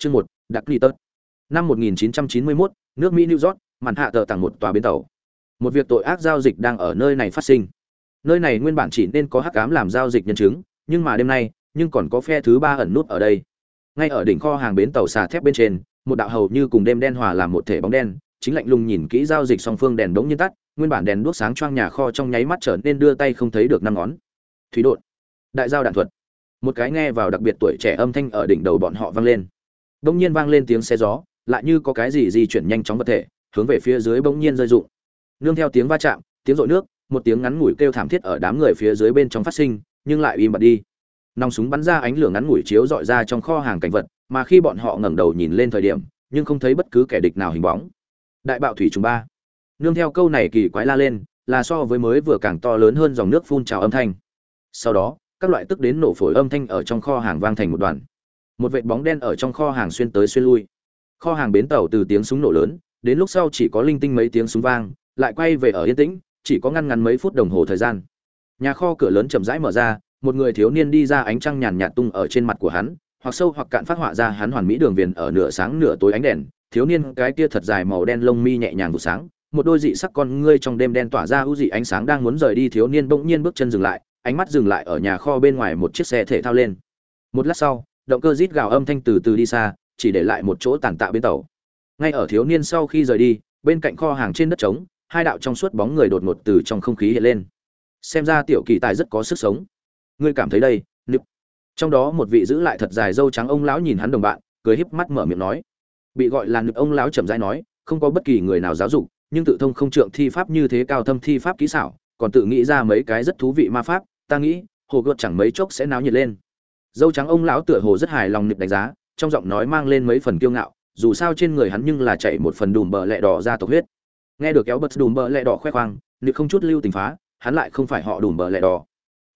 Chương một, Đặc Ly Tật. Năm 1991, nước Mỹ New York, màn hạ tờ tặng một tòa bến tàu. Một việc tội ác giao dịch đang ở nơi này phát sinh. Nơi này nguyên bản chỉ nên có hắc ám làm giao dịch nhân chứng, nhưng mà đêm nay, nhưng còn có phe thứ ba ẩn nút ở đây. Ngay ở đỉnh kho hàng bến tàu xà thép bên trên, một đạo hầu như cùng đêm đen hòa làm một thể bóng đen, chính lạnh lùng nhìn kỹ giao dịch song phương đèn đống nhiên tắt, nguyên bản đèn đuốc sáng choang nhà kho trong nháy mắt trở nên đưa tay không thấy được năm ngón. Thủy đột, đại giao đạn thuật. Một cái nghe vào đặc biệt tuổi trẻ âm thanh ở đỉnh đầu bọn họ vang lên. Bỗng nhiên vang lên tiếng xe gió, lại như có cái gì di chuyển nhanh chóng vật thể, hướng về phía dưới bỗng nhiên rơi rụng. Nương theo tiếng va chạm, tiếng rội nước, một tiếng ngắn ngủi kêu thảm thiết ở đám người phía dưới bên trong phát sinh, nhưng lại im bặt đi. Nòng súng bắn ra ánh lửa ngắn ngủi chiếu dọi ra trong kho hàng cảnh vật, mà khi bọn họ ngẩng đầu nhìn lên thời điểm, nhưng không thấy bất cứ kẻ địch nào hình bóng. Đại bạo thủy trùng ba. Nương theo câu này kỳ quái la lên, là so với mới vừa càng to lớn hơn dòng nước phun trào âm thanh. Sau đó, các loại tức đến nổ phổi âm thanh ở trong kho hàng vang thành một đoàn. Một vệt bóng đen ở trong kho hàng xuyên tới xuyên lui. Kho hàng bến tàu từ tiếng súng nổ lớn, đến lúc sau chỉ có linh tinh mấy tiếng súng vang, lại quay về ở yên tĩnh, chỉ có ngăn ngắn mấy phút đồng hồ thời gian. Nhà kho cửa lớn chậm rãi mở ra, một người thiếu niên đi ra ánh trăng nhàn nhạt tung ở trên mặt của hắn, hoặc sâu hoặc cạn phát họa ra hắn hoàn mỹ đường viền ở nửa sáng nửa tối ánh đèn, thiếu niên cái kia thật dài màu đen lông mi nhẹ nhàng vụ sáng, một đôi dị sắc con ngươi trong đêm đen tỏa ra ưu dị ánh sáng đang muốn rời đi thiếu niên bỗng nhiên bước chân dừng lại, ánh mắt dừng lại ở nhà kho bên ngoài một chiếc xe thể thao lên. Một lát sau, động cơ rít gào âm thanh từ từ đi xa, chỉ để lại một chỗ tàn tạ bên tàu. Ngay ở thiếu niên sau khi rời đi, bên cạnh kho hàng trên đất trống, hai đạo trong suốt bóng người đột ngột từ trong không khí hiện lên. Xem ra tiểu kỳ tài rất có sức sống. Ngươi cảm thấy đây, nực. Trong đó một vị giữ lại thật dài râu trắng ông lão nhìn hắn đồng bạn, cười híp mắt mở miệng nói. Bị gọi là nực ông lão chậm rãi nói, không có bất kỳ người nào giáo dục, nhưng tự thông không trượng thi pháp như thế cao thâm thi pháp kỹ xảo, còn tự nghĩ ra mấy cái rất thú vị ma pháp, ta nghĩ, hồ gợt chẳng mấy chốc sẽ náo nhiệt lên. Dâu trắng ông lão tựa hồ rất hài lòng nịp đánh giá, trong giọng nói mang lên mấy phần kiêu ngạo, dù sao trên người hắn nhưng là chạy một phần đùm bờ lẹ đỏ ra tộc huyết. Nghe được kéo bật đùm bờ lẹ đỏ khoe khoang, nịp không chút lưu tình phá, hắn lại không phải họ đùm bờ lẹ đỏ.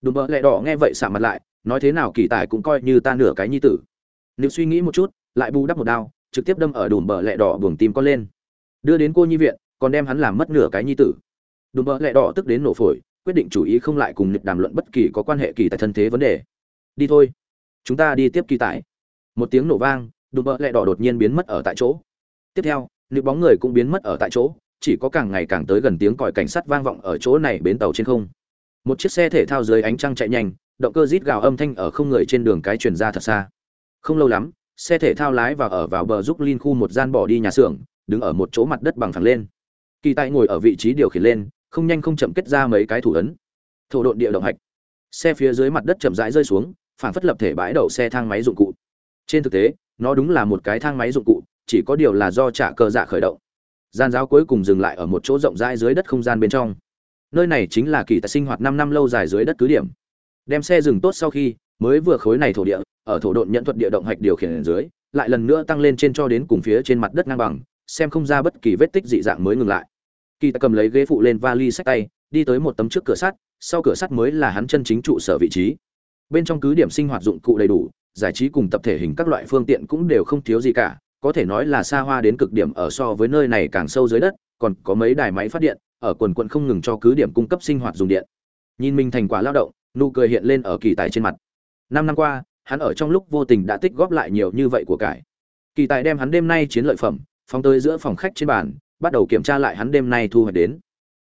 Đùm bờ lẹ đỏ nghe vậy sạm mặt lại, nói thế nào kỳ tài cũng coi như ta nửa cái nhi tử. nịp suy nghĩ một chút, lại bù đắp một đao, trực tiếp đâm ở đùm bờ lẹ đỏ buồng tim con lên. Đưa đến cô nhi viện, còn đem hắn làm mất nửa cái nhi tử đùm bờ lẹ đỏ tức đến nổ phổi quyết định chủ ý không lại cùng nịp đàm luận bất kỳ có quan hệ kỳ tại thân thế vấn đề đi thôi chúng ta đi tiếp kỳ tại một tiếng nổ vang, đùm bợ lẹ đỏ đột nhiên biến mất ở tại chỗ. Tiếp theo, nữ bóng người cũng biến mất ở tại chỗ, chỉ có càng ngày càng tới gần tiếng còi cảnh sát vang vọng ở chỗ này bến tàu trên không. Một chiếc xe thể thao dưới ánh trăng chạy nhanh, động cơ rít gào âm thanh ở không người trên đường cái truyền ra thật xa. Không lâu lắm, xe thể thao lái và ở vào bờ giúp linh khu một gian bỏ đi nhà xưởng, đứng ở một chỗ mặt đất bằng phẳng lên. Kỳ tại ngồi ở vị trí điều khiển lên, không nhanh không chậm kết ra mấy cái thủ ấn. Thổ độn địa động hạch. Xe phía dưới mặt đất chậm rãi rơi xuống phản phất lập thể bãi đậu xe thang máy dụng cụ. Trên thực tế, nó đúng là một cái thang máy dụng cụ, chỉ có điều là do trả cờ dạ khởi động. Gian giáo cuối cùng dừng lại ở một chỗ rộng rãi dưới đất không gian bên trong. Nơi này chính là kỳ tài sinh hoạt năm năm lâu dài dưới đất cứ điểm. Đem xe dừng tốt sau khi, mới vừa khối này thổ địa, ở thổ độn nhận thuật địa động hạch điều khiển dưới, lại lần nữa tăng lên trên cho đến cùng phía trên mặt đất ngang bằng, xem không ra bất kỳ vết tích dị dạng mới ngừng lại. Kỳ ta cầm lấy ghế phụ lên vali sách tay, đi tới một tấm trước cửa sắt, sau cửa sắt mới là hắn chân chính trụ sở vị trí bên trong cứ điểm sinh hoạt dụng cụ đầy đủ, giải trí cùng tập thể hình các loại phương tiện cũng đều không thiếu gì cả, có thể nói là xa hoa đến cực điểm ở so với nơi này càng sâu dưới đất, còn có mấy đài máy phát điện, ở quần quận không ngừng cho cứ điểm cung cấp sinh hoạt dùng điện. Nhìn mình thành quả lao động, nụ cười hiện lên ở kỳ tài trên mặt. Năm năm qua, hắn ở trong lúc vô tình đã tích góp lại nhiều như vậy của cải. Kỳ tài đem hắn đêm nay chiến lợi phẩm, phóng tới giữa phòng khách trên bàn, bắt đầu kiểm tra lại hắn đêm nay thu hoạch đến.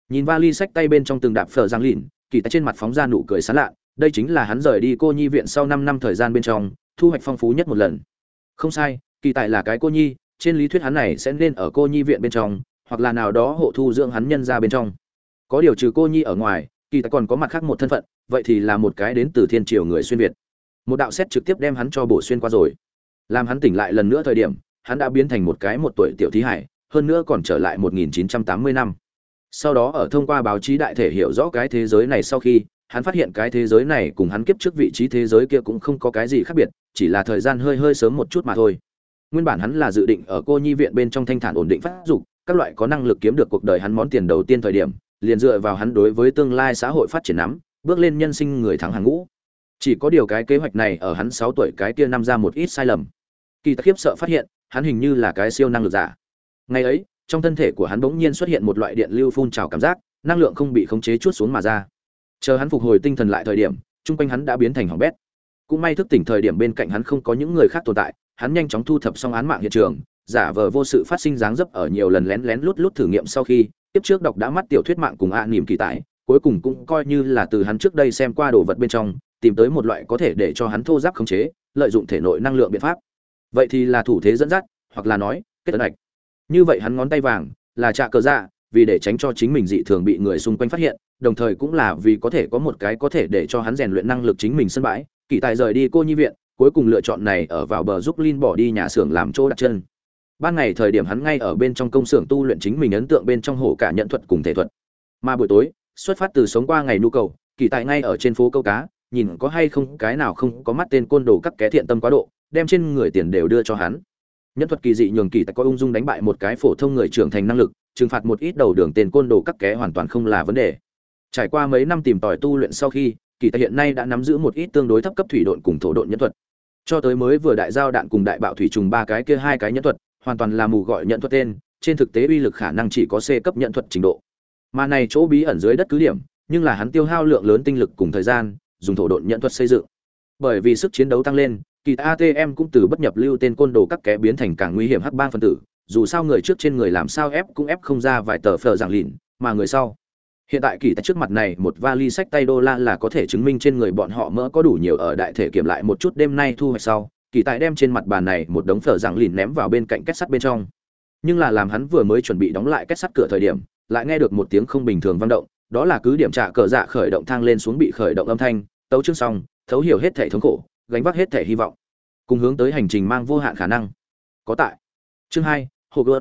Nhìn vali sách tay bên trong từng đạp phở giang lìn kỳ tài trên mặt phóng ra nụ cười sán lạ đây chính là hắn rời đi cô nhi viện sau năm năm thời gian bên trong thu hoạch phong phú nhất một lần. Không sai kỳ tại là cái cô nhi trên lý thuyết hắn này sẽ nên ở cô nhi viện bên trong hoặc là nào đó hộ thu dưỡng hắn nhân ra bên trong. Có điều trừ cô nhi ở ngoài kỳ tại còn có mặt khác một thân phận vậy thì là một cái đến từ thiên triều người xuyên việt. Một đạo xét trực tiếp đem hắn cho bổ xuyên qua rồi. Làm hắn tỉnh lại lần nữa thời điểm hắn đã biến thành một cái một tuổi tiểu thí hải hơn nữa còn trở lại 1980 năm. Sau đó ở thông qua báo chí đại thể hiểu rõ cái thế giới này sau khi, hắn phát hiện cái thế giới này cùng hắn kiếp trước vị trí thế giới kia cũng không có cái gì khác biệt, chỉ là thời gian hơi hơi sớm một chút mà thôi. Nguyên bản hắn là dự định ở cô nhi viện bên trong thanh thản ổn định phát dục, các loại có năng lực kiếm được cuộc đời hắn món tiền đầu tiên thời điểm, liền dựa vào hắn đối với tương lai xã hội phát triển nắm, bước lên nhân sinh người thắng hàng ngũ. Chỉ có điều cái kế hoạch này ở hắn sáu tuổi cái kia năm ra một ít sai lầm. Kỳ Tắc khiếp sợ phát hiện, hắn hình như là cái siêu năng lực giả ngày ấy trong thân thể của hắn bỗng nhiên xuất hiện một loại điện lưu phun trào cảm giác năng lượng không bị khống chế chút xuống mà ra chờ hắn phục hồi tinh thần lại thời điểm chung quanh hắn đã biến thành hỏng bét. Cũng may thức tỉnh thời điểm bên cạnh hắn không có những người khác tồn tại hắn nhanh chóng thu thập xong án mạng hiện trường giả vờ vô sự phát sinh dáng dấp ở nhiều lần lén lén lút lút thử nghiệm sau khi tiếp trước đọc đã mắt tiểu thuyết mạng cùng ạ niềm kỳ tài, cuối cùng cũng coi như là từ hắn trước đây xem qua đồ vật bên trong tìm tới một loại có thể để cho hắn thô giáp khống chế lợi dụng thể nội năng lượng biện pháp. Vậy thì là thủ thế dẫn dắt hoặc là nói kết ấn ạch như vậy hắn ngón tay vàng là trạ cờ dạ vì để tránh cho chính mình dị thường bị người xung quanh phát hiện, đồng thời cũng là vì có thể có một cái có thể để cho hắn rèn luyện năng lực chính mình sân bãi. Kỳ tài rời đi cô nhi viện, cuối cùng lựa chọn này ở vào bờ giúp Lin bỏ đi nhà xưởng làm chỗ đặt chân. Ban ngày thời điểm hắn ngay ở bên trong công xưởng tu luyện chính mình ấn tượng bên trong hổ cả nhận thuật cùng thể thuật. Mà buổi tối, xuất phát từ sống qua ngày nhu cầu, kỳ tài ngay ở trên phố câu cá, nhìn có hay không cái nào không có mắt tên côn đồ các kẻ thiện tâm quá độ, đem trên người tiền đều đưa cho hắn. Nhân thuật kỳ dị nhường kỳ tài có ung dung đánh bại một cái phổ thông người trưởng thành năng lực trừng phạt một ít đầu đường tên côn đồ các ké hoàn toàn không là vấn đề. Trải qua mấy năm tìm tòi tu luyện sau khi, kỳ tài hiện nay đã nắm giữ một ít tương đối thấp cấp thủy độn cùng thổ độn nhân thuật. Cho tới mới vừa đại giao đạn cùng đại bạo thủy trùng ba cái kia hai cái nhân thuật, hoàn toàn là mù gọi nhận thuật tên, trên thực tế uy lực khả năng chỉ có c cấp nhận thuật trình độ. Mà này chỗ bí ẩn dưới đất cứ điểm, nhưng là hắn tiêu hao lượng lớn tinh lực cùng thời gian, dùng thổ độn nhận thuật xây dựng. Bởi vì sức chiến đấu tăng lên, kỳ atm cũng từ bất nhập lưu tên côn đồ các kẻ biến thành càng nguy hiểm hắc bang phân tử dù sao người trước trên người làm sao ép cũng ép không ra vài tờ phờ giảng lìn mà người sau. Hiện tại kỳ tại trước mặt này, một vali sách tay đô la là có thể chứng minh trên người bọn họ mỡ có đủ nhiều ở đại thể kiểm lại một chút đêm nay thu hoạch sau, kỳ tại đem trên mặt bàn này một đống phở giảng lìn ném vào bên cạnh kết sắt bên trong. Nhưng là làm hắn vừa mới chuẩn bị đóng lại kết sắt cửa thời điểm, lại nghe được một tiếng không bình thường vang động, đó là cứ điểm trả cờ dạ khởi động thang lên xuống bị khởi động âm thanh, tấu chương xong, thấu hiểu hết thể thống khổ, gánh vác hết thể hy vọng, cùng hướng tới hành trình mang vô hạn khả năng. Có tại. Chương hai hồ gợt.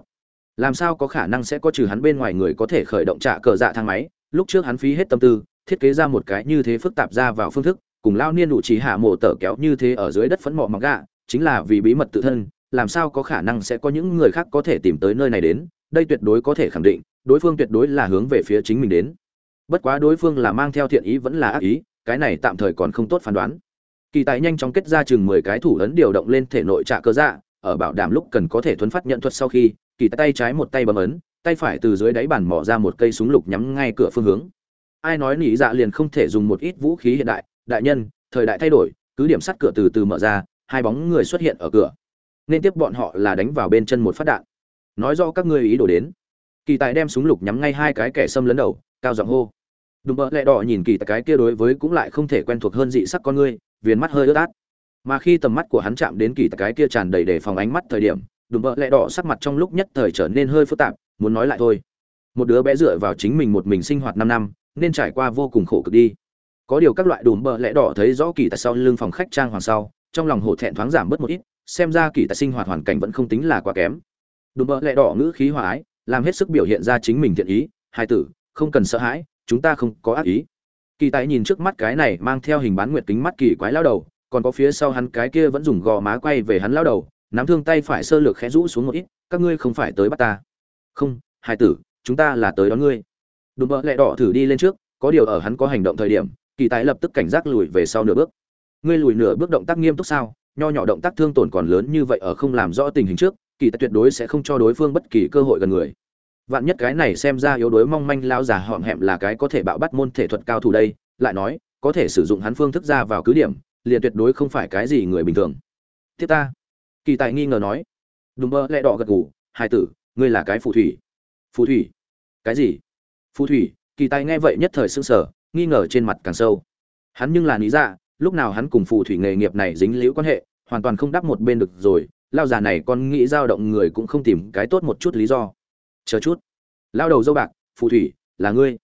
Làm sao có khả năng sẽ có trừ hắn bên ngoài người có thể khởi động trả cờ dạ thang máy? Lúc trước hắn phí hết tâm tư, thiết kế ra một cái như thế phức tạp ra vào phương thức, cùng lao niên đủ trí hạ mộ tở kéo như thế ở dưới đất phấn mọ mặc gạ, chính là vì bí mật tự thân, làm sao có khả năng sẽ có những người khác có thể tìm tới nơi này đến? Đây tuyệt đối có thể khẳng định, đối phương tuyệt đối là hướng về phía chính mình đến. Bất quá đối phương là mang theo thiện ý vẫn là ác ý, cái này tạm thời còn không tốt phán đoán. Kỳ tài nhanh chóng kết ra chừng mười cái thủ ấn điều động lên thể nội trạ cơ dạ ở bảo đảm lúc cần có thể thuấn phát nhận thuật sau khi, kỳ tay trái một tay bấm ấn, tay phải từ dưới đáy bàn mỏ ra một cây súng lục nhắm ngay cửa phương hướng. Ai nói nỉ dạ liền không thể dùng một ít vũ khí hiện đại đại nhân, thời đại thay đổi, cứ điểm sắt cửa từ từ mở ra, hai bóng người xuất hiện ở cửa. Nên tiếp bọn họ là đánh vào bên chân một phát đạn. Nói rõ các ngươi ý đồ đến. Kỳ tài đem súng lục nhắm ngay hai cái kẻ xâm lấn đầu, cao giọng hô. Đùm bợ lẹ đỏ nhìn kỳ tài cái kia đối với cũng lại không thể quen thuộc hơn dị sắc con ngươi, viền mắt hơi ướt át mà khi tầm mắt của hắn chạm đến kỳ cái kia tràn đầy đề phòng ánh mắt thời điểm, đùm bợ lẹ đỏ sắc mặt trong lúc nhất thời trở nên hơi phức tạp, muốn nói lại thôi. Một đứa bé dựa vào chính mình một mình sinh hoạt năm năm, nên trải qua vô cùng khổ cực đi. Có điều các loại đùm bợ lẽ đỏ thấy rõ kỳ tại sau lưng phòng khách trang hoàng sau, trong lòng hổ thẹn thoáng giảm bớt một ít, xem ra kỳ tại sinh hoạt hoàn cảnh vẫn không tính là quá kém. Đùm bợ lẽ đỏ ngữ khí hòa ái, làm hết sức biểu hiện ra chính mình thiện ý, hai tử, không cần sợ hãi, chúng ta không có ác ý. Kỳ tài nhìn trước mắt cái này mang theo hình bán nguyệt kính mắt kỳ quái lao đầu còn có phía sau hắn cái kia vẫn dùng gò má quay về hắn lao đầu, nắm thương tay phải sơ lược khẽ rũ xuống một ít, các ngươi không phải tới bắt ta. Không hai tử, chúng ta là tới đón ngươi. Đùm bợ lẹ đỏ thử đi lên trước, có điều ở hắn có hành động thời điểm, kỳ tài lập tức cảnh giác lùi về sau nửa bước. Ngươi lùi nửa bước động tác nghiêm túc sao? Nho nhỏ động tác thương tổn còn lớn như vậy ở không làm rõ tình hình trước, kỳ tài tuyệt đối sẽ không cho đối phương bất kỳ cơ hội gần người. Vạn nhất cái này xem ra yếu đuối mong manh lao già họm hẹm là cái có thể bạo bắt môn thể thuật cao thủ đây, lại nói, có thể sử dụng hắn phương thức ra vào cứ điểm liền tuyệt đối không phải cái gì người bình thường. Tiếp ta. Kỳ tài nghi ngờ nói. Đùm bơ lẹ đỏ gật gù. Hai tử ngươi là cái phù thủy. Phù thủy? Cái gì? Phù thủy? Kỳ tài nghe vậy nhất thời sững sờ, nghi ngờ trên mặt càng sâu. Hắn nhưng là lý dạ lúc nào hắn cùng phù thủy nghề nghiệp này dính liễu quan hệ hoàn toàn không đắp một bên được rồi. Lao già này con nghĩ dao động người cũng không tìm cái tốt một chút lý do. Chờ chút. Lao đầu dâu bạc phù thủy là ngươi.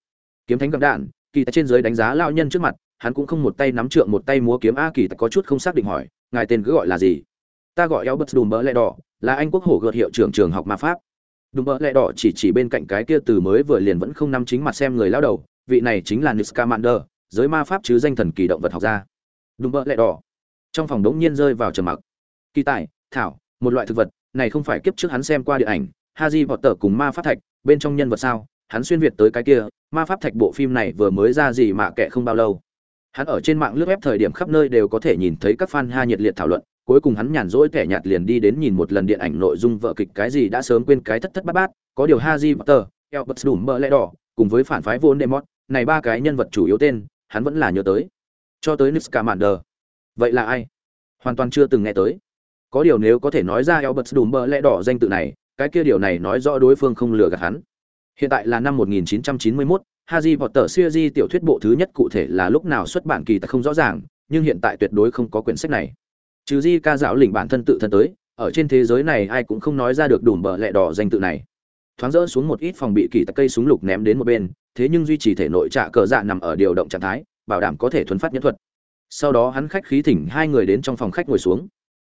Kiếm thánh gặp đạn kỳ tài trên dưới đánh giá lao nhân trước mặt hắn cũng không một tay nắm trượng một tay múa kiếm a kỳ có chút không xác định hỏi ngài tên cứ gọi là gì ta gọi eo bất đùm bỡ lẹ đỏ là anh quốc hổ gợt hiệu trưởng trường học ma pháp đùm bỡ lẹ đỏ chỉ chỉ bên cạnh cái kia từ mới vừa liền vẫn không nắm chính mặt xem người lao đầu vị này chính là Niskamander, giới ma pháp chứ danh thần kỳ động vật học gia. Đúng bỡ lẹ đỏ. Trong phòng đống nhiên rơi vào trầm mặc. Kỳ tài, thảo, một loại thực vật, này không phải kiếp trước hắn xem qua điện ảnh, haji vọt tờ cùng ma pháp thạch, bên trong nhân vật sao? Hắn xuyên việt tới cái kia, ma pháp thạch bộ phim này vừa mới ra gì mà kệ không bao lâu. Hắn ở trên mạng lướt web thời điểm khắp nơi đều có thể nhìn thấy các fan ha nhiệt liệt thảo luận, cuối cùng hắn nhàn rỗi kẻ nhạt liền đi đến nhìn một lần điện ảnh nội dung vợ kịch cái gì đã sớm quên cái thất thất bát bát, có điều Haji Potter, Albert Đùm bỡ lẽ đỏ, cùng với phản phái Voldemort, này ba cái nhân vật chủ yếu tên hắn vẫn là nhớ tới. Cho tới Niska Mander vậy là ai? Hoàn toàn chưa từng nghe tới. Có điều nếu có thể nói ra Albert Đùm bờ lẽ đỏ danh tự này cái kia điều này nói rõ đối phương không lừa gạt hắn. Hiện tại là năm 1991, Harry Potter series tiểu thuyết bộ thứ nhất cụ thể là lúc nào xuất bản kỳ ta không rõ ràng, nhưng hiện tại tuyệt đối không có quyển sách này. Trừ di ca dạo lĩnh bản thân tự thân tới, ở trên thế giới này ai cũng không nói ra được đủ bờ lẹ đỏ danh tự này. Thoáng rỡ xuống một ít phòng bị kỳ tặc cây súng lục ném đến một bên, thế nhưng duy trì thể nội trạ cờ dạ nằm ở điều động trạng thái, bảo đảm có thể thuần phát nhân thuật. Sau đó hắn khách khí thỉnh hai người đến trong phòng khách ngồi xuống.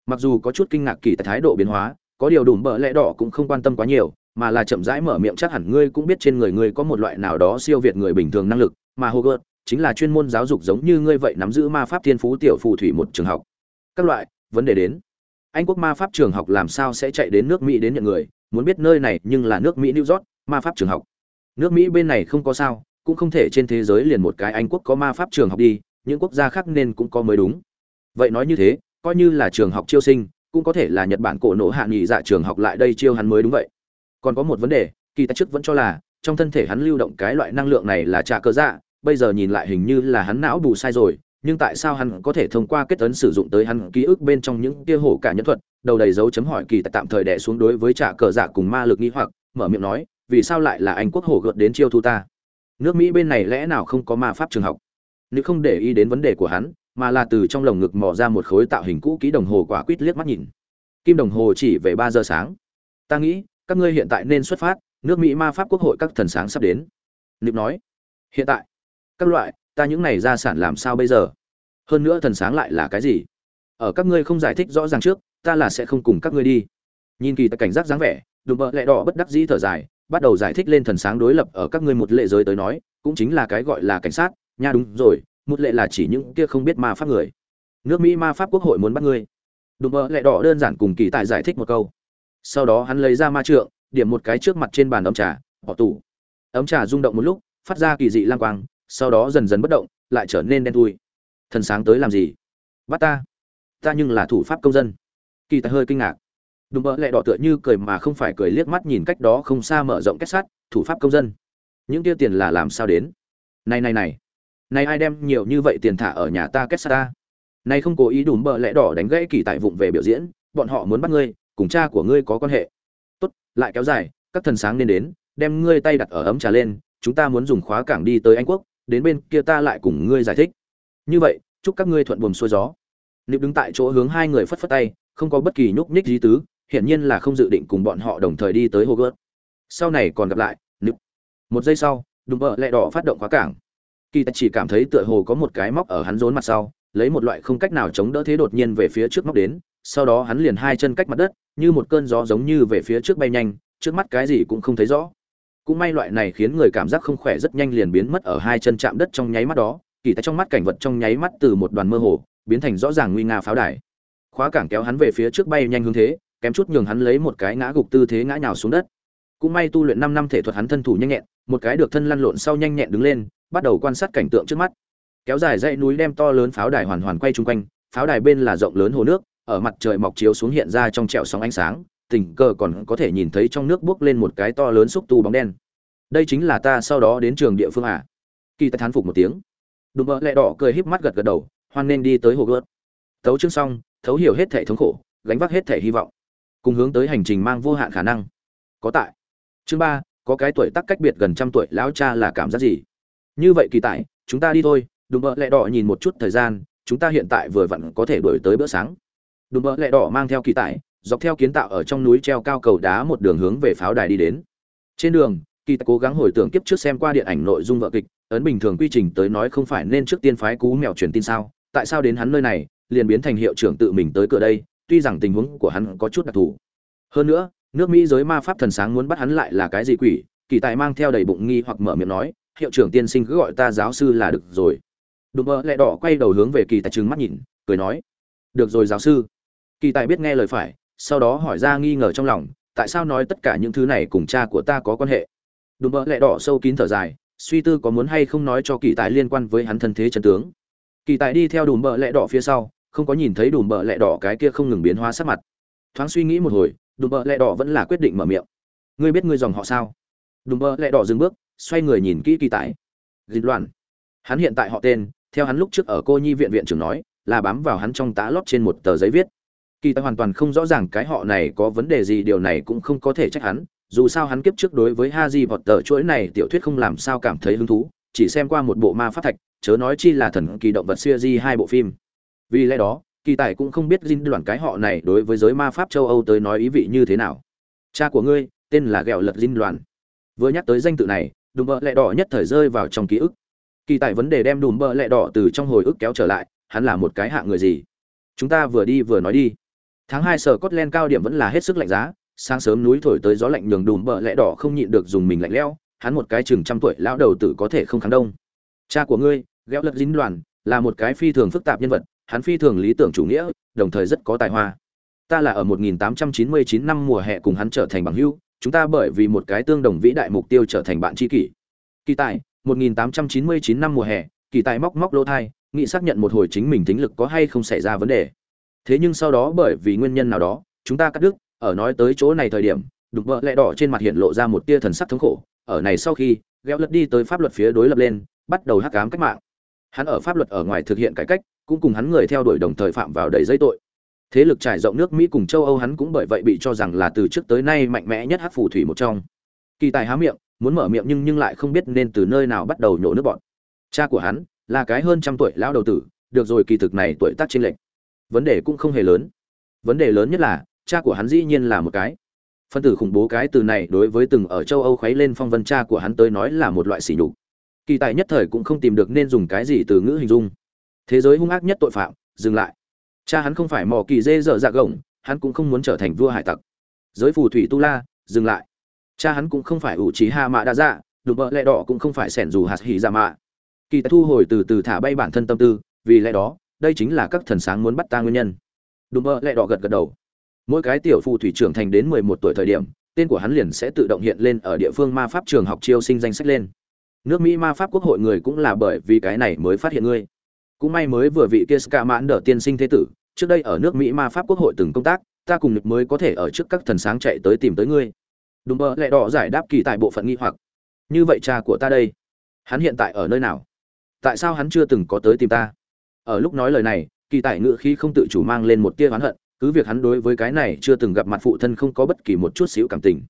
Mặc dù có chút kinh ngạc kỳ tặc thái độ biến hóa, có điều đủ bờ lẹ đỏ cũng không quan tâm quá nhiều mà là chậm rãi mở miệng chắc hẳn ngươi cũng biết trên người ngươi có một loại nào đó siêu việt người bình thường năng lực, mà hogwarts chính là chuyên môn giáo dục giống như ngươi vậy nắm giữ ma pháp thiên phú tiểu phù thủy một trường học. Các loại, vấn đề đến. Anh quốc ma pháp trường học làm sao sẽ chạy đến nước mỹ đến nhận người? Muốn biết nơi này nhưng là nước mỹ new york, ma pháp trường học. Nước mỹ bên này không có sao, cũng không thể trên thế giới liền một cái anh quốc có ma pháp trường học đi, những quốc gia khác nên cũng có mới đúng. Vậy nói như thế, coi như là trường học chiêu sinh, cũng có thể là nhật bản cổ nổ hạ nghị dạ trường học lại đây chiêu hắn mới đúng vậy còn có một vấn đề, kỳ tài trước vẫn cho là, trong thân thể hắn lưu động cái loại năng lượng này là trả cơ dạ bây giờ nhìn lại hình như là hắn não bù sai rồi, nhưng tại sao hắn có thể thông qua kết ấn sử dụng tới hắn ký ức bên trong những kia hổ cả nhân thuật, đầu đầy dấu chấm hỏi kỳ tài tạm thời đẻ xuống đối với trả cờ dạ cùng ma lực nghi hoặc, mở miệng nói, vì sao lại là anh quốc hổ gợt đến chiêu thu ta? Nước mỹ bên này lẽ nào không có ma pháp trường học? Nếu không để ý đến vấn đề của hắn, mà là từ trong lồng ngực mò ra một khối tạo hình cũ ký đồng hồ quả quýt liếc mắt nhìn. Kim đồng hồ chỉ về ba giờ sáng. Ta nghĩ các ngươi hiện tại nên xuất phát, nước mỹ ma pháp quốc hội các thần sáng sắp đến. Nịp nói, hiện tại, các loại, ta những này gia sản làm sao bây giờ? Hơn nữa thần sáng lại là cái gì? Ở các ngươi không giải thích rõ ràng trước, ta là sẽ không cùng các ngươi đi. Nhìn kỳ cảnh giác dáng vẻ, đùm bợ lẹ đỏ bất đắc dĩ thở dài, bắt đầu giải thích lên thần sáng đối lập ở các ngươi một lệ giới tới nói, cũng chính là cái gọi là cảnh sát, nha đúng rồi, một lệ là chỉ những kia không biết ma pháp người. Nước mỹ ma pháp quốc hội muốn bắt ngươi. Đùm bợ lẹ đỏ đơn giản cùng kỳ tài giải thích một câu sau đó hắn lấy ra ma trượng, điểm một cái trước mặt trên bàn ấm trà họ tủ. Ấm trà rung động một lúc, phát ra kỳ dị lang quang, sau đó dần dần bất động, lại trở nên đen thui. Thần sáng tới làm gì? Bắt ta. Ta nhưng là thủ pháp công dân. Kỳ tài hơi kinh ngạc. Đùm bỡ lẹ đỏ tựa như cười mà không phải cười liếc mắt nhìn cách đó không xa mở rộng kết sắt, thủ pháp công dân. Những tiêu tiền là làm sao đến? Này này này. Này ai đem nhiều như vậy tiền thả ở nhà ta kết sắt ta? Này không cố ý đùm bỡ lẹ đỏ đánh gãy kỳ tài vụng về biểu diễn, bọn họ muốn bắt ngươi cùng cha của ngươi có quan hệ tốt lại kéo dài các thần sáng nên đến đem ngươi tay đặt ở ấm trà lên chúng ta muốn dùng khóa cảng đi tới anh quốc đến bên kia ta lại cùng ngươi giải thích như vậy chúc các ngươi thuận buồm xuôi gió Niệm đứng tại chỗ hướng hai người phất phất tay, không có bất kỳ nhúc nhích gì tứ, hiển nhiên là không dự định cùng bọn họ đồng thời đi tới Hogwarts. Sau này còn gặp lại, Niệm. Một giây sau, đùm bợ lẹ đỏ phát động khóa cảng. Kỳ Tài chỉ cảm thấy tựa hồ có một cái móc ở hắn rốn mặt sau, lấy một loại không cách nào chống đỡ thế đột nhiên về phía trước móc đến, sau đó hắn liền hai chân cách mặt đất, như một cơn gió giống như về phía trước bay nhanh, trước mắt cái gì cũng không thấy rõ. Cũng may loại này khiến người cảm giác không khỏe rất nhanh liền biến mất ở hai chân chạm đất trong nháy mắt đó, kỳ tại trong mắt cảnh vật trong nháy mắt từ một đoàn mơ hồ biến thành rõ ràng nguy nga pháo đài. Khóa cảng kéo hắn về phía trước bay nhanh hướng thế kém chút nhường hắn lấy một cái ngã gục tư thế ngã nhào xuống đất. Cũng may tu luyện năm năm thể thuật hắn thân thủ nhanh nhẹn một cái được thân lăn lộn sau nhanh nhẹn đứng lên bắt đầu quan sát cảnh tượng trước mắt. Kéo dài dãy núi đem to lớn pháo đài hoàn hoàn quay chung quanh pháo đài bên là rộng lớn hồ nước ở mặt trời mọc chiếu xuống hiện ra trong trẹo sóng ánh sáng, tình cờ còn có thể nhìn thấy trong nước bước lên một cái to lớn xúc tu bóng đen. Đây chính là ta sau đó đến trường địa phương à? Kỳ ta thán phục một tiếng. Đùm bợ lẹ đỏ cười híp mắt gật gật đầu, hoan nên đi tới hồ gươm. tấu chương xong, thấu hiểu hết thể thống khổ, gánh vác hết thể hy vọng. Cùng hướng tới hành trình mang vô hạn khả năng. Có tại. Chương ba, có cái tuổi tác cách biệt gần trăm tuổi, lão cha là cảm giác gì? Như vậy kỳ tại chúng ta đi thôi. Đùm bợ lẹ đỏ nhìn một chút thời gian, chúng ta hiện tại vừa vặn có thể đổi tới bữa sáng đùm bỡ lẹ đỏ mang theo kỳ tải, dọc theo kiến tạo ở trong núi treo cao cầu đá một đường hướng về pháo đài đi đến. Trên đường, kỳ tải cố gắng hồi tưởng kiếp trước xem qua điện ảnh nội dung vợ kịch, ấn bình thường quy trình tới nói không phải nên trước tiên phái cú mèo truyền tin sao, tại sao đến hắn nơi này, liền biến thành hiệu trưởng tự mình tới cửa đây, tuy rằng tình huống của hắn có chút đặc thù. Hơn nữa, nước mỹ giới ma pháp thần sáng muốn bắt hắn lại là cái gì quỷ, kỳ tài mang theo đầy bụng nghi hoặc mở miệng nói, hiệu trưởng tiên sinh cứ gọi ta giáo sư là được rồi. Đùm mơ lẹ đỏ quay đầu hướng về kỳ tài trừng mắt nhìn, cười nói, được rồi giáo sư kỳ tài biết nghe lời phải, sau đó hỏi ra nghi ngờ trong lòng, tại sao nói tất cả những thứ này cùng cha của ta có quan hệ? Đùm bỡ lẹ đỏ sâu kín thở dài, suy tư có muốn hay không nói cho kỳ tài liên quan với hắn thân thế chân tướng. Kỳ tài đi theo đùm bỡ lẹ đỏ phía sau, không có nhìn thấy đùm bỡ lẹ đỏ cái kia không ngừng biến hóa sắc mặt. Thoáng suy nghĩ một hồi, đùm bỡ lẹ đỏ vẫn là quyết định mở miệng. Ngươi biết ngươi dòng họ sao? Đùm bỡ lẹ đỏ dừng bước, xoay người nhìn kỹ kỳ tài. Dịch loạn hắn hiện tại họ tên, theo hắn lúc trước ở cô nhi viện viện trưởng nói, là bám vào hắn trong tá lót trên một tờ giấy viết kỳ tài hoàn toàn không rõ ràng cái họ này có vấn đề gì, điều này cũng không có thể trách hắn. Dù sao hắn kiếp trước đối với ha di vọt tờ chuỗi này tiểu thuyết không làm sao cảm thấy hứng thú, chỉ xem qua một bộ ma pháp thạch, chớ nói chi là thần kỳ động vật siêu di hai bộ phim. Vì lẽ đó, kỳ tài cũng không biết dinh đoàn cái họ này đối với giới ma pháp châu âu tới nói ý vị như thế nào. Cha của ngươi, tên là ghẹo lật dinh đoàn vừa nhắc tới danh tự này, đùm bợ lẹ đỏ nhất thời rơi vào trong ký ức. Kỳ tài vấn đề đem đùm bợ lẹ đỏ từ trong hồi ức kéo trở lại, hắn là một cái hạ người gì? Chúng ta vừa đi vừa nói đi tháng hai sở cốt len cao điểm vẫn là hết sức lạnh giá, sáng sớm núi thổi tới gió lạnh nhường đùm bợ lẽ đỏ không nhịn được dùng mình lạnh lẽo, hắn một cái chừng trăm tuổi lão đầu tử có thể không kháng đông. Cha của ngươi gheo lật dính đoàn, là một cái phi thường phức tạp nhân vật, hắn phi thường lý tưởng chủ nghĩa, đồng thời rất có tài hoa. Ta là ở 1899 năm mùa hè cùng hắn trở thành bằng hữu, chúng ta bởi vì một cái tương đồng vĩ đại mục tiêu trở thành bạn tri kỷ. Kỳ tài 1899 năm mùa hè, kỳ tài móc móc lỗ thai, nghị xác nhận một hồi chính mình tính lực có hay không xảy ra vấn đề thế nhưng sau đó bởi vì nguyên nhân nào đó, chúng ta cắt đứt, ở nói tới chỗ này thời điểm, đục vợ lẹ đỏ trên mặt hiện lộ ra một tia thần sắc thống khổ. Ở này sau khi gheo lật đi tới pháp luật phía đối lập lên, bắt đầu hắc cám cách mạng. Hắn ở pháp luật ở ngoài thực hiện cải cách, cũng cùng hắn người theo đuổi đồng thời phạm vào đầy dây tội. Thế lực trải rộng nước mỹ cùng châu âu hắn cũng bởi vậy bị cho rằng là từ trước tới nay mạnh mẽ nhất hát phù thủy một trong. Kỳ tài há miệng, muốn mở miệng nhưng nhưng lại không biết nên từ nơi nào bắt đầu nhổ nước bọn cha của hắn là cái hơn trăm tuổi lão đầu tử, được rồi kỳ thực này tuổi tác trên lệnh vấn đề cũng không hề lớn. Vấn đề lớn nhất là, cha của hắn dĩ nhiên là một cái. Phân tử khủng bố cái từ này đối với từng ở châu âu khuấy lên phong vân cha của hắn tới nói là một loại sỉ nhục. Kỳ tài nhất thời cũng không tìm được nên dùng cái gì từ ngữ hình dung. Thế giới hung ác nhất tội phạm, dừng lại. Cha hắn không phải mò kỳ dê dở dạ gồng, hắn cũng không muốn trở thành vua hải tặc. Giới phù thủy tu la, dừng lại. Cha hắn cũng không phải ủ trí hạ mạ đa dạ đùm bợ lẹ đỏ cũng không phải sẻn dù hạt hỉ dạ mạ. Kỳ tài thu hồi từ từ thả bay bản thân tâm tư, vì lẽ đó đây chính là các thần sáng muốn bắt ta nguyên nhân. Đùm mơ lẹ đỏ gật gật đầu. Mỗi cái tiểu phù thủy trưởng thành đến mười một tuổi thời điểm, tên của hắn liền sẽ tự động hiện lên ở địa phương ma pháp trường học chiêu sinh danh sách lên. Nước mỹ ma pháp quốc hội người cũng là bởi vì cái này mới phát hiện ngươi. Cũng may mới vừa vị kia ska mãn đỡ tiên sinh thế tử, trước đây ở nước mỹ ma pháp quốc hội từng công tác, ta cùng lực mới có thể ở trước các thần sáng chạy tới tìm tới ngươi. Đùm bơ lẹ đỏ giải đáp kỳ tại bộ phận nghi hoặc. Như vậy cha của ta đây, hắn hiện tại ở nơi nào? Tại sao hắn chưa từng có tới tìm ta? Ở lúc nói lời này, kỳ tại ngự khí không tự chủ mang lên một tia oán hận, cứ việc hắn đối với cái này chưa từng gặp mặt phụ thân không có bất kỳ một chút xíu cảm tình.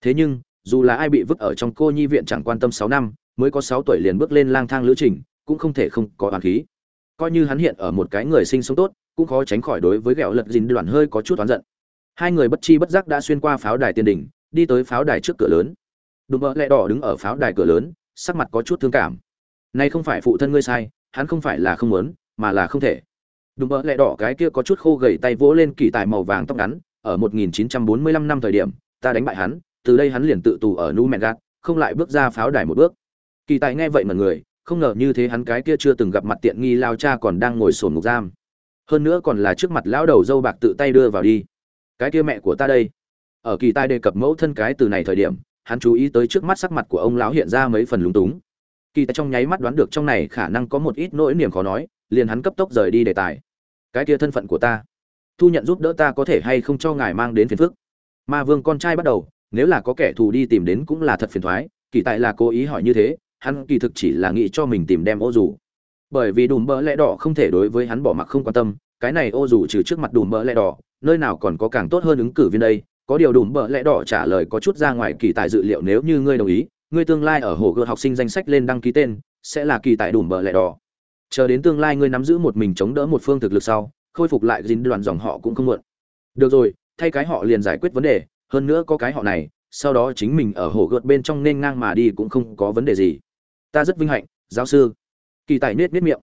Thế nhưng, dù là ai bị vứt ở trong cô nhi viện chẳng quan tâm sáu năm, mới có sáu tuổi liền bước lên lang thang lữ trình, cũng không thể không có oán khí. Coi như hắn hiện ở một cái người sinh sống tốt, cũng khó tránh khỏi đối với ghẹo lật dìn đoàn hơi có chút oán giận. Hai người bất chi bất giác đã xuyên qua pháo đài tiền đỉnh, đi tới pháo đài trước cửa lớn. Đùm bợ lẹ đỏ đứng ở pháo đài cửa lớn, sắc mặt có chút thương cảm. Nay không phải phụ thân ngươi sai, hắn không phải là không muốn mà là không thể. Đúng mỡ lẹ đỏ cái kia có chút khô gầy tay vỗ lên kỳ tài màu vàng tóc ngắn, ở 1945 năm thời điểm, ta đánh bại hắn, từ đây hắn liền tự tù ở nu mẹn gạt không lại bước ra pháo đài một bước. Kỳ tài nghe vậy mà người, không ngờ như thế hắn cái kia chưa từng gặp mặt tiện nghi lao cha còn đang ngồi sồn ngục giam. Hơn nữa còn là trước mặt lão đầu dâu bạc tự tay đưa vào đi. Cái kia mẹ của ta đây. Ở kỳ tài đề cập mẫu thân cái từ này thời điểm, hắn chú ý tới trước mắt sắc mặt của ông lão hiện ra mấy phần lúng túng. Kỳ tài trong nháy mắt đoán được trong này khả năng có một ít nỗi niềm khó nói liền hắn cấp tốc rời đi đề tài. Cái kia thân phận của ta, thu nhận giúp đỡ ta có thể hay không cho ngài mang đến phiền phức? Ma vương con trai bắt đầu, nếu là có kẻ thù đi tìm đến cũng là thật phiền thoái, kỳ tại là cố ý hỏi như thế, hắn kỳ thực chỉ là nghĩ cho mình tìm đem ô dù. Bởi vì đùm bỡ lẽ đỏ không thể đối với hắn bỏ mặc không quan tâm, cái này ô dù trừ trước mặt đùm bỡ lẽ đỏ, nơi nào còn có càng tốt hơn ứng cử viên đây? Có điều đùm bỡ lẽ đỏ trả lời có chút ra ngoài kỳ tài dự liệu nếu như ngươi đồng ý, ngươi tương lai ở hồ gươm học sinh danh sách lên đăng ký tên, sẽ là kỳ tài đùm bỡ lẽ đỏ chờ đến tương lai ngươi nắm giữ một mình chống đỡ một phương thực lực sau, khôi phục lại dính đoàn dòng họ cũng không muộn. Được rồi, thay cái họ liền giải quyết vấn đề, hơn nữa có cái họ này, sau đó chính mình ở hồ gợt bên trong nên ngang mà đi cũng không có vấn đề gì. Ta rất vinh hạnh, giáo sư. Kỳ tài nết nết miệng.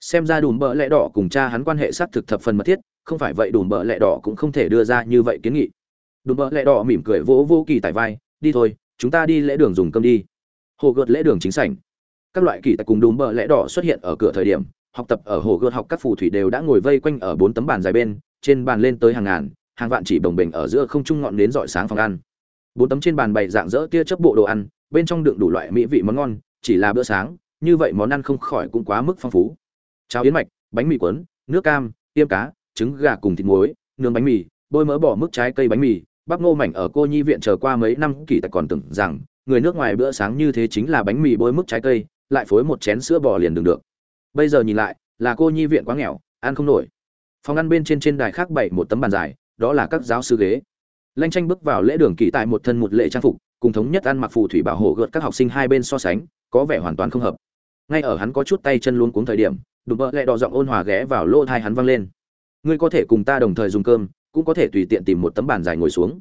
Xem ra đùm bợ lẹ đỏ cùng cha hắn quan hệ xác thực thập phần mật thiết, không phải vậy đùm bợ lẹ đỏ cũng không thể đưa ra như vậy kiến nghị. Đùm bợ lẹ đỏ mỉm cười vỗ vô kỳ tài vai, đi thôi, chúng ta đi lễ đường dùng cơm đi. Hồ gợt lễ đường chính sảnh các loại kỳ tài cùng đùm bờ lẽ đỏ xuất hiện ở cửa thời điểm, học tập ở hồ gươm học các phù thủy đều đã ngồi vây quanh ở bốn tấm bàn dài bên, trên bàn lên tới hàng ngàn, hàng vạn chỉ bồng bềnh ở giữa không trung ngọn đến rọi sáng phòng ăn. Bốn tấm trên bàn bày dạng dỡ tia chấp bộ đồ ăn, bên trong đựng đủ loại mỹ vị món ngon, chỉ là bữa sáng, như vậy món ăn không khỏi cũng quá mức phong phú. Cháo yến mạch, bánh mì quấn nước cam, tiêm cá, trứng gà cùng thịt muối, nướng bánh mì, bôi mỡ bỏ mức trái cây bánh mì, bắp ngô mảnh ở cô nhi viện chờ qua mấy năm, kỳ tài còn tưởng rằng người nước ngoài bữa sáng như thế chính là bánh mì bôi mức trái cây lại phối một chén sữa bò liền đừng được. Bây giờ nhìn lại, là cô nhi viện quá nghèo, ăn không nổi. Phòng ăn bên trên trên đài khác bảy một tấm bàn dài, đó là các giáo sư ghế. Lanh tranh bước vào lễ đường kỳ tại một thân một lệ trang phục, cùng thống nhất ăn mặc phù thủy bảo hộ gợt các học sinh hai bên so sánh, có vẻ hoàn toàn không hợp. Ngay ở hắn có chút tay chân luôn cuống thời điểm, đùm bợ lẹ đỏ giọng ôn hòa ghé vào lỗ thai hắn văng lên. Ngươi có thể cùng ta đồng thời dùng cơm, cũng có thể tùy tiện tìm một tấm bàn dài ngồi xuống.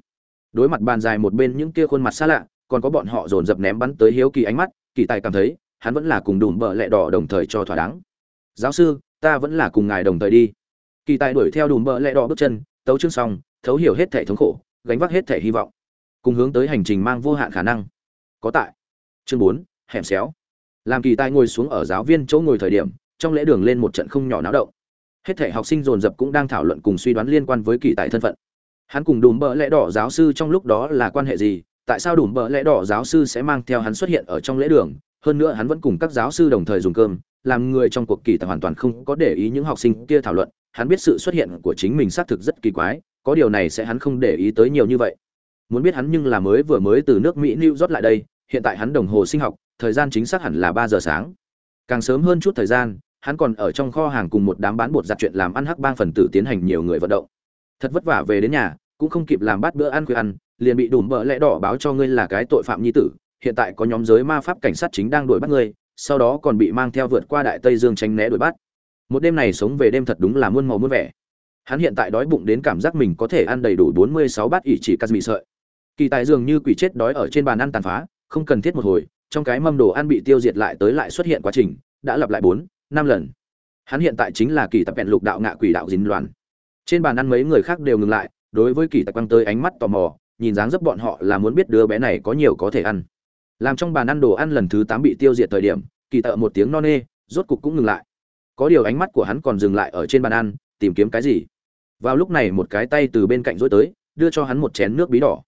Đối mặt bàn dài một bên những kia khuôn mặt xa lạ, còn có bọn họ dồn dập ném bắn tới hiếu kỳ ánh mắt, kỳ tài cảm thấy hắn vẫn là cùng đùm bợ lẹ đỏ đồng thời cho thỏa đáng. Giáo sư, ta vẫn là cùng ngài đồng thời đi. Kỳ tài đuổi theo đùm bợ lẹ đỏ bước chân, tấu chương xong, thấu hiểu hết thể thống khổ, gánh vác hết thể hy vọng. Cùng hướng tới hành trình mang vô hạn khả năng. Có tại. Chương bốn, hẻm xéo. Làm kỳ tài ngồi xuống ở giáo viên chỗ ngồi thời điểm, trong lễ đường lên một trận không nhỏ náo động. Hết thể học sinh dồn dập cũng đang thảo luận cùng suy đoán liên quan với kỳ tài thân phận. Hắn cùng đùm bợ lẽ đỏ giáo sư trong lúc đó là quan hệ gì, tại sao đùm bợ lẽ đỏ giáo sư sẽ mang theo hắn xuất hiện ở trong lễ đường hơn nữa hắn vẫn cùng các giáo sư đồng thời dùng cơm, làm người trong cuộc kỳ tài hoàn toàn không có để ý những học sinh kia thảo luận. Hắn biết sự xuất hiện của chính mình xác thực rất kỳ quái, có điều này sẽ hắn không để ý tới nhiều như vậy. Muốn biết hắn nhưng là mới vừa mới từ nước mỹ new york lại đây, hiện tại hắn đồng hồ sinh học, thời gian chính xác hẳn là ba giờ sáng. Càng sớm hơn chút thời gian, hắn còn ở trong kho hàng cùng một đám bán bột giặt chuyện làm ăn hắc bang phần tử tiến hành nhiều người vận động. Thật vất vả về đến nhà, cũng không kịp làm bát bữa ăn khuya ăn, liền bị đùm bợ lẽ đỏ báo cho ngươi là cái tội phạm nhi tử hiện tại có nhóm giới ma pháp cảnh sát chính đang đuổi bắt ngươi, sau đó còn bị mang theo vượt qua đại tây dương tránh né đuổi bắt. Một đêm này sống về đêm thật đúng là muôn màu muôn vẻ. Hắn hiện tại đói bụng đến cảm giác mình có thể ăn đầy đủ bốn mươi sáu bát ỷ chỉ cắt mì sợi. Kỳ tài dường như quỷ chết đói ở trên bàn ăn tàn phá, không cần thiết một hồi, trong cái mâm đồ ăn bị tiêu diệt lại tới lại xuất hiện quá trình, đã lặp lại bốn, năm lần. Hắn hiện tại chính là kỳ tập vẹn lục đạo ngạ quỷ đạo dính loạn. Trên bàn ăn mấy người khác đều ngừng lại, đối với kỳ tài quăng tới ánh mắt tò mò, nhìn dáng dấp bọn họ là muốn biết đứa bé này có nhiều có thể ăn làm trong bàn ăn đồ ăn lần thứ tám bị tiêu diệt thời điểm, kỳ tợ một tiếng no nê, rốt cục cũng ngừng lại. Có điều ánh mắt của hắn còn dừng lại ở trên bàn ăn, tìm kiếm cái gì? Vào lúc này một cái tay từ bên cạnh rối tới, đưa cho hắn một chén nước bí đỏ.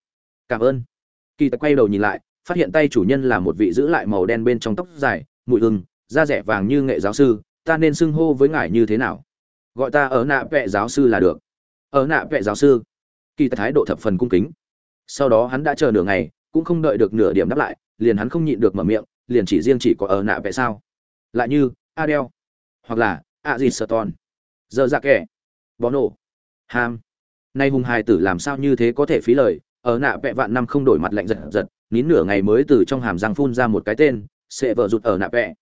Cảm ơn. Kỳ tợ quay đầu nhìn lại, phát hiện tay chủ nhân là một vị giữ lại màu đen bên trong tóc dài, mùi hừng da rẻ vàng như nghệ giáo sư, ta nên xưng hô với ngài như thế nào? Gọi ta ở nạ vệ giáo sư là được. Ở nạ vệ giáo sư. Kỳ tợ thái độ thập phần cung kính. Sau đó hắn đã chờ nửa ngày, cũng không đợi được nửa điểm đáp lại liền hắn không nhịn được mở miệng, liền chỉ riêng chỉ có ở nạ vẽ sao? Lại như adel hoặc là a dì sơ ton giờ ra dạ kẻ bó nổ ham. Nay hùng hài tử làm sao như thế có thể phí lời? Ở nạ vẽ vạn năm không đổi mặt lạnh giật giật, nín nửa ngày mới từ trong hàm răng phun ra một cái tên, sẽ vợ rụt ở nạ vẽ.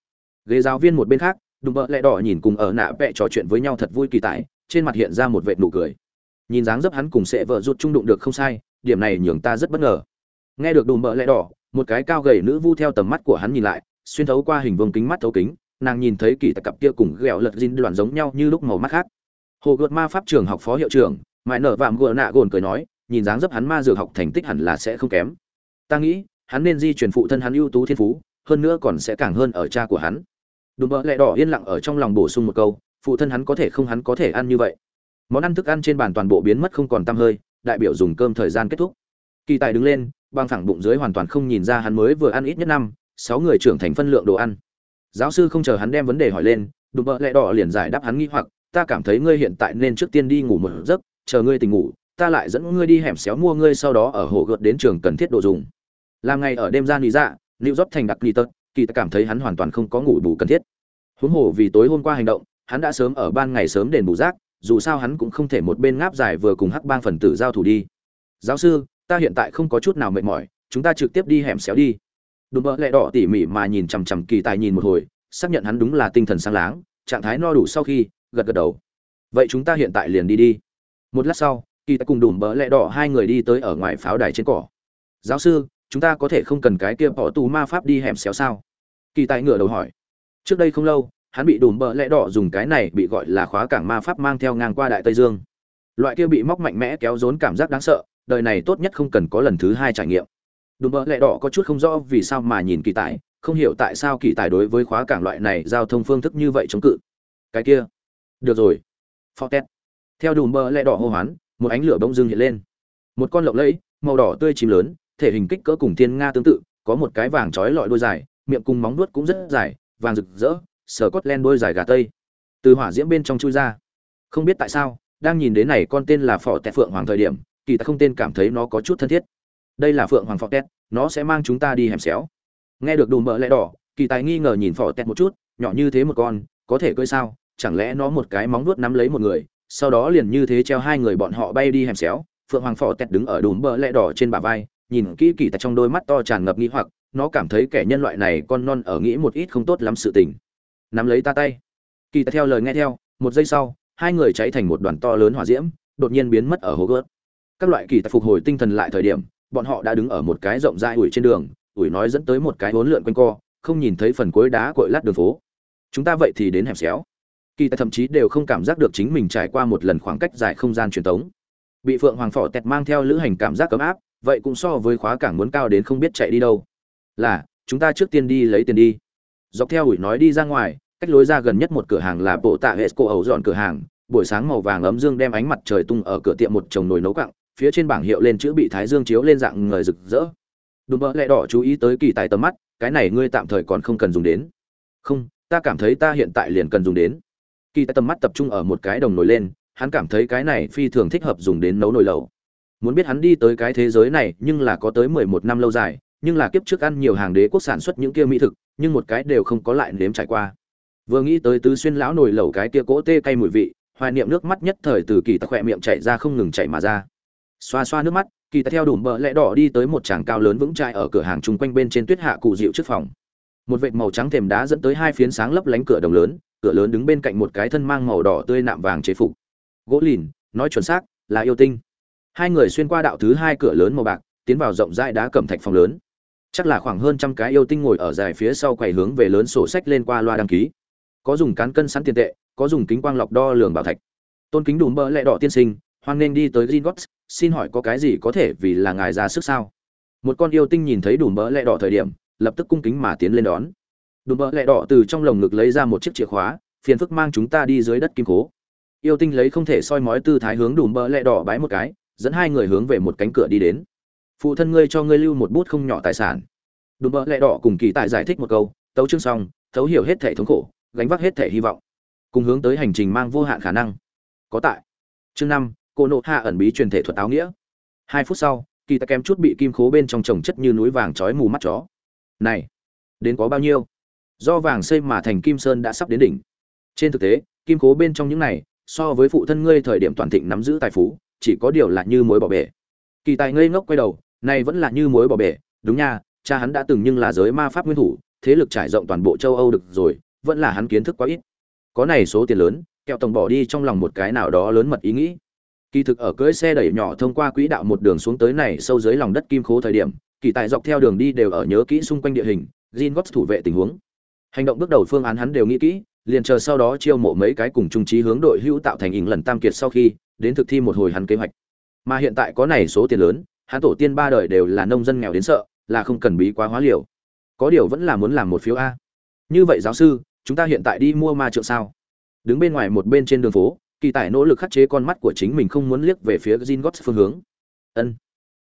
ghế giáo viên một bên khác, đùm bợ lẹ đỏ nhìn cùng ở nạ vẽ trò chuyện với nhau thật vui kỳ tại trên mặt hiện ra một vệt nụ cười. Nhìn dáng dấp hắn cùng sẽ vợ rụt trung đụng được không sai, điểm này nhường ta rất bất ngờ. Nghe được đùm bợ lẹ đỏ một cái cao gầy nữ vu theo tầm mắt của hắn nhìn lại, xuyên thấu qua hình vương kính mắt thấu kính, nàng nhìn thấy kỳ tặc cặp kia cùng ghẹo lật dinh đoàn giống nhau như lúc màu mắt khác. Hồ gợt ma pháp trường học phó hiệu trưởng, mãi nở vạm gợn nạ gồn cười nói, nhìn dáng dấp hắn ma dược học thành tích hẳn là sẽ không kém. Ta nghĩ, hắn nên di truyền phụ thân hắn ưu tú thiên phú, hơn nữa còn sẽ càng hơn ở cha của hắn. Đùm bỡ lẹ đỏ yên lặng ở trong lòng bổ sung một câu, phụ thân hắn có thể không hắn có thể ăn như vậy. Món ăn thức ăn trên bàn toàn bộ biến mất không còn tăm hơi, đại biểu dùng cơm thời gian kết thúc kỳ tài đứng lên, băng thẳng bụng dưới hoàn toàn không nhìn ra hắn mới vừa ăn ít nhất năm, sáu người trưởng thành phân lượng đồ ăn. Giáo sư không chờ hắn đem vấn đề hỏi lên, đùm bợ lẹ đỏ liền giải đáp hắn nghi hoặc, ta cảm thấy ngươi hiện tại nên trước tiên đi ngủ một giấc, chờ ngươi tỉnh ngủ, ta lại dẫn ngươi đi hẻm xéo mua ngươi sau đó ở hồ gợt đến trường cần thiết đồ dùng. Làm ngày ở đêm ra lý dạ lưu dóp thành đặc ly tật, kỳ ta cảm thấy hắn hoàn toàn không có ngủ bù cần thiết. Huống hồ vì tối hôm qua hành động, hắn đã sớm ở ban ngày sớm đền bù rác, dù sao hắn cũng không thể một bên ngáp dài vừa cùng hắc bang phần tử giao thủ đi. Giáo sư ta hiện tại không có chút nào mệt mỏi, chúng ta trực tiếp đi hẻm xéo đi. Đùm bợ lẹ đỏ tỉ mỉ mà nhìn chằm chằm kỳ tài nhìn một hồi, xác nhận hắn đúng là tinh thần sáng láng, trạng thái no đủ sau khi, gật gật đầu. Vậy chúng ta hiện tại liền đi đi. Một lát sau, kỳ tài cùng đùm bợ lẹ đỏ hai người đi tới ở ngoài pháo đài trên cỏ. Giáo sư, chúng ta có thể không cần cái kia bỏ tù ma pháp đi hẻm xéo sao? Kỳ tài ngửa đầu hỏi. Trước đây không lâu, hắn bị đùm bợ lẹ đỏ dùng cái này bị gọi là khóa cảng ma pháp mang theo ngang qua đại tây dương. Loại kia bị móc mạnh mẽ kéo rốn cảm giác đáng sợ đời này tốt nhất không cần có lần thứ hai trải nghiệm đùm bỡ lẹ đỏ có chút không rõ vì sao mà nhìn kỳ tài không hiểu tại sao kỳ tài đối với khóa cảng loại này giao thông phương thức như vậy chống cự cái kia được rồi Fortet. Theo đùm bờ lẹ đỏ hô hoán, một ánh lửa bỗng dưng hiện lên. Một con lộng lẫy, màu đỏ tươi chim lớn, thể hình kích cỡ cùng thiên nga tương tự, có một cái vàng chói lọi đôi dài, miệng cùng móng vuốt cũng rất dài, vàng rực rỡ, sờ cốt len đôi dài gà tây. Từ hỏa diễm bên trong chui ra. Không biết tại sao, đang nhìn đến này con tên là Phỏ Tẹt Phượng Hoàng thời điểm, kỳ ta không tên cảm thấy nó có chút thân thiết. Đây là Phượng Hoàng Phỏ Tẹt, nó sẽ mang chúng ta đi hẻm xéo. Nghe được đùm bờ lẹ đỏ, kỳ tài nghi ngờ nhìn Phỏ Tẹt một chút, nhỏ như thế một con, có thể cưỡi sao? chẳng lẽ nó một cái móng vuốt nắm lấy một người sau đó liền như thế treo hai người bọn họ bay đi hẻm xéo phượng hoàng phò tẹt đứng ở đùm bờ lẹ đỏ trên bả vai nhìn kỹ kỳ tài trong đôi mắt to tràn ngập nghi hoặc nó cảm thấy kẻ nhân loại này con non ở nghĩ một ít không tốt lắm sự tình nắm lấy ta tay kỳ tài theo lời nghe theo một giây sau hai người cháy thành một đoàn to lớn hỏa diễm đột nhiên biến mất ở hố gớt các loại kỳ tài phục hồi tinh thần lại thời điểm, bọn họ đã đứng ở một cái rộng rãi ủi trên đường, ủi nói dẫn tới một cái hỗn lượn quanh co, không nhìn thấy phần cuối đá cội lát đường phố. Chúng ta vậy thì đến hẻm xéo. Kỳ tài thậm chí đều không cảm giác được chính mình trải qua một lần khoảng cách dài không gian truyền thống. Bị phượng hoàng phỏ tẹt mang theo lữ hành cảm giác cấm áp, vậy cũng so với khóa cảng muốn cao đến không biết chạy đi đâu. Là, chúng ta trước tiên đi lấy tiền đi. Dọc theo ủi nói đi ra ngoài, cách lối ra gần nhất một cửa hàng là bộ tạ hệ cổ ẩu dọn cửa hàng. Buổi sáng màu vàng ấm dương đem ánh mặt trời tung ở cửa tiệm một chồng nồi nấu cặng phía trên bảng hiệu lên chữ bị thái dương chiếu lên dạng người rực rỡ. Đùm bỡ lẹ đỏ chú ý tới kỳ tài tầm mắt, cái này ngươi tạm thời còn không cần dùng đến. Không, ta cảm thấy ta hiện tại liền cần dùng đến. Kỳ tài tầm mắt tập trung ở một cái đồng nổi lên, hắn cảm thấy cái này phi thường thích hợp dùng đến nấu nồi lẩu. Muốn biết hắn đi tới cái thế giới này, nhưng là có tới mười một năm lâu dài, nhưng là kiếp trước ăn nhiều hàng đế quốc sản xuất những kia mỹ thực, nhưng một cái đều không có lại nếm trải qua. Vừa nghĩ tới tứ xuyên lão nồi lẩu cái kia cỗ tê cay mùi vị, hoài niệm nước mắt nhất thời từ kỳ tặc khỏe miệng chạy ra không ngừng chạy mà ra xoa xoa nước mắt, kỳ ta theo đủ bờ lẽ đỏ đi tới một tràng cao lớn vững chãi ở cửa hàng chung quanh bên trên tuyết hạ cụ dịu trước phòng. Một vệt màu trắng thềm đá dẫn tới hai phiến sáng lấp lánh cửa đồng lớn, cửa lớn đứng bên cạnh một cái thân mang màu đỏ tươi nạm vàng chế phục. Gỗ lìn, nói chuẩn xác, là yêu tinh. Hai người xuyên qua đạo thứ hai cửa lớn màu bạc, tiến vào rộng rãi đá cẩm thạch phòng lớn. Chắc là khoảng hơn trăm cái yêu tinh ngồi ở dài phía sau quầy hướng về lớn sổ sách lên qua loa đăng ký. Có dùng cán cân sẵn tiền tệ, có dùng kính quang lọc đo lường bảo thạch. Tôn kính đùm bơ lẹ đỏ tiên sinh hoan nên đi tới Gringotts, xin hỏi có cái gì có thể vì là ngài ra sức sao? Một con yêu tinh nhìn thấy đùm bơ lẹ đỏ thời điểm lập tức cung kính mà tiến lên đón. Đùm bơ lẹ đỏ từ trong lồng ngực lấy ra một chiếc chìa khóa phiền phức mang chúng ta đi dưới đất kim cố. Yêu tinh lấy không thể soi mói tư thái hướng đùm bơ lẹ đỏ bái một cái dẫn hai người hướng về một cánh cửa đi đến. Phụ thân ngươi cho ngươi lưu một bút không nhỏ tài sản. Đùm bơ lẹ đỏ cùng kỳ tại giải thích một câu tấu chương xong thấu hiểu hết thể thống khổ gánh vác hết thể hy vọng cùng hướng tới hành trình mang vô hạn khả năng. Có tại. Chương năm cô nộ hạ ẩn bí truyền thể thuật áo nghĩa. Hai phút sau, kỳ ta kém chút bị kim khố bên trong trồng chất như núi vàng trói mù mắt chó. Này, đến có bao nhiêu? Do vàng xây mà thành kim sơn đã sắp đến đỉnh. Trên thực tế, kim khố bên trong những này, so với phụ thân ngươi thời điểm toàn thịnh nắm giữ tài phú, chỉ có điều là như mối bỏ bể. Kỳ tài ngây ngốc quay đầu, này vẫn là như mối bỏ bể. Đúng nha, cha hắn đã từng nhưng là giới ma pháp nguyên thủ, thế lực trải rộng toàn bộ châu âu được rồi, vẫn là hắn kiến thức quá ít. Có này số tiền lớn, kẹo tổng bỏ đi trong lòng một cái nào đó lớn mật ý nghĩ kỳ thực ở cưỡi xe đẩy nhỏ thông qua quỹ đạo một đường xuống tới này sâu dưới lòng đất kim khố thời điểm, kỳ tài dọc theo đường đi đều ở nhớ kỹ xung quanh địa hình Jin gót thủ vệ tình huống. Hành động bước đầu phương án hắn đều nghĩ kỹ, liền chờ sau đó chiêu mộ mấy cái cùng trung trí hướng đội hữu tạo thành hình lần tam kiệt sau khi, đến thực thi một hồi hắn kế hoạch. Mà hiện tại có này số tiền lớn, hắn tổ tiên ba đời đều là nông dân nghèo đến sợ, là không cần bí quá hóa liều. Có điều vẫn là muốn làm một phiếu a. Như vậy giáo sư, chúng ta hiện tại đi mua ma trượng sao? Đứng bên ngoài một bên trên đường phố kỳ tài nỗ lực khắc chế con mắt của chính mình không muốn liếc về phía gin gót phương hướng. Ân,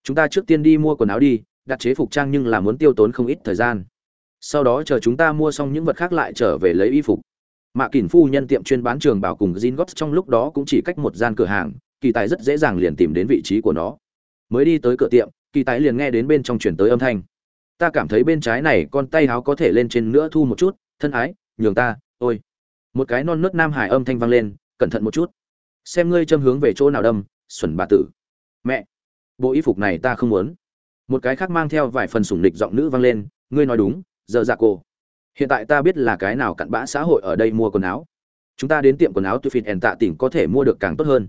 chúng ta trước tiên đi mua quần áo đi, đặt chế phục trang nhưng là muốn tiêu tốn không ít thời gian. Sau đó chờ chúng ta mua xong những vật khác lại trở về lấy y phục. Mạ kỳn phu nhân tiệm chuyên bán trường bảo cùng gin gót trong lúc đó cũng chỉ cách một gian cửa hàng, kỳ tài rất dễ dàng liền tìm đến vị trí của nó. Mới đi tới cửa tiệm, kỳ tài liền nghe đến bên trong chuyển tới âm thanh. Ta cảm thấy bên trái này con tay háo có thể lên trên nữa thu một chút, thân ái, nhường ta, ôi. Một cái non nớt nam hải âm thanh vang lên cẩn thận một chút. Xem ngươi châm hướng về chỗ nào đâm xuẩn bà tử. Mẹ! Bộ y phục này ta không muốn. Một cái khác mang theo vài phần sủng địch giọng nữ vang lên, ngươi nói đúng, giờ dạ cô hiện tại ta biết là cái nào cặn bã xã hội ở đây mua quần áo. Chúng ta đến tiệm quần áo tôi phịt ẻn tạ tỉnh có thể mua được càng tốt hơn.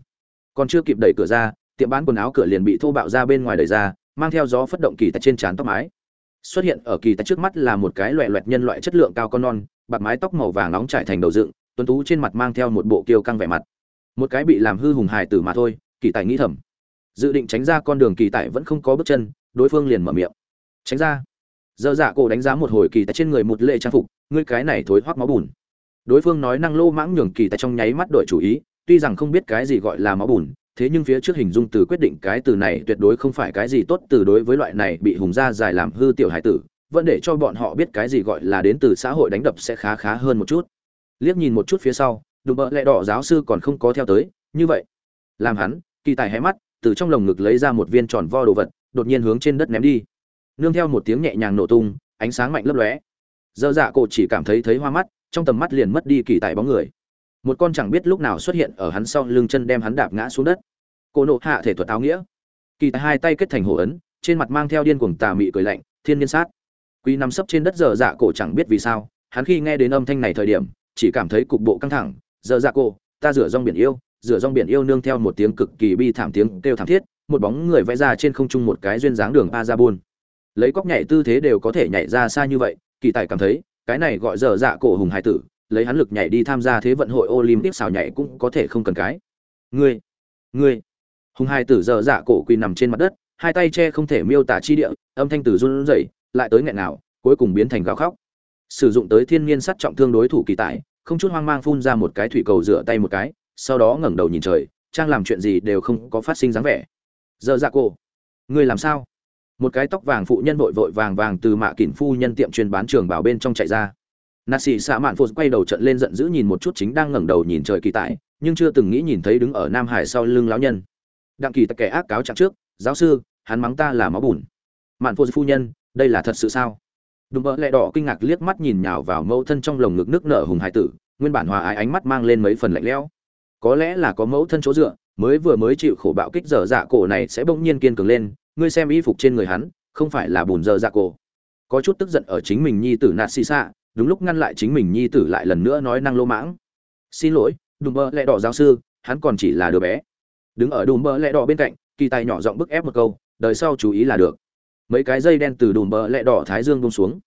Còn chưa kịp đẩy cửa ra, tiệm bán quần áo cửa liền bị thô bạo ra bên ngoài đẩy ra, mang theo gió phất động kỳ tại trên trán tóc mái. Xuất hiện ở kỳ tại trước mắt là một cái loẹ loẹt nhân loại chất lượng cao con non, bạc mái tóc màu vàng nóng trải thành đầu dựng tuấn tú trên mặt mang theo một bộ kiêu căng vẻ mặt. Một cái bị làm hư hùng hài tử mà thôi, kỳ tài nghĩ thầm. Dự định tránh ra con đường kỳ tài vẫn không có bước chân, đối phương liền mở miệng. Tránh ra. Dơ dạ cổ đánh giá một hồi kỳ tài trên người một lệ trang phục, ngươi cái này thối hoác máu bùn. Đối phương nói năng lô mãng nhường kỳ tài trong nháy mắt đội chủ ý, tuy rằng không biết cái gì gọi là máu bùn, thế nhưng phía trước hình dung từ quyết định cái từ này tuyệt đối không phải cái gì tốt từ đối với loại này bị hùng gia dài làm hư tiểu hải tử, vẫn để cho bọn họ biết cái gì gọi là đến từ xã hội đánh đập sẽ khá khá hơn một chút liếc nhìn một chút phía sau, đùm bợ lẹ đỏ giáo sư còn không có theo tới, như vậy. Làm hắn, kỳ tài hé mắt, từ trong lồng ngực lấy ra một viên tròn vo đồ vật, đột nhiên hướng trên đất ném đi. Nương theo một tiếng nhẹ nhàng nổ tung, ánh sáng mạnh lấp lóe. Dơ dạ cổ chỉ cảm thấy thấy hoa mắt, trong tầm mắt liền mất đi kỳ tài bóng người. Một con chẳng biết lúc nào xuất hiện ở hắn sau lưng chân đem hắn đạp ngã xuống đất. Cô nộ hạ thể thuật áo nghĩa. Kỳ tài hai tay kết thành hổ ấn, trên mặt mang theo điên cuồng tà mị cười lạnh, thiên nhiên sát. Quý nằm sấp trên đất dở dạ cổ chẳng biết vì sao, hắn khi nghe đến âm thanh này thời điểm chỉ cảm thấy cục bộ căng thẳng dở dạ cô, ta rửa rong biển yêu, rửa rong biển yêu nương theo một tiếng cực kỳ bi thảm tiếng kêu thảm thiết, một bóng người vẽ ra trên không trung một cái duyên dáng đường a ra buôn lấy cóc nhảy tư thế đều có thể nhảy ra xa như vậy, kỳ tài cảm thấy, cái này gọi dở dạ cổ hùng hải tử, lấy hắn lực nhảy đi tham gia thế vận hội olympic xào nhảy cũng có thể không cần cái. Ngươi ngươi. Hùng hải tử dở dạ cổ quỳ nằm trên mặt đất, hai tay che không thể miêu tả chi địa, âm thanh từ run rẩy, lại tới nghẹn nào cuối cùng biến thành gào khóc sử dụng tới thiên nhiên sắt trọng thương đối thủ kỳ tài không chút hoang mang phun ra một cái thủy cầu rửa tay một cái sau đó ngẩng đầu nhìn trời trang làm chuyện gì đều không có phát sinh dáng vẻ. Giờ ra cô, ngươi làm sao? Một cái tóc vàng phụ nhân vội vội vàng vàng từ mạ kỉn phu nhân tiệm chuyên bán trường bảo bên trong chạy ra. Nà xì xạ mạn phô quay đầu trận lên giận dữ nhìn một chút chính đang ngẩng đầu nhìn trời kỳ tài, nhưng chưa từng nghĩ nhìn thấy đứng ở nam hải sau lưng lão nhân. Đặng kỳ tặc kẻ ác cáo trạng trước giáo sư hắn mắng ta là máu bùn. Mạn phô phu nhân đây là thật sự sao? Đùm bỡ lẹ đỏ kinh ngạc liếc mắt nhìn nhào vào mẫu thân trong lồng ngực nước nở hùng hải tử, nguyên bản hòa ái ánh mắt mang lên mấy phần lạnh lẽo. Có lẽ là có mẫu thân chỗ dựa, mới vừa mới chịu khổ bạo kích dở dạ cổ này sẽ bỗng nhiên kiên cường lên, ngươi xem y phục trên người hắn, không phải là bùn dở dạ cổ. Có chút tức giận ở chính mình nhi tử nạt xì xạ đúng lúc ngăn lại chính mình nhi tử lại lần nữa nói năng lô mãng. Xin lỗi, đùm bơ lẹ đỏ giáo sư, hắn còn chỉ là đứa bé. Đứng ở đùm bơ lẹ đỏ bên cạnh, kỳ tài nhỏ giọng bức ép một câu, đời sau chú ý là được mấy cái dây đen từ đùm bờ lẹ đỏ thái dương bông xuống.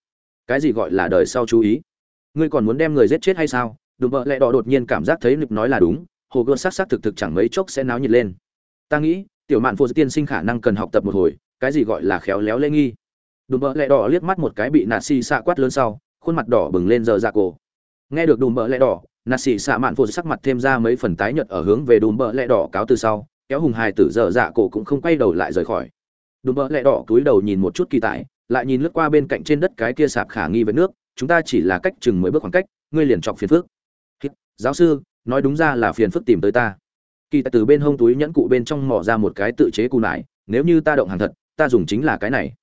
Cái gì gọi là đời sau chú ý? Ngươi còn muốn đem người giết chết hay sao? Đùm bờ lẹ đỏ đột nhiên cảm giác thấy nực nói là đúng, hồ gươm sắc sắc thực thực chẳng mấy chốc sẽ náo nhiệt lên. Ta nghĩ, tiểu mạn phô tiên sinh khả năng cần học tập một hồi, cái gì gọi là khéo léo lễ nghi. Đùm bờ lẹ đỏ liếc mắt một cái bị nạt xì xạ quát lớn sau, khuôn mặt đỏ bừng lên giờ ra cổ. Nghe được đùm bờ lẹ đỏ nạt xì xạ mạn phô sắc mặt thêm ra mấy phần tái nhợt ở hướng về đùm bờ lẹ đỏ cáo từ sau, kéo hùng hài tử dở dạ cổ cũng không quay đầu lại rời khỏi đùm bỡ lẹ đỏ túi đầu nhìn một chút kỳ tải, lại nhìn lướt qua bên cạnh trên đất cái kia sạp khả nghi với nước chúng ta chỉ là cách chừng mười bước khoảng cách ngươi liền chọc phiền phước giáo sư nói đúng ra là phiền phức tìm tới ta. Kỳ tại từ bên hông túi nhẫn cụ bên trong mỏ ra một cái tự chế cù nải nếu như ta động hàng thật ta dùng chính là cái này.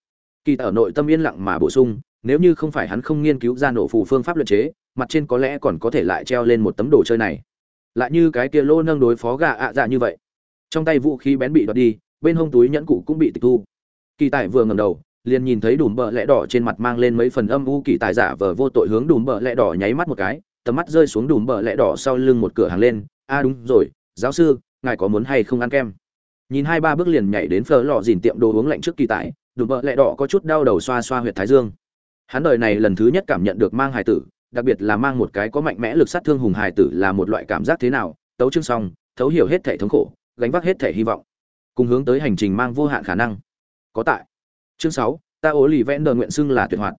Kỳ tại ở nội tâm yên lặng mà bổ sung nếu như không phải hắn không nghiên cứu ra nổ phù phương pháp luật chế mặt trên có lẽ còn có thể lại treo lên một tấm đồ chơi này. Lại như cái kia lô nâng đối phó gà ạ dạ như vậy. Trong tay vũ khí bén bị đoạt đi bên hông túi nhẫn cụ cũng bị tịch thu kỳ tài vừa ngầm đầu liền nhìn thấy đùm bờ lẽ đỏ trên mặt mang lên mấy phần âm u. Kỳ tài giả vờ vô tội hướng đùm bờ lẽ đỏ nháy mắt một cái tầm mắt rơi xuống đùm bờ lẹ đỏ sau lưng một cửa hàng lên. A à đúng rồi giáo sư ngài có muốn hay không ăn kem? Nhìn hai ba bước liền nhảy đến phở lò dìn tiệm đồ uống lạnh trước kỳ tài, đùm bờ lẹ đỏ có chút đau đầu xoa xoa huyệt thái dương. Hắn đời này lần thứ nhất cảm nhận được mang hài tử đặc biệt là mang một cái có mạnh mẽ lực sát thương hùng hài tử là một loại cảm giác thế nào tấu chương xong thấu hiểu hết thể thống khổ gánh vác hết thể hy vọng cùng hướng tới hành trình mang vô hạn khả năng có tại. Chương sáu, ta ố lì vẽn đờ nguyện xưng là tuyệt hoạt.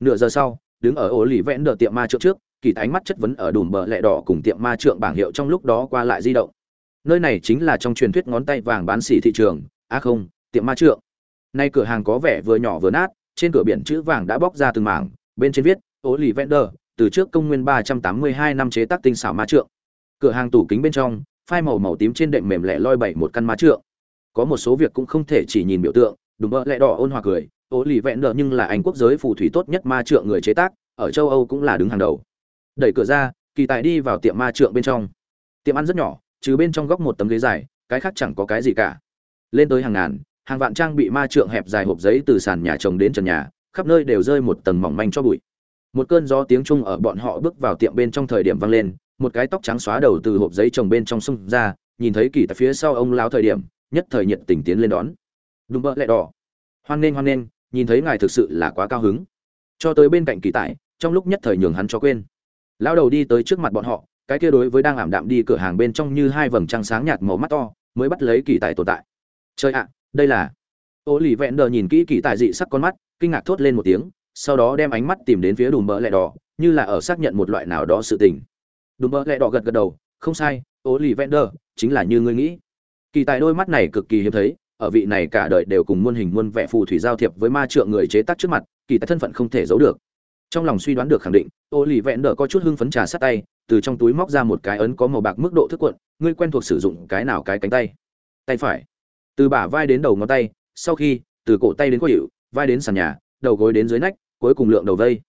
Nửa giờ sau, đứng ở ố lì vẽn đờ tiệm ma trượng trước, kỳ ánh mắt chất vấn ở đùm bờ lẹ đỏ cùng tiệm ma trượng bảng hiệu trong lúc đó qua lại di động. Nơi này chính là trong truyền thuyết ngón tay vàng bán xỉ thị trường. A à không, tiệm ma trượng. Nay cửa hàng có vẻ vừa nhỏ vừa nát, trên cửa biển chữ vàng đã bóc ra từng mảng, bên trên viết ố lì vendor từ trước công nguyên ba trăm tám mươi hai năm chế tác tinh xảo ma trượng. Cửa hàng tủ kính bên trong, phai màu màu tím trên đệm mềm lẻ loi bảy một căn ma trượng. Có một số việc cũng không thể chỉ nhìn biểu tượng đúng mơ lẹ đỏ ôn hòa cười, ô lì vẹn đờ nhưng là anh quốc giới phù thủy tốt nhất ma trượng người chế tác, ở châu âu cũng là đứng hàng đầu. Đẩy cửa ra, kỳ tài đi vào tiệm ma trượng bên trong. Tiệm ăn rất nhỏ, trừ bên trong góc một tấm ghế dài, cái khác chẳng có cái gì cả. Lên tới hàng ngàn, hàng vạn trang bị ma trượng hẹp dài hộp giấy từ sàn nhà trồng đến trần nhà, khắp nơi đều rơi một tầng mỏng manh cho bụi. Một cơn gió tiếng trung ở bọn họ bước vào tiệm bên trong thời điểm vang lên, một cái tóc trắng xóa đầu từ hộp giấy trồng bên trong sông ra, nhìn thấy kỳ tại phía sau ông lao thời điểm, nhất thời nhiệt tình tiến lên đón đùm bợ lẹ đỏ. Hoan nghênh hoan nghênh, nhìn thấy ngài thực sự là quá cao hứng. Cho tới bên cạnh kỳ tại trong lúc nhất thời nhường hắn cho quên. Lao đầu đi tới trước mặt bọn họ, cái kia đối với đang ảm đạm đi cửa hàng bên trong như hai vầng trăng sáng nhạt màu mắt to, mới bắt lấy kỳ tài tồn tại. Chơi ạ, đây là. Ô lì vẹn đờ nhìn kỹ kỳ tài dị sắc con mắt, kinh ngạc thốt lên một tiếng, sau đó đem ánh mắt tìm đến phía đùm bỡ lẹ đỏ, như là ở xác nhận một loại nào đó sự tình. Đùm bỡ lẹ đỏ gật gật đầu, không sai, ô lì vẹn đờ, chính là như ngươi nghĩ. Kỳ tài đôi mắt này cực kỳ hiếm thấy ở vị này cả đời đều cùng muôn hình muôn vẻ phù thủy giao thiệp với ma trượng người chế tác trước mặt, kỳ tài thân phận không thể giấu được. Trong lòng suy đoán được khẳng định, ô lì vẹn đỡ có chút hưng phấn trà sát tay, từ trong túi móc ra một cái ấn có màu bạc mức độ thức cuộn ngươi quen thuộc sử dụng cái nào cái cánh tay? Tay phải. Từ bả vai đến đầu ngón tay, sau khi, từ cổ tay đến cổ hiệu vai đến sàn nhà, đầu gối đến dưới nách, cuối cùng lượng đầu vây.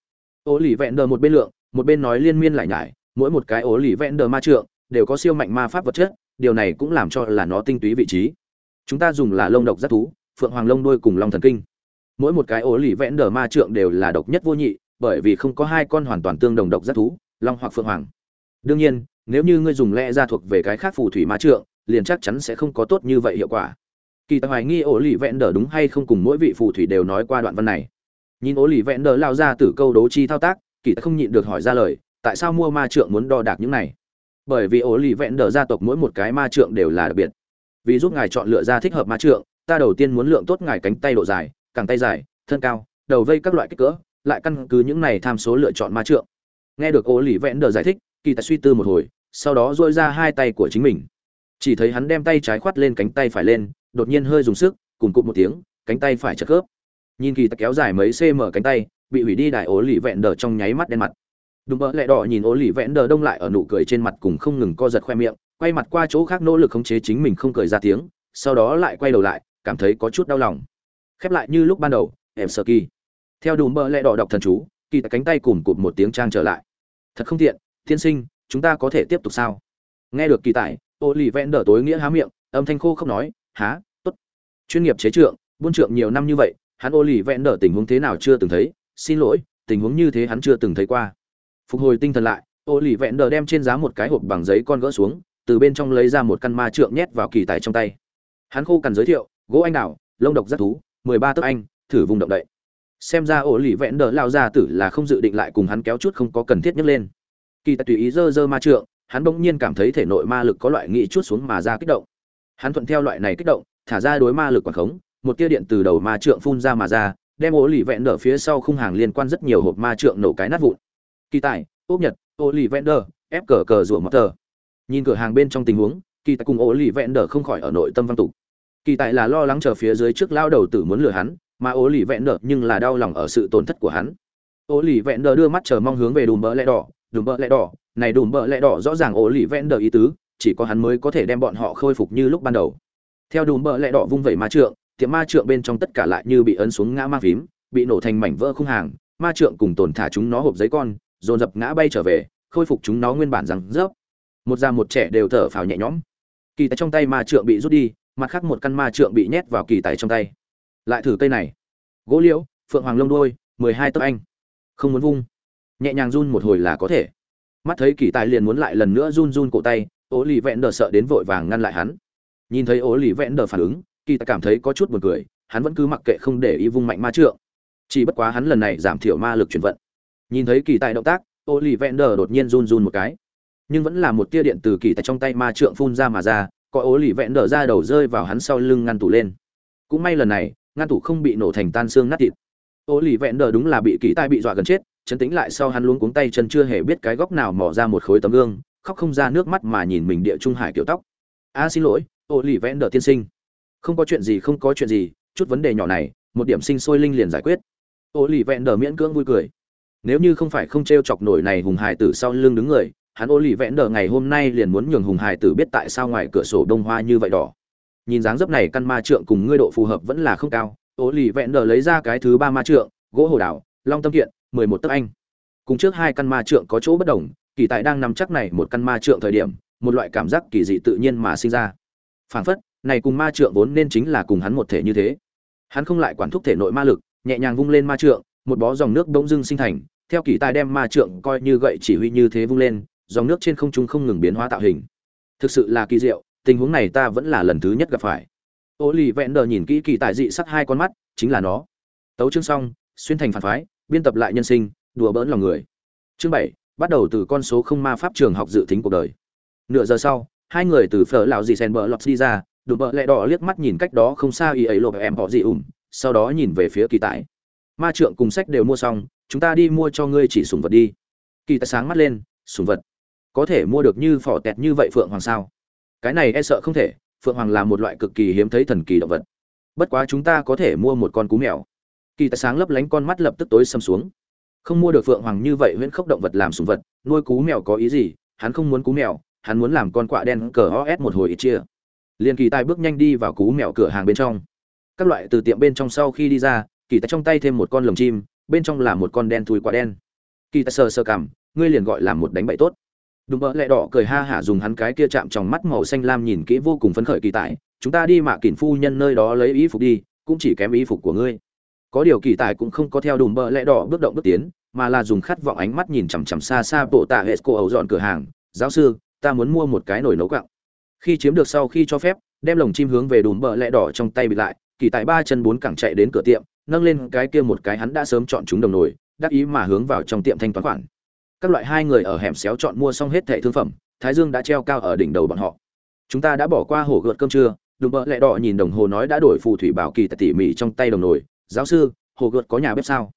Ô lì vẹn đờ một bên lượng, một bên nói liên miên lại nhải, mỗi một cái Ô lì Vẹn đờ ma trượng đều có siêu mạnh ma pháp vật chất, điều này cũng làm cho là nó tinh túy vị trí chúng ta dùng là lông độc giác thú, phượng hoàng lông đuôi cùng long thần kinh. Mỗi một cái ố lì vẽn đờ ma trượng đều là độc nhất vô nhị, bởi vì không có hai con hoàn toàn tương đồng độc giác thú, long hoặc phượng hoàng. Đương nhiên, nếu như ngươi dùng lẽ ra thuộc về cái khác phù thủy ma trượng, liền chắc chắn sẽ không có tốt như vậy hiệu quả. Kỳ tài hoài nghi ổ lì vẽn đờ đúng hay không cùng mỗi vị phù thủy đều nói qua đoạn văn này. Nhìn ổ lì vẽn đờ lao ra từ câu đố chi thao tác, kỳ tài không nhịn được hỏi ra lời, tại sao mua ma trượng muốn đo đạc những này? Bởi vì ổ lì vẽn đờ gia tộc mỗi một cái ma trượng đều là đặc biệt vì giúp ngài chọn lựa ra thích hợp ma trượng, ta đầu tiên muốn lượng tốt ngài cánh tay độ dài, càng tay dài, thân cao, đầu vây các loại kích cỡ, lại căn cứ những này tham số lựa chọn ma trượng. Nghe được Ô lì vẽn đờ giải thích, kỳ tài suy tư một hồi, sau đó dôi ra hai tay của chính mình. Chỉ thấy hắn đem tay trái khoát lên cánh tay phải lên, đột nhiên hơi dùng sức, cùng cụt một tiếng, cánh tay phải chật khớp. Nhìn kỳ tài kéo dài mấy cm cánh tay, bị hủy đi đại ố lì vẹn đờ trong nháy mắt đen mặt. Đúng bỡ lẹ đỏ nhìn ố lì vẹn đờ đông lại ở nụ cười trên mặt cùng không ngừng co giật khoe miệng quay mặt qua chỗ khác nỗ lực khống chế chính mình không cười ra tiếng, sau đó lại quay đầu lại, cảm thấy có chút đau lòng. Khép lại như lúc ban đầu, em sợ kỳ. Theo đùm bơ lẹ đỏ đọc thần chú, kỳ tại cánh tay cùng cụt một tiếng trang trở lại. Thật không tiện, tiên sinh, chúng ta có thể tiếp tục sao? Nghe được kỳ tài ô lì vẽn đờ tối nghĩa há miệng, âm thanh khô không nói, há t ố t chuyên nghiệp chế trượng, buôn trượng nhiều năm như vậy, hắn ô lì vẽn đờ tình huống thế nào chưa từng thấy, xin lỗi, tình huống như thế hắn chưa từng thấy qua. Phục hồi tinh thần lại ô lì vẹn đờ đem trên giá một cái hộp bằng giấy con gỡ xuống từ bên trong lấy ra một căn ma trượng nhét vào kỳ tài trong tay. Hắn khô cằn giới thiệu, gỗ anh đào, lông độc rất thú, mười ba tấc anh, thử vùng động đậy. Xem ra ổ lì vẹn đỡ lao ra tử là không dự định lại cùng hắn kéo chút không có cần thiết nhấc lên. Kỳ tài tùy ý dơ dơ ma trượng, hắn bỗng nhiên cảm thấy thể nội ma lực có loại nghị chút xuống mà ra kích động. Hắn thuận theo loại này kích động, thả ra đối ma lực quảng khống, một tia điện từ đầu ma trượng phun ra mà ra, đem ổ lì vẹn đỡ phía sau khung hàng liên quan rất nhiều hộp ma trượng nổ cái nát vụn. Kỳ tài ốp nhật, ổ lì vẹn đờ, ép cờ cờ rủa mọt tờ nhìn cửa hàng bên trong tình huống, kỳ tài cùng ổ lì vẹn đờ không khỏi ở nội tâm văn tục. Kỳ tài là lo lắng chờ phía dưới trước lao đầu tử muốn lừa hắn, mà ổ lì vẹn đờ nhưng là đau lòng ở sự tổn thất của hắn. Ổ lì vẹn đờ đưa mắt chờ mong hướng về đùm bỡ lẽ đỏ, đùm bỡ lẽ đỏ, này đùm bỡ lẽ đỏ rõ ràng ổ lì vẹn đờ ý tứ, chỉ có hắn mới có thể đem bọn họ khôi phục như lúc ban đầu. Theo đùm bỡ lẽ đỏ vung vẩy ma trượng, tiệm ma trượng bên trong tất cả lại như bị ấn xuống ngã ma phím, bị nổ thành mảnh vỡ khung hàng, ma trượng cùng tổn thả chúng nó hộp giấy con, dồn dập ngã bay trở về, khôi phục chúng nó nguyên bản rằng rớp một già một trẻ đều thở phào nhẹ nhõm. Kỳ tài trong tay ma trượng bị rút đi, mặt khác một căn ma trượng bị nhét vào kỳ tài trong tay. Lại thử cây này. Gỗ liễu, phượng hoàng lông đuôi, mười hai tấc anh. Không muốn vung. Nhẹ nhàng run một hồi là có thể. Mắt thấy kỳ tài liền muốn lại lần nữa run run cổ tay ố lì vẹn đờ sợ đến vội vàng ngăn lại hắn. Nhìn thấy ố lì vẹn đờ phản ứng, kỳ tài cảm thấy có chút buồn cười, hắn vẫn cứ mặc kệ không để ý vung mạnh ma trượng. Chỉ bất quá hắn lần này giảm thiểu ma lực chuyển vận. Nhìn thấy kỳ tài động tác, ô lì vẹn đờ đột nhiên run run một cái nhưng vẫn là một tia điện từ kỳ tài trong tay ma trượng phun ra mà ra, có ố lì vẹn đờ ra đầu rơi vào hắn sau lưng ngăn tủ lên. Cũng may lần này, ngăn tủ không bị nổ thành tan xương nát thịt. Ố lì vẹn đờ đúng là bị kỳ tài bị dọa gần chết, chấn tĩnh lại sau hắn luống cuống tay chân chưa hề biết cái góc nào mò ra một khối tấm gương, khóc không ra nước mắt mà nhìn mình địa trung hải kiểu tóc. A à, xin lỗi, ố lì vẹn đờ tiên sinh. Không có chuyện gì, không có chuyện gì, chút vấn đề nhỏ này, một điểm sinh sôi linh liền giải quyết. Ố lì vẹn đờ miễn cưỡng vui cười. Nếu như không phải không t chọc nổi này hùng hải tử sau lưng đứng người hắn ô lì Vẽn đờ ngày hôm nay liền muốn nhường hùng hải tử biết tại sao ngoài cửa sổ đông hoa như vậy đỏ. Nhìn dáng dấp này căn ma trượng cùng ngươi độ phù hợp vẫn là không cao. Ô lì Vẽn đờ lấy ra cái thứ ba ma trượng, gỗ hồ đảo, long tâm kiện, mười một tấc anh. Cùng trước hai căn ma trượng có chỗ bất đồng, kỳ tại đang nằm chắc này một căn ma trượng thời điểm, một loại cảm giác kỳ dị tự nhiên mà sinh ra. Phảng phất, này cùng ma trượng vốn nên chính là cùng hắn một thể như thế. Hắn không lại quản thúc thể nội ma lực, nhẹ nhàng vung lên ma trượng, một bó dòng nước bỗng dưng sinh thành, theo kỳ tài đem ma trượng coi như gậy chỉ huy như thế vung lên dòng nước trên không trung không ngừng biến hóa tạo hình. Thực sự là kỳ diệu, tình huống này ta vẫn là lần thứ nhất gặp phải. Ô lì vẹn đờ nhìn kỹ kỳ tài dị sắc hai con mắt, chính là nó. Tấu chương xong, xuyên thành phản phái, biên tập lại nhân sinh, đùa bỡn lòng người. Chương bảy, bắt đầu từ con số không ma pháp trường học dự tính cuộc đời. Nửa giờ sau, hai người từ phở lão dì sen bờ lọt đi ra, đùa bợ lẹ đỏ liếc mắt nhìn cách đó không xa y ấy lộ em họ dị ủng, sau đó nhìn về phía kỳ tài. Ma trượng cùng sách đều mua xong, chúng ta đi mua cho ngươi chỉ sùng vật đi. Kỳ tài sáng mắt lên sùng vật có thể mua được như phỏ tẹt như vậy phượng hoàng sao? Cái này e sợ không thể, phượng hoàng là một loại cực kỳ hiếm thấy thần kỳ động vật. Bất quá chúng ta có thể mua một con cú mèo. Kỳ tài sáng lấp lánh con mắt lập tức tối xâm xuống. Không mua được phượng hoàng như vậy huyễn khốc động vật làm sùng vật, nuôi cú mèo có ý gì? Hắn không muốn cú mèo, hắn muốn làm con quạ đen cờ os một hồi ít chia. Liền kỳ tài bước nhanh đi vào cú mèo cửa hàng bên trong. Các loại từ tiệm bên trong sau khi đi ra, kỳ tài trong tay thêm một con lồng chim, bên trong là một con đen thui quả đen. Kỳ tài sờ sờ cảm, ngươi liền gọi là một đánh bậy tốt đùm bợ lẹ đỏ cười ha hả dùng hắn cái kia chạm trong mắt màu xanh lam nhìn kỹ vô cùng phấn khởi kỳ tài. Chúng ta đi mạ kỉnh phu nhân nơi đó lấy ý phục đi, cũng chỉ kém ý phục của ngươi. Có điều kỳ tài cũng không có theo đùm bợ lẹ đỏ bước động bước tiến, mà là dùng khát vọng ánh mắt nhìn chằm chằm xa xa bộ tạ hệ cô ẩu dọn cửa hàng. Giáo sư, ta muốn mua một cái nồi nấu gạo. khi chiếm được sau khi cho phép, đem lồng chim hướng về đùm bợ lẹ đỏ trong tay bị lại, kỳ tài ba chân bốn cẳng chạy đến cửa tiệm, nâng lên cái kia một cái hắn đã sớm chọn chúng đồng nồi, đắc ý mà hướng vào trong tiệm thanh toán khoản các loại hai người ở hẻm xéo chọn mua xong hết thẻ thương phẩm, thái dương đã treo cao ở đỉnh đầu bọn họ. Chúng ta đã bỏ qua hổ gợt cơm trưa, đùm bợ lẹ đỏ nhìn đồng hồ nói đã đổi phù thủy bảo kỳ tỉ mỉ trong tay đồng nồi. Giáo sư hồ gợt có nhà bếp sao?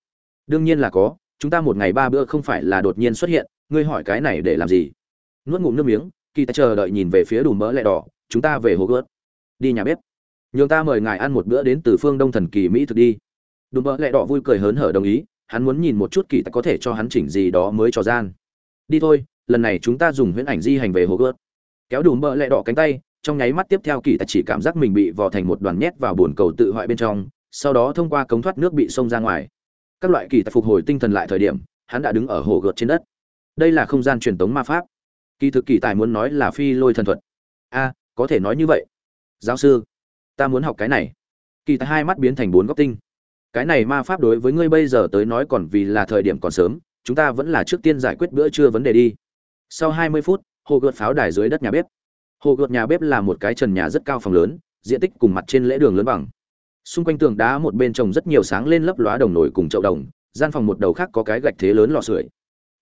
Đương nhiên là có, chúng ta một ngày ba bữa không phải là đột nhiên xuất hiện, ngươi hỏi cái này để làm gì? Nuốt ngụm nước miếng, kỳ ta chờ đợi nhìn về phía đùm bỡ lẹ đỏ, chúng ta về hồ gớt đi nhà bếp. Nhường ta mời ngài ăn một bữa đến từ phương đông thần kỳ mỹ thực đi. Đùm bỡ lẹ đỏ vui cười hớn hở đồng ý hắn muốn nhìn một chút kỳ tài có thể cho hắn chỉnh gì đó mới cho gian. Đi thôi, lần này chúng ta dùng huyễn ảnh di hành về hồ gớt kéo đùm bợ lẹ đỏ cánh tay, trong nháy mắt tiếp theo kỳ tài chỉ cảm giác mình bị vò thành một đoàn nhét vào bồn cầu tự hoại bên trong, sau đó thông qua cống thoát nước bị xông ra ngoài. Các loại kỳ tài phục hồi tinh thần lại thời điểm, hắn đã đứng ở hồ gợt trên đất. Đây là không gian truyền tống ma pháp. Kỳ thực kỳ tài muốn nói là phi lôi thần thuật. A, có thể nói như vậy. Giáo sư, ta muốn học cái này. Kỳ tài hai mắt biến thành bốn góc tinh cái này ma pháp đối với ngươi bây giờ tới nói còn vì là thời điểm còn sớm, chúng ta vẫn là trước tiên giải quyết bữa trưa vấn đề đi. Sau hai mươi phút, hồ gợt pháo đài dưới đất nhà bếp. Hồ gợt nhà bếp là một cái trần nhà rất cao phòng lớn, diện tích cùng mặt trên lễ đường lớn bằng. Xung quanh tường đá một bên trồng rất nhiều sáng lên lấp lóa đồng nồi cùng chậu đồng, gian phòng một đầu khác có cái gạch thế lớn lò sưởi.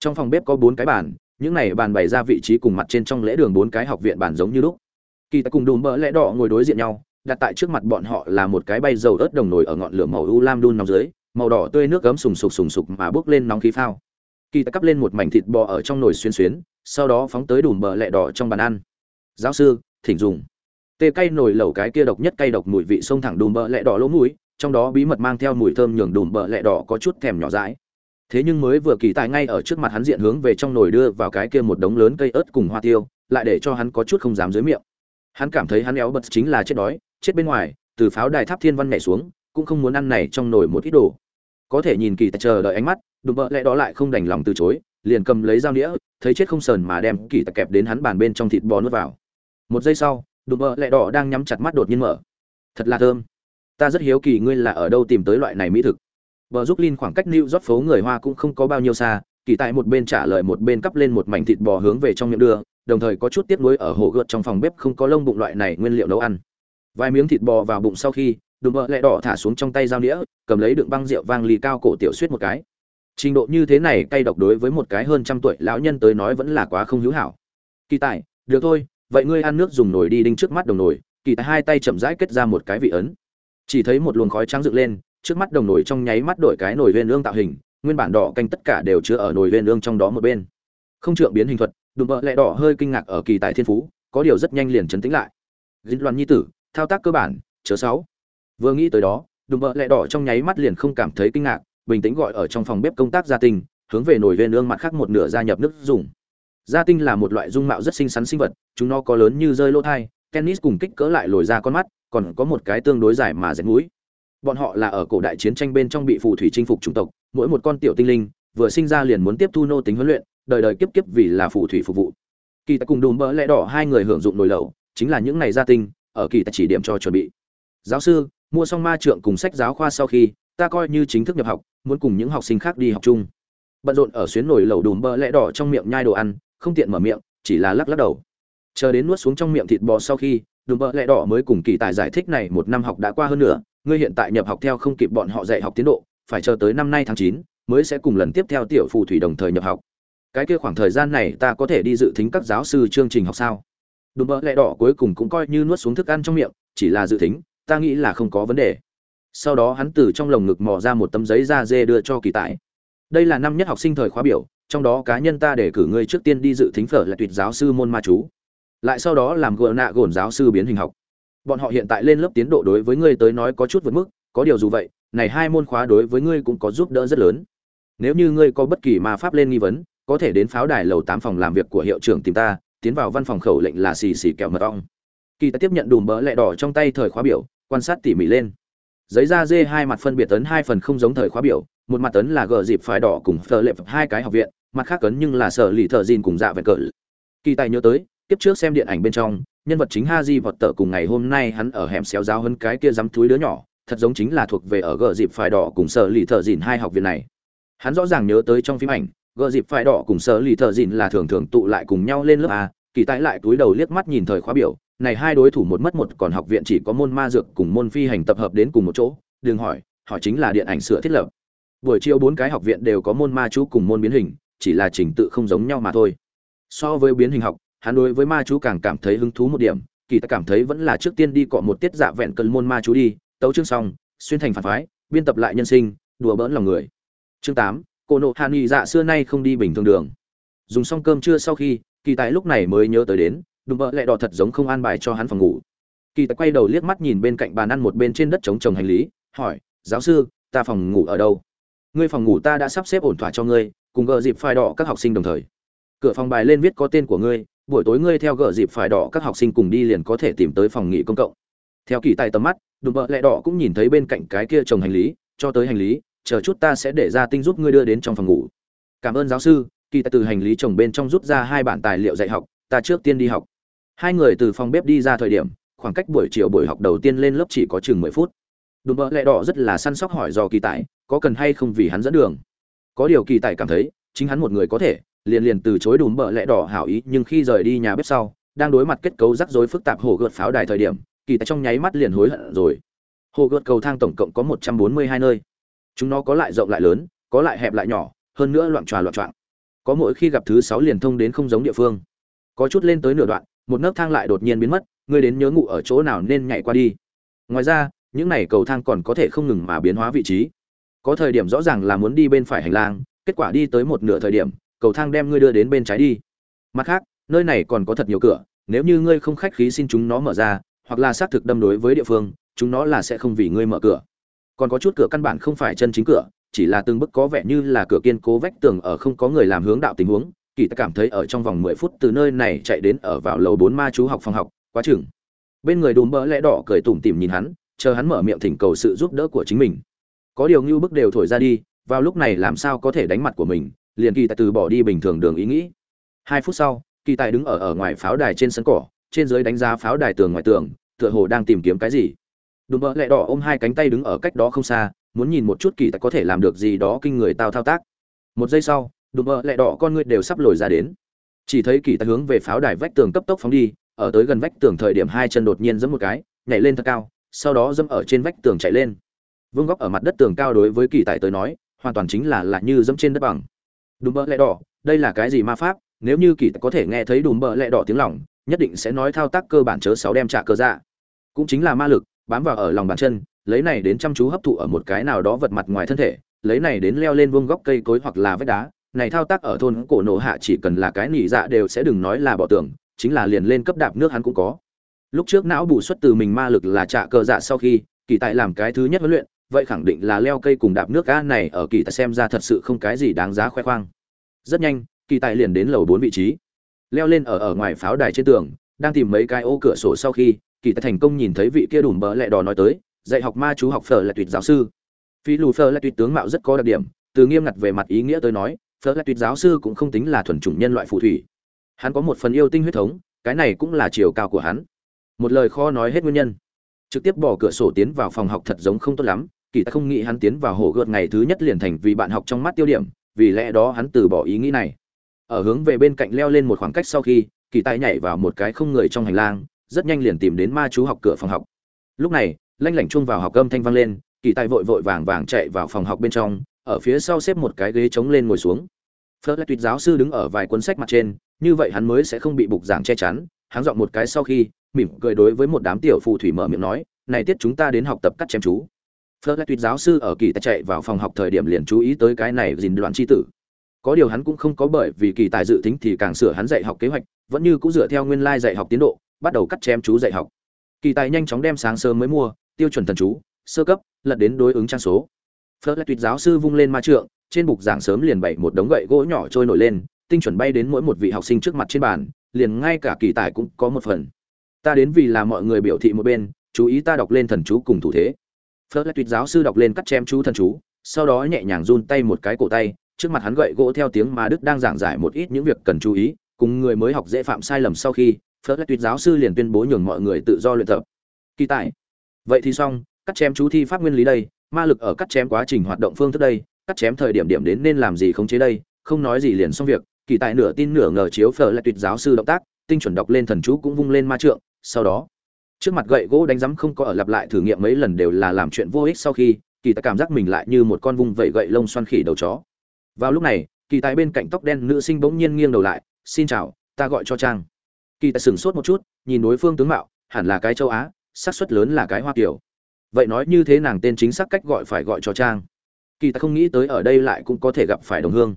Trong phòng bếp có bốn cái bàn, những này bàn bày ra vị trí cùng mặt trên trong lễ đường bốn cái học viện bàn giống như lúc. Kỳ ta cùng đùm bỡ lẽ đỏ ngồi đối diện nhau đặt tại trước mặt bọn họ là một cái bay dầu ớt đồng nồi ở ngọn lửa màu u lam đun nóng dưới, màu đỏ tươi nước gấm sùng sục sùng sục mà bốc lên nóng khí phao. Kỳ ta cắp lên một mảnh thịt bò ở trong nồi xuyên xuyến, sau đó phóng tới đùm bờ lẹ đỏ trong bàn ăn. Giáo sư, thỉnh dùng. Tê cay nồi lẩu cái kia độc nhất cay độc mùi vị sông thẳng đùm bờ lẹ đỏ lỗ mũi, trong đó bí mật mang theo mùi thơm nhường đùm bờ lẹ đỏ có chút thèm nhỏ dãi. Thế nhưng mới vừa kỳ tài ngay ở trước mặt hắn diện hướng về trong nồi đưa vào cái kia một đống lớn cây ớt cùng hoa tiêu, lại để cho hắn có chút không dám dưới miệng. Hắn cảm thấy hắn éo bật chính là chết đói chết bên ngoài, từ pháo đài tháp thiên văn nhảy xuống, cũng không muốn ăn này trong nồi một ít đồ. Có thể nhìn kỳ tài chờ đợi ánh mắt đụng vợ lẹ đó lại không đành lòng từ chối, liền cầm lấy dao nĩa, thấy chết không sờn mà đem kỳ tài kẹp đến hắn bàn bên trong thịt bò nuốt vào. Một giây sau đụng vợ lẹ đỏ đang nhắm chặt mắt đột nhiên mở. Thật là thơm. Ta rất hiếu kỳ ngươi là ở đâu tìm tới loại này mỹ thực. Bờ giúp linh khoảng cách new rót phố người hoa cũng không có bao nhiêu xa, kỳ tại một bên trả lời một bên cắp lên một mảnh thịt bò hướng về trong miệng đưa, đồng thời có chút tiếc nuối ở hồ gợt trong phòng bếp không có lông bụng loại này nguyên liệu nấu ăn vài miếng thịt bò vào bụng sau khi, đùm bợ lẹ đỏ thả xuống trong tay dao đĩa cầm lấy đựng băng rượu vang lì cao cổ tiểu suýt một cái. Trình độ như thế này cay độc đối với một cái hơn trăm tuổi lão nhân tới nói vẫn là quá không hữu hảo. Kỳ tài, được thôi, vậy ngươi ăn nước dùng nồi đi đinh trước mắt đồng nồi. Kỳ tài hai tay chậm rãi kết ra một cái vị ấn. Chỉ thấy một luồng khói trắng dựng lên, trước mắt đồng nồi trong nháy mắt đổi cái nồi viên ương tạo hình, nguyên bản đỏ canh tất cả đều chứa ở nồi viên ương trong đó một bên. Không trượng biến hình thuật, đùm bợ lẹ đỏ hơi kinh ngạc ở kỳ tài thiên phú, có điều rất nhanh liền chấn tĩnh lại. Dính loạn nhi tử thao tác cơ bản, chớ sáu vừa nghĩ tới đó, đùm bợ lẹ đỏ trong nháy mắt liền không cảm thấy kinh ngạc, bình tĩnh gọi ở trong phòng bếp công tác gia tinh, hướng về nồi lên ương mặt khác một nửa gia nhập nước dùng. Gia tinh là một loại dung mạo rất xinh xắn sinh vật, chúng nó có lớn như rơi lỗ thai, tennis cùng kích cỡ lại lồi ra con mắt, còn có một cái tương đối dài mà rẽ mũi. Bọn họ là ở cổ đại chiến tranh bên trong bị phù thủy chinh phục chủng tộc, mỗi một con tiểu tinh linh, vừa sinh ra liền muốn tiếp thu nô tính huấn luyện, đời đời kiếp kiếp vì là phù thủy phục vụ. Kỳ tại cùng đùm bỡ lẽ đỏ hai người hưởng dụng nồi lẩu, chính là những ngày gia tinh ở kỳ tài chỉ điểm cho chuẩn bị. Giáo sư, mua xong ma trượng cùng sách giáo khoa sau khi, ta coi như chính thức nhập học, muốn cùng những học sinh khác đi học chung. Bận rộn ở xuyến nổi lẩu đùm bơ lẽ đỏ trong miệng nhai đồ ăn, không tiện mở miệng, chỉ là lắc lắc đầu. Chờ đến nuốt xuống trong miệng thịt bò sau khi, đùm bơ lẽ đỏ mới cùng kỳ tài giải thích này một năm học đã qua hơn nữa ngươi hiện tại nhập học theo không kịp bọn họ dạy học tiến độ, phải chờ tới năm nay tháng chín, mới sẽ cùng lần tiếp theo tiểu phù thủy đồng thời nhập học. Cái kia khoảng thời gian này ta có thể đi dự thính các giáo sư chương trình học sao? Đùm bỡ lẹ đỏ cuối cùng cũng coi như nuốt xuống thức ăn trong miệng, chỉ là dự tính, ta nghĩ là không có vấn đề. Sau đó hắn từ trong lồng ngực mò ra một tấm giấy da dê đưa cho kỳ tài. Đây là năm nhất học sinh thời khóa biểu, trong đó cá nhân ta để cử ngươi trước tiên đi dự thính phở là tuyệt giáo sư môn ma chú. Lại sau đó làm gỡ nạ gồn giáo sư biến hình học. Bọn họ hiện tại lên lớp tiến độ đối với ngươi tới nói có chút vượt mức, có điều dù vậy, này hai môn khóa đối với ngươi cũng có giúp đỡ rất lớn. Nếu như ngươi có bất kỳ ma pháp lên nghi vấn, có thể đến pháo đài lầu tám phòng làm việc của hiệu trưởng tìm ta tiến vào văn phòng khẩu lệnh là xì xì kẹo mật ong. Kỳ tài tiếp nhận đùm bỡ lẹ đỏ trong tay thời khóa biểu, quan sát tỉ mỉ lên. Giấy da dê hai mặt phân biệt tấn hai phần không giống thời khóa biểu, một mặt tấn là gờ dịp phải đỏ cùng phờ lệ hai cái học viện, mặt khác cấn nhưng là sở lì thợ dìn cùng dạ vẹn cỡ kỳ tài nhớ tới, tiếp trước xem điện ảnh bên trong, nhân vật chính ha di vọt tờ cùng ngày hôm nay hắn ở hẻm xéo giáo hơn cái kia dám túi đứa nhỏ, thật giống chính là thuộc về ở gờ dịp phải đỏ cùng sở lì thợ dìn hai học viện này. Hắn rõ ràng nhớ tới trong phim ảnh gờ dịp phải đỏ cùng sở lì thợ dìn là thường thường tụ lại cùng nhau lên lớp a, kỳ tại lại túi đầu liếc mắt nhìn thời khóa biểu, này hai đối thủ một mất một còn học viện chỉ có môn ma dược cùng môn phi hành tập hợp đến cùng một chỗ, đừng hỏi hỏi chính là điện ảnh sửa thiết lập. Buổi chiều bốn cái học viện đều có môn ma chú cùng môn biến hình, chỉ là trình tự không giống nhau mà thôi. So với biến hình học, hắn đối với ma chú càng cảm thấy hứng thú một điểm, kỳ ta cảm thấy vẫn là trước tiên đi cọ một tiết dạ vẹn cần môn ma chú đi, tấu chương xong, xuyên thành phản phái, biên tập lại nhân sinh, đùa bỡn lòng người. Chương tám cô nộ hạ nghị dạ xưa nay không đi bình thường đường. Dùng xong cơm trưa sau khi, kỳ tài lúc này mới nhớ tới đến, đùm bợ lẹ đỏ thật giống không an bài cho hắn phòng ngủ. Kỳ tài quay đầu liếc mắt nhìn bên cạnh bàn ăn một bên trên đất chống trồng hành lý, hỏi, giáo sư, ta phòng ngủ ở đâu? Ngươi phòng ngủ ta đã sắp xếp ổn thỏa cho ngươi, cùng gợ dịp phai đỏ các học sinh đồng thời. Cửa phòng bài lên viết có tên của ngươi, buổi tối ngươi theo gợ dịp phải đỏ các học sinh cùng đi liền có thể tìm tới phòng nghỉ công cộng. Theo kỳ tài tầm mắt, đùm bợ lẹ đỏ cũng nhìn thấy bên cạnh cái kia trồng hành lý, cho tới hành lý chờ chút ta sẽ để ra tinh giúp ngươi đưa đến trong phòng ngủ. Cảm ơn giáo sư, kỳ tài từ hành lý chồng bên trong rút ra hai bản tài liệu dạy học, ta trước tiên đi học. Hai người từ phòng bếp đi ra thời điểm, khoảng cách buổi chiều buổi học đầu tiên lên lớp chỉ có chừng mười phút. Đùm bỡ lẹ đỏ rất là săn sóc hỏi do kỳ tài, có cần hay không vì hắn dẫn đường. Có điều kỳ tài cảm thấy, chính hắn một người có thể, liền liền từ chối đùm bỡ lẹ đỏ hảo ý, nhưng khi rời đi nhà bếp sau, đang đối mặt kết cấu rắc rối phức tạp hồ gợt pháo đài thời điểm, kỳ tài trong nháy mắt liền hối hận rồi. Hồ gợt cầu thang tổng cộng có một trăm bốn mươi hai nơi chúng nó có lại rộng lại lớn, có lại hẹp lại nhỏ, hơn nữa loạn tròa loạn trọng có mỗi khi gặp thứ sáu liền thông đến không giống địa phương. Có chút lên tới nửa đoạn, một nấc thang lại đột nhiên biến mất, ngươi đến nhớ ngụ ở chỗ nào nên nhảy qua đi. Ngoài ra, những này cầu thang còn có thể không ngừng mà biến hóa vị trí. Có thời điểm rõ ràng là muốn đi bên phải hành lang, kết quả đi tới một nửa thời điểm, cầu thang đem ngươi đưa đến bên trái đi. Mặt khác, nơi này còn có thật nhiều cửa, nếu như ngươi không khách khí xin chúng nó mở ra, hoặc là xác thực đâm đối với địa phương, chúng nó là sẽ không vì ngươi mở cửa còn có chút cửa căn bản không phải chân chính cửa, chỉ là từng bức có vẻ như là cửa kiên cố vách tường ở không có người làm hướng đạo tình huống. Kỳ ta cảm thấy ở trong vòng mười phút từ nơi này chạy đến ở vào lầu bốn ma chú học phòng học, quá chừng. Bên người đùm bỡ lẽ đỏ cười tủm tỉm nhìn hắn, chờ hắn mở miệng thỉnh cầu sự giúp đỡ của chính mình. Có điều ngưu bức đều thổi ra đi, vào lúc này làm sao có thể đánh mặt của mình, liền kỳ tài từ bỏ đi bình thường đường ý nghĩ. Hai phút sau, kỳ tài đứng ở ở ngoài pháo đài trên sân cỏ, trên dưới đánh giá pháo đài tường ngoài tường, tựa hồ đang tìm kiếm cái gì đùm bợ lẹ đỏ ôm hai cánh tay đứng ở cách đó không xa, muốn nhìn một chút kỳ tài có thể làm được gì đó kinh người tao thao tác. Một giây sau, đùm bợ lẹ đỏ con ngươi đều sắp lồi ra đến. Chỉ thấy kỳ tài hướng về pháo đài vách tường cấp tốc phóng đi, ở tới gần vách tường thời điểm hai chân đột nhiên giẫm một cái, nhảy lên thật cao, sau đó dẫm ở trên vách tường chạy lên. Vương góc ở mặt đất tường cao đối với kỳ tài tới nói, hoàn toàn chính là là như dẫm trên đất bằng. Đùm bợ lẹ đỏ, đây là cái gì ma pháp? Nếu như kỳ tài có thể nghe thấy đùm bợ lẹ đỏ tiếng lòng, nhất định sẽ nói thao tác cơ bản chớ sáu đem trả cơ dạ. Cũng chính là ma lực bám vào ở lòng bàn chân, lấy này đến chăm chú hấp thụ ở một cái nào đó vật mặt ngoài thân thể, lấy này đến leo lên vuông góc cây cối hoặc là vách đá. Này thao tác ở thôn cổ nổ hạ chỉ cần là cái nỉ dạ đều sẽ đừng nói là bỏ tường, chính là liền lên cấp đạp nước hắn cũng có. Lúc trước não bù xuất từ mình ma lực là trả cờ dạ sau khi, kỳ tại làm cái thứ nhất huấn luyện, vậy khẳng định là leo cây cùng đạp nước ga này ở kỳ tại xem ra thật sự không cái gì đáng giá khoe khoang. Rất nhanh, kỳ tại liền đến lầu bốn vị trí. Leo lên ở ở ngoài pháo đài trên tường, đang tìm mấy cái ô cửa sổ sau khi kỳ tài thành công nhìn thấy vị kia đùm bỡ lẹ đỏ nói tới, dạy học ma chú học phở là tuyệt giáo sư. Phi lù phở là tuyệt tướng mạo rất có đặc điểm, từ nghiêm ngặt về mặt ý nghĩa tới nói, phở là tuyệt giáo sư cũng không tính là thuần chủng nhân loại phù thủy. Hắn có một phần yêu tinh huyết thống, cái này cũng là chiều cao của hắn. Một lời khó nói hết nguyên nhân. Trực tiếp bỏ cửa sổ tiến vào phòng học thật giống không tốt lắm, kỳ ta không nghĩ hắn tiến vào hồ gợt ngày thứ nhất liền thành vì bạn học trong mắt tiêu điểm, vì lẽ đó hắn từ bỏ ý nghĩ này. Ở hướng về bên cạnh leo lên một khoảng cách sau khi, kỳ tài nhảy vào một cái không người trong hành lang rất nhanh liền tìm đến ma chú học cửa phòng học. Lúc này, lanh lảnh chuông vào học âm thanh vang lên, kỳ tài vội vội vàng vàng chạy vào phòng học bên trong, ở phía sau xếp một cái ghế trống lên ngồi xuống. Phớt lại tuyệt giáo sư đứng ở vài cuốn sách mặt trên, như vậy hắn mới sẽ không bị bục giảng che chắn. Hắn dọn một cái sau khi, mỉm cười đối với một đám tiểu phù thủy mở miệng nói, này tiết chúng ta đến học tập cắt chém chú. Phớt lại tuyệt giáo sư ở kỳ tài chạy vào phòng học thời điểm liền chú ý tới cái này dình đoạn chi tử. Có điều hắn cũng không có bởi vì kỳ tài dự tính thì càng sửa hắn dạy học kế hoạch, vẫn như cũng dựa theo nguyên lai dạy học tiến độ bắt đầu cắt chém chú dạy học. Kỳ tài nhanh chóng đem sáng sớm mới mua, tiêu chuẩn thần chú, sơ cấp, lật đến đối ứng trang số. Phớt lại tuyệt giáo sư vung lên ma trượng, trên bục giảng sớm liền bày một đống gậy gỗ nhỏ trôi nổi lên, tinh chuẩn bay đến mỗi một vị học sinh trước mặt trên bàn, liền ngay cả kỳ tài cũng có một phần. Ta đến vì là mọi người biểu thị một bên, chú ý ta đọc lên thần chú cùng thủ thế. Phớt lại tuyệt giáo sư đọc lên cắt chém chú thần chú, sau đó nhẹ nhàng run tay một cái cổ tay, trước mặt hắn gậy gỗ theo tiếng mà đức đang giảng giải một ít những việc cần chú ý, cùng người mới học dễ phạm sai lầm sau khi phớt lại tuyệt giáo sư liền tuyên bố nhường mọi người tự do luyện tập. Kỳ tài. Vậy thì xong, cắt chém chú thi pháp nguyên lý đây, ma lực ở cắt chém quá trình hoạt động phương thức đây, cắt chém thời điểm điểm đến nên làm gì khống chế đây, không nói gì liền xong việc. Kỳ tài nửa tin nửa ngờ chiếu phở lại tuyệt giáo sư động tác, tinh chuẩn đọc lên thần chú cũng vung lên ma trượng, sau đó, trước mặt gậy gỗ đánh rắm không có ở lặp lại thử nghiệm mấy lần đều là làm chuyện vô ích sau khi, kỳ tài cảm giác mình lại như một con vung vẩy gậy lông xoăn khỉ đầu chó. Vào lúc này, kỳ tài bên cạnh tóc đen nữ sinh bỗng nhiên nghiêng đầu lại, xin chào, ta gọi cho trang kỳ tài sửng sốt một chút, nhìn đối phương tướng mạo, hẳn là cái châu á, xác suất lớn là cái hoa kiểu vậy nói như thế nàng tên chính xác cách gọi phải gọi cho trang. Kỳ tài không nghĩ tới ở đây lại cũng có thể gặp phải đồng hương.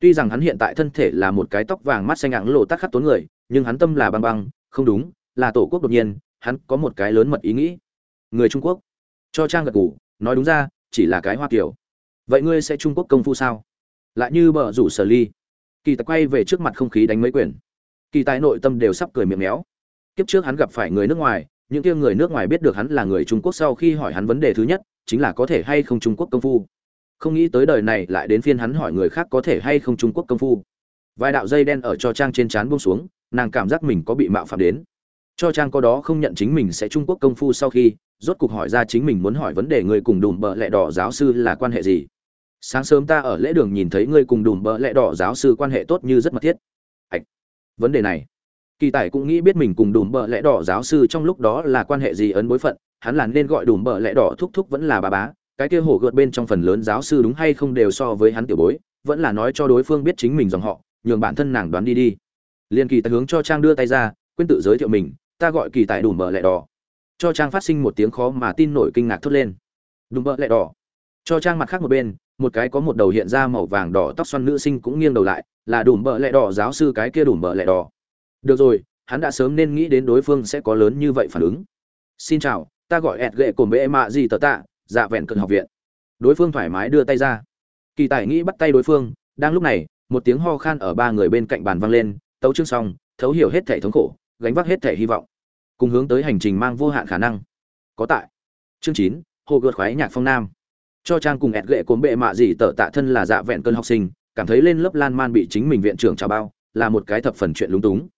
Tuy rằng hắn hiện tại thân thể là một cái tóc vàng mắt xanh ạng lộ tắc khắc tốn người, nhưng hắn tâm là băng băng, không đúng, là tổ quốc đột nhiên, hắn có một cái lớn mật ý nghĩ. Người trung quốc. Cho trang gật ngủ nói đúng ra, chỉ là cái hoa kiểu vậy ngươi sẽ trung quốc công phu sao? Lại như bờ rủ sở ly. Kỳ tài quay về trước mặt không khí đánh mấy quyển kỳ tài nội tâm đều sắp cười miệng méo. Kiếp trước hắn gặp phải người nước ngoài, những kia người nước ngoài biết được hắn là người trung quốc sau khi hỏi hắn vấn đề thứ nhất, chính là có thể hay không trung quốc công phu. Không nghĩ tới đời này lại đến phiên hắn hỏi người khác có thể hay không trung quốc công phu. Vài đạo dây đen ở cho trang trên trán buông xuống, nàng cảm giác mình có bị mạo phạm đến. Cho trang có đó không nhận chính mình sẽ trung quốc công phu sau khi, rốt cuộc hỏi ra chính mình muốn hỏi vấn đề người cùng đùm bợ lẹ đỏ giáo sư là quan hệ gì. Sáng sớm ta ở lễ đường nhìn thấy ngươi cùng đùm bợ lẹ đỏ giáo sư quan hệ tốt như rất mật thiết vấn đề này. Kỳ tài cũng nghĩ biết mình cùng đùm bợ lẽ đỏ giáo sư trong lúc đó là quan hệ gì ấn bối phận, hắn là nên gọi đùm bợ lẽ đỏ thúc thúc vẫn là bà bá, cái kia hổ gợt bên trong phần lớn giáo sư đúng hay không đều so với hắn tiểu bối, vẫn là nói cho đối phương biết chính mình dòng họ, nhường bản thân nàng đoán đi đi. Liên kỳ tài hướng cho trang đưa tay ra, quên tự giới thiệu mình, ta gọi kỳ tài đùm bợ lẽ đỏ. Cho trang phát sinh một tiếng khó mà tin nổi kinh ngạc thốt lên. Đùm bợ lẽ đỏ. Cho trang mặt khác một bên một cái có một đầu hiện ra màu vàng đỏ tóc xoăn nữ sinh cũng nghiêng đầu lại, là đùm bợ lẹ đỏ giáo sư cái kia đùm bợ lẹ đỏ. Được rồi, hắn đã sớm nên nghĩ đến đối phương sẽ có lớn như vậy phản ứng. Xin chào, ta gọi ẹt gệ cồn bệ mạ gì tờ tạ dạ vẹn cận học viện. Đối phương thoải mái đưa tay ra. Kỳ tài nghĩ bắt tay đối phương, đang lúc này, một tiếng ho khan ở ba người bên cạnh bàn vang lên, tấu chương xong, thấu hiểu hết thể thống khổ, gánh vác hết thể hy vọng. Cùng hướng tới hành trình mang vô hạn khả năng. Có tại. Chương chín, hồ gợt khoái nhạc phong nam cho trang cùng ẹt gệ cốm bệ mạ gì tở tạ thân là dạ vẹn cơn học sinh, cảm thấy lên lớp lan man bị chính mình viện trưởng chào bao, là một cái thập phần chuyện lúng túng.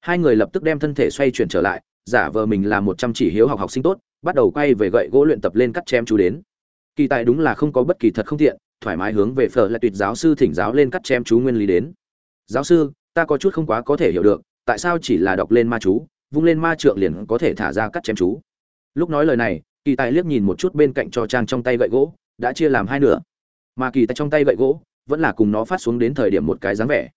Hai người lập tức đem thân thể xoay chuyển trở lại, giả vờ mình là một chăm chỉ hiếu học học sinh tốt, bắt đầu quay về gậy gỗ luyện tập lên cắt chém chú đến. Kỳ tài đúng là không có bất kỳ thật không thiện thoải mái hướng về phở lại tuyệt giáo sư thỉnh giáo lên cắt chém chú nguyên lý đến. Giáo sư, ta có chút không quá có thể hiểu được, tại sao chỉ là đọc lên ma chú, vung lên ma trượng liền có thể thả ra cắt chém chú? Lúc nói lời này, kỳ tài liếc nhìn một chút bên cạnh cho trang trong tay gậy gỗ đã chia làm hai nửa. Mà kỳ tài trong tay gậy gỗ vẫn là cùng nó phát xuống đến thời điểm một cái dáng vẻ.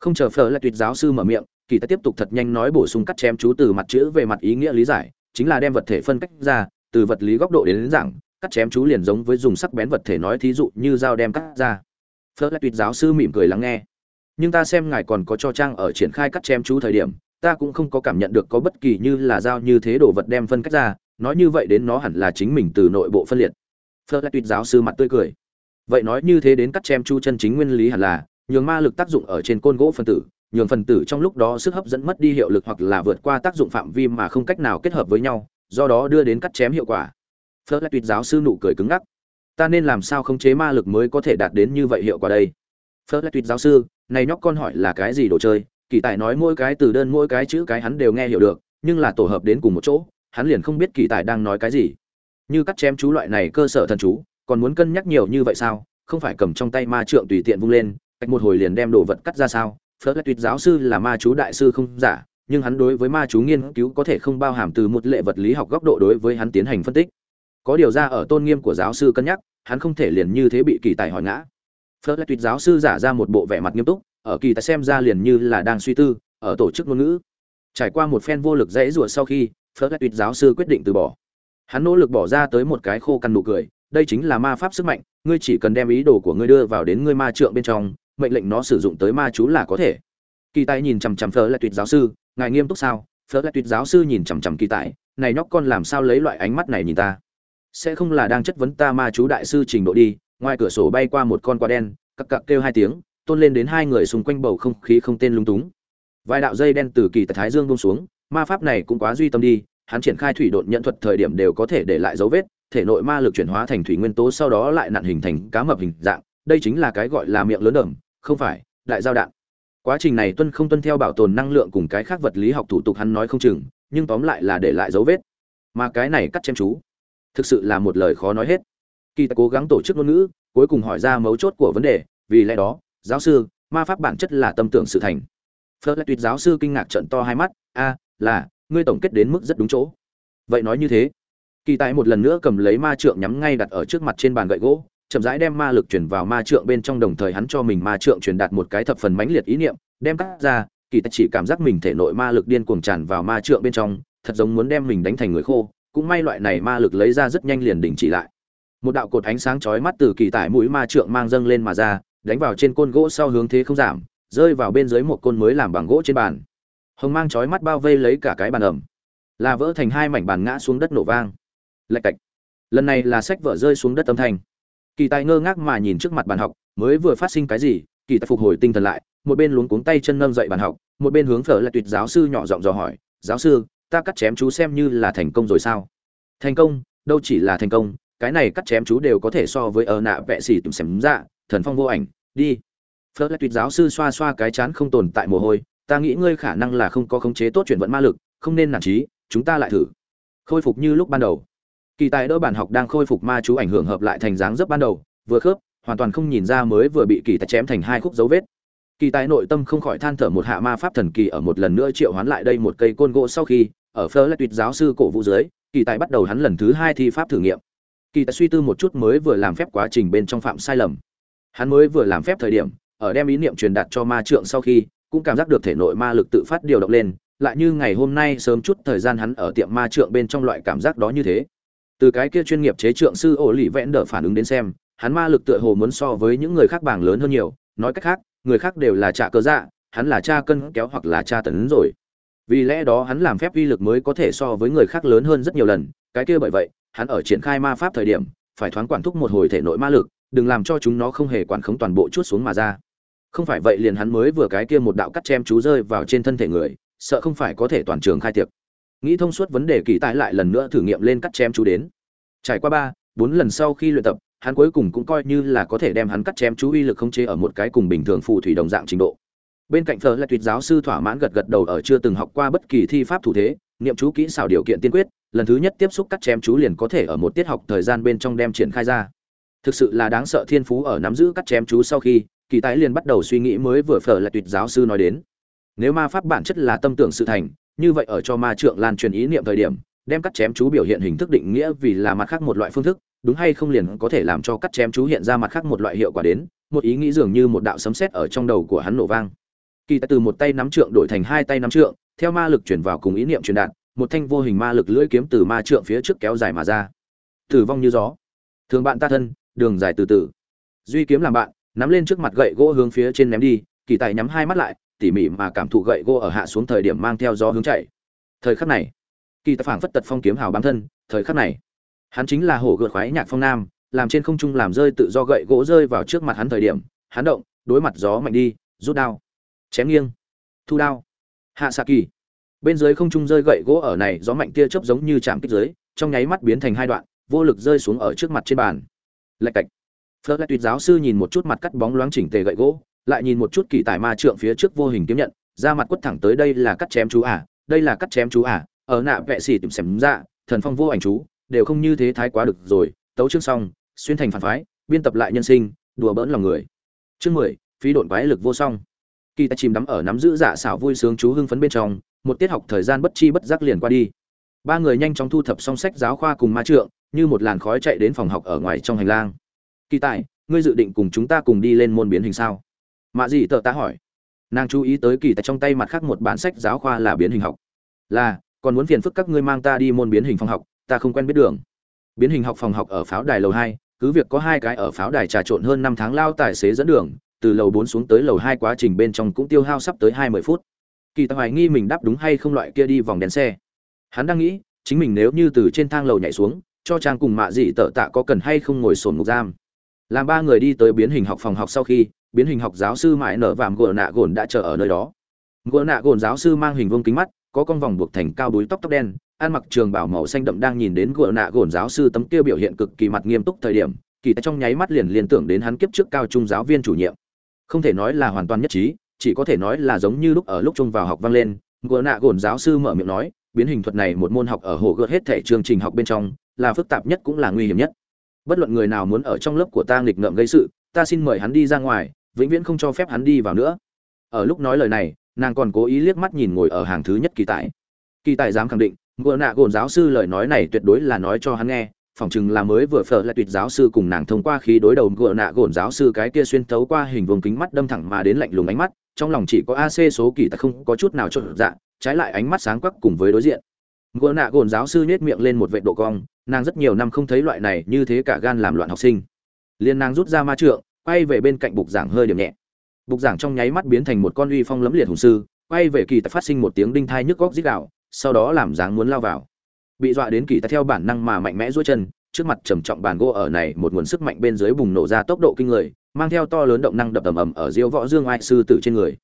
Không chờ phở là tuyệt giáo sư mở miệng kỳ tài tiếp tục thật nhanh nói bổ sung cắt chém chú từ mặt chữ về mặt ý nghĩa lý giải chính là đem vật thể phân cách ra từ vật lý góc độ đến, đến giảng cắt chém chú liền giống với dùng sắc bén vật thể nói thí dụ như dao đem cắt ra. Phớt là tuyệt giáo sư mỉm cười lắng nghe. Nhưng ta xem ngài còn có cho trang ở triển khai cắt chém chú thời điểm ta cũng không có cảm nhận được có bất kỳ như là dao như thế đồ vật đem phân cách ra nói như vậy đến nó hẳn là chính mình từ nội bộ phân liệt phớt lại tuyệt giáo sư mặt tươi cười. Vậy nói như thế đến cắt chém chu chân chính nguyên lý hẳn là, nhường ma lực tác dụng ở trên côn gỗ phân tử, nhường phần tử trong lúc đó sức hấp dẫn mất đi hiệu lực hoặc là vượt qua tác dụng phạm vi mà không cách nào kết hợp với nhau, do đó đưa đến cắt chém hiệu quả. Phớt lại tuyệt giáo sư nụ cười cứng ngắc. Ta nên làm sao khống chế ma lực mới có thể đạt đến như vậy hiệu quả đây? Phớt lại tuyệt giáo sư, này nhóc con hỏi là cái gì đồ chơi? Kỳ tài nói mỗi cái từ đơn mỗi cái chữ cái hắn đều nghe hiểu được, nhưng là tổ hợp đến cùng một chỗ, hắn liền không biết kỳ tài đang nói cái gì như cắt chém chú loại này cơ sở thần chú, còn muốn cân nhắc nhiều như vậy sao? Không phải cầm trong tay ma trượng tùy tiện vung lên, cách một hồi liền đem đồ vật cắt ra sao? Phớt lại tuyệt giáo sư là ma chú đại sư không giả, nhưng hắn đối với ma chú nghiên cứu có thể không bao hàm từ một lệ vật lý học góc độ đối với hắn tiến hành phân tích. Có điều ra ở tôn nghiêm của giáo sư cân nhắc, hắn không thể liền như thế bị kỳ tài hỏi ngã. Phớt lại tuyệt giáo sư giả ra một bộ vẻ mặt nghiêm túc, ở kỳ tài xem ra liền như là đang suy tư, ở tổ chức ngôn ngữ. Trải qua một phen vô lực dãy rủa sau khi, phớt lại tuyệt giáo sư quyết định từ bỏ hắn nỗ lực bỏ ra tới một cái khô căn nụ cười, đây chính là ma pháp sức mạnh, ngươi chỉ cần đem ý đồ của ngươi đưa vào đến ngươi ma trượng bên trong, mệnh lệnh nó sử dụng tới ma chú là có thể. Kỳ tài nhìn chằm chằm phở lại tuyệt giáo sư, ngài nghiêm túc sao? Phở lại tuyệt giáo sư nhìn chằm chằm kỳ tài, này nhóc con làm sao lấy loại ánh mắt này nhìn ta? Sẽ không là đang chất vấn ta ma chú đại sư trình độ đi, ngoài cửa sổ bay qua một con quạ đen, cặc cặc kêu hai tiếng, tôn lên đến hai người xung quanh bầu không khí không tên lung túng. Vài đạo dây đen từ kỳ tài thái dương buông xuống, ma pháp này cũng quá duy tâm đi hắn triển khai thủy độn nhận thuật thời điểm đều có thể để lại dấu vết, thể nội ma lực chuyển hóa thành thủy nguyên tố sau đó lại nặn hình thành cá mập hình dạng, đây chính là cái gọi là miệng lớn đầm, không phải, đại giao đạn. Quá trình này tuân không tuân theo bảo tồn năng lượng cùng cái khác vật lý học thủ tục hắn nói không chừng, nhưng tóm lại là để lại dấu vết. Mà cái này cắt chém chú, thực sự là một lời khó nói hết. Kỳ ta cố gắng tổ chức ngôn ngữ, cuối cùng hỏi ra mấu chốt của vấn đề, vì lẽ đó, giáo sư, ma pháp bản chất là tâm tưởng sự thành. Phật tuyệt giáo sư kinh ngạc trợn to hai mắt, a, là ngươi tổng kết đến mức rất đúng chỗ. Vậy nói như thế, kỳ tài một lần nữa cầm lấy ma trượng nhắm ngay đặt ở trước mặt trên bàn gậy gỗ, chậm rãi đem ma lực chuyển vào ma trượng bên trong đồng thời hắn cho mình ma trượng truyền đạt một cái thập phần mãnh liệt ý niệm, đem cắt ra, kỳ tài chỉ cảm giác mình thể nội ma lực điên cuồng tràn vào ma trượng bên trong, thật giống muốn đem mình đánh thành người khô, cũng may loại này ma lực lấy ra rất nhanh liền đình chỉ lại. Một đạo cột ánh sáng chói mắt từ kỳ tải mũi ma trượng mang dâng lên mà ra, đánh vào trên côn gỗ sau hướng thế không giảm, rơi vào bên dưới một côn mới làm bằng gỗ trên bàn hồng mang chói mắt bao vây lấy cả cái bàn ẩm, là vỡ thành hai mảnh bàn ngã xuống đất nổ vang. Lạch cạch. Lần này là sách vở rơi xuống đất âm thanh. Kỳ tài ngơ ngác mà nhìn trước mặt bàn học, mới vừa phát sinh cái gì, kỳ tài phục hồi tinh thần lại, một bên luống cuống tay chân nâng dậy bàn học, một bên hướng phở là tuyệt giáo sư nhỏ giọng dò hỏi, giáo sư, ta cắt chém chú xem như là thành công rồi sao? Thành công? Đâu chỉ là thành công, cái này cắt chém chú đều có thể so với ở nạ vẹ xỉ tìm xem dạ thần phong vô ảnh, đi. Phớt lại tuyệt giáo sư xoa xoa cái chán không tồn tại mồ hôi ta nghĩ ngươi khả năng là không có khống chế tốt chuyển vận ma lực, không nên nản trí, chúng ta lại thử. Khôi phục như lúc ban đầu. Kỳ tài đỡ bản học đang khôi phục ma chú ảnh hưởng hợp lại thành dáng dấp ban đầu, vừa khớp, hoàn toàn không nhìn ra mới vừa bị kỳ tài chém thành hai khúc dấu vết. Kỳ tài nội tâm không khỏi than thở một hạ ma pháp thần kỳ ở một lần nữa triệu hoán lại đây một cây côn gỗ sau khi, ở phơ lại tuyệt giáo sư cổ vũ dưới, kỳ tài bắt đầu hắn lần thứ hai thi pháp thử nghiệm. Kỳ tài suy tư một chút mới vừa làm phép quá trình bên trong phạm sai lầm. Hắn mới vừa làm phép thời điểm, ở đem ý niệm truyền đạt cho ma trượng sau khi cũng cảm giác được thể nội ma lực tự phát điều động lên, lại như ngày hôm nay sớm chút thời gian hắn ở tiệm ma trượng bên trong loại cảm giác đó như thế. Từ cái kia chuyên nghiệp chế trượng sư ổ lì vẽn đỡ phản ứng đến xem, hắn ma lực tựa hồ muốn so với những người khác bảng lớn hơn nhiều, nói cách khác, người khác đều là trả cơ dạ hắn là cha cân kéo hoặc là cha tấn rồi. Vì lẽ đó hắn làm phép uy lực mới có thể so với người khác lớn hơn rất nhiều lần, cái kia bởi vậy, hắn ở triển khai ma pháp thời điểm, phải thoáng quản thúc một hồi thể nội ma lực, đừng làm cho chúng nó không hề quản khống toàn bộ chút xuống mà ra không phải vậy liền hắn mới vừa cái kia một đạo cắt chém chú rơi vào trên thân thể người, sợ không phải có thể toàn trường khai tiệc. Nghĩ thông suốt vấn đề kỳ tài lại lần nữa thử nghiệm lên cắt chém chú đến. Trải qua ba, bốn lần sau khi luyện tập, hắn cuối cùng cũng coi như là có thể đem hắn cắt chém chú uy lực không chế ở một cái cùng bình thường phù thủy đồng dạng trình độ. Bên cạnh thờ là tuyệt giáo sư thỏa mãn gật gật đầu ở chưa từng học qua bất kỳ thi pháp thủ thế, niệm chú kỹ xảo điều kiện tiên quyết, lần thứ nhất tiếp xúc cắt chém chú liền có thể ở một tiết học thời gian bên trong đem triển khai ra. Thực sự là đáng sợ thiên phú ở nắm giữ cắt chém chú sau khi kỳ tái liền bắt đầu suy nghĩ mới vừa phở là tuyệt giáo sư nói đến. Nếu ma pháp bản chất là tâm tưởng sự thành, như vậy ở cho ma trượng lan truyền ý niệm thời điểm, đem cắt chém chú biểu hiện hình thức định nghĩa vì là mặt khác một loại phương thức, đúng hay không liền có thể làm cho cắt chém chú hiện ra mặt khác một loại hiệu quả đến, một ý nghĩ dường như một đạo sấm sét ở trong đầu của hắn nổ vang. Kỳ tài từ một tay nắm trượng đổi thành hai tay nắm trượng, theo ma lực chuyển vào cùng ý niệm truyền đạt, một thanh vô hình ma lực lưỡi kiếm từ ma trượng phía trước kéo dài mà ra. Tử vong như gió. Thường bạn ta thân, đường dài từ từ. Duy kiếm làm bạn nắm lên trước mặt gậy gỗ hướng phía trên ném đi, kỳ tài nhắm hai mắt lại, tỉ mỉ mà cảm thụ gậy gỗ ở hạ xuống thời điểm mang theo gió hướng chạy. Thời khắc này, kỳ tài phảng phất tật phong kiếm hào bám thân, thời khắc này, hắn chính là hổ gợt khoái nhạc phong nam, làm trên không trung làm rơi tự do gậy gỗ rơi vào trước mặt hắn thời điểm, hắn động, đối mặt gió mạnh đi, rút đao, chém nghiêng, thu đao. Hạ xạ kỳ, bên dưới không trung rơi gậy gỗ ở này, gió mạnh tia chớp giống như chạm kích dưới trong nháy mắt biến thành hai đoạn, vô lực rơi xuống ở trước mặt trên bàn. Lạch cạch phớt lại tuyệt giáo sư nhìn một chút mặt cắt bóng loáng chỉnh tề gậy gỗ, lại nhìn một chút kỳ tài ma trượng phía trước vô hình kiếm nhận, ra mặt quất thẳng tới đây là cắt chém chú à đây là cắt chém chú à ở nạ vệ xì tìm xem ra, thần phong vô ảnh chú, đều không như thế thái quá được rồi, tấu chương xong, xuyên thành phản phái, biên tập lại nhân sinh, đùa bỡn lòng người. Chương mười, phí độn quái lực vô song. Kỳ ta chìm đắm ở nắm giữ dạ xảo vui sướng chú hưng phấn bên trong, một tiết học thời gian bất chi bất giác liền qua đi. Ba người nhanh chóng thu thập xong sách giáo khoa cùng ma trượng, như một làn khói chạy đến phòng học ở ngoài trong hành lang kỳ tài, ngươi dự định cùng chúng ta cùng đi lên môn biến hình sao? Mạ gì tờ ta hỏi. Nàng chú ý tới kỳ tài trong tay mặt khác một bản sách giáo khoa là biến hình học. Là, còn muốn phiền phức các ngươi mang ta đi môn biến hình phòng học, ta không quen biết đường. Biến hình học phòng học ở pháo đài lầu hai, cứ việc có hai cái ở pháo đài trà trộn hơn năm tháng lao tài xế dẫn đường, từ lầu bốn xuống tới lầu hai quá trình bên trong cũng tiêu hao sắp tới hai mươi phút. Kỳ tài hoài nghi mình đáp đúng hay không loại kia đi vòng đèn xe. Hắn đang nghĩ, chính mình nếu như từ trên thang lầu nhảy xuống, cho trang cùng mạ dị tợ tạ có cần hay không ngồi sổn ngục giam làm ba người đi tới biến hình học phòng học sau khi, biến hình học giáo sư mãi nở vàm gỗ nạ gồn đã chờ ở nơi đó. Gỗ nạ gồn giáo sư mang hình vuông kính mắt, có con vòng buộc thành cao đuôi tóc tóc đen, ăn mặc trường bảo màu xanh đậm đang nhìn đến gỗ nạ gồn giáo sư tấm kia biểu hiện cực kỳ mặt nghiêm túc thời điểm, kỳ tại trong nháy mắt liền liên tưởng đến hắn kiếp trước cao trung giáo viên chủ nhiệm. Không thể nói là hoàn toàn nhất trí, chỉ có thể nói là giống như lúc ở lúc trung vào học vang lên gỗ nạ gồn giáo sư mở miệng nói, biến hình thuật này một môn học ở hồ gợt hết thể chương trình học bên trong, là phức tạp nhất cũng là nguy hiểm nhất bất luận người nào muốn ở trong lớp của ta nghịch ngợm gây sự, ta xin mời hắn đi ra ngoài, vĩnh viễn không cho phép hắn đi vào nữa. Ở lúc nói lời này, nàng còn cố ý liếc mắt nhìn ngồi ở hàng thứ nhất kỳ tài. Kỳ tài dám khẳng định, ngựa nạ gồn giáo sư lời nói này tuyệt đối là nói cho hắn nghe, phỏng chừng là mới vừa phở lại tuyệt giáo sư cùng nàng thông qua khí đối đầu ngựa nạ gồn giáo sư cái kia xuyên thấu qua hình vuông kính mắt đâm thẳng mà đến lạnh lùng ánh mắt, trong lòng chỉ có ac số kỳ tài không có chút nào trộn dạ trái lại ánh mắt sáng quắc cùng với đối diện ngựa nạ gồn giáo sư nhếch miệng lên một vệ độ cong, nàng rất nhiều năm không thấy loại này như thế cả gan làm loạn học sinh. Liên nàng rút ra ma trượng, quay về bên cạnh bục giảng hơi điểm nhẹ. Bục giảng trong nháy mắt biến thành một con uy phong lấm liệt hùng sư, quay về kỳ tài phát sinh một tiếng đinh thai nhức góc rít gạo sau đó làm dáng muốn lao vào. Bị dọa đến kỳ tài theo bản năng mà mạnh mẽ duỗi chân, trước mặt trầm trọng bàn gỗ ở này một nguồn sức mạnh bên dưới bùng nổ ra tốc độ kinh người, mang theo to lớn động năng đập ầm ầm ở diêu võ dương ai sư tử trên người.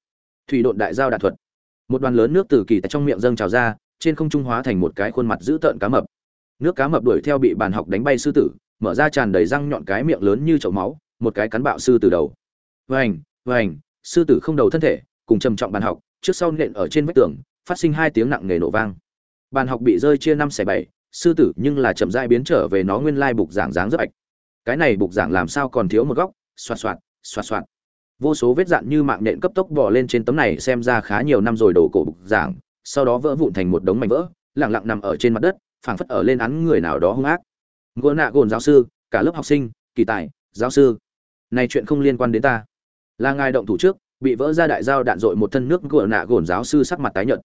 Thủy độn đại giao đạn thuật. Một đoàn lớn nước từ kỳ tại trong miệng dâng trào ra trên không trung hóa thành một cái khuôn mặt dữ tợn cá mập. Nước cá mập đuổi theo bị bàn học đánh bay sư tử, mở ra tràn đầy răng nhọn cái miệng lớn như chậu máu, một cái cắn bạo sư tử đầu. Vành vành, sư tử không đầu thân thể, cùng trầm trọng bàn học, trước sau nện ở trên vách tường, phát sinh hai tiếng nặng nề nổ vang. Bàn học bị rơi chia năm xẻ bảy, sư tử nhưng là chậm rãi biến trở về nó nguyên lai bục giảng dáng rất ạch cái này bục giảng làm sao còn thiếu một góc? Xoạt xoạt xoạt xoạt. Vô số vết dạn như mạng nện cấp tốc bò lên trên tấm này xem ra khá nhiều năm rồi đổ cổ bục giảng sau đó vỡ vụn thành một đống mảnh vỡ lẳng lặng nằm ở trên mặt đất, phảng phất ở lên án người nào đó hung ác. Ngô nạ gồn giáo sư, cả lớp học sinh, kỳ tài, giáo sư. Này chuyện không liên quan đến ta. Là ngài động thủ trước, bị vỡ ra đại giao đạn dội một thân nước gỗ nạ gồn giáo sư sắc mặt tái nhợt.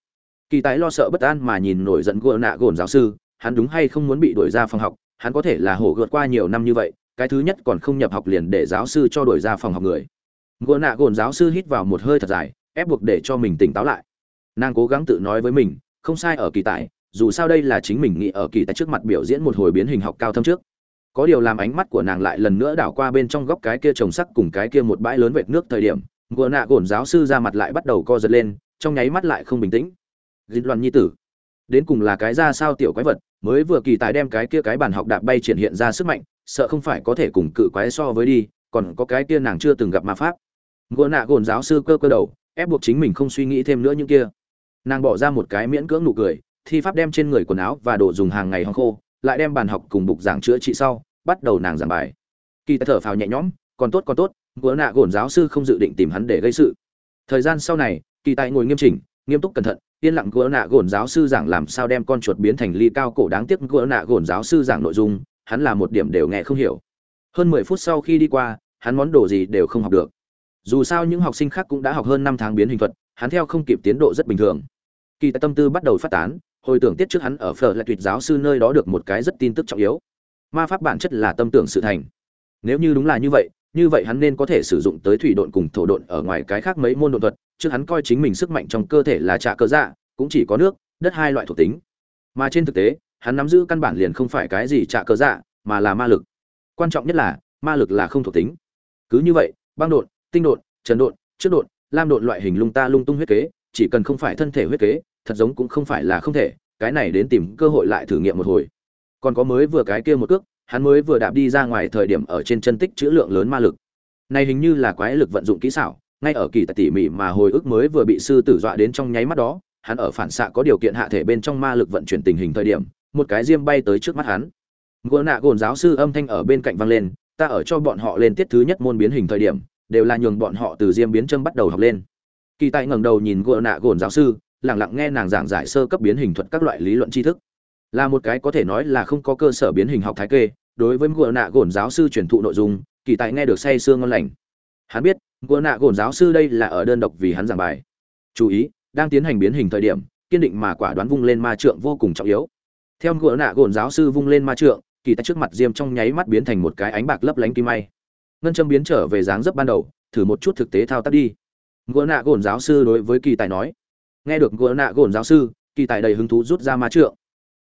Kỳ tài lo sợ bất an mà nhìn nổi giận gỗ nạ gồn giáo sư, hắn đúng hay không muốn bị đuổi ra phòng học, hắn có thể là hổ gợt qua nhiều năm như vậy, cái thứ nhất còn không nhập học liền để giáo sư cho đuổi ra phòng học người. Gỗ nạ gồn giáo sư hít vào một hơi thật dài, ép buộc để cho mình tỉnh táo lại nàng cố gắng tự nói với mình, không sai ở kỳ tài, dù sao đây là chính mình nghĩ ở kỳ tại trước mặt biểu diễn một hồi biến hình học cao thâm trước. Có điều làm ánh mắt của nàng lại lần nữa đảo qua bên trong góc cái kia trồng sắc cùng cái kia một bãi lớn vệt nước thời điểm, vừa nạ gồn giáo sư ra mặt lại bắt đầu co giật lên, trong nháy mắt lại không bình tĩnh. Dịch loạn nhi tử, đến cùng là cái ra sao tiểu quái vật, mới vừa kỳ tài đem cái kia cái bàn học đạp bay triển hiện ra sức mạnh, sợ không phải có thể cùng cự quái so với đi, còn có cái kia nàng chưa từng gặp ma pháp. Gỗ nạ gồn giáo sư cơ cơ đầu, ép buộc chính mình không suy nghĩ thêm nữa những kia nàng bỏ ra một cái miễn cưỡng nụ cười, thi pháp đem trên người quần áo và đồ dùng hàng ngày hong khô, lại đem bàn học cùng bục giảng chữa trị sau, bắt đầu nàng giảng bài. Kỳ tài thở phào nhẹ nhõm, còn tốt còn tốt gỗ nạ gồn giáo sư không dự định tìm hắn để gây sự. Thời gian sau này, kỳ tài ngồi nghiêm chỉnh, nghiêm túc cẩn thận, yên lặng gỡ nạ gồn giáo sư giảng làm sao đem con chuột biến thành ly cao cổ đáng tiếc gỡ nạ gồn giáo sư giảng nội dung, hắn là một điểm đều nghe không hiểu. Hơn mười phút sau khi đi qua, hắn món đồ gì đều không học được. Dù sao những học sinh khác cũng đã học hơn năm tháng biến hình thuật, hắn theo không kịp tiến độ rất bình thường kỳ tại tâm tư bắt đầu phát tán, hồi tưởng tiết trước hắn ở phở lại tuyệt giáo sư nơi đó được một cái rất tin tức trọng yếu. Ma pháp bản chất là tâm tưởng sự thành. Nếu như đúng là như vậy như vậy hắn nên có thể sử dụng tới thủy độn cùng thổ độn ở ngoài cái khác mấy môn độn thuật trước hắn coi chính mình sức mạnh trong cơ thể là trạ cơ dạ cũng chỉ có nước, đất hai loại thuộc tính. Mà trên thực tế, hắn nắm giữ căn bản liền không phải cái gì trạ cơ dạ mà là ma lực. Quan trọng nhất là, ma lực là không thuộc tính. Cứ như vậy, băng độn, tinh độn, trần độn trước độn, lam độn loại hình lung ta lung tung huyết kế, chỉ cần không phải thân thể huyết kế thật giống cũng không phải là không thể, cái này đến tìm cơ hội lại thử nghiệm một hồi. Còn có mới vừa cái kia một cước, hắn mới vừa đạp đi ra ngoài thời điểm ở trên chân tích chữ lượng lớn ma lực. Này hình như là quái lực vận dụng kỹ xảo, ngay ở kỳ tài tỉ mỉ mà hồi ức mới vừa bị sư tử dọa đến trong nháy mắt đó, hắn ở phản xạ có điều kiện hạ thể bên trong ma lực vận chuyển tình hình thời điểm, một cái diêm bay tới trước mắt hắn. Gỗ nạ gồn giáo sư âm thanh ở bên cạnh vang lên, ta ở cho bọn họ lên tiết thứ nhất môn biến hình thời điểm, đều là nhường bọn họ từ diêm biến châm bắt đầu học lên. Kỳ tài ngẩng đầu nhìn gỗ nạ gồn giáo sư lặng lặng nghe nàng giảng giải sơ cấp biến hình thuật các loại lý luận tri thức. Là một cái có thể nói là không có cơ sở biến hình học thái kê, đối với ngựa nạ gồn giáo sư truyền thụ nội dung, kỳ tài nghe được say sương ngon lành. Hắn biết ngựa nạ gồn giáo sư đây là ở đơn độc vì hắn giảng bài. Chú ý, đang tiến hành biến hình thời điểm, kiên định mà quả đoán vung lên ma trượng vô cùng trọng yếu. Theo ngựa nạ gồn giáo sư vung lên ma trượng, kỳ tài trước mặt diêm trong nháy mắt biến thành một cái ánh bạc lấp lánh kim may. Ngân châm biến trở về dáng dấp ban đầu, thử một chút thực tế thao tác đi. Ngựa nạ gồn giáo sư đối với kỳ tài nói nghe được gỗ nạ gồn giáo sư, kỳ tài đầy hứng thú rút ra ma trượng.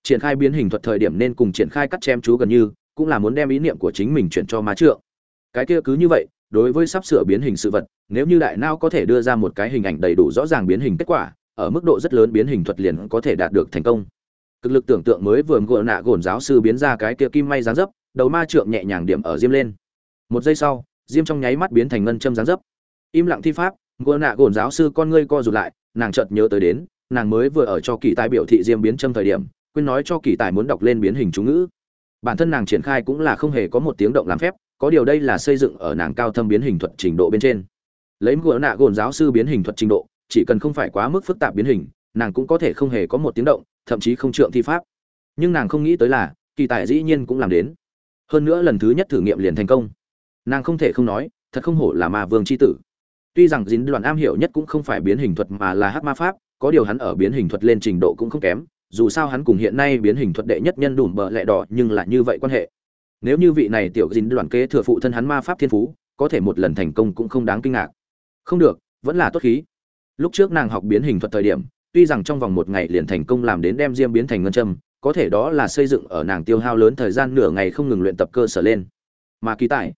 Triển khai biến hình thuật thời điểm nên cùng triển khai cắt chém chú gần như, cũng là muốn đem ý niệm của chính mình chuyển cho ma trượng. Cái kia cứ như vậy, đối với sắp sửa biến hình sự vật, nếu như đại não có thể đưa ra một cái hình ảnh đầy đủ rõ ràng biến hình kết quả, ở mức độ rất lớn biến hình thuật liền có thể đạt được thành công. Cực lực tưởng tượng mới vừa gỗ nạ gồn giáo sư biến ra cái kia kim may dáng dấp, đầu ma trượng nhẹ nhàng điểm ở diêm lên. Một giây sau, diêm trong nháy mắt biến thành ngân châm dáng dấp. Im lặng thi pháp ngựa nạ gồn giáo sư con ngươi co rụt lại, nàng chợt nhớ tới đến, nàng mới vừa ở cho kỳ tài biểu thị diêm biến châm thời điểm, quên nói cho kỳ tài muốn đọc lên biến hình chú ngữ. Bản thân nàng triển khai cũng là không hề có một tiếng động làm phép, có điều đây là xây dựng ở nàng cao thâm biến hình thuật trình độ bên trên. Lấy ngựa nạ gồn giáo sư biến hình thuật trình độ, chỉ cần không phải quá mức phức tạp biến hình, nàng cũng có thể không hề có một tiếng động, thậm chí không trượng thi pháp. Nhưng nàng không nghĩ tới là, kỳ tài dĩ nhiên cũng làm đến. Hơn nữa lần thứ nhất thử nghiệm liền thành công. Nàng không thể không nói, thật không hổ là ma vương c h i tử tuy rằng dính đoàn am hiểu nhất cũng không phải biến hình thuật mà là hát ma pháp, có điều hắn ở biến hình thuật lên trình độ cũng không kém, dù sao hắn cùng hiện nay biến hình thuật đệ nhất nhân đủ bợ lẹ đỏ nhưng là như vậy quan hệ. Nếu như vị này tiểu dính đoàn kế thừa phụ thân hắn ma pháp thiên phú, có thể một lần thành công cũng không đáng kinh ngạc. Không được, vẫn là tốt khí. Lúc trước nàng học biến hình thuật thời điểm, tuy rằng trong vòng một ngày liền thành công làm đến đem diêm biến thành ngân châm, có thể đó là xây dựng ở nàng tiêu hao lớn thời gian nửa ngày không ngừng luyện tập cơ sở lên. Mà kỳ tài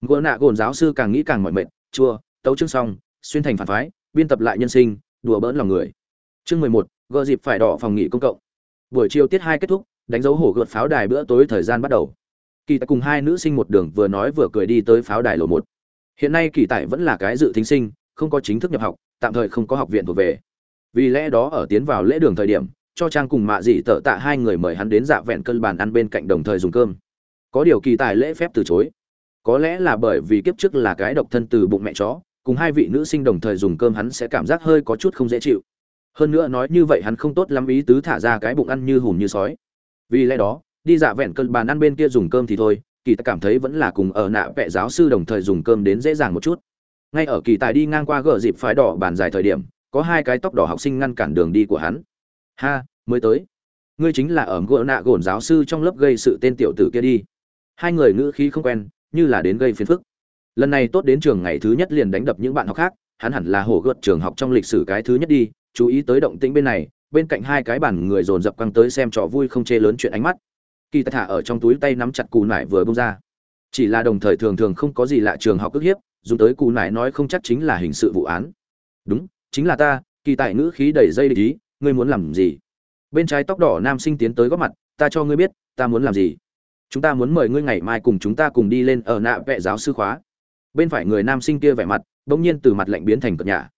gỗ nạ gồn giáo sư càng nghĩ càng mỏi mệt, chua tấu chương xong, xuyên thành phản phái, biên tập lại nhân sinh, đùa bỡn lòng người. Chương mười một gợ dịp phải đỏ phòng nghỉ công cộng. Buổi chiều tiết hai kết thúc, đánh dấu hổ gợt pháo đài bữa tối thời gian bắt đầu. Kỳ tại cùng hai nữ sinh một đường vừa nói vừa cười đi tới pháo đài lộ một. Hiện nay kỳ tại vẫn là cái dự thính sinh, không có chính thức nhập học, tạm thời không có học viện thuộc về. Vì lẽ đó ở tiến vào lễ đường thời điểm, cho trang cùng mạ dị tợ tạ hai người mời hắn đến dạ vẹn cân bàn ăn bên cạnh đồng thời dùng cơm. Có điều kỳ tài lễ phép từ chối. Có lẽ là bởi vì kiếp trước là cái độc thân từ bụng mẹ chó cùng hai vị nữ sinh đồng thời dùng cơm hắn sẽ cảm giác hơi có chút không dễ chịu. Hơn nữa nói như vậy hắn không tốt lắm ý tứ thả ra cái bụng ăn như hùm như sói. Vì lẽ đó, đi dạ vẹn cơn bàn ăn bên kia dùng cơm thì thôi, kỳ tài cảm thấy vẫn là cùng ở nạ vẹ giáo sư đồng thời dùng cơm đến dễ dàng một chút. Ngay ở kỳ tài đi ngang qua gờ dịp phái đỏ bàn dài thời điểm, có hai cái tóc đỏ học sinh ngăn cản đường đi của hắn. Ha, mới tới. Ngươi chính là ở gỗ nạ gồn giáo sư trong lớp gây sự tên tiểu tử kia đi. Hai người ngữ khí không quen, như là đến gây phiền phức lần này tốt đến trường ngày thứ nhất liền đánh đập những bạn học khác, hắn hẳn là hổ gợt trường học trong lịch sử cái thứ nhất đi, chú ý tới động tĩnh bên này, bên cạnh hai cái bản người dồn dập căng tới xem trò vui không chê lớn chuyện ánh mắt. Kỳ tài thả ở trong túi tay nắm chặt cù nải vừa bông ra. Chỉ là đồng thời thường thường không có gì lạ trường học ức hiếp dùng tới cù nải nói không chắc chính là hình sự vụ án. Đúng, chính là ta, kỳ tài ngữ khí đầy dây ý, ngươi muốn làm gì? Bên trái tóc đỏ nam sinh tiến tới góp mặt, ta cho ngươi biết, ta muốn làm gì? Chúng ta muốn mời ngươi ngày mai cùng chúng ta cùng đi lên ở nạ vệ giáo sư khóa bên phải người nam sinh kia vẻ mặt bỗng nhiên từ mặt lạnh biến thành cợt nhả.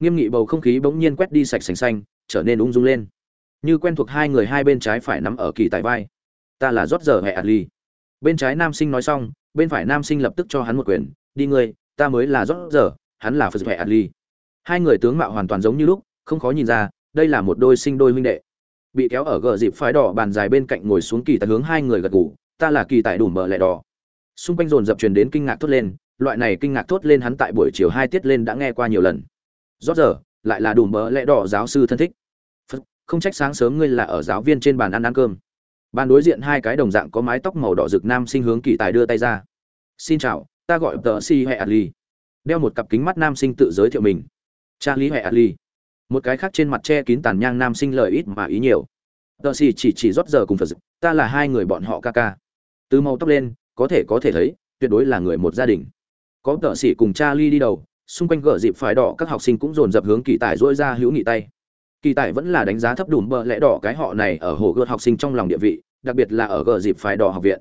Nghiêm nghị bầu không khí bỗng nhiên quét đi sạch sành xanh, trở nên ung dung lên. Như quen thuộc hai người hai bên trái phải nắm ở kỳ tại vai. Ta là rót giờ hệ adli. Bên trái nam sinh nói xong, bên phải nam sinh lập tức cho hắn một quyền, đi ngươi, ta mới là rót giờ, hắn là phật hệ adli. Hai người tướng mạo hoàn toàn giống như lúc, không khó nhìn ra, đây là một đôi sinh đôi huynh đệ. Bị kéo ở gờ dịp phái đỏ bàn dài bên cạnh ngồi xuống kỳ tại hướng hai người gật ngủ ta là kỳ tại đủ mở lẹ đỏ. Xung quanh dồn dập truyền đến kinh ngạc thốt lên loại này kinh ngạc thốt lên hắn tại buổi chiều hai tiết lên đã nghe qua nhiều lần. Rót giờ lại là đủ bỡ lẽ đỏ giáo sư thân thích. Phật, không trách sáng sớm ngươi là ở giáo viên trên bàn ăn ăn cơm. Bàn đối diện hai cái đồng dạng có mái tóc màu đỏ rực nam sinh hướng kỳ tài đưa tay ra. Xin chào ta gọi tờ si hệ ali đeo một cặp kính mắt nam sinh tự giới thiệu mình. Charlie hệ ali một cái khác trên mặt che kín tàn nhang nam sinh lời ít mà ý nhiều. Tờ si chỉ chỉ rót giờ cùng phật ta là hai người bọn họ ca ca. Từ màu tóc lên có thể có thể thấy tuyệt đối là người một gia đình có tợ sĩ cùng cha ly đi đầu, xung quanh gỡ dịp phải đỏ, các học sinh cũng dồn dập hướng kỳ tài dỗi ra hữu nghị tay. Kỳ tài vẫn là đánh giá thấp đùm bờ lẽ đỏ cái họ này ở hồ gợt học sinh trong lòng địa vị, đặc biệt là ở Gờ dịp phải đỏ học viện.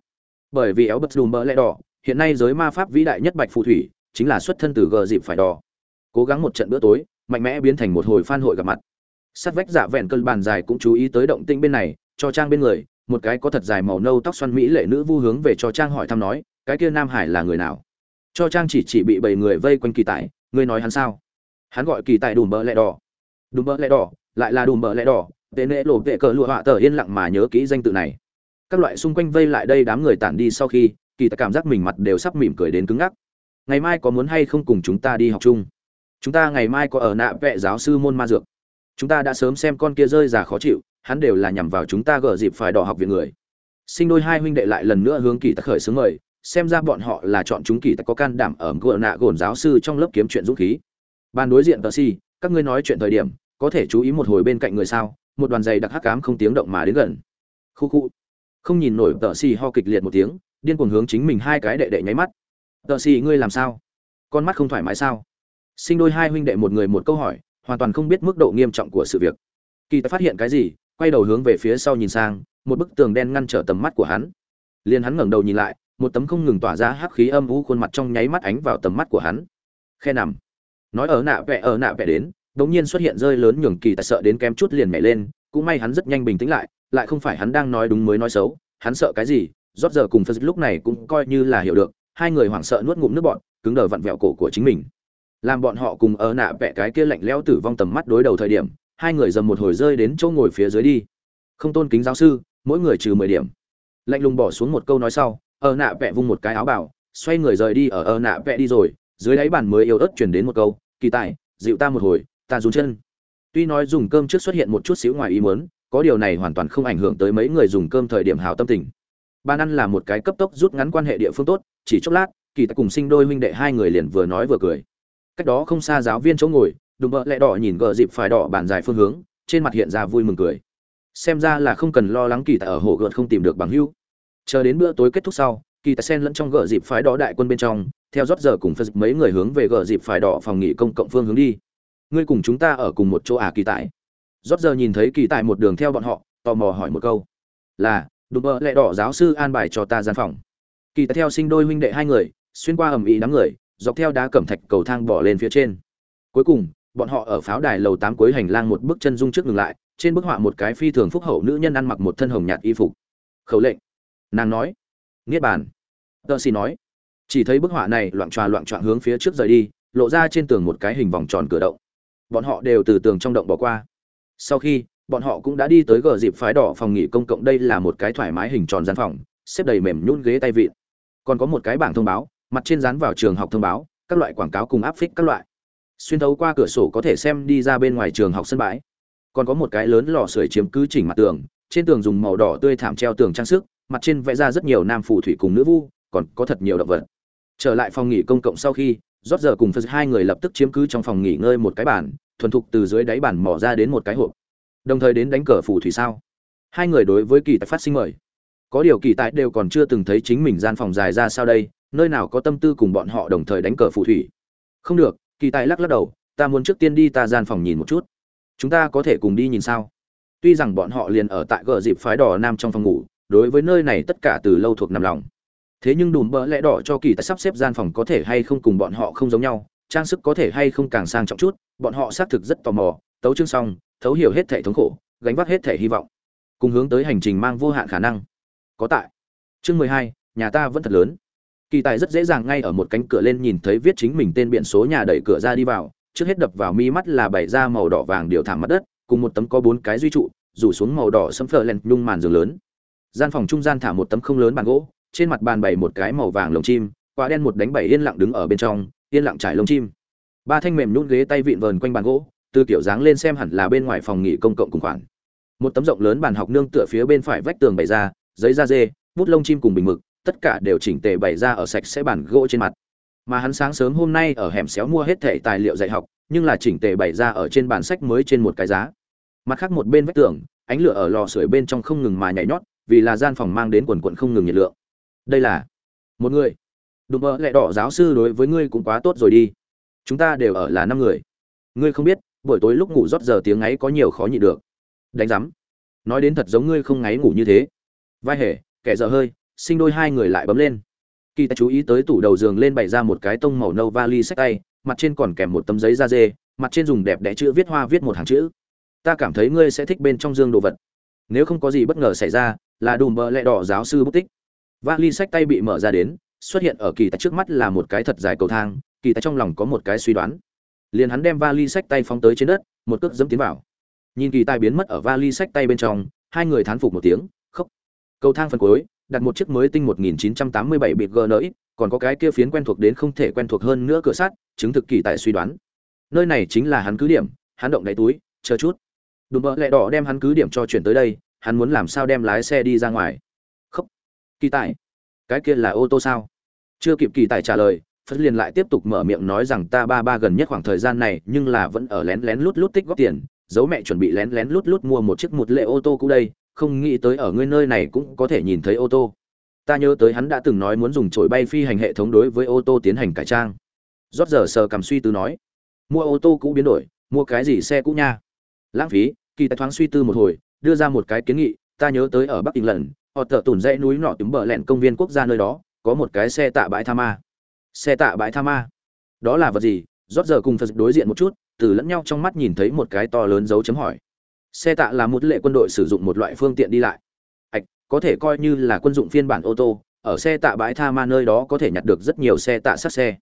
Bởi vì éo bật đùm bờ lẽ đỏ, hiện nay giới ma pháp vĩ đại nhất bạch phù thủy, chính là xuất thân từ gờ dịp phải đỏ. Cố gắng một trận bữa tối, mạnh mẽ biến thành một hồi phan hội gặp mặt. Sát vách giả vẹn cơn bàn dài cũng chú ý tới động tĩnh bên này, cho trang bên người, một cái có thật dài màu nâu tóc xoăn mỹ lệ nữ vu hướng về cho trang hỏi thăm nói, cái kia nam hải là người nào? Cho trang chỉ chỉ bị bảy người vây quanh kỳ tài, ngươi nói hắn sao? Hắn gọi kỳ tài đùm bờ lẹ đỏ. Đùm bờ lẹ đỏ, lại là đùm bờ lẹ đỏ. Tệ nệ lộ vệ cờ lụa họa tờ yên lặng mà nhớ kỹ danh tự này. Các loại xung quanh vây lại đây đám người tản đi sau khi, kỳ tài cảm giác mình mặt đều sắp mỉm cười đến cứng ngắc. Ngày mai có muốn hay không cùng chúng ta đi học chung? Chúng ta ngày mai có ở nạ vệ giáo sư môn ma dược. Chúng ta đã sớm xem con kia rơi già khó chịu, hắn đều là nhằm vào chúng ta gỡ dịp phải đỏ học viện người. Sinh đôi hai huynh đệ lại lần nữa hướng kỳ tắc khởi xướng mời xem ra bọn họ là chọn chúng kỳ tài có can đảm ở gỡ nạ gồn giáo sư trong lớp kiếm chuyện dũng khí. Ban đối diện tờ si, các ngươi nói chuyện thời điểm, có thể chú ý một hồi bên cạnh người sao? Một đoàn giày đặc hắc cám không tiếng động mà đến gần. Khu khu. Không nhìn nổi tờ si ho kịch liệt một tiếng, điên cuồng hướng chính mình hai cái đệ đệ nháy mắt. Tờ si, ngươi làm sao? Con mắt không thoải mái sao? Sinh đôi hai huynh đệ một người một câu hỏi, hoàn toàn không biết mức độ nghiêm trọng của sự việc. Kỳ tài phát hiện cái gì, quay đầu hướng về phía sau nhìn sang, một bức tường đen ngăn trở tầm mắt của hắn. Liền hắn ngẩng đầu nhìn lại một tấm không ngừng tỏa ra hắc khí âm u khuôn mặt trong nháy mắt ánh vào tầm mắt của hắn. Khe nằm. Nói ở nạ vẽ ở nạ vẽ đến đống nhiên xuất hiện rơi lớn nhường kỳ tại sợ đến kém chút liền nhảy lên, cũng may hắn rất nhanh bình tĩnh lại lại không phải hắn đang nói đúng mới nói xấu, hắn sợ cái gì rót giờ cùng phật lúc này cũng coi như là hiểu được, hai người hoảng sợ nuốt ngụm nước bọn cứng đờ vặn vẹo cổ của chính mình. Làm bọn họ cùng ở nạ vẽ cái kia lạnh lẽo tử vong tầm mắt đối đầu thời điểm, hai người dầm một hồi rơi đến chỗ ngồi phía dưới đi. Không tôn kính giáo sư, mỗi người trừ mười điểm. Lạnh lùng bỏ xuống một câu nói sau ở nạ vẽ vung một cái áo bảo, xoay người rời đi ở ở nạ vẽ đi rồi, dưới đáy bàn mới yếu ớt chuyển đến một câu, kỳ tài, dịu ta một hồi, ta run chân. Tuy nói dùng cơm trước xuất hiện một chút xíu ngoài ý muốn, có điều này hoàn toàn không ảnh hưởng tới mấy người dùng cơm thời điểm hào tâm tình. Ban ăn là một cái cấp tốc rút ngắn quan hệ địa phương tốt, chỉ chốc lát, kỳ tài cùng sinh đôi huynh đệ hai người liền vừa nói vừa cười. Cách đó không xa giáo viên chỗ ngồi, đùm bợ lẹ đỏ nhìn gờ dịp phải đỏ bàn dài phương hướng, trên mặt hiện ra vui mừng cười. Xem ra là không cần lo lắng kỳ tại ở hồ gợt không tìm được bằng hưu chờ đến bữa tối kết thúc sau, kỳ tài sen lẫn trong gờ dịp phái đỏ đại quân bên trong, theo rót giờ cùng phật mấy người hướng về gờ dịp phái đỏ phòng nghỉ công cộng phương hướng đi. Ngươi cùng chúng ta ở cùng một chỗ à kỳ tài? rót giờ nhìn thấy kỳ tài một đường theo bọn họ, tò mò hỏi một câu. Là, đùm bợ lẹ đỏ giáo sư an bài cho ta gian phòng. Kỳ tài theo sinh đôi huynh đệ hai người, xuyên qua ầm ĩ đám người, dọc theo đá cẩm thạch cầu thang bỏ lên phía trên. Cuối cùng, bọn họ ở pháo đài lầu tám cuối hành lang một bước chân dung trước ngừng lại, trên bức họa một cái phi thường phúc hậu nữ nhân ăn mặc một thân hồng nhạt y phục. Khẩu lệnh nàng nói. Niết bàn. Tờ xì nói. Chỉ thấy bức họa này loạn tròa loạn trọn hướng phía trước rời đi, lộ ra trên tường một cái hình vòng tròn cửa động. Bọn họ đều từ tường trong động bỏ qua. Sau khi, bọn họ cũng đã đi tới gờ dịp phái đỏ phòng nghỉ công cộng. Đây là một cái thoải mái hình tròn gian phòng, xếp đầy mềm nhún ghế tay vịn. Còn có một cái bảng thông báo, mặt trên dán vào trường học thông báo, các loại quảng cáo cùng áp phích các loại. Xuyên thấu qua cửa sổ có thể xem đi ra bên ngoài trường học sân bãi. Còn có một cái lớn lò sưởi chiếm cứ chỉnh mặt tường, trên tường dùng màu đỏ tươi thảm treo tường trang sức mặt trên vẽ ra rất nhiều nam phù thủy cùng nữ vu, còn có thật nhiều động vật. Trở lại phòng nghỉ công cộng sau khi, rót giờ cùng phật hai người lập tức chiếm cứ trong phòng nghỉ ngơi một cái bàn, thuần thục từ dưới đáy bàn mỏ ra đến một cái hộp. Đồng thời đến đánh cờ phù thủy sao? Hai người đối với kỳ tài phát sinh mời. Có điều kỳ tài đều còn chưa từng thấy chính mình gian phòng dài ra sao đây, nơi nào có tâm tư cùng bọn họ đồng thời đánh cờ phù thủy. Không được, kỳ tài lắc lắc đầu, ta muốn trước tiên đi ta gian phòng nhìn một chút. Chúng ta có thể cùng đi nhìn sao? Tuy rằng bọn họ liền ở tại gờ dịp phái đỏ nam trong phòng ngủ đối với nơi này tất cả từ lâu thuộc nằm lòng. Thế nhưng đùm bỡ lẽ đỏ cho kỳ tài sắp xếp gian phòng có thể hay không cùng bọn họ không giống nhau, trang sức có thể hay không càng sang trọng chút, bọn họ xác thực rất tò mò, tấu chương xong, thấu hiểu hết thể thống khổ, gánh vác hết thể hy vọng, cùng hướng tới hành trình mang vô hạn khả năng. Có tại. Chương mười hai, nhà ta vẫn thật lớn. Kỳ tài rất dễ dàng ngay ở một cánh cửa lên nhìn thấy viết chính mình tên biển số nhà đẩy cửa ra đi vào, trước hết đập vào mi mắt là bảy da màu đỏ vàng điều thảm mặt đất, cùng một tấm có bốn cái duy trụ, rủ xuống màu đỏ sẫm phờ lên nhung màn giường lớn gian phòng trung gian thả một tấm không lớn bàn gỗ, trên mặt bàn bày một cái màu vàng lồng chim, quả đen một đánh bảy yên lặng đứng ở bên trong, yên lặng trải lồng chim. Ba thanh mềm nhún ghế tay vịn vờn quanh bàn gỗ, từ kiểu dáng lên xem hẳn là bên ngoài phòng nghỉ công cộng cùng khoản. Một tấm rộng lớn bàn học nương tựa phía bên phải vách tường bày ra, giấy da dê, bút lông chim cùng bình mực, tất cả đều chỉnh tề bày ra ở sạch sẽ bàn gỗ trên mặt. Mà hắn sáng sớm hôm nay ở hẻm xéo mua hết thẻ tài liệu dạy học, nhưng là chỉnh tề bày ra ở trên bàn sách mới trên một cái giá. Mặt khác một bên vách tường, ánh lửa ở lò sưởi bên trong không ngừng mà nhảy nhót vì là gian phòng mang đến quần quận không ngừng nhiệt lượng. Đây là một người. Đùm bơ lẹ đỏ giáo sư đối với ngươi cũng quá tốt rồi đi. Chúng ta đều ở là năm người. Ngươi không biết, buổi tối lúc ngủ rót giờ tiếng ấy có nhiều khó nhịn được. Đánh rắm nói đến thật giống ngươi không ngáy ngủ như thế. Vai hề, kẻ dở hơi, sinh đôi hai người lại bấm lên. Kỳ ta chú ý tới tủ đầu giường lên bày ra một cái tông màu nâu vali sách tay, mặt trên còn kèm một tấm giấy da dê, mặt trên dùng đẹp đẽ chữ viết hoa viết một hàng chữ. Ta cảm thấy ngươi sẽ thích bên trong dương đồ vật. Nếu không có gì bất ngờ xảy ra là đùm bờ lẹ đỏ giáo sư bút tích vali sách tay bị mở ra đến xuất hiện ở kỳ tài trước mắt là một cái thật dài cầu thang kỳ tài trong lòng có một cái suy đoán liền hắn đem vali sách tay phóng tới trên đất một cước dẫm tiến vào nhìn kỳ tài biến mất ở vali sách tay bên trong hai người thán phục một tiếng khóc cầu thang phần cuối đặt một chiếc mới tinh 1987 bịt GNX, còn có cái kia phiến quen thuộc đến không thể quen thuộc hơn nữa cửa sắt, chứng thực kỳ tại suy đoán. Nơi này chính là hắn cứ điểm, hắn động đáy túi, chờ chút. Đùm bờ lẹ đỏ đem hắn cứ điểm cho chuyển tới đây, hắn muốn làm sao đem lái xe đi ra ngoài. Khóc. Kỳ tài, cái kia là ô tô sao? Chưa kịp kỳ tài trả lời, Phất liền lại tiếp tục mở miệng nói rằng ta ba ba gần nhất khoảng thời gian này, nhưng là vẫn ở lén lén lút lút tích góp tiền, giấu mẹ chuẩn bị lén lén lút lút mua một chiếc một lệ ô tô cũ đây, không nghĩ tới ở ngươi nơi này cũng có thể nhìn thấy ô tô ta nhớ tới hắn đã từng nói muốn dùng trổi bay phi hành hệ thống đối với ô tô tiến hành cải trang rót giờ sờ cầm suy tư nói mua ô tô cũ biến đổi mua cái gì xe cũ nha lãng phí kỳ tài thoáng suy tư một hồi đưa ra một cái kiến nghị, ta nhớ tới ở bắc kinh lần, họ thợ tủn dãy núi nọ túm bờ lẹn công viên quốc gia nơi đó, có một cái xe tạ bãi tha ma. Xe tạ bãi tha ma. Đó là vật gì? Rót giờ cùng phật đối diện một chút, từ lẫn nhau trong mắt nhìn thấy một cái to lớn dấu chấm hỏi. Xe tạ là một lệ quân đội sử dụng một loại phương tiện đi lại. Ạch, có thể coi như là quân dụng phiên bản ô tô, ở xe tạ bãi tha ma nơi đó có thể nhặt được rất nhiều xe tạ sát xe.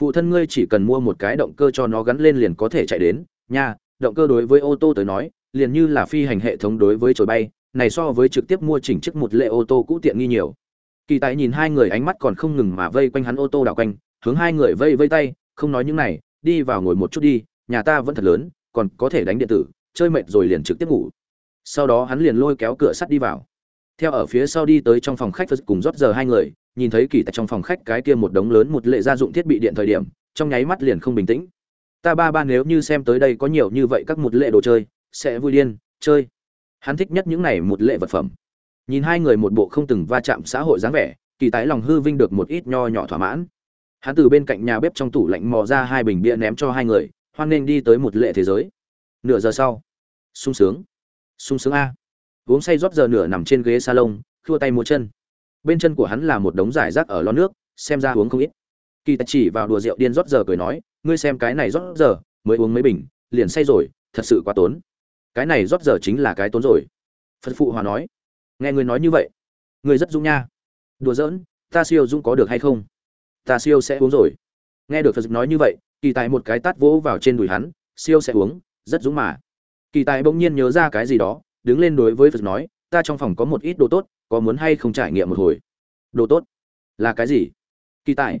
Phụ thân ngươi chỉ cần mua một cái động cơ cho nó gắn lên liền có thể chạy đến. Nha, động cơ đối với ô tô tới nói liền như là phi hành hệ thống đối với trồi bay, này so với trực tiếp mua chỉnh chiếc một lệ ô tô cũ tiện nghi nhiều. Kỳ tài nhìn hai người ánh mắt còn không ngừng mà vây quanh hắn ô tô đảo quanh, hướng hai người vây vây tay, không nói những này, đi vào ngồi một chút đi, nhà ta vẫn thật lớn, còn có thể đánh điện tử, chơi mệt rồi liền trực tiếp ngủ. Sau đó hắn liền lôi kéo cửa sắt đi vào. Theo ở phía sau đi tới trong phòng khách cùng rót giờ hai người, nhìn thấy kỳ tại trong phòng khách cái kia một đống lớn một lệ gia dụng thiết bị điện thời điểm, trong nháy mắt liền không bình tĩnh. Ta ba ba nếu như xem tới đây có nhiều như vậy các một lệ đồ chơi sẽ vui điên, chơi. Hắn thích nhất những này một lệ vật phẩm. Nhìn hai người một bộ không từng va chạm xã hội dáng vẻ, kỳ tái lòng hư vinh được một ít nho nhỏ thỏa mãn. Hắn từ bên cạnh nhà bếp trong tủ lạnh mò ra hai bình bia ném cho hai người, hoan nghênh đi tới một lệ thế giới. Nửa giờ sau, sung sướng. Sung sướng a. Uống say rót giờ nửa nằm trên ghế salon, khua tay múa chân. Bên chân của hắn là một đống giải rác ở lon nước, xem ra uống không ít. Kỳ tài chỉ vào đùa rượu điên rót giờ cười nói, ngươi xem cái này rót giờ, mới uống mấy bình, liền say rồi, thật sự quá tốn cái này rót giờ chính là cái tốn rồi. Phật phụ hòa nói, nghe người nói như vậy, người rất dũng nha. Đùa giỡn, ta siêu dũng có được hay không? Ta siêu sẽ uống rồi. Nghe được phật nói như vậy, kỳ tài một cái tát vỗ vào trên đùi hắn, siêu sẽ uống, rất dũng mà. Kỳ tài bỗng nhiên nhớ ra cái gì đó, đứng lên đối với phật nói, ta trong phòng có một ít đồ tốt, có muốn hay không trải nghiệm một hồi? Đồ tốt? Là cái gì? Kỳ tài,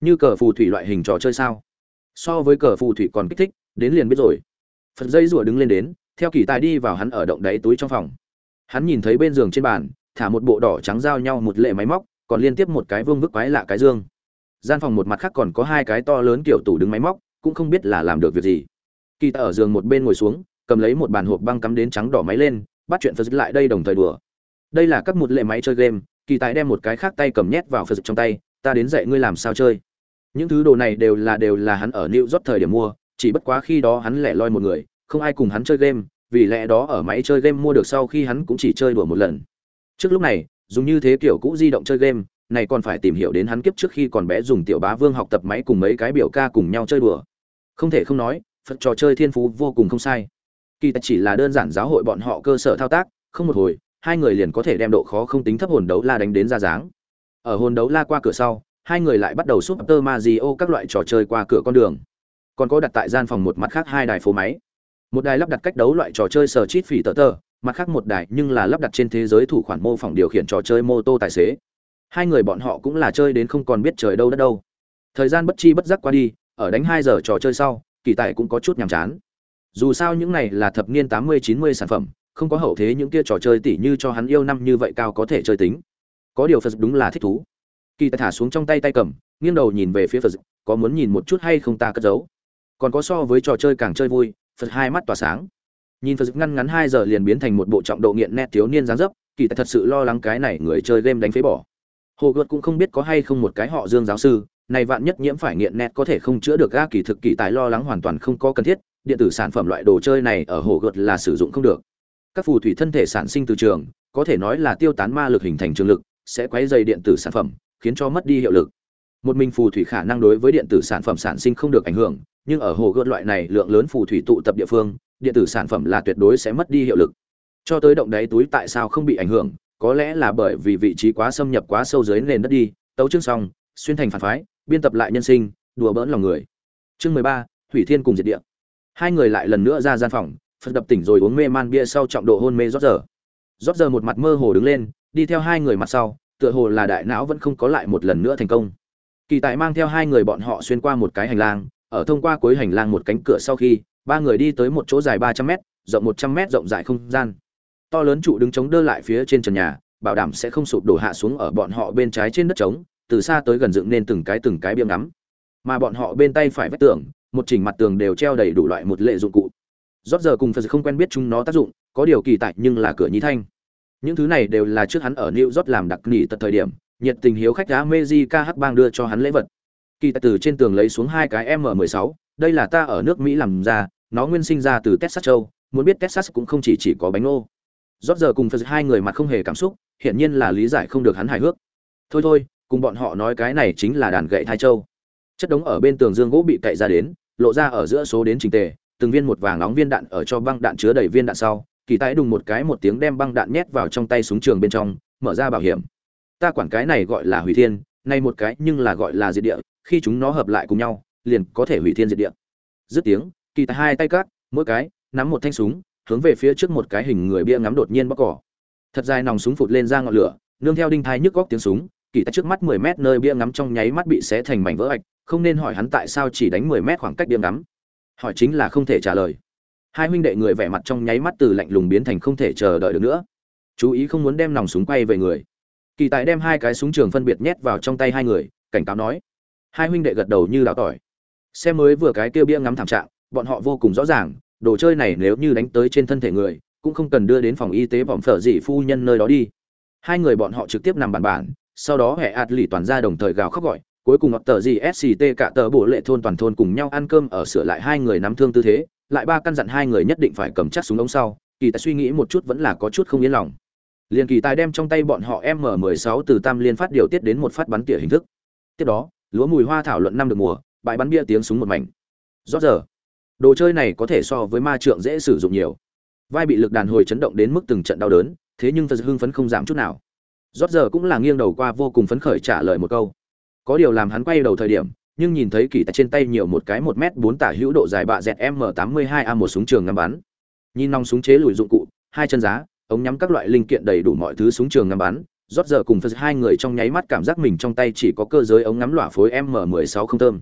như cờ phù thủy loại hình trò chơi sao? So với cờ phù thủy còn kích thích, đến liền biết rồi. Phật dây rủa đứng lên đến theo kỳ tài đi vào hắn ở động đáy túi trong phòng. Hắn nhìn thấy bên giường trên bàn, thả một bộ đỏ trắng giao nhau một lệ máy móc, còn liên tiếp một cái vương vức quái lạ cái dương. Gian phòng một mặt khác còn có hai cái to lớn kiểu tủ đứng máy móc, cũng không biết là làm được việc gì. Kỳ tài ở giường một bên ngồi xuống, cầm lấy một bàn hộp băng cắm đến trắng đỏ máy lên, bắt chuyện phật lại đây đồng thời đùa. Đây là các một lệ máy chơi game, kỳ tài đem một cái khác tay cầm nhét vào phật trong tay, ta đến dạy ngươi làm sao chơi. Những thứ đồ này đều là đều là hắn ở new york thời điểm mua, chỉ bất quá khi đó hắn lẻ loi một người không ai cùng hắn chơi game, vì lẽ đó ở máy chơi game mua được sau khi hắn cũng chỉ chơi đùa một lần. Trước lúc này, dùng như thế kiểu cũ di động chơi game, này còn phải tìm hiểu đến hắn kiếp trước khi còn bé dùng tiểu bá vương học tập máy cùng mấy cái biểu ca cùng nhau chơi đùa. Không thể không nói, phật trò chơi thiên phú vô cùng không sai. Kỳ thật chỉ là đơn giản giáo hội bọn họ cơ sở thao tác, không một hồi, hai người liền có thể đem độ khó không tính thấp hồn đấu la đánh đến ra dáng. Ở hồn đấu la qua cửa sau, hai người lại bắt đầu súp tơ Mario các loại trò chơi qua cửa con đường. Còn có đặt tại gian phòng một mặt khác hai đài phố máy một đài lắp đặt cách đấu loại trò chơi sở chít phỉ tờ tờ, mặt khác một đài nhưng là lắp đặt trên thế giới thủ khoản mô phỏng điều khiển trò chơi mô tô tài xế. Hai người bọn họ cũng là chơi đến không còn biết trời đâu đất đâu. Thời gian bất chi bất giác qua đi, ở đánh hai giờ trò chơi sau, kỳ tài cũng có chút nhàm chán. Dù sao những này là thập niên tám mươi, chín mươi sản phẩm, không có hậu thế những kia trò chơi tỉ như cho hắn yêu năm như vậy cao có thể chơi tính. Có điều phật đúng là thích thú. Kỳ tài thả xuống trong tay tay cầm, nghiêng đầu nhìn về phía phật, có muốn nhìn một chút hay không ta cất giấu. Còn có so với trò chơi càng chơi vui phật hai mắt tỏa sáng. Nhìn phật ngăn ngắn hai giờ liền biến thành một bộ trọng độ nghiện nét thiếu niên dáng dấp, kỳ tài thật sự lo lắng cái này người chơi game đánh phế bỏ. Hồ gợt cũng không biết có hay không một cái họ dương giáo sư, này vạn nhất nhiễm phải nghiện nét có thể không chữa được ga kỳ thực kỳ tài lo lắng hoàn toàn không có cần thiết, điện tử sản phẩm loại đồ chơi này ở hồ gợt là sử dụng không được. Các phù thủy thân thể sản sinh từ trường, có thể nói là tiêu tán ma lực hình thành trường lực, sẽ quấy dày điện tử sản phẩm, khiến cho mất đi hiệu lực. Một mình phù thủy khả năng đối với điện tử sản phẩm sản sinh không được ảnh hưởng nhưng ở hồ gợt loại này lượng lớn phù thủy tụ tập địa phương, điện tử sản phẩm là tuyệt đối sẽ mất đi hiệu lực. Cho tới động đáy túi tại sao không bị ảnh hưởng, có lẽ là bởi vì vị trí quá xâm nhập quá sâu dưới nền đất đi, tấu chương xong, xuyên thành phản phái, biên tập lại nhân sinh, đùa bỡn lòng người. Chương mười ba, thủy thiên cùng diệt địa. Hai người lại lần nữa ra gian phòng, phật đập tỉnh rồi uống mê man bia sau trọng độ hôn mê rót giờ. Rót giờ một mặt mơ hồ đứng lên, đi theo hai người mặt sau, tựa hồ là đại não vẫn không có lại một lần nữa thành công. Kỳ tài mang theo hai người bọn họ xuyên qua một cái hành lang ở thông qua cuối hành lang một cánh cửa sau khi, ba người đi tới một chỗ dài ba trăm m rộng một trăm m rộng rãi không gian. To lớn trụ đứng chống đỡ lại phía trên trần nhà, bảo đảm sẽ không sụp đổ hạ xuống ở bọn họ bên trái trên đất trống, từ xa tới gần dựng nên từng cái từng cái biếng ngắm. Mà bọn họ bên tay phải vách tường, một chỉnh mặt tường đều treo đầy đủ loại một lệ dụng cụ. Rót giờ cùng phật không quen biết chúng nó tác dụng, có điều kỳ tại nhưng là cửa nhí thanh. Những thứ này đều là trước hắn ở new york làm đặc nỉ tật thời điểm, nhiệt tình hiếu khách đá meji hắc bang đưa cho hắn lễ vật kỳ tại từ trên tường lấy xuống hai cái m 16 đây là ta ở nước mỹ làm ra, nó nguyên sinh ra từ texas châu, muốn biết texas cũng không chỉ chỉ có bánh ô. rót giờ cùng phật hai người mặt không hề cảm xúc, hiển nhiên là lý giải không được hắn hài hước. Thôi thôi, cùng bọn họ nói cái này chính là đàn gậy thai châu. Chất đống ở bên tường dương gỗ bị cậy ra đến, lộ ra ở giữa số đến trình tề, từng viên một vàng nóng viên đạn ở cho băng đạn chứa đầy viên đạn sau, kỳ tài đùng một cái một tiếng đem băng đạn nhét vào trong tay súng trường bên trong, mở ra bảo hiểm. Ta quản cái này gọi là hủy thiên, nay một cái nhưng là gọi là diệt địa khi chúng nó hợp lại cùng nhau, liền có thể hủy thiên diệt địa. Dứt tiếng, kỳ tài hai tay cát mỗi cái, nắm một thanh súng, hướng về phía trước một cái hình người bia ngắm đột nhiên bóc cỏ. Thật dài nòng súng phụt lên ra ngọn lửa, nương theo đinh thai nhức góc tiếng súng, kỳ tài trước mắt 10 mét nơi bia ngắm trong nháy mắt bị xé thành mảnh vỡ ạch, không nên hỏi hắn tại sao chỉ đánh 10 mét khoảng cách bia ngắm. Hỏi chính là không thể trả lời. Hai huynh đệ người vẻ mặt trong nháy mắt từ lạnh lùng biến thành không thể chờ đợi được nữa. Chú ý không muốn đem nòng súng quay về người. Kỳ tài đem hai cái súng trường phân biệt nhét vào trong tay hai người, cảnh cáo nói hai huynh đệ gật đầu như đào tỏi. Xem mới vừa cái kêu bia ngắm thảm trạng, bọn họ vô cùng rõ ràng, đồ chơi này nếu như đánh tới trên thân thể người, cũng không cần đưa đến phòng y tế vòng phở dị phu nhân nơi đó đi. Hai người bọn họ trực tiếp nằm bàn bản sau đó hệ ạt lì toàn ra đồng thời gào khóc gọi, cuối cùng ngọt tờ gì sct cả tờ bộ lệ thôn toàn thôn cùng nhau ăn cơm ở sửa lại hai người nắm thương tư thế, lại ba căn dặn hai người nhất định phải cầm chắc súng ống sau, kỳ tài suy nghĩ một chút vẫn là có chút không yên lòng. Liền kỳ tài đem trong tay bọn họ m 16 từ tam liên phát điều tiết đến một phát bắn tỉa hình thức. Tiếp đó lúa mùi hoa thảo luận năm được mùa, bãi bắn bia tiếng súng một mảnh. Rót giờ, đồ chơi này có thể so với ma trượng dễ sử dụng nhiều. Vai bị lực đàn hồi chấn động đến mức từng trận đau đớn, thế nhưng thật hưng phấn không giảm chút nào. Rót giờ cũng là nghiêng đầu qua vô cùng phấn khởi trả lời một câu. Có điều làm hắn quay đầu thời điểm, nhưng nhìn thấy kỳ tại trên tay nhiều một cái một m bốn tả hữu độ dài bạ dẹt m 82 a một súng trường ngắm bắn. Nhìn nòng súng chế lùi dụng cụ, hai chân giá, ống nhắm các loại linh kiện đầy đủ mọi thứ súng trường ngắm bắn rót giờ cùng phật hai người trong nháy mắt cảm giác mình trong tay chỉ có cơ giới ống ngắm lỏa phối m 16 không thơm.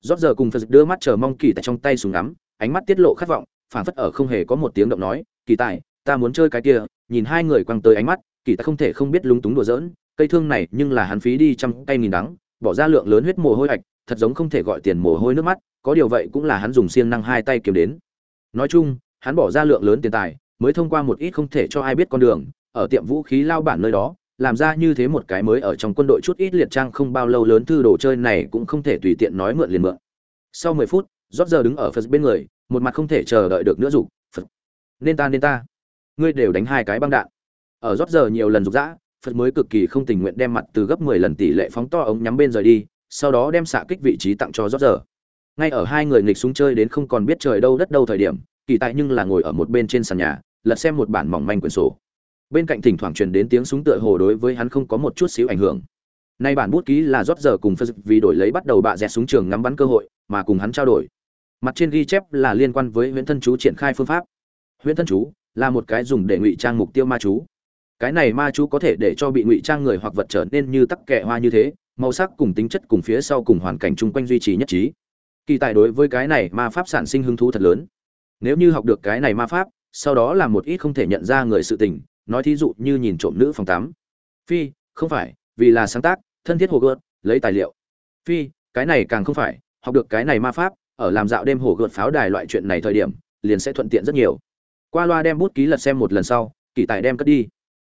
Rót giờ cùng phật đưa mắt chờ mong kỳ tại trong tay súng ngắm, ánh mắt tiết lộ khát vọng phản phất ở không hề có một tiếng động nói, kỳ tài, ta muốn chơi cái kia. Nhìn hai người quăng tới ánh mắt, kỳ tài không thể không biết lúng túng đùa giỡn, cây thương này nhưng là hắn phí đi trăm cây nghìn đắng, bỏ ra lượng lớn huyết mồ hôi hạch thật giống không thể gọi tiền mồ hôi nước mắt, có điều vậy cũng là hắn dùng siêng năng hai tay kiếm đến. Nói chung, hắn bỏ ra lượng lớn tiền tài, mới thông qua một ít không thể cho ai biết con đường, ở tiệm vũ khí lao bản nơi đó làm ra như thế một cái mới ở trong quân đội chút ít liệt trang không bao lâu lớn thư đồ chơi này cũng không thể tùy tiện nói mượn liền mượn. Sau mười phút rót giờ đứng ở phật bên người, một mặt không thể chờ đợi được nữa dục, phật, nên ta nên ta. Ngươi đều đánh hai cái băng đạn. Ở rót giờ nhiều lần rục rã phật mới cực kỳ không tình nguyện đem mặt từ gấp mười lần tỷ lệ phóng to ống nhắm bên rời đi, sau đó đem xạ kích vị trí tặng cho rót giờ ngay ở hai người nghịch súng chơi đến không còn biết trời đâu đất đâu thời điểm, kỳ tại nhưng là ngồi ở một bên trên sàn nhà, lật xem một bản mỏng manh quyển sổ bên cạnh thỉnh thoảng truyền đến tiếng súng tựa hồ đối với hắn không có một chút xíu ảnh hưởng. Nay bản bút ký là rót giờ cùng phật vì đổi lấy bắt đầu bạ dẹt súng trường ngắm bắn cơ hội, mà cùng hắn trao đổi. Mặt trên ghi chép là liên quan với huyễn thân chú triển khai phương pháp. Huyễn thân chú là một cái dùng để ngụy trang mục tiêu ma chú. Cái này ma chú có thể để cho bị ngụy trang người hoặc vật trở nên như tắc kẹ hoa như thế, màu sắc cùng tính chất cùng phía sau cùng hoàn cảnh chung quanh duy trì nhất trí. Kỳ tài đối với cái này ma pháp sản sinh hứng thú thật lớn. Nếu như học được cái này ma pháp, sau đó làm một ít không thể nhận ra người sự tình nói thí dụ như nhìn trộm nữ phòng tắm. Phi, không phải, vì là sáng tác, thân thiết hồ gợt, lấy tài liệu. Phi, cái này càng không phải, học được cái này ma pháp, ở làm dạo đêm hồ gợt pháo đài loại chuyện này thời điểm, liền sẽ thuận tiện rất nhiều. Qua loa đem bút ký lật xem một lần sau, kỳ tài đem cất đi.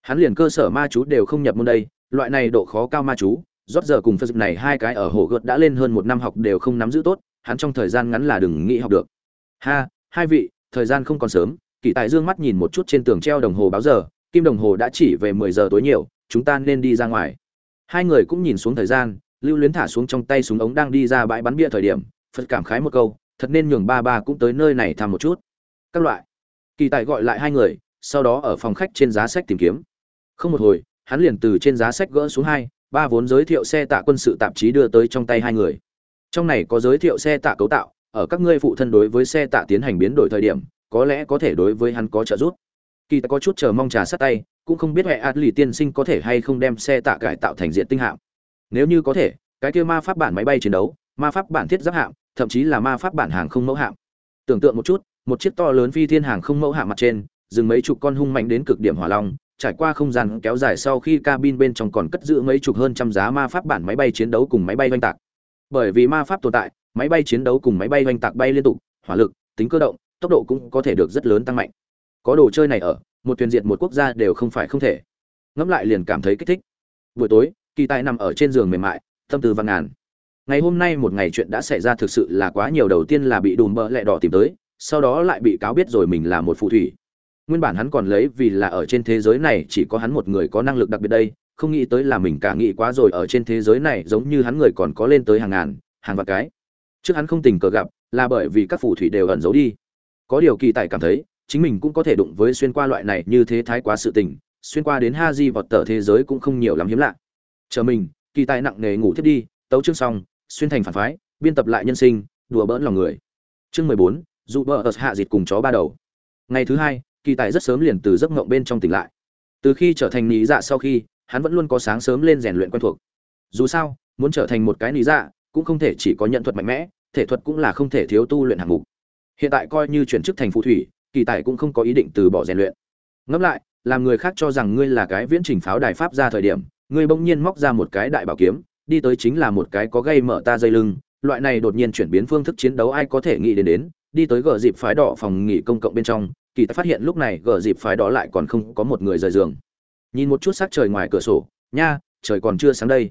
Hắn liền cơ sở ma chú đều không nhập môn đây, loại này độ khó cao ma chú rốt giờ cùng phật này hai cái ở hồ gợt đã lên hơn một năm học đều không nắm giữ tốt, hắn trong thời gian ngắn là đừng nghĩ học được. Ha, hai vị, thời gian không còn sớm, kỳ tài dương mắt nhìn một chút trên tường treo đồng hồ báo giờ kim đồng hồ đã chỉ về mười giờ tối nhiều, chúng ta nên đi ra ngoài. Hai người cũng nhìn xuống thời gian, lưu luyến thả xuống trong tay súng ống đang đi ra bãi bắn bia thời điểm, phật cảm khái một câu, thật nên nhường ba ba cũng tới nơi này thăm một chút. Các loại. Kỳ tài gọi lại hai người, sau đó ở phòng khách trên giá sách tìm kiếm. Không một hồi, hắn liền từ trên giá sách gỡ xuống hai, ba vốn giới thiệu xe tạ quân sự tạp chí đưa tới trong tay hai người. Trong này có giới thiệu xe tạ cấu tạo, ở các ngươi phụ thân đối với xe tạ tiến hành biến đổi thời điểm, có lẽ có thể đối với hắn có trợ giúp kỳ ta có chút chờ mong trà sát tay, cũng không biết hệ ạt lì tiên sinh có thể hay không đem xe tạ cải tạo thành diện tinh hạm. Nếu như có thể, cái kia ma pháp bản máy bay chiến đấu, ma pháp bản thiết giáp hạm, thậm chí là ma pháp bản hàng không mẫu hạm. Tưởng tượng một chút, một chiếc to lớn phi thiên hàng không mẫu hạm mặt trên, dừng mấy chục con hung mạnh đến cực điểm hỏa long, trải qua không gian kéo dài sau khi cabin bên trong còn cất giữ mấy chục hơn trăm giá ma pháp bản máy bay chiến đấu cùng máy bay oanh tạc. Bởi vì ma pháp tồn tại, máy bay chiến đấu cùng máy bay oanh tạc bay liên tục, hỏa lực, tính cơ động, tốc độ cũng có thể được rất lớn tăng mạnh có đồ chơi này ở, một thuyền diệt một quốc gia đều không phải không thể. Ngẫm lại liền cảm thấy kích thích. Buổi tối, kỳ tài nằm ở trên giường mềm mại, tâm tư văn ngàn. Ngày hôm nay một ngày chuyện đã xảy ra thực sự là quá nhiều, đầu tiên là bị đùm bợ lẹ đỏ tìm tới, sau đó lại bị cáo biết rồi mình là một phù thủy. Nguyên bản hắn còn lấy vì là ở trên thế giới này chỉ có hắn một người có năng lực đặc biệt đây, không nghĩ tới là mình cả nghĩ quá rồi ở trên thế giới này giống như hắn người còn có lên tới hàng ngàn, hàng vạn cái. Trước hắn không tình cờ gặp, là bởi vì các phù thủy đều ẩn giấu đi. Có điều kỳ tài cảm thấy chính mình cũng có thể đụng với xuyên qua loại này như thế thái quá sự tình, xuyên qua đến ha di vọt tờ thế giới cũng không nhiều lắm hiếm lạ. Chờ mình, kỳ tài nặng nề ngủ thiết đi, tấu chương xong, xuyên thành phản phái, biên tập lại nhân sinh, đùa bỡn lòng người. Chương mười bốn, dụ bờ ớt hạ dịt cùng chó ba đầu. Ngày thứ hai, kỳ tài rất sớm liền từ giấc ngộng bên trong tỉnh lại. Từ khi trở thành lý dạ sau khi, hắn vẫn luôn có sáng sớm lên rèn luyện quen thuộc. Dù sao, muốn trở thành một cái lý dạ cũng không thể chỉ có nhận thuật mạnh mẽ, thể thuật cũng là không thể thiếu tu luyện hạng mục. Hiện tại coi như chuyển chức thành phù thủy kỳ tài cũng không có ý định từ bỏ rèn luyện. Ngẫm lại, làm người khác cho rằng ngươi là cái viễn trình pháo đài pháp ra thời điểm, ngươi bỗng nhiên móc ra một cái đại bảo kiếm, đi tới chính là một cái có gây mở ta dây lưng, loại này đột nhiên chuyển biến phương thức chiến đấu ai có thể nghĩ đến đến, đi tới gờ dịp phái đỏ phòng nghỉ công cộng bên trong, kỳ tài phát hiện lúc này gờ dịp phái đỏ lại còn không có một người rời giường. Nhìn một chút sắc trời ngoài cửa sổ, nha, trời còn chưa sáng đây.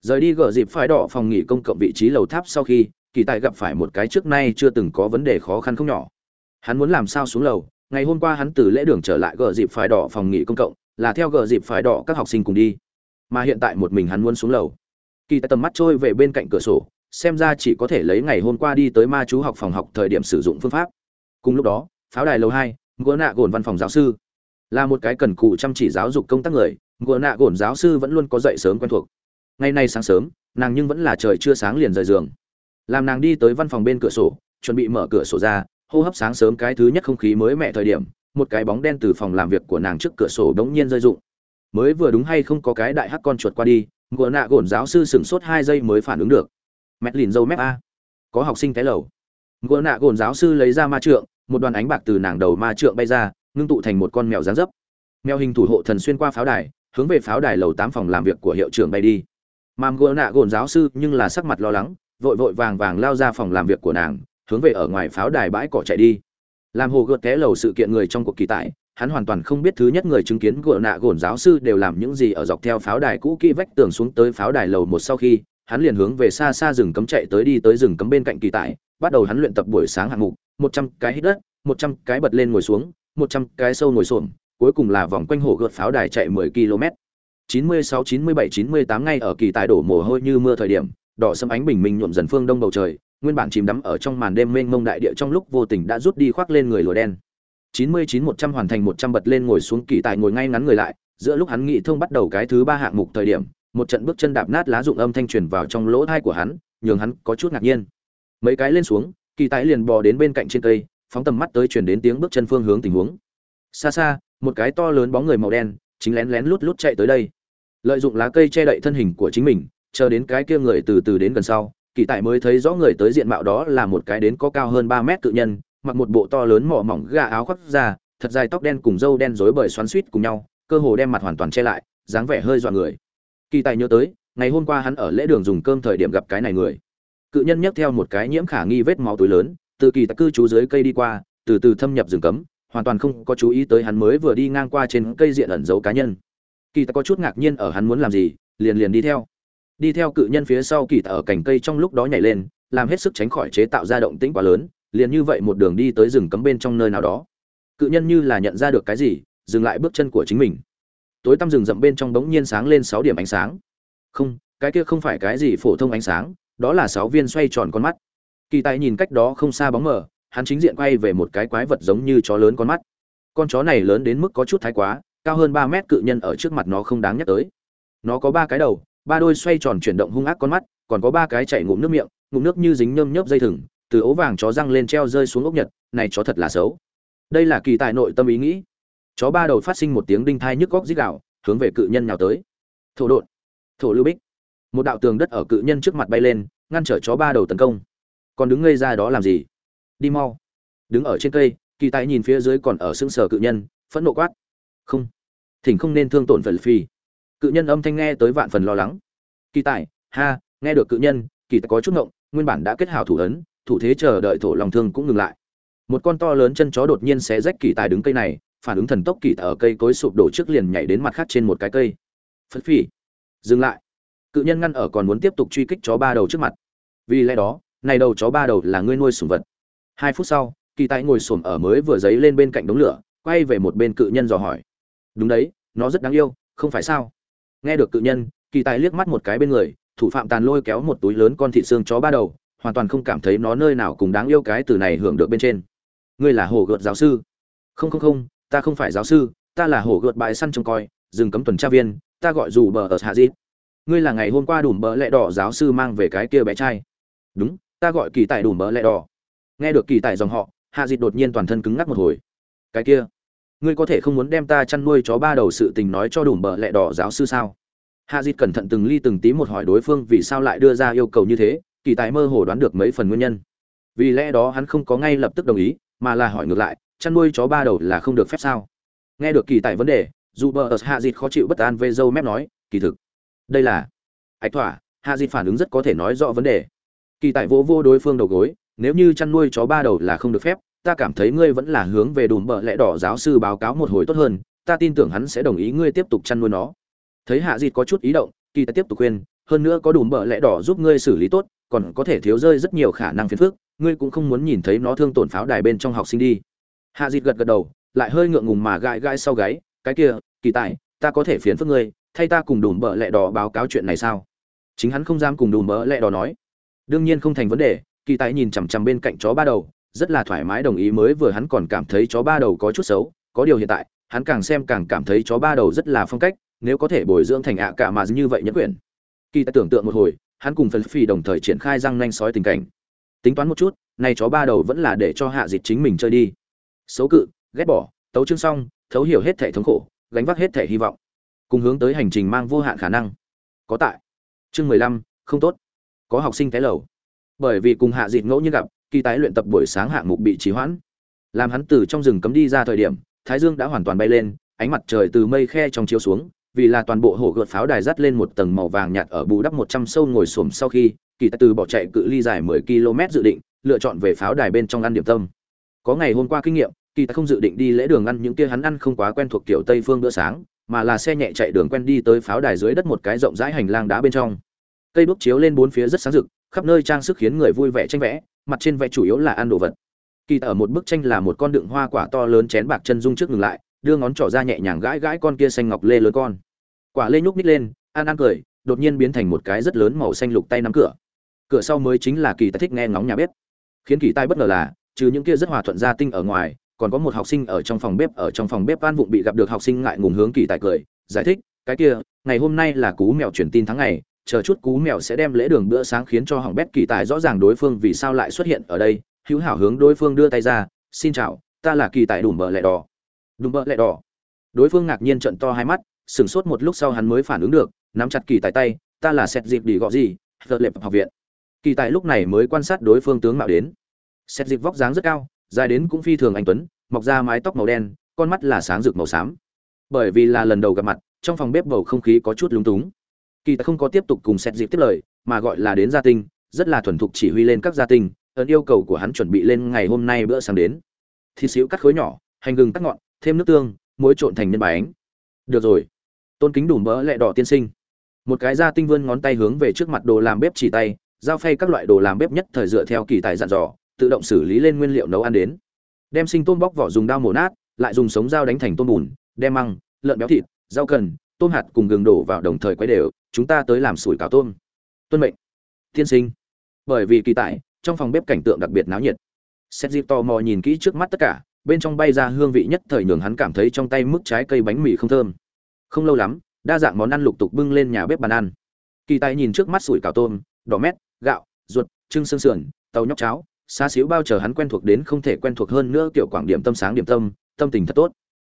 Rời đi gờ dịp phái đỏ phòng nghỉ công cộng vị trí lầu tháp sau khi, kỳ tài gặp phải một cái trước nay chưa từng có vấn đề khó khăn không nhỏ hắn muốn làm sao xuống lầu, ngày hôm qua hắn từ lễ đường trở lại gờ dịp phái đỏ phòng nghỉ công cộng, là theo gờ dịp phái đỏ các học sinh cùng đi. Mà hiện tại một mình hắn muốn xuống lầu. Kỳ tài tầm mắt trôi về bên cạnh cửa sổ, xem ra chỉ có thể lấy ngày hôm qua đi tới ma chú học phòng học thời điểm sử dụng phương pháp. Cùng lúc đó, pháo đài lầu hai, ngựa nạ gồn văn phòng giáo sư. Là một cái cần cù chăm chỉ giáo dục công tác người, ngựa nạ gồn giáo sư vẫn luôn có dậy sớm quen thuộc. Ngày nay sáng sớm, nàng nhưng vẫn là trời chưa sáng liền rời giường. Làm nàng đi tới văn phòng bên cửa sổ, chuẩn bị mở cửa sổ ra hô hấp sáng sớm cái thứ nhất không khí mới mẹ thời điểm, một cái bóng đen từ phòng làm việc của nàng trước cửa sổ đống nhiên rơi rụng. Mới vừa đúng hay không có cái đại hắc con chuột qua đi, ngựa nạ gồn giáo sư sửng sốt hai giây mới phản ứng được. Mét lìn dâu mép a. Có học sinh té lầu. Ngựa nạ gồn giáo sư lấy ra ma trượng, một đoàn ánh bạc từ nàng đầu ma trượng bay ra, ngưng tụ thành một con mèo dáng dấp. Mèo hình thủ hộ thần xuyên qua pháo đài, hướng về pháo đài lầu tám phòng làm việc của hiệu trưởng bay đi. Mà ngựa nạ gồn giáo sư nhưng là sắc mặt lo lắng, vội vội vàng vàng lao ra phòng làm việc của nàng hướng về ở ngoài pháo đài bãi cỏ chạy đi. Làm hồ gợt té lầu sự kiện người trong cuộc kỳ tại, hắn hoàn toàn không biết thứ nhất người chứng kiến gỡ nạ gồn giáo sư đều làm những gì ở dọc theo pháo đài cũ kỹ vách tường xuống tới pháo đài lầu một sau khi, hắn liền hướng về xa xa rừng cấm chạy tới đi tới rừng cấm bên cạnh kỳ tại, bắt đầu hắn luyện tập buổi sáng hạng mục, một trăm cái hít đất, một trăm cái bật lên ngồi xuống, một trăm cái sâu ngồi xổm, cuối cùng là vòng quanh hồ gợt pháo đài chạy mười km. Chín mươi sáu, chín mươi bảy, chín mươi tám ngay ở kỳ tài đổ mồ hôi như mưa thời điểm, đỏ sâm ánh bình minh nhuộm dần phương đông bầu trời nguyên bản chìm đắm ở trong màn đêm mênh mông đại địa trong lúc vô tình đã rút đi khoác lên người lùa đen. Chín mươi chín một trăm hoàn thành một trăm bật lên ngồi xuống kỳ tài ngồi ngay ngắn người lại, giữa lúc hắn nghĩ thông bắt đầu cái thứ ba hạng mục thời điểm, một trận bước chân đạp nát lá dụng âm thanh truyền vào trong lỗ thai của hắn, nhường hắn có chút ngạc nhiên. Mấy cái lên xuống, kỳ tài liền bò đến bên cạnh trên cây, phóng tầm mắt tới truyền đến tiếng bước chân phương hướng tình huống. Xa xa, một cái to lớn bóng người màu đen, chính lén lén lút lút chạy tới đây. Lợi dụng lá cây che đậy thân hình của chính mình, chờ đến cái kia người từ từ đến gần sau kỳ tài mới thấy rõ người tới diện mạo đó là một cái đến có cao hơn ba mét tự nhân, mặc một bộ to lớn mỏ mỏng gà áo khoác ra thật dài tóc đen cùng râu đen rối bời xoắn suýt cùng nhau, cơ hồ đem mặt hoàn toàn che lại, dáng vẻ hơi dọa người. Kỳ tài nhớ tới, ngày hôm qua hắn ở lễ đường dùng cơm thời điểm gặp cái này người. Cự nhân nhấc theo một cái nhiễm khả nghi vết máu túi lớn, từ kỳ tài cư trú dưới cây đi qua, từ từ thâm nhập rừng cấm, hoàn toàn không có chú ý tới hắn mới vừa đi ngang qua trên cây diện ẩn giấu cá nhân. Kỳ tài có chút ngạc nhiên ở hắn muốn làm gì, liền liền đi theo đi theo cự nhân phía sau kỳ tài ở cành cây trong lúc đó nhảy lên, làm hết sức tránh khỏi chế tạo ra động tĩnh quá lớn, liền như vậy một đường đi tới rừng cấm bên trong nơi nào đó. Cự nhân như là nhận ra được cái gì, dừng lại bước chân của chính mình. Tối tăm rừng rậm bên trong bỗng nhiên sáng lên sáu điểm ánh sáng. Không, cái kia không phải cái gì phổ thông ánh sáng, đó là sáu viên xoay tròn con mắt. Kỳ tài nhìn cách đó không xa bóng mờ, hắn chính diện quay về một cái quái vật giống như chó lớn con mắt. Con chó này lớn đến mức có chút thái quá, cao hơn ba mét cự nhân ở trước mặt nó không đáng nhắc tới. Nó có ba cái đầu ba đôi xoay tròn chuyển động hung ác con mắt, còn có ba cái chảy ngụm nước miệng, ngụm nước như dính nhơm nhớp dây thừng, từ ố vàng chó răng lên treo rơi xuống ốc nhật, này chó thật là xấu. Đây là kỳ tài nội tâm ý nghĩ. Chó ba đầu phát sinh một tiếng đinh thai nhức góc dít gạo hướng về cự nhân nhào tới. Thổ đột thổ lưu bích. Một đạo tường đất ở cự nhân trước mặt bay lên, ngăn trở chó ba đầu tấn công. Còn đứng ngây ra đó làm gì? Đi mau. Đứng ở trên cây, kỳ tài nhìn phía dưới còn ở xương sờ cự nhân, phẫn nộ quát. Không. Thỉnh không nên thương tổn phật phi cự nhân âm thanh nghe tới vạn phần lo lắng. Kỳ tài, ha, nghe được cự nhân, kỳ tài có chút ngộng, nguyên bản đã kết hảo thủ ấn, thủ thế chờ đợi thổ lòng thương cũng ngừng lại. Một con to lớn chân chó đột nhiên xé rách kỳ tài đứng cây này, phản ứng thần tốc kỳ tài ở cây cối sụp đổ trước liền nhảy đến mặt khác trên một cái cây. Phật phỉ. Dừng lại. Cự nhân ngăn ở còn muốn tiếp tục truy kích chó ba đầu trước mặt. Vì lẽ đó, này đầu chó ba đầu là ngươi nuôi sủng vật. Hai phút sau, kỳ tài ngồi xổm ở mới vừa giấy lên bên cạnh đống lửa, quay về một bên cự nhân dò hỏi. Đúng đấy, nó rất đáng yêu, không phải sao? Nghe được cự nhân, kỳ tài liếc mắt một cái bên người, thủ phạm tàn lôi kéo một túi lớn con thịt xương chó ba đầu, hoàn toàn không cảm thấy nó nơi nào cùng đáng yêu cái từ này hưởng được bên trên. Ngươi là hồ gợt giáo sư. Không không không, ta không phải giáo sư, ta là hồ gợt bãi săn trông coi, rừng cấm tuần tra viên, ta gọi dù bờ ở hạ dít ngươi là ngày hôm qua đủ bờ lẹ đỏ giáo sư mang về cái kia bé trai. Đúng, ta gọi kỳ tài đủ bờ lẹ đỏ. Nghe được kỳ tài dòng họ, hạ dịt đột nhiên toàn thân cứng ngắc một hồi. Cái kia? Ngươi có thể không muốn đem ta chăn nuôi chó ba đầu sự tình nói cho đủ bờ lẹ đỏ giáo sư sao? Hạ dịt cẩn thận từng ly từng tí một hỏi đối phương vì sao lại đưa ra yêu cầu như thế, kỳ tài mơ hồ đoán được mấy phần nguyên nhân. Vì lẽ đó hắn không có ngay lập tức đồng ý, mà là hỏi ngược lại, chăn nuôi chó ba đầu là không được phép sao? Nghe được kỳ tài vấn đề, dù bờ ở hạ dịt khó chịu bất an về dâu mép nói, kỳ thực, đây là ạch thỏa, hạ dịt phản ứng rất có thể nói rõ vấn đề. Kỳ tài vô vô đối phương đầu gối, nếu như chăn nuôi chó ba đầu là không được phép ta cảm thấy ngươi vẫn là hướng về đùm bờ lẽ đỏ giáo sư báo cáo một hồi tốt hơn, ta tin tưởng hắn sẽ đồng ý ngươi tiếp tục chăn nuôi nó. Thấy hạ dịt có chút ý động, kỳ tài tiếp tục khuyên, hơn nữa có đùm bờ lẽ đỏ giúp ngươi xử lý tốt, còn có thể thiếu rơi rất nhiều khả năng phiền phức, ngươi cũng không muốn nhìn thấy nó thương tổn pháo đài bên trong học sinh đi. Hạ dịt gật gật đầu, lại hơi ngượng ngùng mà gãi gãi sau gáy, cái kia, kỳ tài, ta có thể phiền phức ngươi, thay ta cùng đùm bờ lẹ đỏ báo cáo chuyện này sao? Chính hắn không dám cùng đùm bờ lẹ đỏ nói. Đương nhiên không thành vấn đề, kỳ tài nhìn chằm chằm bên cạnh chó ba đầu rất là thoải mái đồng ý mới vừa hắn còn cảm thấy chó ba đầu có chút xấu, có điều hiện tại, hắn càng xem càng cảm thấy chó ba đầu rất là phong cách, nếu có thể bồi dưỡng thành ạ cả mà như vậy nhất quyển kỳ ta tưởng tượng một hồi, hắn cùng phần phi đồng thời triển khai răng nanh sói tình cảnh. Tính toán một chút, nay chó ba đầu vẫn là để cho hạ dịch chính mình chơi đi. Xấu cự, ghét bỏ, tấu chương xong, thấu hiểu hết thể thống khổ, gánh vác hết thể hy vọng. Cùng hướng tới hành trình mang vô hạn khả năng. Có tại. Chương mười lăm, không tốt. Có học sinh té lầu. Bởi vì cùng hạ dịch ngẫu nhiên gặp kỳ tái luyện tập buổi sáng hạng mục bị trì hoãn. Làm hắn từ trong rừng cấm đi ra thời điểm, thái dương đã hoàn toàn bay lên, ánh mặt trời từ mây khe trong chiếu xuống, vì là toàn bộ hổ gợt pháo đài dắt lên một tầng màu vàng nhạt ở bù đắp một trăm sâu ngồi xổm sau khi, kỳ tài từ bỏ chạy cự ly dài mười km dự định, lựa chọn về pháo đài bên trong ăn điểm tâm. Có ngày hôm qua kinh nghiệm, kỳ tài không dự định đi lễ đường ăn những kia hắn ăn không quá quen thuộc kiểu tây phương bữa sáng, mà là xe nhẹ chạy đường quen đi tới pháo đài dưới đất một cái rộng rãi hành lang đá bên trong cây đuốc chiếu lên bốn phía rất sáng rực, khắp nơi trang sức khiến người vui vẻ tranh vẽ, mặt trên vẽ chủ yếu là ăn đồ vật. Kỳ ở một bức tranh là một con đựng hoa quả to lớn chén bạc chân dung trước ngừng lại, đưa ngón trỏ ra nhẹ nhàng gãi gãi con kia xanh ngọc lê lớn con. Quả lê nhúc nít lên ăn ăn cười, đột nhiên biến thành một cái rất lớn màu xanh lục tay nắm cửa. Cửa sau mới chính là kỳ tài thích nghe ngóng nhà bếp. Khiến kỳ tai bất ngờ là, trừ những kia rất hòa thuận gia tinh ở ngoài, còn có một học sinh ở trong phòng bếp, ở trong phòng bếp an vụng bị gặp được học sinh ngại ngùng hướng kỳ tài cười, giải thích, cái kia, ngày hôm nay là cú mèo truyền tin tháng ngày chờ chút cú mèo sẽ đem lễ đường bữa sáng khiến cho hỏng bét kỳ tài rõ ràng đối phương vì sao lại xuất hiện ở đây. Hữu hảo hướng đối phương đưa tay ra, xin chào, ta là kỳ tài đùm bờ lẹ đỏ. Đùm bờ lẹ đỏ? Đối phương ngạc nhiên trận to hai mắt, sửng sốt một lúc sau hắn mới phản ứng được, nắm chặt kỳ tài tay, ta là xét dịp đi gọ gì thợ lệp học viện. Kỳ tài lúc này mới quan sát đối phương tướng mạo đến. Xét dịp vóc dáng rất cao, dài đến cũng phi thường anh tuấn, mọc ra mái tóc màu đen, con mắt là sáng rực màu xám. Bởi vì là lần đầu gặp mặt, trong phòng bếp bầu không khí có chút lúng túng kỳ ta không có tiếp tục cùng xét dịp tiếp lời, mà gọi là đến gia tinh, rất là thuần thục chỉ huy lên các gia tinh ấn yêu cầu của hắn chuẩn bị lên ngày hôm nay bữa sáng đến. Thịt xíu cắt khối nhỏ, hành gừng cắt ngọn, thêm nước tương, muối trộn thành nhân bánh. được rồi. Tôn kính đủ mỡ lẹ đỏ tiên sinh. Một cái gia tinh vươn ngón tay hướng về trước mặt đồ làm bếp chỉ tay, giao phay các loại đồ làm bếp nhất thời dựa theo kỳ tài dặn dò, tự động xử lý lên nguyên liệu nấu ăn đến. Đem sinh tôm bóc vỏ dùng dao mổ nát, lại dùng sống dao đánh thành tôm bùn, đem măng, lợn béo thịt, rau cần, tôm hạt cùng gừng đổ vào đồng thời quấy đều chúng ta tới làm sủi cảo tôm. Tuân mệnh. Tiên sinh. Bởi vì kỳ tại, trong phòng bếp cảnh tượng đặc biệt náo nhiệt. Xét dịp tò mò nhìn kỹ trước mắt tất cả, bên trong bay ra hương vị nhất thời nhường hắn cảm thấy trong tay mức trái cây bánh mì không thơm. Không lâu lắm, đa dạng món ăn lục tục bưng lên nhà bếp bàn ăn. Kỳ tài nhìn trước mắt sủi cảo tôm, đỏ mét, gạo, ruột, trưng xương sườn, tàu nhóc cháo xa xíu bao chờ hắn quen thuộc đến không thể quen thuộc hơn nữa kiểu quảng điểm tâm sáng điểm tâm tâm tình thật tốt.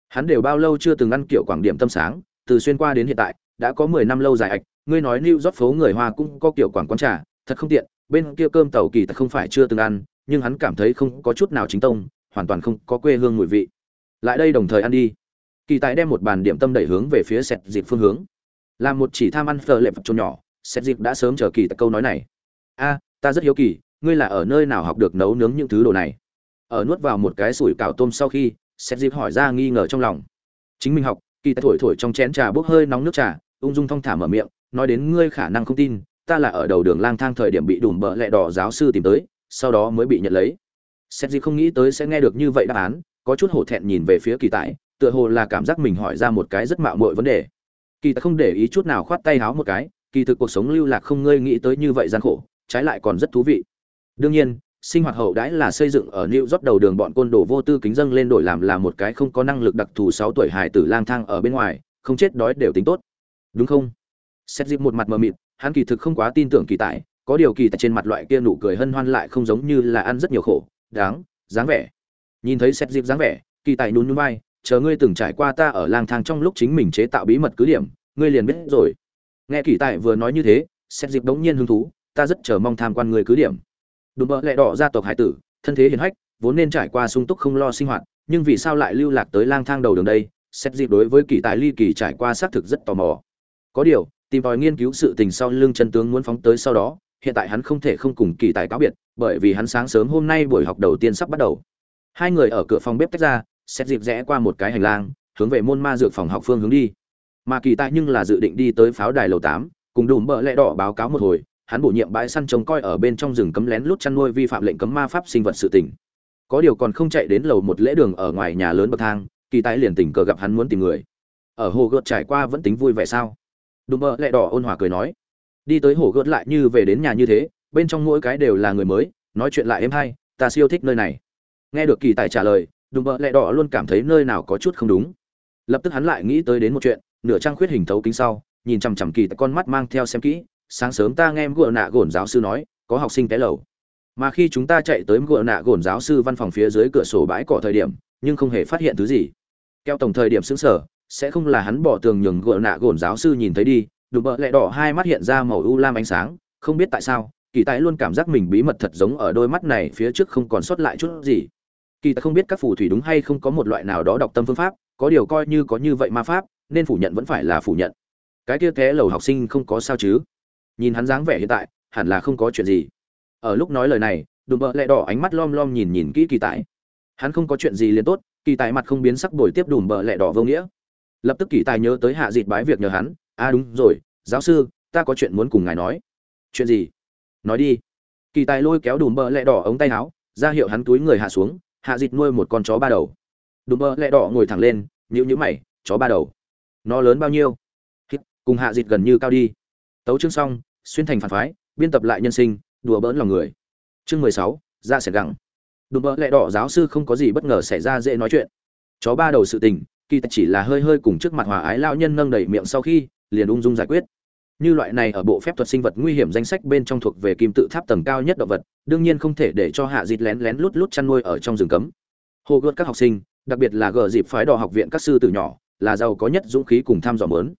Hắn đều bao lâu chưa từng ăn kiểu quảng điểm tâm sáng, từ xuyên qua đến hiện tại đã có mười năm lâu dài ạch, ngươi nói lưu rót phố người hoa cũng có kiểu quảng quán trà, thật không tiện, bên kia cơm tàu kỳ thật không phải chưa từng ăn, nhưng hắn cảm thấy không có chút nào chính tông, hoàn toàn không có quê hương mùi vị. Lại đây đồng thời ăn đi. Kỳ tài đem một bàn điểm tâm đẩy hướng về phía sẹt dịp phương hướng. Là một chỉ tham ăn phở lệ vật chỗ nhỏ, sẹt dịp đã sớm chờ kỳ tại câu nói này. A, ta rất hiếu kỳ, ngươi là ở nơi nào học được nấu nướng những thứ đồ này? Ở nuốt vào một cái sủi cảo tôm sau khi, sẹt dịp hỏi ra nghi ngờ trong lòng. Chính mình học, kỳ tài thổi thổi trong chén trà bốc hơi nóng nước trà ung dung thong thả mở miệng nói đến ngươi khả năng không tin ta là ở đầu đường lang thang thời điểm bị đùm bợ lẹ đỏ giáo sư tìm tới sau đó mới bị nhận lấy. Xét gì không nghĩ tới sẽ nghe được như vậy đáp án có chút hổ thẹn nhìn về phía kỳ tài tựa hồ là cảm giác mình hỏi ra một cái rất mạo muội vấn đề. Kỳ tài không để ý chút nào khoát tay háo một cái kỳ thực cuộc sống lưu lạc không ngươi nghĩ tới như vậy gian khổ trái lại còn rất thú vị. Đương nhiên sinh hoạt hậu đãi là xây dựng ở New York đầu đường bọn côn đồ vô tư kính dâng lên đổi làm là một cái không có năng lực đặc thù 6 tuổi hài tử lang thang ở bên ngoài, không chết đói đều tính tốt. Đúng không? Xét dịp một mặt mờ mịt, hắn kỳ thực không quá tin tưởng kỳ tại, có điều kỳ tại trên mặt loại kia nụ cười hân hoan lại không giống như là ăn rất nhiều khổ, đáng, dáng vẻ. Nhìn thấy xét dịp dáng vẻ, kỳ tại nhún nhún vai, chờ ngươi từng trải qua ta ở lang thang trong lúc chính mình chế tạo bí mật cứ điểm, ngươi liền biết rồi. Nghe kỳ tại vừa nói như thế, xét dịp đống nhiên hứng thú, ta rất chờ mong tham quan người cứ điểm đùm bỡ lẹ đỏ gia tộc hải tử thân thế hiền hách vốn nên trải qua sung túc không lo sinh hoạt nhưng vì sao lại lưu lạc tới lang thang đầu đường đây xét dịp đối với kỳ tài ly kỳ trải qua xác thực rất tò mò có điều tìm tòi nghiên cứu sự tình sau lưng chân tướng muốn phóng tới sau đó hiện tại hắn không thể không cùng kỳ tài cáo biệt bởi vì hắn sáng sớm hôm nay buổi học đầu tiên sắp bắt đầu hai người ở cửa phòng bếp tách ra xét dịp rẽ qua một cái hành lang hướng về môn ma dược phòng học phương hướng đi mà kỳ tài nhưng là dự định đi tới pháo đài lầu tám cùng đùm bợ lẹ đỏ báo cáo một hồi hắn bổ nhiệm bãi săn trông coi ở bên trong rừng cấm lén lút chăn nuôi vi phạm lệnh cấm ma pháp sinh vật sự tình. Có điều còn không chạy đến lầu một lễ đường ở ngoài nhà lớn bậc thang, kỳ tài liền tình cờ gặp hắn muốn tìm người. Ở hồ gợt trải qua vẫn tính vui vẻ sao? Đùm bợ lẹ đỏ ôn hòa cười nói. Đi tới hồ gợt lại như về đến nhà như thế, bên trong mỗi cái đều là người mới, nói chuyện lại êm hay, ta siêu thích nơi này. Nghe được kỳ tài trả lời, đùm bợ lẹ đỏ luôn cảm thấy nơi nào có chút không đúng. Lập tức hắn lại nghĩ tới đến một chuyện, nửa trang khuyết hình thấu kính sau, nhìn chằm chằm kỳ tại con mắt mang theo xem kỹ, sáng sớm ta nghe gỡ nạ gồn giáo sư nói có học sinh té lầu mà khi chúng ta chạy tới gỡ nạ gồn giáo sư văn phòng phía dưới cửa sổ bãi cỏ thời điểm nhưng không hề phát hiện thứ gì keo tổng thời điểm xứng sở sẽ không là hắn bỏ tường nhường gỡ nạ gồn giáo sư nhìn thấy đi đùm bợ lẹ đỏ hai mắt hiện ra màu u lam ánh sáng, không biết tại sao, kỳ tài luôn cảm giác mình bí mật thật giống ở đôi mắt này phía trước không còn sót lại chút gì. Kỳ tài không biết các phù thủy đúng hay không có một loại nào đó đọc tâm phương pháp, có điều coi như có như vậy ma pháp, nên phủ nhận vẫn phải là phủ nhận. Cái kia té lầu học sinh không có sao chứ? Nhìn hắn dáng vẻ hiện tại, hẳn là không có chuyện gì. Ở lúc nói lời này đùm bợ lẹ đỏ ánh mắt lom lom nhìn nhìn kỹ kỳ tài. Hắn không có chuyện gì liền tốt, kỳ tài mặt không biến sắc đổi tiếp đùm bợ lẹ đỏ vô nghĩa lập tức kỳ tài nhớ tới hạ dịt bái việc nhờ hắn. À đúng rồi, giáo sư, ta có chuyện muốn cùng ngài nói. Chuyện gì? Nói đi. Kỳ tài lôi kéo đùm bơ lẹ đỏ ống tay áo, ra hiệu hắn túi người hạ xuống, hạ dịt nuôi một con chó ba đầu. Đùm bơ lẹ đỏ ngồi thẳng lên nhữ nhữ mày, chó ba đầu. Nó lớn bao nhiêu? Cùng hạ dịt gần như cao đi. Tấu chương xong, xuyên thành phản phái, biên tập lại nhân sinh, đùa bỡn lòng người. Chương mười sáu, ra sẻ gẳng. Đùm bỡ lẹ đỏ giáo sư không có gì bất ngờ xảy ra dễ nói chuyện. Chó ba đầu sự tình kỳ thật chỉ là hơi hơi cùng trước mặt hòa ái lao nhân nâng đầy miệng sau khi, liền ung dung giải quyết. Như loại này ở bộ phép thuật sinh vật nguy hiểm danh sách bên trong thuộc về kim tự tháp tầng cao nhất động vật, đương nhiên không thể để cho hạ dịt lén lén lút lút chăn nuôi ở trong rừng cấm. Hồ gợt các học sinh, đặc biệt là gờ dịp phái đỏ học viện các sư tử nhỏ, là giàu có nhất dũng khí cùng tham dò mớn.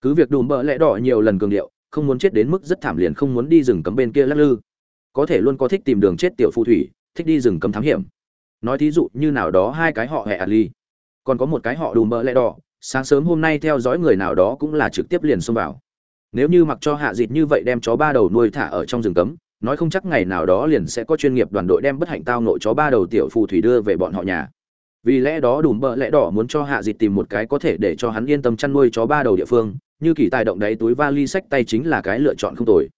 Cứ việc đùm bỡ lẽ đỏ nhiều lần cường điệu, không muốn chết đến mức rất thảm liền không muốn đi rừng cấm bên kia lắc lư. Có thể luôn có thích tìm đường chết tiểu phù thủy, thích đi rừng cấm thám hiểm. Nói thí dụ như nào đó hai cái họ hẹ ali còn có một cái họ đùm bỡ lẽ đỏ, sáng sớm hôm nay theo dõi người nào đó cũng là trực tiếp liền xông vào. Nếu như mặc cho hạ dịt như vậy đem chó ba đầu nuôi thả ở trong rừng cấm, nói không chắc ngày nào đó liền sẽ có chuyên nghiệp đoàn đội đem bất hạnh tao nội chó ba đầu tiểu phù thủy đưa về bọn họ nhà. Vì lẽ đó đùm bợ lẽ đỏ muốn cho hạ dịt tìm một cái có thể để cho hắn yên tâm chăn nuôi chó ba đầu địa phương, như kỳ tài động đáy túi vali sách tay chính là cái lựa chọn không tồi.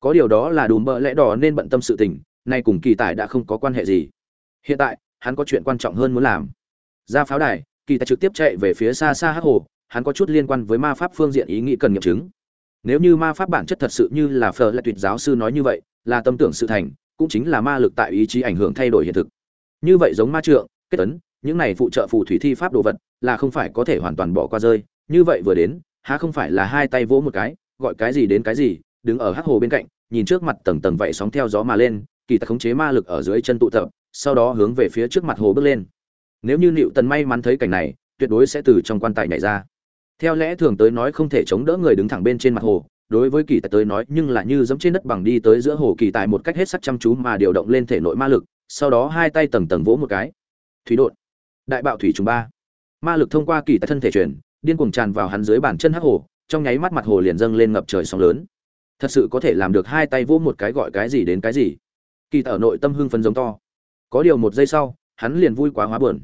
Có điều đó là đùm bợ lẽ đỏ nên bận tâm sự tình, nay cùng kỳ tài đã không có quan hệ gì. Hiện tại, hắn có chuyện quan trọng hơn muốn làm ra pháo đài, kỳ tài trực tiếp chạy về phía xa xa hắc hồ, hắn có chút liên quan với ma pháp phương diện ý nghĩ cần nghiệm chứng. Nếu như ma pháp bản chất thật sự như là phờ lại tuyệt giáo sư nói như vậy, là tâm tưởng sự thành, cũng chính là ma lực tại ý chí ảnh hưởng thay đổi hiện thực. Như vậy giống ma trượng, kết ấn, những này phụ trợ phù thủy thi pháp đồ vật, là không phải có thể hoàn toàn bỏ qua rơi. Như vậy vừa đến, há không phải là hai tay vỗ một cái, gọi cái gì đến cái gì, đứng ở hắc hồ bên cạnh, nhìn trước mặt tầng tầng vậy sóng theo gió mà lên, kỳ tài khống chế ma lực ở dưới chân tụ tập, sau đó hướng về phía trước mặt hồ bước lên nếu như nịu tần may mắn thấy cảnh này, tuyệt đối sẽ từ trong quan tài nhảy ra. Theo lẽ thường tới nói không thể chống đỡ người đứng thẳng bên trên mặt hồ, đối với kỳ tài tới nói nhưng là như giống trên đất bằng đi tới giữa hồ kỳ tài một cách hết sắc chăm chú mà điều động lên thể nội ma lực, sau đó hai tay tầng tầng vỗ một cái. Thủy đột đại bạo thủy trùng ba. Ma lực thông qua kỳ tài thân thể truyền điên cuồng tràn vào hắn dưới bàn chân hắc hồ, trong nháy mắt mặt hồ liền dâng lên ngập trời sóng lớn. Thật sự có thể làm được hai tay vỗ một cái gọi cái gì đến cái gì. Kỳ ở nội tâm hưng phấn giống to. Có điều một giây sau hắn liền vui quá hóa buồn.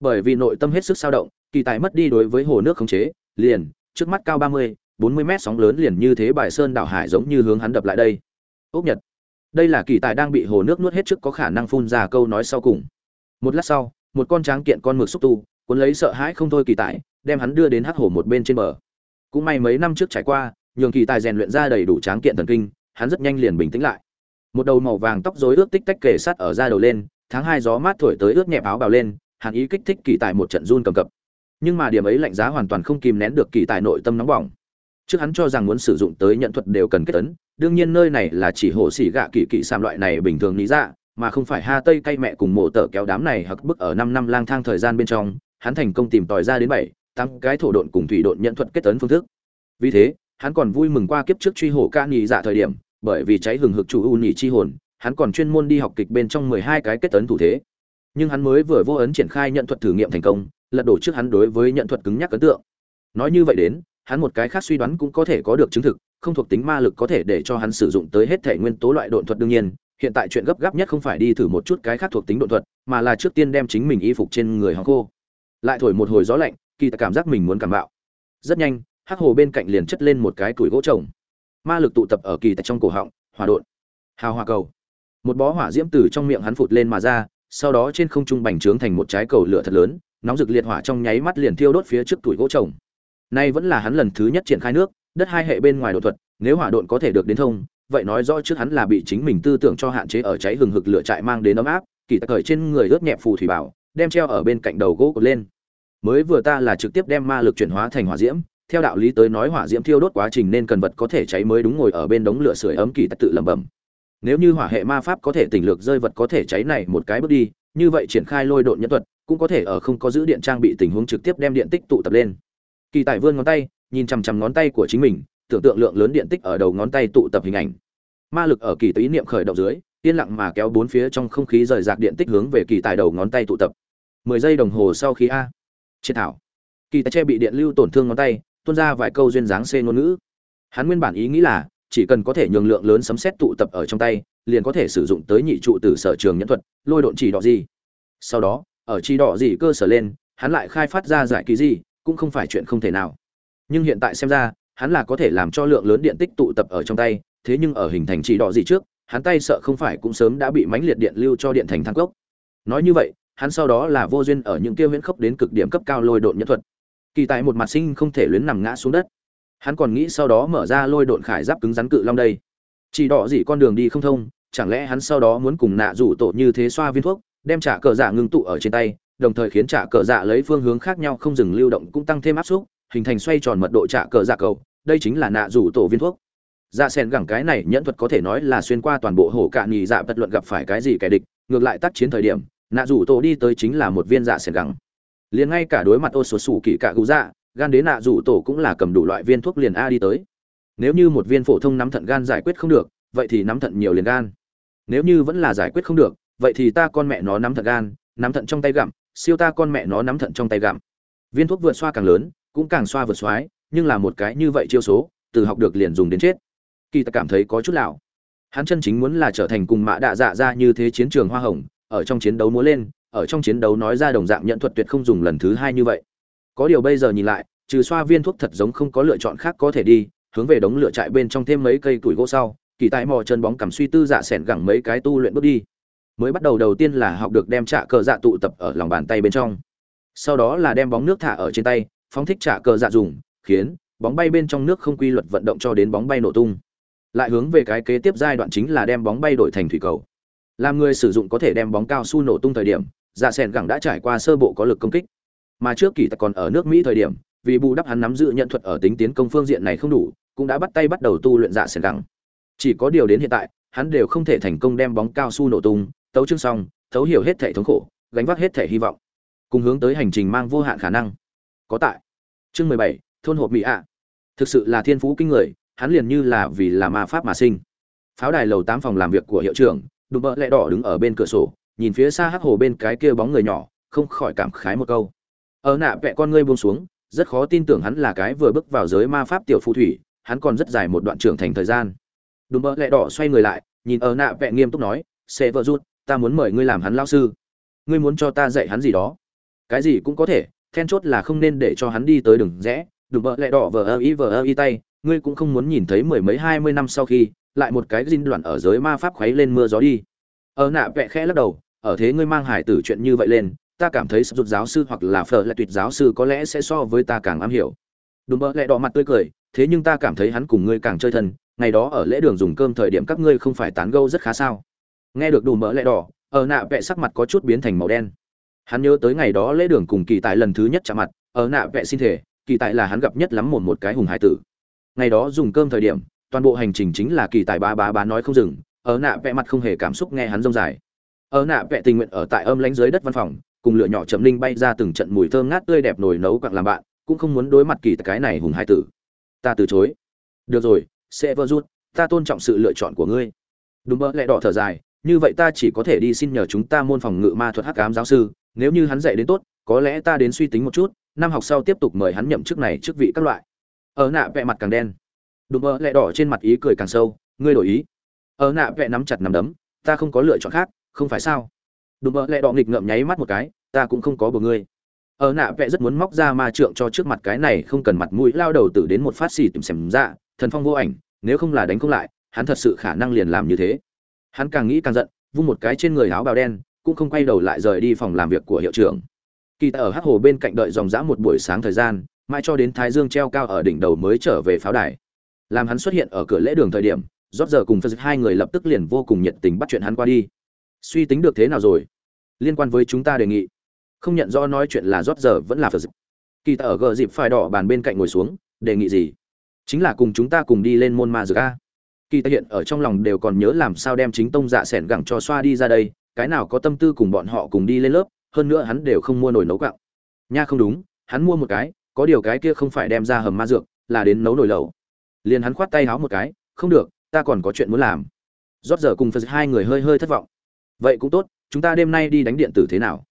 Bởi vì nội tâm hết sức sao động, kỳ tài mất đi đối với hồ nước khống chế, liền, trước mắt cao ba mươi, bốn mươi mét sóng lớn liền như thế bài sơn đảo hải giống như hướng hắn đập lại đây. Ốc nhật. Đây là kỳ tài đang bị hồ nước nuốt hết trước có khả năng phun ra câu nói sau cùng. Một lát sau, một con tráng kiện con mực xúc tu, cuốn lấy sợ hãi không thôi kỳ tài, đem hắn đưa đến hắc hồ một bên trên bờ. Cũng may mấy năm trước trải qua, nhường kỳ tài rèn luyện ra đầy đủ tráng kiện thần kinh, hắn rất nhanh liền bình tĩnh lại. Một đầu màu vàng tóc rối ướt tích tách kề sát ở da đầu lên tháng hai gió mát thổi tới ướt nhẹp áo bào lên, hàn ý kích thích kỳ tài một trận run cầm cập. Nhưng mà điểm ấy lạnh giá hoàn toàn không kìm nén được kỳ tài nội tâm nóng bỏng. Trước hắn cho rằng muốn sử dụng tới nhận thuật đều cần kết tấn đương nhiên nơi này là chỉ hồ xỉ gạ kỳ kỳ sam loại này bình thường lý ra mà không phải ha tây cay mẹ cùng mộ tở kéo đám này hặc bức ở năm năm lang thang thời gian bên trong, hắn thành công tìm tòi ra đến bảy tăng cái thổ độn cùng thủy độn nhận thuật kết tấn phương thức. Vì thế, hắn còn vui mừng qua kiếp trước truy hổ ca nhị dạ thời điểm, bởi vì cháy hừng hực chủ u nhị chi hồn hắn còn chuyên môn đi học kịch bên trong mười hai cái kết ấn thủ thế. Nhưng hắn mới vừa vô ấn triển khai nhận thuật thử nghiệm thành công, lật đổ trước hắn đối với nhận thuật cứng nhắc ấn tượng. Nói như vậy đến, hắn một cái khác suy đoán cũng có thể có được chứng thực, không thuộc tính ma lực có thể để cho hắn sử dụng tới hết thể nguyên tố loại độn thuật đương nhiên, hiện tại chuyện gấp gáp nhất không phải đi thử một chút cái khác thuộc tính độn thuật, mà là trước tiên đem chính mình y phục trên người hóng khô. Lại thổi một hồi gió lạnh, kỳ ta cảm giác mình muốn cảm bạo. Rất nhanh, hắc hồ bên cạnh liền chất lên một cái củi gỗ trồng. Ma lực tụ tập ở kỳ tại trong cổ họng, hòa độn. Hào hòa cầu một bó hỏa diễm từ trong miệng hắn phụt lên mà ra, sau đó trên không trung bành trướng thành một trái cầu lửa thật lớn, nóng rực liệt hỏa trong nháy mắt liền thiêu đốt phía trước tuổi gỗ trồng. Nay vẫn là hắn lần thứ nhất triển khai nước, đất hai hệ bên ngoài đột thuật, nếu hỏa độn có thể được đến thông, vậy nói rõ trước hắn là bị chính mình tư tưởng cho hạn chế ở cháy hừng hực lửa trại mang đến ấm áp, kỳ tặc cởi trên người ướt nhẹp phù thủy bảo, đem treo ở bên cạnh đầu gỗ cột lên. Mới vừa ta là trực tiếp đem ma lực chuyển hóa thành hỏa diễm, theo đạo lý tới nói hỏa diễm thiêu đốt quá trình nên cần vật có thể cháy mới đúng ngồi ở bên đống lửa sưởi ấm kỳ tặc tự lẩm bẩm nếu như hỏa hệ ma pháp có thể tỉnh lược rơi vật có thể cháy này một cái bước đi, như vậy triển khai lôi độn nhân thuật, cũng có thể ở không có giữ điện trang bị tình huống trực tiếp đem điện tích tụ tập lên. Kỳ tài vươn ngón tay, nhìn chằm chằm ngón tay của chính mình, tưởng tượng lượng lớn điện tích ở đầu ngón tay tụ tập hình ảnh. Ma lực ở kỳ ý niệm khởi động dưới, yên lặng mà kéo bốn phía trong không khí rời rạc điện tích hướng về kỳ tài đầu ngón tay tụ tập. Mười giây đồng hồ sau khi a. Triệt thảo. Kỳ tài che bị điện lưu tổn thương ngón tay, tuôn ra vài câu duyên dáng xê ngôn ngữ. Hắn nguyên bản ý nghĩ là chỉ cần có thể nhường lượng lớn sấm xét tụ tập ở trong tay, liền có thể sử dụng tới nhị trụ từ sở trường nhẫn thuật, lôi độn chỉ đỏ gì. Sau đó, ở chỉ đỏ gì cơ sở lên, hắn lại khai phát ra giải ký gì, cũng không phải chuyện không thể nào. Nhưng hiện tại xem ra, hắn là có thể làm cho lượng lớn điện tích tụ tập ở trong tay, thế nhưng ở hình thành chỉ đỏ gì trước, hắn tay sợ không phải cũng sớm đã bị mãnh liệt điện lưu cho điện thành thang cốc. Nói như vậy, hắn sau đó là vô duyên ở những kia huyễn khốc đến cực điểm cấp cao lôi độn nhẫn thuật. Kỳ tại một mặt sinh không thể luyến nằm ngã xuống đất hắn còn nghĩ sau đó mở ra lôi độn khải giáp cứng rắn cự long đây. Chỉ đỏ gì con đường đi không thông, chẳng lẽ hắn sau đó muốn cùng nạ rủ tổ như thế xoa viên thuốc, đem trả cờ dạ ngưng tụ ở trên tay, đồng thời khiến trả cờ dạ lấy phương hướng khác nhau không dừng lưu động cũng tăng thêm áp suất, hình thành xoay tròn mật độ trả cờ dạ cầu. Đây chính là nạ rủ tổ viên thuốc. Dạ sen gẳng cái này nhẫn thuật có thể nói là xuyên qua toàn bộ hổ cạn nhì dạ bất luận gặp phải cái gì kẻ địch, ngược lại tác chiến thời điểm, nạ rủ tổ đi tới chính là một viên dạ sen gẳng. Liền ngay cả đối mặt ô số sủ kỳ cạ gù dạ gan đế nạ rủ tổ cũng là cầm đủ loại viên thuốc liền a đi tới. Nếu như một viên phổ thông nắm thận gan giải quyết không được, vậy thì nắm thận nhiều liền gan. Nếu như vẫn là giải quyết không được, vậy thì ta con mẹ nó nắm thận gan, nắm thận trong tay gặm, siêu ta con mẹ nó nắm thận trong tay gặm. Viên thuốc vượt xoa càng lớn, cũng càng xoa vượt xoái, nhưng là một cái như vậy chiêu số, từ học được liền dùng đến chết. Kỳ ta cảm thấy có chút lạo hắn chân chính muốn là trở thành cùng mạ đạ dạ ra như thế chiến trường hoa hồng, ở trong chiến đấu múa lên, ở trong chiến đấu nói ra đồng dạng nhận thuật tuyệt không dùng lần thứ hai như vậy có điều bây giờ nhìn lại, trừ xoa viên thuốc thật giống không có lựa chọn khác có thể đi, hướng về đống lửa trại bên trong thêm mấy cây củi gỗ sau, kỳ tại mò chân bóng cảm suy tư dạ sẻn gẳng mấy cái tu luyện bước đi. Mới bắt đầu đầu tiên là học được đem trả cờ dạ tụ tập ở lòng bàn tay bên trong. Sau đó là đem bóng nước thả ở trên tay, phóng thích trả cờ dạ dùng, khiến bóng bay bên trong nước không quy luật vận động cho đến bóng bay nổ tung. Lại hướng về cái kế tiếp giai đoạn chính là đem bóng bay đổi thành thủy cầu. Làm người sử dụng có thể đem bóng cao su nổ tung thời điểm dạ sẻn gẳng đã trải qua sơ bộ có lực công kích mà trước kỳ tặc còn ở nước mỹ thời điểm, vì bù đắp hắn nắm giữ nhận thuật ở tính tiến công phương diện này không đủ, cũng đã bắt tay bắt đầu tu luyện dạ sẻn gẳng. Chỉ có điều đến hiện tại, hắn đều không thể thành công đem bóng cao su nổ tung, tấu chương xong, thấu hiểu hết thể thống khổ, gánh vác hết thể hy vọng, cùng hướng tới hành trình mang vô hạn khả năng. Có tại. Chương mười bảy, thôn hộp mỹ ạ. Thực sự là thiên phú kinh người, hắn liền như là vì là ma pháp mà sinh. Pháo đài lầu tám phòng làm việc của hiệu trưởng, đùm bợ lẹ đỏ đứng ở bên cửa sổ, nhìn phía xa hắc hồ bên cái kia bóng người nhỏ, không khỏi cảm khái một câu ở nạ vẽ con ngươi buông xuống, rất khó tin tưởng hắn là cái vừa bước vào giới ma pháp tiểu phù thủy, hắn còn rất dài một đoạn trưởng thành thời gian. Đùm bợ lẹ đỏ xoay người lại, nhìn ở nạ vẽ nghiêm túc nói sẽ vợ rút ta muốn mời ngươi làm hắn lao sư. Ngươi muốn cho ta dạy hắn gì đó? Cái gì cũng có thể, then chốt là không nên để cho hắn đi tới đường rẽ. Đùm bợ lẹ đỏ vờ ơ ý vờ ơ ý tay, ngươi cũng không muốn nhìn thấy mười mấy hai mươi năm sau khi, lại một cái dinh đoạn ở giới ma pháp khuấy lên mưa gió đi. Ở nạ vẽ khẽ lắc đầu, ở thế ngươi mang hải tử chuyện như vậy lên ta cảm thấy sụt giáo sư hoặc là phở lại tuyệt giáo sư có lẽ sẽ so với ta càng am hiểu. Đùm bợ lẹ đỏ mặt tươi cười, thế nhưng ta cảm thấy hắn cùng ngươi càng chơi thân, ngày đó ở lễ đường dùng cơm thời điểm các ngươi không phải tán gẫu rất khá sao? Nghe được đủ mỡ lại đỏ, ở nạ vẽ sắc mặt có chút biến thành màu đen. Hắn nhớ tới ngày đó lễ đường cùng kỳ tài lần thứ nhất chạm mặt, ở nạ vẽ xin thể kỳ tài là hắn gặp nhất lắm một một cái hùng hải tử. Ngày đó dùng cơm thời điểm, toàn bộ hành trình chính là kỳ tài ba ba ba nói không dừng, ở nạ vẽ mặt không hề cảm xúc nghe hắn rông dài. Ở nạ vẽ tình nguyện ở tại âm lánh dưới đất văn phòng cùng lửa nhỏ chậm linh bay ra từng trận mùi thơm ngát tươi đẹp nồi nấu quặng làm bạn, cũng không muốn đối mặt kỳ cái này hùng hai tử. Ta từ chối. Được rồi, sẽ vơ rút, ta tôn trọng sự lựa chọn của ngươi. Đúng mơ lẹ đỏ thở dài, như vậy ta chỉ có thể đi xin nhờ chúng ta môn phòng ngự ma thuật hắc ám giáo sư, nếu như hắn dạy đến tốt, có lẽ ta đến suy tính một chút, năm học sau tiếp tục mời hắn nhậm chức này chức vị các loại. Ở nạ vẽ mặt càng đen. Đùm mơ lẹ đỏ trên mặt ý cười càng sâu, ngươi đổi ý. Ở nạ vẽ nắm chặt nắm đấm, ta không có lựa chọn khác, không phải sao? Đùm mơ lẹ đỏ nghịch ngợm nháy mắt một cái ta cũng không có bờ ngươi. Ở nạ vẽ rất muốn móc ra ma trượng cho trước mặt cái này không cần mặt mũi lao đầu tử đến một phát xì tìm xem ra, thần phong vô ảnh, nếu không là đánh không lại, hắn thật sự khả năng liền làm như thế. Hắn càng nghĩ càng giận, vung một cái trên người áo bào đen, cũng không quay đầu lại rời đi phòng làm việc của hiệu trưởng. Kỳ tại ở hắc hồ bên cạnh đợi dòng dã một buổi sáng thời gian, mãi cho đến thái dương treo cao ở đỉnh đầu mới trở về pháo đài. Làm hắn xuất hiện ở cửa lễ đường thời điểm, rót giờ cùng phật hai người lập tức liền vô cùng nhiệt tình bắt chuyện hắn qua đi. Suy tính được thế nào rồi? Liên quan với chúng ta đề nghị không nhận rõ nói chuyện là rót giờ vẫn là phật kỳ ta ở gờ dịp phải đỏ bàn bên cạnh ngồi xuống, đề nghị gì? Chính là cùng chúng ta cùng đi lên môn ma dược a. Kỳ ta hiện ở trong lòng đều còn nhớ làm sao đem chính tông dạ s ẻ n gẳng cho xoa đi ra đây, cái nào có tâm tư cùng bọn họ cùng đi lên lớp, hơn nữa hắn đều không mua nồi nấu cạo nha không đúng, hắn mua một cái, có điều cái kia không phải đem ra hầm ma dược, là đến nấu nồi lẩu. Liền hắn khoát tay háo một cái, không được, ta còn có chuyện muốn làm. Rót giờ cùng phật hai người hơi hơi thất vọng. Vậy cũng tốt, chúng ta đêm nay đi đánh điện tử thế nào?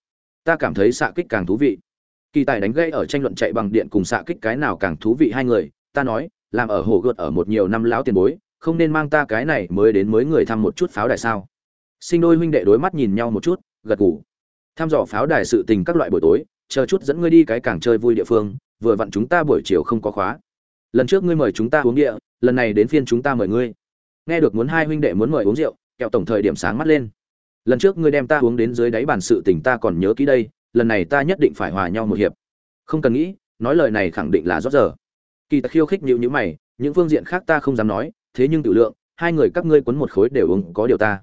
Ta cảm thấy xạ kích càng thú vị. Kỳ tài đánh gây ở tranh luận chạy bằng điện cùng xạ kích cái nào càng thú vị hai người, ta nói, làm ở hồ gợt ở một nhiều năm lão tiền bối, không nên mang ta cái này mới đến mới người thăm một chút pháo đài sao. Sinh đôi huynh đệ đối mắt nhìn nhau một chút, gật gù. Thăm dò pháo đài sự tình các loại buổi tối, chờ chút dẫn ngươi đi cái càng chơi vui địa phương, vừa vặn chúng ta buổi chiều không có khóa. Lần trước ngươi mời chúng ta uống địa, lần này đến phiên chúng ta mời ngươi. Nghe được muốn hai huynh đệ muốn mời uống rượu, kẹo tổng thời điểm sáng mắt lên lần trước ngươi đem ta uống đến dưới đáy bàn sự tình ta còn nhớ kỹ đây, lần này ta nhất định phải hòa nhau một hiệp. Không cần nghĩ, nói lời này khẳng định là rót giờ. Kỳ ta khiêu khích nhịu nhữ mày, những phương diện khác ta không dám nói, thế nhưng tự lượng, hai người các ngươi quấn một khối đều uống có điều ta.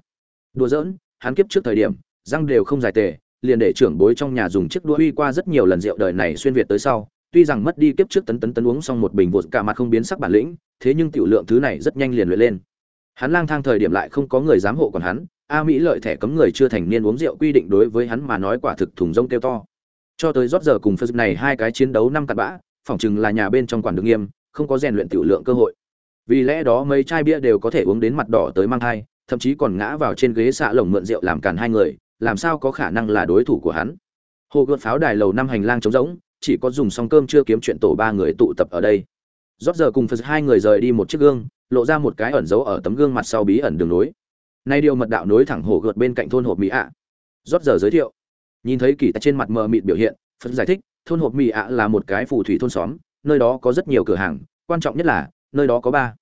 Đùa giỡn, hắn kiếp trước thời điểm, răng đều không dài tề, liền để trưởng bối trong nhà dùng chiếc đũa uy qua rất nhiều lần rượu đời này xuyên việt tới sau. Tuy rằng mất đi kiếp trước tấn tấn tấn uống xong một bình vột cả mặt không biến sắc bản lĩnh, thế nhưng tiểu lượng thứ này rất nhanh liền luyện lên. Hắn lang thang thời điểm lại không có người dám hộ còn hắn a mỹ lợi thẻ cấm người chưa thành niên uống rượu quy định đối với hắn mà nói quả thực thùng rông kêu to. Cho tới rót giờ cùng phật này hai cái chiến đấu năm cặn bã, phỏng chừng là nhà bên trong quản đường nghiêm, không có rèn luyện tiểu lượng cơ hội. Vì lẽ đó mấy chai bia đều có thể uống đến mặt đỏ tới mang thai, thậm chí còn ngã vào trên ghế xạ lồng mượn rượu làm càn hai người, làm sao có khả năng là đối thủ của hắn? Hồ gợt pháo đài lầu năm hành lang trống rỗng, chỉ có dùng xong cơm chưa kiếm chuyện tổ ba người tụ tập ở đây. Rót giờ cùng phật hai người rời đi một chiếc gương, lộ ra một cái ẩn giấu ở tấm gương mặt sau bí ẩn đường nối nay điều mật đạo nối thẳng hồ gợt bên cạnh thôn hộp mỹ ạ. Rót giờ giới thiệu. Nhìn thấy kỳ tài trên mặt mờ mịt biểu hiện, phật giải thích, thôn hộp mỹ ạ là một cái phù thủy thôn xóm, nơi đó có rất nhiều cửa hàng, quan trọng nhất là, nơi đó có ba.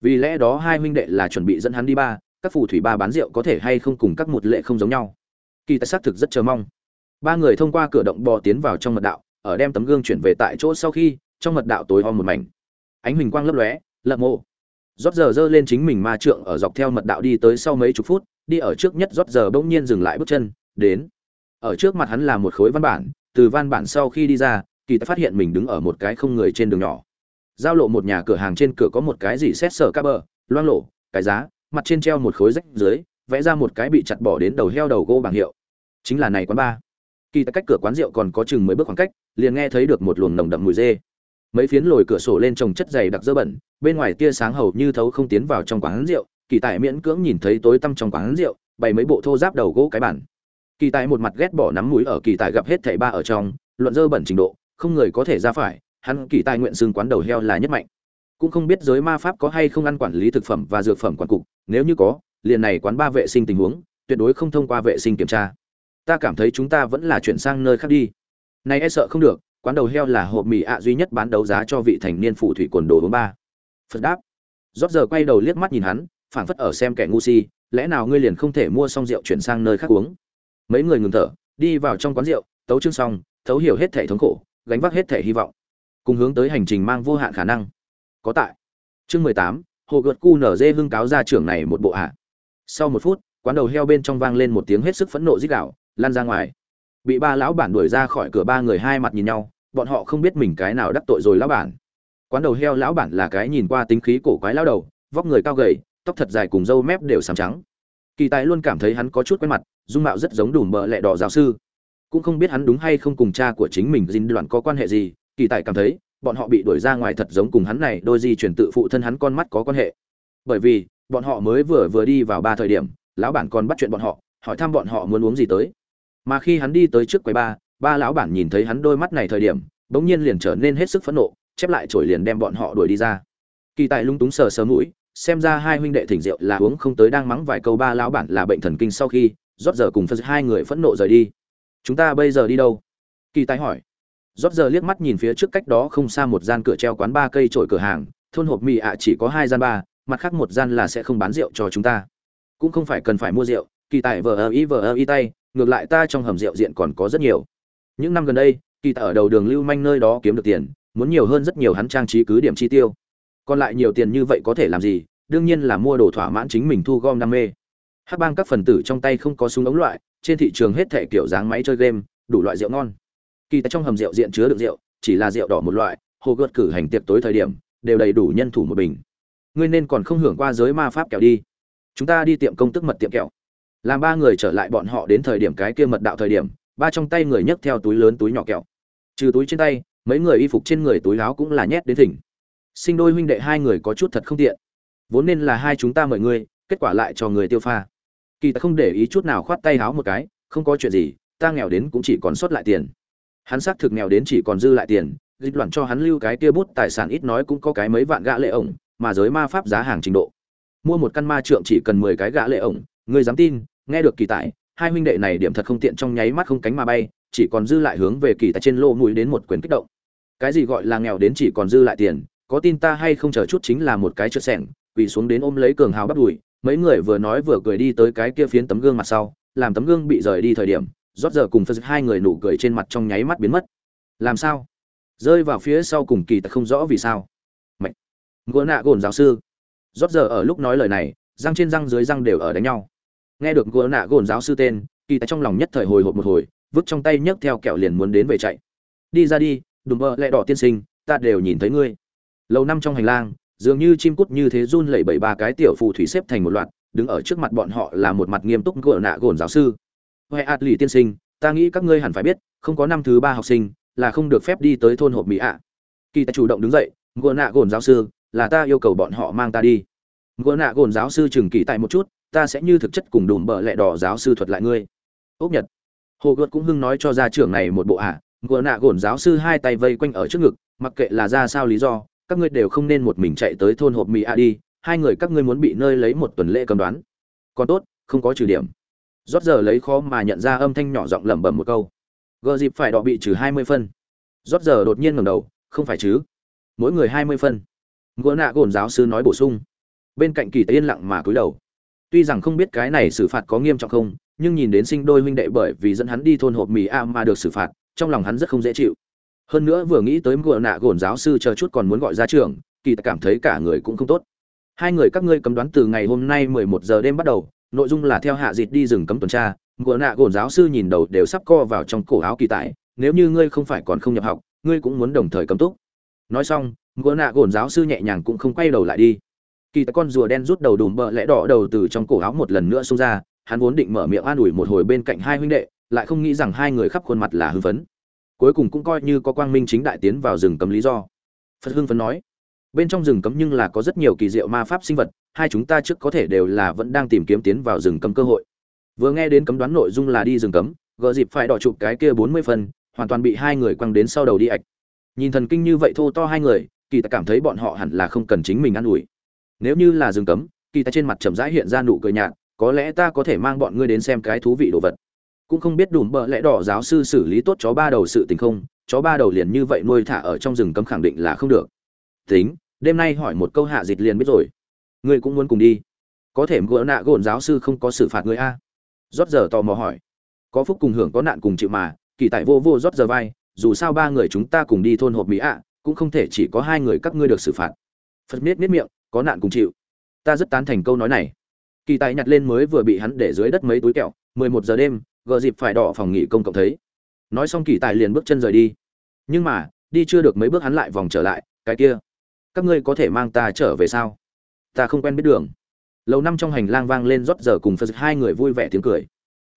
Vì lẽ đó hai huynh đệ là chuẩn bị dẫn hắn đi ba, các phù thủy ba bán rượu có thể hay không cùng các một lệ không giống nhau. Kỳ tài xác thực rất chờ mong. Ba người thông qua cửa động bò tiến vào trong mật đạo, ở đem tấm gương chuyển về tại chỗ sau khi, trong mật đạo tối om một mảnh. Ánh huỳnh quang lấp lóe, lợm mộ rót giờ giơ lên chính mình ma trượng ở dọc theo mật đạo đi tới sau mấy chục phút, đi ở trước nhất rót giờ bỗng nhiên dừng lại bước chân, đến. Ở trước mặt hắn là một khối văn bản, từ văn bản sau khi đi ra, kỳ ta phát hiện mình đứng ở một cái không người trên đường nhỏ. Giao lộ một nhà cửa hàng trên cửa có một cái gì xét sở các bờ, loang lộ, cái giá, mặt trên treo một khối rách dưới, vẽ ra một cái bị chặt bỏ đến đầu heo đầu gô bảng hiệu. Chính là này quán ba. Kỳ tại cách cửa quán rượu còn có chừng mấy bước khoảng cách, liền nghe thấy được một luồng nồng đậm mùi dê mấy phiến lồi cửa sổ lên trồng chất dày đặc dơ bẩn, bên ngoài tia sáng hầu như thấu không tiến vào trong quán rượu, kỳ tài miễn cưỡng nhìn thấy tối tăm trong quán rượu, bày mấy bộ thô giáp đầu gỗ cái bản kỳ tài một mặt ghét bỏ nắm mũi ở kỳ tài gặp hết thảy ba ở trong, luận dơ bẩn trình độ, không người có thể ra phải, hắn kỳ tài nguyện xương quán đầu heo là nhất mạnh. Cũng không biết giới ma pháp có hay không ăn quản lý thực phẩm và dược phẩm quản cục, nếu như có, liền này quán ba vệ sinh tình huống, tuyệt đối không thông qua vệ sinh kiểm tra. Ta cảm thấy chúng ta vẫn là chuyển sang nơi khác đi. Nay e sợ không được quán đầu heo là hộp mì ạ duy nhất bán đấu giá cho vị thành niên phụ thủy quần đồ uống ba. Phật đáp. Rót giờ quay đầu liếc mắt nhìn hắn, phảng phất ở xem kẻ ngu si, lẽ nào ngươi liền không thể mua xong rượu chuyển sang nơi khác uống? Mấy người ngừng thở, đi vào trong quán rượu, tấu chương xong, thấu hiểu hết thể thống khổ, gánh vác hết thể hy vọng. Cùng hướng tới hành trình mang vô hạn khả năng. Có tại. Chương mười tám, hồ gợt cu nở dê hưng cáo ra trưởng này một bộ ạ. sau một phút, quán đầu heo bên trong vang lên một tiếng hết sức phẫn nộ rít gạo lan ra ngoài. Bị ba lão bản đuổi ra khỏi cửa ba người hai mặt nhìn nhau bọn họ không biết mình cái nào đắc tội rồi lão bản. Quán đầu heo lão bản là cái nhìn qua tính khí cổ quái lão đầu, vóc người cao gầy, tóc thật dài cùng râu mép đều sàm trắng. Kỳ tài luôn cảm thấy hắn có chút quen mặt, dung mạo rất giống đùm bợ lẹ đỏ giáo sư. Cũng không biết hắn đúng hay không cùng cha của chính mình dính đoạn có quan hệ gì, kỳ tài cảm thấy, bọn họ bị đuổi ra ngoài thật giống cùng hắn này, đôi di chuyển tự phụ thân hắn con mắt có quan hệ. Bởi vì, bọn họ mới vừa vừa đi vào ba thời điểm, lão bản còn bắt chuyện bọn họ, hỏi thăm bọn họ muốn uống gì tới. Mà khi hắn đi tới trước quầy ba ba lão bản nhìn thấy hắn đôi mắt này thời điểm, bỗng nhiên liền trở nên hết sức phẫn nộ, chép lại chổi liền đem bọn họ đuổi đi ra. Kỳ tài lung túng sờ sờ mũi, xem ra hai huynh đệ thỉnh rượu là uống không tới đang mắng vài câu ba lão bản là bệnh thần kinh sau khi, rót giờ cùng phật hai người phẫn nộ rời đi. Chúng ta bây giờ đi đâu? Kỳ tài hỏi. Rót giờ liếc mắt nhìn phía trước cách đó không xa một gian cửa treo quán ba cây trổi cửa hàng, thôn hộp mì ạ chỉ có hai gian ba, mặt khác một gian là sẽ không bán rượu cho chúng ta. Cũng không phải cần phải mua rượu, kỳ tài vờ ơ y vờ ơ y tay, ngược lại ta trong hầm rượu diện còn có rất nhiều những năm gần đây, kỳ Tạ ở đầu đường lưu manh nơi đó kiếm được tiền, muốn nhiều hơn rất nhiều hắn trang trí cứ điểm chi tiêu. Còn lại nhiều tiền như vậy có thể làm gì? Đương nhiên là mua đồ thỏa mãn chính mình thu gom đam mê. Hắc bang các phần tử trong tay không có súng ống loại, trên thị trường hết thảy kiểu dáng máy chơi game, đủ loại rượu ngon. Kỳ tại trong hầm rượu diện chứa được rượu, chỉ là rượu đỏ một loại, hồ gợt cử hành tiệc tối thời điểm, đều đầy đủ nhân thủ một bình. Ngươi nên còn không hưởng qua giới ma pháp kẹo đi. Chúng ta đi tiệm công tức mật tiệm kẹo. Làm ba người trở lại bọn họ đến thời điểm cái kia mật đạo thời điểm ba trong tay người nhấc theo túi lớn túi nhỏ kẹo. Trừ túi trên tay, mấy người y phục trên người túi áo cũng là nhét đến thỉnh. Sinh đôi huynh đệ hai người có chút thật không tiện. Vốn nên là hai chúng ta mời ngươi, kết quả lại cho người tiêu pha. Kỳ ta không để ý chút nào khoát tay háo một cái, không có chuyện gì, ta nghèo đến cũng chỉ còn sót lại tiền. Hắn xác thực nghèo đến chỉ còn dư lại tiền, dịch loạn cho hắn lưu cái kia bút tài sản ít nói cũng có cái mấy vạn gã lệ ổng, mà giới ma pháp giá hàng trình độ. Mua một căn ma trượng chỉ cần mười cái gã lệ ổng, ngươi dám tin, nghe được kỳ tài hai huynh đệ này điểm thật không tiện trong nháy mắt không cánh mà bay, chỉ còn dư lại hướng về kỳ tại trên lô mũi đến một quyền kích động. Cái gì gọi là nghèo đến chỉ còn dư lại tiền, có tin ta hay không chờ chút chính là một cái chợ sẻng, quỳ xuống đến ôm lấy cường hào bắt đùi, mấy người vừa nói vừa cười đi tới cái kia phiến tấm gương mặt sau, làm tấm gương bị rời đi thời điểm, rót giờ cùng phật hai người nụ cười trên mặt trong nháy mắt biến mất. Làm sao? Rơi vào phía sau cùng kỳ tài không rõ vì sao. Mạnh ngựa nạ gồn giáo sư. Rót giờ ở lúc nói lời này, răng trên răng dưới răng đều ở đánh nhau nghe được gỗ nạ gồn giáo sư tên, kỳ tại trong lòng nhất thời hồi hộp một hồi, vứt trong tay nhấc theo kẹo liền muốn đến về chạy. Đi ra đi, đùm bơ lẹ đỏ tiên sinh, ta đều nhìn thấy ngươi. Lâu năm trong hành lang, dường như chim cút như thế run lẩy bẩy ba cái tiểu phù thủy xếp thành một loạt, đứng ở trước mặt bọn họ là một mặt nghiêm túc gỗ nạ gồn giáo sư. Huệ ạt lì tiên sinh, ta nghĩ các ngươi hẳn phải biết, không có năm thứ ba học sinh là không được phép đi tới thôn hộp mỹ ạ. Kỳ ta chủ động đứng dậy gỗ nạ gồn giáo sư, là ta yêu cầu bọn họ mang ta đi. Gỗ nạ gồn giáo sư chừng kỳ tại một chút ta sẽ như thực chất cùng đùm bợ lẹ đỏ giáo sư thuật lại ngươi. Ốc nhật. Hồ gợt cũng hưng nói cho gia trưởng này một bộ ả à. gỡ nạ gồn giáo sư hai tay vây quanh ở trước ngực, mặc kệ là ra sao lý do, các ngươi đều không nên một mình chạy tới thôn hộp mỹ a đi, hai người các ngươi muốn bị nơi lấy một tuần lễ cầm đoán. Còn tốt, không có trừ điểm. Rót giờ lấy khó mà nhận ra âm thanh nhỏ giọng lẩm bẩm một câu. Gờ dịp phải đỏ bị trừ hai mươi phân. Rót giờ đột nhiên ngẩng đầu, không phải chứ? Mỗi người hai mươi phân. Ngựa nạ gồn giáo sư nói bổ sung. Bên cạnh kỳ yên lặng mà cúi đầu tuy rằng không biết cái này xử phạt có nghiêm trọng không, nhưng nhìn đến sinh đôi huynh đệ bởi vì dẫn hắn đi thôn hộp mì a mà được xử phạt, trong lòng hắn rất không dễ chịu. Hơn nữa vừa nghĩ tới gùa nạ gổn giáo sư chờ chút còn muốn gọi ra trường, kỳ cảm thấy cả người cũng không tốt. Hai người các ngươi cấm đoán từ ngày hôm nay mười một giờ đêm bắt đầu, nội dung là theo hạ dịch đi rừng cấm tuần tra gùa nạ gổn giáo sư nhìn đầu đều sắp co vào trong cổ áo kỳ tại nếu như ngươi không phải còn không nhập học, ngươi cũng muốn đồng thời cấm túc. Nói xong gùa nạ gổn giáo sư nhẹ nhàng cũng không quay đầu lại đi kỳ tại con rùa đen rút đầu đùm bợ lẽ đỏ đầu từ trong cổ áo một lần nữa xông ra hắn vốn định mở miệng an ủi một hồi bên cạnh hai huynh đệ lại không nghĩ rằng hai người khắp khuôn mặt là hưng phấn. Cuối cùng cũng coi như có quang minh chính đại tiến vào rừng cấm lý do. Phật hưng phấn nói bên trong rừng cấm nhưng là có rất nhiều kỳ diệu ma pháp sinh vật hai chúng ta trước có thể đều là vẫn đang tìm kiếm tiến vào rừng cấm cơ hội. Vừa nghe đến cấm đoán nội dung là đi rừng cấm gợ dịp phải đỏ chụp cái kia bốn mươi phần, hoàn toàn bị hai người quăng đến sau đầu đi ạch. Nhìn thần kinh như vậy thô to hai người kỳ ta cảm thấy bọn họ hẳn là không cần chính mình ă n ủi nếu như là rừng cấm, kỳ ta trên mặt chậm rãi hiện ra nụ cười nhạt, có lẽ ta có thể mang bọn ngươi đến xem cái thú vị đồ vật. Cũng không biết đùm bợ lẽ đỏ giáo sư xử lý tốt chó ba đầu sự tình không, chó ba đầu liền như vậy nuôi thả ở trong rừng cấm khẳng định là không được. Tính, đêm nay hỏi một câu hạ dịch liền biết rồi. Ngươi cũng muốn cùng đi. Có thể gỡ nạ gồn giáo sư không có xử phạt ngươi a? Rót giờ tò mò hỏi. Có phúc cùng hưởng có nạn cùng chịu mà, kỳ tại vô vô rót giờ vai, dù sao ba người chúng ta cùng đi thôn hộp mỹ ạ, cũng không thể chỉ có hai người các ngươi được xử phạt. Phật miết miết miệng có nạn cùng chịu. Ta rất tán thành câu nói này. Kỳ tài nhặt lên mới vừa bị hắn để dưới đất mấy túi kẹo, mười một giờ đêm, gờ dịp phải đỏ phòng nghỉ công cộng thấy. Nói xong kỳ tài liền bước chân rời đi. Nhưng mà, đi chưa được mấy bước hắn lại vòng trở lại, cái kia, các ngươi có thể mang ta trở về sao? Ta không quen biết đường. Lâu năm trong hành lang vang lên rót giờ cùng phật hai người vui vẻ tiếng cười.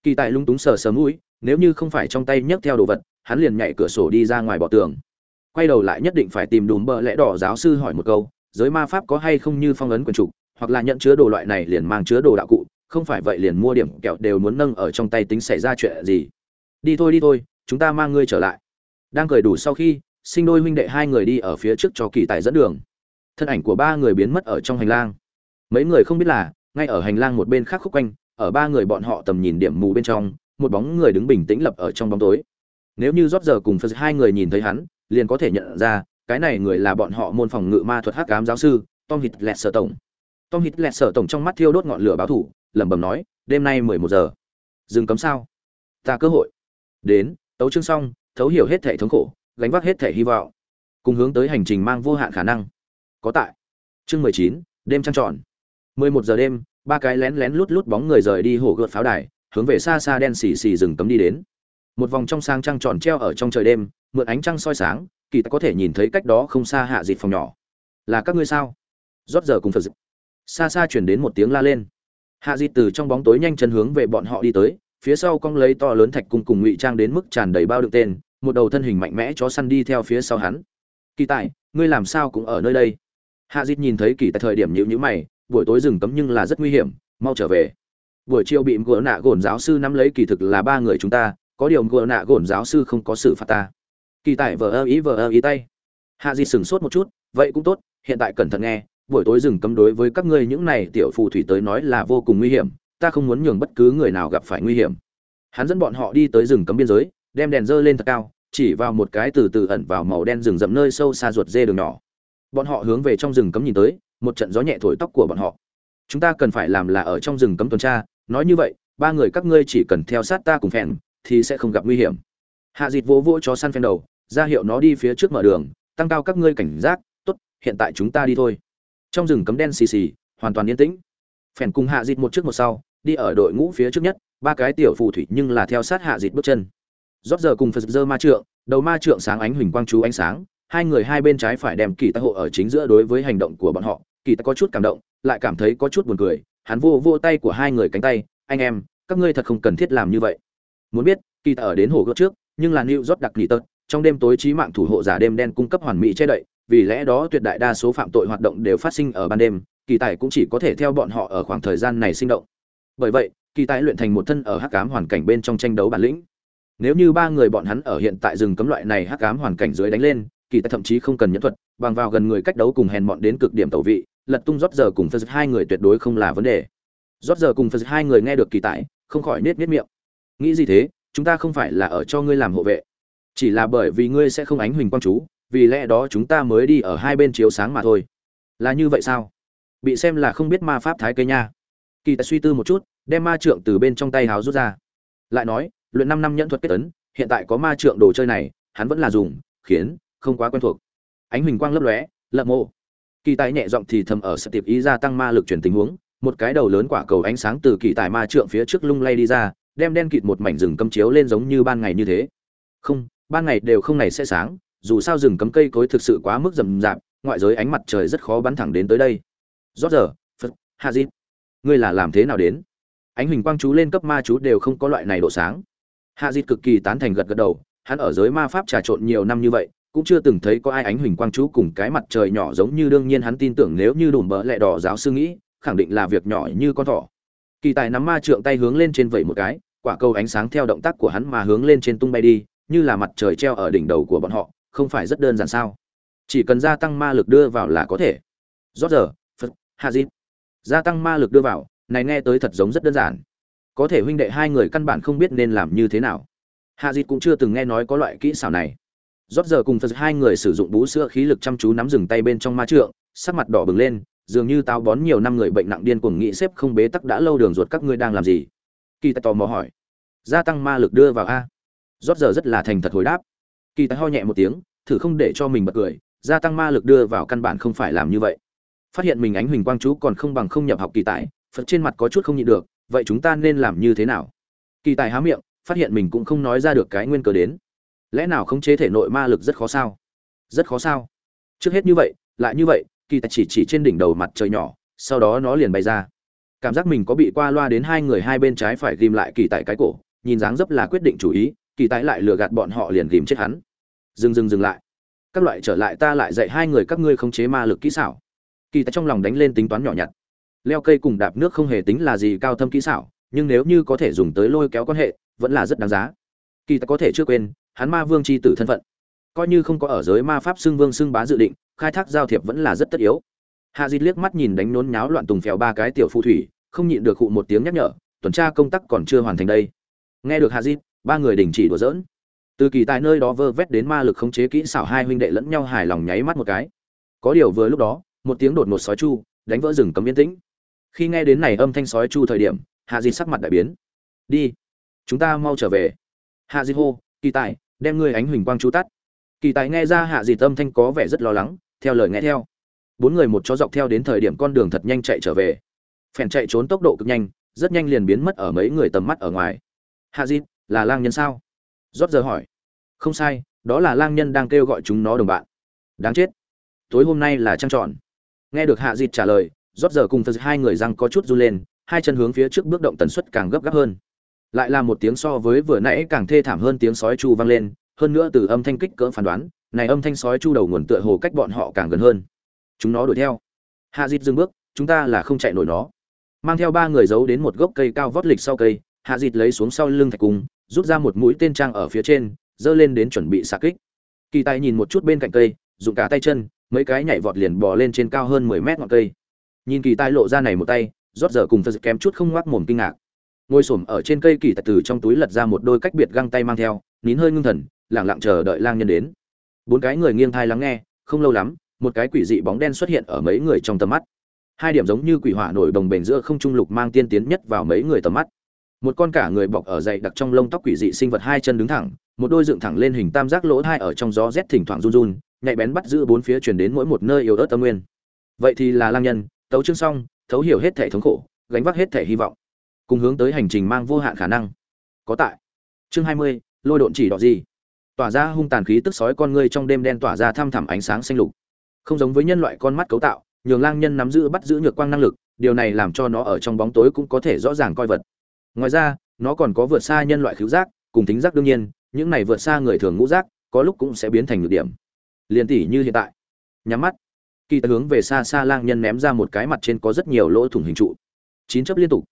Kỳ tài lung túng sờ sờ mũi, nếu như không phải trong tay nhấc theo đồ vật, hắn liền nhảy cửa sổ đi ra ngoài bỏ tường. Quay đầu lại nhất định phải tìm đùm bợ lẽ đỏ giáo sư hỏi một câu giới ma pháp có hay không như phong ấn quyền trục, hoặc là nhận chứa đồ loại này liền mang chứa đồ đạo cụ, không phải vậy liền mua điểm kẹo đều muốn nâng ở trong tay tính xảy ra chuyện gì. Đi thôi đi thôi, chúng ta mang ngươi trở lại. Đang cười đủ sau khi, sinh đôi huynh đệ hai người đi ở phía trước cho kỳ tài dẫn đường. Thân ảnh của ba người biến mất ở trong hành lang. Mấy người không biết là, ngay ở hành lang một bên khác khúc quanh, ở ba người bọn họ tầm nhìn điểm mù bên trong, một bóng người đứng bình tĩnh lập ở trong bóng tối. Nếu như rót giờ cùng phật hai người nhìn thấy hắn, liền có thể nhận ra cái này người là bọn họ môn phòng ngự ma thuật hắc ám giáo sư, tom hít lẹt sở tổng. Tom hít lẹt sở tổng trong mắt thiêu đốt ngọn lửa báo thủ, lẩm bẩm nói, đêm nay mười một giờ. Dừng cấm sao? Ta cơ hội. Đến, tấu chương xong, thấu hiểu hết thể thống khổ, gánh vác hết thể hy vọng, cùng hướng tới hành trình mang vô hạn khả năng. Có tại. Chương mười chín, đêm trăng tròn. Mười một giờ đêm, ba cái lén lén lút lút bóng người rời đi hổ gợt pháo đài, hướng về xa xa đen xì xì rừng cấm đi đến. Một vòng trong sang trăng tròn treo ở trong trời đêm, mượn ánh trăng soi sáng kỳ ta có thể nhìn thấy cách đó không xa hạ dịt phòng nhỏ. Là các ngươi sao? Rót giờ cùng phật dịch. Xa xa chuyển đến một tiếng la lên. Hạ dịt từ trong bóng tối nhanh chân hướng về bọn họ đi tới, phía sau cong lấy to lớn thạch cung cùng ngụy trang đến mức tràn đầy bao đựng tên, một đầu thân hình mạnh mẽ chó săn đi theo phía sau hắn. Kỳ tài, ngươi làm sao cũng ở nơi đây? Hạ dịt nhìn thấy kỳ tại thời điểm nhịu nhữ mày, buổi tối rừng cấm nhưng là rất nguy hiểm, mau trở về. Buổi chiều bị gỡ nạ gồn giáo sư nắm lấy kỳ thực là ba người chúng ta, có điều gỡ nạ gồn giáo sư không có sự phạt ta kỳ tài vờ ơ ý vờ ơ ý tay. Hạ di sửng sốt một chút, vậy cũng tốt, hiện tại cẩn thận nghe, buổi tối rừng cấm đối với các ngươi những này tiểu phù thủy tới nói là vô cùng nguy hiểm, ta không muốn nhường bất cứ người nào gặp phải nguy hiểm. Hắn dẫn bọn họ đi tới rừng cấm biên giới, đem đèn dơ lên thật cao, chỉ vào một cái từ từ ẩn vào màu đen rừng rậm nơi sâu xa ruột dê đường nhỏ. Bọn họ hướng về trong rừng cấm nhìn tới, một trận gió nhẹ thổi tóc của bọn họ. Chúng ta cần phải làm là ở trong rừng cấm tuần tra, nói như vậy, ba người các ngươi chỉ cần theo sát ta cùng phèn, thì sẽ không gặp nguy hiểm. Hạ dịt vỗ vỗ cho săn phen đầu ra hiệu nó đi phía trước mở đường, tăng cao các ngươi cảnh giác, tốt, hiện tại chúng ta đi thôi. Trong rừng cấm đen xì xì, hoàn toàn yên tĩnh. Phèn cùng hạ dịt một trước một sau, đi ở đội ngũ phía trước nhất, ba cái tiểu phù thủy nhưng là theo sát hạ dịt bước chân. Rót giờ cùng phật dơ ma trượng, đầu ma trượng sáng ánh huỳnh quang chú ánh sáng, hai người hai bên trái phải đem kỳ tác hộ ở chính giữa đối với hành động của bọn họ, kỳ tác có chút cảm động, lại cảm thấy có chút buồn cười, hắn vô vô tay của hai người cánh tay, anh em, các ngươi thật không cần thiết làm như vậy. Muốn biết, kỳ tác ở đến hồ gợt trước, nhưng là new rót đặc nghỉ tật trong đêm tối trí mạng thủ hộ giả đêm đen cung cấp hoàn mỹ che đậy, vì lẽ đó tuyệt đại đa số phạm tội hoạt động đều phát sinh ở ban đêm, kỳ tài cũng chỉ có thể theo bọn họ ở khoảng thời gian này sinh động. Bởi vậy, kỳ tài luyện thành một thân ở hắc ám hoàn cảnh bên trong tranh đấu bản lĩnh. Nếu như ba người bọn hắn ở hiện tại rừng cấm loại này hắc ám hoàn cảnh dưới đánh lên, kỳ tài thậm chí không cần nhẫn thuật, bằng vào gần người cách đấu cùng hèn mọn đến cực điểm tẩu vị, lật tung rót giờ cùng phật hai người tuyệt đối không là vấn đề. Rót giờ cùng phật hai người nghe được kỳ tài, không khỏi nết nết miệng. Nghĩ gì thế? Chúng ta không phải là ở cho ngươi làm hộ vệ chỉ là bởi vì ngươi sẽ không ánh huỳnh quang chú, vì lẽ đó chúng ta mới đi ở hai bên chiếu sáng mà thôi. Là như vậy sao? Bị xem là không biết ma pháp thái cây nha. Kỳ tài suy tư một chút, đem ma trượng từ bên trong tay háo rút ra. Lại nói, luyện năm năm nhẫn thuật kết tấn hiện tại có ma trượng đồ chơi này, hắn vẫn là dùng, khiến, không quá quen thuộc. Ánh huỳnh quang lấp lóe lợm mộ. Kỳ tài nhẹ giọng thì thầm ở sự tiệp ý gia tăng ma lực chuyển tình huống, một cái đầu lớn quả cầu ánh sáng từ kỳ tài ma trượng phía trước lung lay đi ra, đem đen kịt một mảnh rừng cấm chiếu lên giống như ban ngày như thế. Không ban ngày đều không này sẽ sáng, dù sao rừng cấm cây cối thực sự quá mức rậm rạp, ngoại giới ánh mặt trời rất khó bắn thẳng đến tới đây. Rót giờ, phật, hạ dịp ngươi là làm thế nào đến? Ánh huỳnh quang chú lên cấp ma chú đều không có loại này độ sáng. Hạ dịp cực kỳ tán thành gật gật đầu, hắn ở giới ma pháp trà trộn nhiều năm như vậy, cũng chưa từng thấy có ai ánh huỳnh quang chú cùng cái mặt trời nhỏ giống như đương nhiên hắn tin tưởng nếu như đùm bỡ lẹ đỏ giáo sư nghĩ, khẳng định là việc nhỏ như con thỏ. Kỳ tài nắm ma trượng tay hướng lên trên vẩy một cái, quả cầu ánh sáng theo động tác của hắn mà hướng lên trên tung bay đi như là mặt trời treo ở đỉnh đầu của bọn họ, không phải rất đơn giản sao? Chỉ cần gia tăng ma lực đưa vào là có thể. Rót giờ, phật, hạ dịp. Gia tăng ma lực đưa vào, này nghe tới thật giống rất đơn giản. Có thể huynh đệ hai người căn bản không biết nên làm như thế nào. Hạ dịp cũng chưa từng nghe nói có loại kỹ xảo này. Rót giờ cùng phật hai người sử dụng bú sữa khí lực chăm chú nắm rừng tay bên trong ma trượng, sắc mặt đỏ bừng lên, dường như táo bón nhiều năm người bệnh nặng điên cuồng nghĩ xếp không bế tắc đã lâu đường ruột các ngươi đang làm gì. Kỳ tài tò mò hỏi. Gia tăng ma lực đưa vào a? Rót giờ rất là thành thật hồi đáp. Kỳ tài ho nhẹ một tiếng, thử không để cho mình bật cười, gia tăng ma lực đưa vào căn bản không phải làm như vậy. Phát hiện mình ánh huỳnh quang chú còn không bằng không nhập học kỳ tài, phật trên mặt có chút không nhịn được, vậy chúng ta nên làm như thế nào? Kỳ tài há miệng, phát hiện mình cũng không nói ra được cái nguyên cớ đến. Lẽ nào không chế thể nội ma lực rất khó sao? Rất khó sao? Trước hết như vậy, lại như vậy, kỳ tài chỉ chỉ trên đỉnh đầu mặt trời nhỏ, sau đó nó liền bay ra. Cảm giác mình có bị qua loa đến hai người hai bên trái phải ghim lại kỳ tại cái cổ, nhìn dáng dấp là quyết định chủ ý kỳ tại lại lừa gạt bọn họ liền ghìm chết hắn. Dừng dừng dừng lại. Các loại trở lại ta lại dạy hai người các ngươi khống chế ma lực kỹ xảo. Kỳ tại trong lòng đánh lên tính toán nhỏ nhặt. Leo cây cùng đạp nước không hề tính là gì cao thâm kỹ xảo, nhưng nếu như có thể dùng tới lôi kéo quan hệ, vẫn là rất đáng giá. Kỳ tại có thể chưa quên, hắn ma vương c h i tử thân phận. Coi như không có ở giới ma pháp xưng vương xưng bá dự định, khai thác giao thiệp vẫn là rất tất yếu. Hạ dịt liếc mắt nhìn đánh nôn nháo loạn tùng phèo ba cái tiểu phù thủy, không nhịn được hụ một tiếng nhắc nhở, tuần tra công tác còn chưa hoàn thành đây. Nghe được hạ dịt ba người đình chỉ đùa giỡn. Từ kỳ tài nơi đó vơ vét đến ma lực khống chế kỹ xảo hai huynh đệ lẫn nhau hài lòng nháy mắt một cái. Có điều vừa lúc đó, một tiếng đột ngột sói chu đánh vỡ rừng cấm yên tĩnh. Khi nghe đến này âm thanh sói chu thời điểm, hạ dịt sắc mặt đại biến. Đi, chúng ta mau trở về. Hạ dịt hô, kỳ tài, đem ngươi ánh huỳnh quang chú tắt. Kỳ tài nghe ra hạ dịt âm thanh có vẻ rất lo lắng, theo lời nghe theo. Bốn người một chó dọc theo đến thời điểm con đường thật nhanh chạy trở về. Phèn chạy trốn tốc độ cực nhanh, rất nhanh liền biến mất ở mấy người tầm mắt ở ngoài. Hạ dịt là lang nhân sao? Rót giờ hỏi. Không sai, đó là lang nhân đang kêu gọi chúng nó đồng bạn. Đáng chết. Tối hôm nay là trăng tròn. Nghe được hạ dịt trả lời, rót giờ cùng thật hai người răng có chút run lên, hai chân hướng phía trước bước động tần suất càng gấp gáp hơn. Lại là một tiếng so với vừa nãy càng thê thảm hơn tiếng sói chu vang lên, hơn nữa từ âm thanh kích cỡ phán đoán, này âm thanh sói chu đầu nguồn tựa hồ cách bọn họ càng gần hơn. Chúng nó đuổi theo. Hạ dịt dừng bước, chúng ta là không chạy nổi nó. Mang theo ba người giấu đến một gốc cây cao vót lịch sau cây, hạ dịt lấy xuống sau lưng thạch cung rút ra một mũi tên trang ở phía trên giơ lên đến chuẩn bị xạ kích. Kỳ tài nhìn một chút bên cạnh cây, dùng cả tay chân, mấy cái nhảy vọt liền bò lên trên cao hơn mười mét ngọn cây. Nhìn kỳ tài lộ ra này một tay, rót giờ cùng thật kém chút không ngoác mồm kinh ngạc. Ngồi xổm ở trên cây kỳ tài từ trong túi lật ra một đôi cách biệt găng tay mang theo, nín hơi ngưng thần lẳng lặng chờ đợi lang nhân đến. Bốn cái người nghiêng thai lắng nghe, không lâu lắm, một cái quỷ dị bóng đen xuất hiện ở mấy người trong tầm mắt. Hai điểm giống như quỷ hỏa nổi đồng bền giữa không trung lục mang tiên tiến nhất vào mấy người tầm mắt một con cả người bọc ở dày đặc trong lông tóc quỷ dị sinh vật hai chân đứng thẳng, một đôi dựng thẳng lên hình tam giác lỗ hai ở trong gió rét thỉnh thoảng run run, nhạy bén bắt giữ bốn phía truyền đến mỗi một nơi yếu ớt âm nguyên. Vậy thì là lang nhân, tấu chương xong, thấu hiểu hết thể thống khổ, gánh vác hết thể hy vọng, cùng hướng tới hành trình mang vô hạn khả năng. Có tại. Chương hai mươi, lôi độn chỉ đỏ gì? Tỏa ra hung tàn khí tức sói con ngươi trong đêm đen tỏa ra thăm thẳm ánh sáng xanh lục. Không giống với nhân loại con mắt cấu tạo, nhường lang nhân nắm giữ bắt giữ nhược quang năng lực, điều này làm cho nó ở trong bóng tối cũng có thể rõ ràng coi vật ngoài ra, nó còn có vượt xa nhân loại khứu giác, cùng tính giác đương nhiên, những này vượt xa người thường ngũ giác, có lúc cũng sẽ biến thành nhược điểm. Liền tỷ như hiện tại. Nhắm mắt. Kỳ ta hướng về xa xa lang nhân ném ra một cái mặt trên có rất nhiều lỗ thủng hình trụ. Chín chấp liên tục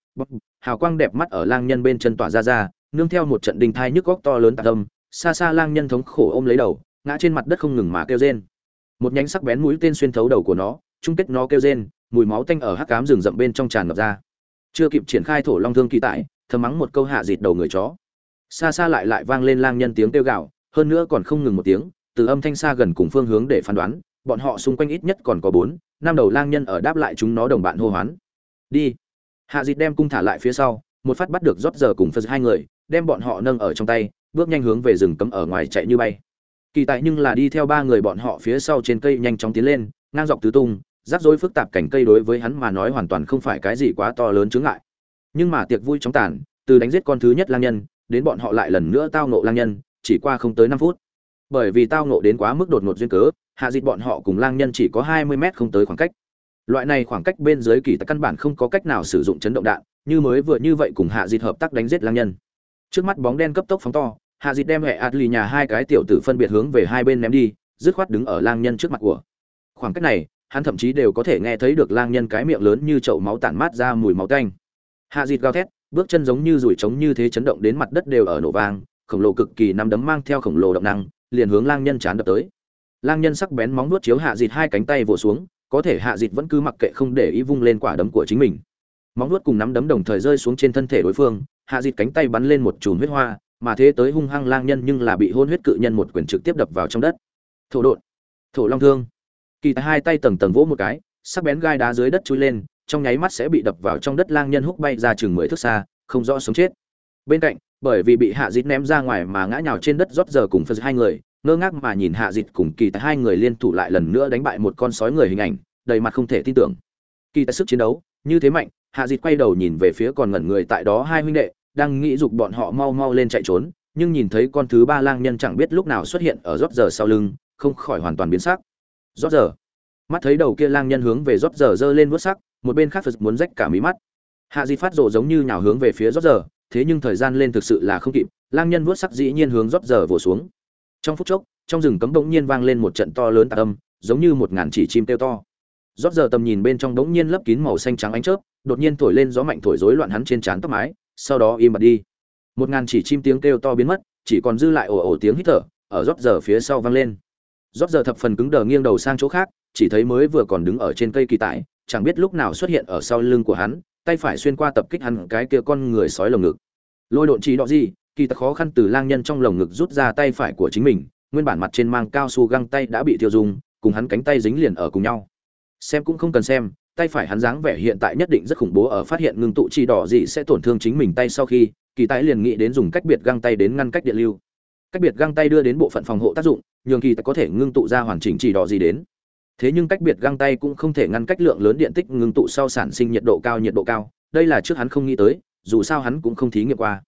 hào quang đẹp mắt ở lang nhân bên chân tỏa ra ra, nương theo một trận đình thai nhức góc to lớn tạc tâm xa xa lang nhân thống khổ ôm lấy đầu, ngã trên mặt đất không ngừng mà kêu rên. Một nhánh sắc bén mũi tên xuyên thấu đầu của nó, chung kết nó kêu rên, mùi máu tanh ở hắc cám rừng rậm bên trong tràn ngập ra chưa kịp triển khai thổ long thương kỳ tại, thầm mắng một câu hạ dịt đầu người chó. Xa xa lại lại vang lên lang nhân tiếng kêu gạo hơn nữa còn không ngừng một tiếng, từ âm thanh xa gần cùng phương hướng để phán đoán, bọn họ xung quanh ít nhất còn có bốn, năm đầu lang nhân ở đáp lại chúng nó đồng bạn hô hoán. Đi. Hạ dịt đem cung thả lại phía sau, một phát bắt được rót giờ cùng phật hai người, đem bọn họ nâng ở trong tay, bước nhanh hướng về rừng cấm ở ngoài chạy như bay. Kỳ tại nhưng là đi theo ba người bọn họ phía sau trên cây nhanh chóng tiến lên, ngang dọc tứ tung rắc rối phức tạp cảnh cây đối với hắn mà nói hoàn toàn không phải cái gì quá to lớn chướng ngại. Nhưng mà tiệc vui chóng tàn, từ đánh giết con thứ nhất lang nhân, đến bọn họ lại lần nữa tao nộ lang nhân, chỉ qua không tới năm phút. Bởi vì tao nộ đến quá mức đột ngột duyên cớ, hạ dịch bọn họ cùng lang nhân chỉ có hai mươi mét không tới khoảng cách. Loại này khoảng cách bên dưới kỳ tại căn bản không có cách nào sử dụng chấn động đạn, như mới vừa như vậy cùng hạ dịch hợp tác đánh giết lang nhân. Trước mắt bóng đen cấp tốc phóng to, hạ dịch đem hệ ạt lì nhà hai cái tiểu tử phân biệt hướng về hai bên ném đi, dứt khoát đứng ở lang nhân trước mặt của. Khoảng cách này hắn thậm chí đều có thể nghe thấy được lang nhân cái miệng lớn như chậu máu tản mát ra mùi máu tanh. Hạ dịch gào thét, bước chân giống như rủi trống như thế chấn động đến mặt đất đều ở nổ vang, khổng lồ cực kỳ nắm đấm mang theo khổng lồ động năng, liền hướng lang nhân chán đập tới. Lang nhân sắc bén móng nuốt chiếu hạ dịt hai cánh tay vỗ xuống, có thể hạ dịt vẫn cứ mặc kệ không để ý vung lên quả đấm của chính mình. Móng nuốt cùng nắm đấm đồng thời rơi xuống trên thân thể đối phương, hạ dịt cánh tay bắn lên một chùm huyết hoa, mà thế tới hung hăng lang nhân nhưng là bị hôn huyết cự nhân một quyền trực tiếp đập vào trong đất. Thổ đột thổ long thương kỳ tài hai tay tầng tầng vỗ một cái, sắc bén gai đá dưới đất chui lên, trong nháy mắt sẽ bị đập vào trong đất lang nhân húc bay ra chừng mười thước xa, không rõ sống chết. Bên cạnh, bởi vì bị hạ dịt ném ra ngoài mà ngã nhào trên đất rót giờ cùng phật hai người, ngơ ngác mà nhìn hạ dịt cùng kỳ tài hai người liên thủ lại lần nữa đánh bại một con sói người hình ảnh, đầy mặt không thể tin tưởng. Kỳ tài sức chiến đấu, như thế mạnh, hạ dịt quay đầu nhìn về phía còn ngẩn người tại đó hai huynh đệ, đang nghĩ dục bọn họ mau mau lên chạy trốn, nhưng nhìn thấy con thứ ba lang nhân chẳng biết lúc nào xuất hiện ở rót giờ sau lưng, không khỏi hoàn toàn biến sắc rót giờ. Mắt thấy đầu kia lang nhân hướng về rót giờ giơ lên vớt sắc, một bên khác phật muốn rách cả mí mắt. Hạ di phát rộ giống như nhào hướng về phía rót giờ, thế nhưng thời gian lên thực sự là không kịp, lang nhân vớt sắc dĩ nhiên hướng rót giờ vồ xuống. Trong phút chốc, trong rừng cấm bỗng nhiên vang lên một trận to lớn tạc âm, giống như một ngàn chỉ chim kêu to. Rót giờ tầm nhìn bên trong bỗng nhiên lấp kín màu xanh trắng ánh chớp, đột nhiên thổi lên gió mạnh thổi rối loạn hắn trên trán tóc mái, sau đó im bặt đi. Một ngàn chỉ chim tiếng kêu to biến mất, chỉ còn dư lại ồ ồ tiếng hít thở, ở rót giờ phía sau vang lên rót giờ thập phần cứng đờ nghiêng đầu sang chỗ khác chỉ thấy mới vừa còn đứng ở trên cây kỳ tải, chẳng biết lúc nào xuất hiện ở sau lưng của hắn tay phải xuyên qua tập kích hắn cái kia con người sói lồng ngực. Lôi độn trí đọ gì kỳ tặc khó khăn từ lang nhân trong lồng ngực rút ra tay phải của chính mình nguyên bản mặt trên mang cao su găng tay đã bị tiêu dùng cùng hắn cánh tay dính liền ở cùng nhau. Xem cũng không cần xem tay phải hắn dáng vẻ hiện tại nhất định rất khủng bố ở phát hiện ngưng tụ chi đỏ gì sẽ tổn thương chính mình tay sau khi kỳ tái liền nghĩ đến dùng cách biệt găng tay đến ngăn cách điện lưu. Cách biệt găng tay đưa đến bộ phận phòng hộ tác dụng nhường kỳ tài có thể ngưng tụ ra hoàn chỉnh chỉ đỏ gì đến. Thế nhưng cách biệt găng tay cũng không thể ngăn cách lượng lớn điện tích ngưng tụ sau sản sinh nhiệt độ cao, nhiệt độ cao. Đây là trước hắn không nghĩ tới, dù sao hắn cũng không thí nghiệm qua.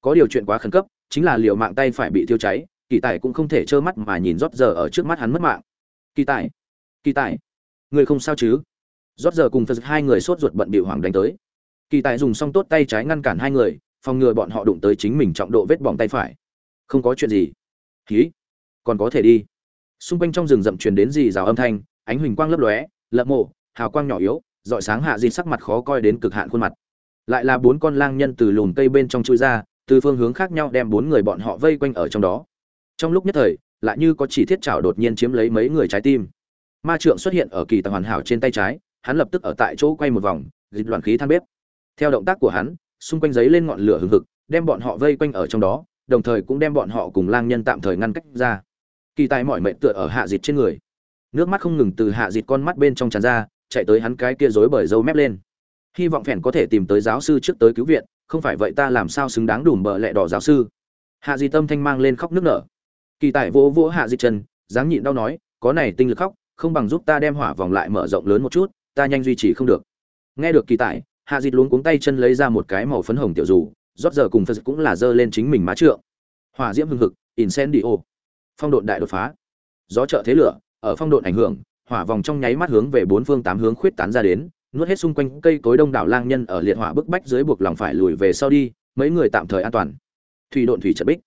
Có điều chuyện quá khẩn cấp, chính là liệu mạng tay phải bị thiêu cháy, kỳ tài cũng không thể trơ mắt mà nhìn rót giờ ở trước mắt hắn mất mạng. Kỳ tài kỳ tài, người không sao chứ? Rót giờ cùng phật hai người sốt ruột bận bị hoàng đánh tới. Kỳ tài dùng xong tốt tay trái ngăn cản hai người, phòng ngừa bọn họ đụng tới chính mình trọng độ vết bỏng tay phải. Không có chuyện gì. Khí còn có thể đi. Xung quanh trong rừng rậm truyền đến gì rào âm thanh, ánh huỳnh quang lấp lóe, lợm mộ, hào quang nhỏ yếu, dọi sáng hạ dịt sắc mặt khó coi đến cực hạn khuôn mặt. Lại là bốn con lang nhân từ lùm cây bên trong chui ra, từ phương hướng khác nhau đem bốn người bọn họ vây quanh ở trong đó. Trong lúc nhất thời, lại như có chỉ thiết chảo đột nhiên chiếm lấy mấy người trái tim. Ma trượng xuất hiện ở kỳ tầng hoàn hảo trên tay trái, hắn lập tức ở tại chỗ quay một vòng, dịch loạn khí than bếp. Theo động tác của hắn, xung quanh giấy lên ngọn lửa hừng hực, đem bọn họ vây quanh ở trong đó, đồng thời cũng đem bọn họ cùng lang nhân tạm thời ngăn cách ra kỳ tài mọi mệnh tựa ở hạ dịt trên người. Nước mắt không ngừng từ hạ dịt con mắt bên trong tràn ra, chạy tới hắn cái kia rối bởi dâu mép lên. Hy vọng phèn có thể tìm tới giáo sư trước tới cứu viện, không phải vậy ta làm sao xứng đáng đùm bờ lẹ đỏ giáo sư. Hạ dịt tâm thanh mang lên khóc nước nở. Kỳ tài vỗ vỗ hạ dịt chân, dáng nhịn đau nói, có này tinh lực khóc, không bằng giúp ta đem hỏa vòng lại mở rộng lớn một chút, ta nhanh duy trì không được. Nghe được kỳ tài, hạ dịt luống cuống tay chân lấy ra một cái màu phấn hồng tiểu dù, rót giờ cùng phật cũng là dơ lên chính mình má trượng. Hỏa diễm hưng hực, incendio phong độn đại đột phá. Gió trợ thế lửa, ở phong độn ảnh hưởng, hỏa vòng trong nháy mắt hướng về bốn phương tám hướng khuyết tán ra đến, nuốt hết xung quanh cây cối đông đảo lang nhân ở liệt hỏa bức bách dưới buộc lòng phải lùi về sau đi, mấy người tạm thời an toàn. Thủy độn thủy trận bích.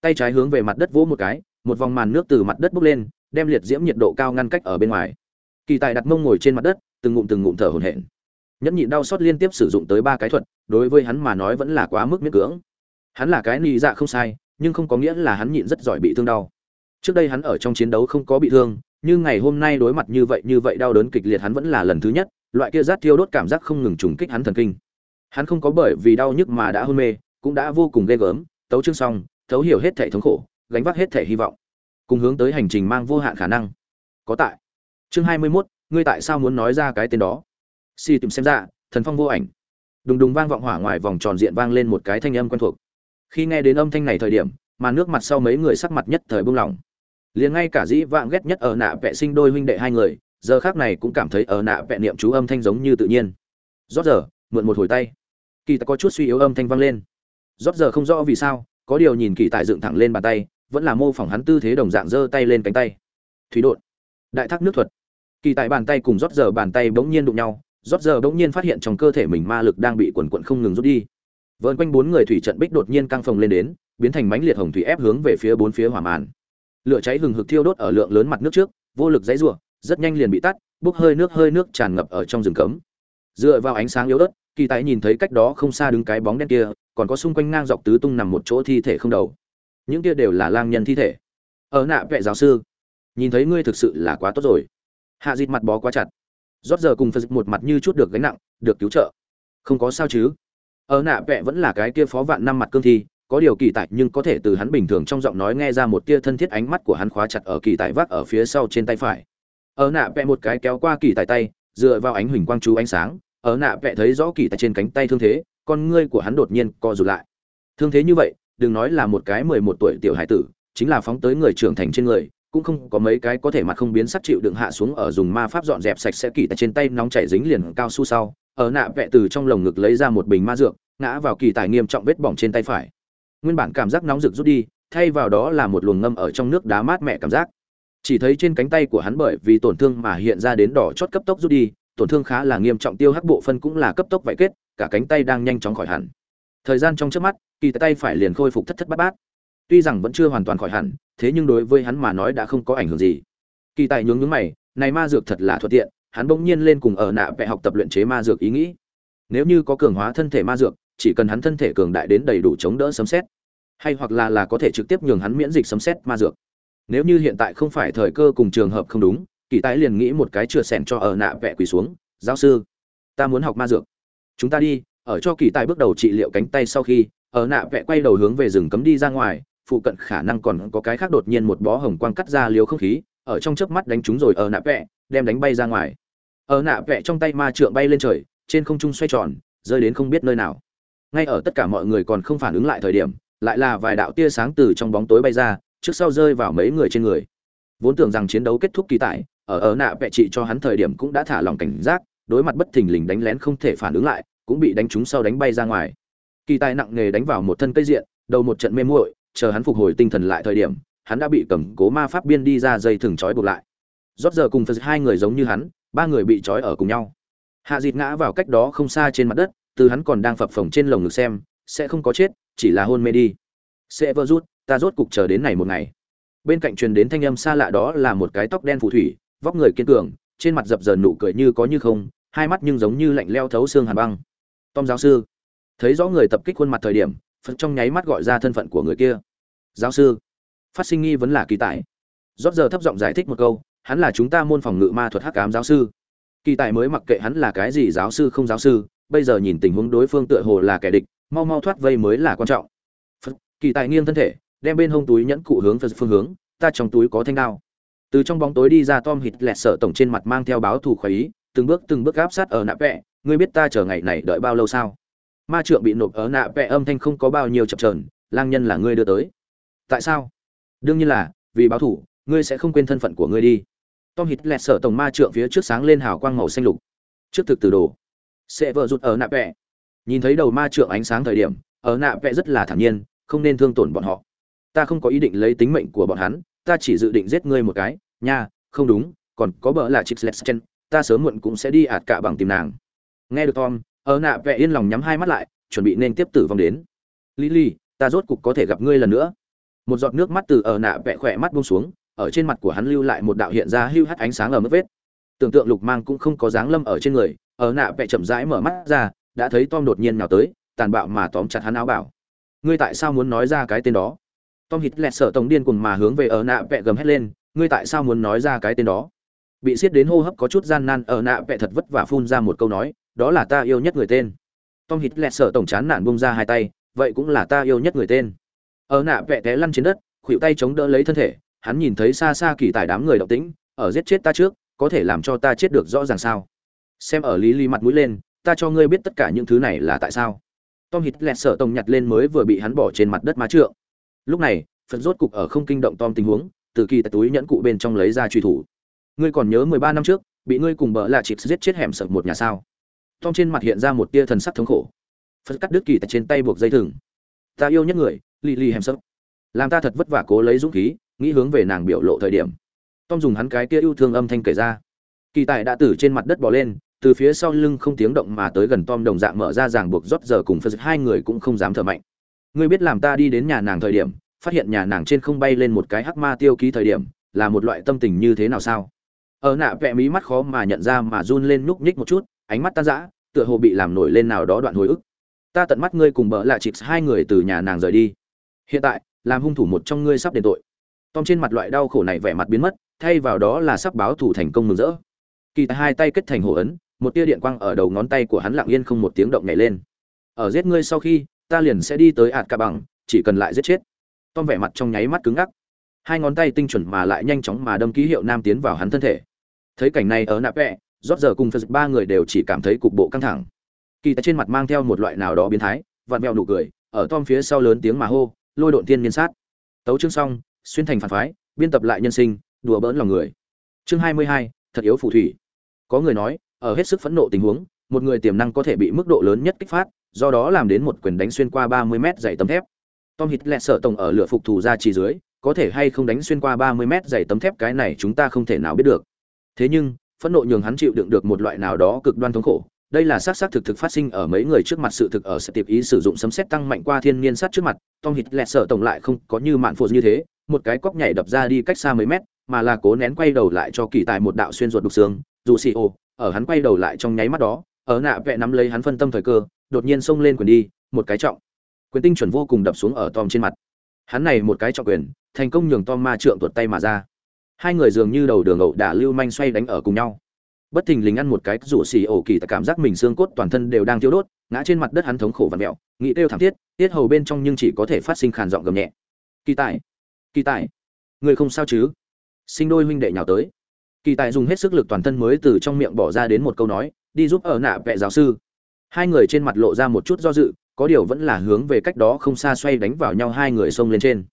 Tay trái hướng về mặt đất vỗ một cái, một vòng màn nước từ mặt đất bốc lên, đem liệt diễm nhiệt độ cao ngăn cách ở bên ngoài. Kỳ tài đặt mông ngồi trên mặt đất, từng ngụm từng ngụm thở hổn hển. Nhẫn nhịn đau xót liên tiếp sử dụng tới ba cái thuật, đối với hắn mà nói vẫn là quá mức miễn cưỡng. Hắn là cái nị dạ không sai, nhưng không có nghĩa là hắn nhịn rất giỏi bị thương đau trước đây hắn ở trong chiến đấu không có bị thương nhưng ngày hôm nay đối mặt như vậy như vậy đau đớn kịch liệt hắn vẫn là lần thứ nhất. Loại kia rát thiêu đốt cảm giác không ngừng trùng kích hắn thần kinh. Hắn không có bởi vì đau nhức mà đã hôn mê cũng đã vô cùng ghê gớm tấu chương xong thấu hiểu hết thể thống khổ gánh vác hết thể hy vọng cùng hướng tới hành trình mang vô hạn khả năng. Có tại. Chương hai mươi 21, ngươi tại sao muốn nói ra cái tên đó? Si tìm xem ra thần phong vô ảnh. Đùng đùng vang vọng hỏa ngoài vòng tròn diện vang lên một cái thanh âm quen thuộc. Khi nghe đến âm thanh này thời điểm mà nước mặt sau mấy người sắc mặt nhất thời buông lỏng liền ngay cả dĩ vãng ghét nhất ở nạ vẽ sinh đôi huynh đệ hai người, giờ khác này cũng cảm thấy ở nạ vẽ niệm chú âm thanh giống như tự nhiên. Rót giờ, mượn một hồi tay. Kỳ tài có chút suy yếu âm thanh vang lên. Rót giờ không rõ vì sao, có điều nhìn kỳ tài dựng thẳng lên bàn tay, vẫn là mô phỏng hắn tư thế đồng dạng giơ tay lên cánh tay. Thủy đột đại thác nước thuật. Kỳ tài bàn tay cùng rót giờ bàn tay bỗng nhiên đụng nhau, rót giờ bỗng nhiên phát hiện trong cơ thể mình ma lực đang bị quần quận không ngừng rút đi. Vợn quanh bốn người thủy trận bích đột nhiên căng phồng lên đến, biến thành mánh liệt hồng thủy ép hướng về phía bốn phía hỏa màn lửa cháy hừng hực thiêu đốt ở lượng lớn mặt nước trước, vô lực dãy rủa, rất nhanh liền bị tắt, bốc hơi nước hơi nước tràn ngập ở trong rừng cấm. Dựa vào ánh sáng yếu ớt, kỳ tài nhìn thấy cách đó không xa đứng cái bóng đen kia, còn có xung quanh ngang dọc tứ tung nằm một chỗ thi thể không đầu. Những kia đều là lang nhân thi thể. Ở nạ vệ giáo sư, nhìn thấy ngươi thực sự là quá tốt rồi. Hạ dịt mặt bó quá chặt. Rót giờ cùng phật một mặt như chút được gánh nặng, được cứu trợ. Không có sao chứ. Ở nạ vẽ vẫn là cái kia phó vạn năm mặt cương thi có điều kỳ tại nhưng có thể từ hắn bình thường trong giọng nói nghe ra một tia thân thiết ánh mắt của hắn khóa chặt ở kỳ tại vác ở phía sau trên tay phải. Ở nạ vẽ một cái kéo qua kỳ tại tay, dựa vào ánh huỳnh quang chú ánh sáng, ở nạ vẽ thấy rõ kỳ tại trên cánh tay thương thế, con ngươi của hắn đột nhiên co rụt lại. Thương thế như vậy, đừng nói là một cái mười một tuổi tiểu hải tử, chính là phóng tới người trưởng thành trên người, cũng không có mấy cái có thể mặt không biến sắc chịu đựng hạ xuống ở dùng ma pháp dọn dẹp sạch sẽ kỳ tại trên tay nóng chảy dính liền cao su sau. Ở nạ vẽ từ trong lồng ngực lấy ra một bình ma dược, ngã vào kỳ tài nghiêm trọng vết bỏng trên tay phải nguyên bản cảm giác nóng rực rút đi, thay vào đó là một luồng ngâm ở trong nước đá mát mẹ cảm giác. Chỉ thấy trên cánh tay của hắn bởi vì tổn thương mà hiện ra đến đỏ chót cấp tốc rút đi, tổn thương khá là nghiêm trọng tiêu hắc bộ phân cũng là cấp tốc vải kết, cả cánh tay đang nhanh chóng khỏi hẳn. Thời gian trong trước mắt, kỳ tay phải liền khôi phục thất thất bát bát. Tuy rằng vẫn chưa hoàn toàn khỏi hẳn, thế nhưng đối với hắn mà nói đã không có ảnh hưởng gì. Kỳ tài nhướng nhướng mày, này ma dược thật là thuận tiện, hắn bỗng nhiên lên cùng ở nạ vẽ học tập luyện chế ma dược ý nghĩ. Nếu như có cường hóa thân thể ma dược, chỉ cần hắn thân thể cường đại đến đầy đủ chống đỡ sấm xét hay hoặc là là có thể trực tiếp nhường hắn miễn dịch sấm xét ma dược. Nếu như hiện tại không phải thời cơ cùng trường hợp không đúng, kỳ tài liền nghĩ một cái chừa sẻn cho ở nạ vẽ quỳ xuống, giáo sư, ta muốn học ma dược. Chúng ta đi, ở cho kỳ tài bước đầu trị liệu cánh tay sau khi, ở nạ vẽ quay đầu hướng về rừng cấm đi ra ngoài, phụ cận khả năng còn có cái khác đột nhiên một bó hồng quang cắt ra liều không khí, ở trong chớp mắt đánh chúng rồi ở nạ vẽ đem đánh bay ra ngoài. Ở nạ vẽ trong tay ma trượng bay lên trời, trên không trung xoay tròn, rơi đến không biết nơi nào. Ngay ở tất cả mọi người còn không phản ứng lại thời điểm lại là vài đạo tia sáng từ trong bóng tối bay ra, trước sau rơi vào mấy người trên người. Vốn tưởng rằng chiến đấu kết thúc kỳ tại, ở ở nạ vẹ trị cho hắn thời điểm cũng đã thả lòng cảnh giác, đối mặt bất thình lình đánh lén không thể phản ứng lại, cũng bị đánh trúng sau đánh bay ra ngoài. Kỳ tài nặng nề đánh vào một thân cây diện, đầu một trận mê muội, chờ hắn phục hồi tinh thần lại thời điểm, hắn đã bị cầm cố ma pháp biên đi ra dây thừng trói buộc lại. Rót giờ cùng phật hai người giống như hắn, ba người bị trói ở cùng nhau. Hạ dịt ngã vào cách đó không xa trên mặt đất, từ hắn còn đang phập phồng trên lồng ngực xem, sẽ không có chết chỉ là hôn mê đi. Sẽ vơ rút, ta rốt cục chờ đến này một ngày. Bên cạnh truyền đến thanh âm xa lạ đó là một cái tóc đen phù thủy, vóc người kiên cường, trên mặt dập dờn nụ cười như có như không, hai mắt nhưng giống như lạnh leo thấu xương hàn băng. Tom giáo sư, thấy rõ người tập kích khuôn mặt thời điểm, phật trong nháy mắt gọi ra thân phận của người kia. Giáo sư, phát sinh nghi vấn là kỳ tài. Rót giờ thấp giọng giải thích một câu, hắn là chúng ta môn phòng ngự ma thuật hắc ám giáo sư. Kỳ tài mới mặc kệ hắn là cái gì giáo sư không giáo sư, bây giờ nhìn tình huống đối phương tựa hồ là kẻ địch mau mau thoát vây mới là quan trọng. Phật, kỳ tài nghiêng thân thể đem bên hông túi nhẫn cụ hướng về phương hướng ta trong túi có thanh đao. Từ trong bóng tối đi ra tom hít lẹt sợ tổng trên mặt mang theo báo thủ khoái ý từng bước từng bước áp sát ở nạ vẽ ngươi biết ta chờ ngày này đợi bao lâu sao? Ma trượng bị nộp ở nạ vẽ âm thanh không có bao nhiêu chập trờn lang nhân là ngươi đưa tới. Tại sao? Đương nhiên là vì báo thủ ngươi sẽ không quên thân phận của ngươi đi. Tom hít lẹt sợ tổng ma trượng phía trước sáng lên hào quang màu xanh lục. Trước thực từ đồ. Sẽ vợ rụt ở nạ vẽ nhìn thấy đầu ma trượng ánh sáng thời điểm, ở nạ vẽ rất là thản nhiên, không nên thương tổn bọn họ. Ta không có ý định lấy tính mệnh của bọn hắn, ta chỉ dự định giết ngươi một cái. Nha, không đúng, còn có bỡ là chip sletchen ta sớm muộn cũng sẽ đi ạt cả bằng tìm nàng. Nghe được tom, ở nạ vẽ yên lòng nhắm hai mắt lại, chuẩn bị nên tiếp tử vong đến. Lily, ta rốt cục có thể gặp ngươi lần nữa. Một giọt nước mắt từ ở nạ vẽ khỏe mắt buông xuống, ở trên mặt của hắn lưu lại một đạo hiện ra hưu hắt ánh sáng ở mức vết. Tưởng tượng lục mang cũng không có dáng lâm ở trên người, ở nạ vẽ chậm rãi mở mắt ra đã thấy tom đột nhiên nào tới, tàn bạo mà tóm chặt hắn áo bảo. Ngươi tại sao muốn nói ra cái tên đó? Tom hít lẹt sợ tổng điên cuồng mà hướng về ở nạ vẽ gầm hét lên, ngươi tại sao muốn nói ra cái tên đó? Bị siết đến hô hấp có chút gian nan, ở nạ vẽ thật vất vả phun ra một câu nói, đó là ta yêu nhất người tên. Tom hít lẹt sợ tổng chán nản bung ra hai tay, vậy cũng là ta yêu nhất người tên. Ở nạ vẽ té lăn trên đất khuỵu tay chống đỡ lấy thân thể, hắn nhìn thấy xa xa kỳ tài đám người động tĩnh, ở giết chết ta trước, có thể làm cho ta chết được rõ ràng sao? Xem ở lý lý mặt mũi lên ta cho ngươi biết tất cả những thứ này là tại sao. Tom hít lẹt sợ tổng nhặt lên mới vừa bị hắn bỏ trên mặt đất má trượng. Lúc này, phật rốt cục ở không kinh động tom tình huống, từ kỳ tại túi nhẫn cụ bên trong lấy ra truy thủ. Ngươi còn nhớ mười ba năm trước, bị ngươi cùng bợ là chịt giết chết hẻm sợ một nhà sao? Tom trên mặt hiện ra một tia thần sắc thống khổ. Phật cắt đứt kỳ tại trên tay buộc dây thừng. Ta yêu nhất người, lì lì hẻm sợ làm ta thật vất vả cố lấy dũng khí, nghĩ hướng về nàng biểu lộ thời điểm. Tom dùng hắn cái kia yêu thương âm thanh kể ra. Kỳ tài đã từ trên mặt đất bò lên từ phía sau lưng không tiếng động mà tới gần tom đồng dạng mở ra ràng buộc rót giờ cùng phật hai người cũng không dám thở mạnh. Ngươi biết làm ta đi đến nhà nàng thời điểm, phát hiện nhà nàng trên không bay lên một cái hắc ma tiêu ký thời điểm, là một loại tâm tình như thế nào sao? Ở nạ vẽ mí mắt khó mà nhận ra mà run lên núp nhích một chút, ánh mắt tan rã, tựa hồ bị làm nổi lên nào đó đoạn hồi ức. Ta tận mắt ngươi cùng bỡ lạ chịp hai người từ nhà nàng rời đi. Hiện tại, làm hung thủ một trong ngươi sắp đền tội. Tom trên mặt loại đau khổ này vẻ mặt biến mất, thay vào đó là sắp báo thủ thành công mừng rỡ. Kỳ hai tay kết thành hồ ấn một tia điện quang ở đầu ngón tay của hắn lặng yên không một tiếng động nhảy lên. Ở giết ngươi sau khi, ta liền sẽ đi tới ạt cả bằng, chỉ cần lại giết chết. Tom vẻ mặt trong nháy mắt cứng ngắc. Hai ngón tay tinh chuẩn mà lại nhanh chóng mà đâm ký hiệu nam tiến vào hắn thân thể. Thấy cảnh này ở nạp vẹ, rót giờ cùng phật ba người đều chỉ cảm thấy cục bộ căng thẳng. Kỳ tại trên mặt mang theo một loại nào đó biến thái, vặn vẹo nụ cười, ở tom phía sau lớn tiếng mà hô, lôi độn tiên niên sát. Tấu chương xong, xuyên thành phản phái, biên tập lại nhân sinh, đùa bỡn lòng người. Chương hai mươi hai, thật yếu phù thủy. Có người nói ở hết sức phẫn nộ tình huống, một người tiềm năng có thể bị mức độ lớn nhất kích phát, do đó làm đến một quyền đánh xuyên qua ba mươi mét dày tấm thép. Tom hít lẹ sợ tổng ở lửa phục thủ ra chỉ dưới, có thể hay không đánh xuyên qua ba mươi mét dày tấm thép cái này chúng ta không thể nào biết được. Thế nhưng, phẫn nộ nhường hắn chịu đựng được một loại nào đó cực đoan thống khổ. Đây là xác xác thực thực phát sinh ở mấy người trước mặt sự thực ở sẽ tiệp ý sử dụng sấm xét tăng mạnh qua thiên niên sát trước mặt, tom hít lẹ sợ tổng lại không có như mạn phụ như thế, một cái cóc nhảy đập ra đi cách xa mấy mét, mà là cố nén quay đầu lại cho kỳ tài một đạo xuyên ruột đục xương, dù xì ô ở hắn quay đầu lại trong nháy mắt đó, ở nạ vẽ nắm lấy hắn phân tâm thời cơ, đột nhiên xông lên quyền đi, một cái trọng. Quyền tinh chuẩn vô cùng đập xuống ở tom trên mặt. Hắn này một cái trọng quyền, thành công nhường tom ma trượng tuột tay mà ra. Hai người dường như đầu đường ẩu đả lưu manh xoay đánh ở cùng nhau. Bất thình lình ăn một cái rủ xì ổ kỳ tại cảm giác mình xương cốt toàn thân đều đang thiêu đốt, ngã trên mặt đất hắn thống khổ và mẹo, nghĩ kêu thảm thiết, tiết hầu bên trong nhưng chỉ có thể phát sinh khàn giọng gầm nhẹ. Kỳ tài kỳ tài, người không sao chứ? Sinh đôi huynh đệ nhào tới kỳ tài dùng hết sức lực toàn thân mới từ trong miệng bỏ ra đến một câu nói, đi giúp ở nạ vệ giáo sư. Hai người trên mặt lộ ra một chút do dự, có điều vẫn là hướng về cách đó không xa xoay đánh vào nhau hai người xông lên trên.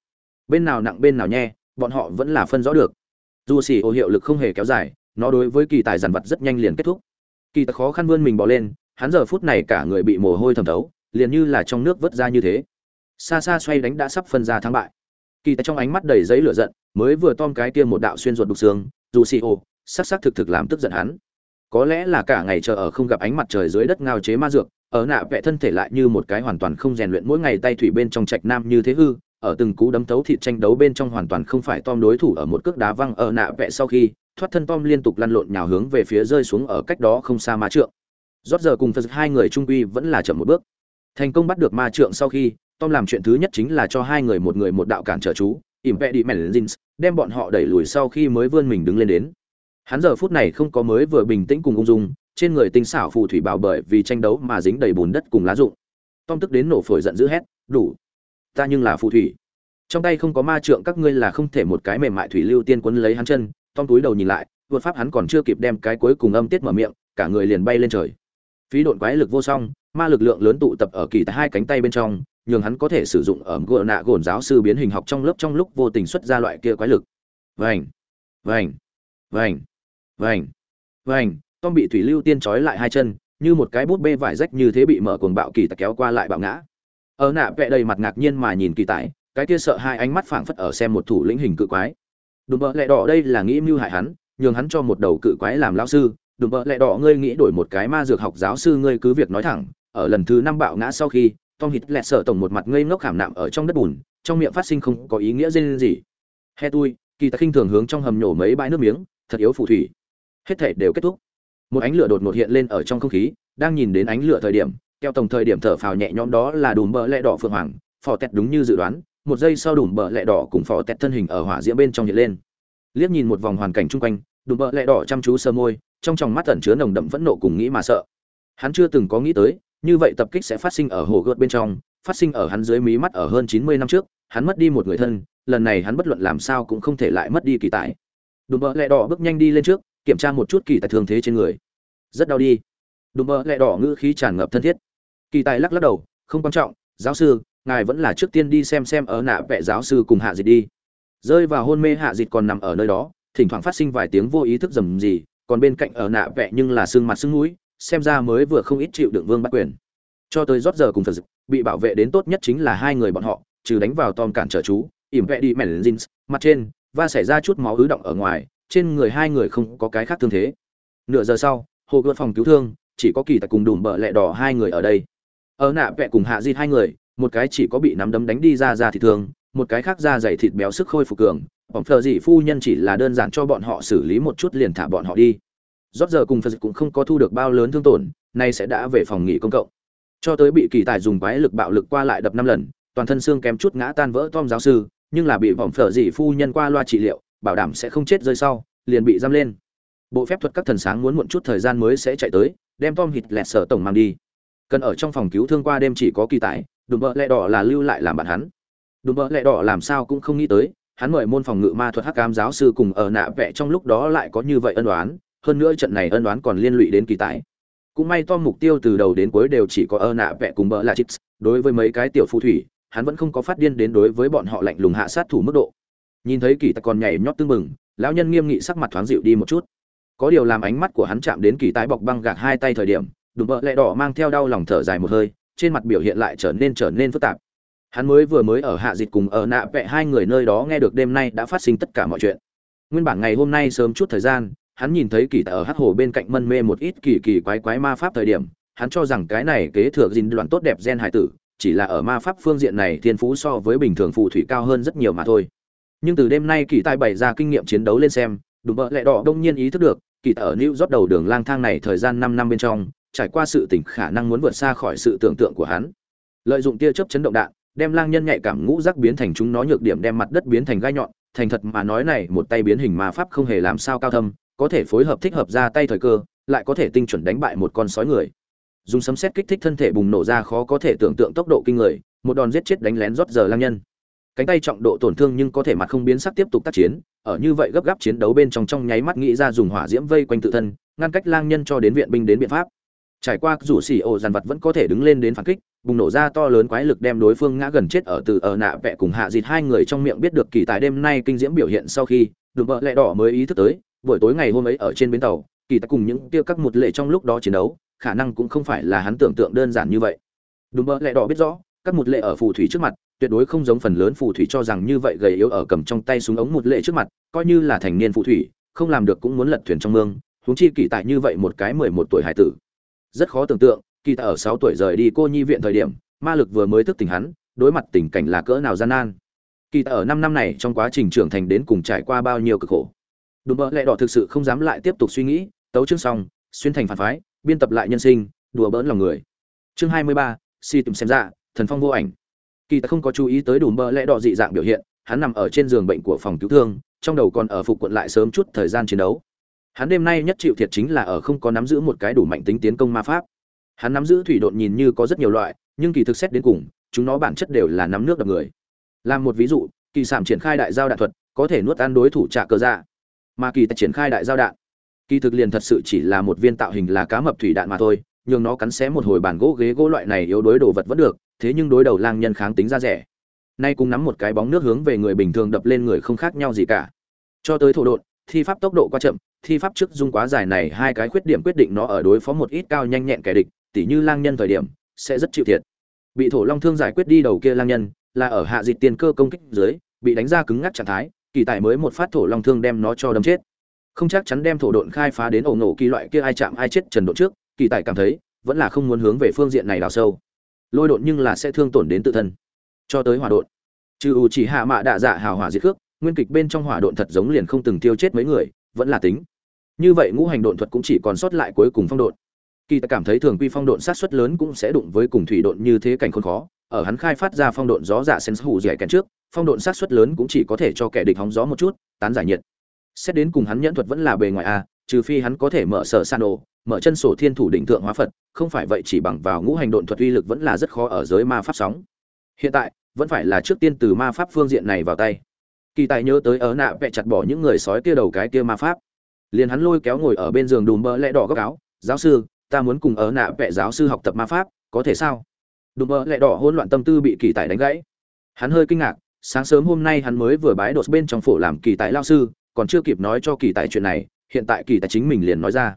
Bên nào nặng bên nào nhẹ, bọn họ vẫn là phân rõ được. Dù xỉ ô hiệu lực không hề kéo dài, nó đối với kỳ tài giàn vật rất nhanh liền kết thúc. Kỳ tài khó khăn vươn mình bỏ lên, hắn giờ phút này cả người bị mồ hôi thẩm thấu, liền như là trong nước vớt ra như thế. Xa xa xoay đánh đã sắp phân ra thắng bại. Kỳ tài trong ánh mắt đầy giấy lửa giận, mới vừa tom cái kia một đạo xuyên ruột đục xương dù xì ô sắc sắc thực thực làm tức giận hắn. Có lẽ là cả ngày chờ ở không gặp ánh mặt trời dưới đất ngao chế ma dược, ở nạ vẽ thân thể lại như một cái hoàn toàn không rèn luyện mỗi ngày tay thủy bên trong trạch nam như thế hư, ở từng cú đấm tấu thịt tranh đấu bên trong hoàn toàn không phải tom đối thủ ở một cước đá văng ở nạ vẽ sau khi, thoát thân tom liên tục lăn lộn nhào hướng về phía rơi xuống ở cách đó không xa ma trượng. Rót giờ cùng phật hai người trung quy vẫn là chậm một bước. Thành công bắt được ma trượng sau khi, tom làm chuyện thứ nhất chính là cho hai người một người một đạo cản trở chú impediments đem bọn họ đẩy lùi sau khi mới vươn mình đứng lên đến. Hắn giờ phút này không có mới vừa bình tĩnh cùng ung dung, trên người tinh xảo phù thủy bảo bởi vì tranh đấu mà dính đầy bùn đất cùng lá rụng. Tom tức đến nổ phổi giận dữ hét, đủ, ta nhưng là phù thủy. Trong tay không có ma trượng các ngươi là không thể một cái mềm mại thủy lưu tiên quấn lấy hắn chân, tom túi đầu nhìn lại vượt pháp hắn còn chưa kịp đem cái cuối cùng âm tiết mở miệng, cả người liền bay lên trời. Phí độn quái lực vô song, ma lực lượng lớn tụ tập ở kỳ tại hai cánh tay bên trong nhường hắn có thể sử dụng ở gỗ nạ gồn giáo sư biến hình học trong lớp trong lúc vô tình xuất ra loại kia quái lực. Vành vành vành vành vành. Tom bị thủy lưu tiên trói lại hai chân như một cái bút bê vải rách như thế bị mở cuồng bạo kỳ tài kéo qua lại bạo ngã. Ở nạ vẽ đầy mặt ngạc nhiên mà nhìn kỳ tải, cái kia sợ hai ánh mắt phảng phất ở xem một thủ lĩnh hình cự quái. Đùm bợ lẹ đỏ đây là nghĩ mưu hại hắn nhường hắn cho một đầu cự quái làm lao sư. Đùm bợ lẹ đỏ ngươi nghĩ đổi một cái ma dược học giáo sư ngươi cứ việc nói thẳng ở lần thứ năm bạo ngã sau khi tom hít lẹt sợ tổng một mặt ngây ngốc khảm nạm ở trong đất bùn, trong miệng phát sinh không có ý nghĩa dên gì. He tui, kỳ ta khinh thường hướng trong hầm nhổ mấy bãi nước miếng, thật yếu phù thủy. Hết thể đều kết thúc. Một ánh lửa đột ngột hiện lên ở trong không khí, đang nhìn đến ánh lửa thời điểm, keo tổng thời điểm thở phào nhẹ nhõm đó là đùm bờ lẹ đỏ phượng hoàng, phò tẹt đúng như dự đoán, một giây sau đùm bờ lẹ đỏ cùng phò tẹt thân hình ở hỏa diễm bên trong hiện lên. Liếc nhìn một vòng hoàn cảnh chung quanh, đùm bờ lẹ đỏ chăm chú sơ môi, trong tròng mắt tẩn chứa nồng đậm phẫn nộ cùng nghĩ mà sợ. Hắn chưa từng có nghĩ tới như vậy tập kích sẽ phát sinh ở hồ gợt bên trong, phát sinh ở hắn dưới mí mắt ở hơn chín mươi năm trước, hắn mất đi một người thân, lần này hắn bất luận làm sao cũng không thể lại mất đi kỳ tài. Đùm bợ lẹ đỏ bước nhanh đi lên trước, kiểm tra một chút kỳ tài thương thế trên người. Rất đau đi. Đùm bợ lẹ đỏ ngữ khí tràn ngập thân thiết. Kỳ tài lắc lắc đầu, không quan trọng, giáo sư, ngài vẫn là trước tiên đi xem xem ở nạ vẽ giáo sư cùng hạ dịch đi. Rơi vào hôn mê hạ dịch còn nằm ở nơi đó, thỉnh thoảng phát sinh vài tiếng vô ý thức rầm gì còn bên cạnh ở nạ vẽ nhưng là xương mặt xương mũi xem ra mới vừa không ít chịu đựng vương bắt quyền. Cho tới rót giờ cùng phật dực bị bảo vệ đến tốt nhất chính là hai người bọn họ, trừ đánh vào tom cản trở chú, ỉm vẽ đi mèn jeans mặt trên, và xảy ra chút máu ứ động ở ngoài, trên người hai người không có cái khác thương thế. Nửa giờ sau, hồ gợt phòng cứu thương, chỉ có kỳ tại cùng đùm bờ lẹ đỏ hai người ở đây. Ở nạ vẽ cùng hạ di hai người, một cái chỉ có bị nắm đấm đánh đi ra ra thịt thương, một cái khác ra dày thịt béo sức khôi phục cường bỏng phờ dị phu nhân chỉ là đơn giản cho bọn họ xử lý một chút liền thả bọn họ đi rót giờ cùng phật cũng không có thu được bao lớn thương tổn, nay sẽ đã về phòng nghỉ công cộng. Cho tới bị kỳ tài dùng quái lực bạo lực qua lại đập năm lần, toàn thân xương kém chút ngã tan vỡ tom giáo sư, nhưng là bị vòng phở dị phu nhân qua loa trị liệu, bảo đảm sẽ không chết rơi sau, liền bị giam lên. Bộ phép thuật các thần sáng muốn muộn chút thời gian mới sẽ chạy tới, đem tom hít lẹt sở tổng mang đi. Cần ở trong phòng cứu thương qua đêm chỉ có kỳ tài, đùm bợ lẹ đỏ là lưu lại làm bạn hắn. Đùm bợ lẹ đỏ làm sao cũng không nghĩ tới, hắn mời môn phòng ngự ma thuật hắc cam giáo sư cùng ở nạ vẽ trong lúc đó lại có như vậy ân đoán hơn nữa trận này ân đoán còn liên lụy đến kỳ tài. Cũng may tom mục tiêu từ đầu đến cuối đều chỉ có ơ nạ vẽ cùng bỡ là chips đối với mấy cái tiểu phù thủy, hắn vẫn không có phát điên đến đối với bọn họ lạnh lùng hạ sát thủ mức độ. Nhìn thấy kỳ tài còn nhảy nhót tưng mừng lão nhân nghiêm nghị sắc mặt thoáng dịu đi một chút. Có điều làm ánh mắt của hắn chạm đến kỳ tái bọc băng gạc hai tay thời điểm, đùm bợ lẹ đỏ mang theo đau lòng thở dài một hơi, trên mặt biểu hiện lại trở nên trở nên phức tạp. Hắn mới vừa mới ở hạ dịch cùng ở nạ vẹ hai người nơi đó nghe được đêm nay đã phát sinh tất cả mọi chuyện. Nguyên bản ngày hôm nay sớm chút thời gian hắn nhìn thấy kỳ tại ở hát hồ bên cạnh mân mê một ít kỳ kỳ quái quái ma pháp thời điểm, hắn cho rằng cái này kế thừa dinh đoạn tốt đẹp gen hải tử, chỉ là ở ma pháp phương diện này thiên phú so với bình thường phù thủy cao hơn rất nhiều mà thôi. Nhưng từ đêm nay kỳ tài bày ra kinh nghiệm chiến đấu lên xem, đùm bợ lẹ đỏ đông nhiên ý thức được, kỳ tại ở new rót đầu đường lang thang này thời gian năm năm bên trong, trải qua sự tỉnh khả năng muốn vượt xa khỏi sự tưởng tượng của hắn. Lợi dụng tia chớp chấn động đạn, đem lang nhân nhạy cảm ngũ giác biến thành chúng nó nhược điểm đem mặt đất biến thành gai nhọn, thành thật mà nói này, một tay biến hình ma pháp không hề làm sao cao thâm có thể phối hợp thích hợp ra tay thời cơ, lại có thể tinh chuẩn đánh bại một con sói người. Dùng sấm xét kích thích thân thể bùng nổ ra khó có thể tưởng tượng tốc độ kinh người, một đòn giết chết đánh lén rót giờ lang nhân. Cánh tay trọng độ tổn thương nhưng có thể mặt không biến sắc tiếp tục tác chiến, ở như vậy gấp gáp chiến đấu bên trong trong nháy mắt nghĩ ra dùng hỏa diễm vây quanh tự thân, ngăn cách lang nhân cho đến viện binh đến biện pháp. Trải qua rủ xỉ ổ dàn vật vẫn có thể đứng lên đến phản kích, bùng nổ ra to lớn quái lực đem đối phương ngã gần chết ở từ ở nạ vẹ cùng hạ dịt hai người trong miệng biết được kỳ tài đêm nay kinh diễm biểu hiện sau khi, đùm bợ lẹ đỏ mới ý thức tới buổi tối ngày hôm ấy ở trên bến tàu, kỳ tài cùng những tiêu các một lệ trong lúc đó chiến đấu, khả năng cũng không phải là hắn tưởng tượng đơn giản như vậy. Đúng mơ lẹ đỏ biết rõ, các một lệ ở phù thủy trước mặt, tuyệt đối không giống phần lớn phù thủy cho rằng như vậy gầy yếu ở cầm trong tay súng ống một lệ trước mặt, coi như là thành niên phù thủy, không làm được cũng muốn lật thuyền trong mương, huống chi kỳ tại như vậy một cái mười một tuổi hải tử. Rất khó tưởng tượng, kỳ tại ở sáu tuổi rời đi cô nhi viện thời điểm, ma lực vừa mới thức tỉnh hắn, đối mặt tình cảnh là cỡ nào gian nan. Kỳ tại ở năm năm này trong quá trình trưởng thành đến cùng trải qua bao nhiêu cực khổ đùm bợ lẹ đỏ thực sự không dám lại tiếp tục suy nghĩ, tấu chương xong, xuyên thành phản phái, biên tập lại nhân sinh, đùa bỡn lòng người. Chương hai mươi ba, si tìm xem ra thần phong vô ảnh. Kỳ ta không có chú ý tới đùm bợ lẹ đỏ dị dạng biểu hiện, hắn nằm ở trên giường bệnh của phòng cứu thương, trong đầu còn ở phục quận lại sớm chút thời gian chiến đấu. Hắn đêm nay nhất chịu thiệt chính là ở không có nắm giữ một cái đủ mạnh tính tiến công ma pháp. Hắn nắm giữ thủy độn nhìn như có rất nhiều loại, nhưng kỳ thực xét đến cùng, chúng nó bản chất đều là nắm nước đập người. Làm một ví dụ, kỳ sản triển khai đại giao đạn thuật, có thể nuốt ăn đối thủ trả cơ dạ mà kỳ tài triển khai đại giao đạn. Kỳ thực liền thật sự chỉ là một viên tạo hình là cá mập thủy đạn mà thôi nhưng nó cắn xé một hồi bàn gỗ ghế gỗ loại này yếu đối đồ vật vẫn được, thế nhưng đối đầu lang nhân kháng tính ra rẻ. Nay cũng nắm một cái bóng nước hướng về người bình thường đập lên người không khác nhau gì cả. Cho tới thổ đột thi pháp tốc độ quá chậm, thi pháp trước dung quá dài này hai cái khuyết điểm quyết định nó ở đối phó một ít cao nhanh nhẹn kẻ địch, tỉ như lang nhân thời điểm, sẽ rất chịu thiệt. Bị thổ long thương giải quyết đi đầu kia lang nhân, là ở hạ dịch tiền cơ công kích dưới, bị đánh ra cứng ngắc trạng thái kỳ tài mới một phát thổ long thương đem nó cho đâm chết. Không chắc chắn đem thổ độn khai phá đến ổ nổ kỳ loại kia ai chạm ai chết trần độ trước, kỳ tài cảm thấy, vẫn là không muốn hướng về phương diện này đào sâu. Lôi độn nhưng là sẽ thương tổn đến tự thân. Cho tới hỏa độn. Trừ ủ chỉ hạ mạ đạ dạ hào hỏa diệt cước nguyên kịch bên trong hỏa độn thật giống liền không từng tiêu chết mấy người, vẫn là tính. Như vậy ngũ hành độn thuật cũng chỉ còn sót lại cuối cùng phong độn. Kỳ tài cảm thấy thường quy phong độn sát suất lớn cũng sẽ đụng với cùng thủy độn như thế cảnh khốn khó, ở hắn khai phát ra phong độn gió dạ sen hủ dẻ kèn trước phong độn sát suất lớn cũng chỉ có thể cho kẻ địch hóng gió một chút, tán giải nhiệt. Xét đến cùng hắn nhẫn thuật vẫn là bề ngoài a, trừ phi hắn có thể mở sở san đồ, mở chân sổ thiên thủ định thượng hóa phật, không phải vậy chỉ bằng vào ngũ hành độn thuật uy lực vẫn là rất khó ở giới ma pháp sóng. Hiện tại, vẫn phải là trước tiên từ ma pháp phương diện này vào tay. Kỳ tài nhớ tới ớ nạ vẽ chặt bỏ những người sói kia đầu cái kia ma pháp. Liền hắn lôi kéo ngồi ở bên giường đùm bơ lẽ đỏ góc áo, giáo sư, ta muốn cùng ớ nạ vẽ giáo sư học tập ma pháp, có thể sao? Đùm bơ lẽ đỏ hỗn loạn tâm tư bị kỳ tài đánh gãy. Hắn hơi kinh ngạc sáng sớm hôm nay hắn mới vừa bái đột bên trong phổ làm kỳ tài lao sư, còn chưa kịp nói cho kỳ tài chuyện này, hiện tại kỳ tài chính mình liền nói ra.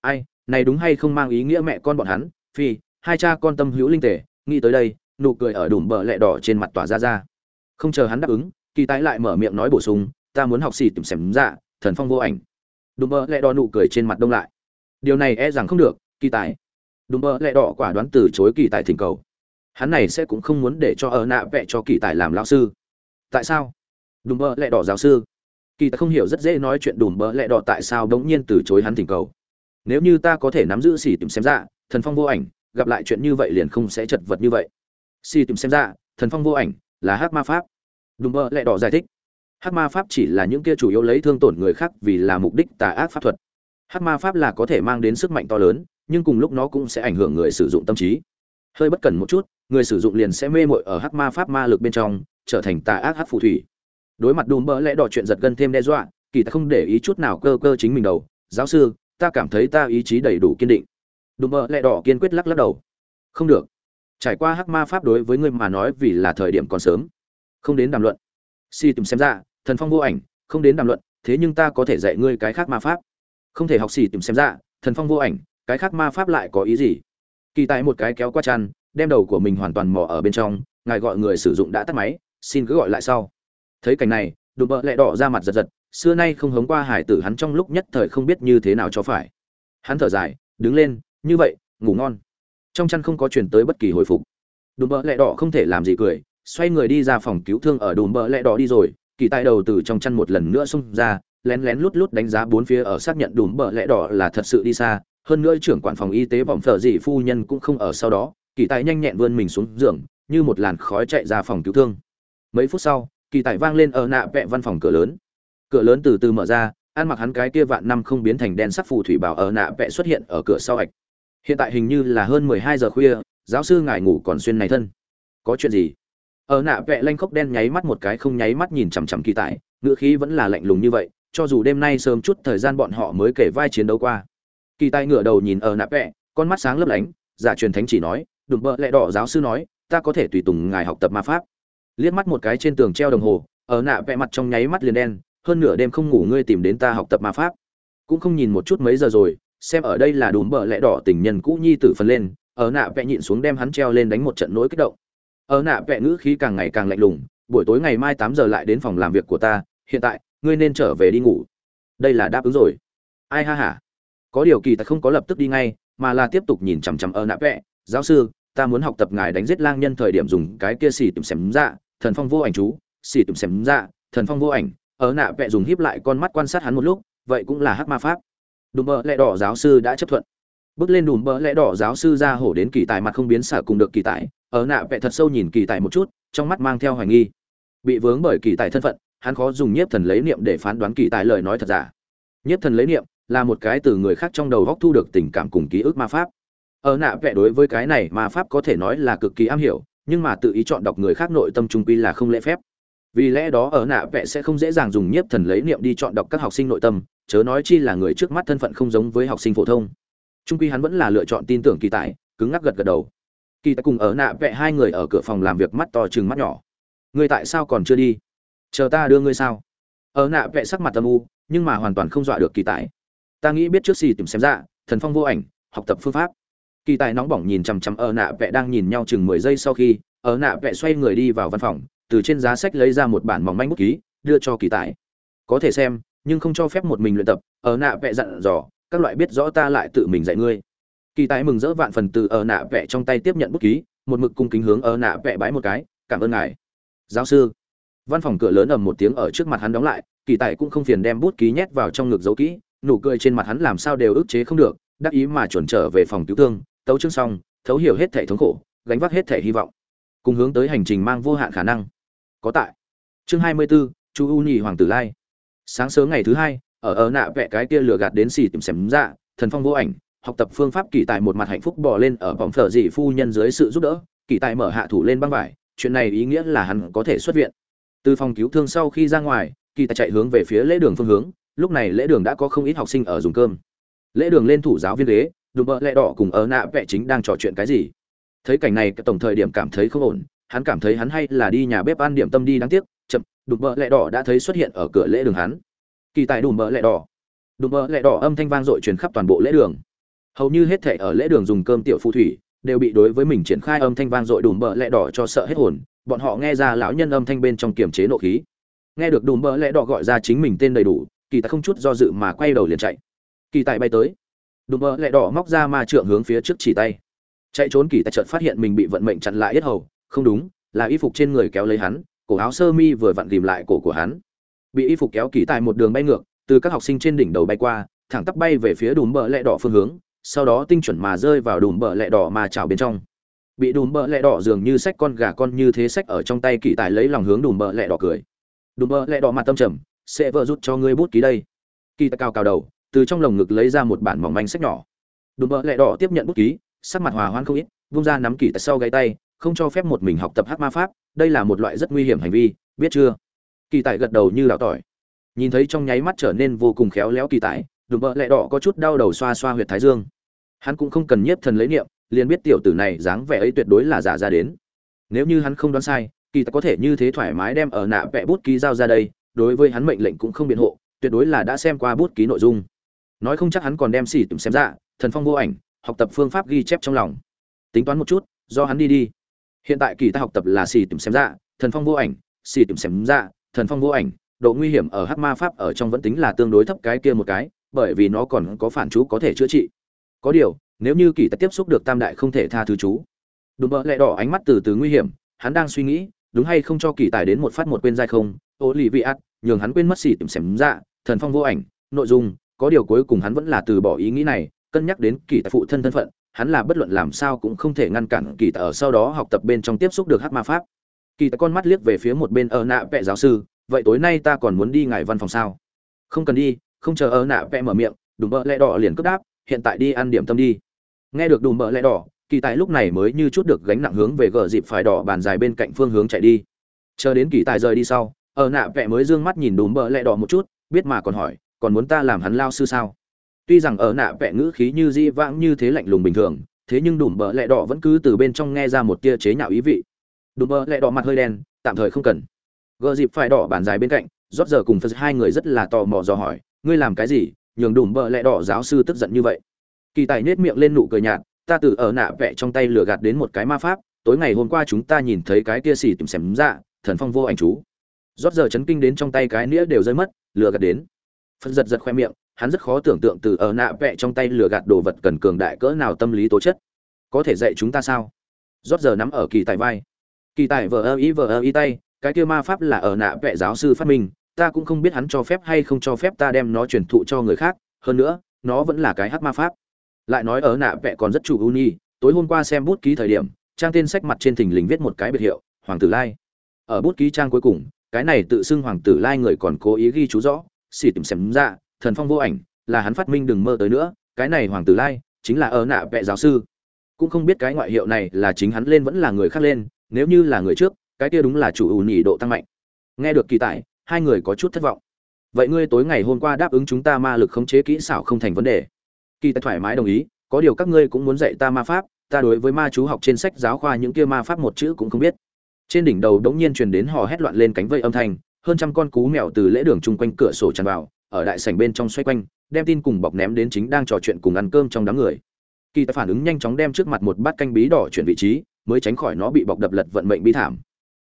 Ai, này đúng hay không mang ý nghĩa mẹ con bọn hắn, phi, hai cha con tâm hữu linh tể nghĩ tới đây, nụ cười ở đùm bờ lẹ đỏ trên mặt tỏa ra ra. Không chờ hắn đáp ứng, kỳ tài lại mở miệng nói bổ sung, ta muốn học xì tìm xẻm dạ thần phong vô ảnh. Đùm bờ lẹ đỏ nụ cười trên mặt đông lại. Điều này e rằng không được, kỳ tài. Đùm bờ lẹ đỏ quả đoán từ chối kỳ tài thỉnh cầu. Hắn này sẽ cũng không muốn để cho ở nạ vẽ cho kỳ tài làm lão sư tại sao? Đùm bơ lẹ đỏ giáo sư. Kỳ ta không hiểu rất dễ nói chuyện đùm bơ lẹ đỏ tại sao đống nhiên từ chối hắn thỉnh cầu. Nếu như ta có thể nắm giữ xì tìm xem ra, thần phong vô ảnh gặp lại chuyện như vậy liền không sẽ chật vật như vậy. Xì tìm xem ra, thần phong vô ảnh là hát ma pháp. Đùm bơ lẹ đỏ giải thích. Hát ma pháp chỉ là những kia chủ yếu lấy thương tổn người khác vì là mục đích tà ác pháp thuật. Hát ma pháp là có thể mang đến sức mạnh to lớn nhưng cùng lúc nó cũng sẽ ảnh hưởng người sử dụng tâm trí. Hơi bất cẩn một chút người sử dụng liền sẽ mê mội ở hát ma pháp ma lực bên trong trở thành tà ác hát phù thủy. Đối mặt đùm bỡ lẽ đỏ chuyện giật gân thêm đe dọa, kỳ ta không để ý chút nào cơ cơ chính mình đầu. Giáo sư, ta cảm thấy ta ý chí đầy đủ kiên định. Đùm bỡ lẽ đỏ kiên quyết lắc lắc đầu. Không được. Trải qua hắc ma pháp đối với ngươi mà nói vì là thời điểm còn sớm. Không đến đàm luận. Si tìm xem ra, thần phong vô ảnh, không đến đàm luận, thế nhưng ta có thể dạy ngươi cái khác ma pháp. Không thể học xì tìm xem ra, thần phong vô ảnh, cái khác ma pháp lại có ý gì? Kỳ tài một cái kéo qua chăn, đem đầu của mình hoàn toàn mò ở bên trong, ngài gọi người sử dụng đã tắt máy xin cứ gọi lại sau. Thấy cảnh này, đùm bợ lẹ đỏ ra mặt giật giật, xưa nay không hống qua hải tử hắn trong lúc nhất thời không biết như thế nào cho phải. Hắn thở dài, đứng lên, như vậy, ngủ ngon. Trong chăn không có chuyển tới bất kỳ hồi phục. Đùm bợ lẹ đỏ không thể làm gì cười, xoay người đi ra phòng cứu thương ở đùm bợ lẹ đỏ đi rồi, kỳ tài đầu từ trong chăn một lần nữa xông ra, lén lén lút lút đánh giá bốn phía ở xác nhận đùm bợ lẹ đỏ là thật sự đi xa. Hơn nữa trưởng quản phòng y tế vọng phở dị phu nhân cũng không ở sau đó, kỳ tài nhanh nhẹn vươn mình xuống giường, như một làn khói chạy ra phòng cứu thương mấy phút sau, kỳ tài vang lên ở nạ vẹ văn phòng cửa lớn. Cửa lớn từ từ mở ra, ăn mặc hắn cái kia vạn năm không biến thành đen sắc phù thủy bảo ở nạ vẹ xuất hiện ở cửa sau ạch. Hiện tại hình như là hơn mười hai giờ khuya, giáo sư ngài ngủ còn xuyên này thân. Có chuyện gì? Ở nạ vẹ lanh khóc đen nháy mắt một cái không nháy mắt nhìn chằm chằm kỳ tài ngữ khí vẫn là lạnh lùng như vậy, cho dù đêm nay sớm chút thời gian bọn họ mới kể vai chiến đấu qua. Kỳ tài ngửa đầu nhìn ở nạ vẹ, con mắt sáng lấp lánh, giả truyền thánh chỉ nói đùm bợ lẹ đỏ giáo sư nói, ta có thể tùy tùng ngài học tập ma pháp liếc mắt một cái trên tường treo đồng hồ ở nạ vẽ mặt trong nháy mắt liền đen hơn nửa đêm không ngủ ngươi tìm đến ta học tập ma pháp. Cũng không nhìn một chút mấy giờ rồi xem ở đây là đùm bợ lẽ đỏ tình nhân cũ nhi tử phần lên ở nạ vẽ nhịn xuống đem hắn treo lên đánh một trận nỗi kích động. Ở nạ vẽ ngữ khí càng ngày càng lạnh lùng buổi tối ngày mai tám giờ lại đến phòng làm việc của ta hiện tại ngươi nên trở về đi ngủ. Đây là đáp ứng rồi. Ai ha hả có điều kỳ ta không có lập tức đi ngay mà là tiếp tục nhìn chằm chằm ở nạ vẽ, giáo sư ta muốn học tập ngài đánh giết lang nhân thời điểm dùng cái kia xì tìm xem dạ thần phong vô ảnh chú, xì tìm xem ra. Dạ, thần phong vô ảnh, ở nạ vẹ dùng híp lại con mắt quan sát hắn một lúc, vậy cũng là hắc ma pháp. Đùm bơ lẽ đỏ giáo sư đã chấp thuận. Bước lên đùm bơ lẽ đỏ giáo sư ra hổ đến kỳ tài mặt không biến xả cùng được kỳ tài, ở nạ vẹ thật sâu nhìn kỳ tài một chút, trong mắt mang theo hoài nghi. Bị vướng bởi kỳ tài thân phận, hắn khó dùng nhiếp thần lấy niệm để phán đoán kỳ tài lời nói thật giả. Nhiếp thần lấy niệm là một cái từ người khác trong đầu góc thu được tình cảm cùng ký ức ma pháp. Ở nạ vẽ đối với cái này ma pháp có thể nói là cực kỳ am hiểu nhưng mà tự ý chọn đọc người khác nội tâm trung quy là không lễ phép. Vì lẽ đó ở nạ vẽ sẽ không dễ dàng dùng nhiếp thần lấy niệm đi chọn đọc các học sinh nội tâm, chớ nói chi là người trước mắt thân phận không giống với học sinh phổ thông. Trung quy hắn vẫn là lựa chọn tin tưởng kỳ tài, cứng ngắc gật gật đầu. Kỳ tài cùng ở nạ vẽ hai người ở cửa phòng làm việc mắt to chừng mắt nhỏ. Người tại sao còn chưa đi? Chờ ta đưa ngươi sao? Ở nạ vẽ sắc mặt âm u, nhưng mà hoàn toàn không dọa được kỳ tài. Ta nghĩ biết trước gì tìm xem ra, thần phong vô ảnh, học tập phương pháp kỳ tài nóng bỏng nhìn chằm chằm ở nạ vẽ đang nhìn nhau chừng mười giây sau khi, ở nạ vẽ xoay người đi vào văn phòng, từ trên giá sách lấy ra một bản mỏng manh bút ký, đưa cho kỳ tài. Có thể xem, nhưng không cho phép một mình luyện tập, ở nạ vẽ dặn dò, các loại biết rõ ta lại tự mình dạy ngươi. Kỳ tài mừng rỡ vạn phần từ ở nạ vẽ trong tay tiếp nhận bút ký, một mực cung kính hướng ở nạ vẽ bái một cái, cảm ơn ngài. Giáo sư. Văn phòng cửa lớn ầm một tiếng ở trước mặt hắn đóng lại, kỳ tài cũng không phiền đem bút ký nhét vào trong ngực dấu kỹ, nụ cười trên mặt hắn làm sao đều ức chế không được, đắc ý mà chuẩn trở về phòng cứu thương tấu chương xong thấu hiểu hết thể thống khổ gánh vác hết thể hy vọng cùng hướng tới hành trình mang vô hạn khả năng. Có tại. Chương hai mươi 24, chu u nhì hoàng tử lai. Sáng sớm ngày thứ hai ở ở nạ vẽ cái kia lừa gạt đến xì tìm xem dạ thần phong vô ảnh học tập phương pháp kỳ tài một mặt hạnh phúc bò lên ở vòng phở dị phu nhân dưới sự giúp đỡ kỳ tài mở hạ thủ lên băng vải chuyện này ý nghĩa là hắn có thể xuất viện. Từ phòng cứu thương sau khi ra ngoài kỳ tài chạy hướng về phía lễ đường phương hướng lúc này lễ đường đã có không ít học sinh ở dùng cơm. Lễ đường lên thủ giáo viên ghế đùm bợ lẹ đỏ cùng ở nạ vẽ chính đang trò chuyện cái gì? Thấy cảnh này tổng thời điểm cảm thấy không ổn. Hắn cảm thấy hắn hay là đi nhà bếp ăn điểm tâm đi đáng tiếc. Chậm, đùm bợ lẹ đỏ đã thấy xuất hiện ở cửa lễ đường hắn. Kỳ tại đùm bợ lẹ đỏ. Đùm bợ lẹ đỏ âm thanh vang dội truyền khắp toàn bộ lễ đường. Hầu như hết thể ở lễ đường dùng cơm tiểu phù thủy đều bị đối với mình triển khai âm thanh vang dội đùm bợ lẹ đỏ cho sợ hết hồn. Bọn họ nghe ra lão nhân âm thanh bên trong kiềm chế nộ khí. Nghe được đùm bợ lẹ đỏ gọi ra chính mình tên đầy đủ, kỳ tài không chút do dự mà quay đầu liền chạy. Kỳ tài bay tới đùm bợ lẹ đỏ móc ra ma trượng hướng phía trước chỉ tay. Chạy trốn kỳ tài chợt phát hiện mình bị vận mệnh chặn lại yết hầu. Không đúng, là y phục trên người kéo lấy hắn, cổ áo sơ mi vừa vặn tìm lại cổ của hắn. Bị y phục kéo kỳ tài một đường bay ngược, từ các học sinh trên đỉnh đầu bay qua, thẳng tắp bay về phía đùm bợ lẹ đỏ phương hướng, sau đó tinh chuẩn mà rơi vào đùm bợ lẹ đỏ mà chảo bên trong. Bị đùm bợ lẹ đỏ dường như sách con gà con như thế sách ở trong tay kỳ tài lấy lòng hướng đùm bợ lẹ đỏ cười. Đùm bợ lẹ đỏ mặt tâm trầm, sẽ vợ rút cho ngươi bút ký đây. Kỳ tài cao cao đầu từ trong lồng ngực lấy ra một bản mỏng manh sách nhỏ. Đùm bợ lẹ đỏ tiếp nhận bút ký, sắc mặt hòa hoan không ít, vung ra nắm kỳ tại sau gáy tay, không cho phép một mình học tập hát ma pháp, đây là một loại rất nguy hiểm hành vi, biết chưa? Kỳ tài gật đầu như đào tỏi. Nhìn thấy trong nháy mắt trở nên vô cùng khéo léo kỳ tài đùm bợ lẹ đỏ có chút đau đầu xoa xoa huyệt thái dương. Hắn cũng không cần nhiếp thần lấy niệm, liền biết tiểu tử này dáng vẻ ấy tuyệt đối là giả ra đến. Nếu như hắn không đoán sai, kỳ tài có thể như thế thoải mái đem ở nạ vẽ bút ký giao ra đây, đối với hắn mệnh lệnh cũng không biện hộ, tuyệt đối là đã xem qua bút ký nội dung nói không chắc hắn còn đem xì tụm xem ra, thần phong vô ảnh, học tập phương pháp ghi chép trong lòng. Tính toán một chút, do hắn đi đi. Hiện tại kỳ ta học tập là xì tụm xem ra, thần phong vô ảnh, xì tụm xem ra, thần phong vô ảnh, độ nguy hiểm ở hắc ma pháp ở trong vẫn tính là tương đối thấp cái kia một cái, bởi vì nó còn có phản chú có thể chữa trị. Có điều, nếu như kỳ ta tiếp xúc được tam đại không thể tha thứ chú. Đùm bợ lẹ đỏ ánh mắt từ từ nguy hiểm, hắn đang suy nghĩ, đúng hay không cho kỳ tài đến một phát một quên dai không? Ô lì vị ắt nhường hắn quên mất xì tìm xem ra, thần phong vô ảnh, nội dung có điều cuối cùng hắn vẫn là từ bỏ ý nghĩ này, cân nhắc đến kỳ tài phụ thân thân phận, hắn là bất luận làm sao cũng không thể ngăn cản kỳ tài ở sau đó học tập bên trong tiếp xúc được hát ma pháp. Kỳ tài con mắt liếc về phía một bên ở nạ vẽ giáo sư, vậy tối nay ta còn muốn đi ngài văn phòng sao? Không cần đi, không chờ ở nạ vẽ mở miệng, đùm bợ lẹ đỏ liền cướp đáp, hiện tại đi ăn điểm tâm đi. Nghe được đùm bợ lẹ đỏ, kỳ tài lúc này mới như chút được gánh nặng hướng về gờ dịp phải đỏ bàn dài bên cạnh phương hướng chạy đi. Chờ đến kỳ tài rời đi sau, ở nạ vẽ mới d ư ơ n g mắt nhìn đùm bợ lẹ đỏ một chút, biết mà còn hỏi còn muốn ta làm hắn lao sư sao? Tuy rằng ở nạ vẽ ngữ khí như di vãng như thế lạnh lùng bình thường, thế nhưng đùm bợ lẹ đỏ vẫn cứ từ bên trong nghe ra một tia chế nhạo ý vị. Đùm bợ lẹ đỏ mặt hơi đen, tạm thời không cần. Gờ dịp phải đỏ bàn dài bên cạnh, rót giờ cùng phật hai người rất là tò mò dò hỏi, ngươi làm cái gì? Nhường đùm bợ lẹ đỏ giáo sư tức giận như vậy. Kỳ tài nết miệng lên nụ cười nhạt, ta từ ở nạ vẽ trong tay lừa gạt đến một cái ma pháp, tối ngày hôm qua chúng ta nhìn thấy cái kia xì tìm xẻm dạ thần phong vô ảnh chú. Rót giờ chấn kinh đến trong tay cái nĩa đều rơi mất, lừa gạt đến phật giật giật khoe miệng, hắn rất khó tưởng tượng từ ở nạ vẽ trong tay lừa gạt đồ vật cần cường đại cỡ nào tâm lý tố chất. Có thể dạy chúng ta sao? Rót giờ nắm ở kỳ tài vai. Kỳ tài vờ ơ ý vờ ơ ý tay, cái kia ma pháp là ở nạ vẽ giáo sư phát minh, ta cũng không biết hắn cho phép hay không cho phép ta đem nó truyền thụ cho người khác, hơn nữa, nó vẫn là cái hát ma pháp. Lại nói ở nạ vẽ còn rất chủ uni tối hôm qua xem bút ký thời điểm, trang tên sách mặt trên thình lình viết một cái biệt hiệu, hoàng tử lai. Ở bút ký trang cuối cùng, cái này tự xưng hoàng tử lai người còn cố ý ghi chú rõ xỉ tìm xem ra, thần phong vô ảnh, là hắn phát minh đừng mơ tới nữa, cái này hoàng tử lai, chính là ở nạ vẽ giáo sư. Cũng không biết cái ngoại hiệu này là chính hắn lên vẫn là người khác lên, nếu như là người trước, cái kia đúng là chủ ủ nhị độ tăng mạnh. Nghe được kỳ tài, hai người có chút thất vọng. Vậy ngươi tối ngày hôm qua đáp ứng chúng ta ma lực khống chế kỹ xảo không thành vấn đề. Kỳ tài thoải mái đồng ý, có điều các ngươi cũng muốn dạy ta ma pháp, ta đối với ma chú học trên sách giáo khoa những kia ma pháp một chữ cũng không biết. Trên đỉnh đầu đống nhiên truyền đến hò hét loạn lên cánh vây âm thanh hơn trăm con cú mèo từ lễ đường chung quanh cửa sổ tràn vào ở đại sảnh bên trong xoay quanh đem tin cùng bọc ném đến chính đang trò chuyện cùng ăn cơm trong đám người kỳ tài phản ứng nhanh chóng đem trước mặt một bát canh bí đỏ chuyển vị trí mới tránh khỏi nó bị bọc đập lật vận mệnh bi thảm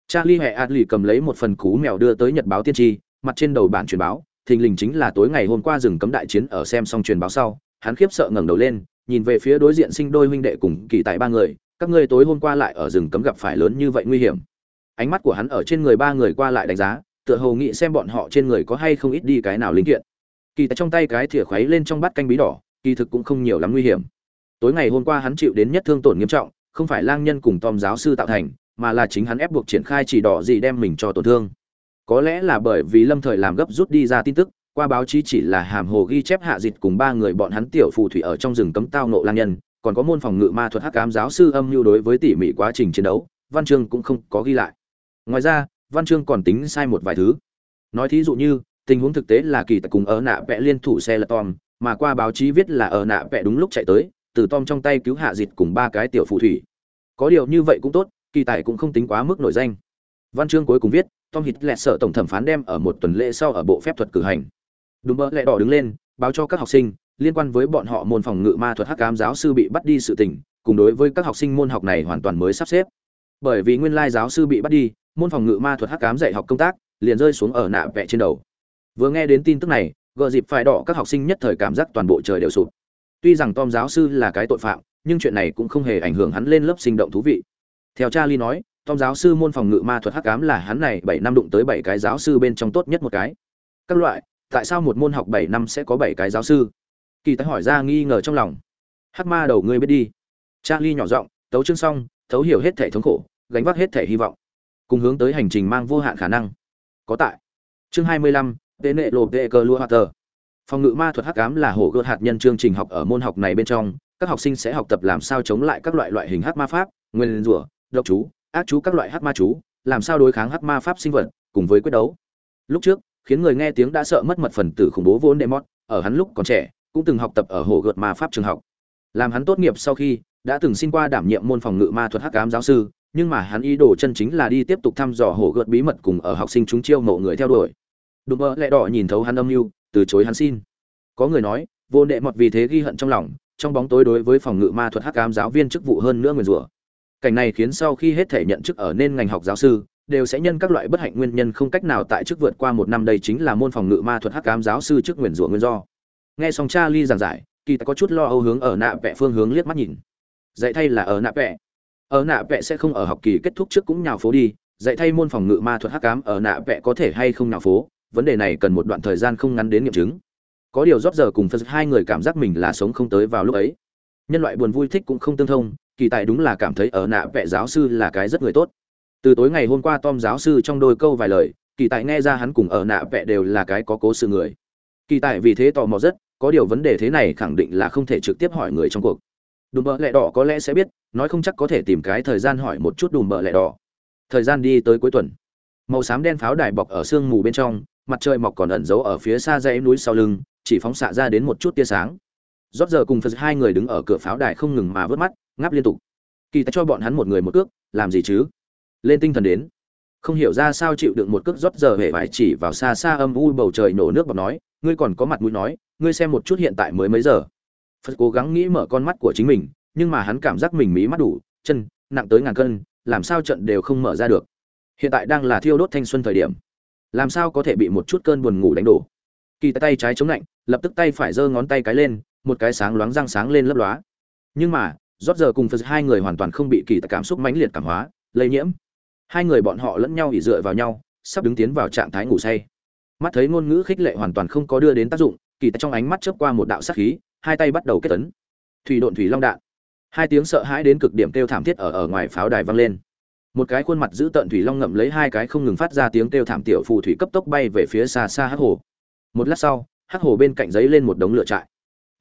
charlie hệ adli cầm lấy một phần cú mèo đưa tới nhật báo tiên tri mặt trên đầu bản truyền báo thình lình chính là tối ngày hôm qua rừng cấm đại chiến ở xem xong truyền báo sau hắn khiếp sợ ngẩng đầu lên, nhìn về phía đối diện sinh đôi huynh đệ cùng kỳ tài ba người, các ngươi tối hôm qua lại ở rừng cấm gặp phải lớn như vậy nguy hiểm. Ánh mắt của hắn ở trên người ba người qua lại đánh giá, tựa hồ nghĩ xem bọn họ trên người có hay không ít đi cái nào linh kiện. Kỳ tại trong tay cái thìa khuấy lên trong bát canh bí đỏ, kỳ thực cũng không nhiều lắm nguy hiểm. Tối ngày hôm qua hắn chịu đến nhất thương tổn nghiêm trọng, không phải lang nhân cùng Tom giáo sư tạo thành, mà là chính hắn ép buộc triển khai chỉ đỏ gì đem mình cho tổn thương. Có lẽ là bởi vì Lâm Thời làm gấp rút đi ra tin tức, qua báo chí chỉ là hàm hồ ghi chép hạ dịch cùng ba người bọn hắn tiểu phù thủy ở trong rừng cấm tao nộ lang nhân còn có môn phòng ngự ma thuật hắc ám giáo sư âm mưu đối với tỉ mỉ quá trình chiến đấu văn chương cũng không có ghi lại ngoài ra văn chương còn tính sai một vài thứ. Nói thí dụ như, tình huống thực tế là kỳ tại cùng ở nạ vẽ liên thủ xe là tom, mà qua báo chí viết là ở nạ vẽ đúng lúc chạy tới, từ tom trong tay cứu hạ dịt cùng ba cái tiểu phù thủy. Có điều như vậy cũng tốt, kỳ tài cũng không tính quá mức nổi danh. Văn chương cuối cùng viết, tom hít lẹt sợ tổng thẩm phán đem ở một tuần lễ sau ở bộ phép thuật cử hành. Đúng mơ lẹ đỏ đứng lên, báo cho các học sinh, liên quan với bọn họ môn phòng ngự ma thuật hắc cám giáo sư bị bắt đi sự tình, cùng đối với các học sinh môn học này hoàn toàn mới sắp xếp. Bởi vì nguyên lai giáo sư bị bắt đi môn phòng ngự ma thuật hắc ám dạy học công tác, liền rơi xuống ở nạ vẽ trên đầu. Vừa nghe đến tin tức này gợ dịp phải đỏ các học sinh nhất thời cảm giác toàn bộ trời đều sụp. Tuy rằng tom giáo sư là cái tội phạm, nhưng chuyện này cũng không hề ảnh hưởng hắn lên lớp sinh động thú vị. Theo charlie nói, tom giáo sư môn phòng ngự ma thuật hắc ám là hắn này bảy năm đụng tới bảy cái giáo sư bên trong tốt nhất một cái. Các loại, tại sao một môn học bảy năm sẽ có bảy cái giáo sư? Kỳ tài hỏi ra nghi ngờ trong lòng. Hắc ma đầu ngươi biết đi. Charlie nhỏ giọng, tấu chương xong, thấu hiểu hết thể thống khổ, gánh vác hết thể hy vọng cùng hướng tới hành trình mang vô hạn khả năng. Có tại. Chương 25, tế nệ lộ tệ cơ lua tờ. Phòng ngự ma thuật hắc ám là hổ gợt hạt nhân chương trình học ở môn học này bên trong. Các học sinh sẽ học tập làm sao chống lại các loại loại hình hắc ma pháp nguyên rủa độc chú ác chú các loại hắc ma chú làm sao đối kháng hắc ma pháp sinh vật cùng với quyết đấu. Lúc trước khiến người nghe tiếng đã sợ mất mật phần tử khủng bố vốn Demot, ở hắn lúc còn trẻ, cũng từng học tập ở hồ gợt ma pháp trường học. Làm hắn tốt nghiệp sau khi, đã từng xin qua đảm nhiệm môn phòng ngự ma thuật hắc ám giáo sư, nhưng mà hắn ý đồ chân chính là đi tiếp tục thăm dò hổ gợt bí mật cùng ở học sinh chúng chiêu mộ người theo đuổi. Đùm mơ lẹ đỏ nhìn thấu hắn âm mưu, từ chối hắn xin. Có người nói vô đệ mọt vì thế ghi hận trong lòng trong bóng tối đối với phòng ngự ma thuật hắc ám giáo viên chức vụ hơn nữa nguyền rủa. Cảnh này khiến sau khi hết thể nhận chức ở nên ngành học giáo sư đều sẽ nhân các loại bất hạnh nguyên nhân không cách nào tại chức vượt qua một năm đây chính là môn phòng ngự ma thuật hắc ám giáo sư chức nguyền rủa nguyên do. Nghe xong cha ly giảng giải kỳ ta có chút lo âu hướng ở nạ vẽ phương hướng liếc mắt nhìn. Dạy thay là ở nạ vẽ ở nạ vẽ sẽ không ở học kỳ kết thúc trước cũng nhào phố đi, dạy thay môn phòng ngự ma thuật hắc ám ở nạ vẽ có thể hay không nhào phố, vấn đề này cần một đoạn thời gian không ngắn đến nghiệm chứng. Có điều rót giờ cùng phật hai người cảm giác mình là sống không tới vào lúc ấy. Nhân loại buồn vui thích cũng không tương thông, kỳ tại đúng là cảm thấy ở nạ vẽ giáo sư là cái rất người tốt. Từ tối ngày hôm qua tom giáo sư trong đôi câu vài lời, kỳ tại nghe ra hắn cùng ở nạ vẽ đều là cái có cố sự người. Kỳ tại vì thế tò mò rất, có điều vấn đề thế này khẳng định là không thể trực tiếp hỏi người trong cuộc. Đùm bợ lẹ đỏ có lẽ sẽ biết nói không chắc có thể tìm cái thời gian hỏi một chút đùm bợ lẹ đỏ. Thời gian đi tới cuối tuần. Màu xám đen pháo đài bọc ở sương mù bên trong, mặt trời mọc còn ẩn giấu ở phía xa dãy núi sau lưng, chỉ phóng xạ ra đến một chút tia sáng. Rót giờ cùng phật hai người đứng ở cửa pháo đài không ngừng mà vớt mắt, ngáp liên tục. Kỳ ta cho bọn hắn một người một cước, làm gì chứ? Lên tinh thần đến. Không hiểu ra sao chịu đựng một cước rót giờ hễ vải chỉ vào xa xa âm u bầu trời nổ nước bọt nói, ngươi còn có mặt mũi nói, ngươi xem một chút hiện tại mới mấy giờ. Phật cố gắng nghĩ mở con mắt của chính mình nhưng mà hắn cảm giác mình mí mắt đủ, chân, nặng tới ngàn cân, làm sao trận đều không mở ra được. Hiện tại đang là thiêu đốt thanh xuân thời điểm. Làm sao có thể bị một chút cơn buồn ngủ đánh đổ? Kỳ tay trái chống lạnh, lập tức tay phải giơ ngón tay cái lên, một cái sáng loáng răng sáng lên lấp lóa. Nhưng mà, rót giờ cùng phật hai người hoàn toàn không bị kỳ cảm xúc mãnh liệt cảm hóa, lây nhiễm. Hai người bọn họ lẫn nhau ỉ dựa vào nhau, sắp đứng tiến vào trạng thái ngủ say. Mắt thấy ngôn ngữ khích lệ hoàn toàn không có đưa đến tác dụng, kỳ trong ánh mắt chớp qua một đạo sắc khí, hai tay bắt đầu kết tấn. Thủy độn thủy long đạn hai tiếng sợ hãi đến cực điểm kêu thảm thiết ở ở ngoài pháo đài vang lên. Một cái khuôn mặt giữ tận thủy long ngậm lấy hai cái không ngừng phát ra tiếng kêu thảm tiểu phù thủy cấp tốc bay về phía xa xa hắc hồ. Một lát sau, hắc hồ bên cạnh giấy lên một đống lửa trại.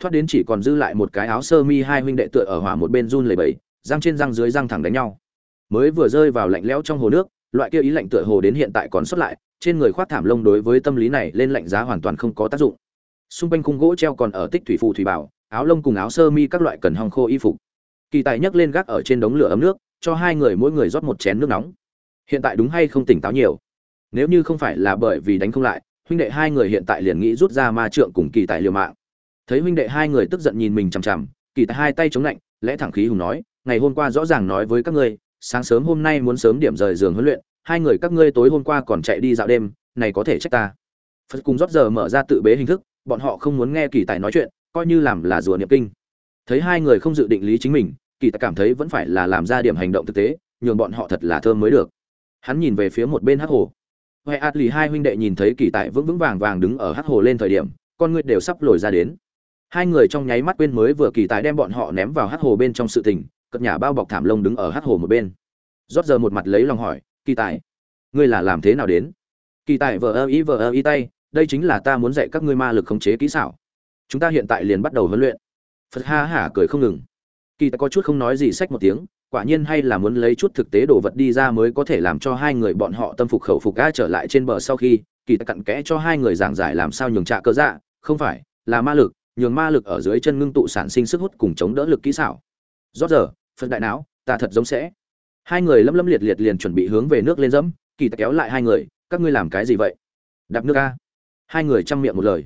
Thoát đến chỉ còn dư lại một cái áo sơ mi hai huynh đệ tựa ở hỏa một bên run lầy bẩy, răng trên răng dưới răng thẳng đánh nhau. Mới vừa rơi vào lạnh lẽo trong hồ nước, loại kia ý lạnh tựa hồ đến hiện tại còn xuất lại, trên người khoác thảm lông đối với tâm lý này lên lạnh giá hoàn toàn không có tác dụng. Xung quanh khung gỗ treo còn ở tích thủy phù thủy bảo, áo lông cùng áo sơ mi các loại cần hong khô y phục kỳ tài nhấc lên gác ở trên đống lửa ấm nước, cho hai người mỗi người rót một chén nước nóng. Hiện tại đúng hay không tỉnh táo nhiều? Nếu như không phải là bởi vì đánh không lại, huynh đệ hai người hiện tại liền nghĩ rút ra ma trượng cùng kỳ tài liều mạng. Thấy huynh đệ hai người tức giận nhìn mình chằm chằm, kỳ tài hai tay chống lạnh, lẽ thẳng khí hùng nói, ngày hôm qua rõ ràng nói với các ngươi, sáng sớm hôm nay muốn sớm điểm rời giường huấn luyện, hai người các ngươi tối hôm qua còn chạy đi dạo đêm, này có thể trách ta. Phật cùng rót giờ mở ra tự bế hình thức, bọn họ không muốn nghe kỳ tài nói chuyện, coi như làm là rùa niệm kinh thấy hai người không dự định lý chính mình, kỳ tài cảm thấy vẫn phải là làm ra điểm hành động thực tế, nhường bọn họ thật là thơm mới được. Hắn nhìn về phía một bên hắc hồ. Huệ ạt lì hai huynh đệ nhìn thấy kỳ tài vững vững vàng vàng đứng ở hắc hồ lên thời điểm, con ngươi đều sắp lồi ra đến. Hai người trong nháy mắt quên mới vừa kỳ tài đem bọn họ ném vào hắc hồ bên trong sự tình, cất nhà bao bọc thảm lông đứng ở hắc hồ một bên. Rót giờ một mặt lấy lòng hỏi, kỳ tài ngươi là làm thế nào đến? Kỳ tài vờ ơ ý vờ ơ ý tay, đây chính là ta muốn dạy các ngươi ma lực khống chế kỹ xảo. Chúng ta hiện tại liền bắt đầu huấn luyện phật ha hả cười không ngừng. Kỳ tài có chút không nói gì sách một tiếng, quả nhiên hay là muốn lấy chút thực tế đồ vật đi ra mới có thể làm cho hai người bọn họ tâm phục khẩu phục ga trở lại trên bờ sau khi, kỳ tài cặn kẽ cho hai người giảng giải làm sao nhường trạ cơ dạ không phải, là ma lực, nhường ma lực ở dưới chân ngưng tụ sản sinh sức hút cùng chống đỡ lực kỹ xảo. Rót giờ, phật đại não, ta thật giống sẽ. Hai người lâm lâm liệt liệt liền chuẩn bị hướng về nước lên dẫm, kỳ tài kéo lại hai người, các ngươi làm cái gì vậy? Đạp nước a. Hai người chăm miệng một lời.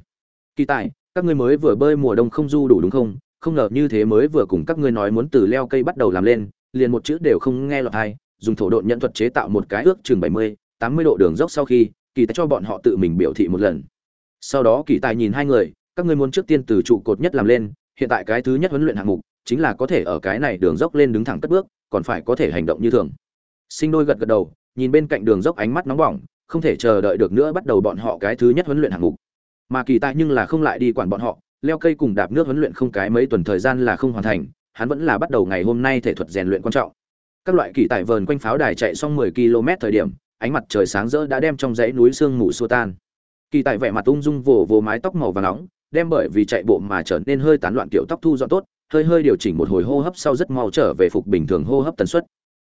Kỳ tài, các ngươi mới vừa bơi mùa đông không du đủ đúng không? Không ngờ như thế mới vừa cùng các ngươi nói muốn từ leo cây bắt đầu làm lên, liền một chữ đều không nghe lọt hay dùng thổ độn nhận thuật chế tạo một cái ước chừng bảy mươi, tám mươi độ đường dốc sau khi, kỳ tài cho bọn họ tự mình biểu thị một lần. Sau đó kỳ tài nhìn hai người, các ngươi muốn trước tiên từ trụ cột nhất làm lên, hiện tại cái thứ nhất huấn luyện hạng mục chính là có thể ở cái này đường dốc lên đứng thẳng cất bước, còn phải có thể hành động như thường. Sinh đôi gật gật đầu, nhìn bên cạnh đường dốc ánh mắt nóng bỏng, không thể chờ đợi được nữa bắt đầu bọn họ cái thứ nhất huấn luyện hạng mục. Mà kỳ tài nhưng là không lại đi quản bọn họ leo cây cùng đạp nước huấn luyện không cái mấy tuần thời gian là không hoàn thành, hắn vẫn là bắt đầu ngày hôm nay thể thuật rèn luyện quan trọng. Các loại kỳ tại vờn quanh pháo đài chạy xong 10 km thời điểm, ánh mặt trời sáng rỡ đã đem trong dãy núi sương mù xua tan. Kỳ tại vẻ mặt ung dung vồ vồ mái tóc màu vàng nóng, đem bởi vì chạy bộ mà trở nên hơi tán loạn kiểu tóc thu dọn tốt, hơi hơi điều chỉnh một hồi hô hấp sau rất mau trở về phục bình thường hô hấp tần suất.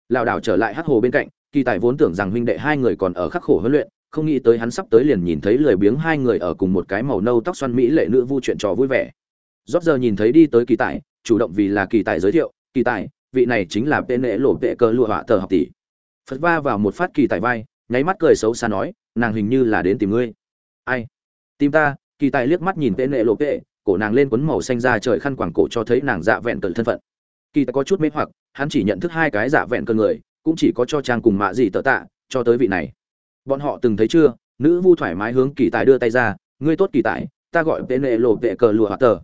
Lão đảo trở lại hắc hồ bên cạnh, kỳ tài vốn tưởng rằng huynh đệ hai người còn ở khắc khổ huấn luyện không nghĩ tới hắn sắp tới liền nhìn thấy lười biếng hai người ở cùng một cái màu nâu tóc xoăn mỹ lệ nữ vu chuyện trò vui vẻ. Rót giờ nhìn thấy đi tới kỳ tài, chủ động vì là kỳ tài giới thiệu, kỳ tài, vị này chính là tên lễ lộ vệ cơ lụa họa tờ học tỷ. Phật va vào một phát kỳ tài vai, nháy mắt cười xấu xa nói, nàng hình như là đến tìm ngươi. Ai? Tìm ta, kỳ tài liếc mắt nhìn tên nệ lộ vệ, cổ nàng lên quấn màu xanh ra trời khăn quảng cổ cho thấy nàng dạ vẹn cận thân phận. Kỳ tài có chút mê hoặc, hắn chỉ nhận thức hai cái dạ vẹn cơn người, cũng chỉ có cho trang cùng mạ gì tờ tạ, cho tới vị này bọn họ từng thấy chưa? Nữ vu thoải mái hướng kỳ tài đưa tay ra, ngươi tốt kỳ tài, ta gọi tên nệ lộ vệ cờ lụa hoạt tờ.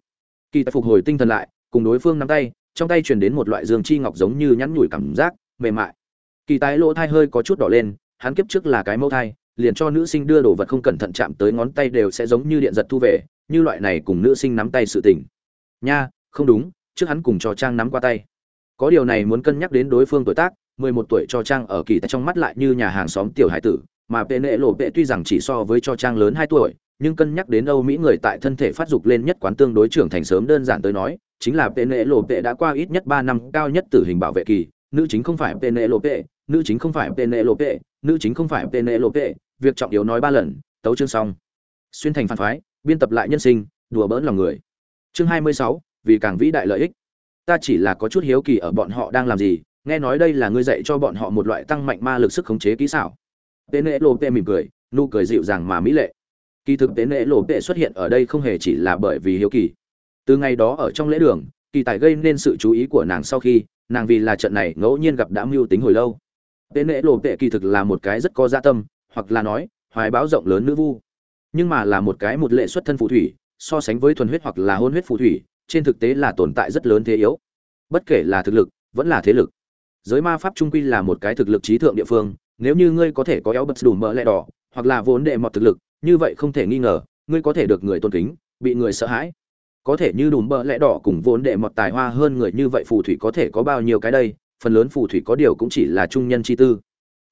Kỳ tài phục hồi tinh thần lại, cùng đối phương nắm tay, trong tay truyền đến một loại dương chi ngọc giống như nhắn nhủi cảm giác, mềm mại. Kỳ tài lỗ thai hơi có chút đỏ lên, hắn kiếp trước là cái mẫu thai, liền cho nữ sinh đưa đồ vật không cẩn thận chạm tới ngón tay đều sẽ giống như điện giật thu về, như loại này cùng nữ sinh nắm tay sự tình. Nha, không đúng, trước hắn cùng cho trang nắm qua tay. Có điều này muốn cân nhắc đến đối phương tuổi tác, mười một tuổi cho trang ở kỳ tại trong mắt lại như nhà hàng xóm tiểu hải tử mà pệ nệ lộ pệ tuy rằng chỉ so với cho trang lớn hai tuổi, nhưng cân nhắc đến âu mỹ người tại thân thể phát dục lên nhất quán tương đối trưởng thành sớm đơn giản tới nói, chính là pệ nệ lộ pệ đã qua ít nhất ba năm cao nhất tử hình bảo vệ kỳ. Nữ chính không phải pệ nệ lộ pệ nữ chính không phải pệ nệ lộ pệ nữ chính không phải pệ nệ lộ pệ việc trọng yếu nói ba lần, tấu chương xong. Xuyên thành phản phái, biên tập lại nhân sinh, đùa bỡn lòng người. Chương hai mươi sáu, vì càng vĩ đại lợi ích. Ta chỉ là có chút hiếu kỳ ở bọn họ đang làm gì, nghe nói đây là ngươi dạy cho bọn họ một loại tăng mạnh ma lực sức khống chế kỹ xảo tên nệ lộ tệ mỉm cười, nụ cười dịu dàng mà mỹ lệ. Kỳ thực tế nệ lộ tệ xuất hiện ở đây không hề chỉ là bởi vì hiếu kỳ. Từ ngày đó ở trong lễ đường, kỳ tài gây nên sự chú ý của nàng sau khi, nàng vì là trận này ngẫu nhiên gặp đã mưu tính hồi lâu. Tế nệ lộ tệ kỳ thực là một cái rất có gia dạ tâm, hoặc là nói, hoài báo rộng lớn nữ vu. Nhưng mà là một cái một lệ xuất thân phù thủy, so sánh với thuần huyết hoặc là hôn huyết phù thủy, trên thực tế là tồn tại rất lớn thế yếu. Bất kể là thực lực, vẫn là thế lực. Giới ma pháp trung quy là một cái thực lực trí thượng địa phương nếu như ngươi có thể có éo bật đủ mỡ lẹ đỏ, hoặc là vốn đệ mọt thực lực, như vậy không thể nghi ngờ, ngươi có thể được người tôn kính, bị người sợ hãi. Có thể như đùm bỡ lẽ đỏ cùng vốn đệ mọt tài hoa hơn người như vậy phù thủy có thể có bao nhiêu cái đây, phần lớn phù thủy có điều cũng chỉ là trung nhân chi tư.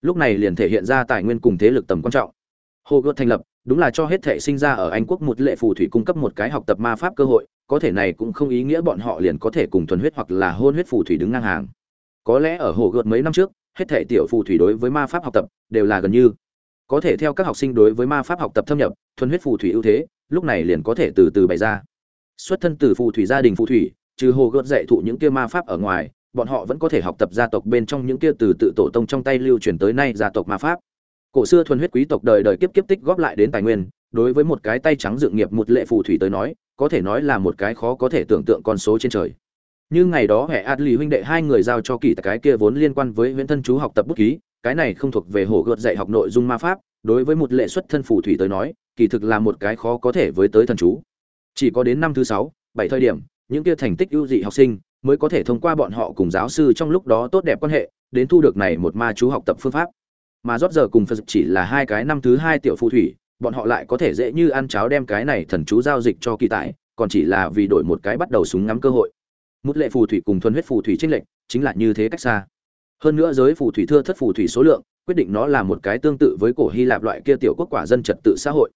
Lúc này liền thể hiện ra tài nguyên cùng thế lực tầm quan trọng. Hồ gợt thành lập, đúng là cho hết thể sinh ra ở anh quốc một lệ phù thủy cung cấp một cái học tập ma pháp cơ hội, có thể này cũng không ý nghĩa bọn họ liền có thể cùng thuần huyết hoặc là hôn huyết phù thủy đứng ngang hàng. Có lẽ ở hồ gợt mấy năm trước hết thể tiểu phù thủy đối với ma pháp học tập đều là gần như. Có thể theo các học sinh đối với ma pháp học tập thâm nhập, thuần huyết phù thủy ưu thế, lúc này liền có thể từ từ bày ra. Xuất thân từ phù thủy gia đình phù thủy, trừ hồ gợt dạy thụ những kia ma pháp ở ngoài, bọn họ vẫn có thể học tập gia tộc bên trong những kia từ tự tổ tông trong tay lưu truyền tới nay gia tộc ma pháp. Cổ xưa thuần huyết quý tộc đời đời kiếp kiếp tích góp lại đến tài nguyên, đối với một cái tay trắng dự nghiệp một lệ phù thủy tới nói, có thể nói là một cái khó có thể tưởng tượng con số trên trời như ngày đó hệ adli huynh đệ hai người giao cho kỳ cái kia vốn liên quan với huyễn thân chú học tập bút ký, cái này không thuộc về hổ gợt dạy học nội dung ma pháp, đối với một lệ xuất thân phù thủy tới nói, kỳ thực là một cái khó có thể với tới thần chú. Chỉ có đến năm thứ sáu, bảy thời điểm, những kia thành tích ưu dị học sinh mới có thể thông qua bọn họ cùng giáo sư trong lúc đó tốt đẹp quan hệ, đến thu được này một ma chú học tập phương pháp. Mà rót giờ cùng phật chỉ là hai cái năm thứ hai tiểu phù thủy, bọn họ lại có thể dễ như ăn cháo đem cái này thần chú giao dịch cho kỳ tại còn chỉ là vì đổi một cái bắt đầu súng ngắm cơ hội một lệ phù thủy cùng thuần huyết phù thủy trinh lệnh chính là như thế cách xa. Hơn nữa giới phù thủy thưa thất phù thủy số lượng, quyết định nó là một cái tương tự với cổ hy lạp loại kia tiểu quốc quả dân trật tự xã hội.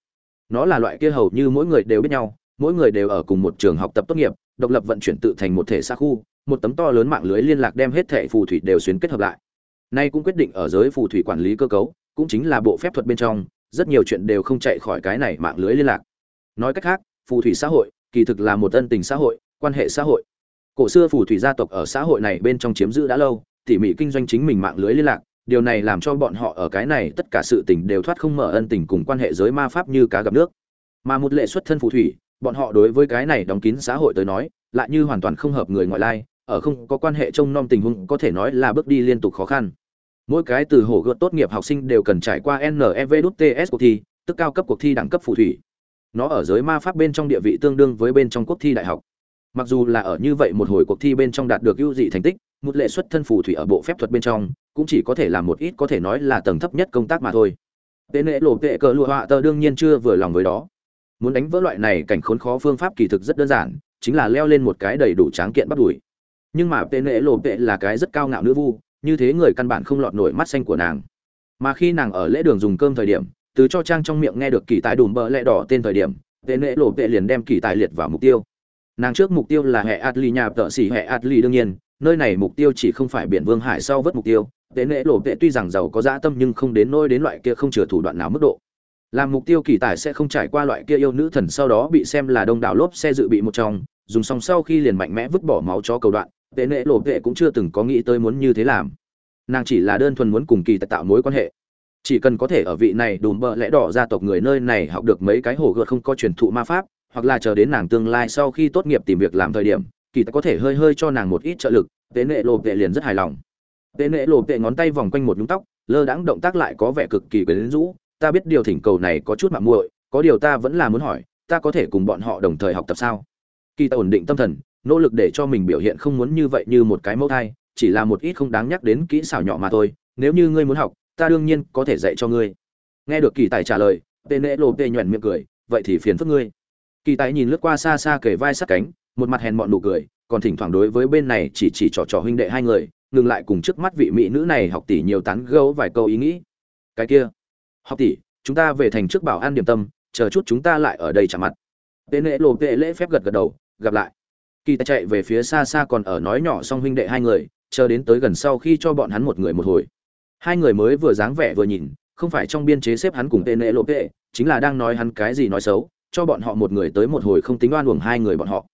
Nó là loại kia hầu như mỗi người đều biết nhau, mỗi người đều ở cùng một trường học tập tốt nghiệp, độc lập vận chuyển tự thành một thể xa khu, một tấm to lớn mạng lưới liên lạc đem hết thẻ phù thủy đều xuyến kết hợp lại. Nay cũng quyết định ở giới phù thủy quản lý cơ cấu, cũng chính là bộ phép thuật bên trong, rất nhiều chuyện đều không chạy khỏi cái này mạng lưới liên lạc. Nói cách khác, phù thủy xã hội kỳ thực là một ân tình xã hội, quan hệ xã hội cổ xưa phù thủy gia tộc ở xã hội này bên trong chiếm giữ đã lâu, tỉ mỉ kinh doanh chính mình mạng lưới liên lạc, điều này làm cho bọn họ ở cái này tất cả sự tình đều thoát không mở ân tình cùng quan hệ giới ma pháp như cá gặp nước. Mà một lệ xuất thân phù thủy, bọn họ đối với cái này đóng kín xã hội tới nói, lại như hoàn toàn không hợp người ngoại lai, ở không có quan hệ trông nom tình huống có thể nói là bước đi liên tục khó khăn. Mỗi cái từ hổ gợt tốt nghiệp học sinh đều cần trải qua nevts cuộc thi, tức cao cấp cuộc thi đẳng cấp phù thủy. Nó ở giới ma pháp bên trong địa vị tương đương với bên trong quốc thi đại học mặc dù là ở như vậy một hồi cuộc thi bên trong đạt được ưu dị thành tích, một lệ xuất thân phù thủy ở bộ phép thuật bên trong, cũng chỉ có thể làm một ít có thể nói là tầng thấp nhất công tác mà thôi. Tên lễ lộ tệ cờ lụa họa tờ đương nhiên chưa vừa lòng với đó. Muốn đánh vỡ loại này cảnh khốn khó phương pháp kỳ thực rất đơn giản, chính là leo lên một cái đầy đủ tráng kiện bắt đuổi nhưng mà tên lễ lộ tệ là cái rất cao ngạo nữ vu, như thế người căn bản không lọt nổi mắt xanh của nàng. Mà khi nàng ở lễ đường dùng cơm thời điểm, từ cho trang trong miệng nghe được kỳ tài đùm bờ lẹ đỏ tên thời điểm, tên lễ lộ tệ liền đem kỳ tài liệt vào mục tiêu nàng trước mục tiêu là hệ adli nhà tợ xỉ hệ adli đương nhiên, nơi này mục tiêu chỉ không phải biển vương hải sau vớt mục tiêu. Tế nệ lộ tệ tuy rằng giàu có dã tâm nhưng không đến nôi đến loại kia không chừa thủ đoạn nào mức độ. Làm mục tiêu kỳ tài sẽ không trải qua loại kia yêu nữ thần sau đó bị xem là đông đảo lốp xe dự bị một trong, dùng xong sau khi liền mạnh mẽ vứt bỏ máu cho cầu đoạn tệ nệ lộ vệ cũng chưa từng có nghĩ tới muốn như thế làm. Nàng chỉ là đơn thuần muốn cùng kỳ tài tạo mối quan hệ. Chỉ cần có thể ở vị này đùm bợ lẽ đỏ gia tộc người nơi này học được mấy cái hồ gợt không có truyền thụ ma pháp hoặc là chờ đến nàng tương lai sau khi tốt nghiệp tìm việc làm thời điểm, kỳ ta có thể hơi hơi cho nàng một ít trợ lực, tế nệ lộ vệ liền rất hài lòng. Tế nệ lộ vệ ngón tay vòng quanh một nhúng tóc, lơ đãng động tác lại có vẻ cực kỳ quyến rũ, ta biết điều thỉnh cầu này có chút mạng muội, có điều ta vẫn là muốn hỏi, ta có thể cùng bọn họ đồng thời học tập sao? Kỳ ta ổn định tâm thần, nỗ lực để cho mình biểu hiện không muốn như vậy như một cái mẫu thai, chỉ là một ít không đáng nhắc đến kỹ xảo nhỏ mà thôi, nếu như ngươi muốn học, ta đương nhiên có thể dạy cho ngươi. Nghe được kỳ tài trả lời tê nệ lộ tê nhuận miệng cười, vậy thì phiền phức ngươi kỳ tài nhìn lướt qua xa xa kể vai sát cánh, một mặt hèn mọn nụ cười, còn thỉnh thoảng đối với bên này chỉ chỉ trò trò huynh đệ hai người, ngừng lại cùng trước mắt vị mỹ nữ này học tỷ nhiều tán gấu vài câu ý nghĩ. Cái kia, học tỷ, chúng ta về thành trước bảo an điểm tâm, chờ chút chúng ta lại ở đây chạm mặt. Tên nệ lộ tệ lễ phép gật gật đầu, gặp lại. Kỳ tài chạy về phía xa xa còn ở nói nhỏ xong huynh đệ hai người, chờ đến tới gần sau khi cho bọn hắn một người một hồi. Hai người mới vừa dáng vẻ vừa nhìn, không phải trong biên chế xếp hắn cùng tên lễ lộ tệ chính là đang nói hắn cái gì nói xấu cho bọn họ một người tới một hồi không tính oan uổng hai người bọn họ.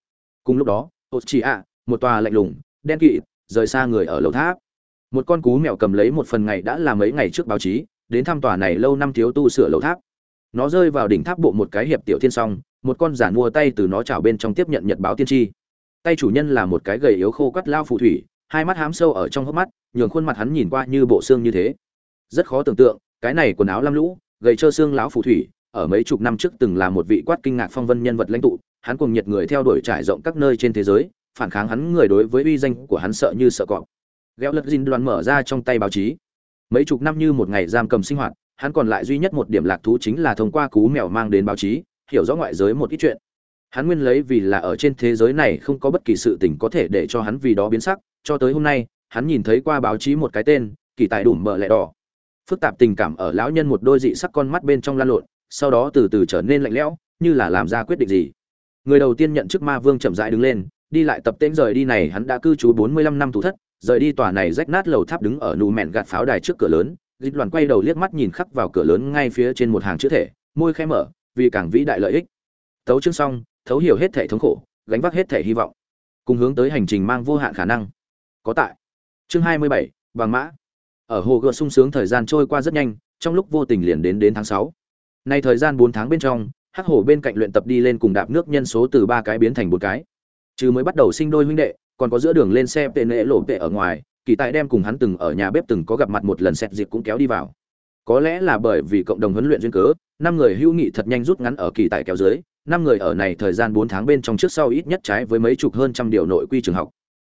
Cùng lúc đó ô chỉ ạ một tòa lạnh lùng, đen kỵ rời xa người ở lầu tháp. Một con cú mèo cầm lấy một phần ngày đã là mấy ngày trước báo chí, đến thăm tòa này lâu năm thiếu tu sửa lầu tháp. Nó rơi vào đỉnh tháp bộ một cái hiệp tiểu thiên song, một con giả mua tay từ nó chảo bên trong tiếp nhận nhật báo tiên tri. Tay chủ nhân là một cái gầy yếu khô quắt lao phù thủy, hai mắt hám sâu ở trong hốc mắt, nhường khuôn mặt hắn nhìn qua như bộ xương như thế. Rất khó tưởng tượng, cái này quần áo lam lũ, gầy trơ xương lão phù thủy ở mấy chục năm trước từng là một vị quát kinh ngạc phong vân nhân vật lãnh tụ, hắn cùng nhiệt người theo đuổi trải rộng các nơi trên thế giới, phản kháng hắn người đối với uy danh của hắn sợ như sợ cọp. Gẹo lật dinh đoàn mở ra trong tay báo chí. Mấy chục năm như một ngày giam cầm sinh hoạt, hắn còn lại duy nhất một điểm lạc thú chính là thông qua cú mèo mang đến báo chí, hiểu rõ ngoại giới một ít chuyện. Hắn nguyên lấy vì là ở trên thế giới này không có bất kỳ sự tình có thể để cho hắn vì đó biến sắc, cho tới hôm nay, hắn nhìn thấy qua báo chí một cái tên, kỳ tài đủ mở lẻ đỏ. Phức tạp tình cảm ở lão nhân một đôi dị sắc con mắt bên trong lan lộn sau đó từ từ trở nên lạnh lẽo, như là làm ra quyết định gì. Người đầu tiên nhận chức ma vương chậm rãi đứng lên, đi lại tập tễnh rời đi này hắn đã cư trú bốn mươi lăm năm tù thất, rời đi tòa này rách nát lầu tháp đứng ở nụ mẹn gạt pháo đài trước cửa lớn dịch đoàn quay đầu liếc mắt nhìn khắc vào cửa lớn ngay phía trên một hàng chữ thể, môi khẽ mở, vì càng vĩ đại lợi ích. Tấu chương xong, thấu hiểu hết thể thống khổ, gánh vác hết thể hy vọng, cùng hướng tới hành trình mang vô hạn khả năng. Có tại. Chương hai mươi bảy bằng mã. Ở hồ gợt sung sướng thời gian trôi qua rất nhanh, trong lúc vô tình liền đến đến tháng sáu nay thời gian bốn tháng bên trong, hắc hổ bên cạnh luyện tập đi lên cùng đạp nước nhân số từ ba cái biến thành một cái. Chứ mới bắt đầu sinh đôi huynh đệ, còn có giữa đường lên xe tệ nệ lộ tệ ở ngoài, kỳ tại đem cùng hắn từng ở nhà bếp từng có gặp mặt một lần xét dịp cũng kéo đi vào. Có lẽ là bởi vì cộng đồng huấn luyện duyên cớ, năm người hữu nghị thật nhanh rút ngắn ở kỳ tại kéo dưới, năm người ở này thời gian bốn tháng bên trong trước sau ít nhất trái với mấy chục hơn trăm điều nội quy trường học.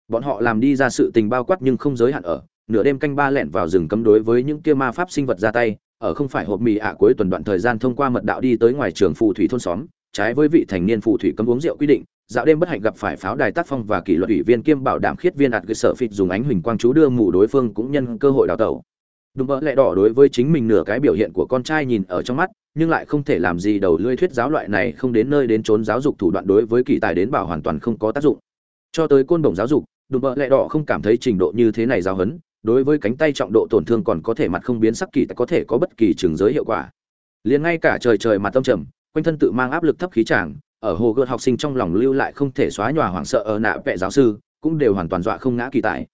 Bọn họ làm đi ra sự tình bao quát nhưng không giới hạn ở, nửa đêm canh ba lẹn vào rừng cấm đối với những kia ma pháp sinh vật ra tay ở không phải hộp mì ạ cuối tuần đoạn thời gian thông qua mật đạo đi tới ngoài trường phù thủy thôn xóm, trái với vị thành niên phù thủy cấm uống rượu quy định, dạo đêm bất hạnh gặp phải pháo đài tác phong và kỷ luật ủy viên kiêm bảo đảm khiết viên ạt cơ sở phịt dùng ánh huỳnh quang chú đưa mù đối phương cũng nhân cơ hội đào tẩu. Đúng mỡ lẽ đỏ đối với chính mình nửa cái biểu hiện của con trai nhìn ở trong mắt, nhưng lại không thể làm gì đầu lưỡi thuyết giáo loại này không đến nơi đến trốn giáo dục thủ đoạn đối với kỳ tài đến bảo hoàn toàn không có tác dụng. Cho tới côn đồng giáo dục đùm bợ lẹ đỏ không cảm thấy trình độ như thế này giáo hấn đối với cánh tay trọng độ tổn thương còn có thể mặt không biến sắc kỳ có thể có bất kỳ trường giới hiệu quả. Liền ngay cả trời trời mặt tâm trầm, quanh thân tự mang áp lực thấp khí tràng ở hồ gợt học sinh trong lòng lưu lại không thể xóa nhòa hoảng sợ ở nạ vẽ giáo sư, cũng đều hoàn toàn dọa không ngã kỳ tài.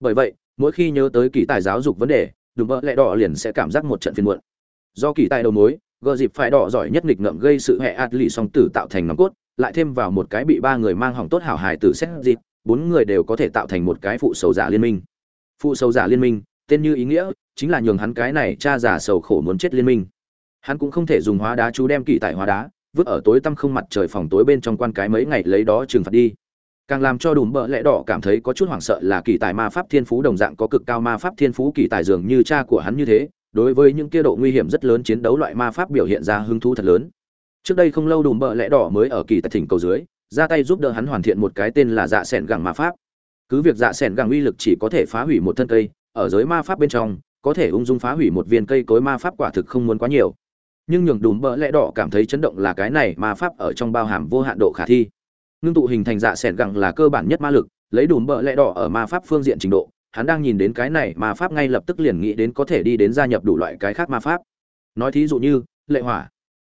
Bởi vậy, mỗi khi nhớ tới kỳ tài giáo dục vấn đề, đùm bỡ lẹ đỏ liền sẽ cảm giác một trận phiền muộn. Do kỳ tài đầu mối, gờ dịp phải đỏ giỏi nhất nghịch ngợm gây sự hệ ạt lì song tử tạo thành nòng cốt, lại thêm vào một cái bị ba người mang hỏng tốt hảo hài tử xét dịp, bốn người đều có thể tạo thành một cái phụ sầu giả liên minh phụ sầu giả liên minh, tên như ý nghĩa, chính là nhường hắn cái này cha giả sầu khổ muốn chết liên minh. Hắn cũng không thể dùng hóa đá chú đem kỳ tại hóa đá, vứt ở tối tăm không mặt trời phòng tối bên trong quan cái mấy ngày lấy đó trừng phạt đi. Càng làm cho đùm bợ lẽ đỏ cảm thấy có chút hoảng sợ là kỳ tài ma pháp thiên phú đồng dạng có cực cao ma pháp thiên phú kỳ tài dường như cha của hắn như thế, đối với những kia độ nguy hiểm rất lớn chiến đấu loại ma pháp biểu hiện ra hứng thú thật lớn. Trước đây không lâu đùm bợ lẽ đỏ mới ở kỳ tài thỉnh cầu dưới, ra tay giúp đỡ hắn hoàn thiện một cái tên là dạ s ẻ n gẳng ma pháp cứ việc dạ s ẻ gẳng uy lực chỉ có thể phá hủy một thân cây, ở giới ma pháp bên trong, có thể ung dung phá hủy một viên cây cối ma pháp quả thực không muốn quá nhiều. Nhưng nhường đùm bỡ lẽ đỏ cảm thấy chấn động là cái này ma pháp ở trong bao hàm vô hạn độ khả thi. Ngưng tụ hình thành dạ s gẳng là cơ bản nhất ma lực, lấy đùm bỡ lẽ đỏ ở ma pháp phương diện trình độ, hắn đang nhìn đến cái này ma pháp ngay lập tức liền nghĩ đến có thể đi đến gia nhập đủ loại cái khác ma pháp. Nói thí dụ như, lệ hỏa.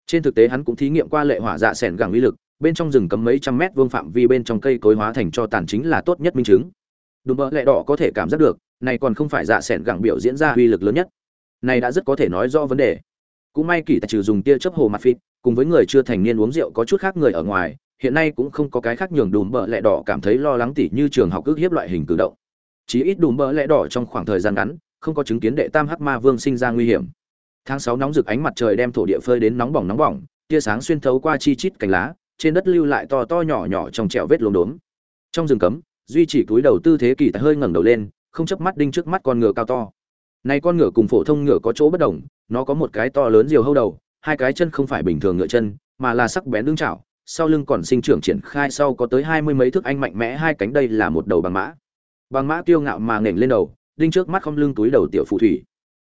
Trên thực tế hắn cũng thí nghiệm qua lệ hỏa dạ s gẳng uy lực bên trong rừng cấm mấy trăm mét vuông phạm vi bên trong cây cối hóa thành cho tàn chính là tốt nhất minh chứng. Đùm bỡ lẹ đỏ có thể cảm giác được, này còn không phải dạ s ẻ n gẳng biểu diễn ra uy lực lớn nhất. Này đã rất có thể nói rõ vấn đề. Cũng may kỳ tài trừ dùng tia chớp hồ mặt phịt, cùng với người chưa thành niên uống rượu có chút khác người ở ngoài, hiện nay cũng không có cái khác nhường đùm bỡ lẹ đỏ cảm thấy lo lắng tỉ như trường học ước hiếp loại hình cử động. Chí ít đùm bỡ lẹ đỏ trong khoảng thời gian ngắn, không có chứng kiến đệ tam hắc ma vương sinh ra nguy hiểm. Tháng sáu nóng rực ánh mặt trời đem thổ địa phơi đến nóng bỏng nóng bỏng, tia sáng xuyên thấu qua chi chít cành lá trên đất lưu lại to to nhỏ nhỏ trong trẹo vết lốm đốm. Trong rừng cấm, duy chỉ túi đầu tư thế kỳ tài hơi ngẩng đầu lên, không chớp mắt đinh trước mắt con ngựa cao to. Nay con ngựa cùng phổ thông ngựa có chỗ bất đồng, nó có một cái to lớn diều hâu đầu, hai cái chân không phải bình thường ngựa chân, mà là sắc bén lưng chảo, sau lưng còn sinh trưởng triển khai sau có tới hai mươi mấy thước anh mạnh mẽ hai cánh đây là một đầu bằng mã. Bằng mã kiêu ngạo mà nghển lên đầu, đinh trước mắt không lưng túi đầu tiểu phù thủy.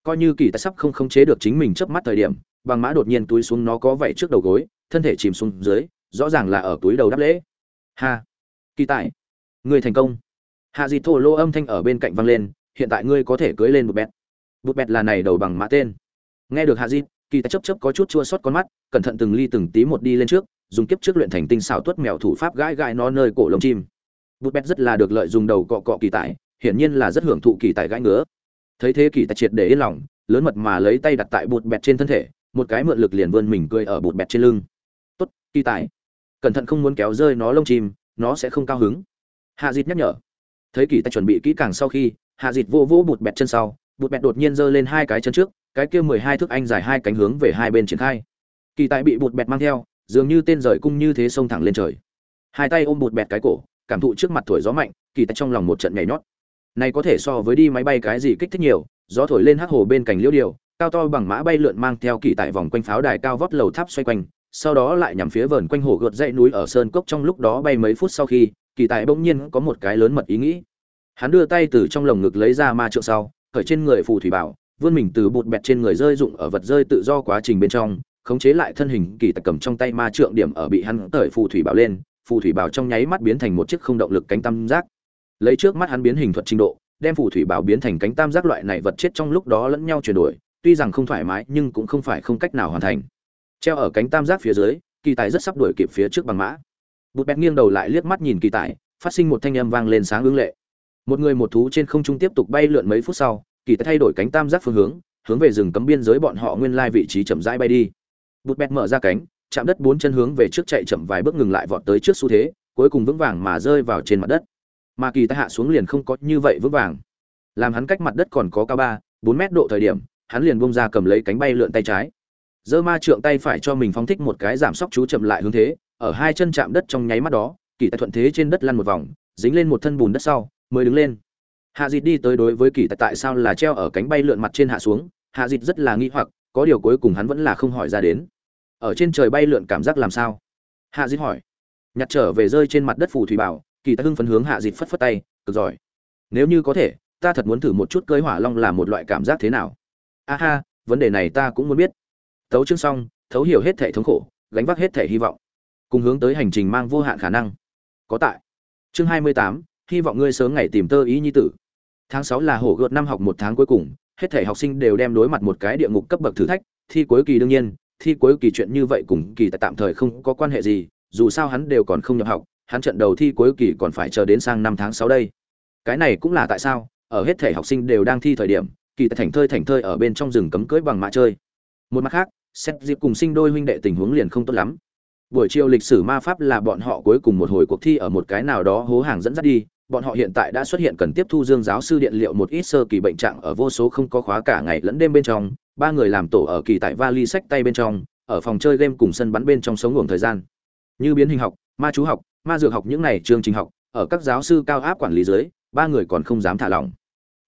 Coi như kỳ tài sắp không khống chế được chính mình chớp mắt thời điểm, bằng mã đột nhiên túi xuống nó có vậy trước đầu gối, thân thể chìm xuống dưới rõ ràng là ở túi đầu đáp lễ. Ha! Kỳ tài! Người thành công. Hạ dịt thổ lô âm thanh ở bên cạnh vang lên, hiện tại ngươi có thể cưới lên một bẹt. Bụt bẹt là này đầu bằng mã tên. Nghe được hạ dịt kỳ tài chấp chấp có chút chua xót con mắt, cẩn thận từng ly từng tí một đi lên trước, dùng kiếp trước luyện thành tinh xảo tuất mèo thủ pháp gãi gãi nó nơi cổ lông chim. Bụt bẹt rất là được lợi dùng đầu cọ cọ kỳ tài, hiển nhiên là rất hưởng thụ kỳ tài gãi ngứa. Thấy thế kỳ tài triệt để yên lòng, lớn mật mà lấy tay đặt tại bụt bẹt trên thân thể, một cái mượn lực liền vươn mình cười ở bụt bẹt trên lưng. Tốt, kỳ tài cẩn thận không muốn kéo rơi nó lông chim, nó sẽ không cao hứng. Hạ dịt nhắc nhở. Thấy kỳ tài chuẩn bị kỹ càng sau khi, hạ dịt vô vô bụt bẹt chân sau, bụt bẹt đột nhiên giơ lên hai cái chân trước, cái kia mười hai thước anh dài hai cánh hướng về hai bên triển khai. Kỳ tài bị bụt bẹt mang theo, dường như tên rời cung như thế xông thẳng lên trời. Hai tay ôm bụt bẹt cái cổ, cảm thụ trước mặt thổi gió mạnh, kỳ tài trong lòng một trận nhảy nhót. Này có thể so với đi máy bay cái gì kích thích nhiều, gió thổi lên hắc hồ bên cạnh liễu điều, cao to bằng mã bay lượn mang theo kỳ tại vòng quanh pháo đài cao vót lầu tháp xoay quanh sau đó lại nhằm phía vờn quanh hồ gợt dãy núi ở sơn cốc trong lúc đó bay mấy phút sau khi, kỳ tài bỗng nhiên có một cái lớn mật ý nghĩ. Hắn đưa tay từ trong lồng ngực lấy ra ma trượng sau khởi trên người phù thủy bảo, vươn mình từ bụt bẹt trên người rơi dụng ở vật rơi tự do quá trình bên trong, khống chế lại thân hình kỳ tài cầm trong tay ma trượng điểm ở bị hắn tởi phù thủy bảo lên, phù thủy bảo trong nháy mắt biến thành một chiếc không động lực cánh tam giác. Lấy trước mắt hắn biến hình thuật trình độ, đem phù thủy bảo biến thành cánh tam giác loại này vật chết trong lúc đó lẫn nhau chuyển đổi, tuy rằng không thoải mái nhưng cũng không phải không cách nào hoàn thành treo ở cánh tam giác phía dưới, kỳ tài rất sắp đuổi kịp phía trước bằng mã. Bụt bẹt nghiêng đầu lại liếc mắt nhìn kỳ tài, phát sinh một thanh âm vang lên sáng ứng lệ. Một người một thú trên không trung tiếp tục bay lượn mấy phút sau, kỳ tài thay đổi cánh tam giác phương hướng hướng về rừng cấm biên giới bọn họ nguyên lai vị trí chậm rãi bay đi. Bụt bẹt mở ra cánh, chạm đất bốn chân hướng về trước chạy chậm vài bước ngừng lại vọt tới trước xu thế, cuối cùng vững vàng mà rơi vào trên mặt đất. Mà kỳ tài hạ xuống liền không có như vậy vững vàng. Làm hắn cách mặt đất còn có cao ba, bốn mét độ thời điểm, hắn liền bông ra cầm lấy cánh bay lượn tay trái giơ ma trượng tay phải cho mình phóng thích một cái giảm sóc chú chậm lại hướng thế, ở hai chân chạm đất trong nháy mắt đó, kỳ tài thuận thế trên đất lăn một vòng, dính lên một thân bùn đất sau, mới đứng lên. Hạ dịt đi tới đối với kỳ tài tại sao là treo ở cánh bay lượn mặt trên hạ xuống, hạ dịt rất là nghi hoặc, có điều cuối cùng hắn vẫn là không hỏi ra đến. Ở trên trời bay lượn cảm giác làm sao? Hạ dịt hỏi. Nhặt trở về rơi trên mặt đất phù thủy bảo, kỳ tài hưng phấn hướng hạ dịt phất phất tay, cực giỏi. Nếu như có thể, ta thật muốn thử một chút cưới hỏa long là một loại cảm giác thế nào? A ha vấn đề này ta cũng muốn biết tấu chương xong, thấu hiểu hết thể thống khổ, gánh vác hết thể hy vọng, cùng hướng tới hành trình mang vô hạn khả năng. Có tại. Chương hai mươi tám, hy vọng ngươi sớm ngày tìm tơ ý nhi tử. Tháng sáu là hổ gợt năm học một tháng cuối cùng, hết thể học sinh đều đem đối mặt một cái địa ngục cấp bậc thử thách, thi cuối kỳ đương nhiên, thi cuối kỳ chuyện như vậy cùng kỳ tại tạm thời không có quan hệ gì, dù sao hắn đều còn không nhập học, hắn trận đầu thi cuối kỳ còn phải chờ đến sang năm tháng 6 đây. Cái này cũng là tại sao, ở hết thể học sinh đều đang thi thời điểm, kỳ tại thành thơi thành thơi ở bên trong rừng cấm cưỡi bằng mã chơi. Một mặt khác xét dịp cùng sinh đôi huynh đệ tình huống liền không tốt lắm. Buổi chiều lịch sử ma pháp là bọn họ cuối cùng một hồi cuộc thi ở một cái nào đó hố hàng dẫn dắt đi. Bọn họ hiện tại đã xuất hiện cần tiếp thu dương giáo sư điện liệu một ít sơ kỳ bệnh trạng ở vô số không có khóa cả ngày lẫn đêm bên trong, ba người làm tổ ở kỳ tại vali sách tay bên trong, ở phòng chơi game cùng sân bắn bên trong sống ngủ thời gian. Như biến hình học, ma chú học, ma dược học những này chương trình học, ở các giáo sư cao áp quản lý dưới, ba người còn không dám thả lỏng.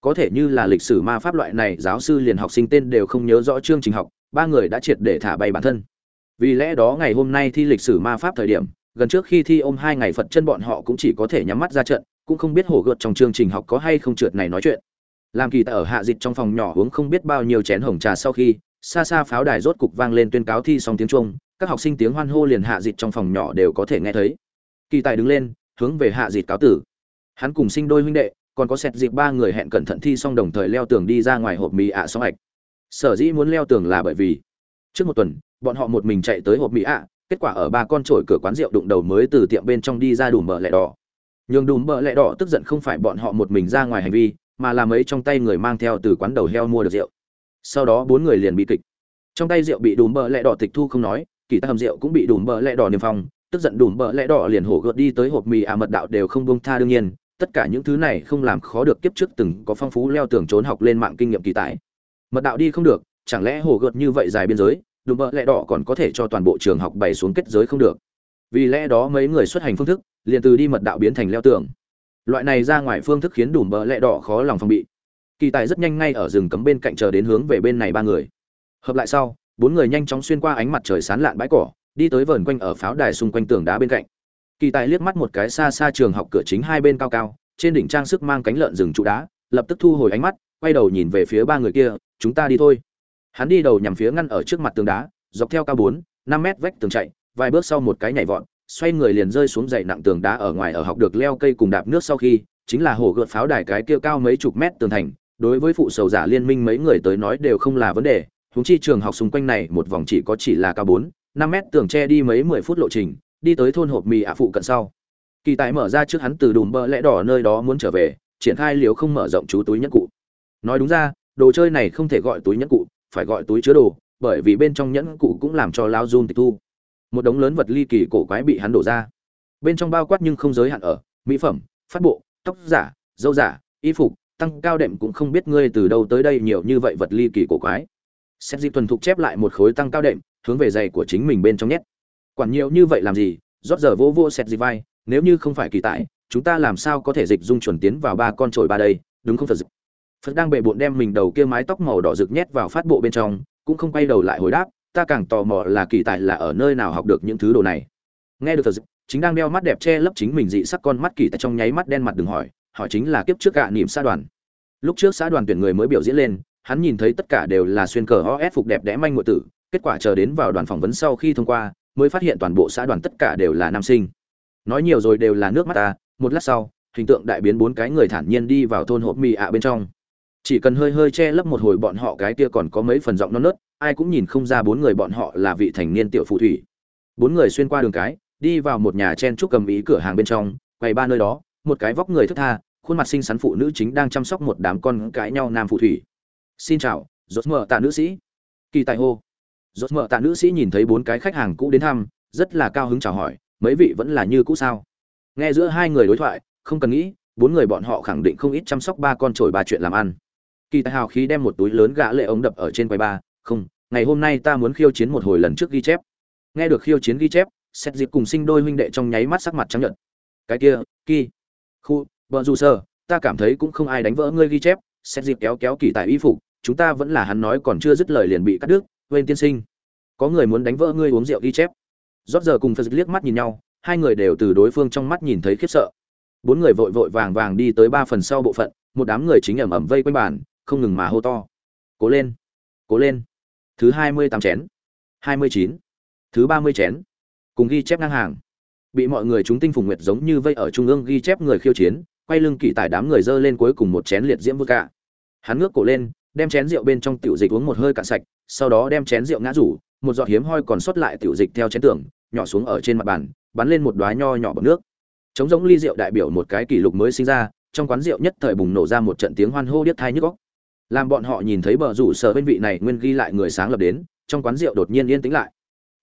Có thể như là lịch sử ma pháp loại này, giáo sư liền học sinh tên đều không nhớ rõ chương trình học ba người đã triệt để thả bay bản thân. Vì lẽ đó ngày hôm nay thi lịch sử ma pháp thời điểm, gần trước khi thi ôm hai ngày phật chân bọn họ cũng chỉ có thể nhắm mắt ra trận, cũng không biết hổ gợt trong chương trình học có hay không trượt này nói chuyện. Làm kỳ tại ở hạ dịch trong phòng nhỏ uống không biết bao nhiêu chén hồng trà sau khi, xa xa pháo đài rốt cục vang lên tuyên cáo thi xong tiếng trung, các học sinh tiếng hoan hô liền hạ dịch trong phòng nhỏ đều có thể nghe thấy. Kỳ tài đứng lên, hướng về hạ dịch cáo tử. Hắn cùng sinh đôi huynh đệ, còn có xét dịp ba người hẹn cẩn thận thi xong đồng thời leo tường đi ra ngoài hộp mì ạ à song ạch sở dĩ muốn leo tường là bởi vì, trước một tuần, bọn họ một mình chạy tới hộp mì ạ, kết quả ở ba con trổi cửa quán rượu đụng đầu mới từ tiệm bên trong đi ra đủ bờ lẹ đỏ. Nhường đùm bờ lẹ đỏ tức giận không phải bọn họ một mình ra ngoài hành vi, mà là mấy trong tay người mang theo từ quán đầu heo mua được rượu. Sau đó bốn người liền bị kịch. Trong tay rượu bị đùm bờ lẹ đỏ tịch thu không nói, kỳ ta hầm rượu cũng bị đùm bờ lẹ đỏ niêm phong, tức giận đùm bờ lẹ đỏ liền hổ gợt đi tới hộp mì à mật đạo đều không buông tha đương nhiên, tất cả những thứ này không làm khó được kiếp trước từng có phong phú leo tường trốn học lên mạng kinh nghiệm kỳ tài mật đạo đi không được, chẳng lẽ hồ gợt như vậy dài biên giới, đùm bờ lẹ đỏ còn có thể cho toàn bộ trường học bày xuống kết giới không được? Vì lẽ đó mấy người xuất hành phương thức, liền từ đi mật đạo biến thành leo tường. Loại này ra ngoài phương thức khiến đùm bờ lẹ đỏ khó lòng phòng bị. Kỳ tài rất nhanh ngay ở rừng cấm bên cạnh chờ đến hướng về bên này ba người. Hợp lại sau, bốn người nhanh chóng xuyên qua ánh mặt trời sán lạn bãi cỏ, đi tới vờn quanh ở pháo đài xung quanh tường đá bên cạnh. Kỳ tài liếc mắt một cái xa xa trường học cửa chính hai bên cao cao, trên đỉnh trang sức mang cánh lợn rừng trụ đá, lập tức thu hồi ánh mắt quay đầu nhìn về phía ba người kia, chúng ta đi thôi. Hắn đi đầu nhằm phía ngăn ở trước mặt tường đá, dọc theo cao bốn, năm mét vách tường chạy, vài bước sau một cái nhảy vọt, xoay người liền rơi xuống dậy nặng tường đá ở ngoài ở học được leo cây cùng đạp nước sau khi, chính là hồ gợt pháo đài cái kia cao mấy chục mét tường thành. Đối với phụ sầu giả liên minh mấy người tới nói đều không là vấn đề, huống chi trường học xung quanh này một vòng chỉ có chỉ là cao bốn, năm mét tường che đi mấy mười phút lộ trình, đi tới thôn hộp mì ạ phụ cận sau. Kỳ tài mở ra trước hắn từ đùm bơ lẽ đỏ nơi đó muốn trở về, triển khai liều không mở rộng chú túi nhất cụ nói đúng ra, đồ chơi này không thể gọi túi nhẫn cụ, phải gọi túi chứa đồ, bởi vì bên trong nhẫn cụ cũng làm cho lao run tịch thu. Một đống lớn vật ly kỳ cổ quái bị hắn đổ ra. Bên trong bao quát nhưng không giới hạn ở mỹ phẩm, phát bộ, tóc giả, dâu giả, y phục, tăng cao đệm cũng không biết ngươi từ đâu tới đây nhiều như vậy vật ly kỳ cổ quái. Xét dịp tuần thục chép lại một khối tăng cao đệm, hướng về giày của chính mình bên trong nhét. Quản nhiều như vậy làm gì, rót giờ vô vô xét dịp vai, nếu như không phải kỳ tại chúng ta làm sao có thể dịch dung chuẩn tiến vào ba con trồi ba đây, đúng không thật dịch? Phật đang bệ bộn đem mình đầu kia mái tóc màu đỏ rực nhét vào phát bộ bên trong cũng không quay đầu lại hồi đáp ta càng tò mò là kỳ tại là ở nơi nào học được những thứ đồ này. Nghe được phật dự, chính đang đeo mắt đẹp che lấp chính mình dị sắc con mắt kỳ tại trong nháy mắt đen mặt đừng hỏi hỏi chính là kiếp trước gạ niệm xã đoàn. Lúc trước xã đoàn tuyển người mới biểu diễn lên hắn nhìn thấy tất cả đều là xuyên cờ os phục đẹp đẽ manh ngụ tử kết quả chờ đến vào đoàn phỏng vấn sau khi thông qua mới phát hiện toàn bộ xã đoàn tất cả đều là nam sinh. Nói nhiều rồi đều là nước mắt ta một lát sau hình tượng đại biến bốn cái người thản nhiên đi vào thôn hộp mì ạ bên trong chỉ cần hơi hơi che lấp một hồi bọn họ cái kia còn có mấy phần giọng non nớt, ai cũng nhìn không ra bốn người bọn họ là vị thành niên tiểu phù thủy. Bốn người xuyên qua đường cái, đi vào một nhà chen trúc cầm ý cửa hàng bên trong, quầy ba nơi đó, một cái vóc người thức tha, khuôn mặt xinh xắn phụ nữ chính đang chăm sóc một đám con cãi nhau nam phù thủy. Xin chào, rốt mở tạ nữ sĩ. Kỳ tài hô. Rốt mở tạ nữ sĩ nhìn thấy bốn cái khách hàng cũ đến thăm, rất là cao hứng chào hỏi, mấy vị vẫn là như cũ sao? Nghe giữa hai người đối thoại, không cần nghĩ, bốn người bọn họ khẳng định không ít chăm sóc ba con trổi ba chuyện làm ăn kỳ tài hào khí đem một túi lớn gã lệ ống đập ở trên quầy ba, không, ngày hôm nay ta muốn khiêu chiến một hồi lần trước ghi chép. Nghe được khiêu chiến ghi chép xét dịp cùng sinh đôi huynh đệ trong nháy mắt sắc mặt trắng nhợt. Cái kia, kỳ, khu vợ dù sơ ta cảm thấy cũng không ai đánh vỡ ngươi ghi chép. Xét dịp kéo kéo kỳ tài y phục, chúng ta vẫn là hắn nói còn chưa dứt lời liền bị cắt đứt quên tiên sinh. Có người muốn đánh vỡ ngươi uống rượu ghi chép. Rót giờ cùng phật liếc mắt nhìn nhau, hai người đều từ đối phương trong mắt nhìn thấy khiếp sợ. Bốn người vội vội vàng vàng đi tới ba phần sau bộ phận, một đám người chính ẩm ẩm vây quanh bàn không ngừng mà hô to. Cố lên cố lên. Thứ hai mươi tám chén, hai mươi chín. Thứ ba mươi chén. Cùng ghi chép ngang hàng. Bị mọi người chúng tinh phùng nguyệt giống như vây ở trung ương ghi chép người khiêu chiến, quay lưng kỳ tải đám người dơ lên cuối cùng một chén liệt diễm vượt cả hắn ngước cổ lên, đem chén rượu bên trong tiểu dịch uống một hơi cạn sạch, sau đó đem chén rượu ngã rủ, một giọt hiếm hoi còn sót lại tiểu dịch theo chén tường, nhỏ xuống ở trên mặt bàn, bắn lên một đóa nho nhỏ bọt nước. Chống giống ly rượu đại biểu một cái kỷ lục mới sinh ra, trong quán rượu nhất thời bùng nổ ra một trận tiếng hoan hô điếc thai nhức góc làm bọn họ nhìn thấy bờ rủ sở bên vị này nguyên ghi lại người sáng lập đến, trong quán rượu đột nhiên yên tĩnh lại.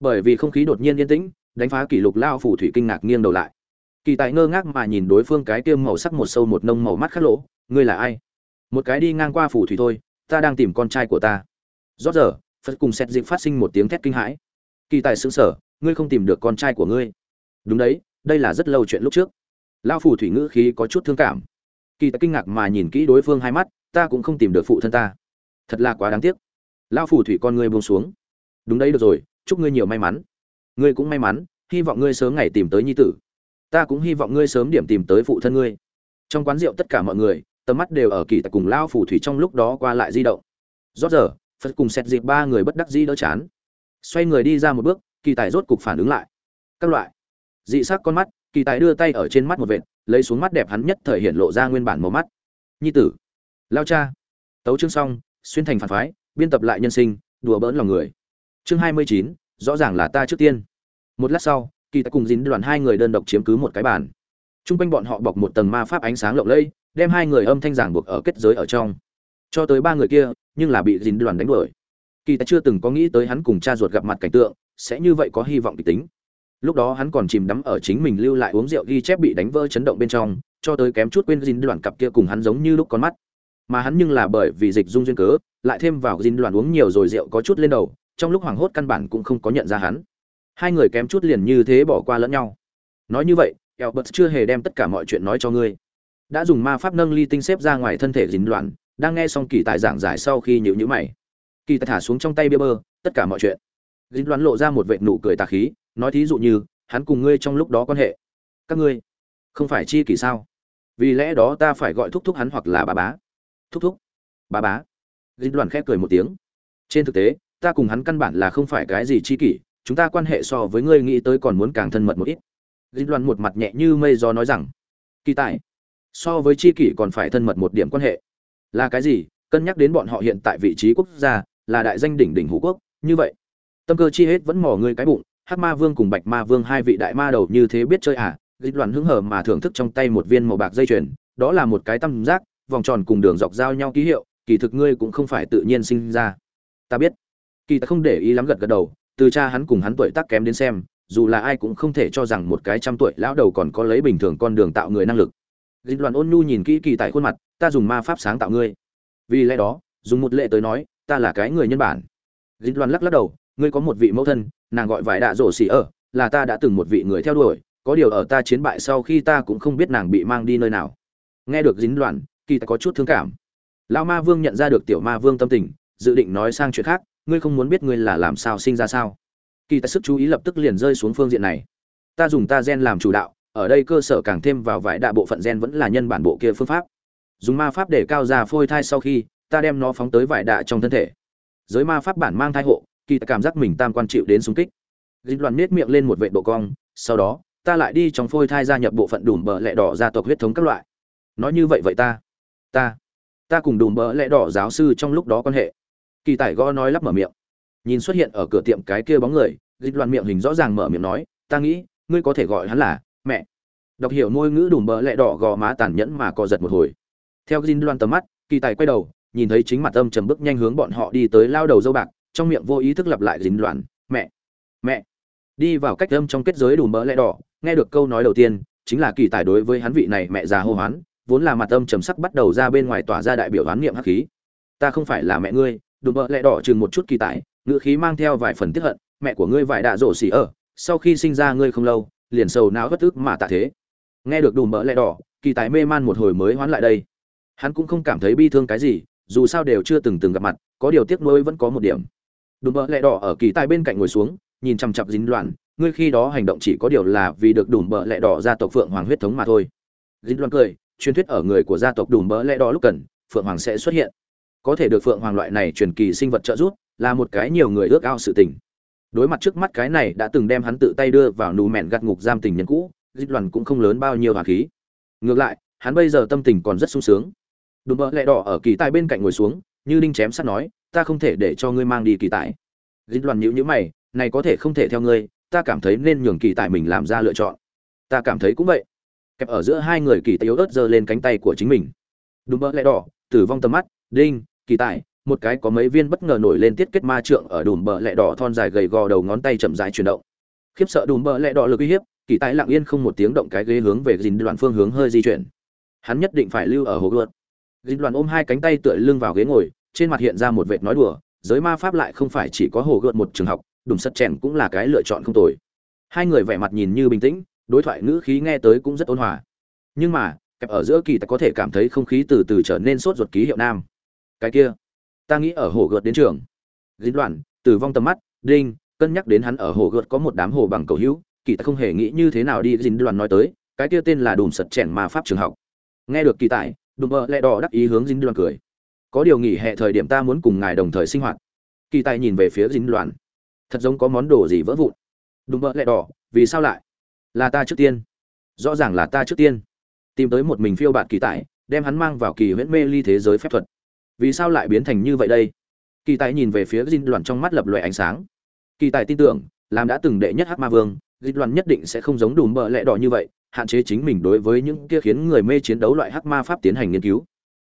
Bởi vì không khí đột nhiên yên tĩnh, đánh phá kỷ lục lao phủ thủy kinh ngạc nghiêng đầu lại. Kỳ tài ngơ ngác mà nhìn đối phương cái tiêm màu sắc một sâu một nông màu mắt khắc lỗ, ngươi là ai? Một cái đi ngang qua phủ thủy thôi, ta đang tìm con trai của ta. Rót giờ, phật cùng xét dịp phát sinh một tiếng thét kinh hãi. Kỳ tài xứng sở ngươi không tìm được con trai của ngươi. Đúng đấy, đây là rất lâu chuyện lúc trước. Lao phủ thủy ngữ khí có chút thương cảm. Kỳ tài kinh ngạc mà nhìn kỹ đối phương hai mắt ta cũng không tìm được phụ thân ta. Thật là quá đáng tiếc. Lao phủ thủy con ngươi buông xuống. Đúng đấy, được rồi, chúc ngươi nhiều may mắn. Ngươi cũng may mắn, hy vọng ngươi sớm ngày tìm tới nhi tử. Ta cũng hy vọng ngươi sớm điểm tìm tới phụ thân ngươi. Trong quán rượu tất cả mọi người, tầm mắt đều ở kỳ tại cùng lao phủ thủy trong lúc đó qua lại di động. Rót giờ, phật cùng xét dịp ba người bất đắc dĩ đỡ chán. Xoay người đi ra một bước, kỳ tài rốt cục phản ứng lại. Các loại. Dị sắc con mắt, kỳ tài đưa tay ở trên mắt một vệt, lấy xuống mắt đẹp hắn nhất thời hiện lộ ra nguyên bản màu mắt. Nhi tử lao cha. Tấu chương xong, xuyên thành phản phái, biên tập lại nhân sinh, đùa bỡn lòng người. Chương hai mươi chín, rõ ràng là ta trước tiên. Một lát sau, kỳ tài cùng dính đoàn hai người đơn độc chiếm cứ một cái bàn. T r u n g quanh bọn họ bọc một tầng ma pháp ánh sáng lộng lẫy, đem hai người âm thanh giảng buộc ở kết giới ở trong. Cho tới ba người kia, nhưng là bị dính đoàn đánh đuổi. Kỳ ta chưa từng có nghĩ tới hắn cùng cha ruột gặp mặt cảnh tượng, sẽ như vậy có hy vọng kịch tính. Lúc đó hắn còn chìm đắm ở chính mình lưu lại uống rượu ghi chép bị đánh vỡ chấn động bên trong, cho tới kém chút quên dính đoàn cặp kia cùng hắn giống như lúc con mắt mà hắn nhưng là bởi vì dịch dung duyên cớ, lại thêm vào dính đoàn uống nhiều rồi rượu có chút lên đầu, trong lúc hoảng hốt căn bản cũng không có nhận ra hắn. Hai người kém chút liền như thế bỏ qua lẫn nhau. Nói như vậy, Albert chưa hề đem tất cả mọi chuyện nói cho ngươi. Đã dùng ma pháp nâng ly tinh xếp ra ngoài thân thể dính loạn, đang nghe xong kỳ tài giảng giải sau khi nhịu nhữ mày. Kỳ tài thả xuống trong tay bia bơ, tất cả mọi chuyện. Dính loạn lộ ra một vệ nụ cười tà khí, nói thí dụ như, hắn cùng ngươi trong lúc đó quan hệ. Các ngươi, không phải chi kỷ sao? Vì lẽ đó ta phải gọi thúc thúc hắn hoặc là bà bá thúc thúc. Bà bá. Dính đoàn khép cười một tiếng. Trên thực tế, ta cùng hắn căn bản là không phải cái gì chi kỷ, chúng ta quan hệ so với ngươi nghĩ tới còn muốn càng thân mật một ít. Dính đoàn một mặt nhẹ như mây gió nói rằng, kỳ tài, so với chi kỷ còn phải thân mật một điểm quan hệ. Là cái gì? Cân nhắc đến bọn họ hiện tại vị trí quốc gia, là đại danh đỉnh đỉnh hữu quốc, như vậy. Tâm cơ chi hết vẫn mò ngươi cái bụng, hắc ma vương cùng bạch ma vương hai vị đại ma đầu như thế biết chơi à? Dịch đoàn hứng hở mà thưởng thức trong tay một viên màu bạc dây chuyền, đó là một cái tam giác vòng tròn cùng đường dọc giao nhau ký hiệu, kỳ thực ngươi cũng không phải tự nhiên sinh ra. Ta biết. Kỳ ta không để ý lắm gật gật đầu, từ cha hắn cùng hắn tuổi tác kém đến xem, dù là ai cũng không thể cho rằng một cái trăm tuổi lão đầu còn có lấy bình thường con đường tạo người năng lực. Dịch đoàn ôn nhu nhìn kỹ kỳ tại khuôn mặt, ta dùng ma pháp sáng tạo ngươi. Vì lẽ đó, dùng một lệ tới nói, ta là cái người nhân bản. Dịch đoàn lắc lắc đầu, ngươi có một vị mẫu thân, nàng gọi vải đạ rổ xỉ ở, là ta đã từng một vị người theo đuổi, có điều ở ta chiến bại sau khi ta cũng không biết nàng bị mang đi nơi nào. Nghe được dính đoàn kỳ ta có chút thương cảm. Lao ma vương nhận ra được tiểu ma vương tâm tình, dự định nói sang chuyện khác, ngươi không muốn biết ngươi là làm sao sinh ra sao. Kỳ tài sức chú ý lập tức liền rơi xuống phương diện này. Ta dùng ta gen làm chủ đạo, ở đây cơ sở càng thêm vào vải đạ bộ phận gen vẫn là nhân bản bộ kia phương pháp. Dùng ma pháp để cao ra phôi thai sau khi, ta đem nó phóng tới vải đạ trong thân thể. Giới ma pháp bản mang thai hộ, kỳ tài cảm giác mình tam quan chịu đến súng kích. Dịch loạn nết miệng lên một vệ độ cong, sau đó, ta lại đi trong phôi thai gia nhập bộ phận đùm bờ lẹ đỏ gia tộc huyết thống các loại. Nói như vậy vậy ta ta. Ta cùng đùm bỡ lẽ đỏ giáo sư trong lúc đó quan hệ. Kỳ tài gõ nói lắp mở miệng. Nhìn xuất hiện ở cửa tiệm cái kia bóng người, dịch loạn miệng hình rõ ràng mở miệng nói, ta nghĩ, ngươi có thể gọi hắn là mẹ. Đọc hiểu ngôi ngữ đùm bỡ lẽ đỏ gò má tàn nhẫn mà co giật một hồi. Theo dinh loan tầm mắt, kỳ tài quay đầu, nhìn thấy chính mặt âm trầm bước nhanh hướng bọn họ đi tới lao đầu dâu bạc, trong miệng vô ý thức lặp lại dính loạn mẹ mẹ. Đi vào cách âm trong kết giới đùm bờ lẽ đỏ, nghe được câu nói đầu tiên, chính là kỳ tài đối với hắn vị này mẹ già hô hoán vốn là mặt âm trầm sắc bắt đầu ra bên ngoài tỏa ra đại biểu đoán niệm hắc khí. Ta không phải là mẹ ngươi, đùm bợ lẹ đỏ chừng một chút kỳ tại ngựa khí mang theo vài phần tiếc hận, mẹ của ngươi vải đạ rổ xỉ ở, sau khi sinh ra ngươi không lâu, liền sầu não bất tức mà tạ thế. Nghe được đùm bỡ lẹ đỏ, kỳ tài mê man một hồi mới hoán lại đây. Hắn cũng không cảm thấy bi thương cái gì, dù sao đều chưa từng từng gặp mặt, có điều tiếc nuối vẫn có một điểm. Đùm bỡ lẹ đỏ ở kỳ tài bên cạnh ngồi xuống, nhìn chằm chặp dính loạn, ngươi khi đó hành động chỉ có điều là vì được đùm bỡ lẹ đỏ gia tộc phượng hoàng huyết thống mà thôi. Dính loạn cười truyền thuyết ở người của gia tộc đùm bỡ lẽ đỏ lúc cần, phượng hoàng sẽ xuất hiện. Có thể được phượng hoàng loại này truyền kỳ sinh vật trợ giúp, là một cái nhiều người ước ao sự tình. Đối mặt trước mắt cái này đã từng đem hắn tự tay đưa vào nù mẹn gặt ngục giam tình nhân cũ, dịch đoàn cũng không lớn bao nhiêu hòa khí. Ngược lại, hắn bây giờ tâm tình còn rất sung sướng. Đùm bỡ lẽ đỏ ở kỳ tài bên cạnh ngồi xuống, như đinh chém sắt nói, ta không thể để cho ngươi mang đi kỳ tài. Dịch đoàn nhữ nhữ mày, này có thể không thể theo ngươi, ta cảm thấy nên nhường kỳ tài mình làm ra lựa chọn. Ta cảm thấy cũng vậy kẹp ở giữa hai người kỳ tài yếu ớt giơ lên cánh tay của chính mình. Đùm bỡ lẽ đỏ, tử vong tầm mắt, đinh, kỳ tài, một cái có mấy viên bất ngờ nổi lên tiết kết ma trượng ở đùm bờ lẹ đỏ thon dài gầy gò đầu ngón tay chậm rãi chuyển động. Khiếp sợ đùm bờ lẹ đỏ lực uy hiếp, kỳ tài lặng yên không một tiếng động cái ghế hướng về dìn đoạn phương hướng hơi di chuyển. Hắn nhất định phải lưu ở hồ gợt dìn đoạn ôm hai cánh tay tựa lưng vào ghế ngồi, trên mặt hiện ra một vệt nói đùa, giới ma pháp lại không phải chỉ có hồ gợt một trường học, đùm sắt chèn cũng là cái lựa chọn không tồi. Hai người vẻ mặt nhìn như bình tĩnh đối thoại ngữ khí nghe tới cũng rất ôn hòa. Nhưng mà kẹp ở giữa kỳ tài có thể cảm thấy không khí từ từ trở nên sốt ruột ký hiệu nam. Cái kia ta nghĩ ở hồ gợt đến trường. Dính đoạn tử vong tầm mắt đinh cân nhắc đến hắn ở hồ gợt có một đám hồ bằng cầu hữu kỳ ta không hề nghĩ như thế nào đi dính đoàn nói tới cái kia tên là đùm sật chèn mà pháp trường học. Nghe được kỳ tài, đùm bợ lẹ đỏ đắc ý hướng dính đoàn cười. Có điều nghỉ hè thời điểm ta muốn cùng ngài đồng thời sinh hoạt. Kỳ tài nhìn về phía dính đoàn thật giống có món đồ gì vỡ vụn. Đùm bợ lẹ đỏ vì sao lại? Là ta trước tiên. Rõ ràng là ta trước tiên. Tìm tới một mình phiêu bạn kỳ tài, đem hắn mang vào kỳ huyễn mê ly thế giới phép thuật. Vì sao lại biến thành như vậy đây? Kỳ tài nhìn về phía dinh đoàn trong mắt lập loại ánh sáng. Kỳ tài tin tưởng, làm đã từng đệ nhất hắc ma vương dinh đoàn nhất định sẽ không giống đùm bợ lẽ đỏ như vậy, hạn chế chính mình đối với những kia khiến người mê chiến đấu loại hắc ma pháp tiến hành nghiên cứu.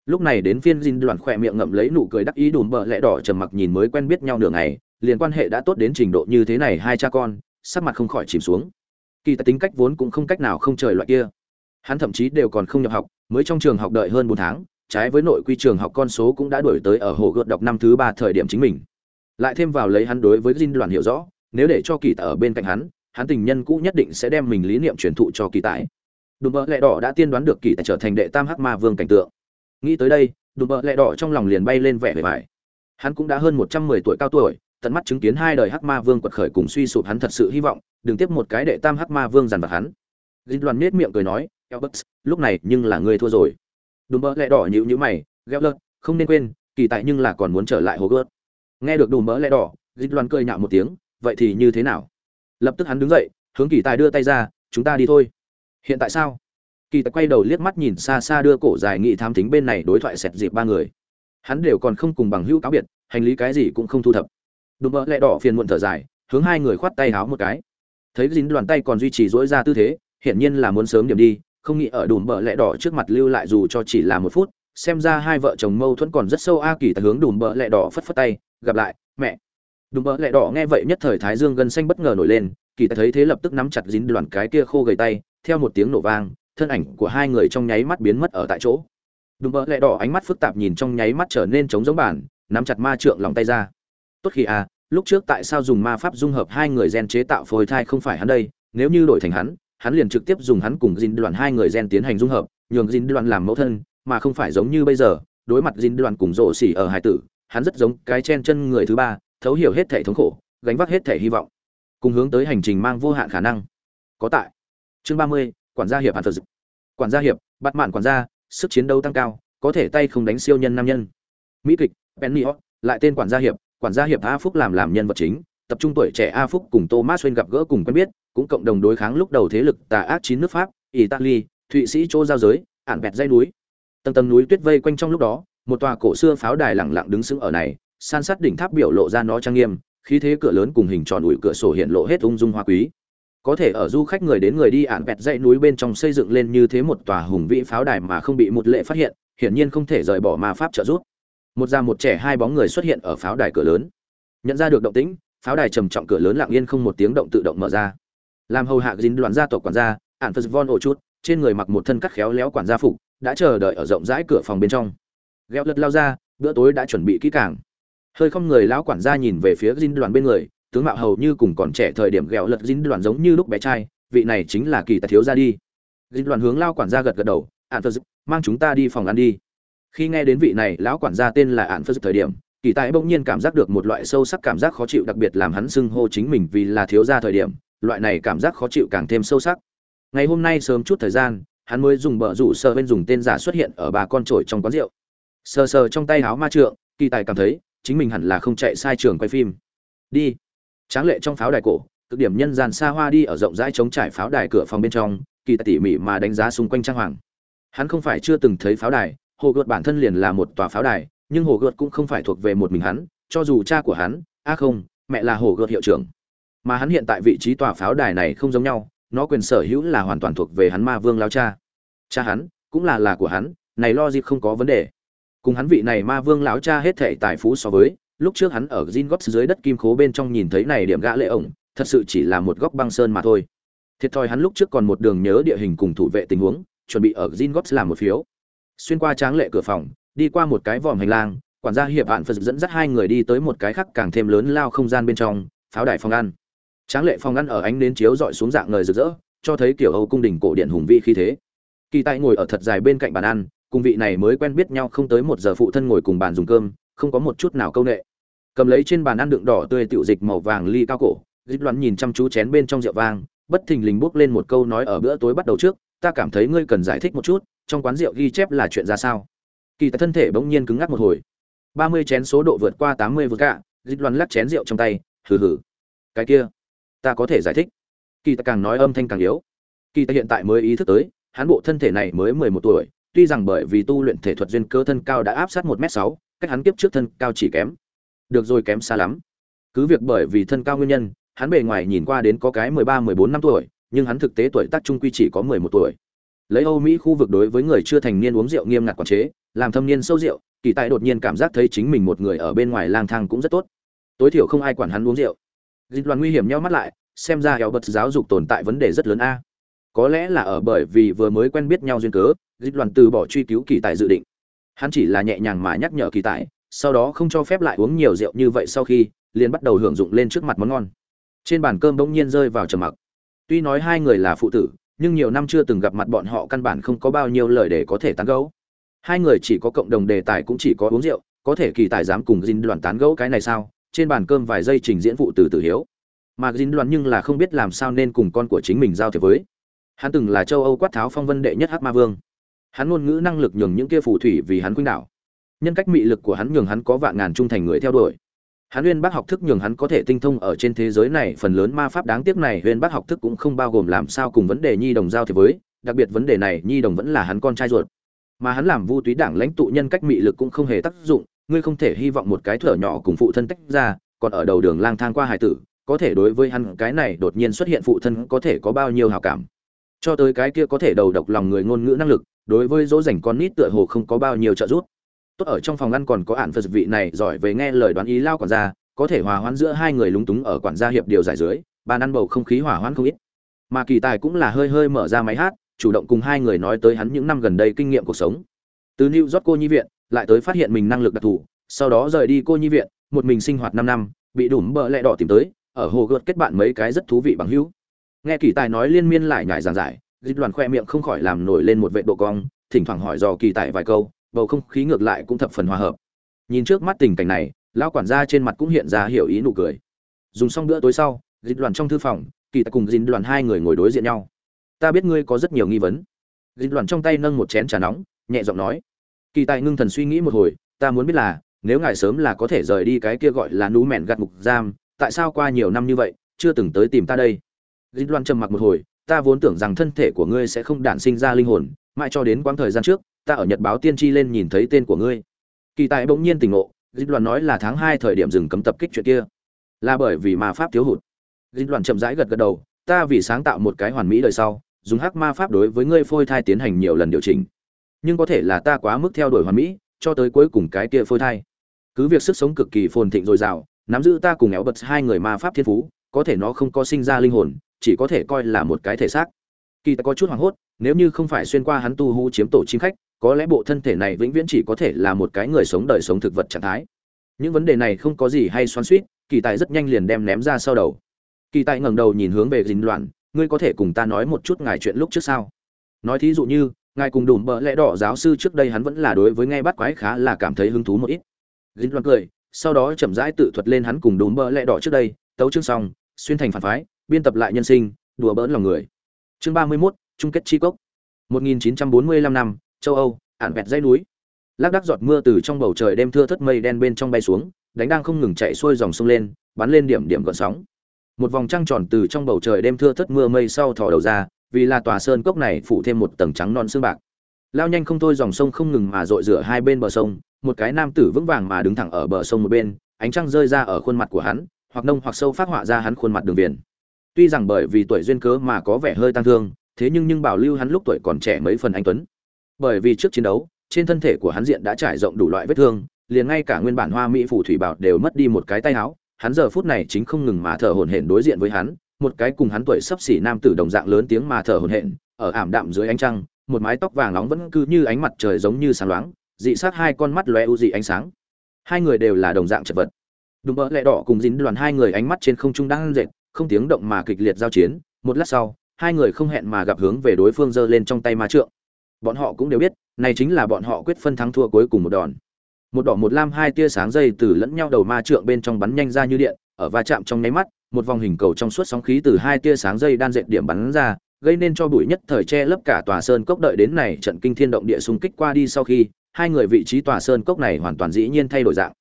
Lúc này đến phiên Jin đoàn khỏe miệng ngậm lấy nụ cười đắc ý đùm bợ lẽ đỏ trầm mặc nhìn mới quen biết nhau nửa ngày, liền quan hệ đã tốt đến trình độ như thế này hai cha con, sắc mặt không khỏi chìm xuống kỳ tài tính cách vốn cũng không cách nào không trời loại kia. Hắn thậm chí đều còn không nhập học, mới trong trường học đợi hơn bốn tháng, trái với nội quy trường học con số cũng đã đổi tới ở hồ gợt đọc năm thứ ba thời điểm chính mình. Lại thêm vào lấy hắn đối với Jin đoàn hiểu rõ, nếu để cho kỳ tài ở bên cạnh hắn hắn tình nhân cũ nhất định sẽ đem mình lý niệm truyền thụ cho kỳ tài. Đùm bợ lẹ đỏ đã tiên đoán được kỳ tài trở thành đệ tam hắc ma vương cảnh tượng. Nghĩ tới đây, đùm bợ lẹ đỏ trong lòng liền bay lên vẻ vẻ vải. Hắn cũng đã hơn một trăm mười tuổi cao tuổi tận mắt chứng kiến hai đời hắc ma vương quật khởi cùng suy sụp hắn thật sự hy vọng đừng tiếp một cái đệ tam hắc ma vương dằn vặt hắn. Gin đoàn nết miệng cười nói Elbert, lúc này nhưng là ngươi thua rồi. Đùm bỡ lẹ đỏ nhíu nhữ mày Gelert, không nên quên kỳ tại nhưng là còn muốn trở lại hồ gớt nghe được đùm bỡ lẹ đỏ gin đoàn cười nhạo một tiếng vậy thì như thế nào? Lập tức hắn đứng dậy hướng kỳ tài đưa tay ra chúng ta đi thôi. Hiện tại sao? Kỳ tài quay đầu liếc mắt nhìn xa xa đưa cổ dài nghị tham tính bên này đối thoại xẹt dịp ba người. Hắn đều còn không cùng bằng hữu cáo biệt hành lý cái gì cũng không thu thập đùm bợ lẹ đỏ phiền muộn thở dài, hướng hai người khoát tay háo một cái. Thấy dính đoàn tay còn duy trì dỗi ra tư thế, hiển nhiên là muốn sớm điểm đi, không nghĩ ở đùm bợ lẹ đỏ trước mặt lưu lại dù cho chỉ là một phút, xem ra hai vợ chồng mâu thuẫn còn rất sâu a kỳ hướng đùm bợ lẹ đỏ phất phất tay, gặp lại, mẹ. Đùm bợ lẹ đỏ nghe vậy nhất thời thái dương gân xanh bất ngờ nổi lên, kỳ tài thấy thế lập tức nắm chặt dính đoàn cái kia khô gầy tay, theo một tiếng nổ vang, thân ảnh của hai người trong nháy mắt biến mất ở tại chỗ. Đùm bợ lẹ đỏ ánh mắt phức tạp nhìn trong nháy mắt trở nên trống giống bản, nắm chặt ma trượng lòng tay ra tốt khi à lúc trước tại sao dùng ma pháp dung hợp hai người gen chế tạo phôi thai không phải hắn đây, nếu như đổi thành hắn hắn liền trực tiếp dùng hắn cùng dinh đoàn hai người gen tiến hành dung hợp, nhường dinh đoàn làm mẫu thân, mà không phải giống như bây giờ, đối mặt dinh đoàn cùng rộ xỉ ở hải tử, hắn rất giống cái chen chân người thứ ba, thấu hiểu hết thể thống khổ, gánh vác hết thể hy vọng, cùng hướng tới hành trình mang vô hạn khả năng. Có tại. Chương ba mươi, quản gia hiệp hàn phật quản gia hiệp, bắt mạn quản gia, sức chiến đấu tăng cao, có thể tay không đánh siêu nhân nam nhân. Mỹ kịch, penny lại tên quản gia hiệp quản gia hiệp a phúc làm làm nhân vật chính, tập trung tuổi trẻ a phúc cùng thomas wayne gặp gỡ cùng quen biết, cũng cộng đồng đối kháng lúc đầu thế lực tà ác chín nước pháp, italy, thụy sĩ chỗ giao giới, ản bẹt dây núi. Tầng tầng núi tuyết vây quanh trong lúc đó, một tòa cổ xưa pháo đài lẳng lặng đứng sững ở này, san sát đỉnh tháp biểu lộ ra nó trang nghiêm, khí thế cửa lớn cùng hình tròn ủi cửa sổ hiện lộ hết ung dung hoa quý. Có thể ở du khách người đến người đi ản bẹt dãy núi bên trong xây dựng lên như thế một tòa hùng vĩ pháo đài mà không bị một lệ phát hiện, hiển nhiên không thể rời bỏ ma pháp trợ giúp một già một trẻ hai bóng người xuất hiện ở pháo đài cửa lớn. Nhận ra được động tĩnh, pháo đài trầm trọng cửa lớn lặng yên không một tiếng động tự động mở ra. Làm hầu hạ dính đoàn gia tộc quản gia ạn phật von ổ chút trên người mặc một thân cắt khéo léo quản gia phục, đã chờ đợi ở rộng rãi cửa phòng bên trong. Gheo lật lao ra, bữa tối đã chuẩn bị kỹ càng. Hơi không người lão quản gia nhìn về phía dính đoàn bên người, tướng mạo hầu như cùng còn trẻ thời điểm gheo lật dính đoàn giống như lúc bé trai, vị này chính là kỳ tài thiếu ra đi. Dính đoàn hướng lao quản gia gật gật đầu ạn phật, mang chúng ta đi phòng ăn đi khi nghe đến vị này lão quản gia tên là ạn phật thời điểm, kỳ tài bỗng nhiên cảm giác được một loại sâu sắc cảm giác khó chịu, đặc biệt làm hắn xưng hô chính mình vì là thiếu gia thời điểm, loại này cảm giác khó chịu càng thêm sâu sắc. Ngày hôm nay sớm chút thời gian, hắn mới dùng bờ rủ sơ bên dùng tên giả xuất hiện ở bà con trổi trong quán rượu. Sờ sờ trong tay háo ma trượng, kỳ tài cảm thấy chính mình hẳn là không chạy sai trường quay phim. Đi. Tráng lệ trong pháo đài cổ, cực điểm nhân gian xa hoa đi ở rộng rãi chống trải pháo đài cửa phòng bên trong, kỳ tài tỉ mỉ mà đánh giá xung quanh trang hoàng. Hắn không phải chưa từng thấy pháo đài hồ gợt bản thân liền là một tòa pháo đài, nhưng hồ gợt cũng không phải thuộc về một mình hắn, cho dù cha của hắn, a không, mẹ là hồ gợt hiệu trưởng. Mà hắn hiện tại vị trí tòa pháo đài này không giống nhau, nó quyền sở hữu là hoàn toàn thuộc về hắn ma vương lao cha. Cha hắn, cũng là là của hắn, này lo gì không có vấn đề. Cùng hắn vị này ma vương lão cha hết thệ tài phú so với, lúc trước hắn ở Gin Gots dưới đất kim khố bên trong nhìn thấy này điểm gã lệ ổng, thật sự chỉ là một góc băng sơn mà thôi. Thiệt thòi hắn lúc trước còn một đường nhớ địa hình cùng thủ vệ tình huống, chuẩn bị ở Gin Gots làm một phiếu xuyên qua tráng lệ cửa phòng, đi qua một cái vòm hành lang, quản gia hiệp hạn phật dẫn dắt hai người đi tới một cái khác càng thêm lớn lao không gian bên trong, pháo đài phòng ăn. Tráng lệ phòng ăn ở ánh nến chiếu dọi xuống dạng ngời rực rỡ, cho thấy kiểu âu cung đình cổ điện hùng vĩ khí thế. Kỳ tại ngồi ở thật dài bên cạnh bàn ăn, cùng vị này mới quen biết nhau không tới một giờ phụ thân ngồi cùng bàn dùng cơm, không có một chút nào câu nệ. Cầm lấy trên bàn ăn đựng đỏ tươi tiểu dịch màu vàng ly cao cổ dịch loạn nhìn chăm chú chén bên trong rượu vang, bất thình lình buốc lên một câu nói ở bữa tối bắt đầu trước, ta cảm thấy ngươi cần giải thích một chút trong quán rượu ghi chép là chuyện ra sao? Kỳ tại thân thể bỗng nhiên cứng ngắc một hồi. Ba mươi chén số độ vượt qua tám mươi vượt cả, dịch loan lắc chén rượu trong tay, hừ hừ. Cái kia, ta có thể giải thích. Kỳ ta càng nói âm thanh càng yếu. Kỳ ta hiện tại mới ý thức tới, hắn bộ thân thể này mới mười một tuổi, tuy rằng bởi vì tu luyện thể thuật duyên cơ thân cao đã áp sát một m sáu, cách hắn kiếp trước thân cao chỉ kém. Được rồi kém xa lắm. Cứ việc bởi vì thân cao nguyên nhân, hắn bề ngoài nhìn qua đến có cái mười ba, mười bốn, năm tuổi, nhưng hắn thực tế tuổi tác trung quy chỉ có mười một tuổi lấy âu mỹ khu vực đối với người chưa thành niên uống rượu nghiêm ngặt quản chế, làm thâm niên sâu rượu, kỳ tại đột nhiên cảm giác thấy chính mình một người ở bên ngoài lang thang cũng rất tốt. Tối thiểu không ai quản hắn uống rượu. Dịch đoàn nguy hiểm nheo mắt lại, xem ra éo bật giáo dục tồn tại vấn đề rất lớn a. Có lẽ là ở bởi vì vừa mới quen biết nhau duyên cớ, dịch đoàn từ bỏ truy cứu kỳ tại dự định. Hắn chỉ là nhẹ nhàng mà nhắc nhở kỳ tại sau đó không cho phép lại uống nhiều rượu như vậy sau khi, liền bắt đầu hưởng dụng lên trước mặt món ngon. Trên bàn cơm bỗng nhiên rơi vào trầm mặc. Tuy nói hai người là phụ tử nhưng nhiều năm chưa từng gặp mặt bọn họ căn bản không có bao nhiêu lời để có thể tán gẫu. Hai người chỉ có cộng đồng đề tài cũng chỉ có uống rượu, có thể kỳ tài dám cùng Jin đoàn tán gẫu cái này sao? Trên bàn cơm vài giây trình diễn vụ từ từ hiếu. Mà Jin đoàn nhưng là không biết làm sao nên cùng con của chính mình giao thiệp với. Hắn từng là châu âu quát tháo phong vân đệ nhất hắc ma vương. Hắn ngôn ngữ năng lực nhường những kia phù thủy vì hắn khuynh đảo. Nhân cách mị lực của hắn nhường hắn có vạn ngàn trung thành người theo đuổi hắn Huyên bác học thức nhường hắn có thể tinh thông ở trên thế giới này, phần lớn ma pháp đáng tiếc này Huyên bác học thức cũng không bao gồm làm sao cùng vấn đề nhi đồng giao thế với, đặc biệt vấn đề này nhi đồng vẫn là hắn con trai ruột. Mà hắn làm vu túy đảng lãnh tụ nhân cách mị lực cũng không hề tác dụng, ngươi không thể hy vọng một cái thở nhỏ cùng phụ thân tách ra, còn ở đầu đường lang thang qua hải tử, có thể đối với hắn cái này đột nhiên xuất hiện phụ thân có thể có bao nhiêu hào cảm. Cho tới cái kia có thể đầu độc lòng người ngôn ngữ năng lực, đối với dỗ dành con nít tựa hồ không có bao nhiêu trợ giúp tốt ở trong phòng ăn còn có ạn phật vị này, giỏi về nghe lời đoán ý lao quản gia, có thể hòa hoãn giữa hai người lúng túng ở quản gia hiệp điều giải dưới bàn ăn bầu không khí hòa hoãn không ít. Mà kỳ tài cũng là hơi hơi mở ra máy hát, chủ động cùng hai người nói tới hắn những năm gần đây kinh nghiệm cuộc sống. Từ new york cô nhi viện, lại tới phát hiện mình năng lực đặc thù, sau đó rời đi cô nhi viện, một mình sinh hoạt năm năm, bị đủm bờ lẹ đỏ tìm tới, ở hồ gợt kết bạn mấy cái rất thú vị bằng hữu. Nghe kỳ tài nói liên miên lại nhải giảng giải, dịch đoàn khoe miệng không khỏi làm nổi lên một vệ độ cong, thỉnh thoảng hỏi dò kỳ tài vài câu bầu không khí ngược lại cũng thập phần hòa hợp. Nhìn trước mắt tình cảnh này, lão quản gia trên mặt cũng hiện ra hiểu ý nụ cười. Dùng xong bữa tối sau, dịch đoàn trong thư phòng, kỳ tài cùng dính đoàn hai người ngồi đối diện nhau. Ta biết ngươi có rất nhiều nghi vấn. Dịch đoàn trong tay nâng một chén trà nóng, nhẹ giọng nói. Kỳ tài ngưng thần suy nghĩ một hồi, ta muốn biết là, nếu ngài sớm là có thể rời đi cái kia gọi là nú mèn gạt mục giam, tại sao qua nhiều năm như vậy, chưa từng tới tìm ta đây? Dịch đoàn trầm mặc một hồi, ta vốn tưởng rằng thân thể của ngươi sẽ không đản sinh ra linh hồn, mãi cho đến quãng thời gian trước ta ở nhật báo tiên tri lên nhìn thấy tên của ngươi. Kỳ tài bỗng nhiên tỉnh ngộ, dịch đoàn nói là tháng hai thời điểm dừng cấm tập kích chuyện kia. Là bởi vì ma pháp thiếu hụt. Dịch đoàn chậm rãi gật gật đầu, ta vì sáng tạo một cái hoàn mỹ đời sau, dùng hắc ma pháp đối với ngươi phôi thai tiến hành nhiều lần điều chỉnh. Nhưng có thể là ta quá mức theo đuổi hoàn mỹ, cho tới cuối cùng cái kia phôi thai. Cứ việc sức sống cực kỳ phồn thịnh dồi dào, nắm giữ ta cùng éo bật hai người ma pháp thiên phú, có thể nó không có sinh ra linh hồn, chỉ có thể coi là một cái thể xác. Kỳ ta có chút hoảng hốt, nếu như không phải xuyên qua hắn tu hú chiếm tổ chim khách có lẽ bộ thân thể này vĩnh viễn chỉ có thể là một cái người sống đời sống thực vật trạng thái. Những vấn đề này không có gì hay xoắn suýt kỳ tài rất nhanh liền đem ném ra sau đầu. Kỳ tài ngẩng đầu nhìn hướng về dình loạn ngươi có thể cùng ta nói một chút ngài chuyện lúc trước sao? Nói thí dụ như ngài cùng đùm bợ lẽ đỏ giáo sư trước đây hắn vẫn là đối với nghe bắt quái khá là cảm thấy hứng thú một ít. Dính loạn cười sau đó chậm rãi tự thuật lên hắn cùng đùm bợ lẽ đỏ trước đây tấu chương xong xuyên thành phản phái biên tập lại nhân sinh đùa bỡn lòng người. Chương ba mươi 31, chung kết chi cốc. 1945 năm châu âu, ản vẹt dây núi. Lác đác giọt mưa từ trong bầu trời đêm thưa thất mây đen bên trong bay xuống, đánh đang không ngừng chạy xuôi dòng sông lên, bắn lên điểm điểm gợn sóng. Một vòng trăng tròn từ trong bầu trời đêm thưa thất mưa mây sau thò đầu ra, vì là tòa sơn cốc này phủ thêm một tầng trắng non xương bạc. Lao nhanh không thôi dòng sông không ngừng mà dội rửa hai bên bờ sông, một cái nam tử vững vàng mà đứng thẳng ở bờ sông một bên, ánh trăng rơi ra ở khuôn mặt của hắn, hoặc nông hoặc sâu phát họa ra hắn khuôn mặt đường viền. Tuy rằng bởi vì tuổi duyên cớ mà có vẻ hơi tăng thương, thế nhưng nhưng bảo lưu hắn lúc tuổi còn trẻ mấy phần anh tuấn bởi vì trước chiến đấu, trên thân thể của hắn diện đã trải rộng đủ loại vết thương, liền ngay cả nguyên bản hoa mỹ phủ thủy bảo đều mất đi một cái tay áo. Hắn giờ phút này chính không ngừng mà thở hổn hển đối diện với hắn, một cái cùng hắn tuổi sắp xỉ nam tử đồng dạng lớn tiếng mà thở hổn hển, ở ảm đạm dưới ánh trăng, một mái tóc vàng nóng vẫn cứ như ánh mặt trời giống như sáng loáng, dị sát hai con mắt lóe u dị ánh sáng. Hai người đều là đồng dạng chật vật. Đùm bỡ lẹ đỏ cùng dính đoàn hai người ánh mắt trên không trung đang dệt, không tiếng động mà kịch liệt giao chiến. Một lát sau, hai người không hẹn mà gặp hướng về đối phương giơ lên trong tay ma trượng bọn họ cũng đều biết, này chính là bọn họ quyết phân thắng thua cuối cùng một đòn. Một đỏ, một lam, hai tia sáng dây từ lẫn nhau đầu ma trượng bên trong bắn nhanh ra như điện, ở va chạm trong nháy mắt, một vòng hình cầu trong suốt sóng khí từ hai tia sáng dây đan dệt điểm bắn ra, gây nên cho bụi nhất thời che lấp cả tòa sơn cốc đợi đến này trận kinh thiên động địa xung kích qua đi sau khi, hai người vị trí tòa sơn cốc này hoàn toàn dĩ nhiên thay đổi dạng.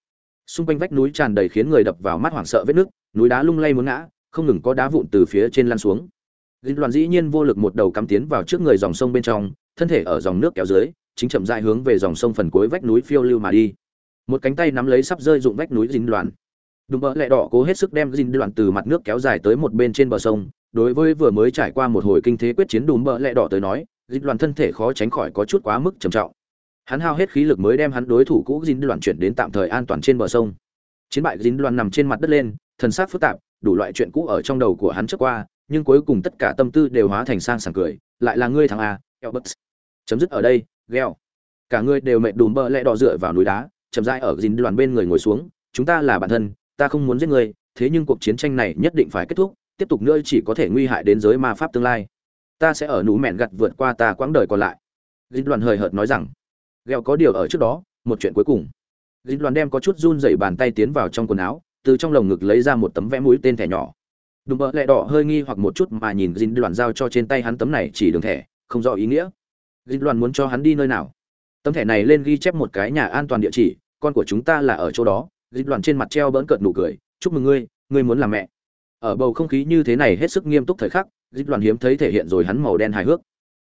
Xung quanh vách núi tràn đầy khiến người đập vào mắt hoảng sợ vết nước núi đá lung lay muốn ngã, không ngừng có đá vụn từ phía trên lăn xuống. Dịch Loan dĩ nhiên vô lực một đầu cắm tiến vào trước người dòng sông bên trong, thân thể ở dòng nước kéo dưới, chính chậm rãi hướng về dòng sông phần cuối vách núi phiêu lưu mà đi. Một cánh tay nắm lấy sắp rơi dụng vách núi Dịch Loan. Đúng bỡ lẹ đỏ cố hết sức đem Dịch Loan từ mặt nước kéo dài tới một bên trên bờ sông, đối với vừa mới trải qua một hồi kinh thế quyết chiến đùm bỡ lẹ đỏ tới nói, dịch Loan thân thể khó tránh khỏi có chút quá mức trầm trọng hắn hao hết khí lực mới đem hắn đối thủ cũ dính Loan chuyển đến tạm thời an toàn trên bờ sông chiến bại dính Loan nằm trên mặt đất lên thần sắc phức tạp đủ loại chuyện cũ ở trong đầu của hắn trước qua nhưng cuối cùng tất cả tâm tư đều hóa thành sang sảng cười, lại là ngươi thằng a, Elbert. chấm dứt ở đây, gheo. Cả ngươi đều mệt đùm bơ lẹ đỏ dựa vào núi đá, chậm rãi ở dính đoàn bên người ngồi xuống, chúng ta là bạn thân, ta không muốn giết ngươi, thế nhưng cuộc chiến tranh này nhất định phải kết thúc, tiếp tục nữa chỉ có thể nguy hại đến giới ma pháp tương lai. Ta sẽ ở núi mẹn gặt vượt qua ta quãng đời còn lại. Dính đoàn hời hợt nói rằng. Gheo có điều ở trước đó, một chuyện cuối cùng. Dính đoàn đem có chút run rẩy bàn tay tiến vào trong quần áo, từ trong lồng ngực lấy ra một tấm vẽ mũi tên thẻ nhỏ đùm bợ lẹ đỏ hơi nghi hoặc một chút mà nhìn dính đoàn giao cho trên tay hắn tấm này chỉ đường thẻ, không rõ ý nghĩa. Dính đoàn muốn cho hắn đi nơi nào? Tấm thẻ này lên ghi chép một cái nhà an toàn địa chỉ, con của chúng ta là ở chỗ đó. Dính đoàn trên mặt treo bỡn cợt nụ cười, chúc mừng ngươi ngươi muốn làm mẹ. Ở bầu không khí như thế này hết sức nghiêm túc thời khắc dính đoàn hiếm thấy thể hiện rồi hắn màu đen hài hước.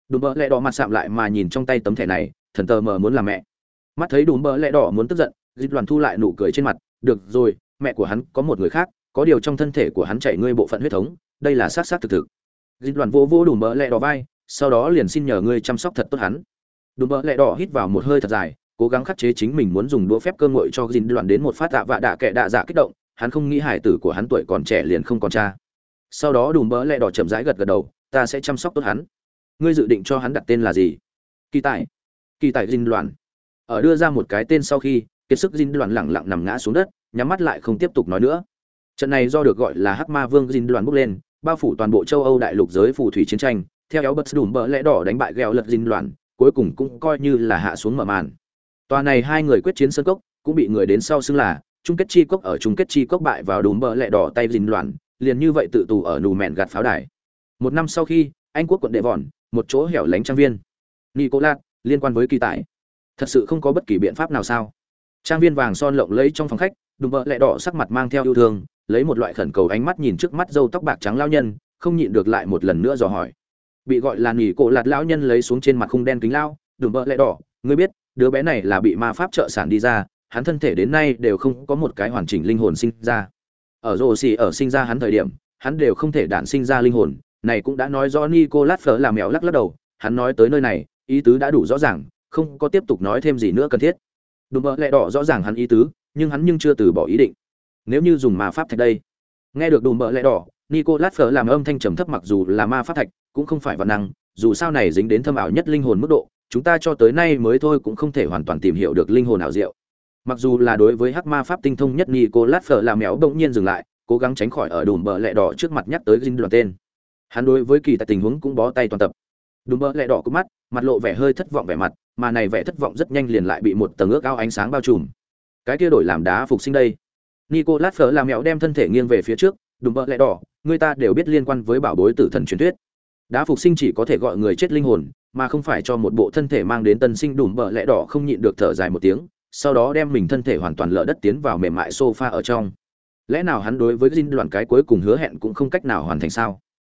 Đùm bợ lẹ đỏ mặt sạm lại mà nhìn trong tay tấm thẻ này, thần tờ mờ muốn làm mẹ. Mắt thấy đùm bợ lẹ đỏ muốn tức giận dính đoàn thu lại nụ cười trên mặt, được rồi, mẹ của hắn có một người khác có điều trong thân thể của hắn chảy ngươi bộ phận huyết thống, đây là xác xác thực thực. Dịch đoàn vô vô đùm bỡ lẹ đỏ vai, sau đó liền xin nhờ ngươi chăm sóc thật tốt hắn. Đùm bỡ lẹ đỏ hít vào một hơi thật dài, cố gắng khắc chế chính mình muốn dùng đũa phép cơ ngội cho dịch đoàn đến một phát tạ vạ đạ kệ đạ dạ kích động, hắn không nghĩ hải tử của hắn tuổi còn trẻ liền không còn cha. Sau đó đùm bỡ lẹ đỏ chậm rãi gật gật đầu, ta sẽ chăm sóc tốt hắn. Ngươi dự định cho hắn đặt tên là gì? Kỳ tài. Kỳ tài dinh đoàn. Ở đưa ra một cái tên sau khi, kiệt sức dinh đoàn lẳng lặng nằm ngã xuống đất, nhắm mắt lại không tiếp tục nói nữa trận này do được gọi là hắc ma vương dinh đoàn bốc lên, bao phủ toàn bộ châu âu đại lục giới phù thủy chiến tranh, theo éo bật đùm bỡ lẽ đỏ đánh bại gheo lật dinh đoàn, cuối cùng cũng coi như là hạ xuống mở màn. Tòa này hai người quyết chiến sân cốc, cũng bị người đến sau xưng là chung kết chi cốc ở chung kết chi cốc bại vào đùm bỡ lẽ đỏ tay dinh đoàn, liền như vậy tự tù ở nù mẹn gạt pháo đài. Một năm sau khi, anh quốc quận đệ vòn, một chỗ hẻo lánh trang viên. Nicolas, liên quan với kỳ tài. Thật sự không có bất kỳ biện pháp nào sao? Trang viên vàng son lộng lẫy trong phòng khách, đùm bỡ lẹ đỏ sắc mặt mang theo yêu thương lấy một loại khẩn cầu ánh mắt nhìn trước mắt râu tóc bạc trắng lao nhân, không nhịn được lại một lần nữa dò hỏi. Bị gọi là nghỉ cổ lạt lão nhân lấy xuống trên mặt khung đen kính lao đùm bợ lẹ đỏ, ngươi biết, đứa bé này là bị ma pháp trợ sản đi ra, hắn thân thể đến nay đều không có một cái hoàn chỉnh linh hồn sinh ra. Ở rồ xì ở sinh ra hắn thời điểm, hắn đều không thể đản sinh ra linh hồn, này cũng đã nói rõ nicolas phở là mèo lắc lắc đầu, hắn nói tới nơi này, ý tứ đã đủ rõ ràng, không có tiếp tục nói thêm gì nữa cần thiết. Đùm bợ lẹ đỏ rõ ràng hắn ý tứ, nhưng hắn nhưng chưa từ bỏ ý định nếu như dùng ma pháp thạch đây. Nghe được đùm bợ lẽ đỏ, nicolas phở làm âm thanh trầm thấp mặc dù là ma pháp thạch, cũng không phải văn năng, dù sao này dính đến thâm ảo nhất linh hồn mức độ, chúng ta cho tới nay mới thôi cũng không thể hoàn toàn tìm hiểu được linh hồn ảo diệu. Mặc dù là đối với hắc ma pháp tinh thông nhất, nicolas phở làm méo bỗng nhiên dừng lại, cố gắng tránh khỏi ở đùm bợ lẽ đỏ trước mặt nhắc tới gin đoàn tên. Hắn đối với kỳ tại tình huống cũng bó tay toàn tập. Đùm bợ lẽ đỏ cú mắt, mặt lộ vẻ hơi thất vọng vẻ mặt, mà này vẻ thất vọng rất nhanh liền lại bị một tầng ước ao ánh sáng bao trùm. Cái kia đổi làm đá phục sinh đây nicolas Fleur làm mẹo đem thân thể nghiêng về phía trước, đùm bợ lẹ đỏ, người ta đều biết liên quan với bảo bối tử thần truyền thuyết. Đá phục sinh chỉ có thể gọi người chết linh hồn, mà không phải cho một bộ thân thể mang đến tân sinh đùm bợ lẹ đỏ không nhịn được thở dài một tiếng, sau đó đem mình thân thể hoàn toàn lỡ đất tiến vào mềm mại sofa ở trong. Lẽ nào hắn đối với Jin đoàn cái cuối cùng hứa hẹn cũng không cách nào hoàn thành sao?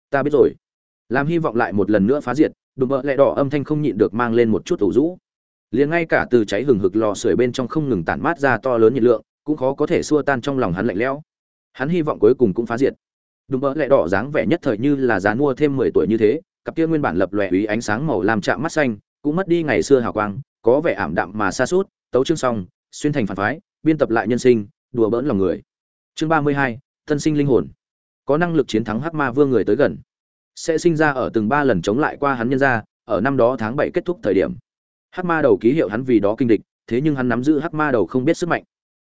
Ta biết rồi. Làm hy vọng lại một lần nữa phá diệt, đùm bợ lẹ đỏ âm thanh không nhịn được mang lên một chút ủ rũ. Liền ngay cả từ cháy hừng hực lò sưởi bên trong không ngừng tản mát ra to lớn nhiệt lượng cũng khó có thể xua tan trong lòng hắn lạnh lẽo. Hắn hy vọng cuối cùng cũng phá diệt. Đúng bỡ lẹ đỏ dáng vẻ nhất thời như là dán mua thêm mười tuổi như thế, cặp kia nguyên bản lập lòe ý ánh sáng màu làm chạm mắt xanh, cũng mất đi ngày xưa hào quang, có vẻ ảm đạm mà xa suốt tấu chương xong, xuyên thành phản phái, biên tập lại nhân sinh, đùa bỡn lòng người. Chương ba mươi hai, thân sinh linh hồn. Có năng lực chiến thắng hắc ma vương người tới gần. Sẽ sinh ra ở từng ba lần chống lại qua hắn nhân ra ở năm đó tháng bảy kết thúc thời điểm. Hắc ma đầu ký hiệu hắn vì đó kinh địch, thế nhưng hắn nắm giữ hắc ma đầu không biết sức mạnh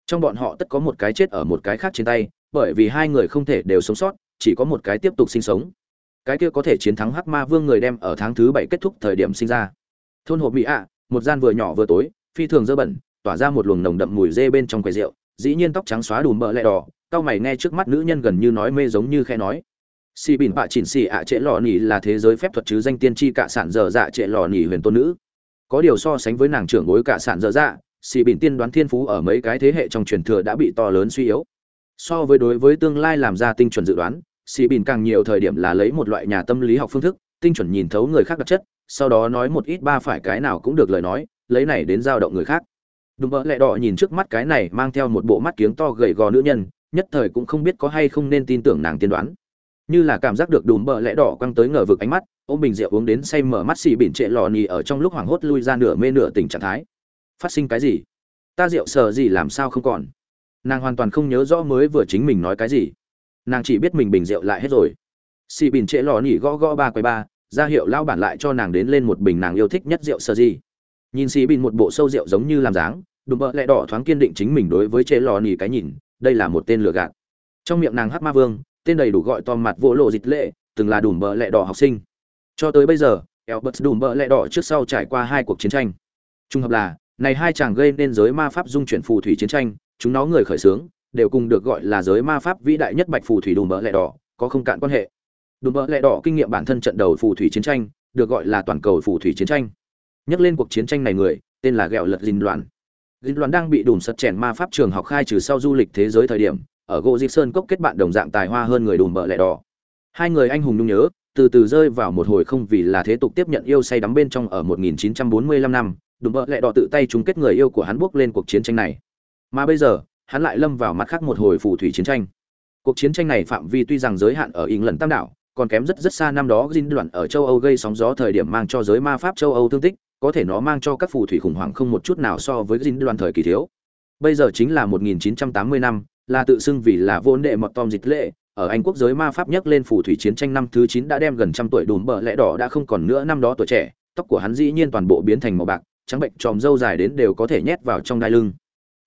trong bọn họ tất có một cái chết ở một cái khác trên tay, bởi vì hai người không thể đều sống sót, chỉ có một cái tiếp tục sinh sống. Cái kia có thể chiến thắng hắc ma vương người đem ở tháng thứ bảy kết thúc thời điểm sinh ra. Thôn hộp mỹ ạ, một gian vừa nhỏ vừa tối, phi thường dơ bẩn, tỏa ra một luồng nồng đậm mùi dê bên trong quầy rượu, dĩ nhiên tóc trắng xóa đùm bợ lẹ đỏ, cao mày nghe trước mắt nữ nhân gần như nói mê giống như khe nói. Xì bỉn bạ chỉnh xì ạ trễ lò nỉ là thế giới phép thuật chứ danh tiên tri cạ sản dở dạ trễ lò nỉ huyền tôn nữ. Có điều so sánh với nàng trưởng bối cạ sản dở dạ xì bỉn tiên đoán thiên phú ở mấy cái thế hệ trong truyền thừa đã bị to lớn suy yếu. So với đối với tương lai làm ra tinh chuẩn dự đoán, xì bỉn càng nhiều thời điểm là lấy một loại nhà tâm lý học phương thức, tinh chuẩn nhìn thấu người khác đặc chất, sau đó nói một ít ba phải cái nào cũng được lời nói, lấy này đến giao động người khác. Đúng vợ lẹ đỏ nhìn trước mắt cái này mang theo một bộ mắt kiếng to gầy gò nữ nhân, nhất thời cũng không biết có hay không nên tin tưởng nàng tiên đoán. Như là cảm giác được đùm bờ lẽ đỏ quăng tới ngờ vực ánh mắt, ôm bình rượu uống đến say mở mắt xì bỉn trệ lò nì ở trong lúc hoảng hốt lui ra nửa mê nửa tỉnh trạng thái phát sinh cái gì? Ta rượu sờ gì làm sao không còn? Nàng hoàn toàn không nhớ rõ mới vừa chính mình nói cái gì. Nàng chỉ biết mình bình rượu lại hết rồi. Xì bình trễ lò nỉ gõ gõ ba quầy ba, ra hiệu lao bản lại cho nàng đến lên một bình nàng yêu thích nhất rượu sờ gì. Nhìn xì bình một bộ sâu rượu giống như làm dáng, đùm bợ lẹ đỏ thoáng kiên định chính mình đối với trễ lò nỉ cái nhìn, đây là một tên lừa gạt. Trong miệng nàng hát ma vương, tên đầy đủ gọi to mặt vỗ lộ dịch lệ, từng là đùm bợ lẹ đỏ học sinh. Cho tới bây giờ, elbert đùm bợ lẹ đỏ trước sau trải qua hai cuộc chiến tranh. Trung hợp là này hai chàng gây nên giới ma pháp dung chuyển phù thủy chiến tranh, chúng nó người khởi xướng, đều cùng được gọi là giới ma pháp vĩ đại nhất bạch phù thủy đùm bỡ lẹ đỏ, có không cạn quan hệ. Đùm bỡ lẹ đỏ kinh nghiệm bản thân trận đầu phù thủy chiến tranh, được gọi là toàn cầu phù thủy chiến tranh. Nhắc lên cuộc chiến tranh này người, tên là ghẹo lật dinh loạn. Dinh loạn đang bị đùm sật chèn ma pháp trường học khai trừ sau du lịch thế giới thời điểm, ở gỗ di sơn cốc kết bạn đồng dạng tài hoa hơn người đùm bỡ lẹ đỏ. Hai người anh hùng nhung nhớ, từ từ rơi vào một hồi không vì là thế tục tiếp nhận yêu say đắm bên trong ở 1945 năm đùm bợ lẽ đỏ tự tay chung kết người yêu của hắn bước lên cuộc chiến tranh này. Mà bây giờ, hắn lại lâm vào mặt khác một hồi phù thủy chiến tranh. Cuộc chiến tranh này phạm vi tuy rằng giới hạn ở ỉng lần tam đảo, còn kém rất rất xa năm đó dinh đoạn ở châu âu gây sóng gió thời điểm mang cho giới ma pháp châu âu thương tích, có thể nó mang cho các phù thủy khủng hoảng không một chút nào so với dinh đoạn thời kỳ thiếu. Bây giờ chính là 1980 năm, là tự xưng vì là vô đệ mọt tom dịch lệ, ở anh quốc giới ma pháp nhắc lên phù thủy chiến tranh năm thứ 9 đã đem gần trăm tuổi đùm bờ lẽ đỏ đã không còn nữa, năm đó tuổi trẻ, tóc của hắn dĩ nhiên toàn bộ biến thành màu bạc trắng bệnh tròm râu dài đến đều có thể nhét vào trong đai lưng.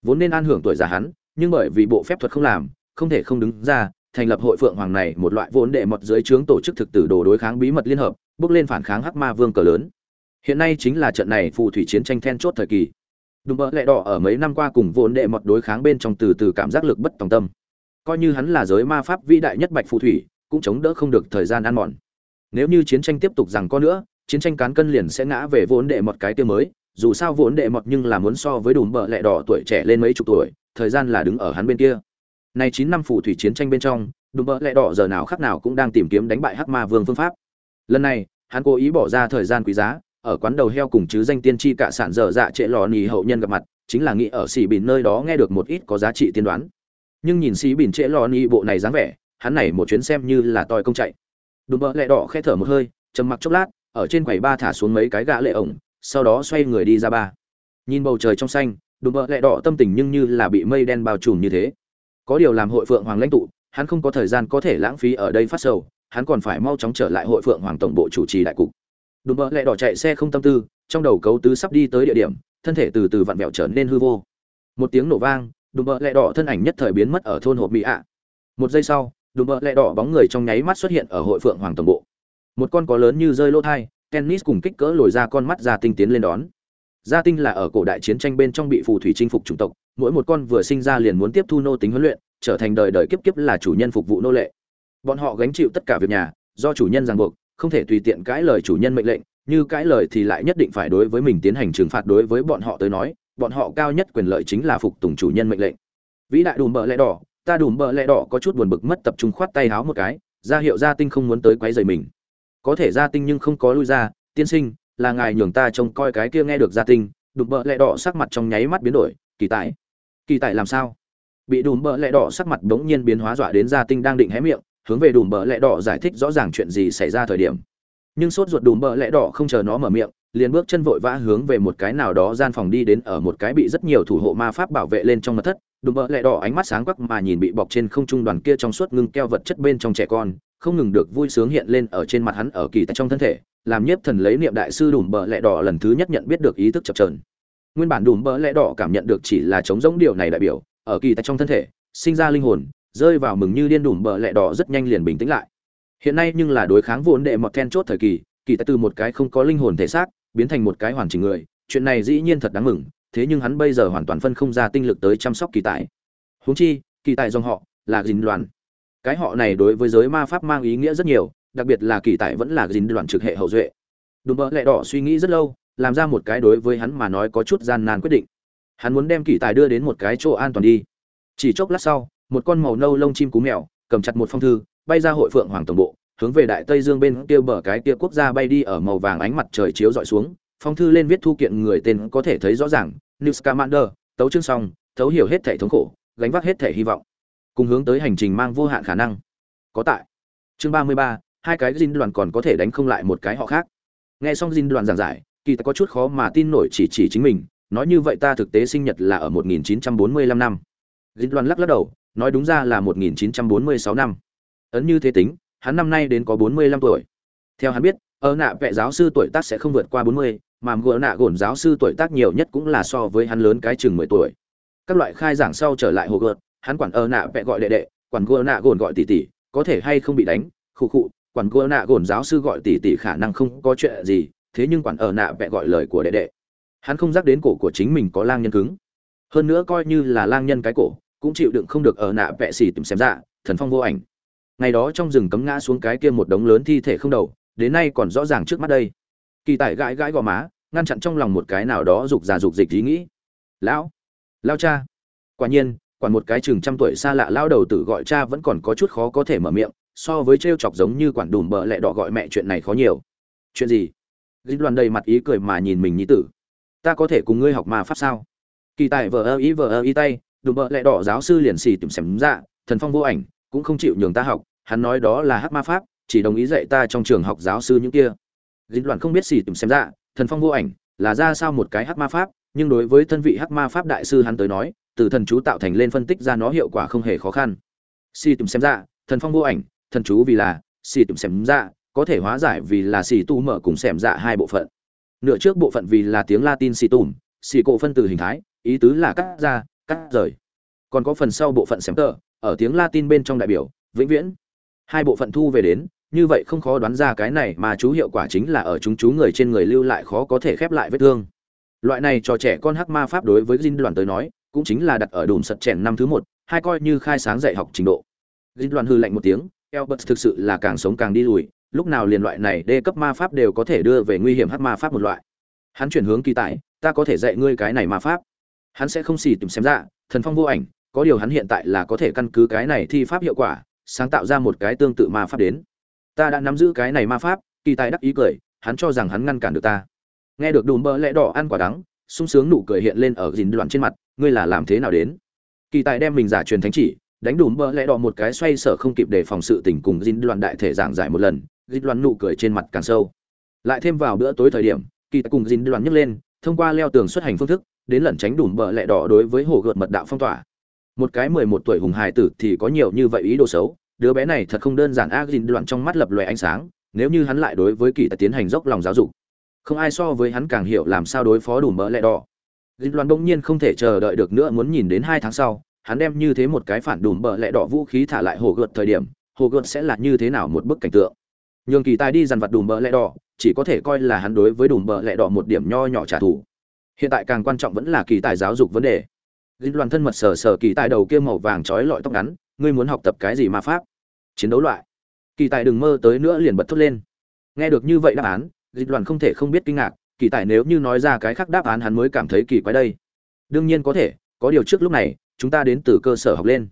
Vốn nên an hưởng tuổi già hắn, nhưng bởi vì bộ phép thuật không làm, không thể không đứng ra, thành lập hội phượng hoàng này một loại vốn đệ mọt dưới trướng tổ chức thực tử đồ đối kháng bí mật liên hợp, bước lên phản kháng hắc ma vương cờ lớn. Hiện nay chính là trận này phù thủy chiến tranh then chốt thời kỳ. Đùm bợ lẹ đỏ ở mấy năm qua cùng vốn đệ mọt đối kháng bên trong từ từ cảm giác lực bất tòng tâm. Coi như hắn là giới ma pháp vĩ đại nhất bạch phù thủy, cũng chống đỡ không được thời gian ăn mòn. Nếu như chiến tranh tiếp tục rằng có nữa, chiến tranh cán cân liền sẽ ngã về vốn đệ mật cái tiêu mới dù sao vốn đệ mọt nhưng là muốn so với đùm bợ lẹ đỏ tuổi trẻ lên mấy chục tuổi, thời gian là đứng ở hắn bên kia. Nay chín năm phủ thủy chiến tranh bên trong, đùm bợ lẹ đỏ giờ nào khác nào cũng đang tìm kiếm đánh bại hắc ma vương phương pháp. Lần này, hắn cố ý bỏ ra thời gian quý giá, ở quán đầu heo cùng chứ danh tiên tri cả sản dở dạ trệ lò nì hậu nhân gặp mặt, chính là nghĩ ở xì bìn nơi đó nghe được một ít có giá trị tiên đoán. Nhưng nhìn xì bìn trệ lò nì bộ này dáng vẻ, hắn này một chuyến xem như là toi công chạy. Đùm bợ lẹ đỏ khe thở một hơi, trầm mặc chốc lát, ở trên quầy ba thả xuống mấy cái gã lệ ổng sau đó xoay người đi ra ba. Nhìn bầu trời trong xanh, đùm bợ lẹ đỏ tâm tình nhưng như là bị mây đen bao trùm như thế. Có điều làm hội phượng hoàng lãnh tụ, hắn không có thời gian có thể lãng phí ở đây phát sầu, hắn còn phải mau chóng trở lại hội phượng hoàng tổng bộ chủ trì đại cục. Đùm bợ lẹ đỏ chạy xe không tâm tư, trong đầu cấu tứ sắp đi tới địa điểm, thân thể từ từ vặn vẹo trở nên hư vô. Một tiếng nổ vang, đùm bợ lẹ đỏ thân ảnh nhất thời biến mất ở thôn hộp mỹ ạ. Một giây sau, đùm bợ lẹ đỏ bóng người trong nháy mắt xuất hiện ở hội phượng hoàng tổng bộ. Một con có lớn như rơi lỗ thai tennis cùng kích cỡ lồi ra con mắt gia tinh tiến lên đón. Gia tinh là ở cổ đại chiến tranh bên trong bị phù thủy chinh phục chủng tộc, mỗi một con vừa sinh ra liền muốn tiếp thu nô tính huấn luyện, trở thành đời đời kiếp kiếp là chủ nhân phục vụ nô lệ. Bọn họ gánh chịu tất cả việc nhà, do chủ nhân ràng buộc, không thể tùy tiện cãi lời chủ nhân mệnh lệnh, như cãi lời thì lại nhất định phải đối với mình tiến hành trừng phạt đối với bọn họ tới nói, bọn họ cao nhất quyền lợi chính là phục tùng chủ nhân mệnh lệnh. Vĩ đại đùm bợ lẽ đỏ, ta đùm bợ lẽ đỏ có chút buồn bực mất tập trung khoát tay háo một cái, ra hiệu gia tinh không muốn tới quấy rầy mình có thể gia tinh nhưng không có lui ra, tiên sinh, là ngài nhường ta trông coi cái kia nghe được gia tinh, đùm bợ lẹ đỏ sắc mặt trong nháy mắt biến đổi, kỳ tại kỳ tại làm sao? Bị đùm bợ lẹ đỏ sắc mặt bỗng nhiên biến hóa dọa đến gia tinh đang định hé miệng, hướng về đùm bợ lẹ đỏ giải thích rõ ràng chuyện gì xảy ra thời điểm. Nhưng sốt ruột đùm bợ lẹ đỏ không chờ nó mở miệng, liền bước chân vội vã hướng về một cái nào đó gian phòng đi đến ở một cái bị rất nhiều thủ hộ ma pháp bảo vệ lên trong mật thất. Đùm bợ lẹ đỏ ánh mắt sáng quắc mà nhìn bị bọc trên không trung đoàn kia trong suốt ngưng keo vật chất bên trong trẻ con không ngừng được vui sướng hiện lên ở trên mặt hắn ở kỳ tại trong thân thể, làm nhiếp thần lấy niệm đại sư đùm bờ lẹ đỏ lần thứ nhất nhận biết được ý thức chập trờn nguyên bản đùm bờ lẹ đỏ cảm nhận được chỉ là chống giống điều này đại biểu, ở kỳ tại trong thân thể, sinh ra linh hồn, rơi vào mừng như điên đùm bờ lẹ đỏ rất nhanh liền bình tĩnh lại. Hiện nay nhưng là đối kháng vốn đệ mọt then chốt thời kỳ kỳ tại từ một cái không có linh hồn thể xác, biến thành một cái hoàn chỉnh người, chuyện này dĩ nhiên thật đáng mừng, thế nhưng hắn bây giờ hoàn toàn phân không ra tinh lực tới chăm sóc kỳ tài huống chi, kỳ tài dòng họ là dính đoàn cái họ này đối với giới ma pháp mang ý nghĩa rất nhiều, đặc biệt là kỳ tài vẫn là dính đoàn trực hệ hậu duệ. Đùm bỡ lẹ đỏ suy nghĩ rất lâu, làm ra một cái đối với hắn mà nói có chút gian nan quyết định. Hắn muốn đem kỳ tài đưa đến một cái chỗ an toàn đi. Chỉ chốc lát sau, một con màu nâu lông chim cú mèo, cầm chặt một phong thư, bay ra hội phượng hoàng tổng bộ, hướng về đại tây dương bên kia bờ cái kia quốc gia bay đi ở màu vàng ánh mặt trời chiếu dọi xuống. Phong thư lên viết thu kiện người tên có thể thấy rõ ràng new scamander, tấu chương xong, thấu hiểu hết thể thống khổ, gánh vác hết thể hy vọng cùng hướng tới hành trình mang vô hạn khả năng. Có tại. Chương ba mươi ba hai cái dinh đoàn còn có thể đánh không lại một cái họ khác. Nghe xong dinh đoàn giảng giải kỳ ta có chút khó mà tin nổi chỉ chỉ chính mình nói như vậy ta thực tế sinh nhật là ở 1945 năm. Dinh đoàn lắc lắc đầu nói đúng ra là 1946 năm. Ấn như thế tính hắn năm nay đến có 45 tuổi. Theo hắn biết ở nạ vệ giáo sư tuổi tác sẽ không vượt qua 40, mà gỡ nạ gổn giáo sư tuổi tác nhiều nhất cũng là so với hắn lớn cái chừng 10 tuổi. Các loại khai giảng sau trở lại hồ gợt hắn quản ở nạ vệ gọi đệ đệ, quản gô nạ gồn gọi tỷ tỷ, có thể hay không bị đánh, khụ khụ, quản gô nạ gồn giáo sư gọi tỷ tỷ khả năng không có chuyện gì, thế nhưng quản ở nạ vệ gọi lời của đệ đệ. Hắn không dắt đến cổ của chính mình có lang nhân cứng. Hơn nữa coi như là lang nhân cái cổ, cũng chịu đựng không được ở nạ vệ xì tìm xem ra thần phong vô ảnh. Ngày đó trong rừng cấm ngã xuống cái kia một đống lớn thi thể không đầu, đến nay còn rõ ràng trước mắt đây. Kỳ tài gãi gãi gò má, ngăn chặn trong lòng một cái nào đó rục già rục dịch ý nghĩ. Lão, lao cha. Quả nhiên quản một cái chừng trăm tuổi xa lạ lao đầu tử gọi cha vẫn còn có chút khó có thể mở miệng, so với t chọc giống như quản đùm bợ lẹ đỏ gọi mẹ chuyện này khó nhiều. Chuyện gì? Dinh đoàn đầy mặt ý cười mà nhìn mình nhí tử. Ta có thể cùng ngươi học mà pháp sao? Kỳ tài vờ ơ ý vờ ơ ý tay, đùm bợ lẹ đỏ giáo sư liền xì tìm xém dạ thần phong vô ảnh, cũng không chịu nhường ta học, hắn nói đó là hát ma pháp, chỉ đồng ý dạy ta trong trường học giáo sư những kia. Dinh đoàn không biết xì tìm xem dạ thần phong vô ảnh, là ra sao một cái hát ma pháp, nhưng đối với thân vị hát ma pháp đại sư hắn tới nói từ thần chú tạo thành lên phân tích ra nó hiệu quả không hề khó khăn. Xì tìm xem ra, thần phong vô ảnh, thần chú vì là, xì tìm xem ra, có thể hóa giải vì là xì tu mở cùng xem dạ hai bộ phận. Nửa trước bộ phận vì là tiếng latin xì tùm, xì cổ phân từ hình thái, ý tứ là cắt ra, cắt rời. Còn có phần sau bộ phận xem tờ, ở tiếng latin bên trong đại biểu, vĩnh viễn. Hai bộ phận thu về đến, như vậy không khó đoán ra cái này mà chú hiệu quả chính là ở chúng chú người trên người lưu lại khó có thể khép lại vết thương. Loại này cho trẻ con hắc ma pháp đối với dinh đoàn tới nói cũng chính là đặt ở đùm sật chèn năm thứ một hai coi như khai sáng dạy học trình độ. Dinh đoàn hư lạnh một tiếng Elbert thực sự là càng sống càng đi lùi lúc nào liền loại này đê cấp ma pháp đều có thể đưa về nguy hiểm hắc ma pháp một loại. Hắn chuyển hướng kỳ tài, ta có thể dạy ngươi cái này ma pháp. Hắn sẽ không xì tìm xem ra thần phong vô ảnh có điều hắn hiện tại là có thể căn cứ cái này thi pháp hiệu quả sáng tạo ra một cái tương tự ma pháp đến. Ta đã nắm giữ cái này ma pháp kỳ tài đắc ý cười hắn cho rằng hắn ngăn cản được ta. Nghe được đùm bơ lẽ đỏ ăn quả đắng sung sướng nụ cười hiện lên ở dìn đoạn trên mặt, ngươi là làm thế nào đến? Kỳ tài đem mình giả truyền thánh chỉ, đánh đùm bơ lẽ đỏ một cái xoay sở không kịp để phòng sự tình cùng dìn đoạn đại thể giảng giải một lần dìn đoạn nụ cười trên mặt càng sâu. Lại thêm vào bữa tối thời điểm, kỳ tài cùng dìn đoạn nhấc lên, thông qua leo tường xuất hành phương thức, đến lẩn tránh đùm bờ lẽ đỏ đối với hồ gợt mật đạo phong tỏa. Một cái mười một tuổi hùng hài tử thì có nhiều như vậy ý đồ xấu, đứa bé này thật không đơn giản ác dìn đoạn trong mắt lập loè ánh sáng, nếu như hắn lại đối với kỳ tài tiến hành dốc lòng giáo dục không ai so với hắn càng hiểu làm sao đối phó đủ mỡ lẹ đỏ. Dìn Loan bỗng nhiên không thể chờ đợi được nữa muốn nhìn đến hai tháng sau, hắn đem như thế một cái phản đùm bờ lẹ đỏ vũ khí thả lại hồ gợt thời điểm, hồ gợt sẽ là như thế nào một bức cảnh tượng. Nhường kỳ tài đi dằn vặt đùm bờ lẹ đỏ, chỉ có thể coi là hắn đối với đùm bờ lẹ đỏ một điểm nho nhỏ trả thù. Hiện tại càng quan trọng vẫn là kỳ tài giáo dục vấn đề. Dinh Loan thân mật sờ sờ kỳ tài đầu kia màu vàng trói lọi tóc ngắn, ngươi muốn học tập cái gì ma pháp? Chiến đấu loại. Kỳ tài đừng mơ tới nữa liền bật thốt lên. Nghe được như vậy đáp án dịch đoàn không thể không biết kinh ngạc, kỳ tài nếu như nói ra cái khác đáp án hắn mới cảm thấy kỳ quái đây. Đương nhiên có thể, có điều trước lúc này, chúng ta đến từ cơ sở học lên.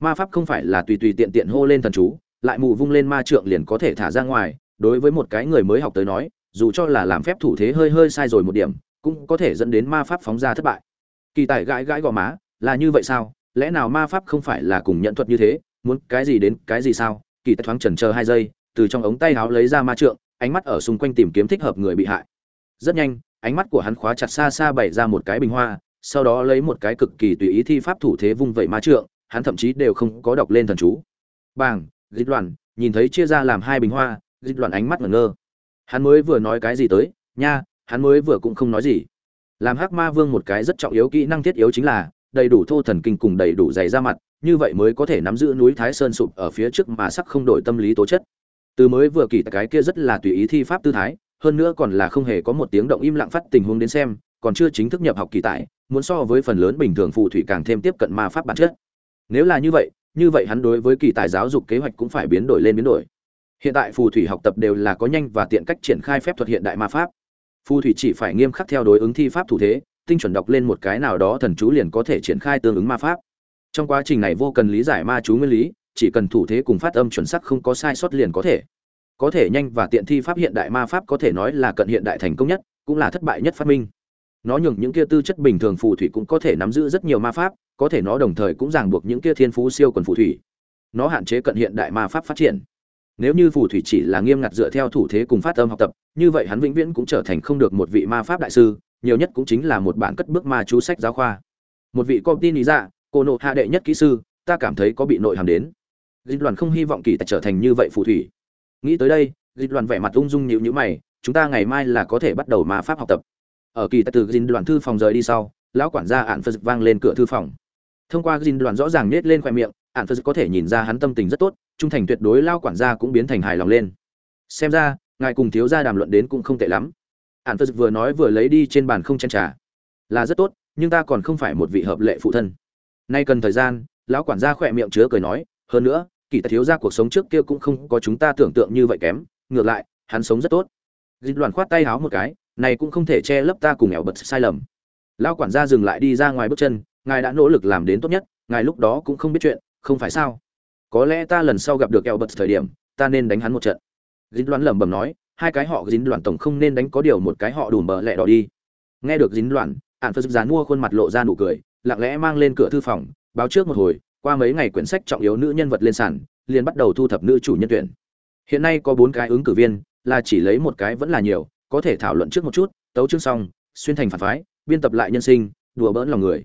Ma pháp không phải là tùy tùy tiện tiện hô lên thần chú, lại mù vung lên ma trượng liền có thể thả ra ngoài. Đối với một cái người mới học tới nói, dù cho là làm phép thủ thế hơi hơi sai rồi một điểm, cũng có thể dẫn đến ma pháp phóng ra thất bại. Kỳ tài gãi gãi gò má, là như vậy sao? Lẽ nào ma pháp không phải là cùng nhận thuật như thế, muốn cái gì đến cái gì sao? Kỳ tài thoáng chần chờ hai giây, từ trong ống tay áo lấy ra ma trượng ánh mắt ở xung quanh tìm kiếm thích hợp người bị hại. Rất nhanh, ánh mắt của hắn khóa chặt xa xa bày ra một cái bình hoa, sau đó lấy một cái cực kỳ tùy ý thi pháp thủ thế vung vẩy ma trượng, hắn thậm chí đều không có đọc lên thần chú. Bàng, dịch loạn, nhìn thấy chia ra làm hai bình hoa, dịch loạn ánh mắt ngẩn ngơ. Hắn mới vừa nói cái gì tới, nha, hắn mới vừa cũng không nói gì. Làm hắc ma vương một cái rất trọng yếu kỹ năng thiết yếu chính là, đầy đủ thô thần kinh cùng đầy đủ dày ra mặt, như vậy mới có thể nắm giữ núi thái sơn sụp ở phía trước mà sắc không đổi tâm lý tố chất từ mới vừa kỳ cái kia rất là tùy ý thi pháp tư thái, hơn nữa còn là không hề có một tiếng động im lặng phát tình huống đến xem, còn chưa chính thức nhập học kỳ tại, muốn so với phần lớn bình thường phù thủy càng thêm tiếp cận ma pháp bản chất. Nếu là như vậy như vậy hắn đối với kỳ tài giáo dục kế hoạch cũng phải biến đổi lên biến đổi. Hiện tại phù thủy học tập đều là có nhanh và tiện cách triển khai phép thuật hiện đại ma pháp. Phù thủy chỉ phải nghiêm khắc theo đối ứng thi pháp thủ thế, tinh chuẩn đọc lên một cái nào đó thần chú liền có thể triển khai tương ứng ma pháp. Trong quá trình này vô cần lý giải ma chú nguyên lý chỉ cần thủ thế cùng phát âm chuẩn xác không có sai sót liền có thể. Có thể nhanh và tiện thi pháp hiện đại ma pháp có thể nói là cận hiện đại thành công nhất, cũng là thất bại nhất phát minh. Nó nhường những kia tư chất bình thường phù thủy cũng có thể nắm giữ rất nhiều ma pháp, có thể nó đồng thời cũng ràng buộc những kia thiên phú siêu quần phù thủy. Nó hạn chế cận hiện đại ma pháp phát triển. Nếu như phù thủy chỉ là nghiêm ngặt dựa theo thủ thế cùng phát âm học tập, như vậy hắn vĩnh viễn cũng trở thành không được một vị ma pháp đại sư, nhiều nhất cũng chính là một bản cất bước ma chú sách giáo khoa. Một vị công tin lý dạ cô nộ hạ đệ nhất kỹ sư, ta cảm thấy có bị nội hàm đến dịch đoàn không hy vọng kỳ tài trở thành như vậy phù thủy. Nghĩ tới đây, dịch đoàn vẻ mặt ung dung nhịu nhữ mày, chúng ta ngày mai là có thể bắt đầu mà pháp học tập. Ở kỳ tài từ dịch đoàn thư phòng rời đi sau, lão quản gia ạn phật vang lên cửa thư phòng. Thông qua dịch đoàn rõ ràng nết lên khoe miệng ạn phật có thể nhìn ra hắn tâm tình rất tốt, trung thành tuyệt đối lao quản gia cũng biến thành hài lòng lên. Xem ra, ngài cùng thiếu gia đàm luận đến cũng không tệ lắm. Ạn phật vừa nói vừa lấy đi trên bàn không chen trà. Là rất tốt, nhưng ta còn không phải một vị hợp lệ phụ thân. Nay cần thời gian, lão quản gia khỏe miệng chứa cười nói, hơn nữa kỳ tài thiếu gia cuộc sống trước kia cũng không có chúng ta tưởng tượng như vậy kém. Ngược lại, hắn sống rất tốt. Dịch đoàn khoát tay háo một cái, này cũng không thể che lấp ta cùng nghèo bật sai lầm. Lão quản gia dừng lại đi ra ngoài bước chân, ngài đã nỗ lực làm đến tốt nhất, ngài lúc đó cũng không biết chuyện, không phải sao? Có lẽ ta lần sau gặp được eo bật thời điểm, ta nên đánh hắn một trận. Dính đoán lẩm bẩm nói, hai cái họ dính đoàn tổng không nên đánh có điều một cái họ đùm bờ lẹ đỏ đi. Nghe được dính đoàn ạn phật dán mua khuôn mặt lộ ra nụ cười, lặng lẽ mang lên cửa thư phòng, báo trước một hồi qua mấy ngày quyển sách trọng yếu nữ nhân vật lên sàn liền bắt đầu thu thập nữ chủ nhân tuyển. Hiện nay có bốn cái ứng cử viên là chỉ lấy một cái vẫn là nhiều có thể thảo luận trước một chút tấu chương xong xuyên thành phản phái biên tập lại nhân sinh đùa bỡn lòng người.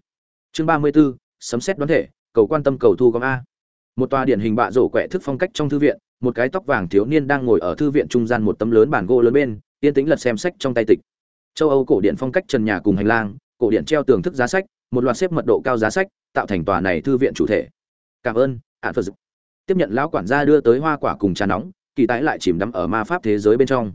Chương ba mươi 34, sấm xét đoán thể cầu quan tâm cầu thu gom a. Một tòa điển hình bạ rổ quẹ thức phong cách trong thư viện một cái tóc vàng thiếu niên đang ngồi ở thư viện trung gian một tấm lớn bản gỗ lớn bên yên tĩnh lật xem sách trong tay tịch. Châu âu cổ điển phong cách trần nhà cùng hành lang cổ điển treo tường thức giá sách một loạt xếp mật độ cao giá sách tạo thành tòa này thư viện chủ thể. Cảm ơn ạn phật tiếp nhận lão quản gia đưa tới hoa quả cùng trà nóng, kỳ tái lại chìm đắm ở ma pháp thế giới bên trong.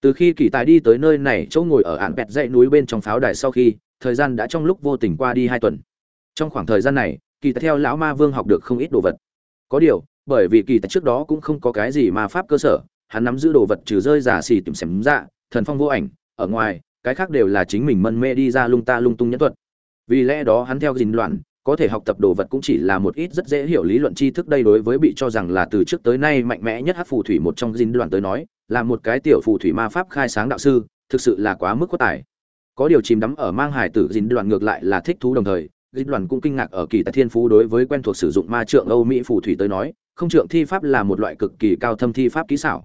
Từ khi kỳ tài đi tới nơi này, chỗ ngồi ở ạn bẹt dãy núi bên trong pháo đài sau khi, thời gian đã trong lúc vô tình qua đi hai tuần. Trong khoảng thời gian này, kỳ tài theo lão ma vương học được không ít đồ vật. Có điều, bởi vì kỳ tài trước đó cũng không có cái gì ma pháp cơ sở, hắn nắm giữ đồ vật trừ rơi giả xì tìm xém dạ thần phong vô ảnh, ở ngoài, cái khác đều là chính mình mân mê đi ra lung ta lung tung nhẫn thuật. Vì lẽ đó hắn theo gìn loạn có thể học tập đồ vật cũng chỉ là một ít rất dễ hiểu lý luận tri thức đây đối với bị cho rằng là từ trước tới nay mạnh mẽ nhất hát phù thủy một trong dinh đoàn tới nói, là một cái tiểu phù thủy ma pháp khai sáng đạo sư, thực sự là quá mức quá tải có điều chìm đắm ở mang hải tử dinh đoàn ngược lại là thích thú đồng thời dinh đoàn cũng kinh ngạc ở kỳ tài thiên phú đối với quen thuộc sử dụng ma trượng âu mỹ phù thủy tới nói, không trượng thi pháp là một loại cực kỳ cao thâm thi pháp kỹ xảo.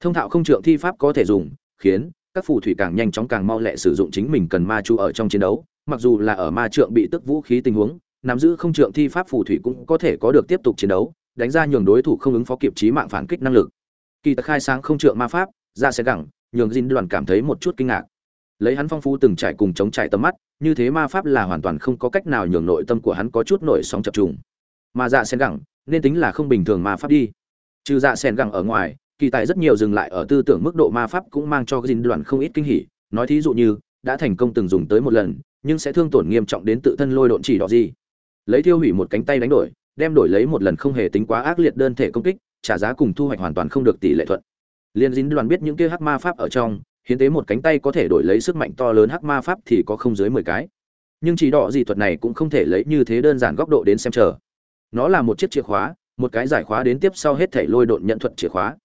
Thông thạo không trượng thi pháp có thể dùng, khiến các phù thủy càng nhanh chóng càng mau lẹ sử dụng chính mình cần ma chú ở trong chiến đấu, mặc dù là ở ma trượng bị tức vũ khí tình huống nắm giữ không trượng thi pháp phù thủy cũng có thể có được tiếp tục chiến đấu, đánh ra nhường đối thủ không ứng phó kịp trí mạng phản kích năng lực. Kỳ tật khai sáng không trượng ma pháp, ra sẽ gẳng, nhường Jin đoàn cảm thấy một chút kinh ngạc. Lấy hắn phong phú từng trải cùng chống trải tầm mắt, như thế ma pháp là hoàn toàn không có cách nào nhường nội tâm của hắn có chút nổi sóng chập trùng. Mà dạ sen gẳng, nên tính là không bình thường ma pháp đi. Trừ dạ sen gẳng ở ngoài, kỳ tài rất nhiều dừng lại ở tư tưởng mức độ ma pháp cũng mang cho Jin đoàn không ít kinh hỉ. Nói thí dụ như, đã thành công từng dùng tới một lần, nhưng sẽ thương tổn nghiêm trọng đến tự thân lôi độn chỉ đỏ gì lấy thiêu hủy một cánh tay đánh đổi, đem đổi lấy một lần không hề tính quá ác liệt đơn thể công kích, trả giá cùng thu hoạch hoàn toàn không được tỷ lệ thuận. Liên dính đoàn biết những kia hắc ma pháp ở trong, hiến tế một cánh tay có thể đổi lấy sức mạnh to lớn hắc ma pháp thì có không dưới mười cái. Nhưng chỉ đỏ gì thuật này cũng không thể lấy như thế đơn giản góc độ đến xem chờ. Nó là một chiếc chìa khóa, một cái giải khóa đến tiếp sau hết thể lôi độn nhận thuật chìa khóa.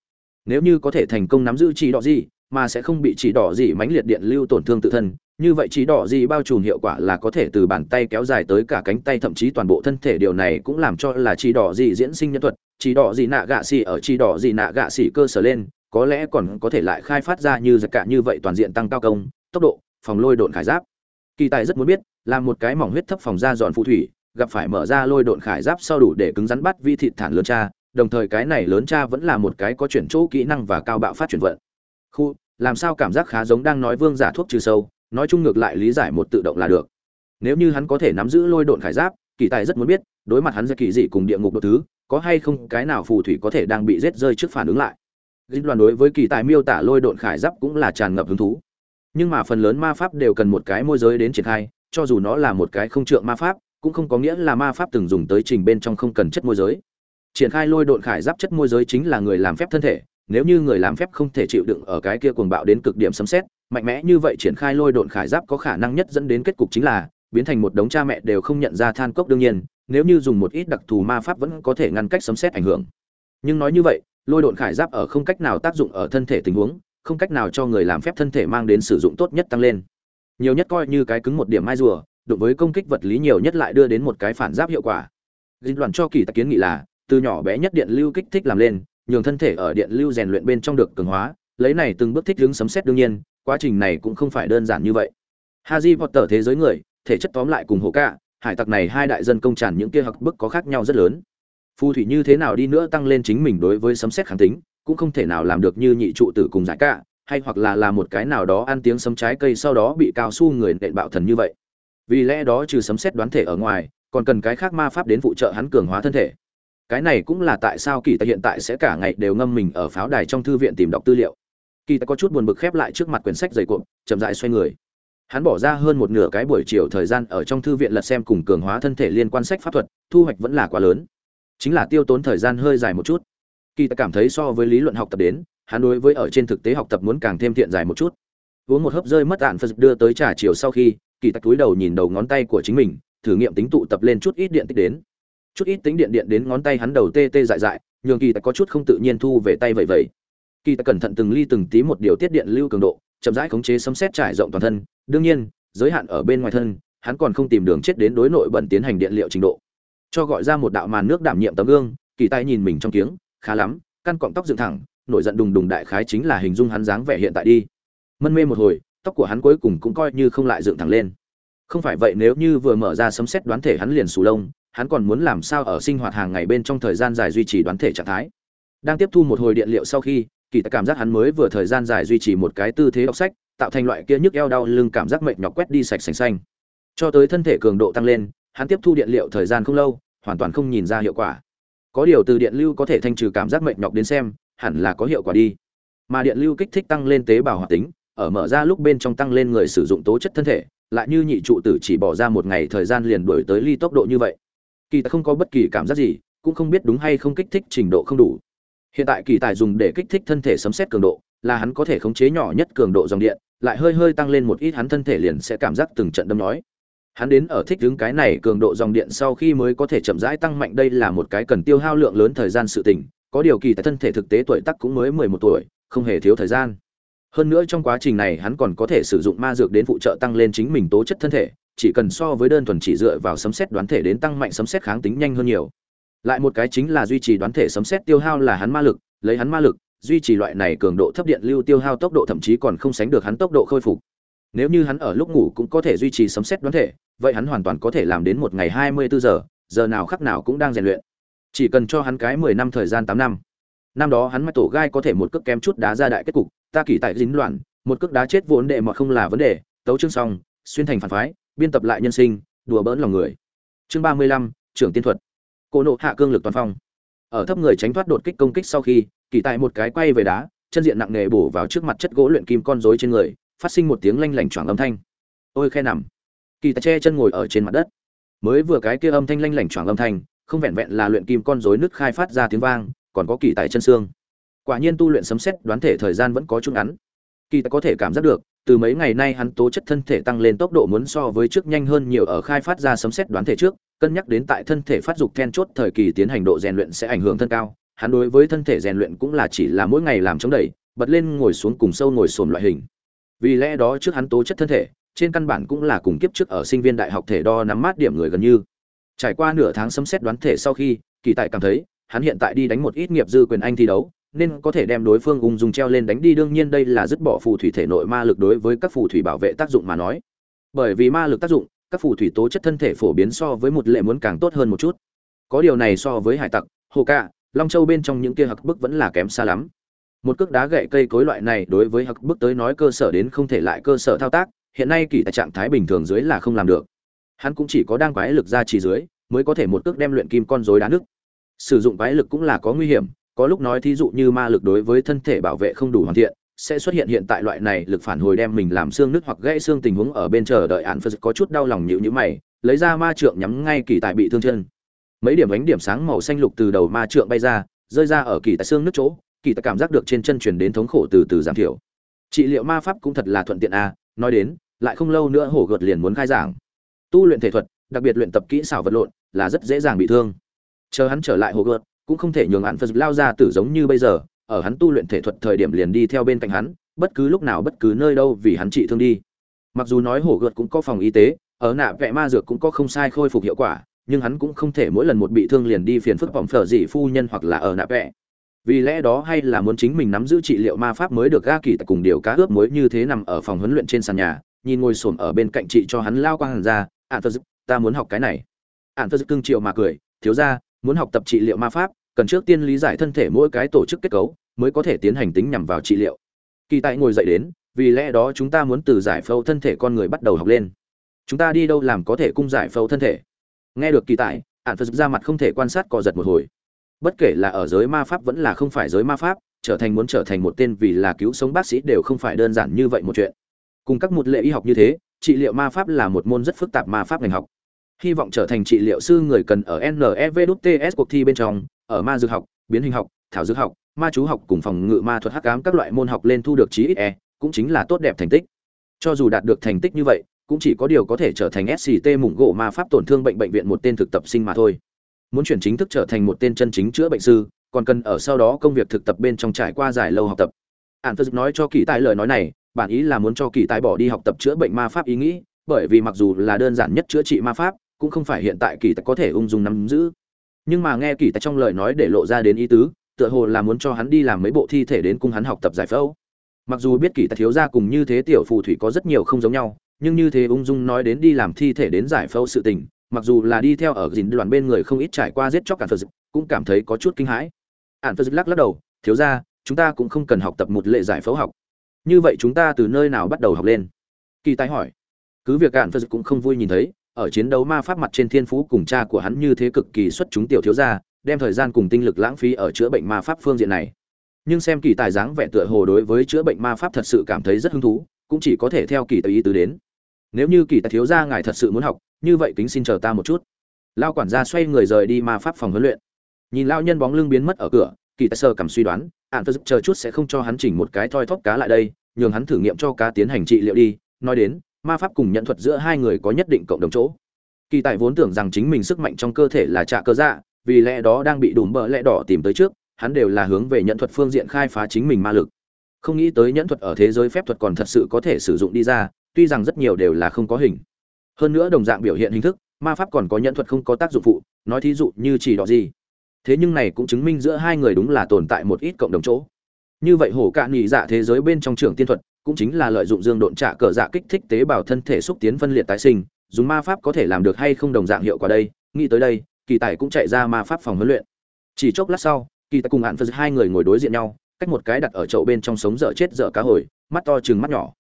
Nếu như có thể thành công nắm giữ chỉ đỏ gì mà sẽ không bị chỉ đỏ gì mãnh liệt điện lưu tổn thương tự thân như vậy chỉ đỏ gì bao trùm hiệu quả là có thể từ bàn tay kéo dài tới cả cánh tay, thậm chí toàn bộ thân thể. Điều này cũng làm cho là chỉ đỏ gì diễn sinh nhân thuật. Chỉ đỏ gì nạ gạ xỉ ở chỉ đỏ gì nạ gạ xỉ cơ sở lên, có lẽ còn có thể lại khai phát ra như giặc cả như vậy toàn diện tăng cao công, tốc độ, phòng lôi độn khải giáp. Kỳ tài rất muốn biết, là một cái mỏng huyết thấp phòng ra dọn phù thủy, gặp phải mở ra lôi độn khải giáp sau đủ để cứng rắn bắt vi thịt thản lớn cha, đồng thời cái này lớn cha vẫn là một cái có chuyển chỗ kỹ năng và cao bạo phát chuyển vận. Khu, làm sao cảm giác khá giống đang nói vương giả thuốc trừ sâu nói chung ngược lại lý giải một tự động là được nếu như hắn có thể nắm giữ lôi độn khải giáp kỳ tài rất muốn biết đối mặt hắn ra kỳ dị cùng địa ngục độ thứ có hay không cái nào phù thủy có thể đang bị rết rơi trước phản ứng lại dĩ đoàn đối với kỳ tài miêu tả lôi độn khải giáp cũng là tràn ngập hứng thú. Nhưng mà phần lớn ma pháp đều cần một cái môi giới đến triển khai, cho dù nó là một cái không trượng ma pháp, cũng không có nghĩa là ma pháp từng dùng tới trình bên trong không cần chất môi giới. Triển khai lôi độn khải giáp chất môi giới chính là người làm phép thân thể, nếu như người làm phép không thể chịu đựng ở cái kia cuồng bạo đến cực điểm sấm xét, mạnh mẽ như vậy triển khai lôi độn khải giáp có khả năng nhất dẫn đến kết cục chính là biến thành một đống cha mẹ đều không nhận ra than cốc đương nhiên, nếu như dùng một ít đặc thù ma pháp vẫn có thể ngăn cách sấm xét ảnh hưởng. Nhưng nói như vậy, lôi độn khải giáp ở không cách nào tác dụng ở thân thể tình huống không cách nào cho người làm phép thân thể mang đến sử dụng tốt nhất tăng lên nhiều nhất coi như cái cứng một điểm mai rùa đụng với công kích vật lý nhiều nhất lại đưa đến một cái phản giáp hiệu quả dịch đoàn cho kỳ tạc kiến nghị là từ nhỏ bé nhất điện lưu kích thích làm lên nhường thân thể ở điện lưu rèn luyện bên trong được cường hóa lấy này từng bước thích ứng sấm xét đương nhiên, quá trình này cũng không phải đơn giản như vậy. Harry Potter thế giới người, thể chất tóm lại cùng hồ cả hải tặc này hai đại dân công tràn những kia học bức có khác nhau rất lớn. Phù thủy như thế nào đi nữa tăng lên chính mình đối với sấm xét kháng tính, cũng không thể nào làm được như nhị trụ tử cùng giải cả hay hoặc là làm một cái nào đó ăn tiếng sấm trái cây sau đó bị cao su người nện bạo thần như vậy. Vì lẽ đó trừ sấm xét đoán thể ở ngoài, còn cần cái khác ma pháp đến phụ trợ hắn cường hóa thân thể. Cái này cũng là tại sao kỳ ta hiện tại sẽ cả ngày đều ngâm mình ở pháo đài trong thư viện tìm đọc tư liệu kỳ tài có chút buồn bực khép lại trước mặt quyển sách dày cộm chậm dại xoay người. Hắn bỏ ra hơn một nửa cái buổi chiều thời gian ở trong thư viện lật xem cùng cường hóa thân thể liên quan sách pháp thuật, thu hoạch vẫn là quá lớn. Chính là tiêu tốn thời gian hơi dài một chút. Kỳ tài cảm thấy so với lý luận học tập đến, hắn đối với ở trên thực tế học tập muốn càng thêm thiện dài một chút. Uống một hớp rơi mất đạn phật đưa tới trà chiều sau khi, kỳ tài cúi đầu nhìn đầu ngón tay của chính mình, thử nghiệm tính tụ tập lên chút ít điện tích đến. Chút ít tính điện điện đến ngón tay hắn đầu tê tê dại dại, nhường kỳ tài có chút không tự nhiên thu về tay vậy vậy kỳ tài cẩn thận từng ly từng tí một điều tiết điện lưu cường độ chậm rãi khống chế sấm xét trải rộng toàn thân. Đương nhiên giới hạn ở bên ngoài thân hắn còn không tìm đường chết đến đối nội bẩn tiến hành điện liệu trình độ. Cho gọi ra một đạo màn nước đảm nhiệm tấm gương kỳ tài nhìn mình trong tiếng, khá lắm căn cọng tóc dựng thẳng nổi giận đùng đùng đại khái chính là hình dung hắn dáng vẻ hiện tại đi. Mân mê một hồi tóc của hắn cuối cùng cũng coi như không lại dựng thẳng lên. Không phải vậy nếu như vừa mở ra sấm xét đoán thể hắn liền sù lông hắn còn muốn làm sao ở sinh hoạt hàng ngày bên trong thời gian dài duy trì đoán thể trạng thái. Đang tiếp thu một hồi điện liệu sau khi kỳ ta cảm giác hắn mới vừa thời gian dài duy trì một cái tư thế đọc sách, tạo thành loại kia nhức eo đau lưng cảm giác mệt nhọc quét đi sạch sành xanh. Cho tới thân thể cường độ tăng lên, hắn tiếp thu điện liệu thời gian không lâu, hoàn toàn không nhìn ra hiệu quả. Có điều từ điện lưu có thể thanh trừ cảm giác mệt nhọc đến xem, hẳn là có hiệu quả đi. Mà điện lưu kích thích tăng lên tế bào hoạt tính, ở mở ra lúc bên trong tăng lên người sử dụng tố chất thân thể, lại như nhị trụ tử chỉ bỏ ra một ngày thời gian liền đổi tới ly tốc độ như vậy. Kỳ ta không có bất kỳ cảm giác gì, cũng không biết đúng hay không kích thích trình độ không đủ hiện tại kỳ tài dùng để kích thích thân thể sấm xét cường độ, là hắn có thể khống chế nhỏ nhất cường độ dòng điện, lại hơi hơi tăng lên một ít hắn thân thể liền sẽ cảm giác từng trận đâm nói hắn đến ở thích đứng cái này cường độ dòng điện sau khi mới có thể chậm rãi tăng mạnh, đây là một cái cần tiêu hao lượng lớn thời gian sự tình, có điều kỳ tại thân thể thực tế tuổi tác cũng mới mười một tuổi, không hề thiếu thời gian. Hơn nữa trong quá trình này hắn còn có thể sử dụng ma dược đến phụ trợ tăng lên chính mình tố chất thân thể, chỉ cần so với đơn thuần chỉ dựa vào sấm xét đoán thể đến tăng mạnh sấm xét kháng tính nhanh hơn nhiều lại một cái chính là duy trì đoán thể sấm xét tiêu hao là hắn ma lực, lấy hắn ma lực, duy trì loại này cường độ thấp điện lưu tiêu hao tốc độ thậm chí còn không sánh được hắn tốc độ khôi phục. Nếu như hắn ở lúc ngủ cũng có thể duy trì sấm xét đoán thể, vậy hắn hoàn toàn có thể làm đến một ngày hai mươi bốn giờ giờ nào khắc nào cũng đang rèn luyện. Chỉ cần cho hắn cái mười năm thời gian tám năm. Năm đó hắn mắc tổ gai có thể một cước kém chút đá ra đại kết cục, ta kỳ tại dính loạn, một cước đá chết vốn đệ mà không là vấn đề, tấu chương xong, xuyên thành phản phái, biên tập lại nhân sinh, đùa bỡn lòng người. Chương ba mươi lăm, trưởng tiên thuật cô nộ hạ cương lực toàn phong. Ở thấp người tránh thoát đột kích công kích sau khi, kỳ tại một cái quay về đá, chân diện nặng nề bổ vào trước mặt chất gỗ luyện kim con rối trên người, phát sinh một tiếng lanh lảnh choảng âm thanh. Ôi khe nằm. Kỳ tại che chân ngồi ở trên mặt đất. Mới vừa cái kia âm thanh lanh lảnh choảng âm thanh, không vẹn vẹn là luyện kim con rối nứt khai phát ra tiếng vang, còn có kỳ tại chân xương. Quả nhiên tu luyện sấm xét đoán thể thời gian vẫn có chút ngắn. Kỳ tại có thể cảm giác được, từ mấy ngày nay hắn tố chất thân thể tăng lên tốc độ muốn so với trước nhanh hơn nhiều ở khai phát ra sấm xét đoán thể trước cân nhắc đến tại thân thể phát dục then chốt thời kỳ tiến hành độ rèn luyện sẽ ảnh hưởng thân cao, hắn đối với thân thể rèn luyện cũng là chỉ là mỗi ngày làm chống đẩy, bật lên ngồi xuống cùng sâu ngồi xổm loại hình. Vì lẽ đó trước hắn tố chất thân thể, trên căn bản cũng là cùng kiếp trước ở sinh viên đại học thể đo nắm mát điểm người gần như. Trải qua nửa tháng sấm xét đoán thể sau khi, kỳ tại cảm thấy, hắn hiện tại đi đánh một ít nghiệp dư quyền anh thi đấu, nên có thể đem đối phương ung dung treo lên đánh đi, đương nhiên đây là dứt bỏ phù thủy thể nội ma lực đối với các phù thủy bảo vệ tác dụng mà nói. Bởi vì ma lực tác dụng các phù thủy tố chất thân thể phổ biến so với một lệ muốn càng tốt hơn một chút. Có điều này so với hải tặc, hồ ca long châu bên trong những kia hặc bức vẫn là kém xa lắm. Một cước đá gậy cây cối loại này đối với hặc bức tới nói cơ sở đến không thể lại cơ sở thao tác, hiện nay kỳ tại trạng thái bình thường dưới là không làm được. Hắn cũng chỉ có đang quái lực ra chỉ dưới, mới có thể một cước đem luyện kim con rối đá nước sử dụng quái lực cũng là có nguy hiểm, có lúc nói thí dụ như ma lực đối với thân thể bảo vệ không đủ hoàn thiện sẽ xuất hiện hiện tại loại này lực phản hồi đem mình làm xương nứt hoặc gãy xương tình huống ở bên chờ đợi án phật có chút đau lòng nhịu nhữ mày lấy ra ma trượng nhắm ngay kỳ tại bị thương chân. Mấy điểm ánh điểm sáng màu xanh lục từ đầu ma trượng bay ra rơi ra ở kỳ tại xương nứt chỗ kỳ tại cảm giác được trên chân truyền đến thống khổ từ từ giảm thiểu. Trị liệu ma pháp cũng thật là thuận tiện a à, nói đến lại không lâu nữa hổ gợt liền muốn khai giảng. Tu luyện thể thuật đặc biệt luyện tập kỹ xảo vật lộn là rất dễ dàng bị thương. Chờ hắn trở lại hổ gợt cũng không thể nhường án phật lao ra tử giống như bây giờ ở hắn tu luyện thể thuật thời điểm liền đi theo bên cạnh hắn, bất cứ lúc nào bất cứ nơi đâu vì hắn trị thương đi. Mặc dù nói hổ gợt cũng có phòng y tế, ở nạ vẽ ma dược cũng có không sai khôi phục hiệu quả, nhưng hắn cũng không thể mỗi lần một bị thương liền đi phiền phức vọng phở dị phu nhân hoặc là ở nạ vẽ vì lẽ đó hay là muốn chính mình nắm giữ trị liệu ma pháp mới được ga kỳ tại cùng điều cá ướp mới như thế nằm ở phòng huấn luyện trên sàn nhà, nhìn ngồi xổm ở bên cạnh chị cho hắn lao quang hàn ra ạn phật ta muốn học cái này. Ạn phật cưng chiều mà cười, thiếu gia, muốn học tập trị liệu ma pháp cần trước tiên lý giải thân thể mỗi cái tổ chức kết cấu, mới có thể tiến hành tính nhằm vào trị liệu. Kỳ tại ngồi dậy đến, vì lẽ đó chúng ta muốn từ giải phẫu thân thể con người bắt đầu học lên. Chúng ta đi đâu làm có thể cung giải phẫu thân thể? Nghe được kỳ tại, ạn phật ra mặt không thể quan sát cò giật một hồi. Bất kể là ở giới ma pháp vẫn là không phải giới ma pháp, trở thành muốn trở thành một tên vì là cứu sống bác sĩ đều không phải đơn giản như vậy một chuyện. Cùng các một lệ y học như thế, trị liệu ma pháp là một môn rất phức tạp ma pháp ngành học. Hy vọng trở thành trị liệu sư người cần ở nevts cuộc thi bên trong ở ma dược học, biến hình học, thảo dược học, ma chú học cùng phòng ngự ma thuật hắc ám các loại môn học lên thu được chí ít e cũng chính là tốt đẹp thành tích. Cho dù đạt được thành tích như vậy, cũng chỉ có điều có thể trở thành sct mủng gỗ ma pháp tổn thương bệnh bệnh viện một tên thực tập sinh mà thôi. Muốn chuyển chính thức trở thành một tên chân chính chữa bệnh sư, còn cần ở sau đó công việc thực tập bên trong trải qua dài lâu học tập. Ạn phật nói cho kỳ tài lời nói này, bản ý là muốn cho kỳ tài bỏ đi học tập chữa bệnh ma pháp ý nghĩ, bởi vì mặc dù là đơn giản nhất chữa trị ma pháp, cũng không phải hiện tại kỳ tài có thể ung dung nắm giữ nhưng mà nghe kỳ tài trong lời nói để lộ ra đến ý tứ, tựa hồ là muốn cho hắn đi làm mấy bộ thi thể đến cung hắn học tập giải phẫu. Mặc dù biết kỳ tài thiếu gia cùng như thế tiểu phù thủy có rất nhiều không giống nhau, nhưng như thế ung dung nói đến đi làm thi thể đến giải phẫu sự tình, mặc dù là đi theo ở dìn đoàn bên người không ít trải qua giết chóc cản phật cũng cảm thấy có chút kinh hãi. Ản phật lắc lắc đầu, thiếu ra chúng ta cũng không cần học tập một lệ giải phẫu học. Như vậy chúng ta từ nơi nào bắt đầu học lên? Kỳ tái hỏi. Cứ việc ản phật cũng không vui nhìn thấy ở chiến đấu ma pháp mặt trên thiên phú cùng cha của hắn như thế cực kỳ xuất chúng tiểu thiếu gia, đem thời gian cùng tinh lực lãng phí ở chữa bệnh ma pháp phương diện này. Nhưng xem kỳ tài dáng vẻ tựa hồ đối với chữa bệnh ma pháp thật sự cảm thấy rất hứng thú, cũng chỉ có thể theo kỳ tài ý tứ đến. Nếu như kỳ tài thiếu gia ngài thật sự muốn học, như vậy kính xin chờ ta một chút. Lao quản gia xoay người rời đi ma pháp phòng huấn luyện. Nhìn lao nhân bóng lưng biến mất ở cửa, kỳ tài sơ cảm suy đoán ạn phật, chờ chút sẽ không cho hắn chỉnh một cái thoi thóp cá lại đây, nhường hắn thử nghiệm cho cá tiến hành trị liệu đi. Nói đến ma pháp cùng nhận thuật giữa hai người có nhất định cộng đồng chỗ. Kỳ tài vốn tưởng rằng chính mình sức mạnh trong cơ thể là trạ cơ dạ vì lẽ đó đang bị đùm bỡ lẽ đỏ tìm tới trước, hắn đều là hướng về nhận thuật phương diện khai phá chính mình ma lực. Không nghĩ tới nhẫn thuật ở thế giới phép thuật còn thật sự có thể sử dụng đi ra, tuy rằng rất nhiều đều là không có hình. Hơn nữa đồng dạng biểu hiện hình thức, ma pháp còn có nhẫn thuật không có tác dụng phụ, nói thí dụ như chỉ đỏ gì. Thế nhưng này cũng chứng minh giữa hai người đúng là tồn tại một ít cộng đồng chỗ. Như vậy hổ cạn nhị dạ thế giới bên trong trường tiên thuật cũng chính là lợi dụng dương độn trạ cờ dạ kích thích tế bào thân thể xúc tiến phân liệt tái sinh, dùng ma pháp có thể làm được hay không đồng dạng hiệu quả đây? Nghĩ tới đây, kỳ tài cũng chạy ra ma pháp phòng huấn luyện. Chỉ chốc lát sau, kỳ tài cùng hạn phật hai người ngồi đối diện nhau, cách một cái đặt ở chậu bên trong sống dở chết dở cá hồi, mắt to chừng mắt nhỏ.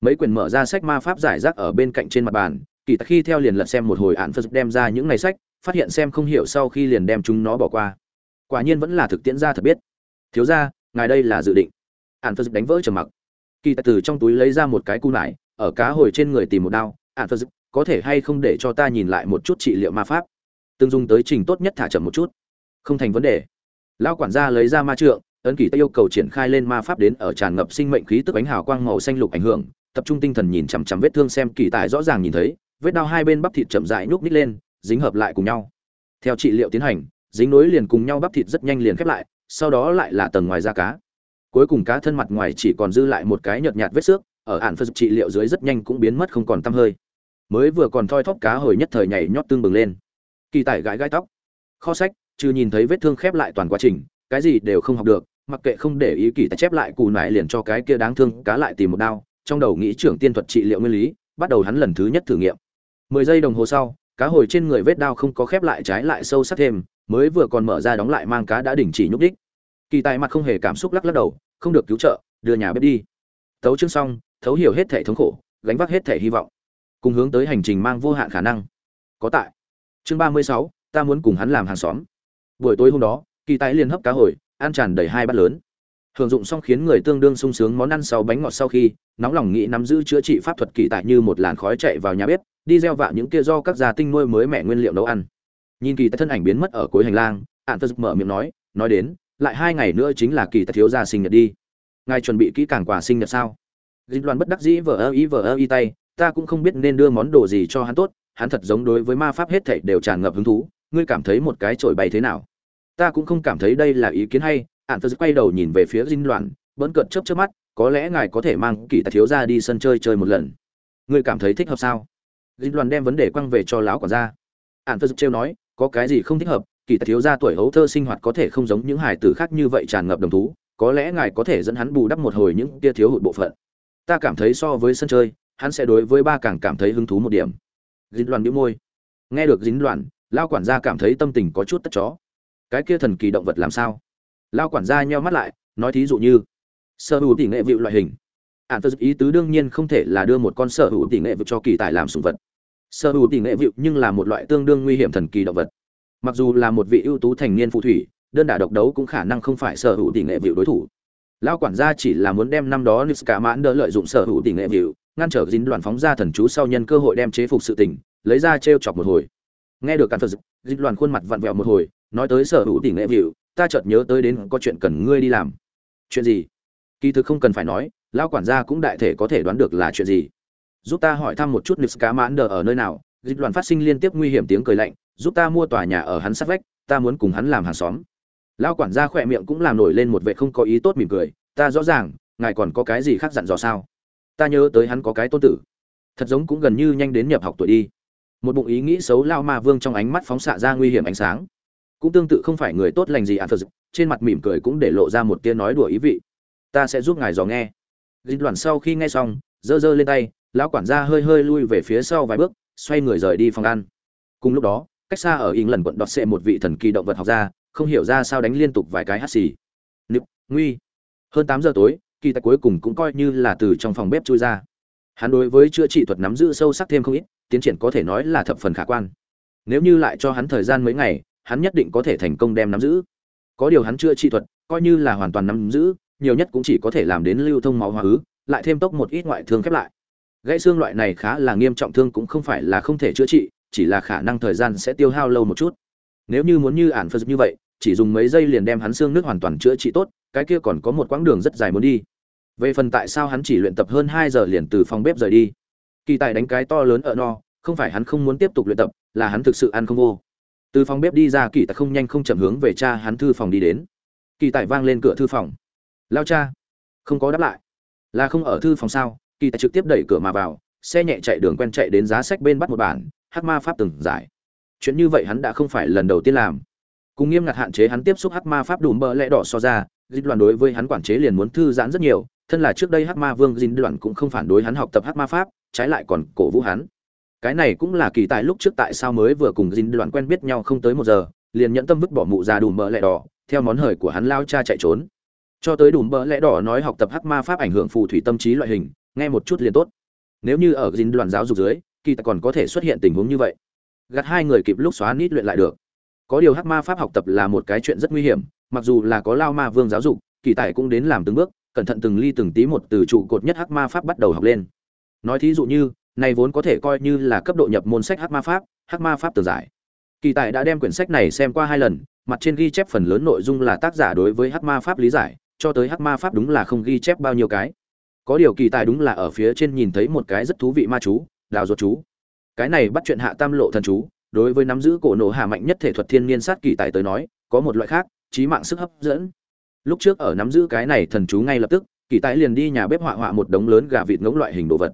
Mấy quyển mở ra sách ma pháp giải rác ở bên cạnh trên mặt bàn, kỳ tài khi theo liền lật xem một hồi hạn phật đem ra những ngày sách, phát hiện xem không hiểu sau khi liền đem chúng nó bỏ qua. Quả nhiên vẫn là thực tiễn ra thật biết. Thiếu ra ngài đây là dự định. Hạn phật đánh vỡ trầm mặc kỳ tài từ trong túi lấy ra một cái cu nải, ở cá hồi trên người tìm một đao. À, Ạn phật có thể hay không để cho ta nhìn lại một chút trị liệu ma pháp? Từng dùng tới trình tốt nhất thả chậm một chút. Không thành vấn đề. Lão quản gia lấy ra ma trượng, ấn kỳ ta yêu cầu triển khai lên ma pháp đến ở tràn ngập sinh mệnh khí tức ánh hào quang màu xanh lục ảnh hưởng, tập trung tinh thần nhìn chằm chằm vết thương xem kỳ tài rõ ràng nhìn thấy, vết đao hai bên bắp thịt chậm rãi nhúc nít lên, dính hợp lại cùng nhau. Theo trị liệu tiến hành, dính nối liền cùng nhau bắp thịt rất nhanh liền khép lại, sau đó lại là tầng ngoài da cá cuối cùng cá thân mặt ngoài chỉ còn dư lại một cái nhợt nhạt vết xước, ở ản phật trị liệu dưới rất nhanh cũng biến mất không còn tăm hơi. Mới vừa còn thoi thóp cá hồi nhất thời nhảy nhót tương bừng lên. Kỳ tải gãi gãi tóc. Kho sách, trừ nhìn thấy vết thương khép lại toàn quá trình, cái gì đều không học được, mặc kệ không để ý kỳ tài chép lại cù nải liền cho cái kia đáng thương cá lại tìm một đao, trong đầu nghĩ trưởng tiên thuật trị liệu nguyên lý, bắt đầu hắn lần thứ nhất thử nghiệm. Mười giây đồng hồ sau, cá hồi trên người vết đao không có khép lại trái lại sâu sắc thêm, mới vừa còn mở ra đóng lại mang cá đã đình chỉ nhúc đích kỳ tài mặt không hề cảm xúc lắc lắc đầu, không được cứu trợ, đưa nhà bếp đi. Thấu chương xong, thấu hiểu hết thể thống khổ, gánh vác hết thể hy vọng. Cùng hướng tới hành trình mang vô hạn khả năng. Có tại. Chương ba mươi sáu, ta muốn cùng hắn làm hàng xóm. Buổi tối hôm đó, kỳ tài liền hấp cá hồi, ăn tràn đầy hai bát lớn. Hưởng dụng xong khiến người tương đương sung sướng món ăn sau bánh ngọt sau khi, nóng lòng nghĩ nắm giữ chữa trị pháp thuật kỳ tại như một làn khói chạy vào nhà bếp, đi gieo vạ những kia do các gia tinh nuôi mới mẹ nguyên liệu nấu ăn. Nhìn kỳ tại thân ảnh biến mất ở cuối hành lang ạn tật mở miệng nói nói đến lại hai ngày nữa chính là kỳ tài thiếu gia sinh nhật đi. Ngài chuẩn bị kỹ càng quà sinh nhật sao? Dịch loan bất đắc dĩ vờ ơ ý vờ ơ ý tay, ta cũng không biết nên đưa món đồ gì cho hắn tốt, hắn thật giống đối với ma pháp hết thảy đều tràn ngập hứng thú, ngươi cảm thấy một cái trội bày thế nào? Ta cũng không cảm thấy đây là ý kiến hay ạn tật quay đầu nhìn về phía dinh loạn bỡn cợt chớp chớp mắt, có lẽ ngài có thể mang kỳ tài thiếu ra đi sân chơi chơi một lần. Ngươi cảm thấy thích hợp sao? Dinh loạn đem vấn đề quăng về cho lão quản gia. Ạn tật trêu nói, có cái gì không thích hợp kỳ tài thiếu gia tuổi hấu thơ sinh hoạt có thể không giống những hài tử khác như vậy tràn ngập đồng thú, có lẽ ngài có thể dẫn hắn bù đắp một hồi những tia thiếu hụt bộ phận. Ta cảm thấy so với sân chơi, hắn sẽ đối với ba càng cảm thấy hứng thú một điểm. Dính loạn bĩu môi. Nghe được dính loạn lao quản gia cảm thấy tâm tình có chút tất chó. Cái kia thần kỳ động vật làm sao? Lao quản gia nheo mắt lại, nói thí dụ như, sở hữu tỷ nghệ vịu loại hình. Ạn phật ý tứ đương nhiên không thể là đưa một con sở hữu tỷ nghệ vịu cho kỳ tài làm sùng vật. Sở hữu tỷ nghệ vịu nhưng là một loại tương đương nguy hiểm thần kỳ động vật mặc dù là một vị ưu tú thành niên phù thủy, đơn đả độc đấu cũng khả năng không phải sở hữu tỷ nghệ vịu đối thủ. Lao quản gia chỉ là muốn đem năm đó Niska mãn đỡ lợi dụng sở hữu tỷ nghệ vịu, ngăn trở dính đoàn phóng ra thần chú sau nhân cơ hội đem chế phục sự tình, lấy ra t chọc một hồi. Nghe được cản phật dính đoàn khuôn mặt vặn vẹo một hồi, nói tới sở hữu tỷ nghệ vịu, ta chợt nhớ tới đến có chuyện cần ngươi đi làm. Chuyện gì? Kỳ thực không cần phải nói lao quản gia cũng đại thể có thể đoán được là chuyện gì. Giúp ta hỏi thăm một chút Niska mãn đỡ ở nơi nào dịch đoàn phát sinh liên tiếp nguy hiểm tiếng cười lạnh giúp ta mua tòa nhà ở hắn sát vách, ta muốn cùng hắn làm hàng xóm. Lão quản gia khỏe miệng cũng làm nổi lên một vệ không có ý tốt mỉm cười, ta rõ ràng, ngài còn có cái gì khác dặn dò sao? Ta nhớ tới hắn có cái tôn tử. Thật giống cũng gần như nhanh đến nhập học tuổi đi. Một bụng ý nghĩ xấu lao ma vương trong ánh mắt phóng xạ ra nguy hiểm ánh sáng. Cũng tương tự không phải người tốt lành gì à thật trên mặt mỉm cười cũng để lộ ra một tia nói đùa ý vị. Ta sẽ giúp ngài dò nghe. Dịch đoàn sau khi nghe xong, giơ giơ lên tay, lão quản gia hơi hơi lui về phía sau vài bước, xoay người rời đi phòng ăn. Cùng lúc đó cách xa ở in lần quận đọt xệ một vị thần kỳ động vật học ra, không hiểu ra sao đánh liên tục vài cái hắt xì. Nịp nguy. Hơn tám giờ tối kỳ tài cuối cùng cũng coi như là từ trong phòng bếp chui ra. Hắn đối với chữa trị thuật nắm giữ sâu sắc thêm không ít tiến triển có thể nói là thập phần khả quan. Nếu như lại cho hắn thời gian mấy ngày hắn nhất định có thể thành công đem nắm giữ. Có điều hắn chữa trị thuật coi như là hoàn toàn nắm giữ nhiều nhất cũng chỉ có thể làm đến lưu thông máu hóa ứ lại thêm tốc một ít ngoại thương khép lại. Gãy xương loại này khá là nghiêm trọng thương cũng không phải là không thể chữa trị chỉ là khả năng thời gian sẽ tiêu hao lâu một chút. Nếu như muốn như ản phật như vậy, chỉ dùng mấy giây liền đem hắn xương nước hoàn toàn chữa trị tốt, cái kia còn có một quãng đường rất dài muốn đi. Về phần tại sao hắn chỉ luyện tập hơn hai giờ liền từ phòng bếp rời đi. Kỳ tài đánh cái to lớn ở no, không phải hắn không muốn tiếp tục luyện tập, là hắn thực sự ăn không vô. Từ phòng bếp đi ra, kỳ tài không nhanh không chậm hướng về cha hắn thư phòng đi đến. Kỳ tài vang lên cửa thư phòng. Lao cha. Không có đáp lại. Là không ở thư phòng sao? Kỳ tài trực tiếp đẩy cửa mà vào xe nhẹ chạy đường quen chạy đến giá sách bên bắt một bản, hắc ma pháp từng giải. Chuyện như vậy hắn đã không phải lần đầu tiên làm. Cùng nghiêm ngặt hạn chế hắn tiếp xúc hắc ma pháp đùm bơ lẽ đỏ so ra, dịch đoàn đối với hắn quản chế liền muốn thư giãn rất nhiều, thân là trước đây hắc ma vương dinh đoàn cũng không phản đối hắn học tập hắc ma pháp, trái lại còn cổ vũ hắn. Cái này cũng là kỳ tài lúc trước tại sao mới vừa cùng dinh đoàn quen biết nhau không tới một giờ, liền nhẫn tâm vứt bỏ mụ ra đùm bơ lẽ đỏ, theo món hời của hắn lao cha chạy trốn. Cho tới đùm bơ lẽ đỏ nói học tập hắc ma pháp ảnh hưởng phù thủy tâm trí loại hình, nghe một chút liền tốt nếu như ở dinh đoàn giáo dục dưới, kỳ tài còn có thể xuất hiện tình huống như vậy. Gạt hai người kịp lúc xóa nít luyện lại được. Có điều hắc ma pháp học tập là một cái chuyện rất nguy hiểm, mặc dù là có lao ma vương giáo dục, kỳ tài cũng đến làm từng bước, cẩn thận từng ly từng tí một từ trụ cột nhất hắc ma pháp bắt đầu học lên. Nói thí dụ như, này vốn có thể coi như là cấp độ nhập môn sách hắc ma pháp, hắc ma pháp tường giải. Kỳ tài đã đem quyển sách này xem qua hai lần, mặt trên ghi chép phần lớn nội dung là tác giả đối với hắc ma pháp lý giải, cho tới hắc ma pháp đúng là không ghi chép bao nhiêu cái có điều kỳ tài đúng là ở phía trên nhìn thấy một cái rất thú vị ma chú, đào ruột chú. Cái này bắt chuyện hạ tam lộ thần chú, đối với nắm giữ cổ nổ hạ mạnh nhất thể thuật thiên niên sát kỳ tài tới nói, có một loại khác trí mạng sức hấp dẫn. Lúc trước ở nắm giữ cái này thần chú ngay lập tức, kỳ tài liền đi nhà bếp họa họa một đống lớn gà vịt ngỗng loại hình đồ vật.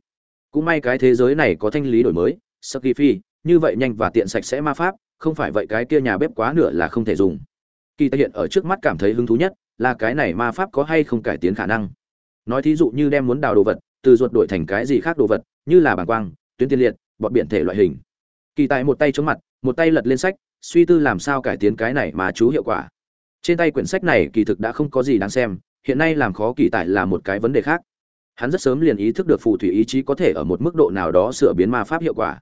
Cũng may cái thế giới này có thanh lý đổi mới saki phi, như vậy nhanh và tiện sạch sẽ ma pháp, không phải vậy cái kia nhà bếp quá nửa là không thể dùng. Kỳ tài hiện ở trước mắt cảm thấy hứng thú nhất là cái này ma pháp có hay không cải tiến khả năng nói thí dụ như đem muốn đào đồ vật, từ ruột đổi thành cái gì khác đồ vật, như là bàng quang, tuyến tiên liệt, bọt biển thể loại hình. Kỳ tài một tay chống mặt, một tay lật lên sách, suy tư làm sao cải tiến cái này mà chú hiệu quả. Trên tay quyển sách này kỳ thực đã không có gì đáng xem, hiện nay làm khó kỳ tài là một cái vấn đề khác. Hắn rất sớm liền ý thức được phù thủy ý chí có thể ở một mức độ nào đó sửa biến ma pháp hiệu quả.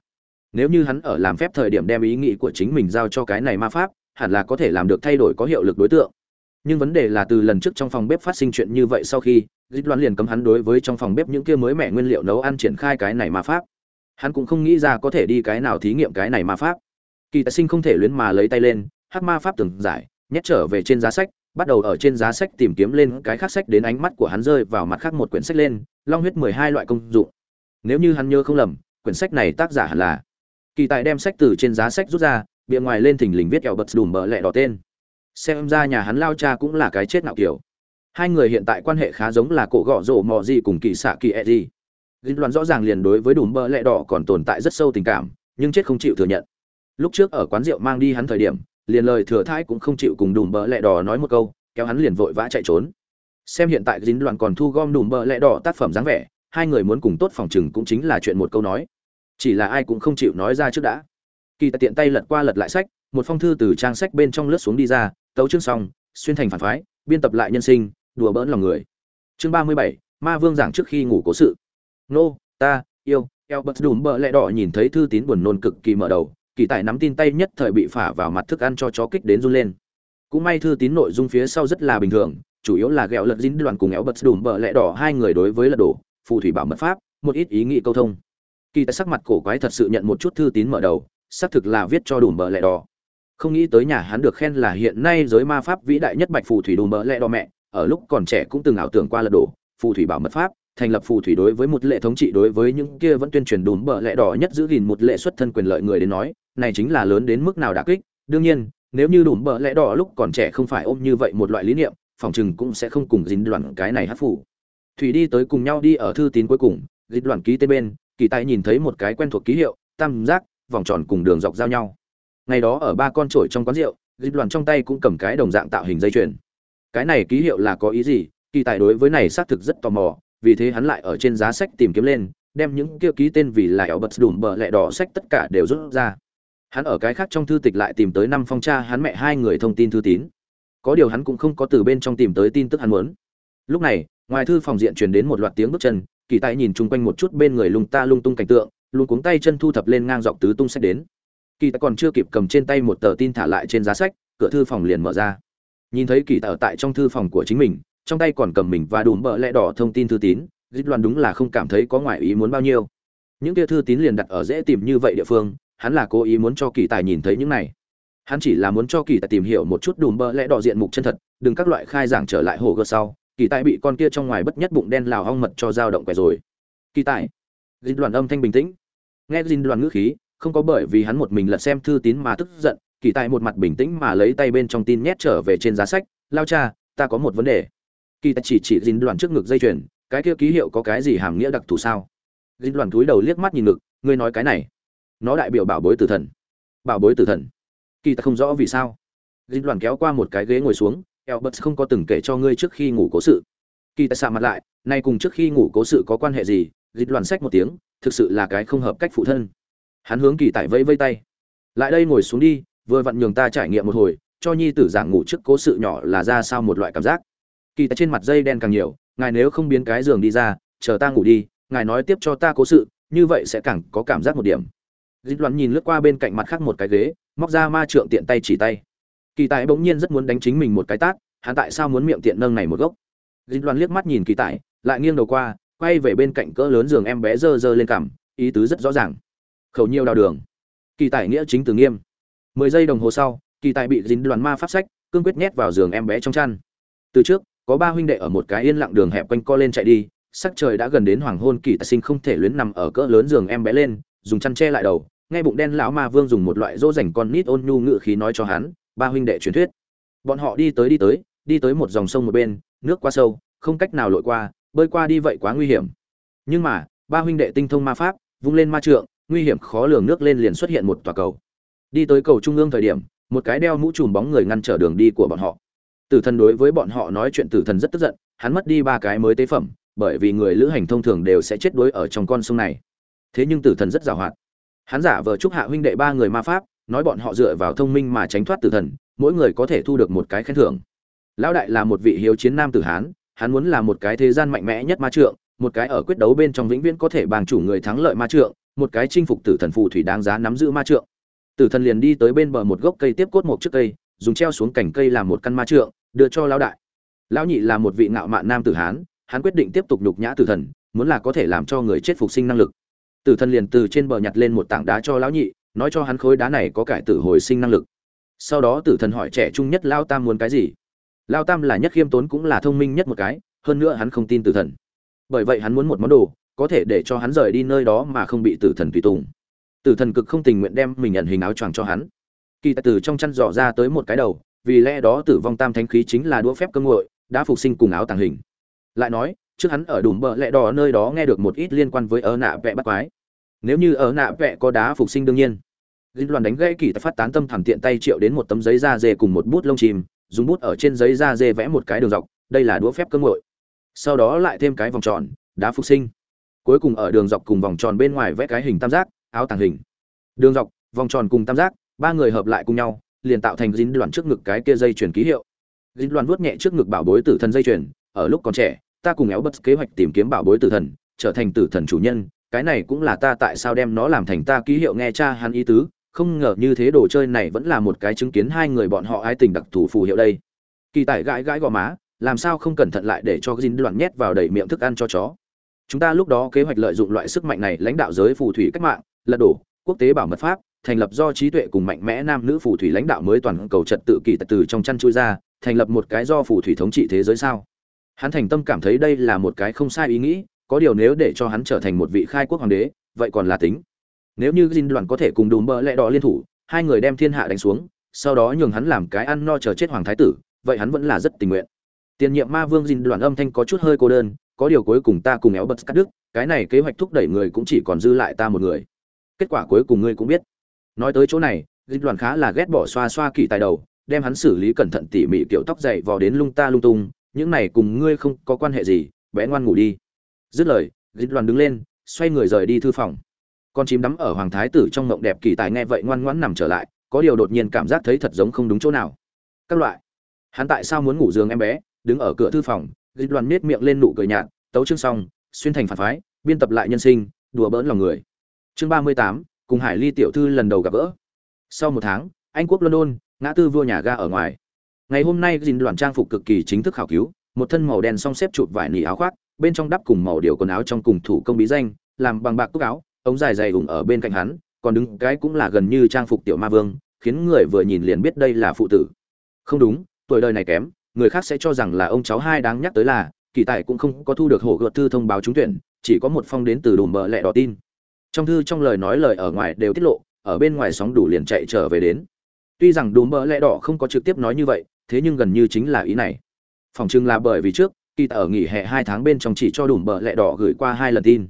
Nếu như hắn ở làm phép thời điểm đem ý nghĩ của chính mình giao cho cái này ma pháp, hẳn là có thể làm được thay đổi có hiệu lực đối tượng nhưng vấn đề là từ lần trước trong phòng bếp phát sinh chuyện như vậy sau khi dịch loan liền cấm hắn đối với trong phòng bếp những kia mới mẻ nguyên liệu nấu ăn triển khai cái này mà pháp. Hắn cũng không nghĩ ra có thể đi cái nào thí nghiệm cái này mà pháp. Kỳ tài sinh không thể luyến mà lấy tay lên, hắc ma pháp từng giải, nhét trở về trên giá sách, bắt đầu ở trên giá sách tìm kiếm lên cái khác sách đến ánh mắt của hắn rơi vào mặt khác một quyển sách lên, long huyết mười hai loại công dụng. Nếu như hắn nhớ không lầm, quyển sách này tác giả hẳn là kỳ tài đem sách từ trên giá sách rút ra, bìa ngoài lên thình lình viết kẹo bật đùm bợ lẹ đỏ tên xem ra nhà hắn lao cha cũng là cái chết nạo kiểu. Hai người hiện tại quan hệ khá giống là cổ gọ rổ mò gì cùng kỳ xạ kỳ e gì. Dinh Loan rõ ràng liền đối với đùm bơ lẹ đỏ còn tồn tại rất sâu tình cảm, nhưng chết không chịu thừa nhận. Lúc trước ở quán rượu mang đi hắn thời điểm, liền lời thừa thãi cũng không chịu cùng đùm bờ lẹ đỏ nói một câu kéo hắn liền vội vã chạy trốn. Xem hiện tại dính đoàn còn thu gom đùm bờ lẹ đỏ tác phẩm dáng vẻ hai người muốn cùng tốt phòng chừng cũng chính là chuyện một câu nói. Chỉ là ai cũng không chịu nói ra trước đã. Kỳ tại tiện tay lật qua lật lại sách một phong thư từ trang sách bên trong lướt xuống đi ra, tấu chương xong, xuyên thành phản phái, biên tập lại nhân sinh, đùa bỡn lòng người. Chương ba mươi bảy, ma vương giảng trước khi ngủ cố sự. Nô, ta, yêu, Albert đùm bờ lẹ đỏ nhìn thấy thư tín buồn nôn cực kỳ mở đầu, kỳ tài nắm tin tay nhất thời bị phả vào mặt thức ăn cho chó kích đến run lên. Cũng may thư tín nội dung phía sau rất là bình thường, chủ yếu là ghẹo lật dính đoàn cùng éo bật đùm bờ lẹ đỏ hai người đối với lật đổ, phù thủy bảo mật pháp, một ít ý nghĩ câu thông. Kỳ tài sắc mặt cổ quái thật sự nhận một chút thư tín mở đầu, xác thực là viết cho đùm bờ lẹ đỏ không nghĩ tới nhà hắn được khen là hiện nay giới ma pháp vĩ đại nhất bạch phù thủy đồ mỡ lẹ đỏ mẹ. Ở lúc còn trẻ cũng từng ảo tưởng qua lật đổ, phù thủy bảo mật pháp, thành lập phù thủy đối với một lệ thống trị đối với những kia vẫn tuyên truyền đùm bờ lẹ đỏ nhất giữ gìn một lệ xuất thân quyền lợi người đến nói, này chính là lớn đến mức nào đả kích. Đương nhiên, nếu như đùm bờ lẹ đỏ lúc còn trẻ không phải ôm như vậy một loại lý niệm, phòng chừng cũng sẽ không cùng dính đoàn cái này hát phủ thủy đi tới cùng nhau đi ở thư tín cuối cùng dính đoàn ký tên bên, kỳ tài nhìn thấy một cái quen thuộc ký hiệu, tam giác, vòng tròn cùng đường dọc giao nhau ngày đó ở ba con trổi trong quán rượu dính đoàn trong tay cũng cầm cái đồng dạng tạo hình dây chuyền. Cái này ký hiệu là có ý gì? Kỳ tài đối với này xác thực rất tò mò, vì thế hắn lại ở trên giá sách tìm kiếm lên, đem những kia ký tên vì là ẻo bật đùm bờ lẹ đỏ sách tất cả đều rút ra. Hắn ở cái khác trong thư tịch lại tìm tới năm phong cha, hắn mẹ hai người thông tin thư tín. Có điều hắn cũng không có từ bên trong tìm tới tin tức hắn muốn. Lúc này, ngoài thư phòng diện truyền đến một loạt tiếng bước chân, kỳ tài nhìn chung quanh một chút bên người lung ta lung tung cảnh tượng, luôn cuống tay chân thu thập lên ngang dọc tứ tung sách đến kỳ tài còn chưa kịp cầm trên tay một tờ tin thả lại trên giá sách, cửa thư phòng liền mở ra. Nhìn thấy kỳ tài ở tại trong thư phòng của chính mình, trong tay còn cầm mình và đùm bợ lẽ đỏ thông tin thư tín, dít loan đúng là không cảm thấy có ngoại ý muốn bao nhiêu. Những kia thư tín liền đặt ở dễ tìm như vậy địa phương, hắn là cố ý muốn cho kỳ tài nhìn thấy những này. Hắn chỉ là muốn cho kỳ tài tìm hiểu một chút đùm bơ lẽ đỏ diện mục chân thật, đừng các loại khai giảng trở lại hồ gợt sau, kỳ tài bị con kia trong ngoài bất nhất bụng đen lào hong mật cho dao động quẻ rồi. Kỳ tài dinh đoàn âm thanh bình tĩnh. Nghe dinh đoàn ngữ khí không có bởi vì hắn một mình lật xem thư tín mà tức giận kỳ tại một mặt bình tĩnh mà lấy tay bên trong tin nhét trở về trên giá sách lao cha ta có một vấn đề kỳ tại chỉ chỉ dính đoàn trước ngực dây chuyền cái kia ký hiệu có cái gì hàm nghĩa đặc thù sao dính đoàn túi đầu liếc mắt nhìn ngực ngươi nói cái này nó đại biểu bảo bối tử thần bảo bối tử thần kỳ ta không rõ vì sao dính đoàn kéo qua một cái ghế ngồi xuống Albert không có từng kể cho ngươi trước khi ngủ cố sự. Kỳ ta sạ mặt lại, nay cùng trước khi ngủ cố sự có quan hệ gì? Dịch đoàn sách một tiếng, thực sự là cái không hợp cách phụ thân. Hắn hướng Kỳ Tại vẫy vây tay. Lại đây ngồi xuống đi, vừa vặn nhường ta trải nghiệm một hồi, cho nhi tử giảng ngủ trước cố sự nhỏ là ra sao một loại cảm giác. Kỳ Tại trên mặt dây đen càng nhiều, ngài nếu không biến cái giường đi ra, chờ ta ngủ đi, ngài nói tiếp cho ta cố sự, như vậy sẽ càng có cảm giác một điểm dịch loạn nhìn lướt qua bên cạnh mặt khác một cái ghế móc ra ma trượng tiện tay chỉ tay kỳ tài bỗng nhiên rất muốn đánh chính mình một cái tát hắn tại sao muốn miệng tiện nâng này một gốc dịch loạn liếc mắt nhìn kỳ tài lại nghiêng đầu qua quay về bên cạnh cỡ lớn giường em bé dơ dơ lên cằm ý tứ rất rõ ràng khẩu nhiều đào đường. Kỳ tài nghĩa chính từ nghiêm. Mười giây đồng hồ sau, kỳ tài bị dính đoàn ma pháp sách, cương quyết nhét vào giường em bé trong chăn. Từ trước, có ba huynh đệ ở một cái yên lặng đường hẹp quanh co lên chạy đi, sắc trời đã gần đến hoàng hôn kỳ tài sinh không thể luyến nằm ở cỡ lớn giường em bé lên, dùng chăn che lại đầu Ngay bụng đen lão ma vương dùng một loại dỗ dành con nít ôn nhu ngự khí nói cho hắn, ba huynh đệ truyền thuyết. Bọn họ đi tới đi tới đi tới một dòng sông một bên, nước quá sâu, không cách nào lội qua, bơi qua đi vậy quá nguy hiểm. Nhưng mà, ba huynh đệ tinh thông ma pháp, vung lên ma trượng nguy hiểm khó lường nước lên liền xuất hiện một tòa cầu. Đi tới cầu trung ương thời điểm, một cái đeo mũ trùm bóng người ngăn trở đường đi của bọn họ. Tử thần đối với bọn họ nói chuyện tử thần rất tức giận, hắn mất đi ba cái mới tế phẩm, bởi vì người lữ hành thông thường đều sẽ chết đuối ở trong con sông này. Thế nhưng tử thần rất giàu hoạt. Hắn giả vờ chúc hạ huynh đệ ba người ma pháp, nói bọn họ dựa vào thông minh mà tránh thoát tử thần, mỗi người có thể thu được một cái khen thưởng. Lão đại là một vị hiếu chiến nam tử hán, hắn muốn là một cái thế gian mạnh mẽ nhất ma trượng, một cái ở quyết đấu bên trong vĩnh viễn có thể bàn chủ người thắng lợi ma trượng một cái chinh phục tử thần phù thủy đáng giá nắm giữ ma trượng. Tử thần liền đi tới bên bờ một gốc cây tiếp cốt một chiếc cây, dùng treo xuống cành cây làm một căn ma trượng, đưa cho lão đại. Lão nhị là một vị ngạo mạn nam tử hán, hắn quyết định tiếp tục nhục nhã tử thần, muốn là có thể làm cho người chết phục sinh năng lực. Tử thần liền từ trên bờ nhặt lên một tảng đá cho lão nhị, nói cho hắn khối đá này có cải tử hồi sinh năng lực. Sau đó tử thần hỏi trẻ trung nhất lão tam muốn cái gì? Lão tam là nhất khiêm tốn cũng là thông minh nhất một cái, hơn nữa hắn không tin tử thần. Bởi vậy hắn muốn một món đồ có thể để cho hắn rời đi nơi đó mà không bị tử thần tùy tùng tử thần cực không tình nguyện đem mình nhận hình áo choàng cho hắn kỳ tài tử trong chăn dò ra tới một cái đầu vì lẽ đó tử vong tam thánh khí chính là đũa phép cơ ngội đã phục sinh cùng áo tàng hình lại nói trước hắn ở đùm bờ lẹ đỏ nơi đó nghe được một ít liên quan với ớ nạ vẽ bắt quái nếu như ớ nạ vẽ có đá phục sinh đương nhiên Linh Loan đánh gãy kỳ tài phát tán tâm thẳm tiện tay triệu đến một tấm giấy da dê cùng một bút lông chim, dùng bút ở trên giấy da dê vẽ một cái đường dọc, đây là đũa phép cơ ngội. Sau đó lại thêm cái vòng tròn, đá phục sinh. Cuối cùng ở đường dọc cùng vòng tròn bên ngoài vẽ cái hình tam giác, áo tàng hình. Đường dọc, vòng tròn cùng tam giác, ba người hợp lại cùng nhau, liền tạo thành dính đoạn trước ngực cái kia dây chuyền ký hiệu. Dính đoạn vuốt nhẹ trước ngực bảo bối tử thần dây chuyền, ở lúc còn trẻ, ta cùng éo bất kế hoạch tìm kiếm bảo bối tử thần, trở thành tử thần chủ nhân, cái này cũng là ta tại sao đem nó làm thành ta ký hiệu nghe cha hắn ý tứ, không ngờ như thế đồ chơi này vẫn là một cái chứng kiến hai người bọn họ ái tình đặc thù phù hiệu đây kỳ tài gãi gãi gò má làm sao không cẩn thận lại để cho dính đoạn nhét vào đầy miệng thức ăn cho chó chúng ta lúc đó kế hoạch lợi dụng loại sức mạnh này lãnh đạo giới phù thủy cách mạng lật đổ quốc tế bảo mật pháp thành lập do trí tuệ cùng mạnh mẽ nam nữ phù thủy lãnh đạo mới toàn cầu trật tự kỳ từ trong chăn chui ra thành lập một cái do phù thủy thống trị thế giới sao hắn thành tâm cảm thấy đây là một cái không sai ý nghĩ có điều nếu để cho hắn trở thành một vị khai quốc hoàng đế vậy còn là tính nếu như Jin đoàn có thể cùng đùm bỡ lẽ đỏ liên thủ, hai người đem thiên hạ đánh xuống, sau đó nhường hắn làm cái ăn no chờ chết hoàng thái tử, vậy hắn vẫn là rất tình nguyện. Tiền nhiệm ma vương Jin đoàn âm thanh có chút hơi cô đơn, có điều cuối cùng ta cùng éo bật cắt đứt, cái này kế hoạch thúc đẩy người cũng chỉ còn dư lại ta một người. Kết quả cuối cùng ngươi cũng biết. Nói tới chỗ này, dịch đoàn khá là ghét bỏ xoa xoa kỳ tài đầu, đem hắn xử lý cẩn thận tỉ mỉ kiểu tóc dày vò đến lung ta lung tung, những này cùng ngươi không có quan hệ gì, bé ngoan ngủ đi. Dứt lời, dịch đoàn đứng lên, xoay người rời đi thư phòng con chim đắm ở hoàng thái tử trong mộng đẹp kỳ tài nghe vậy ngoan ngoãn nằm trở lại có điều đột nhiên cảm giác thấy thật giống không đúng chỗ nào các loại hắn tại sao muốn ngủ giường em bé đứng ở cửa thư phòng dịch đoàn miết miệng lên nụ cười nhạt, tấu chương xong, xuyên thành phản phái, biên tập lại nhân sinh, đùa bỡn lòng người. Chương ba mươi tám, cùng hải ly tiểu thư lần đầu gặp gỡ. Sau một tháng, anh quốc london, ngã tư vua nhà ga ở ngoài. Ngày hôm nay dìn đoàn trang phục cực kỳ chính thức khảo cứu, một thân màu đen song xếp chụp vải nỉ áo khoác, bên trong đắp cùng màu điều quần áo trong cùng thủ công bí danh, làm bằng bạc cúc áo, ống dài dày ủng ở bên cạnh hắn, còn đứng cái cũng là gần như trang phục tiểu ma vương, khiến người vừa nhìn liền biết đây là phụ tử. Không đúng, tuổi đời này kém người khác sẽ cho rằng là ông cháu hai đáng nhắc tới là, kỳ tài cũng không có thu được hổ gợt thư thông báo trúng tuyển, chỉ có một phong đến từ đùm bợ lẹ đỏ tin. Trong thư trong lời nói lời ở ngoài đều tiết lộ, ở bên ngoài sóng đủ liền chạy trở về đến. Tuy rằng đùm bợ lẹ đỏ không có trực tiếp nói như vậy, thế nhưng gần như chính là ý này. Phòng chừng là bởi vì trước, kỳ tài ở nghỉ hè hai tháng bên trong chỉ cho đùm bợ lẹ đỏ gửi qua hai lần tin.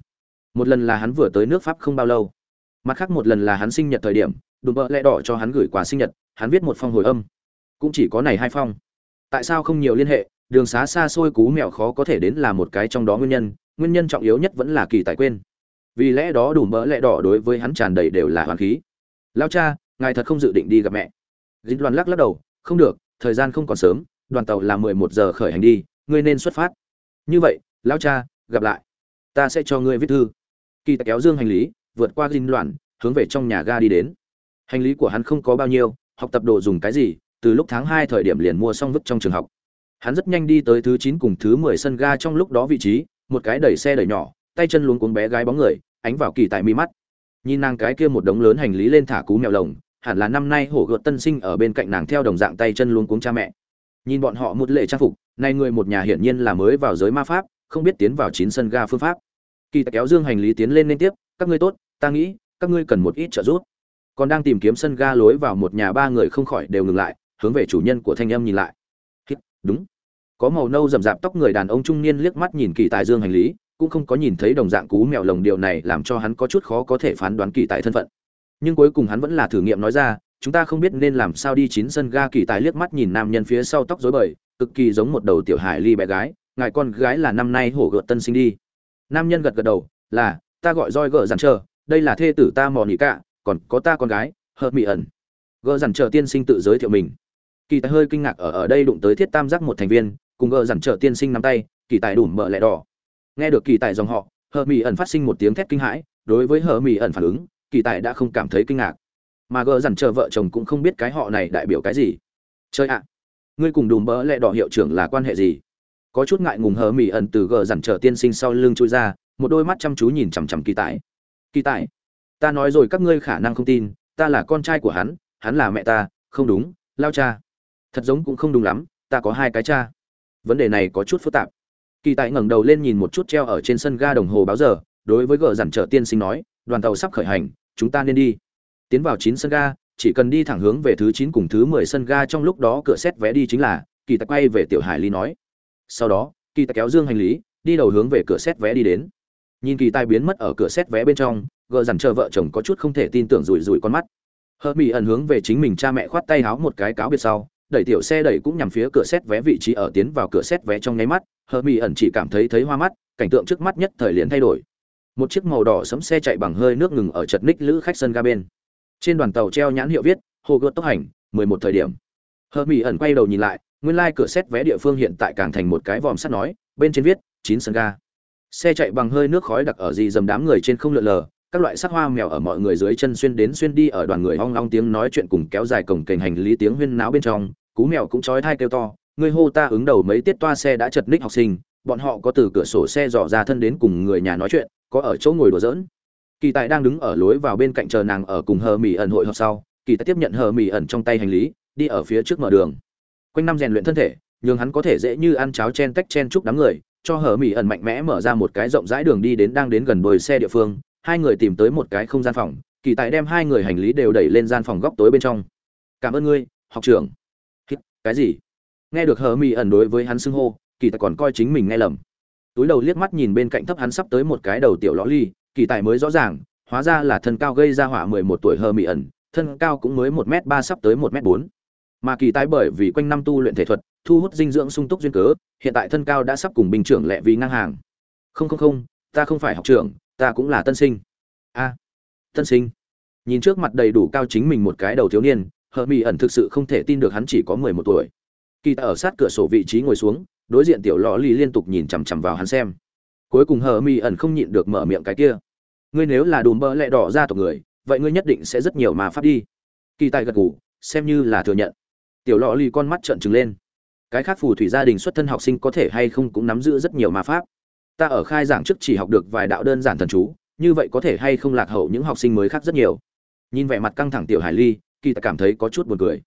Một lần là hắn vừa tới nước pháp không bao lâu. Mặt khác một lần là hắn sinh nhật thời điểm, đùm bợ lẹ đỏ cho hắn gửi quà sinh nhật, hắn viết một phong hồi âm. Cũng chỉ có này hai phong tại sao không nhiều liên hệ, đường xá xa xôi cú mèo khó có thể đến là một cái trong đó nguyên nhân nguyên nhân trọng yếu nhất vẫn là kỳ tài quên. Vì lẽ đó đủ mỡ lẽ đỏ đối với hắn tràn đầy đều là hoàn khí. Lao cha, ngài thật không dự định đi gặp mẹ. Dính đoàn lắc lắc đầu, không được, thời gian không còn sớm, đoàn tàu là mười một giờ khởi hành đi, ngươi nên xuất phát. Như vậy, lao cha, gặp lại. Ta sẽ cho ngươi viết thư. Kỳ tài kéo dương hành lý, vượt qua dinh loạn hướng về trong nhà ga đi đến. Hành lý của hắn không có bao nhiêu, học tập đồ dùng cái gì từ lúc tháng hai thời điểm liền mua xong vứt trong trường học. Hắn rất nhanh đi tới thứ chín cùng thứ mười sân ga trong lúc đó vị trí, một cái đẩy xe đẩy nhỏ, tay chân luống cuống bé gái bóng người, ánh vào kỳ tại mi mắt. Nhìn nàng cái kia một đống lớn hành lý lên thả cú mèo lồng, hẳn là năm nay hổ gợt tân sinh ở bên cạnh nàng theo đồng dạng tay chân luống cuống cha mẹ. Nhìn bọn họ một lệ trang phục, nay người một nhà hiển nhiên là mới vào giới ma pháp, không biết tiến vào chín sân ga phương pháp. Kỳ tài kéo dương hành lý tiến lên liên tiếp, các ngươi tốt, ta nghĩ, các ngươi cần một ít trợ giúp. Còn đang tìm kiếm sân ga lối vào, một nhà ba người không khỏi đều ngừng lại hướng về chủ nhân của thanh âm nhìn lại. Đúng. Có màu nâu rậm rạp tóc người đàn ông trung niên liếc mắt nhìn kỳ tài dương hành lý, cũng không có nhìn thấy đồng dạng cú mèo lồng điều này làm cho hắn có chút khó có thể phán đoán kỳ tài thân phận. Nhưng cuối cùng hắn vẫn là thử nghiệm nói ra, chúng ta không biết nên làm sao đi chín sân ga. Kỳ tài liếc mắt nhìn nam nhân phía sau tóc rối bời, cực kỳ giống một đầu tiểu hải ly bé gái, ngài con gái là năm nay hổ gợt tân sinh đi. Nam nhân gật gật đầu, là, ta gọi roi gợ dằn chờ, đây là thê tử ta mò nỉ cả còn có ta con gái, hợp mị ẩn. Gợ dằn chờ tiên sinh tự giới thiệu mình kỳ tài hơi kinh ngạc ở ở đây đụng tới thiết tam giác một thành viên, cùng gờ dằn trợ tiên sinh nắm tay, kỳ tài đủ mở lẹ đỏ. Nghe được kỳ tài dòng họ, hờ mỹ ẩn phát sinh một tiếng thét kinh hãi, đối với hờ mỹ ẩn phản ứng, kỳ tài đã không cảm thấy kinh ngạc. Mà gờ dằn chờ vợ chồng cũng không biết cái họ này đại biểu cái gì. Chơi ạ! Ngươi cùng đùm bỡ lẹ đỏ hiệu trưởng là quan hệ gì? Có chút ngại ngùng hờ mỹ ẩn từ gờ dằn trợ tiên sinh sau lưng chui ra, một đôi mắt chăm chú nhìn chằm chằm kỳ tài. Kỳ tài, ta nói rồi các ngươi khả năng không tin, ta là con trai của hắn hắn là mẹ ta, không đúng, lao cha thật giống cũng không đúng lắm, ta có hai cái cha. Vấn đề này có chút phức tạp. Kỳ tài ngẩng đầu lên nhìn một chút treo ở trên sân ga đồng hồ báo giờ, đối với gờ dằn trở tiên sinh nói, đoàn tàu sắp khởi hành, chúng ta nên đi. Tiến vào chín sân ga, chỉ cần đi thẳng hướng về thứ chín cùng thứ mười sân ga trong lúc đó cửa xét vé đi chính là, kỳ tài quay về tiểu hải ly nói. Sau đó, kỳ tài kéo dương hành lý, đi đầu hướng về cửa xét vé đi đến. Nhìn kỳ tài biến mất ở cửa xét vé bên trong, gờ dằn chờ vợ chồng có chút không thể tin tưởng rủi rủi con mắt. Hờ mỹ ẩn hướng về chính mình cha mẹ khoát tay háo một cái cáo biệt sau đẩy tiểu xe đẩy cũng nhằm phía cửa xét vé vị trí ở tiến vào cửa xét vé trong nháy mắt, hờ mỹ ẩn chỉ cảm thấy thấy hoa mắt, cảnh tượng trước mắt nhất thời liền thay đổi. Một chiếc màu đỏ sấm xe chạy bằng hơi nước ngừng ở chật ních lữ khách sân ga bên. Trên đoàn tàu treo nhãn hiệu viết, hồ gợt tốc hành 11 thời điểm. Hờ mỹ ẩn quay đầu nhìn lại, nguyên lai cửa xét vé địa phương hiện tại càng thành một cái vòm sắt nói, bên trên viết, chín sân ga. Xe chạy bằng hơi nước khói đặc ở gì dầm đám người trên không lượn lờ, các loại sắc hoa mèo ở mọi người dưới chân xuyên đến xuyên đi ở đoàn người hoang long tiếng nói chuyện cùng kéo dài cổng kềnh hành lý tiếng huyên náo bên trong cú mèo cũng chói thai kêu to người hô ta ứng đầu mấy tiết toa xe đã chật ních học sinh, bọn họ có từ cửa sổ xe dò ra thân đến cùng người nhà nói chuyện, có ở chỗ ngồi đùa giỡn. Kỳ tài đang đứng ở lối vào bên cạnh chờ nàng ở cùng hờ mỹ ẩn hội họp sau, kỳ tài tiếp nhận hờ mỹ ẩn trong tay hành lý, đi ở phía trước mở đường. Quanh năm rèn luyện thân thể, nhường hắn có thể dễ như ăn cháo chen tách chen chúc đám người, cho hờ mỹ ẩn mạnh mẽ mở ra một cái rộng rãi đường đi đến đang đến gần đồi xe địa phương, hai người tìm tới một cái không gian phòng, kỳ tài đem hai người hành lý đều đẩy lên gian phòng góc tối bên trong. Cảm ơn ngươi, học trưởng cái gì? Nghe được hờ mỹ ẩn đối với hắn xưng hô, kỳ tài còn coi chính mình nghe lầm. Túi đầu liếc mắt nhìn bên cạnh thấp hắn sắp tới một cái đầu tiểu ló ly, kỳ tài mới rõ ràng, hóa ra là thân cao gây ra hỏa mười một tuổi hờ mỹ ẩn, thân cao cũng mới một m ba sắp tới một m bốn. Mà kỳ tài bởi vì quanh năm tu luyện thể thuật, thu hút dinh dưỡng sung túc duyên cớ, hiện tại thân cao đã sắp cùng binh trưởng lệ vì ngang hàng. Không không không, ta không phải học trưởng, ta cũng là tân sinh. A, tân sinh. Nhìn trước mặt đầy đủ cao chính mình một cái đầu thiếu niên hờ mỹ ẩn thực sự không thể tin được hắn chỉ có mười một tuổi. Kỳ ta ở sát cửa sổ vị trí ngồi xuống, đối diện tiểu lò ly liên tục nhìn chằm chằm vào hắn xem. Cuối cùng hờ mỹ ẩn không nhịn được mở miệng cái kia. Ngươi nếu là đùm bơ lẹ đỏ ra tộc người, vậy ngươi nhất định sẽ rất nhiều mà pháp đi. Kỳ tài gật gù, xem như là thừa nhận. Tiểu lò ly con mắt trợn trừng lên. Cái khác phù thủy gia đình xuất thân học sinh có thể hay không cũng nắm giữ rất nhiều ma pháp. Ta ở khai giảng trước chỉ học được vài đạo đơn giản thần chú, như vậy có thể hay không lạc hậu những học sinh mới khác rất nhiều. Nhìn vẻ mặt căng thẳng tiểu hải ly kỳ ta cảm thấy có chút buồn cười.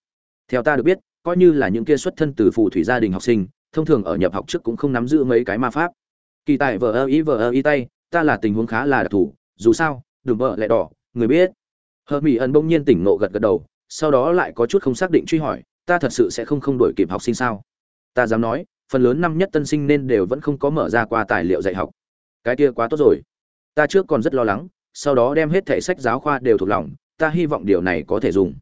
Theo ta được biết, coi như là những kia xuất thân từ phù thủy gia đình học sinh, thông thường ở nhập học trước cũng không nắm giữ mấy cái ma pháp. Kỳ tài vờ ơ ý vờ ơ ý tay, ta là tình huống khá là đặc thù, dù sao, đừng vợ lại đỏ, người biết. Hờ mỹ ẩn bỗng nhiên tỉnh nộ gật gật đầu, sau đó lại có chút không xác định truy hỏi, ta thật sự sẽ không không đổi kịp học sinh sao? Ta dám nói, phần lớn năm nhất tân sinh nên đều vẫn không có mở ra qua tài liệu dạy học. Cái kia quá tốt rồi. Ta trước còn rất lo lắng, sau đó đem hết thẻ sách giáo khoa đều thuộc lòng ta hy vọng điều này có thể dùng.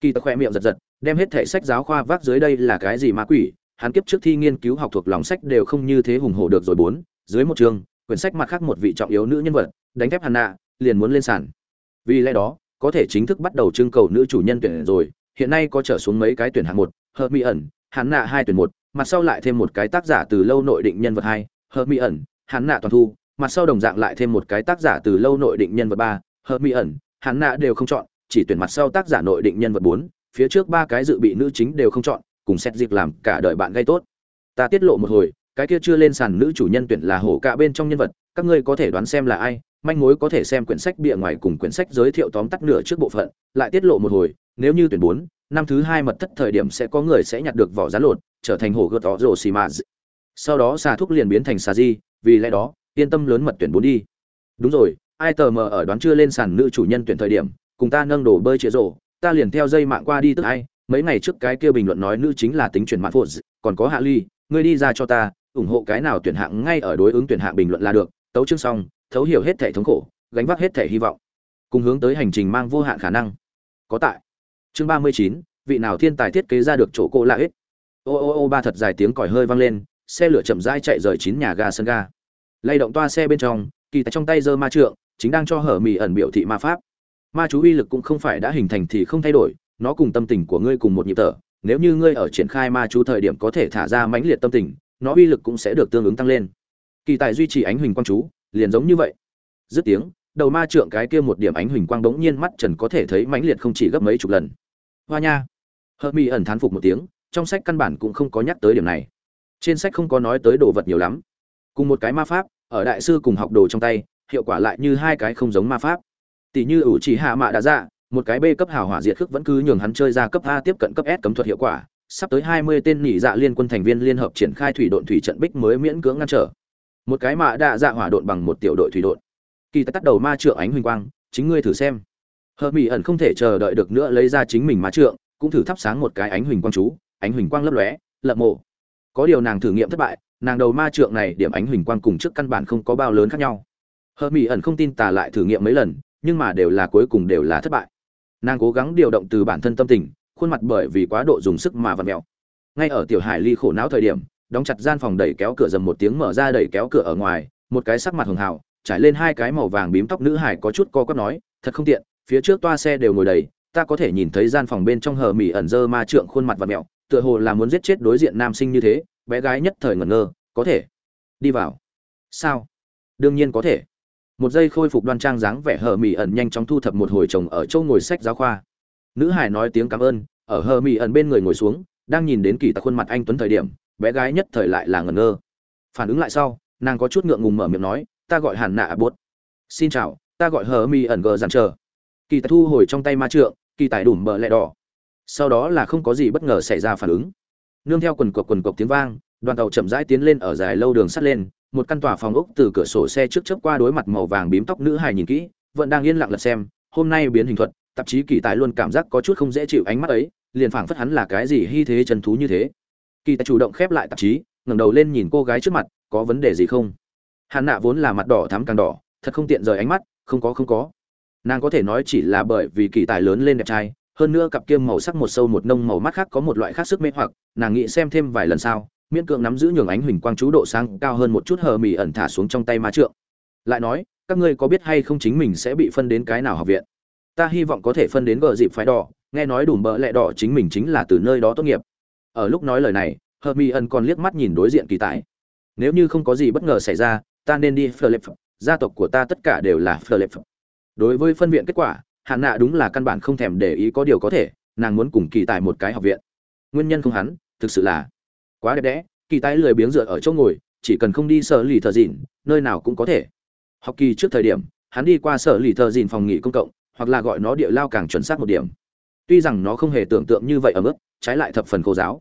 Kỳ tật khoe miệng giật giật, đem hết thẻ sách giáo khoa vác dưới đây là cái gì ma quỷ, hắn kiếp trước thi nghiên cứu học thuộc lòng sách đều không như thế hùng hổ được rồi bốn, dưới một chương, quyển sách mặt khác một vị trọng yếu nữ nhân vật, đánh thép hàn nạ, liền muốn lên sàn. Vì lẽ đó, có thể chính thức bắt đầu trưng cầu nữ chủ nhân tuyển rồi, hiện nay có trở xuống mấy cái tuyển hạng một, hợp mỹ ẩn, hàn nạ hai tuyển một, mặt sau lại thêm một cái tác giả từ lâu nội định nhân vật hai, hợp mỹ ẩn, hàn nạ toàn thu, mặt sau đồng dạng lại thêm một cái tác giả từ lâu nội định nhân vật ba, hợp mỹ ẩn hàn nạ đều không chọn, chỉ tuyển mặt sau tác giả nội định nhân vật bốn, phía trước ba cái dự bị nữ chính đều không chọn, cùng xét dịp làm cả đời bạn gây tốt. Ta tiết lộ một hồi, cái kia chưa lên sàn nữ chủ nhân tuyển là hổ cả bên trong nhân vật, các ngươi có thể đoán xem là ai, manh mối có thể xem quyển sách bìa ngoài cùng quyển sách giới thiệu tóm tắt nửa trước bộ phận, lại tiết lộ một hồi, nếu như tuyển bốn, năm thứ hai mật thất thời điểm sẽ có người sẽ nhặt được vỏ rán lột, trở thành hổ gợt tỏ rổ xì mạ sau đó xà thuốc liền biến thành xà di, vì lẽ đó, yên tâm lớn mật tuyển bốn đi. Đúng rồi ai tờ mờ ở đoán chưa lên sàn nữ chủ nhân tuyển thời điểm, cùng ta nâng đổ bơi chĩa rổ, ta liền theo dây mạng qua đi tức ai, mấy ngày trước cái kia bình luận nói nữ chính là tính chuyển mạng phụ còn có hạ ly, ngươi đi ra cho ta, ủng hộ cái nào tuyển hạng ngay ở đối ứng tuyển hạng bình luận là được, tấu chương xong, thấu hiểu hết thể thống khổ, gánh vác hết thể hy vọng. Cùng hướng tới hành trình mang vô hạn khả năng. Có tại. Chương ba mươi chín, vị nào thiên tài thiết kế ra được chỗ cô lạ hết? Ô ô ô, ba thật dài tiếng còi hơi vang lên, xe lửa chậm rãi chạy rời chín nhà ga sân ga. Lay động toa xe bên trong, kỳ tại trong tay giơ ma trượng chính đang cho hở mì ẩn biểu thị ma pháp. Ma chú uy lực cũng không phải đã hình thành thì không thay đổi, nó cùng tâm tình của ngươi cùng một nhịp thở. Nếu như ngươi ở triển khai ma chú thời điểm có thể thả ra mãnh liệt tâm tình, nó uy lực cũng sẽ được tương ứng tăng lên. Kỳ tài duy trì ánh huỳnh quang chú, liền giống như vậy. Dứt tiếng, đầu ma trượng cái kia một điểm ánh huỳnh quang bỗng nhiên mắt trần có thể thấy mãnh liệt không chỉ gấp mấy chục lần. Hoa nha. Hờ mi ẩn thán phục một tiếng, trong sách căn bản cũng không có nhắc tới điểm này. Trên sách không có nói tới đồ vật nhiều lắm. Cùng một cái ma pháp, ở đại sư cùng học đồ trong tay hiệu quả lại như hai cái không giống ma pháp. Tỷ như ủ chỉ hạ mạ đã ra dạ, một cái b cấp hào hỏa diệt khước vẫn cứ nhường hắn chơi ra cấp a tiếp cận cấp s cấm thuật hiệu quả. Sắp tới hai mươi tên nhị dạ liên quân thành viên liên hợp triển khai thủy độn thủy trận bích mới miễn cưỡng ngăn trở. Một cái mạ đạ dạ hỏa độn bằng một tiểu đội thủy độn. Kỳ tắt đầu ma trượng ánh huỳnh quang, chính ngươi thử xem. Hờ mỹ ẩn không thể chờ đợi được nữa lấy ra chính mình ma trượng, cũng thử thắp sáng một cái ánh huỳnh quang chú, ánh huỳnh quang lấp lóe, lậm mộ. Có điều nàng thử nghiệm thất bại, nàng đầu ma trượng này điểm ánh huỳnh quang cùng trước căn bản không có bao lớn khác nhau hờ mỹ ẩn không tin tà lại thử nghiệm mấy lần, nhưng mà đều là cuối cùng đều là thất bại. Nàng cố gắng điều động từ bản thân tâm tình, khuôn mặt bởi vì quá độ dùng sức mà vặn mẹo ngay ở tiểu hải ly khổ não thời điểm, đóng chặt gian phòng đẩy kéo cửa dầm một tiếng mở ra đẩy kéo cửa ở ngoài, một cái sắc mặt hường hào, trải lên hai cái màu vàng bím tóc nữ hải có chút co quắp nói, thật không tiện, phía trước toa xe đều ngồi đầy, ta có thể nhìn thấy gian phòng bên trong hờ mỉ ẩn dơ ma trượng khuôn mặt và mẹo tựa hồ là muốn giết chết đối diện nam sinh như thế, bé gái nhất thời ngẩn ngơ, có thể đi vào. Sao? Đương nhiên có thể một giây khôi phục đoan trang dáng vẻ hờ mỹ ẩn nhanh chóng thu thập một hồi chồng ở châu ngồi sách giáo khoa. Nữ hải nói tiếng cảm ơn, ở hờ mỹ ẩn bên người ngồi xuống, đang nhìn đến kỳ tặc khuôn mặt anh tuấn thời điểm, bé gái nhất thời lại là ngẩn ngơ. Phản ứng lại sau, nàng có chút ngượng ngùng mở miệng nói, ta gọi hàn nạ bốt xin chào, ta gọi hờ mỹ ẩn gờ dàn chờ. Kỳ tài thu hồi trong tay ma trượng, kỳ tài đủm bờ lẹ đỏ. Sau đó là không có gì bất ngờ xảy ra phản ứng. Nương theo quần cộc quần cộc tiếng vang, đoàn tàu chậm rãi tiến lên ở dài lâu đường sắt lên một căn tòa phòng ốc từ cửa sổ xe trước chớp qua đối mặt màu vàng bím tóc nữ hài nhìn kỹ, vẫn đang yên lặng lật xem, hôm nay biến hình thuật, tạp chí kỳ tài luôn cảm giác có chút không dễ chịu ánh mắt ấy, liền phảng phất hắn là cái gì hy thế chân thú như thế kỳ tài chủ động khép lại tạp chí, ngẩng đầu lên nhìn cô gái trước mặt, có vấn đề gì không Hàn nạ vốn là mặt đỏ thắm càng đỏ, thật không tiện rời ánh mắt, không có không có nàng có thể nói chỉ là bởi vì kỳ tài lớn lên đẹp trai, hơn nữa cặp kiêm màu sắc một sâu một nông màu mắt khác có một loại khác sức mê hoặc, nàng nghĩ xem thêm vài lần sao? Miễn cưỡng nắm giữ nhường ánh huỳnh quang chú độ sáng cao hơn một chút hờ mì ẩn thả xuống trong tay ma trượng. Lại nói các ngươi có biết hay không chính mình sẽ bị phân đến cái nào học viện? Ta hy vọng có thể phân đến gờ dịp phái đỏ nghe nói đủ bỡ lẹ đỏ chính mình chính là từ nơi đó tốt nghiệp. Ở lúc nói lời này hờ mì ẩn còn liếc mắt nhìn đối diện kỳ tài. Nếu như không có gì bất ngờ xảy ra ta nên đi Philip, gia tộc của ta tất cả đều là Philip. Đối với phân viện kết quả, Hạn Nạ đúng là căn bản không thèm để ý có điều có thể, nàng muốn cùng kỳ tài một cái học viện. Nguyên nhân không hắn, thực sự là quá đẹp đẽ, kỳ tài lười biếng dựa ở chỗ ngồi, chỉ cần không đi sở lì thờ dìn, nơi nào cũng có thể. Học kỳ trước thời điểm, hắn đi qua sở lì thờ dìn phòng nghỉ công cộng, hoặc là gọi nó địa lao càng chuẩn xác một điểm. Tuy rằng nó không hề tưởng tượng như vậy ở mức, trái lại thập phần khô giáo.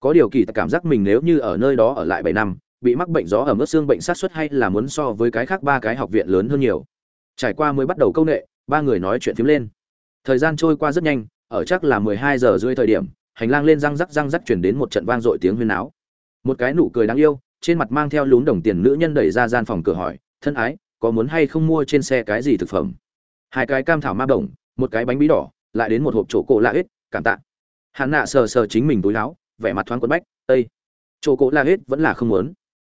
Có điều kỳ cảm giác mình nếu như ở nơi đó ở lại bảy năm, bị mắc bệnh gió ở mức xương bệnh sát xuất hay là muốn so với cái khác ba cái học viện lớn hơn nhiều trải qua mới bắt đầu công nghệ, ba người nói chuyện phím lên thời gian trôi qua rất nhanh ở chắc là mười hai giờ rưỡi thời điểm hành lang lên răng rắc răng rắc chuyển đến một trận vang dội tiếng huyên áo một cái nụ cười đáng yêu, trên mặt mang theo lún đồng tiền nữ nhân đẩy ra gian phòng cửa hỏi, thân ái, có muốn hay không mua trên xe cái gì thực phẩm? Hai cái cam thảo ma bổng một cái bánh bí đỏ, lại đến một hộp chỗ cổ la hết cảm tạ. Hắn nạ sờ sờ chính mình túi láo vẻ mặt thoáng quấn bách tây chỗ cổ la hết vẫn là không muốn.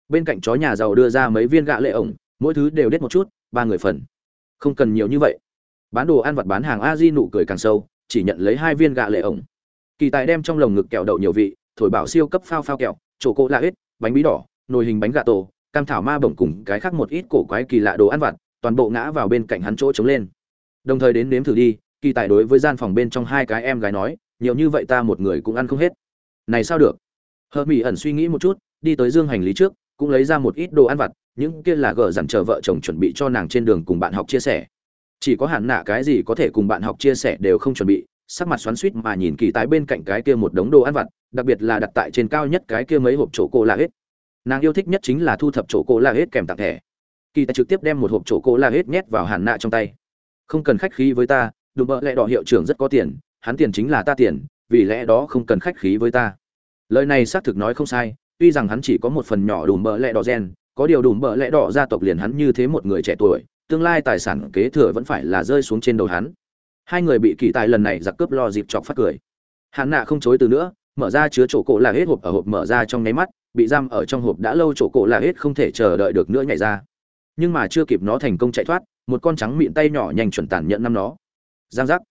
Bên cạnh chó nhà giàu đưa ra mấy viên gạ lệ ổng, mỗi thứ đều đết một chút, ba người phần. Không cần nhiều như vậy. Bán đồ ăn vặt bán hàng a di nụ cười càng sâu, chỉ nhận lấy hai viên gạ lệ ổng kỳ tài đem trong lồng ngực kẹo đậu nhiều vị, thổi bảo siêu cấp phao phao kẹo chỗ cỗ lạ hết, bánh bí đỏ, nồi hình bánh gà tổ, cam thảo ma bổng cùng cái khác một ít cổ quái kỳ lạ đồ ăn vặt, toàn bộ ngã vào bên cạnh hắn chỗ trống lên. Đồng thời đến nếm thử đi, kỳ tài đối với gian phòng bên trong hai cái em gái nói, nhiều như vậy ta một người cũng ăn không hết. Này sao được? Hờ mỹ ẩn suy nghĩ một chút, đi tới dương hành lý trước, cũng lấy ra một ít đồ ăn vặt, những kia là gờ dặn chờ vợ chồng chuẩn bị cho nàng trên đường cùng bạn học chia sẻ. Chỉ có hạn nạ cái gì có thể cùng bạn học chia sẻ đều không chuẩn bị sắc mặt xoắn suýt mà nhìn kỳ tái bên cạnh cái kia một đống đồ ăn vặt, đặc biệt là đặt tại trên cao nhất cái kia mấy hộp chỗ cô la hết. Nàng yêu thích nhất chính là thu thập chỗ cô la hết kèm tặng thẻ. Kỳ tài trực tiếp đem một hộp chỗ cô la hết nhét vào hàn nạ trong tay. Không cần khách khí với ta, đùm bợ lẽ đỏ hiệu trưởng rất có tiền, hắn tiền chính là ta tiền, vì lẽ đó không cần khách khí với ta. Lời này xác thực nói không sai, tuy rằng hắn chỉ có một phần nhỏ đùm bợ lẹ đỏ gen, có điều đùm bợ lẹ đỏ gia tộc liền hắn như thế một người trẻ tuổi, tương lai tài sản kế thừa vẫn phải là rơi xuống trên đầu hắn hai người bị kỳ tài lần này giặc cướp lo dịp chọc phát cười. Hắn nạ không chối từ nữa, mở ra chứa chỗ cổ là hết hộp, ở hộp mở ra trong nháy mắt, bị giam ở trong hộp đã lâu chỗ cổ là hết, không thể chờ đợi được nữa nhảy ra. Nhưng mà chưa kịp nó thành công chạy thoát, một con trắng miệng tay nhỏ nhanh chuẩn tàn nhận năm nó. Giang giác.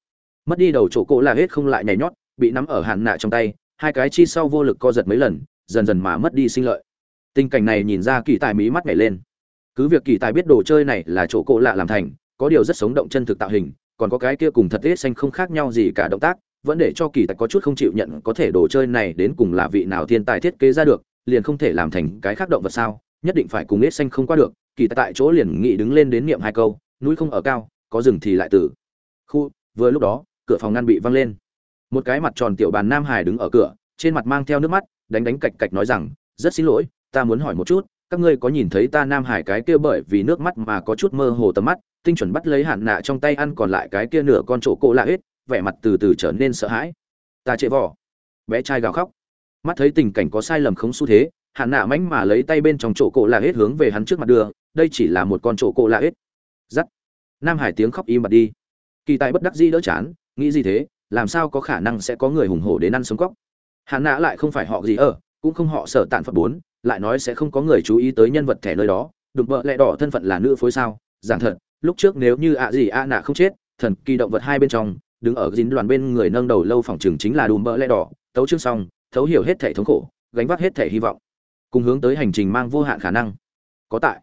Mất đi đầu chỗ cổ là hết, không lại nhảy nhót, bị nắm ở hạn nạ trong tay, hai cái chi sau vô lực co giật mấy lần, dần dần mà mất đi sinh lợi. Tình cảnh này nhìn ra kỳ tài mí mắt nhảy lên. Cứ việc kỳ tài biết đồ chơi này là chỗ cổ lạ làm thành, có điều rất sống động chân thực tạo hình còn có cái kia cùng thật tết xanh không khác nhau gì cả động tác, vẫn để cho kỳ tài có chút không chịu nhận có thể đồ chơi này đến cùng là vị nào thiên tài thiết kế ra được, liền không thể làm thành cái khác động vật sao, nhất định phải cùng nết xanh không qua được, kỳ tài tại chỗ liền nghĩ đứng lên đến niệm hai câu, núi không ở cao, có rừng thì lại tử. Khu, vừa lúc đó, cửa phòng ngăn bị văng lên. Một cái mặt tròn tiểu bàn nam hải đứng ở cửa, trên mặt mang theo nước mắt, đánh đánh cạch cạch nói rằng, rất xin lỗi, ta muốn hỏi một chút, các ngươi có nhìn thấy ta nam hải cái kia bởi vì nước mắt mà có chút mơ hồ tầm mắt tinh chuẩn bắt lấy hạn nạ trong tay ăn còn lại cái kia nửa con chỗ cô lạ hết, vẻ mặt từ từ trở nên sợ hãi. Ta chệ vỏ bé trai gào khóc. Mắt thấy tình cảnh có sai lầm không xu thế, hạn nạ mánh mà lấy tay bên trong chỗ cổ lạ hết hướng về hắn trước mặt đưa, đây chỉ là một con chỗ cổ lạ hết. Giắt. Nam hải tiếng khóc im bặt đi. Kỳ tài bất đắc dĩ đỡ chán, nghĩ gì thế, làm sao có khả năng sẽ có người hùng hổ đến ăn sống cóc. Hạn nạ lại không phải họ gì ở, cũng không họ sở tạn phật bốn, lại nói sẽ không có người chú ý tới nhân vật thẻ nơi đó, đụng vợ lẽ đỏ thân phận là nữ phối sao, giảng thật lúc trước nếu như ạ gì ạ nạ không chết, thần kỳ động vật hai bên trong, đứng ở dính đoàn bên người nâng đầu lâu phòng trường chính là đùm bỡ lẽ đỏ tấu chương xong, thấu hiểu hết thể thống khổ, gánh vác hết thể hy vọng, cùng hướng tới hành trình mang vô hạn khả năng. Có tại.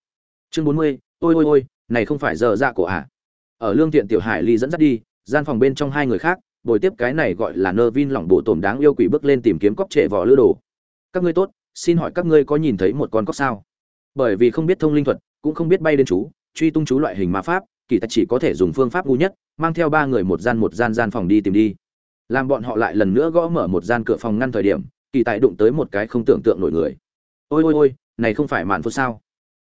Chương bốn mươi, ôi ôi ôi, này không phải giờ dạ của ạ. À. ở lương thiện tiểu hải ly dẫn dắt đi, gian phòng bên trong hai người khác, bồi tiếp cái này gọi là nơ vin lỏng bộ tổm đáng yêu quỷ bước lên tìm kiếm cóc trệ vỏ lư đồ. Các ngươi tốt, xin hỏi các ngươi có nhìn thấy một con cóc sao? Bởi vì không biết thông linh thuật, cũng không biết bay đến chú truy tung chú loại hình ma pháp, kỳ thật chỉ có thể dùng phương pháp ngu nhất, mang theo ba người một gian một gian gian phòng đi tìm đi. Làm bọn họ lại lần nữa gõ mở một gian cửa phòng ngăn thời điểm, kỳ tài đụng tới một cái không tưởng tượng nổi người. Ôi ôi ôi, này không phải mạn phô sao?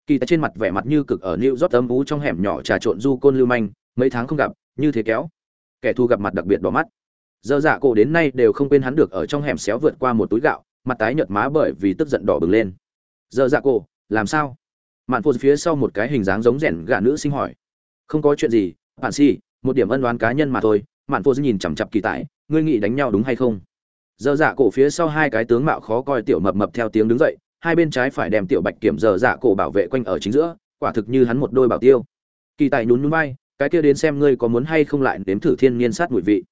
Kỳ tài trên mặt vẻ mặt như cực ở new rót ấm ú trong hẻm nhỏ trà trộn du côn lưu manh, mấy tháng không gặp, như thế kéo. Kẻ thù gặp mặt đặc biệt đỏ mắt. Dơ dạ cổ đến nay đều không quên hắn được ở trong hẻm xéo vượt qua một túi gạo, mặt tái nhợt má bởi vì tức giận đỏ bừng lên. Dơ dạ cổ, làm sao? Mạn phô phía sau một cái hình dáng giống rẻn gà nữ sinh hỏi. Không có chuyện gì, bạn si, một điểm ân đoán cá nhân mà thôi. Mạn phô nhìn chằm chặp kỳ tại ngươi nghĩ đánh nhau đúng hay không? Dơ dạ cổ phía sau hai cái tướng mạo khó coi tiểu mập mập theo tiếng đứng dậy, hai bên trái phải đem tiểu bạch kiểm dơ dạ cổ bảo vệ quanh ở chính giữa, quả thực như hắn một đôi bảo tiêu. Kỳ tài nhún nhún vai, cái kia đến xem ngươi có muốn hay không lại nếm thử thiên niên sát mùi vị.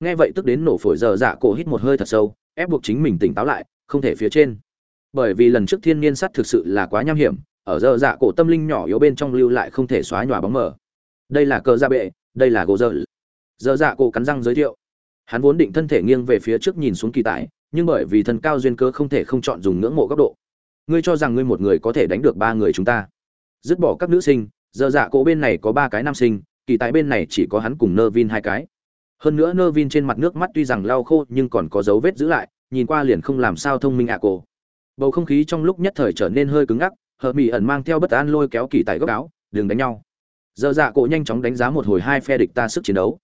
Nghe vậy tức đến nổ phổi dơ dạ cổ hít một hơi thật sâu, ép buộc chính mình tỉnh táo lại, không thể phía trên. Bởi vì lần trước thiên niên sát thực sự là quá nham hiểm ở giờ dạ cổ tâm linh nhỏ yếu bên trong lưu lại không thể xóa nhòa bóng mờ. Đây là cờ dạ bệ, đây là gỗ dơ giờ dạ cổ cắn răng giới thiệu. Hắn vốn định thân thể nghiêng về phía trước nhìn xuống kỳ tài, nhưng bởi vì thân cao duyên cơ không thể không chọn dùng ngưỡng mộ góc độ. Ngươi cho rằng ngươi một người có thể đánh được ba người chúng ta. Dứt bỏ các nữ sinh, giờ dạ cổ bên này có ba cái nam sinh, kỳ tài bên này chỉ có hắn cùng nơ vin hai cái. Hơn nữa nơ vin trên mặt nước mắt tuy rằng lau khô nhưng còn có dấu vết giữ lại, nhìn qua liền không làm sao thông minh ạ cổ. Bầu không khí trong lúc nhất thời trở nên hơi cứng ngắc hờ mỹ ẩn mang theo bất an lôi kéo kỳ tài góc áo, đừng đánh nhau. Giờ dạ cổ nhanh chóng đánh giá một hồi hai phe địch ta sức chiến đấu.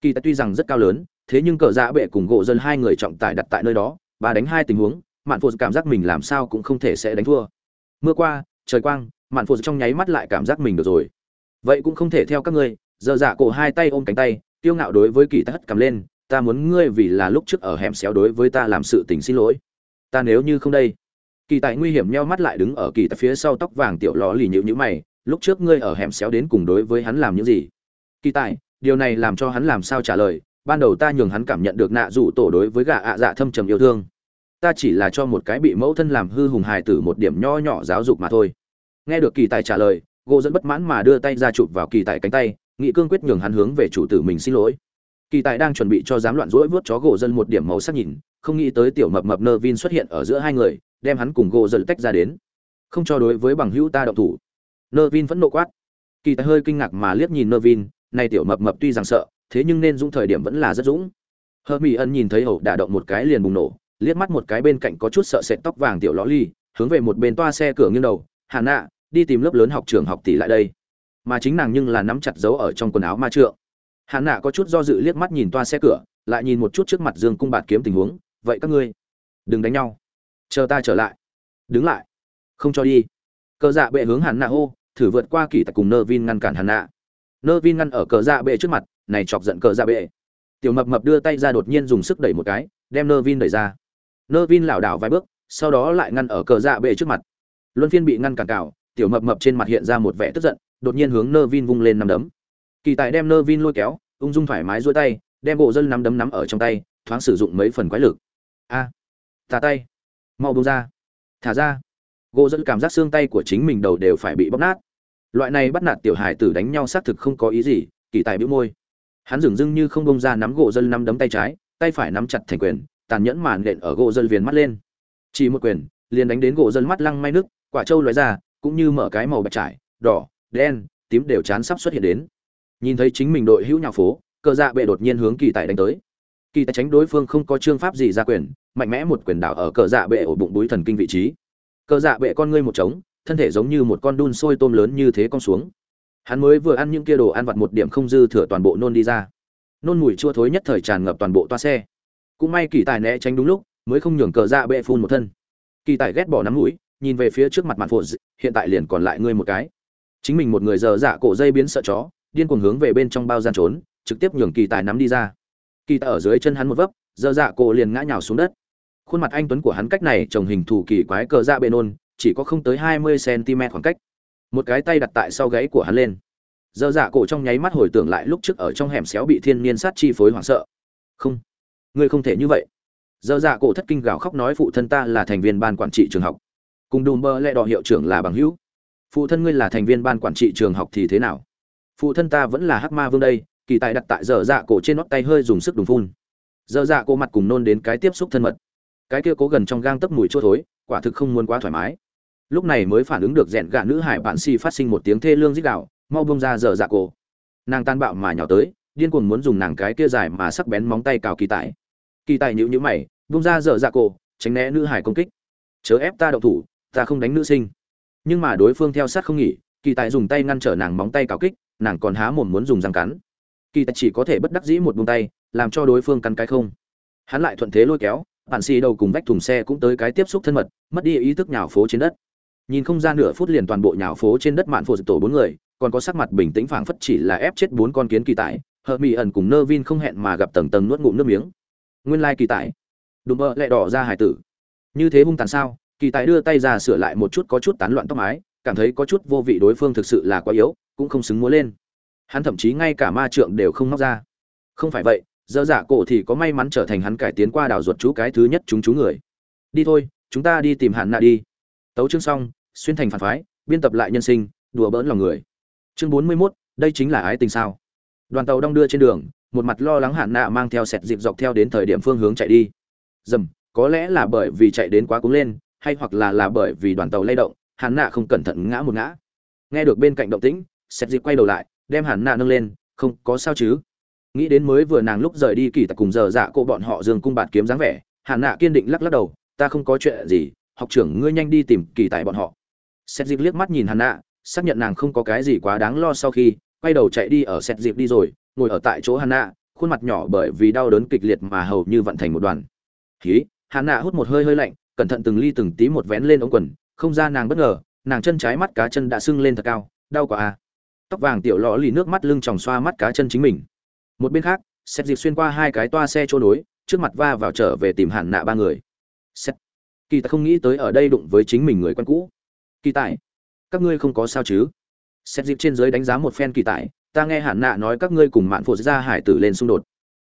Kỳ tài tuy rằng rất cao lớn, thế nhưng cờ dạ bệ cùng gỗ dân hai người trọng tài đặt tại nơi đó và đánh hai tình huống, mạn phụ cảm giác mình làm sao cũng không thể sẽ đánh thua. Mưa qua, trời quang, mạn phụ trong nháy mắt lại cảm giác mình được rồi. Vậy cũng không thể theo các ngươi giờ dạ cổ hai tay ôm cánh tay tiêu ngạo đối với kỳ tất cầm lên, ta muốn ngươi vì là lúc trước ở hẻm xéo đối với ta làm sự tình xin lỗi. Ta nếu như không đây kỳ Tài nguy hiểm nheo mắt lại đứng ở kỳ tài phía sau tóc vàng tiểu lò lì nhịu nhữ mày lúc trước ngươi ở hẻm xéo đến cùng đối với hắn làm những gì? Kỳ Tài, điều này làm cho hắn làm sao trả lời? Ban đầu ta nhường hắn cảm nhận được nạ dụ tổ đối với gà ạ dạ thâm trầm yêu thương. Ta chỉ là cho một cái bị mẫu thân làm hư hùng hài tử một điểm nho nhỏ giáo dục mà thôi. Nghe được kỳ tài trả lời gỗ dẫn bất mãn mà đưa tay ra chụp vào kỳ tài cánh tay nghị cương quyết nhường hắn hướng về chủ tử mình xin lỗi. Kỳ tài đang chuẩn bị cho dám loạn rỗi vớt chó gỗ dân một điểm màu sắc nhìn không nghĩ tới tiểu mập mập nơ vin xuất hiện ở giữa hai người đem hắn cùng gỗ dân tách ra đến. Không cho đối với bằng hữu ta động thủ. Nơ vin vẫn nộ quát. Kỳ tài hơi kinh ngạc mà liếc nhìn nơ vin nay tiểu mập mập tuy rằng sợ, thế nhưng nên dũng thời điểm vẫn là rất dũng. Hơ mỹ ân nhìn thấy hậu đả động một cái liền bùng nổ, liếc mắt một cái bên cạnh có chút sợ sệt tóc vàng tiểu ló ly, hướng về một bên toa xe cửa nghiêng đầu, hà nạ đi tìm lớp lớn học trường học tỷ lại đây. Mà chính nàng nhưng là nắm chặt dấu ở trong quần áo ma trượng. Hà nạ có chút do dự liếc mắt nhìn toa xe cửa, lại nhìn một chút trước mặt dương cung bạt kiếm tình huống, vậy các ngươi đừng đánh nhau chờ ta trở lại. Đứng lại. Không cho đi. Cờ dạ bệ hướng hàn nạ hô thử vượt qua kỳ tặc cùng nơ vin ngăn cản hàn nạ. Nơ vin ngăn ở cờ dạ bệ trước mặt này chọc giận cờ dạ bệ. Tiểu mập mập đưa tay ra đột nhiên dùng sức đẩy một cái đem nơ vin đẩy ra. Nơ vin lảo đảo vài bước sau đó lại ngăn ở cờ dạ bệ trước mặt. Luân phiên bị ngăn cản cào tiểu mập mập trên mặt hiện ra một vẻ tức giận đột nhiên hướng nơ vin vung lên nắm đấm. Kỳ tài đem nơ vin lôi kéo ung dung thoải mái duỗi tay đem bộ dân nắm đấm nắm ở trong tay thoáng sử dụng mấy phần quái lực. A à, tà tay mau bông ra. Thả ra. Gỗ dẫn cảm giác xương tay của chính mình đầu đều phải bị bóc nát. Loại này bắt nạt tiểu hài tử đánh nhau xác thực không có ý gì, kỳ tài bĩu môi. Hắn dừng dưng như không bông ra nắm gỗ dân nắm đấm tay trái, tay phải nắm chặt thành quyền, tàn nhẫn màn nện ở gỗ dân viền mắt lên. Chỉ một quyền, liền đánh đến gỗ dân mắt lăng may nước, quả trâu lóe ra, cũng như mở cái màu bạch trải, đỏ, đen, tím đều chán sắp xuất hiện đến. Nhìn thấy chính mình đội hữu nhà phố, cờ dạ bệ đột nhiên hướng kỳ tài đánh tới. Kỳ tài tránh đối phương không có chương pháp gì ra quyền mạnh mẽ một quyền đảo ở cờ dạ bệ ổ bụng búi thần kinh vị trí. Cờ dạ bệ con ngươi một trống thân thể giống như một con đun sôi tôm lớn như thế con xuống. Hắn mới vừa ăn những kia đồ ăn vặt một điểm không dư thừa toàn bộ nôn đi ra. Nôn mùi chua thối nhất thời tràn ngập toàn bộ toa xe. Cũng may kỳ tài né tránh đúng lúc mới không nhường cờ dạ bệ phun một thân. Kỳ tài ghét bỏ nắm mũi nhìn về phía trước mặt mặt phụ, hiện tại liền còn lại ngươi một cái. Chính mình một người giờ dạ cổ dây biến sợ chó điên cuồng hướng về bên trong bao gian trốn trực tiếp nhường kỳ tài nắm đi ra. Kỳ tài ở dưới chân hắn một vấp giờ dạ cổ liền ngã nhào xuống đất khuôn mặt anh tuấn của hắn cách này trồng hình thủ kỳ quái cờ dạ bệ nôn, chỉ có không tới hai mươi cm khoảng cách. Một cái tay đặt tại sau gáy của hắn lên. Dơ dạ cổ trong nháy mắt hồi tưởng lại lúc trước ở trong hẻm xéo bị thiên niên sát chi phối hoảng sợ. Không, ngươi không thể như vậy. Dơ dạ cổ thất kinh gào khóc nói phụ thân ta là thành viên ban quản trị trường học. Cùng đùm bơ lẹ đỏ hiệu trưởng là bằng hữu. Phụ thân ngươi là thành viên ban quản trị trường học thì thế nào? Phụ thân ta vẫn là hắc ma vương đây, kỳ tài đặt tại dở dạ cổ trên nót tay hơi dùng sức đùng phun. Dở dạ cổ mặt cùng nôn đến cái tiếp xúc thân mật cái kia cố gần trong gang tấc mùi chua thối, quả thực không muốn quá thoải mái. Lúc này mới phản ứng được rèn gạ nữ hải bạn si phát sinh một tiếng thê lương dích đạo mau bông ra dở dạ cổ. Nàng tan bạo mà nhào tới, điên cuồng muốn dùng nàng cái kia dài mà sắc bén móng tay cào kỳ tài. Kỳ tài nhữ nhữ mày bông ra dở dạ cổ, tránh né nữ hải công kích. Chớ ép ta đậu thủ, ta không đánh nữ sinh. Nhưng mà đối phương theo sát không nghỉ, kỳ tài dùng tay ngăn trở nàng móng tay cào kích, nàng còn há mồm muốn dùng răng cắn. Kỳ tài chỉ có thể bất đắc dĩ một buông tay, làm cho đối phương cắn cái không. Hắn lại thuận thế lôi kéo bạn xì đầu cùng vách thùng xe cũng tới cái tiếp xúc thân mật, mất đi ý thức nhào phố trên đất. Nhìn không ra nửa phút liền toàn bộ nhào phố trên đất mạn phô tổ bốn người, còn có sắc mặt bình tĩnh phảng phất chỉ là ép chết bốn con kiến kỳ tài hờ mỹ ẩn cùng nơ vin không hẹn mà gặp tầng tầng nuốt ngụm nước miếng. Nguyên lai kỳ tài đùm bơ lại đỏ ra hải tử. Như thế hung tàn sao? Kỳ tài đưa tay ra sửa lại một chút có chút tán loạn tóc mái, cảm thấy có chút vô vị đối phương thực sự là quá yếu, cũng không xứng múa lên. Hắn thậm chí ngay cả ma trượng đều không móc ra. Không phải vậy dơ dạ cổ thì có may mắn trở thành hắn cải tiến qua đảo ruột chú cái thứ nhất chúng chú người. Đi thôi chúng ta đi tìm hạn nạ đi. Tấu chương xong xuyên thành phản phái biên tập lại nhân sinh đùa bỡn lòng người. Chương bốn mươi 41, đây chính là ái tình sao? Đoàn tàu đong đưa trên đường một mặt lo lắng hạn nạ mang theo sẹt dịp dọc theo đến thời điểm phương hướng chạy đi. Dầm có lẽ là bởi vì chạy đến quá cúng lên hay hoặc là là bởi vì đoàn tàu lay động hạn nạ không cẩn thận ngã một ngã. Nghe được bên cạnh động tĩnh sẹt dịp quay đầu lại đem hạn nạ nâng lên không có sao chứ? Nghĩ đến mới vừa nàng lúc rời đi kỳ tặc cùng giờ dạ cô bọn họ dương cung bạt kiếm dáng vẻ hạn nạ kiên định lắc lắc đầu, ta không có chuyện gì, học trưởng ngươi nhanh đi tìm kỳ tại bọn họ. Xét dịp liếc mắt nhìn hạn nạ, xác nhận nàng không có cái gì quá đáng lo sau khi, quay đầu chạy đi ở xét dịp đi rồi, ngồi ở tại chỗ hạn nạ, khuôn mặt nhỏ bởi vì đau đớn kịch liệt mà hầu như vận thành một đoàn. Khí hạn nạ hút một hơi hơi lạnh, cẩn thận từng ly từng tí một vén lên ống quần, không ra nàng bất ngờ, nàng chân trái mắt cá chân đã sưng lên thật cao, đau quá à. Tóc vàng tiểu lò lì nước mắt lưng tròng xoa mắt cá chân chính mình một bên khác xét dịp xuyên qua hai cái toa xe trôi nối, trước mặt va vào trở về tìm hạn nạ ba người. Xét kỳ tài không nghĩ tới ở đây đụng với chính mình người quen cũ. Kỳ tài, các ngươi không có sao chứ? Xét dịp trên giới đánh giá một phen kỳ tài, ta nghe hạn nạ nói các ngươi cùng mạn phụ ra hải tử lên xung đột.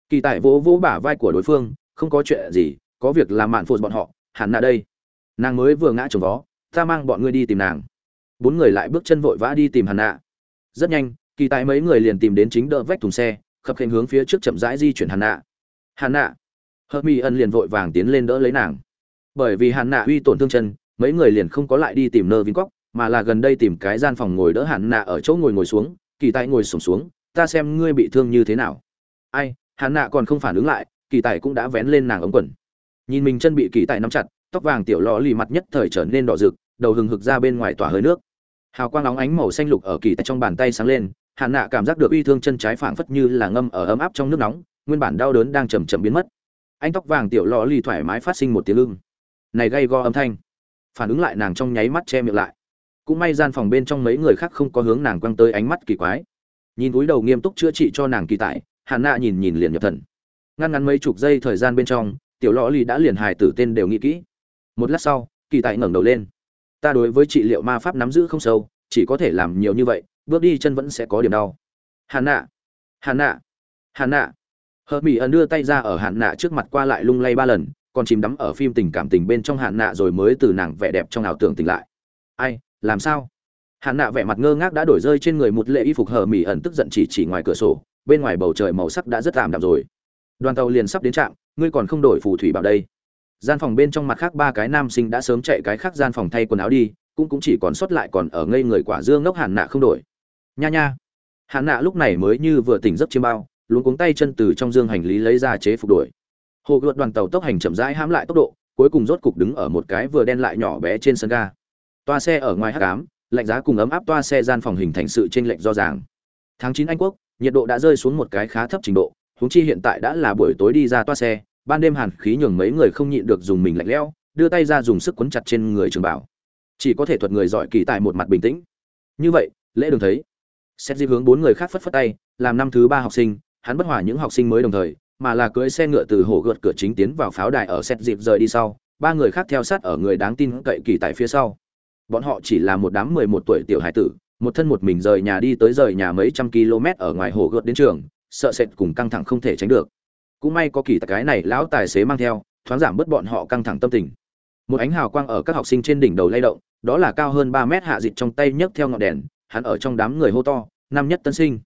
Kỳ tài vỗ vỗ bả vai của đối phương, không có chuyện gì, có việc làm mạn phụ bọn họ hạn nạ đây. Nàng mới vừa ngã trồng vó, ta mang bọn ngươi đi tìm nàng. Bốn người lại bước chân vội vã đi tìm hạn nạ. Rất nhanh, kỳ tài mấy người liền tìm đến chính đỡ vách thùng xe khập khênh hướng phía trước chậm rãi di chuyển hàn nạ. Hàn nạ. Hợp mỹ ân liền vội vàng tiến lên đỡ lấy nàng. Bởi vì hàn nạ uy tổn thương chân, mấy người liền không có lại đi tìm nơ vin cóc, mà là gần đây tìm cái gian phòng ngồi đỡ hàn nạ ở chỗ ngồi ngồi xuống, kỳ tài ngồi sổm xuống, ta xem ngươi bị thương như thế nào. Ai, hàn nạ còn không phản ứng lại, kỳ tài cũng đã vén lên nàng ống quần. Nhìn mình chân bị kỳ tài nắm chặt, tóc vàng tiểu lò lì mặt nhất thời trở nên đỏ rực, đầu hừng hực ra bên ngoài tỏa hơi nước. Hào quang óng ánh màu xanh lục ở kỳ tài trong bàn tay sáng lên hạn nạ cảm giác được uy thương chân trái phảng phất như là ngâm ở ấm áp trong nước nóng, nguyên bản đau đớn đang chầm chậm biến mất. Anh tóc vàng tiểu lò lì thoải mái phát sinh một tiếng lưng này gây go âm thanh. Phản ứng lại nàng trong nháy mắt che miệng lại. Cũng may gian phòng bên trong mấy người khác không có hướng nàng quăng tới ánh mắt kỳ quái. Nhìn túi đầu nghiêm túc chữa trị cho nàng kỳ tại hạn nạ nhìn nhìn liền nhập thần. Ngăn ngắn mấy chục giây thời gian bên trong, tiểu lò lì đã liền hài tử tên đều nghĩ kỹ. Một lát sau, kỳ tại ngẩng đầu lên. Ta đối với trị liệu ma pháp nắm giữ không sâu, chỉ có thể làm nhiều như vậy bước đi chân vẫn sẽ có điểm đau. Hàn nạ. Hàn nạ. Hàn nạ. Hờ mỹ ẩn đưa tay ra ở hàn nạ trước mặt qua lại lung lay ba lần, còn chìm đắm ở phim tình cảm tình bên trong hàn nạ rồi mới từ nàng vẻ đẹp trong ảo tưởng tỉnh lại. Ai, làm sao? Hàn nạ vẻ mặt ngơ ngác đã đổi rơi trên người một lệ y phục hờ mỹ ẩn tức giận chỉ chỉ ngoài cửa sổ, bên ngoài bầu trời màu sắc đã rất tạm đạm rồi. Đoàn tàu liền sắp đến trạm, ngươi còn không đổi phù thủy bảo đây. Gian phòng bên trong mặt khác ba cái nam sinh đã sớm chạy cái khác gian phòng thay quần áo đi, cũng cũng chỉ còn sót lại còn ở ngây người quả dương ngốc hàn nạ không đổi nha nha. Hạn nạ lúc này mới như vừa tỉnh giấc chiêm bao, luống cuống tay chân từ trong dương hành lý lấy ra chế phục đuổi. hồ gợt đoàn tàu tốc hành chậm rãi hãm lại tốc độ, cuối cùng rốt cục đứng ở một cái vừa đen lại nhỏ bé trên sân ga. Toa xe ở ngoài hát ám, lạnh giá cùng ấm áp toa xe gian phòng hình thành sự chênh lệch do ràng. Tháng chín anh quốc, nhiệt độ đã rơi xuống một cái khá thấp trình độ, huống chi hiện tại đã là buổi tối đi ra toa xe, ban đêm hàn khí nhường mấy người không nhịn được dùng mình lạnh lẽo, đưa tay ra dùng sức quấn chặt trên người trường bảo. Chỉ có thể thuật người giỏi kỳ tại một mặt bình tĩnh. Như vậy, lễ đường thấy xét dịp hướng bốn người khác phất phất tay, làm năm thứ ba học sinh, hắn bất hòa những học sinh mới đồng thời, mà là cưỡi xe ngựa từ hồ gợt cửa chính tiến vào pháo đài ở xét dịp rời đi sau, ba người khác theo sát ở người đáng tin cậy kỳ tại phía sau. Bọn họ chỉ là một đám mười một tuổi tiểu hải tử, một thân một mình rời nhà đi tới rời nhà mấy trăm km ở ngoài hồ gợt đến trường, sợ sệt cùng căng thẳng không thể tránh được. Cũng may có kỳ tại cái này lão tài xế mang theo, thoáng giảm bớt bọn họ căng thẳng tâm tình. Một ánh hào quang ở các học sinh trên đỉnh đầu lay động, đó là cao hơn ba mét hạ dịch trong tay nhấc theo ngọn đèn hắn ở trong đám người hô to năm nhất tân sinh!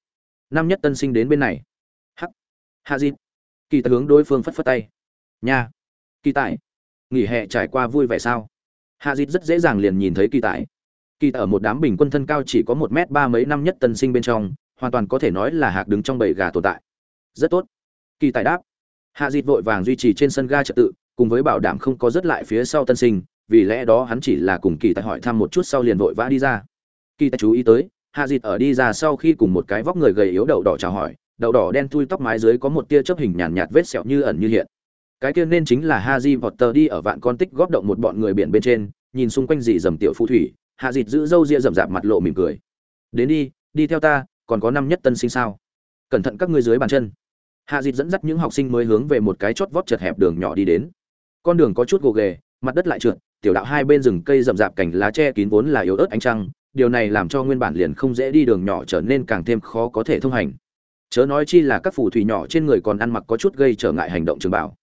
Năm nhất tân sinh đến bên này! Hắc! Hạ dịch kỳ tài hướng đối phương phất phất tay. Nha! Kỳ tài! Nghỉ hè trải qua vui vẻ sao? Hạ dịch rất dễ dàng liền nhìn thấy kỳ tài. Kỳ tài ở một đám bình quân thân cao chỉ có một m ba mấy năm nhất tân sinh bên trong, hoàn toàn có thể nói là hạc đứng trong bầy gà tồn tại. Rất tốt! Kỳ tài đáp. Hạ dịch vội vàng duy trì trên sân ga trật tự, cùng với bảo đảm không có rất lại phía sau tân sinh, vì lẽ đó hắn chỉ là cùng kỳ tài hỏi thăm một chút sau liền vội vã đi ra kỳ tài chú ý tới hạ dịt ở đi ra sau khi cùng một cái vóc người gầy yếu đậu đỏ chào hỏi đậu đỏ đen thui tóc mái dưới có một tia chớp hình nhàn nhạt, nhạt vết sẹo như ẩn như hiện cái kia nên chính là Haji Potter đi ở vạn con tích góp động một bọn người biển bên trên, nhìn xung quanh dị dầm tiểu phù thủy, Hạ Dịch giữ râu ria rậm rạp mặt lộ mỉm cười. "Đến đi, đi theo ta, còn có năm nhất tân sinh sao? Cẩn thận các ngươi dưới bàn chân." Hạ Dịch dẫn dắt những học sinh mới hướng về một cái chót vót chật hẹp đường nhỏ đi đến. Con đường có chút gồ ghề, mặt đất lại trượt, tiểu đạo hai bên rừng cây rậm rạp cảnh lá che kín vốn là yếu ớt ánh trăng, điều này làm cho nguyên bản liền không dễ đi đường nhỏ trở nên càng thêm khó có thể thông hành. Chớ nói chi là các phù thủy nhỏ trên người còn ăn mặc có chút gây trở ngại hành động trường bảo.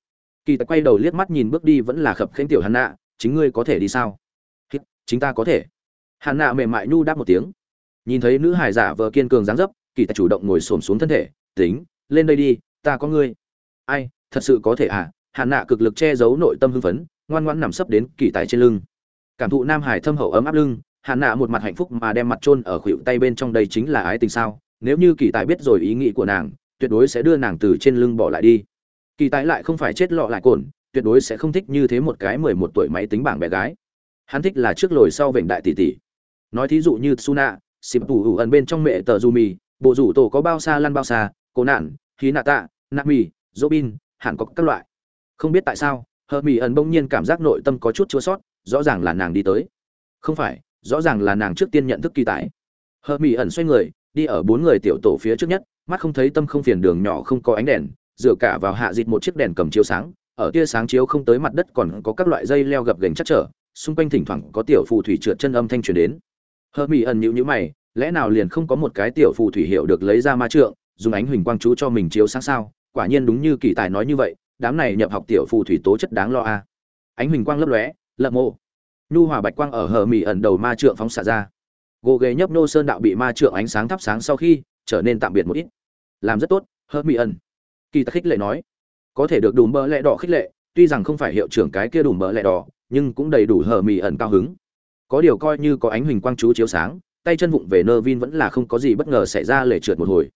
Kỳ Tài quay đầu liếc mắt nhìn bước đi vẫn là khập khiễng tiểu Hàn Nạ, chính ngươi có thể đi sao? Chính ta có thể. Hàn Nạ mềm mại nhu đáp một tiếng. Nhìn thấy nữ hải giả vờ kiên cường dáng dấp, Kỳ Tài chủ động ngồi xổm xuống thân thể, tính, lên đây đi, ta có ngươi. Ai, thật sự có thể à? Hàn Nạ cực lực che giấu nội tâm hưng phấn, ngoan ngoãn nằm sấp đến Kỳ Tài trên lưng. Cảm thụ Nam Hải thâm hậu ấm áp lưng, Hàn Nạ một mặt hạnh phúc mà đem mặt chôn ở khuỷu tay bên trong đây chính là ái tình sao? Nếu như Kỳ Tài biết rồi ý nghĩ của nàng, tuyệt đối sẽ đưa nàng từ trên lưng bỏ lại đi. Kỳ tài lại không phải chết lọ lại cồn tuyệt đối sẽ không thích như thế một cái mười một tuổi máy tính bảng bé gái. Hắn thích là trước lồi sau vểnh đại tỷ tỷ. Nói thí dụ như suna xịp tủ hủ ẩn bên trong mẹ tờ du mì bộ rủ tổ có bao xa lăn bao xa cố nạn khí nạ tạ nạ mì robin hẳn có các loại. Không biết tại sao hờ mì ẩn bỗng nhiên cảm giác nội tâm có chút chua sót rõ ràng là nàng đi tới. Không phải rõ ràng là nàng trước tiên nhận thức kỳ tài, hờ Mị ẩn xoay người đi ở bốn người tiểu tổ phía trước nhất mắt không thấy tâm không phiền đường nhỏ không có ánh đèn dựa cả vào hạ dịt một chiếc đèn cầm chiếu sáng ở tia sáng chiếu không tới mặt đất còn có các loại dây leo gập gành chắc trở xung quanh thỉnh thoảng có tiểu phù thủy trượt chân âm thanh truyền đến. Hợp mỹ ẩn nhịu nhữ mày lẽ nào liền không có một cái tiểu phù thủy hiệu được lấy ra ma trượng dùng ánh huỳnh quang chú cho mình chiếu sáng sao? Quả nhiên đúng như kỳ tài nói như vậy đám này nhập học tiểu phù thủy tố chất đáng lo a. Ánh huỳnh quang lấp lóe lợm mộ nhu hòa bạch quang ở hờ mỹ ẩn đầu ma trượng phóng xạ ra. Gồ ghề nhấp nô sơn đạo bị ma trượng ánh sáng thắp sáng sau khi trở nên tạm biệt một ít. Làm rất tốt, hờ mỹ ẩn. Kỳ ta khích lệ nói, có thể được đùm bơ lẹ đỏ khích lệ, tuy rằng không phải hiệu trưởng cái kia đùm bơ lẹ đỏ, nhưng cũng đầy đủ hờ mỹ ẩn cao hứng. Có điều coi như có ánh huỳnh quang chú chiếu sáng, tay chân vụng về nơ vin vẫn là không có gì bất ngờ xảy ra lệ trượt một hồi.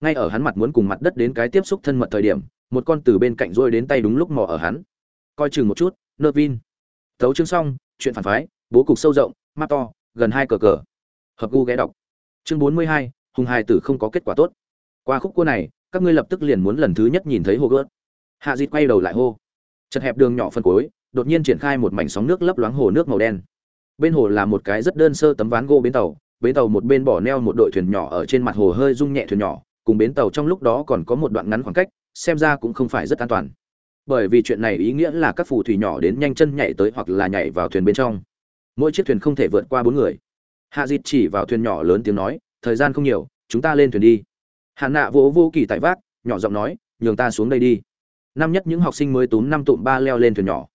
Ngay ở hắn mặt muốn cùng mặt đất đến cái tiếp xúc thân mật thời điểm, một con từ bên cạnh rôi đến tay đúng lúc mò ở hắn. Coi chừng một chút, nơ vin. Thấu chương xong chuyện phản phái, bố cục sâu rộng, mắt to, gần hai cờ cờ. Hợp gu ghé đọc. Chương bốn mươi hai, hùng hai tử không có kết quả tốt. Qua khúc cua này, các ngươi lập tức liền muốn lần thứ nhất nhìn thấy hồ gớt. Hạ dịt quay đầu lại hô. Chật hẹp đường nhỏ phân cối đột nhiên triển khai một mảnh sóng nước lấp loáng hồ nước màu đen. Bên hồ là một cái rất đơn sơ tấm ván gỗ bến tàu bến tàu một bên bỏ neo một đội thuyền nhỏ ở trên mặt hồ hơi rung nhẹ thuyền nhỏ, cùng bến tàu trong lúc đó còn có một đoạn ngắn khoảng cách, xem ra cũng không phải rất an toàn bởi vì chuyện này ý nghĩa là các phù thủy nhỏ đến nhanh chân nhảy tới hoặc là nhảy vào thuyền bên trong. Mỗi chiếc thuyền không thể vượt qua bốn người. Hạ dịt chỉ vào thuyền nhỏ lớn tiếng nói, thời gian không nhiều, chúng ta lên thuyền đi. Hạn nạ vỗ vô kỳ tại vác, nhỏ giọng nói, nhường ta xuống đây đi. Năm nhất những học sinh mới túm năm tụm ba leo lên thuyền nhỏ.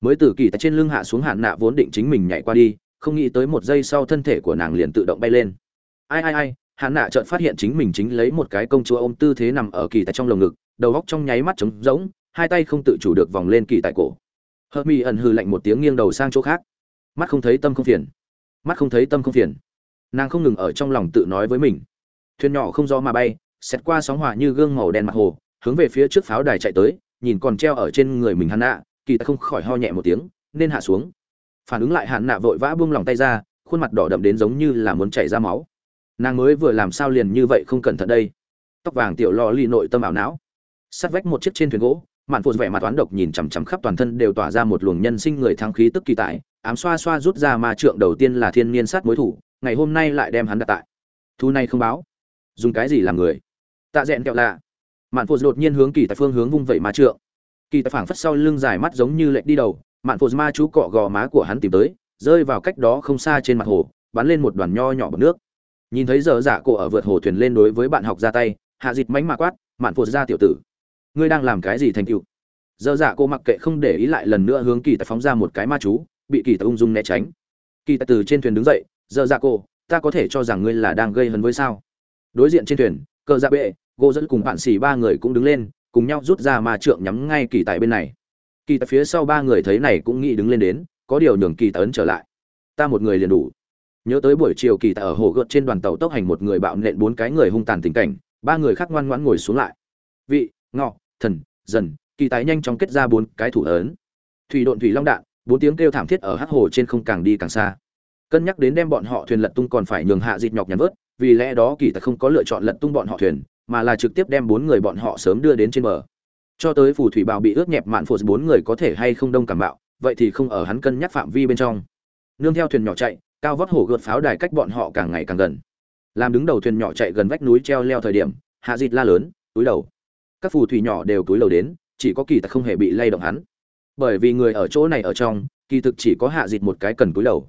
Mới từ kỳ tại trên lưng hạ xuống hạn nạ vốn định chính mình nhảy qua đi, không nghĩ tới một giây sau thân thể của nàng liền tự động bay lên. Ai ai ai hạn nạ chợt phát hiện chính mình chính lấy một cái công chúa ôm tư thế nằm ở kỳ tại trong lồng ngực, đầu góc trong nháy mắt trống rỗng hai tay không tự chủ được vòng lên kỳ tại cổ. Hớt mi ẩn hư lạnh một tiếng nghiêng đầu sang chỗ khác. Mắt không thấy tâm không phiền. Mắt không thấy tâm không phiền. Nàng không ngừng ở trong lòng tự nói với mình. Thuyền nhỏ không gió mà bay xét qua sóng hỏa như gương màu đen mặt hồ, hướng về phía trước pháo đài chạy tới, nhìn còn treo ở trên người mình hắn nạ, kỳ ta không khỏi ho nhẹ một tiếng, nên hạ xuống. Phản ứng lại hạn nạ vội vã buông lòng tay ra, khuôn mặt đỏ đậm đến giống như là muốn chảy ra máu. Nàng mới vừa làm sao liền như vậy không cẩn thận đây. Tóc vàng tiểu lò ly nội tâm ảo não. Sắt vách một chiếc trên thuyền gỗ mạn phụ vẻ mặt toán độc nhìn chằm chằm khắp toàn thân đều tỏa ra một luồng nhân sinh người thắng khí tức kỳ tại ám xoa xoa rút ra ma trượng đầu tiên là thiên niên sát mối thủ, ngày hôm nay lại đem hắn đặt tại. Thu này không báo. Dùng cái gì làm người? Tạ dẹn kẹo lạ. Mạn phụ đột nhiên hướng kỳ tại phương hướng vung vẩy ma trượng. Kỳ tại phảng phất sau lưng dài mắt giống như lệch đi đầu, mạn phụ ma chú cọ gò má của hắn tìm tới, rơi vào cách đó không xa trên mặt hồ, bắn lên một đoàn nho nhỏ bọt nước. Nhìn thấy giờ giả cổ ở vượt hồ thuyền lên đối với bạn học ra tay, hạ dịch mánh mà quát, mạn phụ ra tiểu tử ngươi đang làm cái gì thành tựu? Giờ dạ cô mặc kệ không để ý lại lần nữa hướng kỳ tài phóng ra một cái ma chú, bị kỳ tài ung dung né tránh. Kỳ tài từ trên thuyền đứng dậy, giờ dạ cô, ta có thể cho rằng ngươi là đang gây hấn với sao? Đối diện trên thuyền, cờ dạ bệ, gỗ dẫn cùng bạn xì ba người cũng đứng lên, cùng nhau rút ra ma trượng nhắm ngay kỳ tài bên này. Kỳ tài phía sau ba người thấy này cũng nghĩ đứng lên đến, có điều nhường kỳ tài ấn trở lại. Ta một người liền đủ. Nhớ tới buổi chiều kỳ tài ở hồ gợt trên đoàn tàu tốc hành một người bạo nện bốn cái người hung tàn tình cảnh, ba người khác ngoan ngoãn ngồi xuống lại. Vị, ngọ thần, dần, kỳ tài nhanh chóng kết ra bốn cái thủ ấn. Thủy độn thủy long đạn, bốn tiếng kêu thảm thiết ở hắc hồ trên không càng đi càng xa. Cân nhắc đến đem bọn họ thuyền lật tung còn phải nhường hạ dịt nhọc nhằn vớt, vì lẽ đó kỳ tài không có lựa chọn lật tung bọn họ thuyền, mà là trực tiếp đem bốn người bọn họ sớm đưa đến trên bờ. Cho tới phù thủy bào bị ướt nhẹp mạn phụt bốn người có thể hay không đông cảm bạo, vậy thì không ở hắn cân nhắc phạm vi bên trong. Nương theo thuyền nhỏ chạy, cao vót hổ gợt pháo đài cách bọn họ càng ngày càng gần. Làm đứng đầu thuyền nhỏ chạy gần vách núi treo leo thời điểm, hạ dịt la lớn, túi đầu các phù thủy nhỏ đều túi đầu đến, chỉ có kỳ tặc không hề bị lay động hắn. Bởi vì người ở chỗ này ở trong, kỳ thực chỉ có hạ dịt một cái cần túi đầu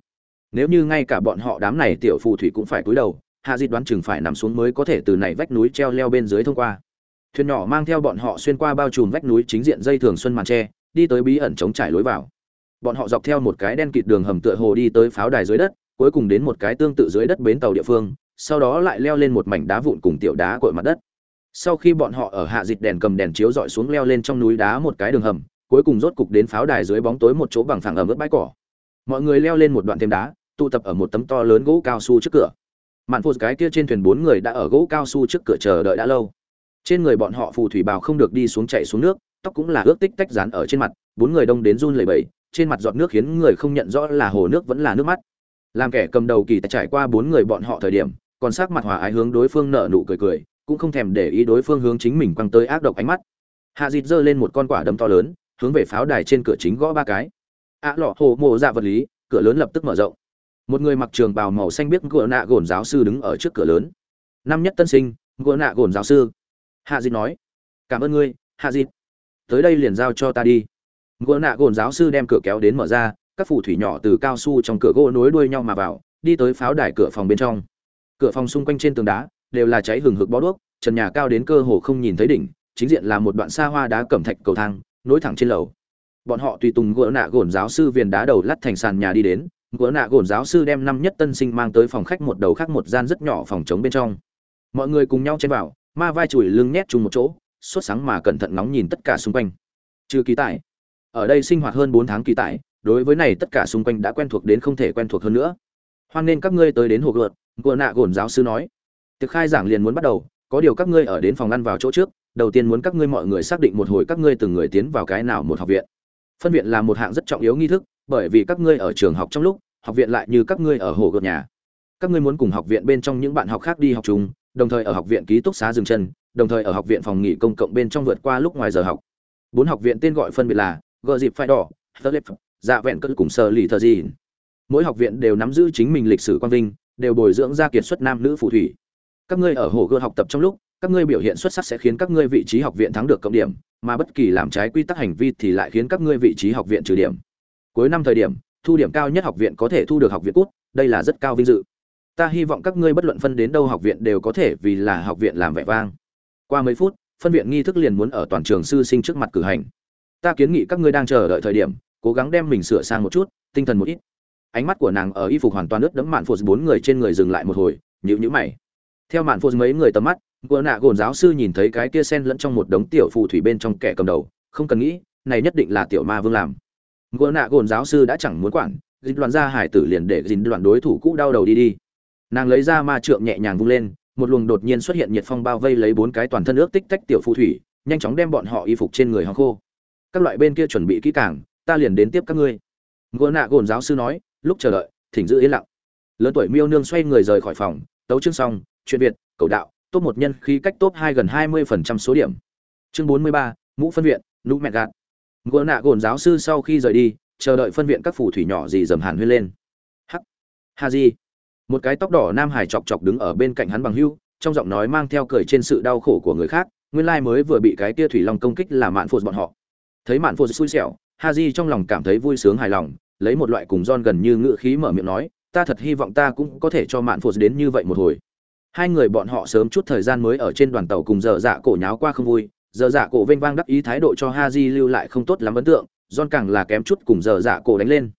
nếu như ngay cả bọn họ đám này tiểu phù thủy cũng phải túi đầu hạ dịt đoán chừng phải nằm xuống mới có thể từ này vách núi treo leo bên dưới thông qua. Thuyền nhỏ mang theo bọn họ xuyên qua bao trùm vách núi chính diện dây thường xuân màn tre, đi tới bí ẩn chống trải lối vào. Bọn họ dọc theo một cái đen kịt đường hầm tựa hồ đi tới pháo đài dưới đất, cuối cùng đến một cái tương tự dưới đất bến tàu địa phương, sau đó lại leo lên một mảnh đá vụn cùng tiểu đá cội mặt đất sau khi bọn họ ở hạ dịch đèn cầm đèn chiếu dọi xuống leo lên trong núi đá một cái đường hầm, cuối cùng rốt cục đến pháo đài dưới bóng tối một chỗ bằng phẳng ẩm ướt bãi cỏ. Mọi người leo lên một đoạn thêm đá, tụ tập ở một tấm to lớn gỗ cao su trước cửa. Mạn phô cái kia trên thuyền bốn người đã ở gỗ cao su trước cửa chờ đợi đã lâu. Trên người bọn họ phù thủy bào không được đi xuống chạy xuống nước, tóc cũng là ướt tích tách dán ở trên mặt, bốn người đông đến run lẩy bẩy, trên mặt giọt nước khiến người không nhận rõ là hồ nước vẫn là nước mắt. Làm kẻ cầm đầu kỳ trải qua bốn người bọn họ thời điểm, còn sắc mặt hòa ái hướng đối phương nợ nụ cười cười cũng không thèm để ý đối phương hướng chính mình quăng tới ác độc ánh mắt. Hạ dịt giơ lên một con quả đấm to lớn, hướng về pháo đài trên cửa chính gõ ba cái. Ạ lọ hồ mộ dạ vật lý, cửa lớn lập tức mở rộng. Một người mặc trường bào màu xanh biếc gỗ nạ gồn giáo sư đứng ở trước cửa lớn. Năm nhất tân sinh gỗ nạ gồn giáo sư. Hạ dịt nói, cảm ơn ngươi, hạ dịt. Tới đây liền giao cho ta đi. Gỗ nạ gồn giáo sư đem cửa kéo đến mở ra, các phù thủy nhỏ từ cao su trong cửa gỗ nối đuôi nhau mà vào, đi tới pháo đài cửa phòng bên trong. Cửa phòng xung quanh trên tường đá đều là cháy hừng hực bó đuốc, trần nhà cao đến cơ hồ không nhìn thấy đỉnh, chính diện là một đoạn xa hoa đá cẩm thạch cầu thang, nối thẳng trên lầu. Bọn họ tùy tùng gỡ nạ gồn giáo sư viền đá đầu lắt thành sàn nhà đi đến, gỡ nạ gồn giáo sư đem năm nhất tân sinh mang tới phòng khách một đầu khác một gian rất nhỏ phòng trống bên trong. Mọi người cùng nhau chen vào, ma vai chùi lưng nhét chung một chỗ suốt sáng mà cẩn thận nóng nhìn tất cả xung quanh. Trừ kỳ tại ở đây sinh hoạt hơn bốn tháng kỳ tại đối với này tất cả xung quanh đã quen thuộc đến không thể quen thuộc hơn nữa. Hoan nên các ngươi tới đến hồ gợt, gỡ nạ gồn giáo sư nói. Tiệc khai giảng liền muốn bắt đầu, có điều các ngươi ở đến phòng ăn vào chỗ trước, đầu tiên muốn các ngươi mọi người xác định một hồi các ngươi từng người tiến vào cái nào một học viện. Phân viện là một hạng rất trọng yếu nghi thức, bởi vì các ngươi ở trường học trong lúc, học viện lại như các ngươi ở hồ gợt nhà. Các ngươi muốn cùng học viện bên trong những bạn học khác đi học chung, đồng thời ở học viện ký túc xá dừng chân, đồng thời ở học viện phòng nghỉ công cộng bên trong vượt qua lúc ngoài giờ học. Bốn học viện tên gọi phân biệt là Gờ dịp phai đỏ, Philip, Dạ vẹn cất cùng sơ lì thờ gì. Mỗi học viện đều nắm giữ chính mình lịch sử quan vinh, đều bồi dưỡng ra kiệt xuất nam nữ phù thủy các ngươi ở hồ gươm học tập trong lúc, các ngươi biểu hiện xuất sắc sẽ khiến các ngươi vị trí học viện thắng được cộng điểm, mà bất kỳ làm trái quy tắc hành vi thì lại khiến các ngươi vị trí học viện trừ điểm. Cuối năm thời điểm, thu điểm cao nhất học viện có thể thu được học viện cút, đây là rất cao vinh dự. Ta hy vọng các ngươi bất luận phân đến đâu học viện đều có thể vì là học viện làm vẻ vang. Qua mấy phút, phân viện nghi thức liền muốn ở toàn trường sư sinh trước mặt cử hành. Ta kiến nghị các ngươi đang chờ đợi thời điểm, cố gắng đem mình sửa sang một chút, tinh thần một ít. Ánh mắt của nàng ở y phục hoàn toàn ướt đẫm mạn phụt, bốn người trên người dừng lại một hồi nhữ nhữ mày theo mạn phụ mấy người tầm mắt gỡ nạ gồn giáo sư nhìn thấy cái kia sen lẫn trong một đống tiểu phù thủy bên trong kẻ cầm đầu, không cần nghĩ, này nhất định là tiểu ma vương làm. Gỡ nạ gồn giáo sư đã chẳng muốn quản dính đoạn ra hải tử liền để dính đoạn đối thủ cũ đau đầu đi đi. Nàng lấy ra ma trượng nhẹ nhàng vung lên, một luồng đột nhiên xuất hiện nhiệt phong bao vây lấy bốn cái toàn thân ước tích tách tiểu phù thủy, nhanh chóng đem bọn họ y phục trên người họ khô. Các loại bên kia chuẩn bị kỹ càng, ta liền đến tiếp các ngươi. Gỡ nạ gồn giáo sư nói, lúc chờ đợi, thỉnh giữ yên lặng. Lớn tuổi miêu nương xoay người rời khỏi phòng, tấu chương xong chuyện việt, cầu đạo, top một nhân khí cách top hai gần hai mươi phần trăm số điểm. Chương bốn mươi ba, mũ phân viện nụ mẹ gạt. Ngựa nạ gồn giáo sư sau khi rời đi, chờ đợi phân viện các phù thủy nhỏ gì dầm hàn huyên lên. Hắc. Hà di. Một cái tóc đỏ nam hải chọc chọc đứng ở bên cạnh hắn bằng hưu, trong giọng nói mang theo cười trên sự đau khổ của người khác, nguyên lai mới vừa bị cái tia thủy long công kích là mạn phụt bọn họ. Thấy mạn phụt xui xẻo haji trong lòng cảm thấy vui sướng hài lòng, lấy một loại cùng don gần như ngựa khí mở miệng nói, ta thật hy vọng ta cũng có thể cho mạn phụt đến như vậy một hồi hai người bọn họ sớm chút thời gian mới ở trên đoàn tàu cùng dở dạ cổ nháo qua không vui. Dở dạ cổ vênh vang đắc ý thái độ cho haji lưu lại không tốt lắm ấn tượng don càng là kém chút cùng dở dạ cổ đánh lên.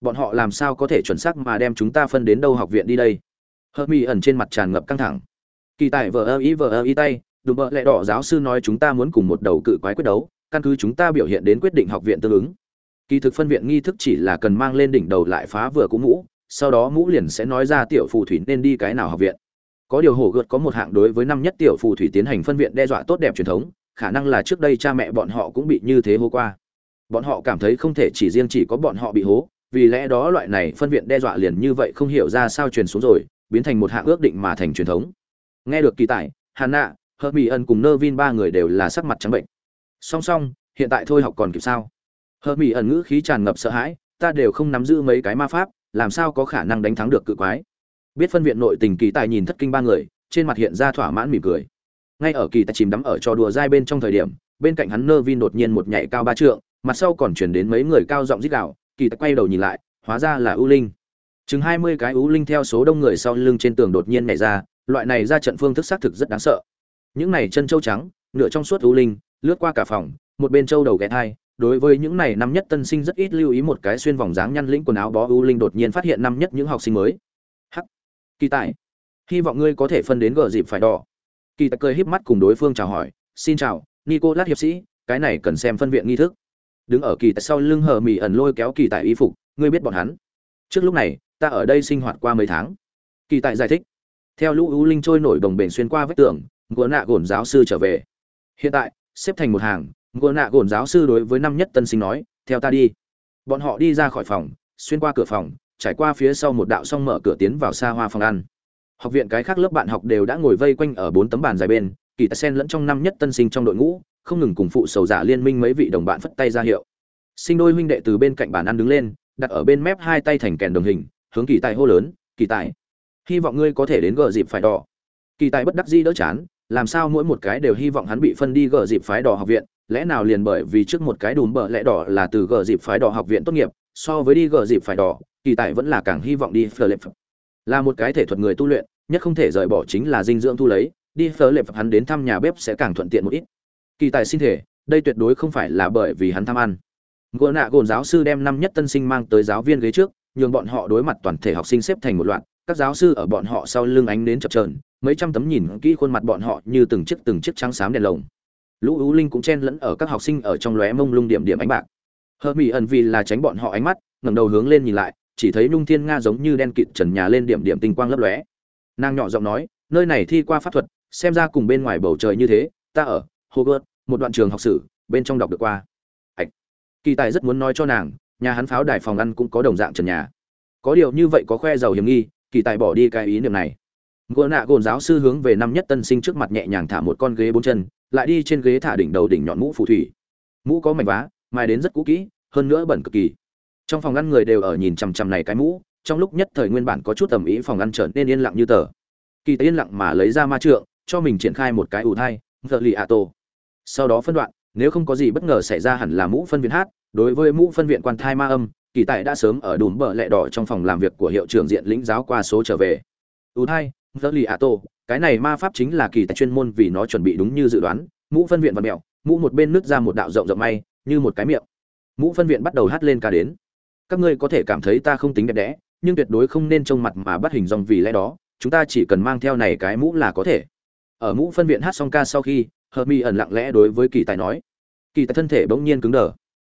Bọn họ làm sao có thể chuẩn xác mà đem chúng ta phân đến đâu học viện đi đây? Hớt mi ẩn trên mặt tràn ngập căng thẳng. Kỳ tài vờ ơ ý vờ ơ ý tay, đùm bợ lẹ đỏ giáo sư nói chúng ta muốn cùng một đầu cự quái quyết đấu, căn cứ chúng ta biểu hiện đến quyết định học viện tương ứng. Kỳ thực phân viện nghi thức chỉ là cần mang lên đỉnh đầu lại phá vừa cũ mũ, sau đó mũ liền sẽ nói ra tiểu phù thủy nên đi cái nào học viện có điều hổ gợt có một hạng đối với năm nhất tiểu phù thủy tiến hành phân viện đe dọa tốt đẹp truyền thống khả năng là trước đây cha mẹ bọn họ cũng bị như thế hô qua bọn họ cảm thấy không thể chỉ riêng chỉ có bọn họ bị hố vì lẽ đó loại này phân viện đe dọa liền như vậy không hiểu ra sao truyền xuống rồi biến thành một hạng ước định mà thành truyền thống nghe được kỳ tài Hana, Hợp Mỹ Ân cùng Nơ Vin ba người đều là sắc mặt trắng bệnh. Song song, hiện tại thôi học còn kịp sao? Hợp Mỹ ẩn ngữ khí tràn ngập sợ hãi, ta đều không nắm giữ mấy cái ma pháp, làm sao có khả năng đánh thắng được cự quái? Biết phân viện nội tình kỳ tài nhìn thất kinh ba người, trên mặt hiện ra thỏa mãn mỉm cười. Ngay ở kỳ tài chìm đắm ở trò đùa dai bên trong thời điểm, bên cạnh hắn Nơ Vin đột nhiên một nhảy cao ba trượng, mặt sau còn chuyển đến mấy người cao giọng rít gạo kỳ tài quay đầu nhìn lại, hóa ra là ưu linh. Chừng mươi cái ưu linh theo số đông người sau lưng trên tường đột nhiên nhảy ra, loại này ra trận phương thức xác thực rất đáng sợ những này chân châu trắng nửa trong suốt ưu linh lướt qua cả phòng một bên châu đầu ghé thai đối với những này năm nhất tân sinh rất ít lưu ý một cái xuyên vòng dáng nhăn lĩnh quần áo bó ưu linh đột nhiên phát hiện năm nhất những học sinh mới kỳ tài, hy vọng ngươi có thể phân đến gờ dịp phải đỏ. Kỳ tài cười híp mắt cùng đối phương chào hỏi xin chào nico lát hiệp sĩ cái này cần xem phân viện nghi thức. Đứng ở kỳ tài sau lưng hờ mì ẩn lôi kéo kỳ tài y phục ngươi biết bọn hắn. Trước lúc này ta ở đây sinh hoạt qua mấy tháng. Kỳ tài giải thích theo lũ ưu linh trôi nổi đồng bền xuyên qua vách tường ngựa nạ gồn giáo sư trở về. Hiện tại xếp thành một hàng ngựa nạ gồn giáo sư đối với năm nhất tân sinh nói theo ta đi. Bọn họ đi ra khỏi phòng xuyên qua cửa phòng trải qua phía sau một đạo xong mở cửa tiến vào xa hoa phòng ăn. Học viện cái khác lớp bạn học đều đã ngồi vây quanh ở bốn tấm bàn dài bên, kỳ tài sen lẫn trong năm nhất tân sinh trong đội ngũ, không ngừng cùng phụ sầu giả liên minh mấy vị đồng bạn phất tay ra hiệu. Sinh đôi huynh đệ từ bên cạnh bàn ăn đứng lên, đặt ở bên mép hai tay thành kèn đồng hình, hướng kỳ tài hô lớn, kỳ tài, hy vọng ngươi có thể đến gờ dịp phải đỏ. Kỳ tài bất đắc dĩ đỡ chán, làm sao mỗi một cái đều hy vọng hắn bị phân đi gờ dịp phái đỏ học viện, lẽ nào liền bởi vì trước một cái đùm bờ lẽ đỏ là từ gờ dịp phái đỏ học viện tốt nghiệp so với đi gờ dịp phải đỏ, kỳ tài vẫn là càng hy vọng đi phờ lệp là một cái thể thuật người tu luyện, nhất không thể rời bỏ chính là dinh dưỡng thu lấy, đi phờ lệp hắn đến thăm nhà bếp sẽ càng thuận tiện một ít. Kỳ tài xin thể, đây tuyệt đối không phải là bởi vì hắn tham ăn. Gỗ nạ gồn giáo sư đem năm nhất tân sinh mang tới giáo viên ghế trước, nhường bọn họ đối mặt toàn thể học sinh xếp thành một loạt, các giáo sư ở bọn họ sau lưng ánh đến chập trờn mấy trăm tấm nhìn kỹ khuôn mặt bọn họ như từng chiếc từng chiếc trắng xám đèn lồng. Lũ ưu linh cũng chen lẫn ở các học sinh ở trong lóe mông lung điểm điểm ánh bạc hợp mỹ ẩn vì là tránh bọn họ ánh mắt, ngẩng đầu hướng lên nhìn lại, chỉ thấy nhung thiên nga giống như đen kịt trần nhà lên điểm điểm tinh quang lấp lóe. Nàng nhỏ giọng nói, nơi này thi qua pháp thuật, xem ra cùng bên ngoài bầu trời như thế, ta ở hogwarts, một đoạn trường học sử, bên trong đọc được qua. Ạch. Kỳ tài rất muốn nói cho nàng, nhà hắn pháo đài phòng ăn cũng có đồng dạng trần nhà. Có điều như vậy có khoe giàu hiểm nghi, kỳ tài bỏ đi cái ý niệm này. Gỗ nạ gồn giáo sư hướng về năm nhất tân sinh trước mặt nhẹ nhàng thả một con ghế bốn chân, lại đi trên ghế thả đỉnh đầu đỉnh nhọn mũ phù thủy. Mũ có mảnh vá mài đến rất cũ kỹ, hơn nữa bẩn cực kỳ. Trong phòng ngăn người đều ở nhìn chằm chằm này cái mũ, trong lúc nhất thời nguyên bản có chút tầm ý phòng ngăn trở nên yên lặng như tờ. Kỳ tế yên lặng mà lấy ra ma trượng, cho mình triển khai một cái ủ thai thợ lì ạ tổ sau đó phân đoạn, nếu không có gì bất ngờ xảy ra hẳn là mũ phân viện hát, đối với mũ phân viện quan thai ma âm, kỳ tài đã sớm ở đùm bờ lẹ đỏ trong phòng làm việc của hiệu trưởng diện lĩnh giáo qua số trở về. Ủ thai dơ lì ạ tổ cái này ma pháp chính là kỳ tài chuyên môn vì nó chuẩn bị đúng như dự đoán, mũ phân viện và mẹo, mũ một bên nứt ra một đạo rộng rộng may như một cái miệng. Mũ phân viện bắt đầu hát lên ca đến. Các ngươi có thể cảm thấy ta không tính đẹp đẽ, nhưng tuyệt đối không nên trông mặt mà bắt hình dòng vì lẽ đó, chúng ta chỉ cần mang theo này cái mũ là có thể. Ở mũ phân viện hát xong ca sau khi, hợp mi ẩn lặng lẽ đối với kỳ tài nói. Kỳ tài thân thể bỗng nhiên cứng đờ.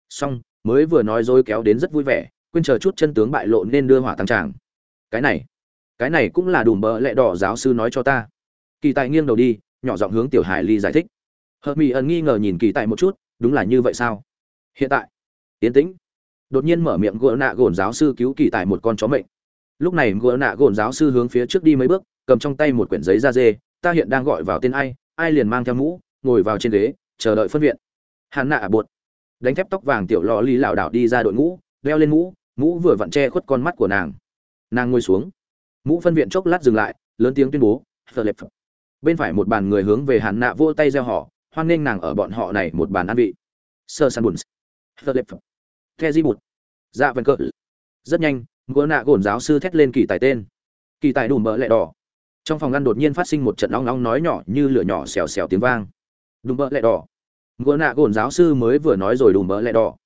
Xong, mới vừa nói dối kéo đến rất vui vẻ, quên chờ chút chân tướng bại lộ nên đưa hỏa tăng tràng. Cái này cái này cũng là đủ bờ lẹ đỏ giáo sư nói cho ta. Kỳ tài nghiêng đầu đi, nhỏ giọng hướng tiểu hải ly giải thích. Hợp mỹ ẩn nghi ngờ nhìn kỳ tài một chút đúng là như vậy sao? Hiện tại tiến tĩnh đột nhiên mở miệng gỡ nạ gồn giáo sư cứu kỳ tại một con chó mệnh. Lúc này gỡ nạ gồn giáo sư hướng phía trước đi mấy bước, cầm trong tay một quyển giấy da dê, ta hiện đang gọi vào tên ai ai liền mang theo mũ, ngồi vào trên ghế, chờ đợi phân viện. Hắn nạ à buột đánh thép tóc vàng tiểu lò ly lảo đảo đi ra đội ngũ, đeo lên mũ mũ vừa vặn che khuất con mắt của nàng. Nàng ngồi xuống. Mũ phân viện chốc lát dừng lại, lớn tiếng tuyên bố phờ lệp bên phải một bàn người hướng về hàn nạ vô tay gieo họ hoan nghênh nàng ở bọn họ này một bàn ăn vị. Sơ san bùn thơ lệp the di bụt. Dạ vân cỡ rất nhanh gỡ nạ gồn giáo sư thét lên kỳ tài tên. Kỳ tài đủ mỡ lẹ đỏ. Trong phòng ăn đột nhiên phát sinh một trận long long nói nhỏ như lửa nhỏ xèo xèo tiếng vang. Đùm bỡ lẹ đỏ. Gỡ nạ gồn giáo sư mới vừa nói rồi đùm bỡ lẹ đỏ.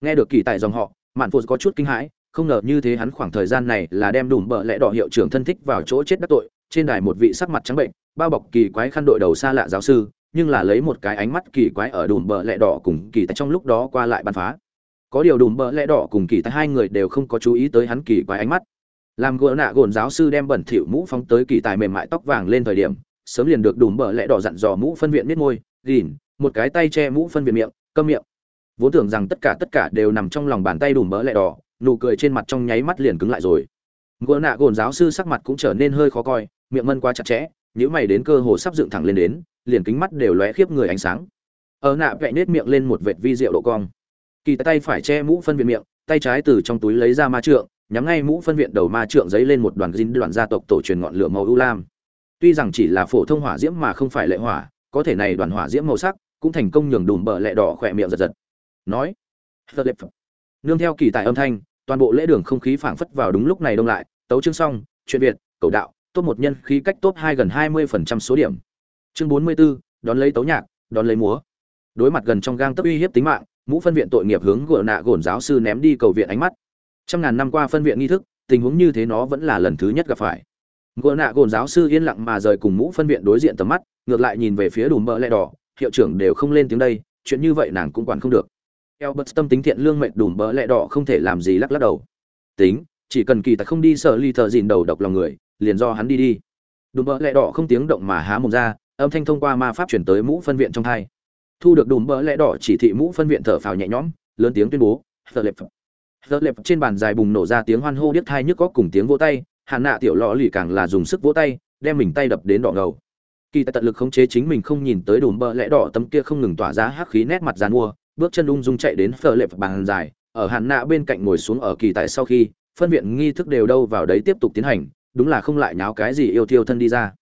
Nghe được kỳ tài dòng họ, mạn phụ có chút kinh hãi, không ngờ như thế hắn khoảng thời gian này là đem đùm bỡ lẹ đỏ hiệu trưởng thân thích vào chỗ chết đắc tội, trên đài một vị sắc mặt trắng bệnh, bao bọc kỳ quái khăn đội đầu xa lạ giáo sư nhưng là lấy một cái ánh mắt kỳ quái ở đùm bờ lẹ đỏ cùng kỳ tại trong lúc đó qua lại bắn phá. Có điều đùm bờ lẹ đỏ cùng kỳ tại hai người đều không có chú ý tới hắn kỳ quái ánh mắt. Làm gỡ nạ gồn giáo sư đem bẩn thỉu mũ phóng tới kỳ tài mềm mại tóc vàng lên thời điểm, sớm liền được đùm bờ lẹ đỏ dặn dò mũ phân viện miết môi, gìn, một cái tay che mũ phân viện miệng, câm miệng. Vốn tưởng rằng tất cả tất cả đều nằm trong lòng bàn tay đùm bờ lẹ đỏ, nụ cười trên mặt trong nháy mắt liền cứng lại rồi. Gỡ nạ gồn giáo sư sắc mặt cũng trở nên hơi khó coi, miệng mân quá chặt chẽ nếu mày đến cơ hồ sắp dựng thẳng lên đến liền kính mắt đều lóe khiếp người ánh sáng. Ở nạ vẽ nết miệng lên một vệt vi rượu độ cong. Kỳ tay phải che mũ phân viện miệng, tay trái từ trong túi lấy ra ma trượng, nhắm ngay mũ phân viện đầu ma trượng giấy lên một đoàn dinh đoàn gia tộc tổ truyền ngọn lửa màu ưu lam. Tuy rằng chỉ là phổ thông hỏa diễm mà không phải lệ hỏa, có thể này đoàn hỏa diễm màu sắc cũng thành công nhường đùm bờ lẹ đỏ khỏe miệng giật giật. Nói nương theo kỳ tài âm thanh, toàn bộ lễ đường không khí phảng phất vào đúng lúc này đông lại, tấu chương xong, chuyện việt, cầu đạo tốt một nhân khí cách tốt hai gần hai mươi phần trăm số điểm chương bốn mươi 44, đón lấy tấu nhạc đón lấy múa. Đối mặt gần trong gang tấp uy hiếp tính mạng mũ phân viện tội nghiệp hướng gỡ nạ gổn giáo sư ném đi cầu viện ánh mắt. Trăm ngàn năm qua phân viện nghi thức tình huống như thế nó vẫn là lần thứ nhất gặp phải. Gỡ nạ gồn giáo sư yên lặng mà rời cùng mũ phân viện đối diện tầm mắt ngược lại nhìn về phía đùm bờ lẹ đỏ hiệu trưởng đều không lên tiếng đây chuyện như vậy nàng cũng quản không được. Elbert tâm tính thiện lương mệnh đùm bờ lẹ đỏ không thể làm gì lắc lắc đầu. Tính chỉ cần kỳ tài không đi sợ ly thợ dìn đầu độc lòng người liền do hắn đi đi. Đùm bờ lẹ đỏ không tiếng động mà há mồm ra âm thanh thông qua ma pháp chuyển tới mũ phân viện trong hai thu được đùm bỡ lẽ đỏ chỉ thị mũ phân viện thở phào nhẹ nhõm, lớn tiếng tuyên bố thợ lệp thợ lệp trên bàn dài bùng nổ ra tiếng hoan hô điếc thai nhức có cùng tiếng vỗ tay hạn nạ tiểu lọ lì càng là dùng sức vỗ tay, đem mình tay đập đến đỏ ngầu. Kỳ tại tận lực khống chế chính mình không nhìn tới đùm bỡ lẽ đỏ tấm kia không ngừng tỏa ra hắc khí nét mặt dàn mua, bước chân ung dung chạy đến thợ lệp bàn dài, ở hạn nạ bên cạnh ngồi xuống ở kỳ tại sau khi, phân viện nghi thức đều đâu vào đấy tiếp tục tiến hành, đúng là không lại nháo cái gì yêu thiêu thân đi ra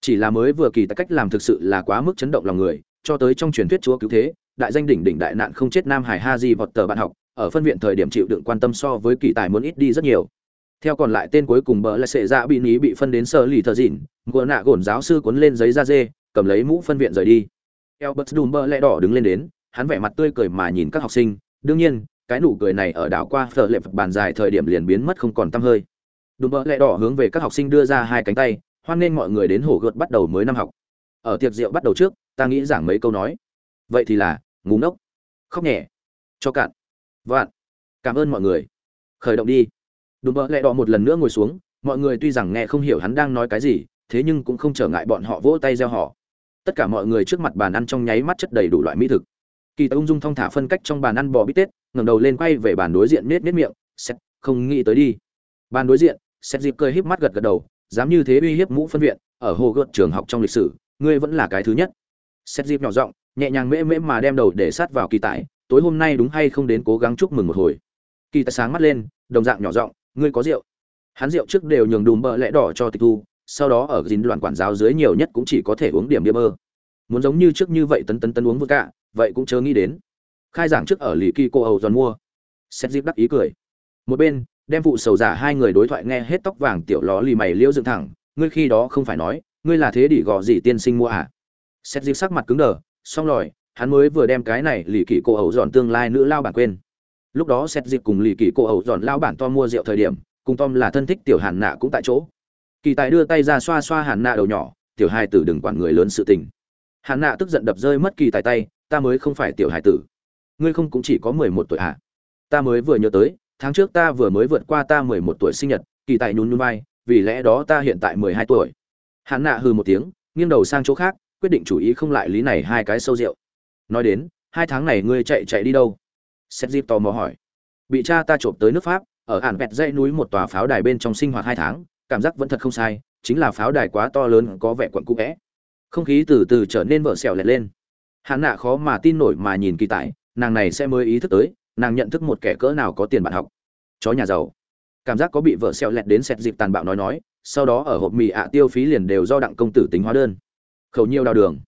chỉ là mới vừa kỳ tại cách làm thực sự là quá mức chấn động lòng người cho tới trong truyền thuyết chúa cứu thế đại danh đỉnh đỉnh đại nạn không chết nam hải ha di vọt tờ bạn học ở phân viện thời điểm chịu đựng quan tâm so với kỳ tài muốn ít đi rất nhiều theo còn lại tên cuối cùng bờ là sệ dạ bị ní bị phân đến sơ lì thờ dịn ngựa nạ gổn giáo sư cuốn lên giấy da dê cầm lấy mũ phân viện rời đi Albert Dumber lẹ đỏ đứng lên đến, hắn vẻ mặt tươi cười mà nhìn các học sinh, đương nhiên, cái nụ cười này ở đảo qua phở lệ bàn dài thời điểm liền biến mất không còn tăm hơi. Dumber lẹ đỏ hướng về các học sinh đưa ra hai cánh tay, hoan nghênh mọi người đến hổ gợt bắt đầu mới năm học. Ở tiệc rượu bắt đầu trước, ta nghĩ giảng mấy câu nói. Vậy thì là ngủ ngốc, khóc nhẹ, cho cạn, vạn. Cảm ơn mọi người. Khởi động đi. Đùm bợ lẹ đỏ một lần nữa ngồi xuống, mọi người tuy rằng nghe không hiểu hắn đang nói cái gì, thế nhưng cũng không trở ngại bọn họ vỗ tay gieo họ. Tất cả mọi người trước mặt bàn ăn trong nháy mắt chất đầy đủ loại mỹ thực. Kỳ ung dung thong thả phân cách trong bàn ăn bò bít tết, ngẩng đầu lên quay về bàn đối diện nết nết miệng xét không nghĩ tới đi. Bàn đối diện xét dịp cười híp mắt gật gật đầu dám như thế uy hiếp mũ phân viện, ở hồ gợt trường học trong lịch sử, ngươi vẫn là cái thứ nhất. Xét dịp nhỏ giọng, nhẹ nhàng mễ mễ mà đem đầu để sát vào kỳ tài, tối hôm nay đúng hay không đến cố gắng chúc mừng một hồi. Kỳ tài sáng mắt lên, đồng dạng nhỏ giọng, ngươi có rượu. Hắn rượu trước đều nhường đùm bợ lẽ đỏ cho tịch thu, sau đó ở dính đoàn quản giáo dưới nhiều nhất cũng chỉ có thể uống điểm bia bơ. Muốn giống như trước như vậy tấn tấn tấn uống vừa cả vậy cũng chớ nghĩ đến. Khai giảng trước ở lì kỳ cô hầu giòn mua. Xét dịp đắc ý cười. Một bên đem vụ sầu giả hai người đối thoại nghe hết tóc vàng tiểu ló lì mày liễu dựng thẳng, ngươi khi đó không phải nói, ngươi là thế đỉ gò gì tiên sinh mua à? Xét dịp sắc mặt cứng đờ, xong rồi, hắn mới vừa đem cái này lì kỳ cô ẩu dọn tương lai nữ lao bản quên. Lúc đó xét dịp cùng lì kỳ cô ẩu dọn lao bản to mua rượu thời điểm, cùng tom là thân thích tiểu hàn nạ cũng tại chỗ. Kỳ tài đưa tay ra xoa xoa hàn nạ đầu nhỏ, tiểu hai tử đừng quản người lớn sự tình. Hàn nạ tức giận đập rơi mất kỳ tài tay, ta mới không phải tiểu hải tử. Ngươi không cũng chỉ có mười một tuổi à? Ta mới vừa nhớ tới tháng trước ta vừa mới vượt qua ta mười một tuổi sinh nhật, kỳ tài nhún nhún vai, vì lẽ đó ta hiện tại mười hai tuổi. Hắn nạ hừ một tiếng, nghiêng đầu sang chỗ khác, quyết định chủ ý không lại lý này hai cái sâu rượu. Nói đến, hai tháng này ngươi chạy chạy đi đâu? Xét dịp tò mò hỏi. Bị cha ta trộm tới nước pháp, ở ản vẹt dãy núi một tòa pháo đài bên trong sinh hoạt hai tháng, cảm giác vẫn thật không sai, chính là pháo đài quá to lớn, có vẻ quận cũ vẽ không khí từ từ trở nên vợ xẻo lẹt lên. Hắn nạ khó mà tin nổi mà nhìn kỳ tại nàng này sẽ mới ý thức tới nàng nhận thức một kẻ cỡ nào có tiền bạn học. Chó nhà giàu. Cảm giác có bị vợ xẹo lẹt đến xẹt dịp tàn bạo nói nói, sau đó ở hộp mì ạ tiêu phí liền đều do đặng công tử tính hóa đơn. Khẩu nhiều đào đường.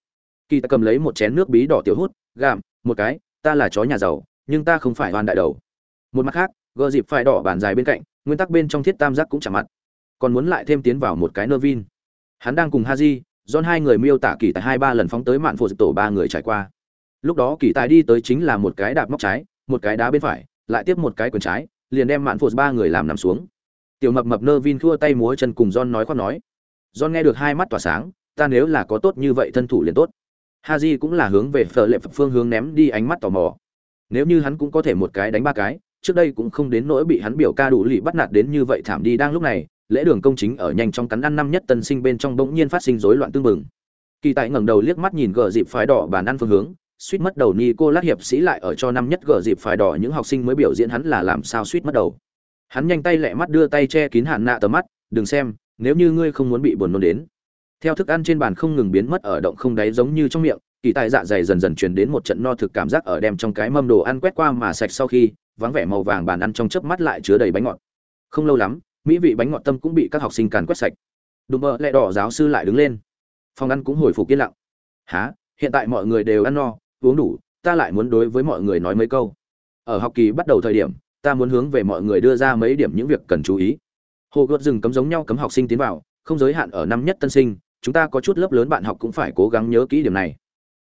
Kỳ ta cầm lấy một chén nước bí đỏ tiểu hút gạm một cái, ta là chó nhà giàu, nhưng ta không phải hoàn đại đầu. Một mặt khác, gờ dịp phải đỏ bàn dài bên cạnh, nguyên tắc bên trong thiết tam giác cũng chạm mặt. Còn muốn lại thêm tiến vào một cái nơ vin. Hắn đang cùng haji don hai người miêu tả kỳ tài hai ba lần phóng tới mạn phụ tổ ba người trải qua. Lúc đó kỳ tài đi tới chính là một cái đạp móc trái một cái đá bên phải, lại tiếp một cái quần trái, liền đem mạn phụ ba người làm nằm xuống. Tiểu mập mập nơ vin khua tay múa chân cùng John nói khoác nói. John nghe được hai mắt tỏa sáng, ta nếu là có tốt như vậy thân thủ liền tốt. Haji cũng là hướng về phở lệ phương hướng ném đi ánh mắt tò mò. Nếu như hắn cũng có thể một cái đánh ba cái, trước đây cũng không đến nỗi bị hắn biểu ca đủ lì bắt nạt đến như vậy thảm đi đang lúc này, lễ đường công chính ở nhanh trong cắn ăn năm nhất tân sinh bên trong bỗng nhiên phát sinh rối loạn tương mừng kỳ tại ngẩng đầu liếc mắt nhìn gờ dịp phái đỏ bàn ăn phương hướng suýt mất đầu Nicolas lát hiệp sĩ lại ở cho năm nhất gở dịp phải đỏ những học sinh mới biểu diễn hắn là làm sao suýt mất đầu. Hắn nhanh tay lẹ mắt đưa tay che kín hạn nạ tờ mắt đừng xem nếu như ngươi không muốn bị buồn nôn đến. Theo thức ăn trên bàn không ngừng biến mất ở động không đáy giống như trong miệng kỳ tài dạ dày dần dần truyền đến một trận no thực cảm giác ở đem trong cái mâm đồ ăn quét qua mà sạch sau khi vắng vẻ màu vàng bàn ăn trong chớp mắt lại chứa đầy bánh ngọt. Không lâu lắm mỹ vị bánh ngọt tâm cũng bị các học sinh càn quét sạch. Đùm mơ lẹ đỏ giáo sư lại đứng lên. Phòng ăn cũng hồi phục yên lặng. Hả, hiện tại mọi người đều ăn no uống đủ ta lại muốn đối với mọi người nói mấy câu. Ở học kỳ bắt đầu thời điểm ta muốn hướng về mọi người đưa ra mấy điểm những việc cần chú ý. Hồ gợt rừng cấm giống nhau cấm học sinh tiến vào không giới hạn ở năm nhất tân sinh chúng ta có chút lớp lớn bạn học cũng phải cố gắng nhớ kỹ điểm này.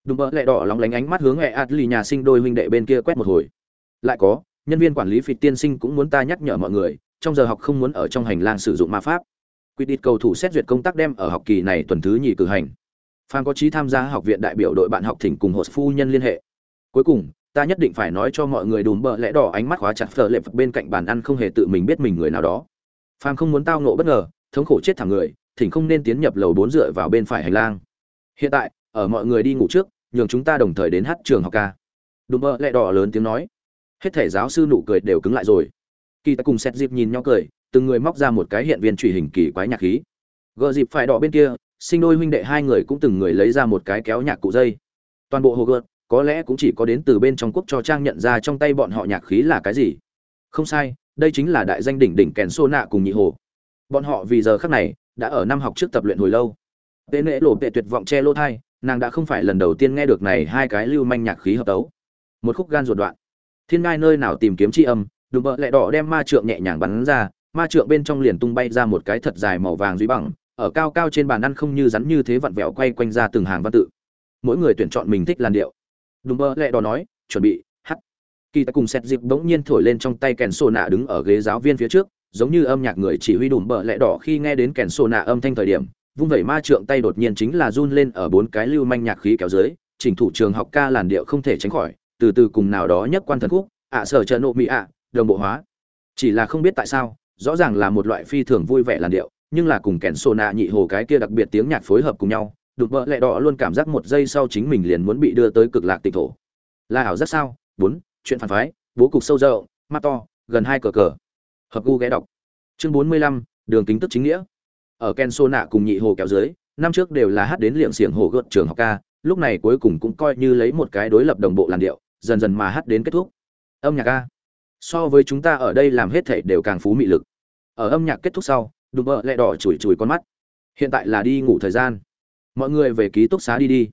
Đùm vậy, lẹ đỏ lóng lánh ánh mắt hướng hệ lì nhà sinh đôi huynh đệ bên kia quét một hồi. Lại có nhân viên quản lý phịt tiên sinh cũng muốn ta nhắc nhở mọi người trong giờ học không muốn ở trong hành lang sử dụng ma pháp. Quy định cầu thủ xét duyệt công tác đem ở học kỳ này tuần thứ nhì cử hành phan có chí tham gia học viện đại biểu đội bạn học thỉnh cùng hộ phu nhân liên hệ. Cuối cùng, ta nhất định phải nói cho mọi người đùm bợ lẽ đỏ ánh mắt khóa chặt phở lệ bên cạnh bàn ăn không hề tự mình biết mình người nào đó. Phan không muốn tao nộ bất ngờ, thống khổ chết thẳng người, thỉnh không nên tiến nhập lầu bốn dựa vào bên phải hành lang. Hiện tại, ở mọi người đi ngủ trước, nhường chúng ta đồng thời đến hát trường học ca. Đùm bợ lẽ đỏ lớn tiếng nói. Hết thể giáo sư nụ cười đều cứng lại rồi. Kỳ ta cùng xét dịp nhìn nhau cười, từng người móc ra một cái hiện viên truy hình kỳ quái nhạc khí. Gợ dịp phải đỏ bên kia sinh đôi huynh đệ hai người cũng từng người lấy ra một cái kéo nhạc cụ dây. Toàn bộ hồ gợt, có lẽ cũng chỉ có đến từ bên trong quốc cho trang nhận ra trong tay bọn họ nhạc khí là cái gì. Không sai, đây chính là đại danh đỉnh đỉnh kèn xô nạ cùng nhị hồ. Bọn họ vì giờ khác này, đã ở năm học trước tập luyện hồi lâu. Tệ nệ lộ tệ tuyệt vọng che lỗ thai, nàng đã không phải lần đầu tiên nghe được này hai cái lưu manh nhạc khí hợp tấu. Một khúc gan ruột đoạn. Thiên ngai nơi nào tìm kiếm c h i âm, đùm bợ lẹ đỏ đem ma trượng nhẹ nhàng bắn ra, ma trượng bên trong liền tung bay ra một cái thật dài màu vàng duy bằng ở cao cao trên bàn ăn không như rắn như thế vặn vẹo quay quanh ra từng hàng văn tự. Mỗi người tuyển chọn mình thích làn điệu. Đùm bợ lẹ đỏ nói, chuẩn bị hắt kỳ ta cùng xét dịp bỗng nhiên thổi lên trong tay kèn sổ nạ đứng ở ghế giáo viên phía trước, giống như âm nhạc người chỉ huy đùm bờ lẹ đỏ khi nghe đến kèn sổ nạ âm thanh thời điểm, vung vẩy ma trượng tay đột nhiên chính là run lên ở bốn cái lưu manh nhạc khí kéo dưới, chỉnh thủ trường học ca làn điệu không thể tránh khỏi, từ từ cùng nào đó nhất quan thần khúc, ạ sở trợ nộ mỹ ạ, đồng bộ hóa. Chỉ là không biết tại sao, rõ ràng là một loại phi thường vui vẻ làn điệu nhưng là cùng kèn sô nạ nhị hồ cái kia đặc biệt tiếng nhạc phối hợp cùng nhau, đục vợ lẹ đỏ luôn cảm giác một giây sau chính mình liền muốn bị đưa tới cực lạc tịch thổ. Là ảo rất sao? Bốn, chuyện phản phái, bố cục sâu rộng, mắt to, gần hai cờ cờ. Hợp gu ghé đọc. Chương bốn mươi lăm, đường kính tức chính nghĩa. Ở ken sô nạ cùng nhị hồ kéo dưới, năm trước đều là hát đến liệm xiềng hồ gợt trường học ca, lúc này cuối cùng cũng coi như lấy một cái đối lập đồng bộ làn điệu, dần dần mà hát đến kết thúc. Âm nhạc ca. So với chúng ta ở đây làm hết thảy đều càng phú mị lực. Ở âm nhạc kết thúc sau đùm bợ lẹ đỏ chùi chùi con mắt. Hiện tại là đi ngủ thời gian. Mọi người về ký túc xá đi đi.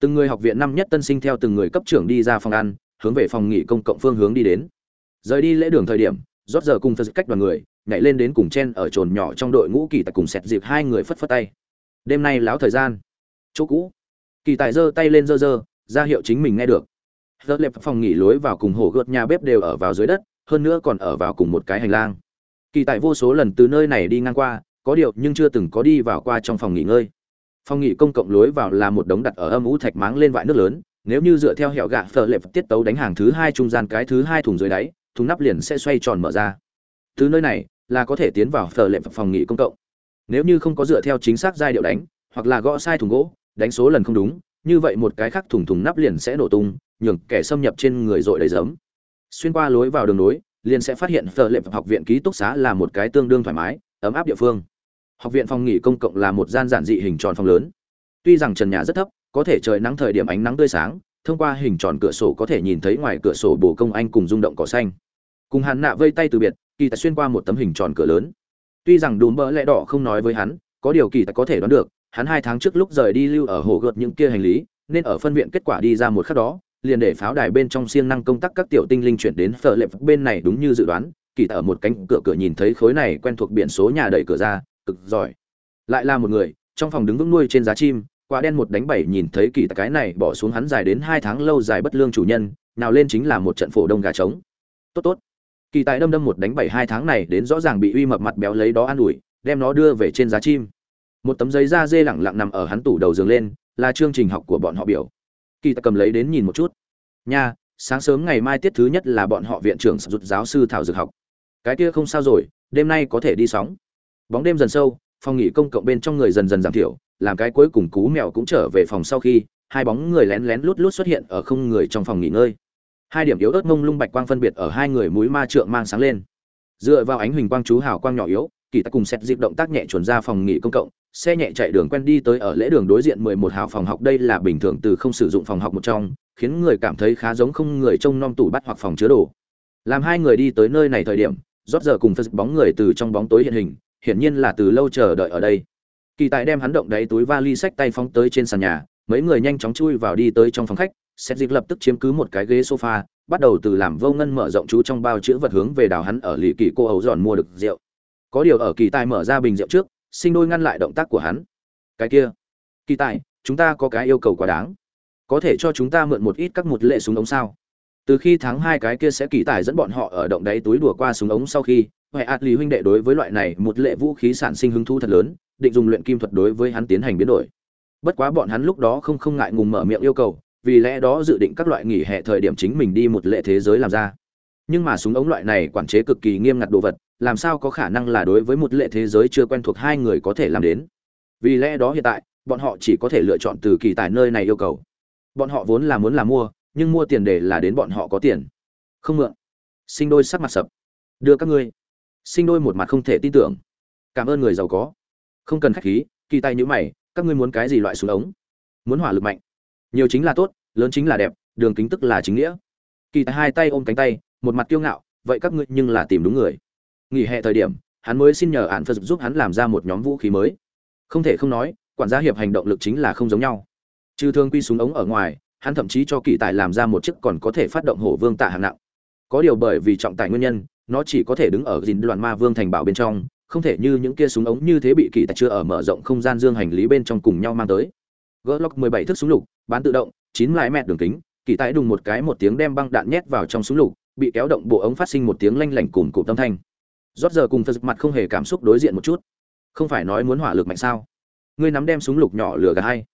Từng người học viện năm nhất tân sinh theo từng người cấp trưởng đi ra phòng ăn hướng về phòng nghỉ công cộng phương hướng đi đến. Rời đi lễ đường thời điểm rót giờ cùng phật cách đoàn người nhảy lên đến cùng chen ở trồn nhỏ trong đội ngũ kỳ tài cùng xẹt dịp hai người phất phất tay. Đêm nay láo thời gian. Chỗ cũ. Kỳ tài giơ tay lên giơ giơ ra hiệu chính mình nghe được. Giờ lẹp phòng nghỉ lối vào cùng hồ gợt nhà bếp đều ở vào dưới đất, hơn nữa còn ở vào cùng một cái hành lang. Kỳ tại vô số lần từ nơi này đi ngang qua, có điều nhưng chưa từng có đi vào qua trong phòng nghỉ ngơi. Phòng nghỉ công cộng lối vào là một đống đặt ở âm ú thạch máng lên vại nước lớn, nếu như dựa theo hẻo gạ phở lệ tiết tấu đánh hàng thứ hai trung gian cái thứ hai thùng dưới đáy, thùng nắp liền sẽ xoay tròn mở ra. Từ nơi này là có thể tiến vào phở lệ phòng nghỉ công cộng. Nếu như không có dựa theo chính xác giai điệu đánh, hoặc là gõ sai thùng gỗ, đánh số lần không đúng, như vậy một cái khác thùng thùng nắp liền sẽ nổ tung, nhường kẻ xâm nhập trên người dội đầy giấm xuyên qua lối vào đường nối liền sẽ phát hiện phở lệp học viện ký túc xá là một cái tương đương thoải mái, ấm áp địa phương. Học viện phòng nghỉ công cộng là một gian giản dị hình tròn phòng lớn. Tuy rằng trần nhà rất thấp, có thể trời nắng thời điểm ánh nắng tươi sáng, thông qua hình tròn cửa sổ có thể nhìn thấy ngoài cửa sổ bồ công anh cùng rung động cỏ xanh. Cùng hắn nạ vây tay từ biệt, kỳ tài xuyên qua một tấm hình tròn cửa lớn. Tuy rằng đùm bỡ lẽ đỏ không nói với hắn, có điều kỳ tài có thể đoán được, hắn hai tháng trước lúc rời đi lưu ở hồ gợt những kia hành lý, nên ở phân viện kết quả đi ra một khắc đó liền để pháo đài bên trong siêng năng công tác các tiểu tinh linh chuyển đến phở lệ bên này đúng như dự đoán, kỳ tại ở một cánh cửa cửa nhìn thấy khối này quen thuộc biển số nhà đẩy cửa ra, cực giỏi. Lại là một người, trong phòng đứng vững nuôi trên giá chim, quả đen một đánh bảy nhìn thấy kỳ tại cái này bỏ xuống hắn dài đến hai tháng lâu dài bất lương chủ nhân, nào lên chính là một trận phổ đông gà trống. Tốt tốt. Kỳ tài đâm đâm một đánh bảy hai tháng này đến rõ ràng bị uy mập mặt béo lấy đó an ủi, đem nó đưa về trên giá chim. Một tấm giấy da dê lẳng lặng nằm ở hắn tủ đầu giường lên, là chương trình học của bọn họ biểu kỳ ta cầm lấy đến nhìn một chút. Nha, sáng sớm ngày mai tiết thứ nhất là bọn họ viện trưởng rụt giáo sư thảo dược học. Cái kia không sao rồi, đêm nay có thể đi sóng. Bóng đêm dần sâu, phòng nghỉ công cộng bên trong người dần dần giảm thiểu, làm cái cuối cùng cú mèo cũng trở về phòng sau khi, hai bóng người lén lén lút lút xuất hiện ở không người trong phòng nghỉ ngơi. Hai điểm yếu ớt mông lung bạch quang phân biệt ở hai người mũi ma trượng mang sáng lên. Dựa vào ánh huỳnh quang chú hào quang nhỏ yếu, kỳ ta cùng xét dịp động tác nhẹ chuẩn ra phòng nghỉ công cộng xe nhẹ chạy đường quen đi tới ở lễ đường đối diện 11 hào phòng học, đây là bình thường từ không sử dụng phòng học một trong, khiến người cảm thấy khá giống không người trông nom tủ bắt hoặc phòng chứa đồ. Làm hai người đi tới nơi này thời điểm, rót giờ cùng phật bóng người từ trong bóng tối hiện hình, hiển nhiên là từ lâu chờ đợi ở đây. Kỳ tài đem hắn động đáy túi vali sách tay phóng tới trên sàn nhà, mấy người nhanh chóng chui vào đi tới trong phòng khách xét dịch lập tức chiếm cứ một cái ghế sofa, bắt đầu từ làm vô ngân mở rộng chú trong bao chữ vật hướng về đào hắn ở lì kỳ cô ấu giòn mua được rượu. Có điều ở kỳ tài mở ra bình rượu trước sinh đôi ngăn lại động tác của hắn. Cái kia, kỳ tài, chúng ta có cái yêu cầu quá đáng. Có thể cho chúng ta mượn một ít các một lệ súng ống sao? Từ khi tháng hai cái kia sẽ kỳ tài dẫn bọn họ ở động đáy túi đùa qua súng ống sau khi, huệ ạt lý huynh đệ đối với loại này một lệ vũ khí sản sinh hứng thú thật lớn, định dùng luyện kim thuật đối với hắn tiến hành biến đổi. Bất quá bọn hắn lúc đó không không ngại ngùng mở miệng yêu cầu, vì lẽ đó dự định các loại nghỉ hè thời điểm chính mình đi một lệ thế giới làm ra. Nhưng mà súng ống loại này quản chế cực kỳ nghiêm ngặt đồ vật làm sao có khả năng là đối với một lệ thế giới chưa quen thuộc hai người có thể làm đến? Vì lẽ đó hiện tại, bọn họ chỉ có thể lựa chọn từ kỳ tài nơi này yêu cầu. Bọn họ vốn là muốn là mua, nhưng mua tiền để là đến bọn họ có tiền. Không mượn. Sinh đôi sắc mặt sập. Đưa các ngươi. Sinh đôi một mặt không thể tin tưởng. Cảm ơn người giàu có. Không cần khách khí, kỳ tay nhữ mày, các ngươi muốn cái gì loại súng ống? Muốn hỏa lực mạnh. Nhiều chính là tốt, lớn chính là đẹp, đường kính tức là chính nghĩa. Kỳ tài hai tay ôm cánh tay, một mặt kiêu ngạo, vậy các ngươi nhưng là tìm đúng người nghỉ hè thời điểm, hắn mới xin nhờ hạn phật giúp hắn làm ra một nhóm vũ khí mới. Không thể không nói, quản gia hiệp hành động lực chính là không giống nhau. Trừ thương quy súng ống ở ngoài, hắn thậm chí cho kỳ tài làm ra một chiếc còn có thể phát động hổ vương tạ hạng nặng. Có điều bởi vì trọng tài nguyên nhân, nó chỉ có thể đứng ở dìn đoàn ma vương thành bảo bên trong, không thể như những kia súng ống như thế bị kỳ tài chưa ở mở rộng không gian dương hành lý bên trong cùng nhau mang tới. Gỡ lóc 17 thước súng lục, bán tự động, chín lái mét đường kính, kỳ tài đùng một cái một tiếng đem băng đạn nhét vào trong súng lục, bị kéo động bộ ống phát sinh một tiếng lanh lảnh cùng cụm tâm thanh rót giờ cùng phật mặt không hề cảm xúc đối diện một chút. Không phải nói muốn hỏa lực mạnh sao? Ngươi nắm đem súng lục nhỏ lửa gà hay?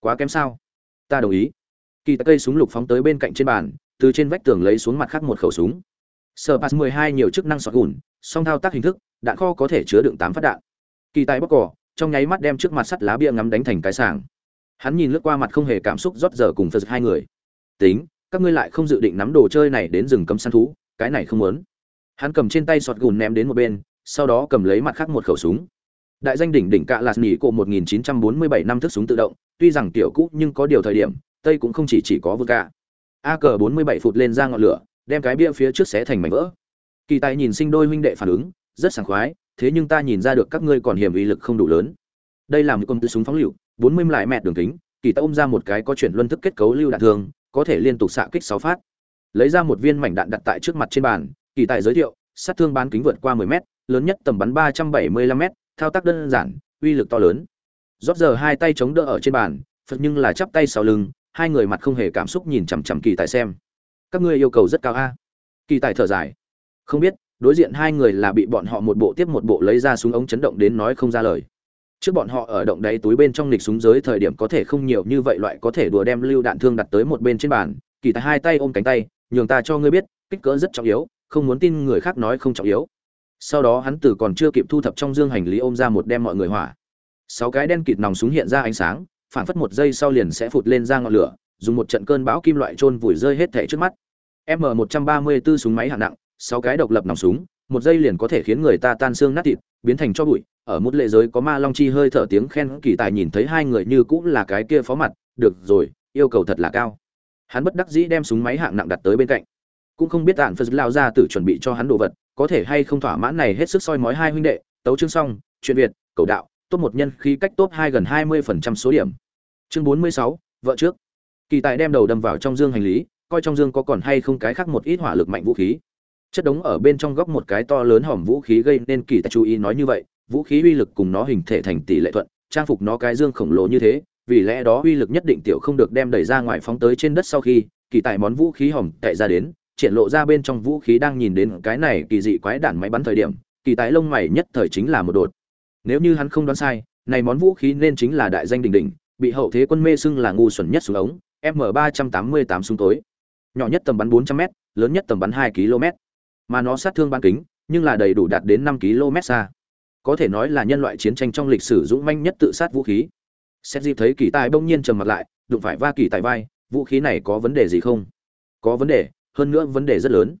Quá kém sao? Ta đồng ý. Kỳ cây súng lục phóng tới bên cạnh trên bàn, từ trên vách tường lấy xuống mặt khác một khẩu súng. Sờ pass 12 nhiều chức năng sọt gùn, song thao tác hình thức, đạn kho có thể chứa đựng tám phát đạn. Kỳ tài bóc cỏ, trong nháy mắt đem trước mặt sắt lá bia ngắm đánh thành cái sàng hắn nhìn lướt qua mặt không hề cảm xúc rót giờ cùng phật hai người. Tính, các ngươi lại không dự định nắm đồ chơi này đến rừng cấm săn thú, cái này không muốn hắn cầm trên tay sọt gùn ném đến một bên, sau đó cầm lấy mặt khác một khẩu súng. Đại danh đỉnh đỉnh cạ lạt bốn mươi 1947 năm thức súng tự động, tuy rằng tiểu cũ nhưng có điều thời điểm, tây cũng không chỉ chỉ có vương cạ. A cờ 47 phụt lên ra ngọn lửa, đem cái bia phía trước xé thành mảnh vỡ. Kỳ tài nhìn sinh đôi huynh đệ phản ứng, rất sảng khoái, thế nhưng ta nhìn ra được các ngươi còn hiểm uy lực không đủ lớn. Đây là một con tư súng phóng lựu 40 lại mẹ đường kính, kỳ ta ôm ra một cái có chuyển luân thức kết cấu lưu đạn thường có thể liên tục xạ kích 6 phát. Lấy ra một viên mảnh đạn đặt tại trước mặt trên bàn kỳ tài giới thiệu sát thương bán kính vượt qua 10m, lớn nhất tầm bắn 375m, thao tác đơn giản uy lực to lớn. Rót giờ hai tay chống đỡ ở trên bàn phật nhưng là chắp tay sau lưng hai người mặt không hề cảm xúc nhìn chằm chằm kỳ tài xem. Các ngươi yêu cầu rất cao a. Kỳ tài thở dài. Không biết đối diện hai người là bị bọn họ một bộ tiếp một bộ lấy ra súng ống chấn động đến nói không ra lời. Trước bọn họ ở động đáy túi bên trong lịch súng giới thời điểm có thể không nhiều như vậy loại có thể đùa đem lưu đạn thương đặt tới một bên trên bàn. Kỳ tài hai tay ôm cánh tay nhường ta cho ngươi biết kích cỡ rất trọng yếu không muốn tin người khác nói không trọng yếu. Sau đó hắn từ còn chưa kịp thu thập trong dương hành lý ôm ra một đem mọi người hỏa. Sáu cái đen kịt nòng súng hiện ra ánh sáng phản phất một giây sau liền sẽ phụt lên ra ngọn lửa, dùng một trận cơn bão kim loại trôn vùi rơi hết thể trước mắt. M 134 súng máy hạng nặng, sáu cái độc lập nòng súng, một giây liền có thể khiến người ta tan xương nát thịt, biến thành cho bụi. Ở một lệ giới có ma long chi hơi thở tiếng khen kỳ tài nhìn thấy hai người như cũng là cái kia phó mặt, được rồi, yêu cầu thật là cao. Hắn bất đắc dĩ đem súng máy hạng nặng đặt tới bên cạnh cũng không biết tạn phật lao ra tự chuẩn bị cho hắn đồ vật, có thể hay không thỏa mãn này hết sức soi mói hai huynh đệ, tấu chương xong, chuyện việt, cầu đạo, top một nhân khí cách top hai gần hai mươi phần trăm số điểm. Chương bốn mươi sáu, vợ trước. Kỳ tài đem đầu đâm vào trong dương hành lý, coi trong dương có còn hay không cái khác một ít hỏa lực mạnh vũ khí. Chất đống ở bên trong góc một cái to lớn hòm vũ khí gây nên kỳ tài chú ý nói như vậy, vũ khí uy lực cùng nó hình thể thành tỷ lệ thuận, trang phục nó cái dương khổng lồ như thế, vì lẽ đó uy lực nhất định tiểu không được đem đẩy ra ngoài phóng tới trên đất sau khi kỳ tài món vũ khí hòm chạy ra đến triển lộ ra bên trong vũ khí đang nhìn đến cái này kỳ dị quái đản máy bắn thời điểm, kỳ tài lông mày nhất thời chính là một đột. Nếu như hắn không đoán sai, này món vũ khí nên chính là đại danh đình đình bị hậu thế quân mê xưng là ngu xuẩn nhất súng ống, m 388 súng tối. Nhỏ nhất tầm bắn 400 m lớn nhất tầm bắn 2 km. Mà nó sát thương bán kính, nhưng là đầy đủ đạt đến 5 km xa. Có thể nói là nhân loại chiến tranh trong lịch sử dũng manh nhất tự sát vũ khí. Xét dịp thấy kỳ tài bỗng nhiên trầm mặt lại, đụng phải va kỳ tài vai, vũ khí này có vấn đề gì không? Có vấn đề hơn nữa vấn đề rất lớn.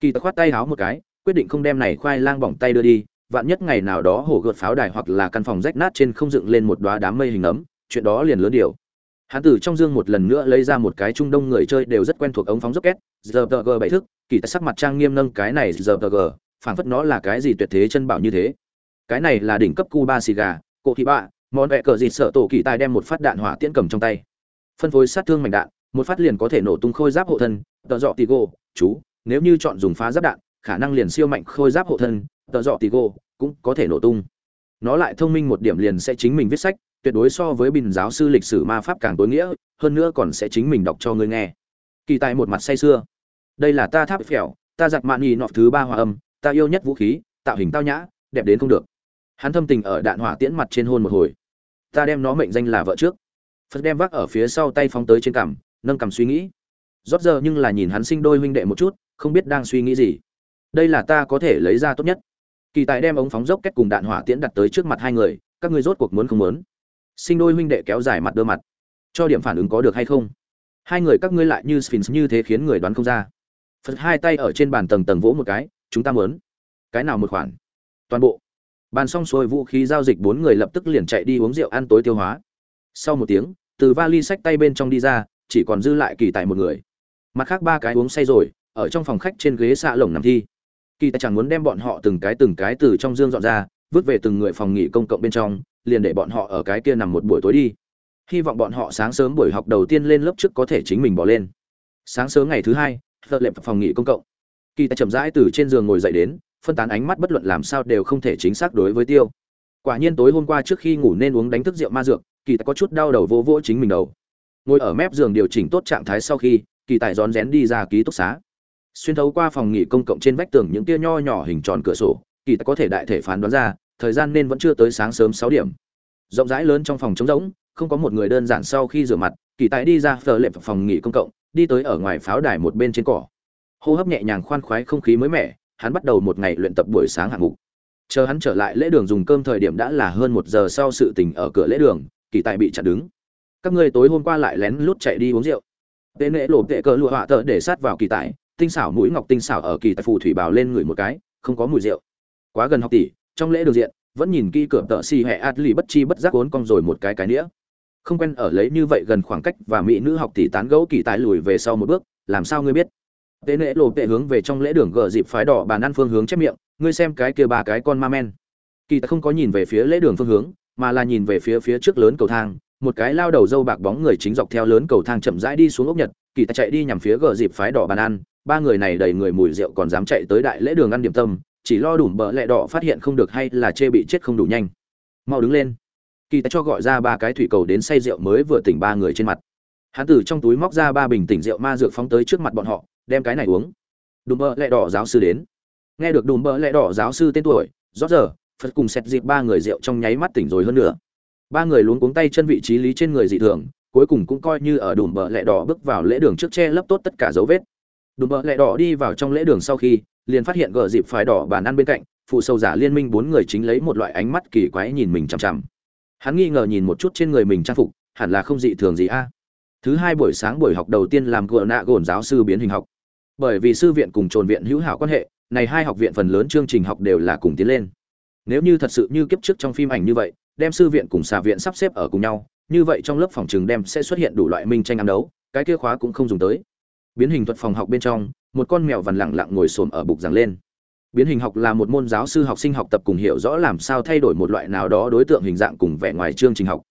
Kỳ tài khoát tay háo một cái, quyết định không đem này khoai lang bỏng tay đưa đi, vạn nhất ngày nào đó hổ gợt pháo đài hoặc là căn phòng rách nát trên không dựng lên một đóa đám mây hình ấm, chuyện đó liền lớn điều. Hắn từ trong dương một lần nữa lấy ra một cái trung đông người chơi đều rất quen thuộc ống phóng rocket giờ g bảy thức, kỳ tài sắc mặt trang nghiêm nâng cái này giờ g, phảng phất nó là cái gì tuyệt thế chân bảo như thế. Cái này là đỉnh cấp cuba xì gà, cổ thị bạ, món vẹ cờ dịt sợ tổ kỳ tài đem một phát đạn hỏa tiễn cầm trong tay. Phân phối sát thương mảnh đạn một phát liền có thể nổ tung khôi giáp hộ thân tợ dọ tì gô chú nếu như chọn dùng phá giáp đạn khả năng liền siêu mạnh khôi giáp hộ thân tợ dọ tì gô cũng có thể nổ tung. Nó lại thông minh một điểm liền sẽ chính mình viết sách tuyệt đối so với bình giáo sư lịch sử ma pháp càng tối nghĩa hơn nữa còn sẽ chính mình đọc cho ngươi nghe. Kỳ tài một mặt say xưa, đây là ta tháp phèo ta giặt mạn nhì nọ thứ ba hòa âm ta yêu nhất vũ khí tạo hình tao nhã đẹp đến không được. Hắn thâm tình ở đạn hỏa tiễn mặt trên hôn một hồi. Ta đem nó mệnh danh là vợ trước. Phật đem vác ở phía sau tay phóng tới trên cằm nâng cằm suy nghĩ. Rót giờ nhưng là nhìn hắn sinh đôi huynh đệ một chút, không biết đang suy nghĩ gì. Đây là ta có thể lấy ra tốt nhất. Kỳ tài đem ống phóng dốc kết cùng đạn hỏa tiễn đặt tới trước mặt hai người, các ngươi rốt cuộc muốn không muốn? Sinh đôi huynh đệ kéo dài mặt đơ mặt. Cho điểm phản ứng có được hay không? Hai người các ngươi lại như sphinx như thế khiến người đoán không ra. Phật hai tay ở trên bàn tầng tầng vỗ một cái, chúng ta muốn. Cái nào một khoản? Toàn bộ. Bàn xong xuôi vũ khí giao dịch bốn người lập tức liền chạy đi uống rượu ăn tối tiêu hóa. Sau một tiếng, từ vali sách tay bên trong đi ra chỉ còn dư lại kỳ tài một người. Mặt khác ba cái uống say rồi, ở trong phòng khách trên ghế xạ lồng nằm thi. Kỳ tài chẳng muốn đem bọn họ từng cái từng cái từ trong dương dọn ra, vứt về từng người phòng nghỉ công cộng bên trong, liền để bọn họ ở cái kia nằm một buổi tối đi. Hy vọng bọn họ sáng sớm buổi học đầu tiên lên lớp trước có thể chính mình bỏ lên. Sáng sớm ngày thứ hai thợ lệm phòng nghỉ công cộng. Kỳ tài chậm rãi từ trên giường ngồi dậy đến, phân tán ánh mắt bất luận làm sao đều không thể chính xác đối với tiêu. Quả nhiên tối hôm qua trước khi ngủ nên uống đánh thức rượu ma dược, kỳ tài có chút đau đầu vô vỗ chính mình đầu ngồi ở mép giường điều chỉnh tốt trạng thái sau khi, kỳ tài rón rén đi ra ký túc xá. Xuyên thấu qua phòng nghỉ công cộng trên vách tường những tia nho nhỏ hình tròn cửa sổ, kỳ tài có thể đại thể phán đoán ra, thời gian nên vẫn chưa tới sáng sớm sáu điểm. Rộng rãi lớn trong phòng trống rỗng, không có một người đơn giản sau khi rửa mặt, kỳ tài đi ra phờ lệp phòng nghỉ công cộng, đi tới ở ngoài pháo đài một bên trên cỏ. Hô hấp nhẹ nhàng khoan khoái không khí mới mẻ, hắn bắt đầu một ngày luyện tập buổi sáng hạng mục. Chờ hắn trở lại lễ đường dùng cơm thời điểm đã là hơn một giờ sau sự tình ở cửa lễ đường, kỳ tài bị chặn đứng các ngươi tối hôm qua lại lén lút chạy đi uống rượu. Tên lễ lộ tệ cờ lụa họa tợ để sát vào kỳ tài tinh xảo mũi ngọc tinh xảo ở kỳ tài phù thủy bào lên người một cái không có mùi rượu. Quá gần học tỷ trong lễ đường diện vẫn nhìn kỹ cửa tợ xì hẹ át lì bất chi bất giác uốn cong rồi một cái cái nĩa. Không quen ở lấy như vậy gần khoảng cách và mỹ nữ học tỷ tán gẫu kỳ tài lùi về sau một bước làm sao ngươi biết? Tế nệ lộ tệ hướng về trong lễ đường gờ dịp phái đỏ bàn ăn phương hướng chép miệng, ngươi xem cái kia ba cái con ma men. Kỳ tài không có nhìn về phía lễ đường phương hướng, mà là nhìn về phía phía trước lớn cầu thang, một cái lao đầu dâu bạc bóng người chính dọc theo lớn cầu thang chậm rãi đi xuống ốc nhật, kỳ ta chạy đi nhằm phía gờ dịp phái đỏ bàn ăn, ba người này đầy người mùi rượu còn dám chạy tới đại lễ đường ăn điểm tâm, chỉ lo đủ bờ lẹ đỏ phát hiện không được hay là chê bị chết không đủ nhanh. Mau đứng lên. Kỳ ta cho gọi ra ba cái thủy cầu đến say rượu mới vừa tỉnh ba người trên mặt. Hắn từ trong túi móc ra ba bình tỉnh rượu ma dược phóng tới trước mặt bọn họ, đem cái này uống đùm bợ lẹ đỏ giáo sư đến nghe được đùm bợ lẹ đỏ giáo sư tên tuổi rót giờ phật cùng xét dịp ba người rượu trong nháy mắt tỉnh rồi hơn nữa ba người luống cuống tay chân vị trí lý trên người dị thường, cuối cùng cũng coi như ở đùm bờ lẹ đỏ bước vào lễ đường trước che lấp tốt tất cả dấu vết. Đùm bờ lẹ đỏ đi vào trong lễ đường sau khi, liền phát hiện gờ dịp phái đỏ bàn ăn bên cạnh, phụ sâu giả liên minh bốn người chính lấy một loại ánh mắt kỳ quái nhìn mình chằm chằm. Hắn nghi ngờ nhìn một chút trên người mình trang phục, hẳn là không dị thường gì a. Thứ hai buổi sáng buổi học đầu tiên làm gợ nạ gồn giáo sư biến hình học. Bởi vì sư viện cùng trồn viện hữu hảo quan hệ, này hai học viện phần lớn chương trình học đều là cùng tiến lên. Nếu như thật sự như kiếp trước trong phim ảnh như vậy đem sư viện cùng xà viện sắp xếp ở cùng nhau, như vậy trong lớp phòng trường đem sẽ xuất hiện đủ loại minh tranh ăn đấu, cái kia khóa cũng không dùng tới. Biến hình thuật phòng học bên trong, một con mèo vằn lặng lặng ngồi xổm ở bục giảng lên. Biến hình học là một môn giáo sư học sinh học tập cùng hiểu rõ làm sao thay đổi một loại nào đó đối tượng hình dạng cùng vẻ ngoài chương trình học.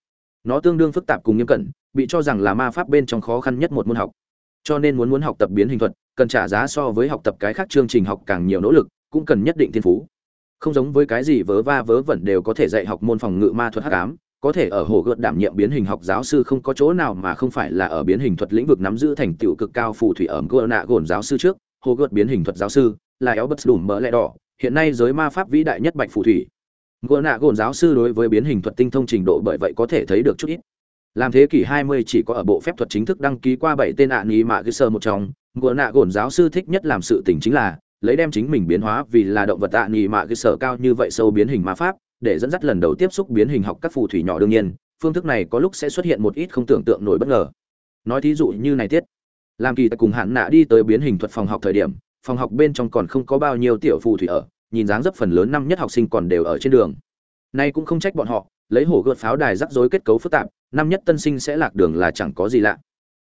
Nó tương đương phức tạp cùng nghiêm cẩn, bị cho rằng là ma pháp bên trong khó khăn nhất một môn học. Cho nên muốn muốn học tập biến hình thuật, cần trả giá so với học tập cái khác chương trình học càng nhiều nỗ lực, cũng cần nhất định thiên phú không giống với cái gì vớ va vớ vẩn đều có thể dạy học môn phòng ngự ma thuật hắc ám, có thể ở hồ gợt đảm nhiệm biến hình học giáo sư không có chỗ nào mà không phải là ở biến hình thuật lĩnh vực nắm giữ thành tựu cực cao phù thủy ở gỡ nạ gồn giáo sư trước, hồ gợt biến hình thuật giáo sư, là éo bất đủ mỡ lẽ đỏ, hiện nay giới ma pháp vĩ đại nhất bạch phù thủy. Gỡ nạ gồn giáo sư đối với biến hình thuật tinh thông trình độ bởi vậy có thể thấy được chút ít. Làm thế kỷ 20 chỉ có ở bộ phép thuật chính thức đăng ký qua bảy tên ạ à mà cái sơ một trong gỡ nạ gồn giáo sư thích nhất làm sự tình chính là lấy đem chính mình biến hóa vì là động vật tạ à mà cái sở cao như vậy sâu biến hình ma pháp, để dẫn dắt lần đầu tiếp xúc biến hình học các phù thủy nhỏ đương nhiên, phương thức này có lúc sẽ xuất hiện một ít không tưởng tượng nổi bất ngờ. Nói thí dụ như này tiết. Làm kỳ tại cùng hạn nạ đi tới biến hình thuật phòng học thời điểm, phòng học bên trong còn không có bao nhiêu tiểu phù thủy ở, nhìn dáng dấp phần lớn năm nhất học sinh còn đều ở trên đường. Nay cũng không trách bọn họ, lấy hổ gợt pháo đài rắc rối kết cấu phức tạp, năm nhất tân sinh sẽ lạc đường là chẳng có gì lạ.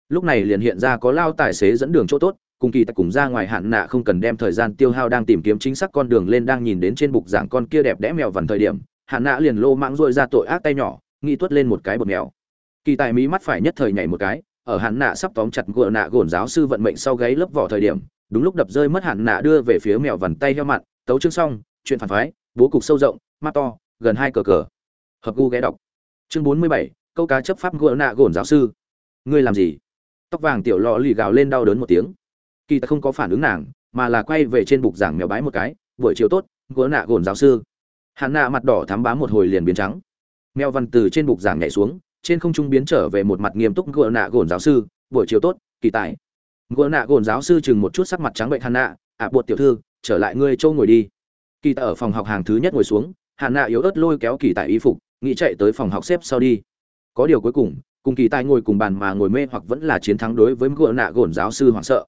Lúc này liền hiện ra có lao tài xế dẫn đường chỗ tốt cùng kỳ tại cùng ra ngoài hạn nạ không cần đem thời gian tiêu hao đang tìm kiếm chính xác con đường lên đang nhìn đến trên bục giảng con kia đẹp đẽ mèo vằn thời điểm, hạn nạ liền lô mãng dội ra tội ác tay nhỏ, nghĩ tuất lên một cái bột mèo. Kỳ tài mỹ mắt phải nhất thời nhảy một cái, ở hạn nạ sắp tóm chặt gỡ nạ gồn giáo sư vận mệnh sau gáy lớp vỏ thời điểm, đúng lúc đập rơi mất hạn nạ đưa về phía mèo vằn tay heo mặn, tấu chương xong, chuyện phản phái, bố cục sâu rộng, mắt to, gần hai cờ cờ. Hợp gu ghé đọc. Chương bốn mươi bảy, câu cá chấp pháp gỡ nạ gồn giáo sư. Ngươi làm gì? Tóc vàng tiểu lọ lì gào lên đau đớn một tiếng kỳ ta không có phản ứng nàng, mà là quay về trên bục giảng mèo bái một cái, buổi chiều tốt gỡ nạ gồn giáo sư. Hạn nạ mặt đỏ thắm bám một hồi liền biến trắng. Mèo văn từ trên bục giảng nhảy xuống, trên không trung biến trở về một mặt nghiêm túc gỡ nạ gồn giáo sư, buổi chiều tốt, kỳ tài. Gỡ nạ gồn giáo sư chừng một chút sắc mặt trắng bệnh hạn nạ ạ buột tiểu thư, trở lại ngươi châu ngồi đi. Kỳ ta ở phòng học hàng thứ nhất ngồi xuống hạn nạ yếu ớt lôi kéo kỳ tài y phục, nghĩ chạy tới phòng học xếp sau đi. Có điều cuối cùng cùng kỳ tài ngồi cùng bàn mà ngồi mê hoặc vẫn là chiến thắng đối với gỡ nạ gồn giáo sư hoảng sợ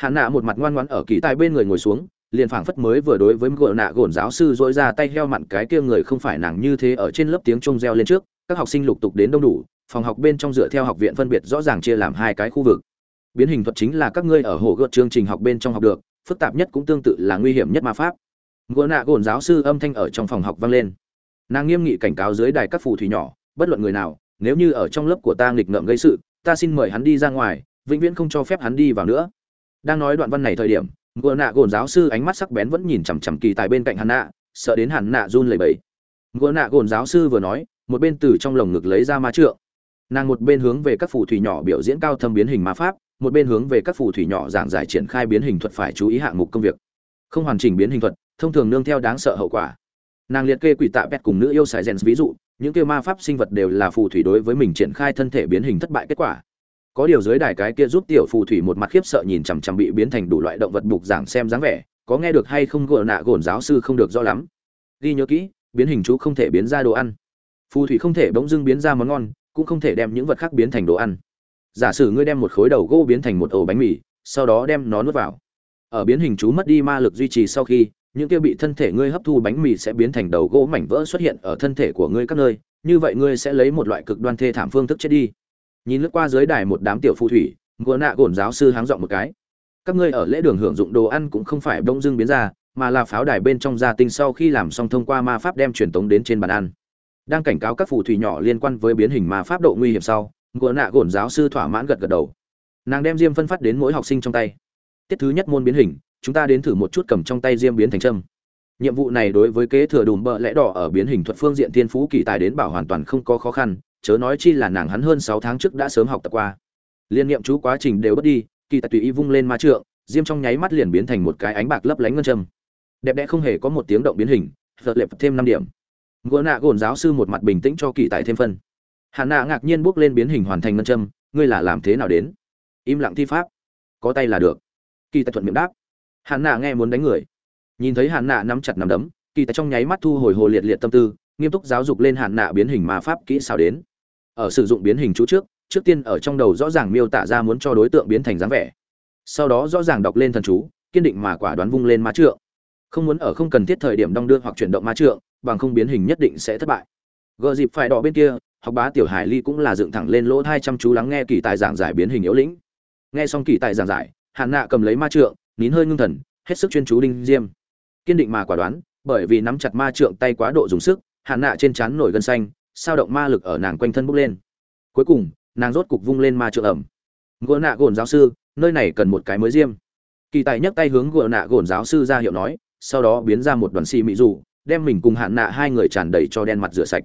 hạn nạ một mặt ngoan ngoãn ở kỳ tài bên người ngồi xuống, liền phảng phất mới vừa đối với gỡ nạ gồn giáo sư dỗi ra tay heo mặn cái kia người không phải nàng như thế ở trên lớp tiếng trung reo lên trước, các học sinh lục tục đến đông đủ, phòng học bên trong dựa theo học viện phân biệt rõ ràng chia làm hai cái khu vực. Biến hình thuật chính là các ngươi ở hồ gợt chương trình học bên trong học được, phức tạp nhất cũng tương tự là nguy hiểm nhất ma pháp. Gỡ nạ gồn giáo sư âm thanh ở trong phòng học vang lên. Nàng nghiêm nghị cảnh cáo dưới đài các phù thủy nhỏ, bất luận người nào, nếu như ở trong lớp của ta nghịch ngợm gây sự, ta xin mời hắn đi ra ngoài, vĩnh viễn không cho phép hắn đi vào nữa đang nói đoạn văn này thời điểm gỡ nạ gồn giáo sư ánh mắt sắc bén vẫn nhìn chằm chằm kỳ tài bên cạnh hắn nạ, sợ đến hắn nạ run lẩy bẩy. Gỡ nạ gồn giáo sư vừa nói, một bên từ trong lồng ngực lấy ra ma trượng. Nàng một bên hướng về các phù thủy nhỏ biểu diễn cao thâm biến hình ma pháp, một bên hướng về các phù thủy nhỏ giảng giải triển khai biến hình thuật phải chú ý hạng mục công việc. Không hoàn chỉnh biến hình thuật, thông thường nương theo đáng sợ hậu quả. Nàng liệt kê quỷ tạ pet cùng nữ yêu sài gen ví dụ, những kêu ma pháp sinh vật đều là phù thủy đối với mình triển khai thân thể biến hình thất bại kết quả có điều dưới đài cái kia giúp tiểu phù thủy một mặt khiếp sợ nhìn chằm chằm bị biến thành đủ loại động vật bục giảng xem dáng vẻ, có nghe được hay không gỡ nạ gồn giáo sư không được rõ lắm. Ghi nhớ kỹ, biến hình chú không thể biến ra đồ ăn. Phù thủy không thể bỗng dưng biến ra món ngon, cũng không thể đem những vật khác biến thành đồ ăn. Giả sử ngươi đem một khối đầu gỗ biến thành một ổ bánh mì, sau đó đem nó nuốt vào. Ở biến hình chú mất đi ma lực duy trì sau khi, những kia bị thân thể ngươi hấp thu bánh mì sẽ biến thành đầu gỗ mảnh vỡ xuất hiện ở thân thể của ngươi các nơi, như vậy ngươi sẽ lấy một loại cực đoan thê thảm phương thức chết đi nhìn lướt qua dưới đài một đám tiểu phù thủy, ngựa nạ gồn giáo sư háng dọn một cái. Các ngươi ở lễ đường hưởng dụng đồ ăn cũng không phải đông dưng biến ra, mà là pháo đài bên trong gia tinh sau khi làm xong thông qua ma pháp đem truyền tống đến trên bàn ăn. Đang cảnh cáo các phù thủy nhỏ liên quan với biến hình ma pháp độ nguy hiểm sau, ngựa nạ gồn giáo sư thỏa mãn gật gật đầu. Nàng đem diêm phân phát đến mỗi học sinh trong tay. Tiết thứ nhất môn biến hình, chúng ta đến thử một chút cầm trong tay diêm biến thành trâm nhiệm vụ này đối với kế thừa đùm bợ lẽ đỏ ở biến hình thuật phương diện thiên phú kỳ tài đến bảo hoàn toàn không có khó khăn chớ nói chi là nàng hắn hơn sáu tháng trước đã sớm học tập qua. Liên niệm chú quá trình đều bất đi, kỳ tài tùy ý vung lên ma trượng, diêm trong nháy mắt liền biến thành một cái ánh bạc lấp lánh ngân châm. Đẹp đẽ không hề có một tiếng động biến hình, giật lệp thêm năm điểm. Gỡ nạ gồn giáo sư một mặt bình tĩnh cho kỳ tài thêm phân. Hà nạ ngạc nhiên bước lên biến hình hoàn thành ngân châm, ngươi là làm thế nào đến? Im lặng thi pháp. Có tay là được. Kỳ tài thuận miệng đáp. Hà nạ nghe muốn đánh người. Nhìn thấy hà nạ nắm chặt nắm đấm, kỳ tài trong nháy mắt thu hồi hồ liệt liệt tâm tư, nghiêm túc giáo dục lên hà nạ biến hình ma pháp kỹ sao đến ở sử dụng biến hình chú trước trước tiên ở trong đầu rõ ràng miêu tả ra muốn cho đối tượng biến thành dáng vẻ. Sau đó rõ ràng đọc lên thần chú, kiên định mà quả đoán vung lên ma trượng. Không muốn ở không cần thiết thời điểm đong đưa hoặc chuyển động ma trượng, bằng không biến hình nhất định sẽ thất bại. Gợ dịp phải đỏ bên kia, học bá tiểu hải ly cũng là dựng thẳng lên lỗ hai chăm chú lắng nghe kỳ tài giảng giải biến hình yếu lĩnh. Nghe xong kỳ tài giảng giải hạn nạ cầm lấy ma trượng, nín hơi ngưng thần, hết sức chuyên chú đinh diêm. Kiên định mà quả đoán, bởi vì nắm chặt ma trượng tay quá độ dùng sức hạn nạ trên trán nổi gân xanh sao động ma lực ở nàng quanh thân bốc lên. Cuối cùng, nàng rốt cục vung lên ma trượng ẩm. Gỗ nạ gồn giáo sư, nơi này cần một cái mới diêm. Kỳ tài nhấc tay hướng gỗ nạ gồn giáo sư ra hiệu nói, sau đó biến ra một đoàn xì mỹ dù đem mình cùng hạn nạ hai người tràn đầy cho đen mặt rửa sạch.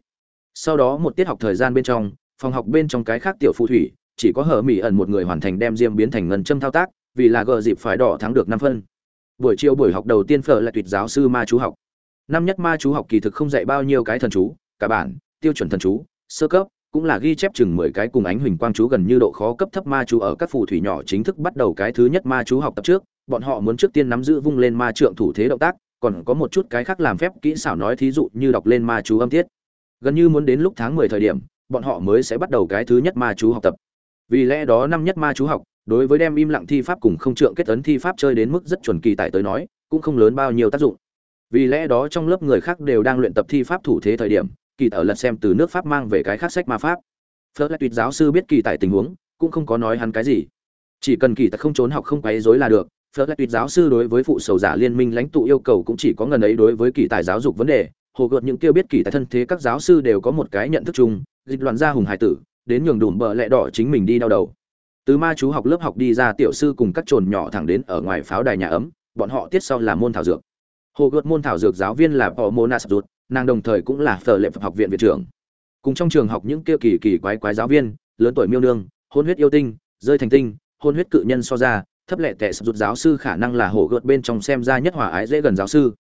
Sau đó một tiết học thời gian bên trong, phòng học bên trong cái khác tiểu phù thủy, chỉ có hở mỹ ẩn một người hoàn thành đem diêm biến thành ngân châm thao tác, vì là gờ dịp phải đỏ thắng được năm phân. Buổi chiều buổi học đầu tiên phở là tuyệt giáo sư ma chú học. Năm nhất ma chú học kỳ thực không dạy bao nhiêu cái thần chú, cả bản tiêu chuẩn thần chú, sơ cấp, cũng là ghi chép chừng mười cái cùng ánh huỳnh quang chú gần như độ khó cấp thấp ma chú ở các phù thủy nhỏ chính thức bắt đầu cái thứ nhất ma chú học tập trước. Bọn họ muốn trước tiên nắm giữ vung lên ma trượng thủ thế động tác, còn có một chút cái khác làm phép kỹ xảo nói thí dụ như đọc lên ma chú âm tiết. Gần như muốn đến lúc tháng mười thời điểm, bọn họ mới sẽ bắt đầu cái thứ nhất ma chú học tập. Vì lẽ đó năm nhất ma chú học, đối với đem im lặng thi pháp cùng không trượng kết ấn thi pháp chơi đến mức rất chuẩn kỳ tại tới nói, cũng không lớn bao nhiêu tác dụng. Vì lẽ đó trong lớp người khác đều đang luyện tập thi pháp thủ thế thời điểm kỳ tại lật xem từ nước pháp mang về cái khác sách ma pháp. Phớt lại tuyệt giáo sư biết kỳ tại tình huống, cũng không có nói hắn cái gì. Chỉ cần kỳ tài không trốn học không quấy rối là được, phớt lại tuyệt giáo sư đối với phụ sầu giả liên minh lãnh tụ yêu cầu cũng chỉ có ngần ấy đối với kỳ tài giáo dục vấn đề. Hồ gợt những kêu biết kỳ tài thân thế các giáo sư đều có một cái nhận thức chung, dịch loạn gia hùng hải tử, đến nhường đùm bờ lẹ đỏ chính mình đi đau đầu. Từ ma chú học lớp học đi ra tiểu sư cùng các trồn nhỏ thẳng đến ở ngoài pháo đài nhà ấm, bọn họ tiết sau là môn thảo dược. Hồ gợt môn thảo dược giáo viên là bỏ monas rút nàng đồng thời cũng là sở lệ học viện viện trưởng. Cùng trong trường học những kia kỳ kỳ quái quái giáo viên, lớn tuổi miêu nương, hôn huyết yêu tinh, rơi thành tinh, hôn huyết cự nhân so ra, thấp lệ tệ sụt giáo sư khả năng là hổ gợt bên trong xem ra nhất hòa ái dễ gần giáo sư.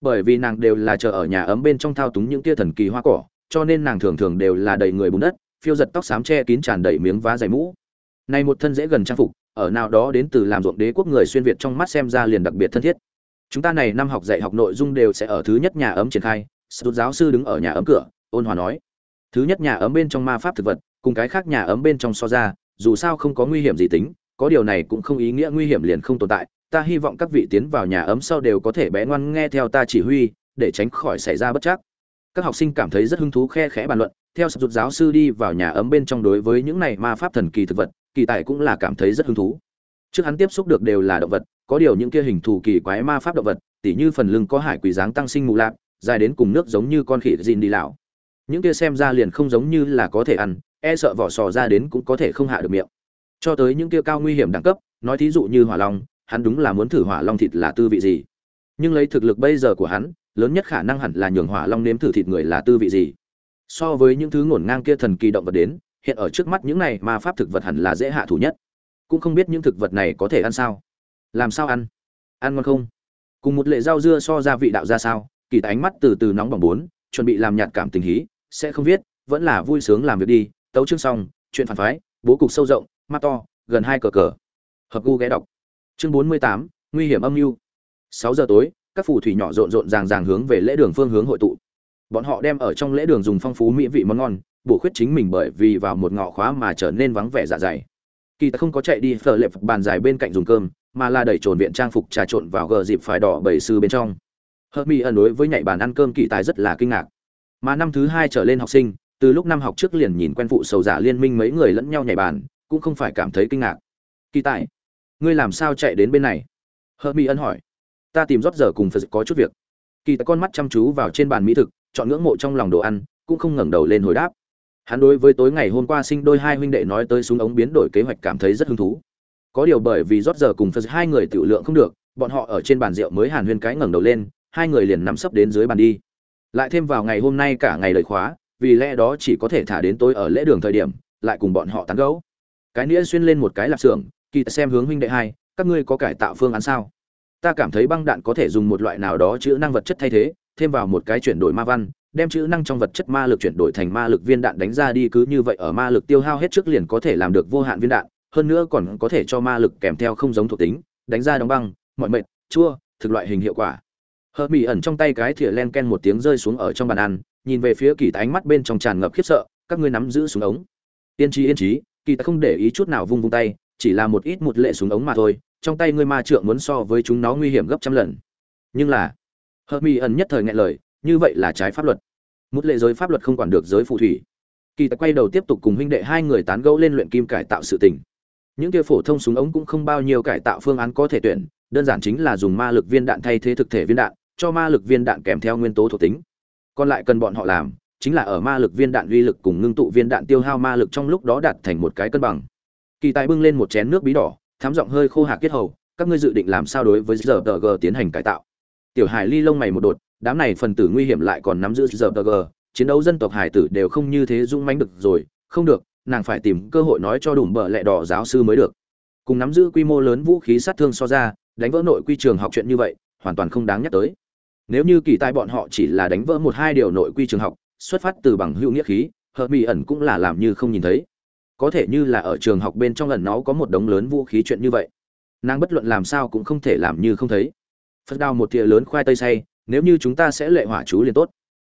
Bởi vì nàng đều là chờ ở nhà ấm bên trong thao túng những tia thần kỳ hoa cỏ, cho nên nàng thường thường đều là đầy người bùn đất, phiêu giật tóc xám che kín tràn đầy miếng vá dày mũ. Này một thân dễ gần trang phục, ở nào đó đến từ làm ruộng đế quốc người xuyên việt trong mắt xem ra liền đặc biệt thân thiết. Chúng ta này năm học dạy học nội dung đều sẽ ở thứ nhất nhà ấm triển khai sút giáo sư đứng ở nhà ấm cửa, ôn hòa nói, thứ nhất nhà ấm bên trong ma pháp thực vật, cùng cái khác nhà ấm bên trong so ra, dù sao không có nguy hiểm gì tính, có điều này cũng không ý nghĩa nguy hiểm liền không tồn tại. Ta hy vọng các vị tiến vào nhà ấm sau đều có thể bé ngoan nghe theo ta chỉ huy, để tránh khỏi xảy ra bất chắc. Các học sinh cảm thấy rất hứng thú khe khẽ bàn luận, theo sập rụt giáo sư đi vào nhà ấm bên trong đối với những này ma pháp thần kỳ thực vật, kỳ tài cũng là cảm thấy rất hứng thú. Trước hắn tiếp xúc được đều là động vật, có điều những kia hình thù kỳ quái ma pháp động vật, tỉ như phần lưng có hải quỷ dáng tăng sinh mù lạc dài đến cùng nước giống như con khỉ gìn đi lão. Những kia xem ra liền không giống như là có thể ăn e sợ vỏ sò ra đến cũng có thể không hạ được miệng. Cho tới những kia cao nguy hiểm đẳng cấp, nói thí dụ như hỏa long, hắn đúng là muốn thử hỏa long thịt là tư vị gì. Nhưng lấy thực lực bây giờ của hắn, lớn nhất khả năng hẳn là nhường hỏa long nếm thử thịt người là tư vị gì. So với những thứ ngổn ngang kia thần kỳ động vật đến, hiện ở trước mắt những này ma pháp thực vật hẳn là dễ hạ thủ nhất. Cũng không biết những thực vật này có thể ăn sao. Làm sao ăn? Ăn ngon không? Cùng một lệ rau dưa so ra vị đạo ra sao? Kỳ ánh mắt từ từ nóng bỏng bốn, chuẩn bị làm nhạt cảm tình hí, sẽ không viết, vẫn là vui sướng làm việc đi, tấu chương xong, chuyện phản phái, bố cục sâu rộng, mắt to, gần hai cờ cờ. Hợp gu ghé đọc. Chương bốn mươi tám, nguy hiểm âm mưu. Sáu giờ tối, các phù thủy nhỏ rộn rộn ràng ràng hướng về lễ đường phương hướng hội tụ. Bọn họ đem ở trong lễ đường dùng phong phú mỹ vị món ngon, bổ khuyết chính mình bởi vì vào một ngõ khóa mà trở nên vắng vẻ dạ dày. Kỳ ta không có chạy đi, phở lệp bàn dài bên cạnh dùng cơm, mà là đẩy trồn viện trang phục trà trộn vào gờ dịp phải đỏ bảy sư bên trong hợp mỹ ẩn đối với nhạy bàn ăn cơm kỳ tài rất là kinh ngạc. Mà năm thứ hai trở lên học sinh, từ lúc năm học trước liền nhìn quen phụ sầu giả liên minh mấy người lẫn nhau nhảy bàn, cũng không phải cảm thấy kinh ngạc. Kỳ tài, ngươi làm sao chạy đến bên này? Hợp mỹ ẩn hỏi. Ta tìm rót giờ cùng phật có chút việc. Kỳ tài con mắt chăm chú vào trên bàn mỹ thực, chọn ngưỡng mộ trong lòng đồ ăn, cũng không ngẩng đầu lên hồi đáp. Hắn đối với tối ngày hôm qua sinh đôi hai huynh đệ nói tới súng ống biến đổi kế hoạch cảm thấy rất hứng thú. Có điều bởi vì rót giờ cùng phật hai người tiểu lượng không được, bọn họ ở trên bàn rượu mới hàn huyên cái ngẩng đầu lên hai người liền nắm sấp đến dưới bàn đi. Lại thêm vào ngày hôm nay cả ngày lời khóa, vì lẽ đó chỉ có thể thả đến tối ở lễ đường thời điểm, lại cùng bọn họ tán gẫu. Cái nĩa xuyên lên một cái lạp xưởng, kỳ xem hướng huynh đệ hai, các ngươi có cải tạo phương án sao? Ta cảm thấy băng đạn có thể dùng một loại nào đó chữ năng vật chất thay thế, thêm vào một cái chuyển đổi ma văn, đem chữ năng trong vật chất ma lực chuyển đổi thành ma lực viên đạn đánh ra đi cứ như vậy ở ma lực tiêu hao hết trước liền có thể làm được vô hạn viên đạn, hơn nữa còn có thể cho ma lực kèm theo không giống thuộc tính, đánh ra đóng băng, mọi mệt chua, thực loại hình hiệu quả hờ mỹ ẩn trong tay cái thìa len ken một tiếng rơi xuống ở trong bàn ăn, nhìn về phía kỳ tá ánh mắt bên trong tràn ngập khiếp sợ, các ngươi nắm giữ súng ống. Yên trí yên trí kỳ tá không để ý chút nào vung vung tay, chỉ là một ít một lệ súng ống mà thôi, trong tay ngươi ma trượng muốn so với chúng nó nguy hiểm gấp trăm lần. Nhưng là, hờ mỹ ẩn nhất thời ngại lời, như vậy là trái pháp luật. Một lệ giới pháp luật không quản được giới phù thủy. Kỳ tá quay đầu tiếp tục cùng huynh đệ hai người tán gẫu lên luyện kim cải tạo sự tình. Những kia phổ thông súng ống cũng không bao nhiêu cải tạo phương án có thể tuyển, đơn giản chính là dùng ma lực viên đạn thay thế thực thể viên đạn cho ma lực viên đạn kèm theo nguyên tố thuộc tính. Còn lại cần bọn họ làm, chính là ở ma lực viên đạn uy lực cùng ngưng tụ viên đạn tiêu hao ma lực trong lúc đó đạt thành một cái cân bằng. Kỳ tài bưng lên một chén nước bí đỏ, thám giọng hơi khô hạc kết hầu, các ngươi dự định làm sao đối với giờ g tiến hành cải tạo? Tiểu hải ly lông mày một đột, đám này phần tử nguy hiểm lại còn nắm giữ giờ g, chiến đấu dân tộc hải tử đều không như thế dung manh được rồi, không được, nàng phải tìm cơ hội nói cho đủ bợ lẹ đỏ giáo sư mới được. Cùng nắm giữ quy mô lớn vũ khí sát thương so ra, đánh vỡ nội quy trường học chuyện như vậy, hoàn toàn không đáng nhắc tới nếu như kỳ tài bọn họ chỉ là đánh vỡ một hai điều nội quy trường học, xuất phát từ bằng hữu nghĩa khí, hợp mỹ ẩn cũng là làm như không nhìn thấy. Có thể như là ở trường học bên trong lần nó có một đống lớn vũ khí chuyện như vậy. Nàng bất luận làm sao cũng không thể làm như không thấy. Phật đào một thìa lớn khoai tây say nếu như chúng ta sẽ lệ hỏa chú liền tốt.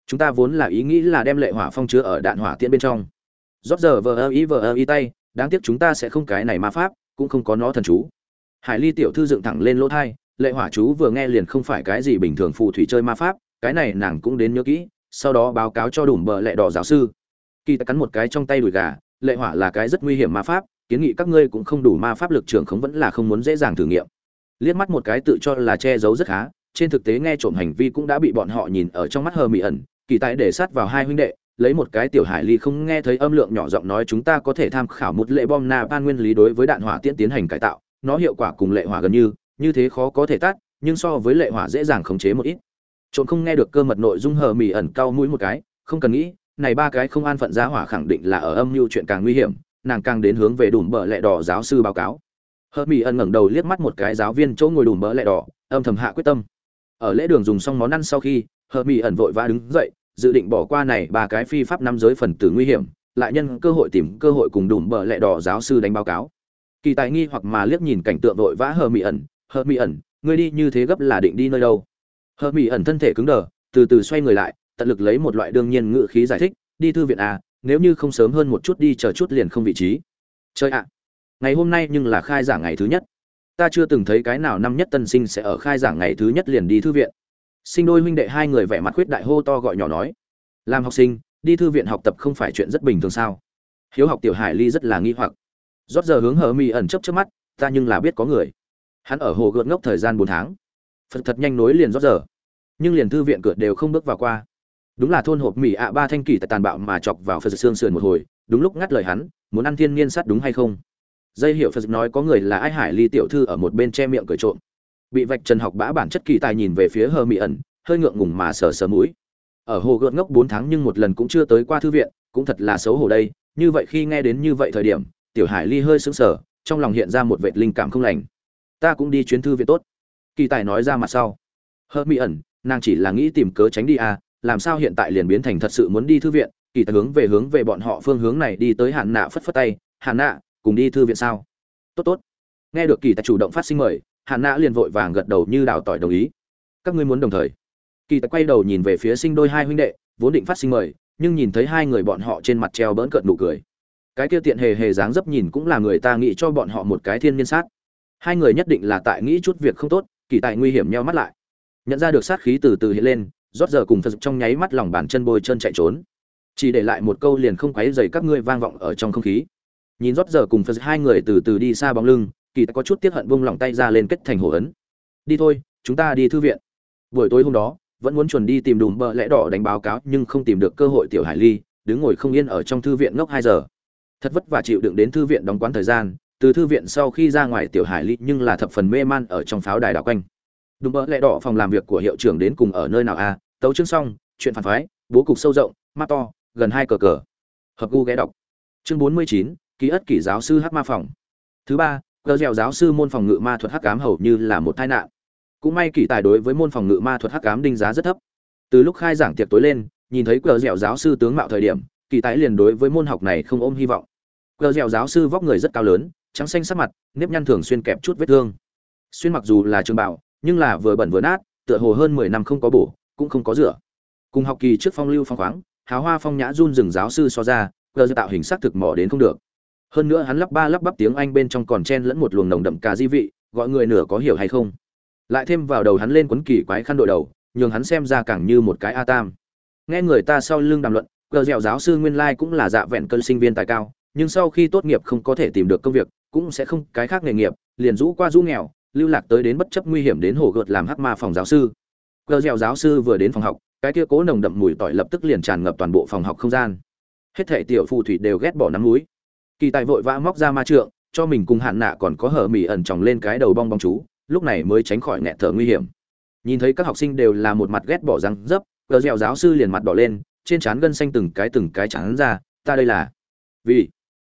Chúng ta vốn là ý nghĩ là đem lệ hỏa phong chứa ở đạn hỏa tiễn bên trong. Rót giờ vờ ơ ý vờ ơ ý tay, đáng tiếc chúng ta sẽ không cái này ma pháp, cũng không có nó thần chú. Hải ly tiểu thư dựng thẳng lên lỗ thai lệ hỏa chú vừa nghe liền không phải cái gì bình thường phù thủy chơi ma pháp, cái này nàng cũng đến nhớ kỹ, sau đó báo cáo cho đủ bờ lệ đỏ giáo sư. Kỳ ta cắn một cái trong tay đùi gà, lệ hỏa là cái rất nguy hiểm ma pháp, kiến nghị các ngươi cũng không đủ ma pháp lực trưởng không vẫn là không muốn dễ dàng thử nghiệm. Liếc mắt một cái tự cho là che giấu rất khá, trên thực tế nghe trộm hành vi cũng đã bị bọn họ nhìn ở trong mắt hờ mị ẩn, kỳ tài để sát vào hai huynh đệ, lấy một cái tiểu hải ly không nghe thấy âm lượng nhỏ giọng nói chúng ta có thể tham khảo một lệ bom na ban nguyên lý đối với đạn hỏa tiễn tiến hành cải tạo, nó hiệu quả cùng lệ hỏa gần như như thế khó có thể tắt nhưng so với lệ hỏa dễ dàng khống chế một ít. Trộm không nghe được cơ mật nội dung hờ mỉ ẩn cao mũi một cái, không cần nghĩ, này ba cái không an phận giá hỏa khẳng định là ở âm mưu chuyện càng nguy hiểm, nàng càng đến hướng về đùm bờ lẹ đỏ giáo sư báo cáo. Hờ mỉ ẩn ngẩng đầu liếc mắt một cái giáo viên chỗ ngồi đùm bờ lẹ đỏ, âm thầm hạ quyết tâm. Ở lễ đường dùng xong món ăn sau khi, hờ mỉ ẩn vội vã đứng dậy, dự định bỏ qua này ba cái phi pháp năm giới phần tử nguy hiểm, lại nhân cơ hội tìm cơ hội cùng đùm bờ lẹ đỏ giáo sư đánh báo cáo. Kỳ tài nghi hoặc mà liếc nhìn cảnh tượng vội vã hờ mỉ ẩn hờ mỹ ẩn, ngươi đi như thế gấp là định đi nơi đâu? Hờ mỹ ẩn thân thể cứng đờ, từ từ xoay người lại, tận lực lấy một loại đương nhiên ngữ khí giải thích, đi thư viện à nếu như không sớm hơn một chút đi chờ chút liền không vị trí. Chơi ạ, ngày hôm nay nhưng là khai giảng ngày thứ nhất. Ta chưa từng thấy cái nào năm nhất tân sinh sẽ ở khai giảng ngày thứ nhất liền đi thư viện. Sinh đôi huynh đệ hai người vẻ mặt khuyết đại hô to gọi nhỏ nói. Làm học sinh, đi thư viện học tập không phải chuyện rất bình thường sao? Hiếu học tiểu hải ly rất là nghi hoặc. Rót giờ hướng hờ mi ẩn chấp trước mắt, ta nhưng là biết có người hắn ở hồ gợt ngốc thời gian bốn tháng. Phật thật nhanh nối liền rót giờ. Nhưng liền thư viện cửa đều không bước vào qua. Đúng là thôn hộp mỹ ạ ba thanh kỳ tại tàn bạo mà chọc vào phật xương sườn một hồi, đúng lúc ngắt lời hắn, muốn ăn thiên niên sắt đúng hay không? Dây hiệu phật nói có người là ai hải ly tiểu thư ở một bên che miệng cười trộm. Bị vạch trần học bã bản chất kỳ tài nhìn về phía hờ mỹ ẩn, hơi ngượng ngùng mà sờ sờ mũi. Ở hồ gợt ngốc bốn tháng nhưng một lần cũng chưa tới qua thư viện, cũng thật là xấu hổ đây, như vậy khi nghe đến như vậy thời điểm, tiểu hải ly hơi sững sờ, trong lòng hiện ra một vệt linh cảm không lành ta cũng đi chuyến thư viện tốt. Kỳ tài nói ra mặt sau. Hờ mỹ ẩn, nàng chỉ là nghĩ tìm cớ tránh đi à làm sao hiện tại liền biến thành thật sự muốn đi thư viện? Kỳ tài hướng về hướng về bọn họ phương hướng này đi tới hạn nạ phất phất tay. Hạn nạ, cùng đi thư viện sao? Tốt tốt. Nghe được kỳ tài chủ động phát sinh mời hạn nạ liền vội vàng gật đầu như đào tỏi đồng ý. Các ngươi muốn đồng thời. Kỳ tài quay đầu nhìn về phía sinh đôi hai huynh đệ, vốn định phát sinh mời, nhưng nhìn thấy hai người bọn họ trên mặt treo bỡn cợt nụ cười. Cái kia tiện hề hề dáng dấp nhìn cũng là người ta nghĩ cho bọn họ một cái thiên nhiên sát hai người nhất định là tại nghĩ chút việc không tốt, kỳ tài nguy hiểm nheo mắt lại. Nhận ra được sát khí từ từ hiện lên, rót giờ cùng phật trong nháy mắt lòng bàn chân bôi chân chạy trốn. Chỉ để lại một câu liền không quấy dày các ngươi vang vọng ở trong không khí. Nhìn rót giờ cùng phật hai người từ từ đi xa bóng lưng, kỳ tài có chút tiếc hận vung lòng tay ra lên kết thành hồ ấn. Đi thôi, chúng ta đi thư viện. Buổi tối hôm đó, vẫn muốn chuẩn đi tìm đùm bợ lẽ đỏ đánh báo cáo nhưng không tìm được cơ hội tiểu hải ly, đứng ngồi không yên ở trong thư viện ngốc hai giờ. Thật vất vả chịu đựng đến thư viện đóng quán thời gian từ thư viện sau khi ra ngoài tiểu hải ly nhưng là thập phần mê man ở trong pháo đài đảo quanh. Đúng mỡ lẽ đỏ phòng làm việc của hiệu trưởng đến cùng ở nơi nào a à? tấu chương xong, chuyện phản phái, bố cục sâu rộng, mắt to, gần hai cờ cờ. Hợp gu ghé đọc. Chương bốn mươi chín, ký ất kỷ giáo sư hát ma phòng. Thứ ba, gờ dẻo giáo sư môn phòng ngự ma thuật hắc cám hầu như là một tai nạn. Cũng may kỷ tài đối với môn phòng ngự ma thuật hắc cám đinh giá rất thấp. Từ lúc khai giảng tiệc tối lên, nhìn thấy cờ dẻo giáo sư tướng mạo thời điểm, kỳ tài liền đối với môn học này không ôm hy vọng. Cờ dẻo giáo sư vóc người rất cao lớn trắng xanh sắc mặt, nếp nhăn thường xuyên kẹp chút vết thương. Xuyên mặc dù là trường bảo nhưng là vừa bẩn vừa nát, tựa hồ hơn mười năm không có bổ, cũng không có rửa. Cùng học kỳ trước phong lưu phong khoáng háo hoa phong nhã run rừng giáo sư so ra cơ tạo hình sắc thực mỏ đến không được. Hơn nữa hắn lắp ba lắp bắp tiếng anh bên trong còn chen lẫn một luồng nồng đậm cà di vị, gọi người nửa có hiểu hay không. Lại thêm vào đầu hắn lên quấn kỳ quái khăn đội đầu, nhường hắn xem ra càng như một cái a tam. Nghe người ta sau lưng đàm luận, cờ dẻo giáo sư nguyên lai cũng là dạ vẹn cơn sinh viên tài cao nhưng sau khi tốt nghiệp không có thể tìm được công việc, cũng sẽ không cái khác nghề nghiệp, liền rũ qua rũ nghèo, lưu lạc tới đến bất chấp nguy hiểm đến hồ gợt làm hắc ma phòng giáo sư. Cờ dẻo giáo sư vừa đến phòng học, cái kia cố nồng đậm mùi tỏi lập tức liền tràn ngập toàn bộ phòng học không gian. Hết thảy tiểu phù thủy đều ghét bỏ nắm núi. Kỳ tài vội vã móc ra ma trượng, cho mình cùng hạn nạ còn có hở mỉ ẩn tròng lên cái đầu bong bóng chú, lúc này mới tránh khỏi nghẹt thở nguy hiểm. Nhìn thấy các học sinh đều là một mặt ghét bỏ răng dấp gờ dẻo giáo sư liền mặt đỏ lên, trên trán gân xanh từng cái từng cái trắng ra, ta đây là vì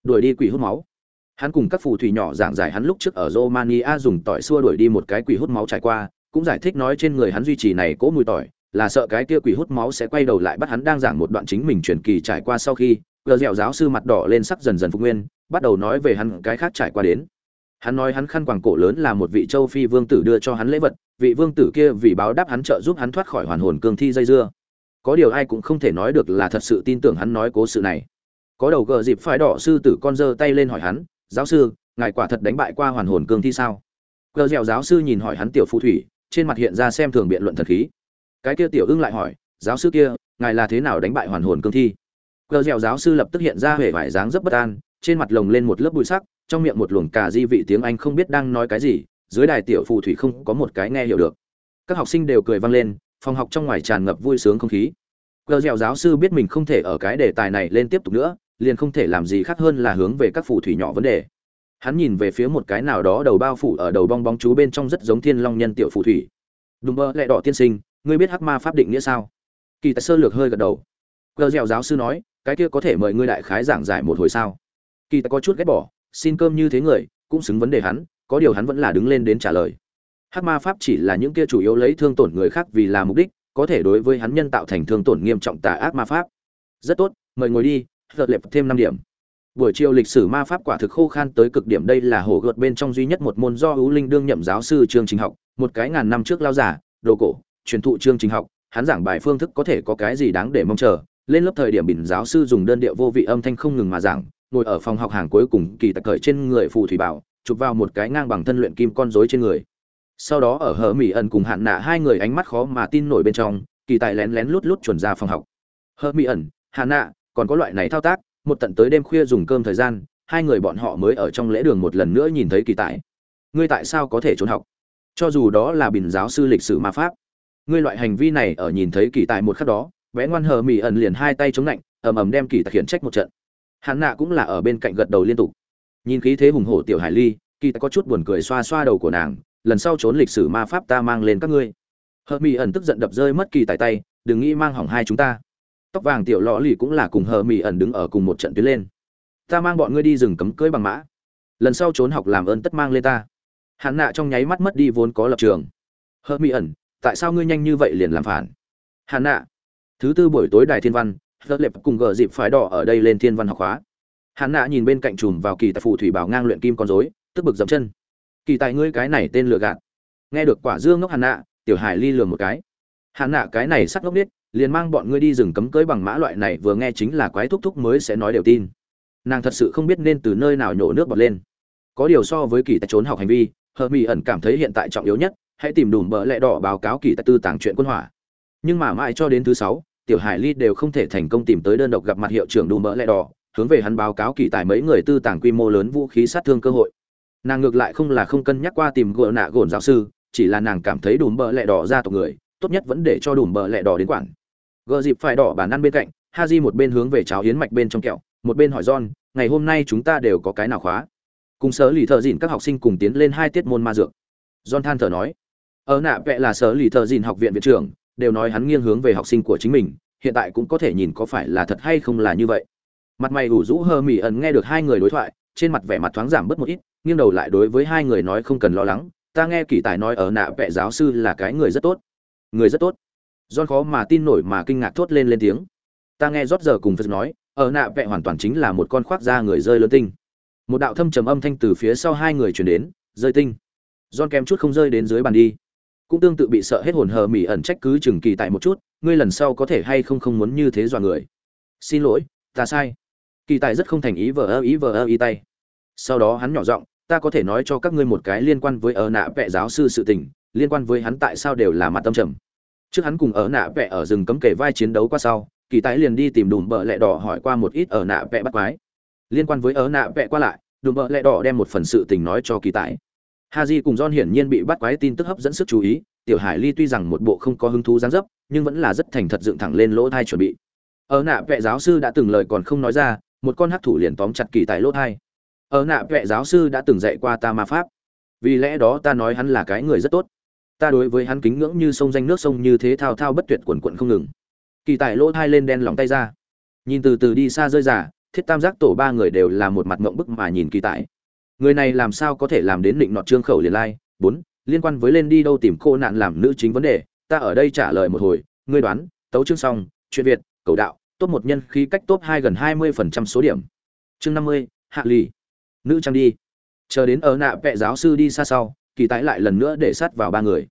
đuổi đi quỷ hút máu. Hắn cùng các phù thủy nhỏ giảng giải hắn lúc trước ở romania dùng tỏi xua đuổi đi một cái quỷ hút máu trải qua, cũng giải thích nói trên người hắn duy trì này cỗ mùi tỏi, là sợ cái kia quỷ hút máu sẽ quay đầu lại bắt hắn đang giảng một đoạn chính mình truyền kỳ trải qua sau khi, gờ dẻo giáo sư mặt đỏ lên sắc dần dần phục nguyên, bắt đầu nói về hắn cái khác trải qua đến. Hắn nói hắn khăn quàng cổ lớn là một vị châu phi vương tử đưa cho hắn lễ vật, vị vương tử kia vì báo đáp hắn trợ giúp hắn thoát khỏi hoàn hồn cương thi dây dưa. Có điều ai cũng không thể nói được là thật sự tin tưởng hắn nói cố sự này có đầu gờ dịp phải đỏ sư tử con giơ tay lên hỏi hắn, giáo sư, ngài quả thật đánh bại qua hoàn hồn cương thi sao? Gờ dẻo giáo sư nhìn hỏi hắn tiểu phù thủy, trên mặt hiện ra xem thường biện luận thật khí. Cái kia tiểu ưng lại hỏi, giáo sư kia, ngài là thế nào đánh bại hoàn hồn cương thi? Gờ dẻo giáo sư lập tức hiện ra vẻ vải dáng rất bất an, trên mặt lồng lên một lớp bụi sắc, trong miệng một luồng cà di vị tiếng anh không biết đang nói cái gì, dưới đài tiểu phù thủy không có một cái nghe hiểu được. Các học sinh đều cười vang lên, phòng học trong ngoài tràn ngập vui sướng không khí. Gờ dẻo giáo sư biết mình không thể ở cái đề tài này lên tiếp tục nữa liền không thể làm gì khác hơn là hướng về các phù thủy nhỏ vấn đề. Hắn nhìn về phía một cái nào đó đầu bao phủ ở đầu bong bóng chú bên trong rất giống thiên long nhân tiểu phù thủy. Đùm bơ, lẹ đỏ tiên sinh, ngươi biết hắc ma pháp định nghĩa sao? Kỳ tài sơ lược hơi gật đầu. Gờ dẻo giáo sư nói, cái kia có thể mời ngươi đại khái giảng giải một hồi sao? Kỳ tài có chút ghét bỏ, xin cơm như thế người, cũng xứng vấn đề hắn, có điều hắn vẫn là đứng lên đến trả lời. Hắc ma pháp chỉ là những kia chủ yếu lấy thương tổn người khác vì là mục đích, có thể đối với hắn nhân tạo thành thương tổn nghiêm trọng tà ác ma pháp. Rất tốt, mời ngồi đi gợt lệp thêm năm điểm. Buổi chiều lịch sử ma pháp quả thực khô khan tới cực điểm, đây là hổ gợt bên trong duy nhất một môn do ưu linh đương nhậm giáo sư chương trình học, một cái ngàn năm trước lao giả, đồ cổ, truyền thụ chương trình học, hắn giảng bài phương thức có thể có cái gì đáng để mong chờ. Lên lớp thời điểm bình giáo sư dùng đơn điệu vô vị âm thanh không ngừng mà giảng, ngồi ở phòng học hàng cuối cùng kỳ tặc cởi trên người phù thủy bảo, chụp vào một cái ngang bằng thân luyện kim con rối trên người. Sau đó ở hở mỹ ẩn cùng hạn nạ hai người ánh mắt khó mà tin nổi bên trong, kỳ tài lén lén lút lút chuẩn ra phòng học. Hở mỹ ẩn, hạn nạ còn có loại này thao tác, một tận tới đêm khuya dùng cơm thời gian, hai người bọn họ mới ở trong lễ đường một lần nữa nhìn thấy kỳ tài. Ngươi tại sao có thể trốn học? Cho dù đó là bình giáo sư lịch sử ma pháp, ngươi loại hành vi này ở nhìn thấy kỳ tài một khắc đó, vẽ ngoan hờ mỹ ẩn liền hai tay chống lạnh, ầm ầm đem kỳ tài khiển trách một trận. Hắn nạ cũng là ở bên cạnh gật đầu liên tục. Nhìn khí thế hùng hổ tiểu hải ly, kỳ tài có chút buồn cười xoa xoa đầu của nàng, lần sau trốn lịch sử ma pháp ta mang lên các ngươi. Hờ mỹ ẩn tức giận đập rơi mất kỳ tài tay, đừng nghĩ mang hỏng hai chúng ta tóc vàng tiểu lọ lì cũng là cùng hờ mỹ ẩn đứng ở cùng một trận tuyến lên. Ta mang bọn ngươi đi rừng cấm cưỡi bằng mã. Lần sau trốn học làm ơn tất mang lên ta. Hạn nạ trong nháy mắt mất đi vốn có lập trường. Hờ mỹ ẩn, tại sao ngươi nhanh như vậy liền làm phản? Hạn nạ. Thứ tư buổi tối đài thiên văn Rất lệp cùng gờ dịp phái đỏ ở đây lên thiên văn học khóa. Hạn nạ nhìn bên cạnh chùm vào kỳ tài phù thủy bảo ngang luyện kim con rối, tức bực dậm chân. Kỳ tài ngươi cái này tên lừa gạt. Nghe được quả dương ngốc hạn nạ, tiểu hải ly lừa một cái. Hạn nạ cái này sắc ngốc biết liền mang bọn ngươi đi rừng cấm cưới bằng mã loại này vừa nghe chính là quái thúc thúc mới sẽ nói đều tin. Nàng thật sự không biết nên từ nơi nào nhổ nước bọt lên. Có điều so với kỳ tài trốn học hành vi hờ mỹ ẩn cảm thấy hiện tại trọng yếu nhất, hãy tìm đủ bờ lẹ đỏ báo cáo kỳ tài tư tàng chuyện quân hỏa. Nhưng mà mãi cho đến thứ sáu, tiểu hải ly đều không thể thành công tìm tới đơn độc gặp mặt hiệu trưởng đủ bờ lẹ đỏ, hướng về hắn báo cáo kỳ tài mấy người tư tàng quy mô lớn vũ khí sát thương cơ hội. Nàng ngược lại không là không cân nhắc qua tìm gỡ nạ gồn giáo sư, chỉ là nàng cảm thấy đủ bờ lẹ đỏ ra tộc người, tốt nhất vẫn để cho đủ bờ lẹ đỏ đến quản gờ dịp phải đỏ bản ăn bên cạnh ha di một bên hướng về cháo Hiến mạch bên trong kẹo, một bên hỏi john, ngày hôm nay chúng ta đều có cái nào khóa? Cùng sở lì thợ dìn các học sinh cùng tiến lên hai tiết môn ma dược. John than thở nói, ở nạ vẽ là sở lì thợ dìn học viện viện trưởng, đều nói hắn nghiêng hướng về học sinh của chính mình, hiện tại cũng có thể nhìn có phải là thật hay không là như vậy. Mặt mày ủ rũ hơ mỹ ẩn nghe được hai người đối thoại, trên mặt vẻ mặt thoáng giảm bớt một ít, nghiêng đầu lại đối với hai người nói không cần lo lắng, ta nghe kỳ tài nói ở nạ vẽ giáo sư là cái người rất tốt. Người rất tốt? John khó mà tin nổi mà kinh ngạc thốt lên lên tiếng. Ta nghe rót giờ cùng Phật nói, ở nạ vẽ hoàn toàn chính là một con khoác da người rơi lớn tinh. Một đạo thâm trầm âm thanh từ phía sau hai người truyền đến, rơi tinh. John kém chút không rơi đến dưới bàn đi. Cũng tương tự bị sợ hết hồn hờ mỉ ẩn trách cứ chừng kỳ tại một chút, ngươi lần sau có thể hay không không muốn như thế dọa người. Xin lỗi, ta sai. Kỳ tài rất không thành ý vờ ơ ý vờ ơ ý tay. Sau đó hắn nhỏ giọng, ta có thể nói cho các ngươi một cái liên quan với ở nạ vẽ giáo sư sự tình, liên quan với hắn tại sao đều là mặt tâm trầm trước hắn cùng ở nạ vẽ ở rừng cấm kể vai chiến đấu qua sau, kỳ tái liền đi tìm đùm bợ lẹ đỏ hỏi qua một ít ở nạ vẽ bắt quái. Liên quan với ở nạ vẽ qua lại, đùm bợ lẹ đỏ đem một phần sự tình nói cho kỳ tái. Ha di cùng don hiển nhiên bị bắt quái tin tức hấp dẫn sức chú ý, tiểu hải ly tuy rằng một bộ không có hứng thú gián dấp, nhưng vẫn là rất thành thật dựng thẳng lên lỗ thai chuẩn bị. Ở nạ vệ giáo sư đã từng lời còn không nói ra, một con hắc thủ liền tóm chặt kỳ tại lỗ thai. Ở nạ vệ giáo sư đã từng dạy qua ta ma pháp. Vì lẽ đó ta nói hắn là cái người rất tốt ta đối với hắn kính ngưỡng như sông danh nước sông như thế thao thao bất tuyệt quần quận không ngừng. Kỳ tại lỗ thai lên đen lòng tay ra. Nhìn từ từ đi xa rơi giả thiết tam giác tổ ba người đều là một mặt mộng bức mà nhìn kỳ tại người này làm sao có thể làm đến định nọt trương khẩu liền lai? Bốn, liên quan với lên đi đâu tìm cô nạn làm nữ chính vấn đề, ta ở đây trả lời một hồi, ngươi đoán, tấu chương xong, chuyện việt, cầu đạo, top một nhân khí cách top hai gần hai mươi phần trăm số điểm. Chương năm mươi, hạ lì. Nữ trang đi. Chờ đến ở nạ vệ giáo sư đi xa sau, kỳ tái lại lần nữa để sát vào ba người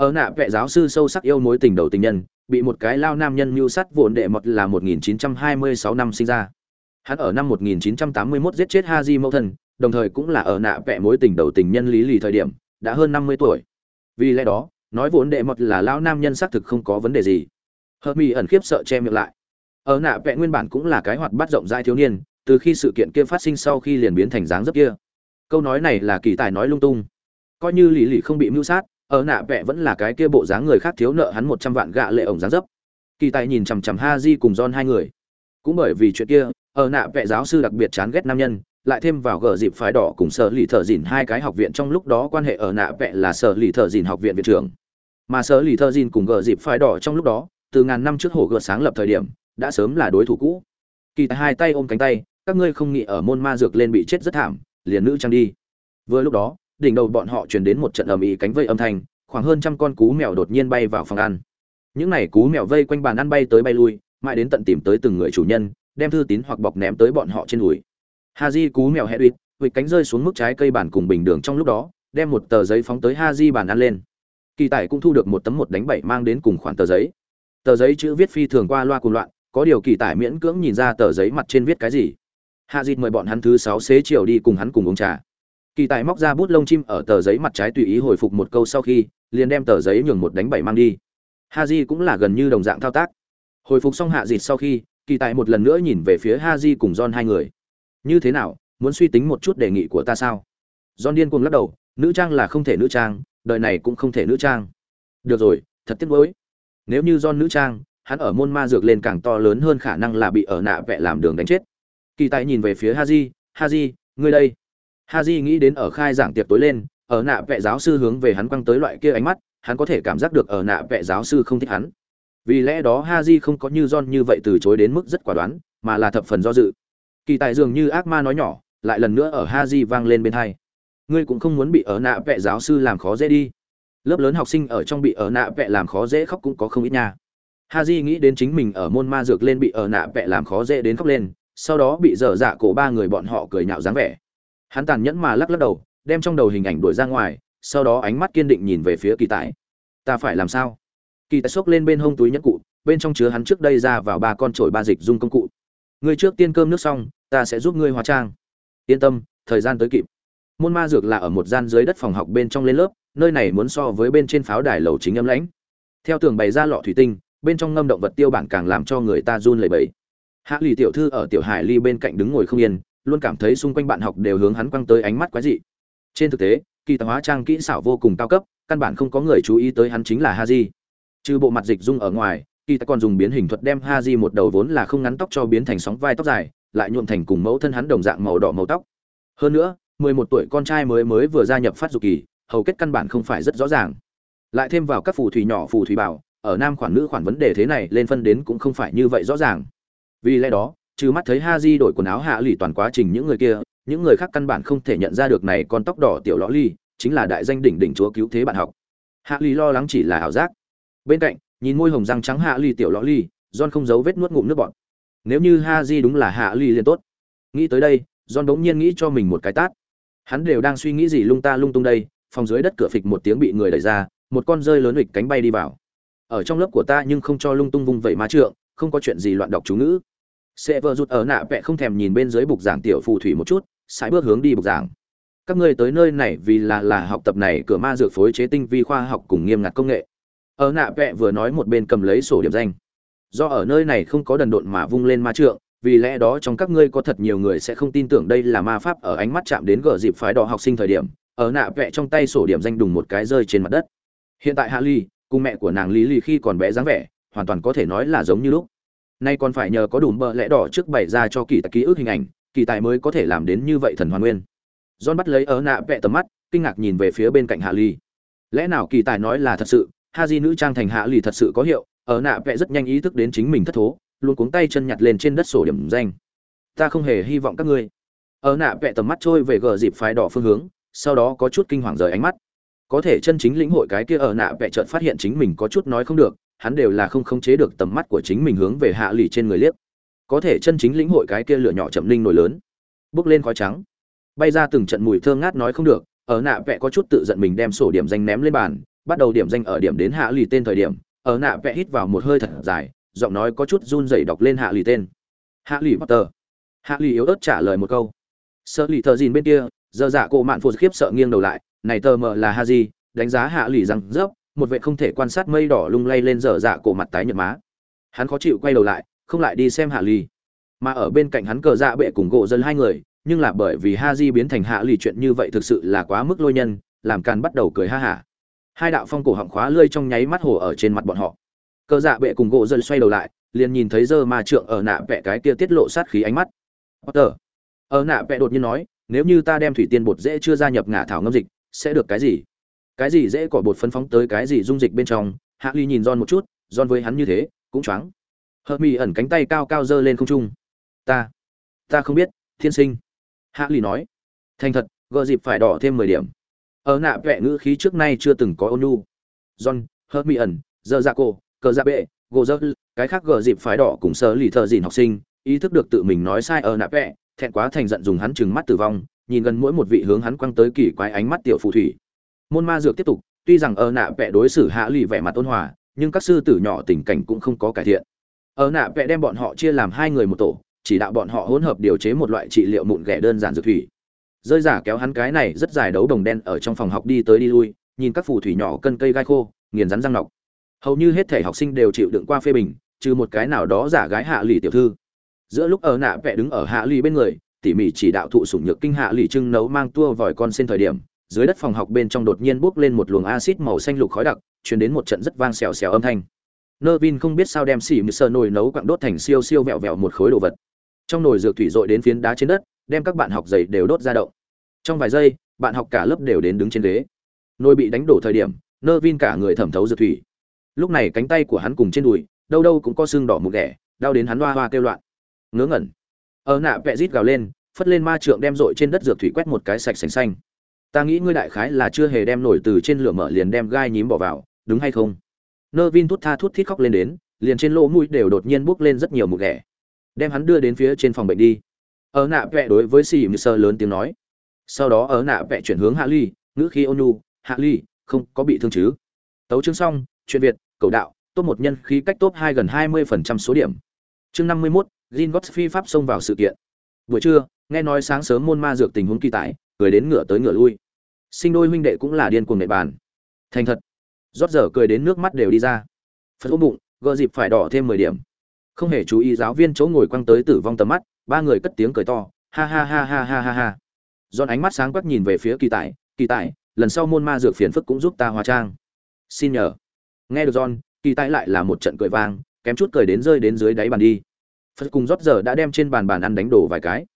ở nạ vệ giáo sư sâu sắc yêu mối tình đầu tình nhân, bị một cái lao nam nhân mưu sát vốn đệ mật là 1926 năm sinh ra. Hắn ở năm 1981 giết chết haji mẫu thân, đồng thời cũng là ở nạ vẽ mối tình đầu tình nhân lý lì thời điểm, đã hơn 50 tuổi. Vì lẽ đó, nói vốn đệ mật là lao nam nhân xác thực không có vấn đề gì. Hợp mỹ ẩn khiếp sợ che miệng lại. Ở nạ vẽ nguyên bản cũng là cái hoạt bát rộng rãi thiếu niên, từ khi sự kiện kia phát sinh sau khi liền biến thành dáng dấp kia. Câu nói này là kỳ tài nói lung tung. Coi như lì lì không bị mưu sát ở nạ vẽ vẫn là cái kia bộ dáng người khác thiếu nợ hắn một trăm vạn gạ lệ ổng dáng dấp. Kỳ tài nhìn chằm chằm ha di cùng don hai người. Cũng bởi vì chuyện kia, ở nạ vẽ giáo sư đặc biệt chán ghét nam nhân, lại thêm vào gờ dịp phái đỏ cùng sở lì thợ dìn hai cái học viện trong lúc đó quan hệ ở nạ vẽ là sở lì thợ dìn học viện viện trưởng. Mà sở lì thợ dìn cùng gờ dịp phái đỏ trong lúc đó, từ ngàn năm trước hồ gợt sáng lập thời điểm, đã sớm là đối thủ cũ. Kỳ tài hai tay ôm cánh tay, các ngươi không nghĩ ở môn ma dược lên bị chết rất thảm, liền nữ trang đi. Vừa lúc đó đỉnh đầu bọn họ truyền đến một trận ầm ĩ cánh vây âm thanh, khoảng hơn trăm con cú mèo đột nhiên bay vào phòng ăn. Những này cú mèo vây quanh bàn ăn bay tới bay lui, mãi đến tận tìm tới từng người chủ nhân, đem thư tín hoặc bọc ném tới bọn họ trên đùi. Haji cú mèo Hedwig, vịt cánh rơi xuống mức trái cây bàn cùng bình đường trong lúc đó, đem một tờ giấy phóng tới Haji bàn ăn lên. Kỳ Tài cũng thu được một tấm một đánh bảy mang đến cùng khoản tờ giấy. Tờ giấy chữ viết phi thường qua loa cùng loạn, có điều Kỳ Tài miễn cưỡng nhìn ra tờ giấy mặt trên viết cái gì. Haji mời bọn hắn thứ sáu xế chiều đi cùng hắn cùng uống trà kỳ tài móc ra bút lông chim ở tờ giấy mặt trái tùy ý hồi phục một câu sau khi, liền đem tờ giấy nhường một đánh bảy mang đi. Ha cũng là gần như đồng dạng thao tác. Hồi phục xong hạ dịt sau khi, kỳ tài một lần nữa nhìn về phía ha cùng john hai người. Như thế nào, muốn suy tính một chút đề nghị của ta sao? John điên cuồng lắc đầu, nữ trang là không thể nữ trang, đời này cũng không thể nữ trang. Được rồi, thật tiếc nuối. Nếu như john nữ trang, hắn ở môn ma dược lên càng to lớn hơn khả năng là bị ở nạ vẽ làm đường đánh chết. Kỳ tài nhìn về phía ha Haji ha ngươi đây. Haji nghĩ đến ở khai giảng tiệc tối lên, ở nạ vệ giáo sư hướng về hắn quăng tới loại kia ánh mắt, hắn có thể cảm giác được ở nạ vệ giáo sư không thích hắn. Vì lẽ đó Haji không có như John như vậy từ chối đến mức rất quả đoán, mà là thập phần do dự. Kỳ tài dường như ác ma nói nhỏ, lại lần nữa ở Haji vang lên bên hai Ngươi cũng không muốn bị ở nạ vệ giáo sư làm khó dễ đi. Lớp lớn học sinh ở trong bị ở nạ vệ làm khó dễ khóc cũng có không ít nha. Haji nghĩ đến chính mình ở môn ma dược lên bị ở nạ vệ làm khó dễ đến khóc lên, sau đó bị dở dạ cổ ba người bọn họ cười nhạo dáng vẻ hắn tàn nhẫn mà lắc lắc đầu, đem trong đầu hình ảnh đuổi ra ngoài, sau đó ánh mắt kiên định nhìn về phía kỳ tài. Ta phải làm sao? Kỳ tài xốc lên bên hông túi nhẫn cụ, bên trong chứa hắn trước đây ra vào ba con trổi ba dịch dung công cụ. Ngươi trước tiên cơm nước xong, ta sẽ giúp ngươi hóa trang. Yên tâm, thời gian tới kịp. Môn ma dược là ở một gian dưới đất phòng học bên trong lên lớp, nơi này muốn so với bên trên pháo đài lầu chính âm lãnh. Theo tường bày ra lọ thủy tinh, bên trong ngâm động vật tiêu bản càng làm cho người ta run lẩy bẩy. Hạ lì tiểu thư ở tiểu hải ly bên cạnh đứng ngồi không yên luôn cảm thấy xung quanh bạn học đều hướng hắn quăng tới ánh mắt quái dị. Trên thực tế, kỳ tạp hóa trang kỹ xảo vô cùng cao cấp, căn bản không có người chú ý tới hắn chính là haji. Trừ bộ mặt dịch dung ở ngoài, kỳ ta còn dùng biến hình thuật đem haji một đầu vốn là không ngắn tóc cho biến thành sóng vai tóc dài, lại nhuộm thành cùng mẫu thân hắn đồng dạng màu đỏ màu tóc. Hơn nữa, mười một tuổi con trai mới mới vừa gia nhập phát dục kỳ, hầu kết căn bản không phải rất rõ ràng. Lại thêm vào các phù thủy nhỏ phù thủy bảo, ở nam khoản nữ khoản vấn đề thế này lên phân đến cũng không phải như vậy rõ ràng. Vì lẽ đó trừ mắt thấy ha di đổi quần áo hạ lì toàn quá trình những người kia, những người khác căn bản không thể nhận ra được này con tóc đỏ tiểu lõ ly, chính là đại danh đỉnh đỉnh chúa cứu thế bạn học. Hạ lì lo lắng chỉ là ảo giác. Bên cạnh, nhìn môi hồng răng trắng hạ lì tiểu lõ ly, john không giấu vết nuốt ngụm nước bọt. Nếu như ha di đúng là hạ Lì liền tốt. Nghĩ tới đây, john đống nhiên nghĩ cho mình một cái tát. Hắn đều đang suy nghĩ gì lung ta lung tung đây, phòng dưới đất cửa phịch một tiếng bị người đẩy ra, một con rơi lớn hịch cánh bay đi vào. Ở trong lớp của ta nhưng không cho lung tung vung vẩy ma trượng, không có chuyện gì loạn đọc chú ngữ sẽ vợ rụt ở nạ vẽ không thèm nhìn bên dưới bục giảng tiểu phù thủy một chút, sải bước hướng đi bục giảng. Các ngươi tới nơi này vì là là học tập này cửa ma dược phối chế tinh vi khoa học cùng nghiêm ngặt công nghệ. Ở nạ vẽ vừa nói một bên cầm lấy sổ điểm danh. Do ở nơi này không có đần độn mà vung lên ma trượng, vì lẽ đó trong các ngươi có thật nhiều người sẽ không tin tưởng đây là ma pháp ở ánh mắt chạm đến gờ dịp phái đỏ học sinh thời điểm, ở nạ vẽ trong tay sổ điểm danh đùng một cái rơi trên mặt đất. Hiện tại hạ ly, cùng mẹ của nàng lý lì khi còn bé dáng vẻ, hoàn toàn có thể nói là giống như lúc nay còn phải nhờ có đủ bờ lẽ đỏ trước bày ra cho kỳ tài ký ức hình ảnh, kỳ tài mới có thể làm đến như vậy thần hoàn nguyên. John bắt lấy ở nạ vẽ tầm mắt, kinh ngạc nhìn về phía bên cạnh hạ ly lẽ nào kỳ tài nói là thật sự, ha di nữ trang thành hạ ly thật sự có hiệu, ở nạ vẽ rất nhanh ý thức đến chính mình thất thố, luôn cuống tay chân nhặt lên trên đất sổ điểm danh. Ta không hề hy vọng các ngươi. Ở nạ vẽ tầm mắt trôi về gờ dịp phái đỏ phương hướng, sau đó có chút kinh hoàng rời ánh mắt. Có thể chân chính lĩnh hội cái kia ở nạ vẽ chợt phát hiện chính mình có chút nói không được hắn đều là không khống chế được tầm mắt của chính mình hướng về hạ lì trên người liếc. Có thể chân chính lĩnh hội cái kia lửa nhỏ chậm linh nổi lớn. Bước lên khói trắng. Bay ra từng trận mùi thơm ngát nói không được, ở nạ vẽ có chút tự giận mình đem sổ điểm danh ném lên bàn, bắt đầu điểm danh ở điểm đến hạ lì tên thời điểm, ở nạ vẽ hít vào một hơi thật dài, giọng nói có chút run rẩy đọc lên hạ lì tên. Hạ lì potter. Hạ lì yếu ớt trả lời một câu. Sợ lì thờ dìn bên kia, giờ dạ cổ mạn phụt khiếp sợ nghiêng đầu lại, này tờ mờ là ha gì đánh giá hạ lì rằng dốc một vệ không thể quan sát mây đỏ lung lay lên dở dạ cổ mặt tái nhợt má. Hắn khó chịu quay đầu lại, không lại đi xem hạ lì. Mà ở bên cạnh hắn cờ dạ bệ cùng gỗ dân hai người, nhưng là bởi vì ha di biến thành hạ lì chuyện như vậy thực sự là quá mức lôi nhân, làm càn bắt đầu cười ha hả. Hai đạo phong cổ họng khóa lơi trong nháy mắt hồ ở trên mặt bọn họ. Cờ dạ bệ cùng gỗ dân xoay đầu lại, liền nhìn thấy dơ ma trượng ở nạ vẽ cái kia tiết lộ sát khí ánh mắt. Potter. ở nạ vẽ đột nhiên nói, nếu như ta đem thủy tiên bột dễ chưa gia nhập ngả thảo ngâm dịch, sẽ được cái gì? Cái gì dễ cỏ bột phân phóng tới cái gì dung dịch bên trong, hạ ly nhìn John một chút, John với hắn như thế, cũng choáng. Hợp mỹ ẩn cánh tay cao cao giơ lên không trung. Ta ta không biết, thiên sinh. Hạ ly nói. Thành thật gợ dịp phải đỏ thêm mười điểm. Ở nạ vẽ ngữ khí trước nay chưa từng có ôn nhu. John, hợp mỹ ẩn, giờ dạ ra cô cờ ra bệ gỗ dơ cái khác gợ dịp phải đỏ cùng sơ lì thợ dìn học sinh, ý thức được tự mình nói sai ở nạ vẽ thẹn quá thành giận dùng hắn chừng mắt tử vong, nhìn gần mỗi một vị hướng hắn quăng tới kỳ quái ánh mắt tiểu phù thủy môn ma dược tiếp tục, tuy rằng ở nạ vẽ đối xử hạ lụy vẻ mặt ôn hòa, nhưng các sư tử nhỏ tình cảnh cũng không có cải thiện. Ở nạ vẽ đem bọn họ chia làm hai người một tổ, chỉ đạo bọn họ hỗn hợp điều chế một loại trị liệu mụn ghẻ đơn giản dược thủy. Rơi giả kéo hắn cái này rất dài đấu đồng đen ở trong phòng học đi tới đi lui, nhìn các phù thủy nhỏ cân cây gai khô, nghiền rắn răng nọc. Hầu như hết thể học sinh đều chịu đựng qua phê bình, trừ một cái nào đó giả gái hạ lì tiểu thư. Giữa lúc ở nạ vẽ đứng ở hạ lì bên người, tỉ mỉ chỉ đạo thụ sủng nhược kinh hạ lì trưng nấu mang tua vòi con sen thời điểm dưới đất phòng học bên trong đột nhiên bốc lên một luồng axit màu xanh lục khói đặc, truyền đến một trận rất vang xèo xèo âm thanh. Nervin không biết sao đem xỉ mười sờ nồi nấu quặng đốt thành siêu siêu vẹo vẹo một khối đồ vật. Trong nồi dược thủy dội đến phiến đá trên đất, đem các bạn học giày đều đốt ra động. Trong vài giây, bạn học cả lớp đều đến đứng trên ghế. Nồi bị đánh đổ thời điểm, Nervin cả người thẩm thấu dược thủy. Lúc này cánh tay của hắn cùng trên đùi, đâu đâu cũng có xương đỏ mụn ghẻ, đau đến hắn hoa hoa kêu loạn. Ngớ ngẩn. Ở nạ vẹ rít gào lên, phất lên ma trượng đem dội trên đất dược thủy quét một cái sạch sành xanh ta nghĩ ngươi đại khái là chưa hề đem nổi từ trên lửa mở liền đem gai nhím bỏ vào, đúng hay không? Nơ vin thút tha thút thít khóc lên đến, liền trên lỗ mũi đều đột nhiên bốc lên rất nhiều mụt ghẻ. Đem hắn đưa đến phía trên phòng bệnh đi. Ở nạ vẹ đối với xì mười sơ lớn tiếng nói. Sau đó ở nạ vẹ chuyển hướng hạ ly, ngữ khí ônu hạ ly, không có bị thương chứ? Tấu chương xong, chuyện việt, cầu đạo, top một nhân khí cách top hai gần hai mươi phần trăm số điểm. Chương năm mươi mốt gin gót phi pháp xông vào sự kiện. Buổi trưa, nghe nói sáng sớm môn ma dược tình huống kỳ tải cười đến ngựa tới ngựa lui. Sinh đôi huynh đệ cũng là điên cuồng nệ bàn. Thành thật. Rót giờ cười đến nước mắt đều đi ra. Phật ôm bụng gợ dịp phải đỏ thêm mười điểm. Không hề chú ý giáo viên chỗ ngồi quăng tới tử vong tầm mắt, ba người cất tiếng cười to, ha ha ha ha ha ha ha. Dọn ánh mắt sáng quắc nhìn về phía kỳ tài kỳ tài, lần sau môn ma dược phiền phức cũng giúp ta hóa trang. Xin nhờ. Nghe được john kỳ tài lại là một trận cười vang, kém chút cười đến rơi đến dưới đáy bàn đi. Phật cùng rót giờ đã đem trên bàn bàn ăn đánh đổ vài cái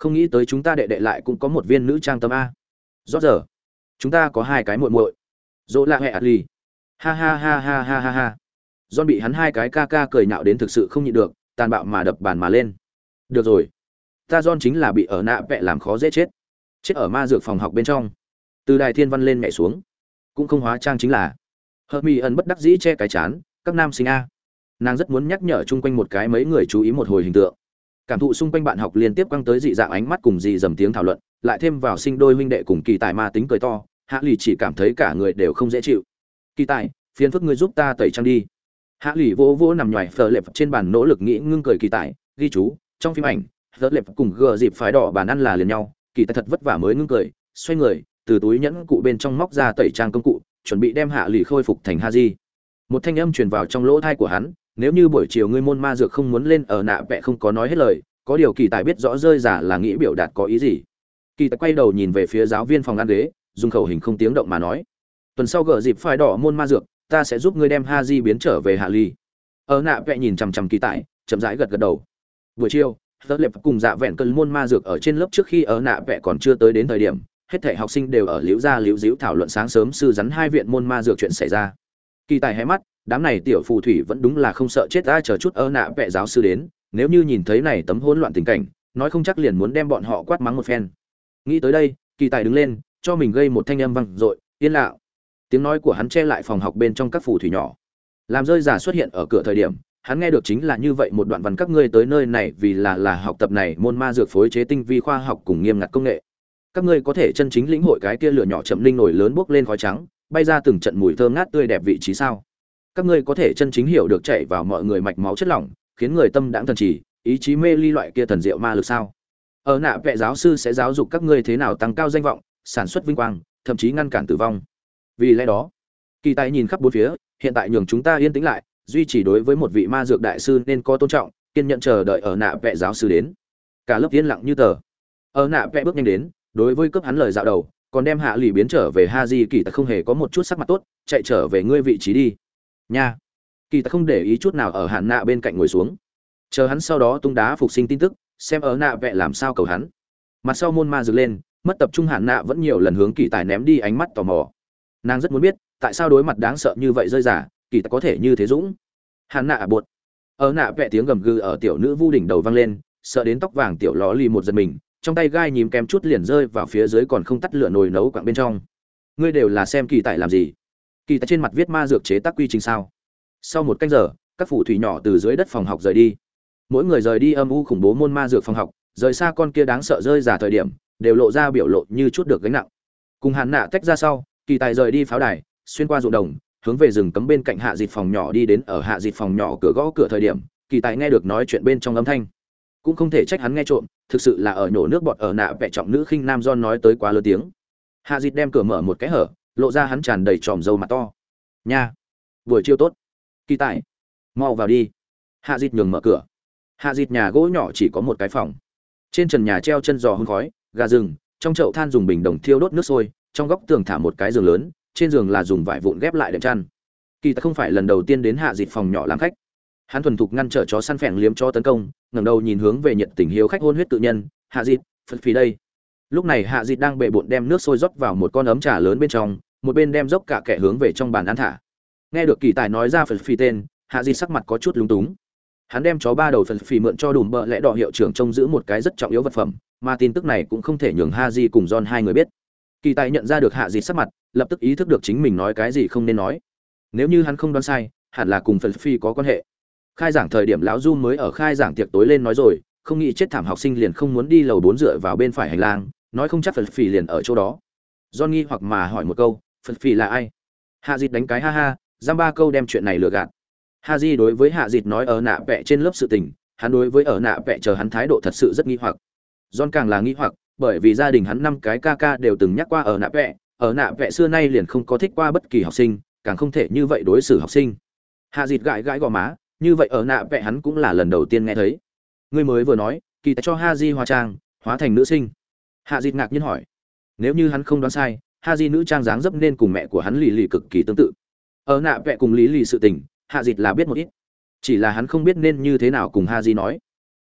không nghĩ tới chúng ta đệ đệ lại cũng có một viên nữ trang tâm a rót giờ chúng ta có hai cái muội muội dỗ lạ hẹ ly ha ha ha ha ha ha ha don bị hắn hai cái ca ca cười nhạo đến thực sự không nhịn được, tàn bạo mà đập bàn mà lên. Được rồi, ta don chính là bị ở nạ vẽ làm khó dễ chết. Chết ở ma dược phòng học bên trong. Từ đài thiên văn lên nhảy xuống, cũng không hóa trang chính là. Hermione bất đắc dĩ che cái chán, các nam sinh a. Nàng rất muốn nhắc nhở chung quanh một cái mấy người chú ý một hồi hình tượng. Cảm thụ xung quanh bạn học liên tiếp quăng tới dị dạng ánh mắt cùng dị dầm tiếng thảo luận, lại thêm vào sinh đôi huynh đệ cùng kỳ tài ma tính cười to, Hạ Lì chỉ cảm thấy cả người đều không dễ chịu. Kỳ tài, phiền phức ngươi giúp ta tẩy trang đi hạ lì vô vỗ nằm ngoài phờ lệp trên bàn nỗ lực nghĩ ngưng cười kỳ tài ghi chú trong phim ảnh phờ lệp cùng gờ dịp phái đỏ bàn ăn là liền nhau kỳ tài thật vất vả mới ngưng cười xoay người từ túi nhẫn cụ bên trong móc ra tẩy trang công cụ chuẩn bị đem hạ lì khôi phục thành ha di một thanh âm truyền vào trong lỗ thai của hắn nếu như buổi chiều ngươi môn ma dược không muốn lên ở nạ vẽ không có nói hết lời có điều kỳ tài biết rõ rơi giả là nghĩ biểu đạt có ý gì. Kỳ tài quay đầu nhìn về phía giáo viên phòng ăn ghế dùng khẩu hình không tiếng động mà nói. Tuần sau gỡ dịp phải đỏ môn ma dược ta sẽ giúp ngươi đem ha di biến trở về hạ ly. Ở nạ vẽ nhìn chằm chằm kỳ tài, chậm rãi gật gật đầu. Buổi chiều tớ lệp cùng dạ vẹn cơn môn ma dược ở trên lớp trước khi ở nạ vẽ còn chưa tới đến thời điểm hết thảy học sinh đều ở liễu gia liễu diễu thảo luận sáng sớm sư rắn hai viện môn ma dược chuyện xảy ra. Kỳ tài hé mắt đám này tiểu phù thủy vẫn đúng là không sợ chết ta chờ chút ơ nạ vệ giáo sư đến, nếu như nhìn thấy này tấm hỗn loạn tình cảnh, nói không chắc liền muốn đem bọn họ quát mắng một phen. Nghĩ tới đây, kỳ tài đứng lên, cho mình gây một thanh âm vang dội, yên lặng. Tiếng nói của hắn che lại phòng học bên trong các phù thủy nhỏ. Làm rơi giả xuất hiện ở cửa thời điểm, hắn nghe được chính là như vậy một đoạn văn các ngươi tới nơi này vì là là học tập này môn ma dược phối chế tinh vi khoa học cùng nghiêm ngặt công nghệ. Các ngươi có thể chân chính lĩnh hội cái kia lửa nhỏ chậm linh nổi lớn bốc lên khói trắng, bay ra từng trận mùi thơm ngát tươi đẹp vị trí sao? Các ngươi có thể chân chính hiểu được chạy vào mọi người mạch máu chất lỏng, khiến người tâm đãng thần trì, ý chí mê ly loại kia thần diệu ma lực sao? Ở nạ vệ giáo sư sẽ giáo dục các ngươi thế nào tăng cao danh vọng, sản xuất vinh quang, thậm chí ngăn cản tử vong. Vì lẽ đó, kỳ tài nhìn khắp bốn phía, hiện tại nhường chúng ta yên tĩnh lại, duy trì đối với một vị ma dược đại sư nên có tôn trọng, kiên nhận chờ đợi ở nạ vệ giáo sư đến. Cả lớp yên lặng như tờ. Ở nạ vệ bước nhanh đến, đối với cấp hắn lời dạo đầu, còn đem hạ lì biến trở về ha di kỳ tài không hề có một chút sắc mặt tốt, chạy trở về ngươi vị trí đi nha. Kỳ tài không để ý chút nào ở hạn nạ bên cạnh ngồi xuống. Chờ hắn sau đó tung đá phục sinh tin tức, xem ở nạ vẹ làm sao cầu hắn. Mặt sau môn ma dựng lên, mất tập trung hạn nạ vẫn nhiều lần hướng kỳ tài ném đi ánh mắt tò mò. Nàng rất muốn biết, tại sao đối mặt đáng sợ như vậy rơi giả, kỳ tài có thể như thế dũng? Hạn nạ buột. Ở nạ vẽ tiếng gầm gừ ở tiểu nữ vu đỉnh đầu vang lên, sợ đến tóc vàng tiểu ló lì một giật mình, trong tay gai nhím kém chút liền rơi vào phía dưới còn không tắt lửa nồi nấu quặng bên trong. Ngươi đều là xem kỳ tài làm gì? Kỳ tại trên mặt viết ma dược chế tác quy trình sao? Sau một canh giờ, các phủ thủy nhỏ từ dưới đất phòng học rời đi. Mỗi người rời đi âm u khủng bố môn ma dược phòng học, rời xa con kia đáng sợ rơi giả thời điểm, đều lộ ra biểu lộ như chút được gánh nặng. Cùng hàn nạ tách ra sau, kỳ tài rời đi pháo đài, xuyên qua ruộng đồng, hướng về rừng cấm bên cạnh hạ dịt phòng nhỏ đi đến ở hạ dịt phòng nhỏ cửa gõ cửa thời điểm, kỳ tài nghe được nói chuyện bên trong âm thanh. Cũng không thể trách hắn nghe trộm, thực sự là ở nhổ nước bọt ở nạ vẽ trọng nữ khinh nam don nói tới quá lớn tiếng. Hạ dịt đem cửa mở một cái hở lộ ra hắn tràn đầy tròm dâu mặt to. Nha. Buổi chiều tốt. Kỳ tài. Mau vào đi. Hạ dịt nhường mở cửa. Hạ dịt nhà gỗ nhỏ chỉ có một cái phòng. Trên trần nhà treo chân giò hương khói, gà rừng, trong chậu than dùng bình đồng thiêu đốt nước sôi, trong góc tường thả một cái giường lớn, trên giường là dùng vải vụn ghép lại đệm chăn. Kỳ ta không phải lần đầu tiên đến hạ dịt phòng nhỏ làm khách. Hắn thuần thục ngăn trở chó săn phèn liếm cho tấn công, ngẩng đầu nhìn hướng về nhiệt tình hiếu khách hôn huyết tự nhân, hạ dịt phật phí đây. Lúc này hạ dịt đang bệ bộn đem nước sôi rót vào một con ấm trà lớn bên trong một bên đem dốc cả kẻ hướng về trong bàn ăn thả. Nghe được kỳ tài nói ra phần phi tên, hạ di sắc mặt có chút lúng túng. Hắn đem chó ba đầu phần phì mượn cho đùm bợ lẽ đỏ hiệu trưởng trông giữ một cái rất trọng yếu vật phẩm, mà tin tức này cũng không thể nhường ha di cùng john hai người biết. Kỳ tài nhận ra được hạ di sắc mặt, lập tức ý thức được chính mình nói cái gì không nên nói. Nếu như hắn không đoán sai, hẳn là cùng phần phi có quan hệ. Khai giảng thời điểm lão du mới ở khai giảng tiệc tối lên nói rồi, không nghĩ chết thảm học sinh liền không muốn đi lầu bốn dựa vào bên phải hành lang, nói không chắc phần phi liền ở chỗ đó. John nghi hoặc mà hỏi một câu phật phi là ai? Hạ dịt đánh cái ha ha, giam ba câu đem chuyện này lừa gạt. Ha di đối với hạ dịt nói ở nạ vẽ trên lớp sự tình, hắn đối với ở nạ vẽ chờ hắn thái độ thật sự rất nghi hoặc. John càng là nghi hoặc, bởi vì gia đình hắn năm cái ca ca đều từng nhắc qua ở nạ vẽ ở nạ vẽ xưa nay liền không có thích qua bất kỳ học sinh, càng không thể như vậy đối xử học sinh. Hạ dịt gãi gãi gò má, như vậy ở nạ vẽ hắn cũng là lần đầu tiên nghe thấy. Ngươi mới vừa nói, kỳ tài cho ha di hóa trang, hóa thành nữ sinh. Hạ dịt ngạc nhiên hỏi, nếu như hắn không đoán sai ha di nữ trang dáng dấp nên cùng mẹ của hắn lì lì cực kỳ tương tự. Ở nạ vẽ cùng lý lì sự tình hạ dịt là biết một ít. Chỉ là hắn không biết nên như thế nào cùng ha di nói.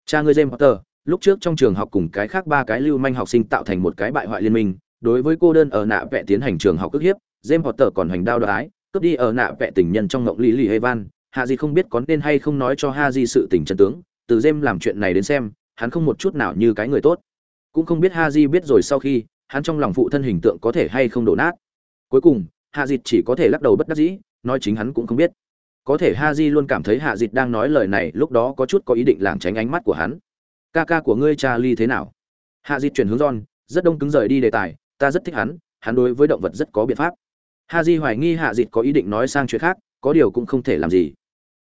Cha ngươi james potter lúc trước trong trường học cùng cái khác ba cái lưu manh học sinh tạo thành một cái bại hoại liên minh đối với cô đơn ở nạ vẽ tiến hành trường học ức hiếp james potter còn hành đao đoái cướp đi ở nạ vẽ tình nhân trong ngộng lý lì Evan, hạ Di không biết có nên hay không nói cho ha di sự tình chân tướng từ james làm chuyện này đến xem hắn không một chút nào như cái người tốt. Cũng không biết ha di biết rồi sau khi hắn trong lòng phụ thân hình tượng có thể hay không đổ nát. Cuối cùng hạ dịt chỉ có thể lắc đầu bất đắc dĩ nói chính hắn cũng không biết. Có thể ha di luôn cảm thấy hạ dịt đang nói lời này lúc đó có chút có ý định lảng tránh ánh mắt của hắn. Ca ca của ngươi cha ly thế nào? Hạ dịt chuyển hướng John, rất đông cứng rời đi đề tài ta rất thích hắn hắn đối với động vật rất có biện pháp. Ha di hoài nghi hạ dịt có ý định nói sang chuyện khác có điều cũng không thể làm gì.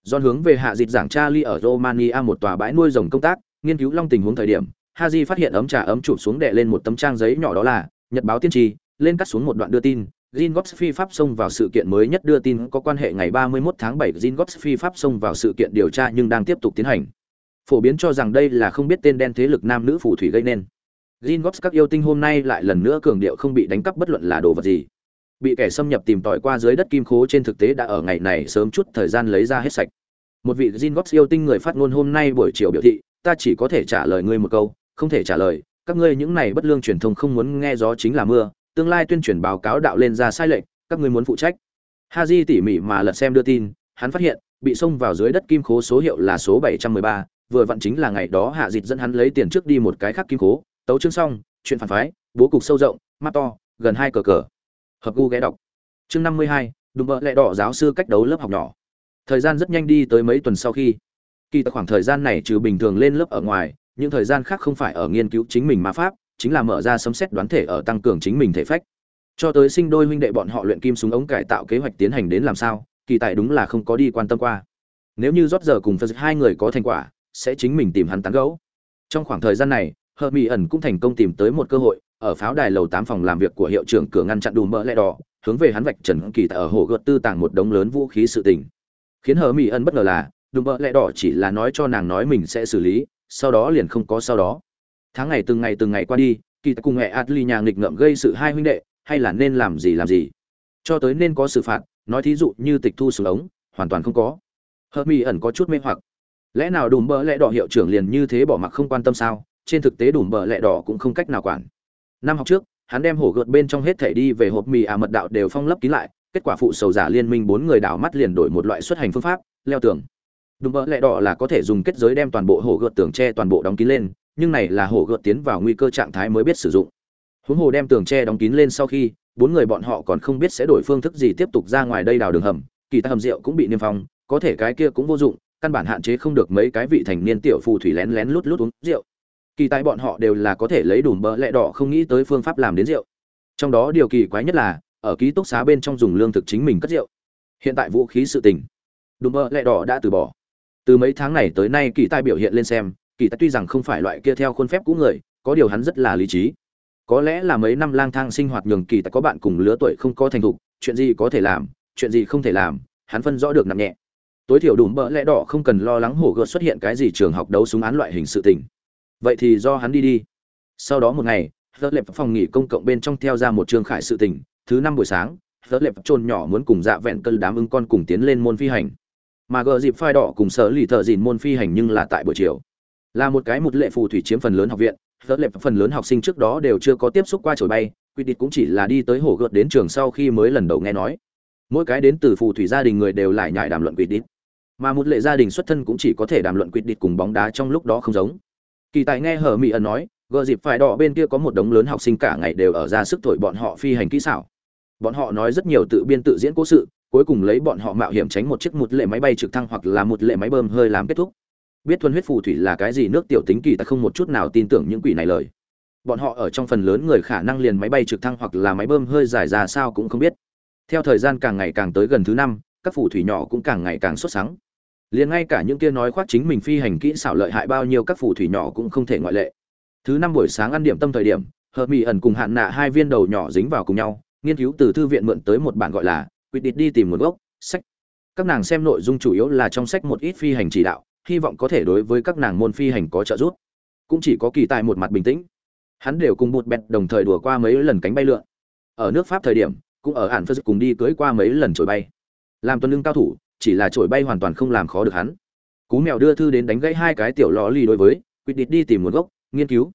John hướng về hạ dịt giảng cha ly ở romania một tòa bãi nuôi rồng công tác nghiên cứu long tình huống thời điểm Haji phát hiện ấm trà ấm chụp xuống đè lên một tấm trang giấy nhỏ đó là, nhật báo tiên tri, lên cắt xuống một đoạn đưa tin. Jin phi pháp xông vào sự kiện mới nhất đưa tin có quan hệ ngày 31 tháng 7 Jin phi pháp xông vào sự kiện điều tra nhưng đang tiếp tục tiến hành. Phổ biến cho rằng đây là không biết tên đen thế lực nam nữ phù thủy gây nên. Gingos các yêu tinh hôm nay lại lần nữa cường điệu không bị đánh cắp bất luận là đồ vật gì. bị kẻ xâm nhập tìm tòi qua dưới đất kim khố trên thực tế đã ở ngày này sớm chút thời gian lấy ra hết sạch. Một vị Jin yêu tinh người phát ngôn hôm nay buổi chiều biểu thị, ta chỉ có thể trả lời ngươi một câu không thể trả lời các ngươi những này bất lương truyền thông không muốn nghe gió chính là mưa tương lai tuyên truyền báo cáo đạo lên ra sai lệch các ngươi muốn phụ trách. Haji tỉ mỉ mà lật xem đưa tin hắn phát hiện bị xông vào dưới đất kim khố số hiệu là số 713, vừa vặn chính là ngày đó hạ dịch dẫn hắn lấy tiền trước đi một cái khác kim khố tấu chương xong chuyện phản phái bố cục sâu rộng mắt to gần hai cờ cờ. Hợp gu ghé đọc. Chương 52, đùm bợ lẹ đỏ giáo sư cách đấu lớp học nhỏ. Thời gian rất nhanh đi tới mấy tuần sau khi kỳ tại khoảng thời gian này trừ bình thường lên lớp ở ngoài những thời gian khác không phải ở nghiên cứu chính mình ma pháp, chính là mở ra sấm xét đoán thể ở tăng cường chính mình thể phách. Cho tới sinh đôi huynh đệ bọn họ luyện kim súng ống cải tạo kế hoạch tiến hành đến làm sao, kỳ tài đúng là không có đi quan tâm qua. Nếu như rót giờ cùng phật hai người có thành quả, sẽ chính mình tìm hắn tán gẫu. Trong khoảng thời gian này hờ mỹ ẩn cũng thành công tìm tới một cơ hội, ở pháo đài lầu tám phòng làm việc của hiệu trưởng cửa ngăn chặn đùm mỡ lẹ đỏ, hướng về hắn vạch trần kỳ tại ở hồ gợt tư tàng một đống lớn vũ khí sự tình. Khiến hờ mỹ ẩn bất ngờ là, đùm mỡ lẹ đỏ chỉ là nói cho nàng nói mình sẽ xử lý sau đó liền không có sau đó. Tháng ngày từng ngày từng ngày qua đi, kỳ cùng mẹ adli nhà nghịch ngợm gây sự hai huynh đệ, hay là nên làm gì làm gì? Cho tới nên có xử phạt, nói thí dụ như tịch thu súng ống, hoàn toàn không có. Hợp mỹ ẩn có chút mê hoặc. Lẽ nào đùm bỡ lẽ đỏ hiệu trưởng liền như thế bỏ mặc không quan tâm sao? Trên thực tế đùm bỡ lẽ đỏ cũng không cách nào quản. Năm học trước, hắn đem hổ gợt bên trong hết thể đi về hộp mì à mật đạo đều phong lấp kín lại, kết quả phụ sầu giả liên minh bốn người đảo mắt liền đổi một loại xuất hành phương pháp, leo tường đùm bỡ lẹ đỏ là có thể dùng kết giới đem toàn bộ hổ gợt tường tre toàn bộ đóng kín lên, nhưng này là hổ gợt tiến vào nguy cơ trạng thái mới biết sử dụng. Huống hồ đem tường tre đóng kín lên sau khi, bốn người bọn họ còn không biết sẽ đổi phương thức gì tiếp tục ra ngoài đây đào đường hầm, kỳ ta hầm rượu cũng bị niêm phong, có thể cái kia cũng vô dụng, căn bản hạn chế không được mấy cái vị thành niên tiểu phù thủy lén lén lút lút uống rượu. Kỳ tài bọn họ đều là có thể lấy đủ bỡ lẹ đỏ không nghĩ tới phương pháp làm đến rượu. Trong đó điều kỳ quái nhất là, ở ký túc xá bên trong dùng lương thực chính mình cất rượu. Hiện tại vũ khí sự tình. Đùm bỡ lẹ đỏ đã từ bỏ từ mấy tháng này tới nay kỳ tài biểu hiện lên xem, kỳ tài tuy rằng không phải loại kia theo khuôn phép cũ người, có điều hắn rất là lý trí. Có lẽ là mấy năm lang thang sinh hoạt nhường kỳ tài có bạn cùng lứa tuổi không có thành thục, chuyện gì có thể làm, chuyện gì không thể làm, hắn phân rõ được nặng nhẹ. Tối thiểu đủ bỡ lẽ đỏ không cần lo lắng hổ gợt xuất hiện cái gì trường học đấu súng án loại hình sự tình. Vậy thì do hắn đi đi. Sau đó một ngày tớ lệp phòng nghỉ công cộng bên trong theo ra một trường khải sự tình, thứ năm buổi sáng tớ lệp trôn nhỏ muốn cùng dạ vẹn cơn đám ưng con cùng tiến lên môn phi hành mà gờ dịp phai đỏ cùng sở lì thợ dìn môn phi hành nhưng là tại buổi chiều. Là một cái một lệ phù thủy chiếm phần lớn học viện, rất lệ phần lớn học sinh trước đó đều chưa có tiếp xúc qua trổi bay, quy định cũng chỉ là đi tới hồ gợt đến trường sau khi mới lần đầu nghe nói. Mỗi cái đến từ phù thủy gia đình người đều lại nhại đàm luận quy định. Mà một lệ gia đình xuất thân cũng chỉ có thể đàm luận quyết định cùng bóng đá trong lúc đó không giống. Kỳ tài nghe hở mỹ ẩn nói, gờ dịp phải đỏ bên kia có một đống lớn học sinh cả ngày đều ở ra sức thổi bọn họ phi hành kỹ xảo. Bọn họ nói rất nhiều tự biên tự diễn cố sự cuối cùng lấy bọn họ mạo hiểm tránh một chiếc một lệ máy bay trực thăng hoặc là một lệ máy bơm hơi làm kết thúc. Biết thuần huyết phù thủy là cái gì nước tiểu tính kỳ ta không một chút nào tin tưởng những quỷ này lời. Bọn họ ở trong phần lớn người khả năng liền máy bay trực thăng hoặc là máy bơm hơi dài ra sao cũng không biết. Theo thời gian càng ngày càng tới gần thứ năm, các phù thủy nhỏ cũng càng ngày càng xuất sáng liền ngay cả những kia nói khoác chính mình phi hành kỹ xảo lợi hại bao nhiêu các phù thủy nhỏ cũng không thể ngoại lệ. Thứ năm buổi sáng ăn điểm tâm thời điểm, hợp mỹ ẩn cùng hạn nạ hai viên đầu nhỏ dính vào cùng nhau, nghiên cứu từ thư viện mượn tới một bản gọi là quyết định đi tìm nguồn gốc, sách. Các nàng xem nội dung chủ yếu là trong sách một ít phi hành chỉ đạo, hy vọng có thể đối với các nàng môn phi hành có trợ giúp. Cũng chỉ có kỳ tài một mặt bình tĩnh. Hắn đều cùng bụt bẹt đồng thời đùa qua mấy lần cánh bay lượn. Ở nước pháp thời điểm, cũng ở Hàn phơ cùng đi cưới qua mấy lần trổi bay. Làm tuần lương cao thủ, chỉ là trổi bay hoàn toàn không làm khó được hắn. Cú mèo đưa thư đến đánh gãy hai cái tiểu lò lì đối với quyết định đi tìm nguồn gốc, nghiên cứu.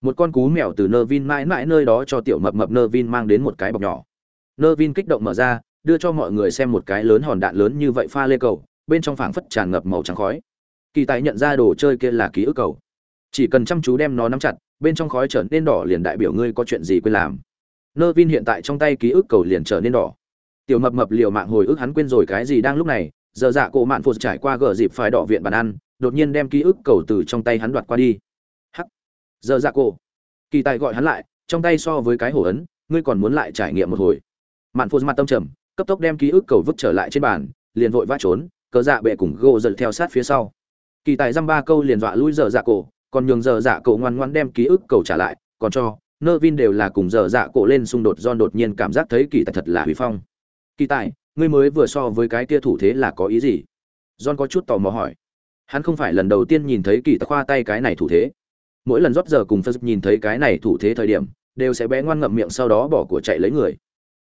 Một con cú mèo từ nơ vin mãi mãi nơi đó cho tiểu mập mập nơ vin mang đến một cái bọc nhỏ. Nơ vin kích động mở ra đưa cho mọi người xem một cái lớn hòn đạn lớn như vậy pha lê cầu, bên trong phảng phất tràn ngập màu trắng khói. Kỳ tài nhận ra đồ chơi kia là ký ức cầu. Chỉ cần chăm chú đem nó nắm chặt, bên trong khói trở nên đỏ liền đại biểu ngươi có chuyện gì quên làm. Nơ vin hiện tại trong tay ký ức cầu liền trở nên đỏ. Tiểu mập mập liều mạng hồi ức hắn quên rồi cái gì đang lúc này, giờ dạ cổ mạn phụt trải qua gờ dịp phải đỏ viện bàn ăn, đột nhiên đem ký ức cầu từ trong tay hắn đoạt qua đi. Hắc. Giờ dạ cổ. Kỳ tài gọi hắn lại, trong tay so với cái hổ ấn, ngươi còn muốn lại trải nghiệm một hồi. Mạn phụt mặt tâm trầm cấp tốc đem ký ức cầu vứt trở lại trên bàn, liền vội vã trốn, cờ dạ bệ cùng gỗ giật theo sát phía sau. Kỳ tài dăm ba câu liền dọa lui giờ dạ cổ, còn nhường giờ dạ cổ ngoan ngoan đem ký ức cầu trả lại, còn cho, nơ vin đều là cùng giờ dạ cổ lên xung đột do đột nhiên cảm giác thấy kỳ tài thật là hủy phong. Kỳ tài, ngươi mới vừa so với cái kia thủ thế là có ý gì? John có chút tò mò hỏi. Hắn không phải lần đầu tiên nhìn thấy kỳ tài khoa tay cái này thủ thế. Mỗi lần rót giờ cùng phật nhìn thấy cái này thủ thế thời điểm, đều sẽ bé ngoan ngậm miệng sau đó bỏ của chạy lấy người.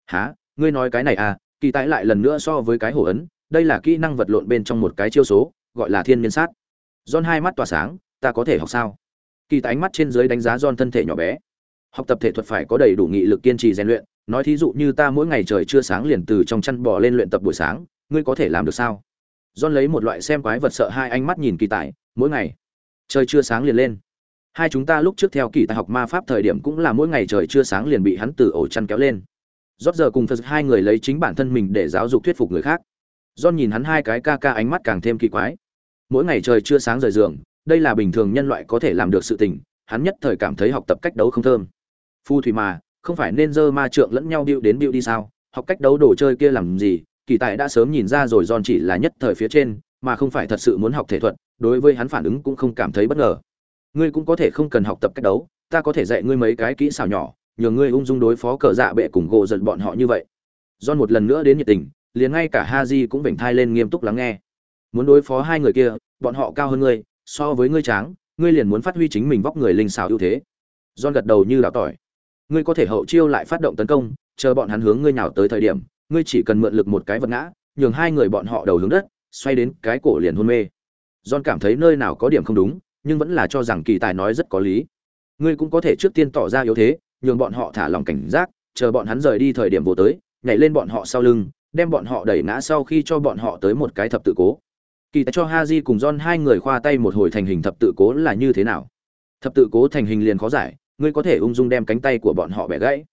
Há ngươi nói cái này à? Kỳ tái lại lần nữa so với cái hổ ấn, đây là kỹ năng vật lộn bên trong một cái chiêu số, gọi là thiên niên sát. John hai mắt tỏa sáng, ta có thể học sao? Kỳ tái ánh mắt trên dưới đánh giá John thân thể nhỏ bé. Học tập thể thuật phải có đầy đủ nghị lực kiên trì rèn luyện, nói thí dụ như ta mỗi ngày trời chưa sáng liền từ trong chăn bò lên luyện tập buổi sáng, ngươi có thể làm được sao? John lấy một loại xem quái vật sợ hai ánh mắt nhìn kỳ tài mỗi ngày, trời chưa sáng liền lên. Hai chúng ta lúc trước theo kỳ tài học ma pháp thời điểm cũng là mỗi ngày trời chưa sáng liền bị hắn từ ổ chăn kéo lên rót giờ cùng thật hai người lấy chính bản thân mình để giáo dục thuyết phục người khác. John nhìn hắn hai cái ca ca ánh mắt càng thêm kỳ quái. Mỗi ngày trời chưa sáng rời giường, đây là bình thường nhân loại có thể làm được sự tình, hắn nhất thời cảm thấy học tập cách đấu không thơm. Phu thủy mà, không phải nên dơ ma trượng lẫn nhau điệu đến điệu đi sao? Học cách đấu đồ chơi kia làm gì? Kỳ tài đã sớm nhìn ra rồi, John chỉ là nhất thời phía trên, mà không phải thật sự muốn học thể thuật, đối với hắn phản ứng cũng không cảm thấy bất ngờ. Ngươi cũng có thể không cần học tập cách đấu, ta có thể dạy ngươi mấy cái kỹ xảo nhỏ nhờ ngươi ung dung đối phó cờ dạ bệ cùng gỗ giận bọn họ như vậy. John một lần nữa đến nhiệt tình, liền ngay cả Ha Di cũng vểnh thai lên nghiêm túc lắng nghe. Muốn đối phó hai người kia, bọn họ cao hơn ngươi, so với ngươi tráng, ngươi liền muốn phát huy chính mình vóc người linh xảo ưu thế. John gật đầu như đào tỏi. Ngươi có thể hậu chiêu lại phát động tấn công, chờ bọn hắn hướng ngươi nào tới thời điểm, ngươi chỉ cần mượn lực một cái vật ngã, nhường hai người bọn họ đầu hướng đất, xoay đến cái cổ liền hôn mê. John cảm thấy nơi nào có điểm không đúng, nhưng vẫn là cho rằng kỳ tài nói rất có lý. Ngươi cũng có thể trước tiên tỏ ra yếu thế nhường bọn họ thả lòng cảnh giác, chờ bọn hắn rời đi thời điểm vô tới, nhảy lên bọn họ sau lưng, đem bọn họ đẩy ngã sau khi cho bọn họ tới một cái thập tự cố. Kỳ tài cho haji cùng john hai người khoa tay một hồi thành hình thập tự cố là như thế nào? Thập tự cố thành hình liền khó giải, ngươi có thể ung dung đem cánh tay của bọn họ bẻ gãy.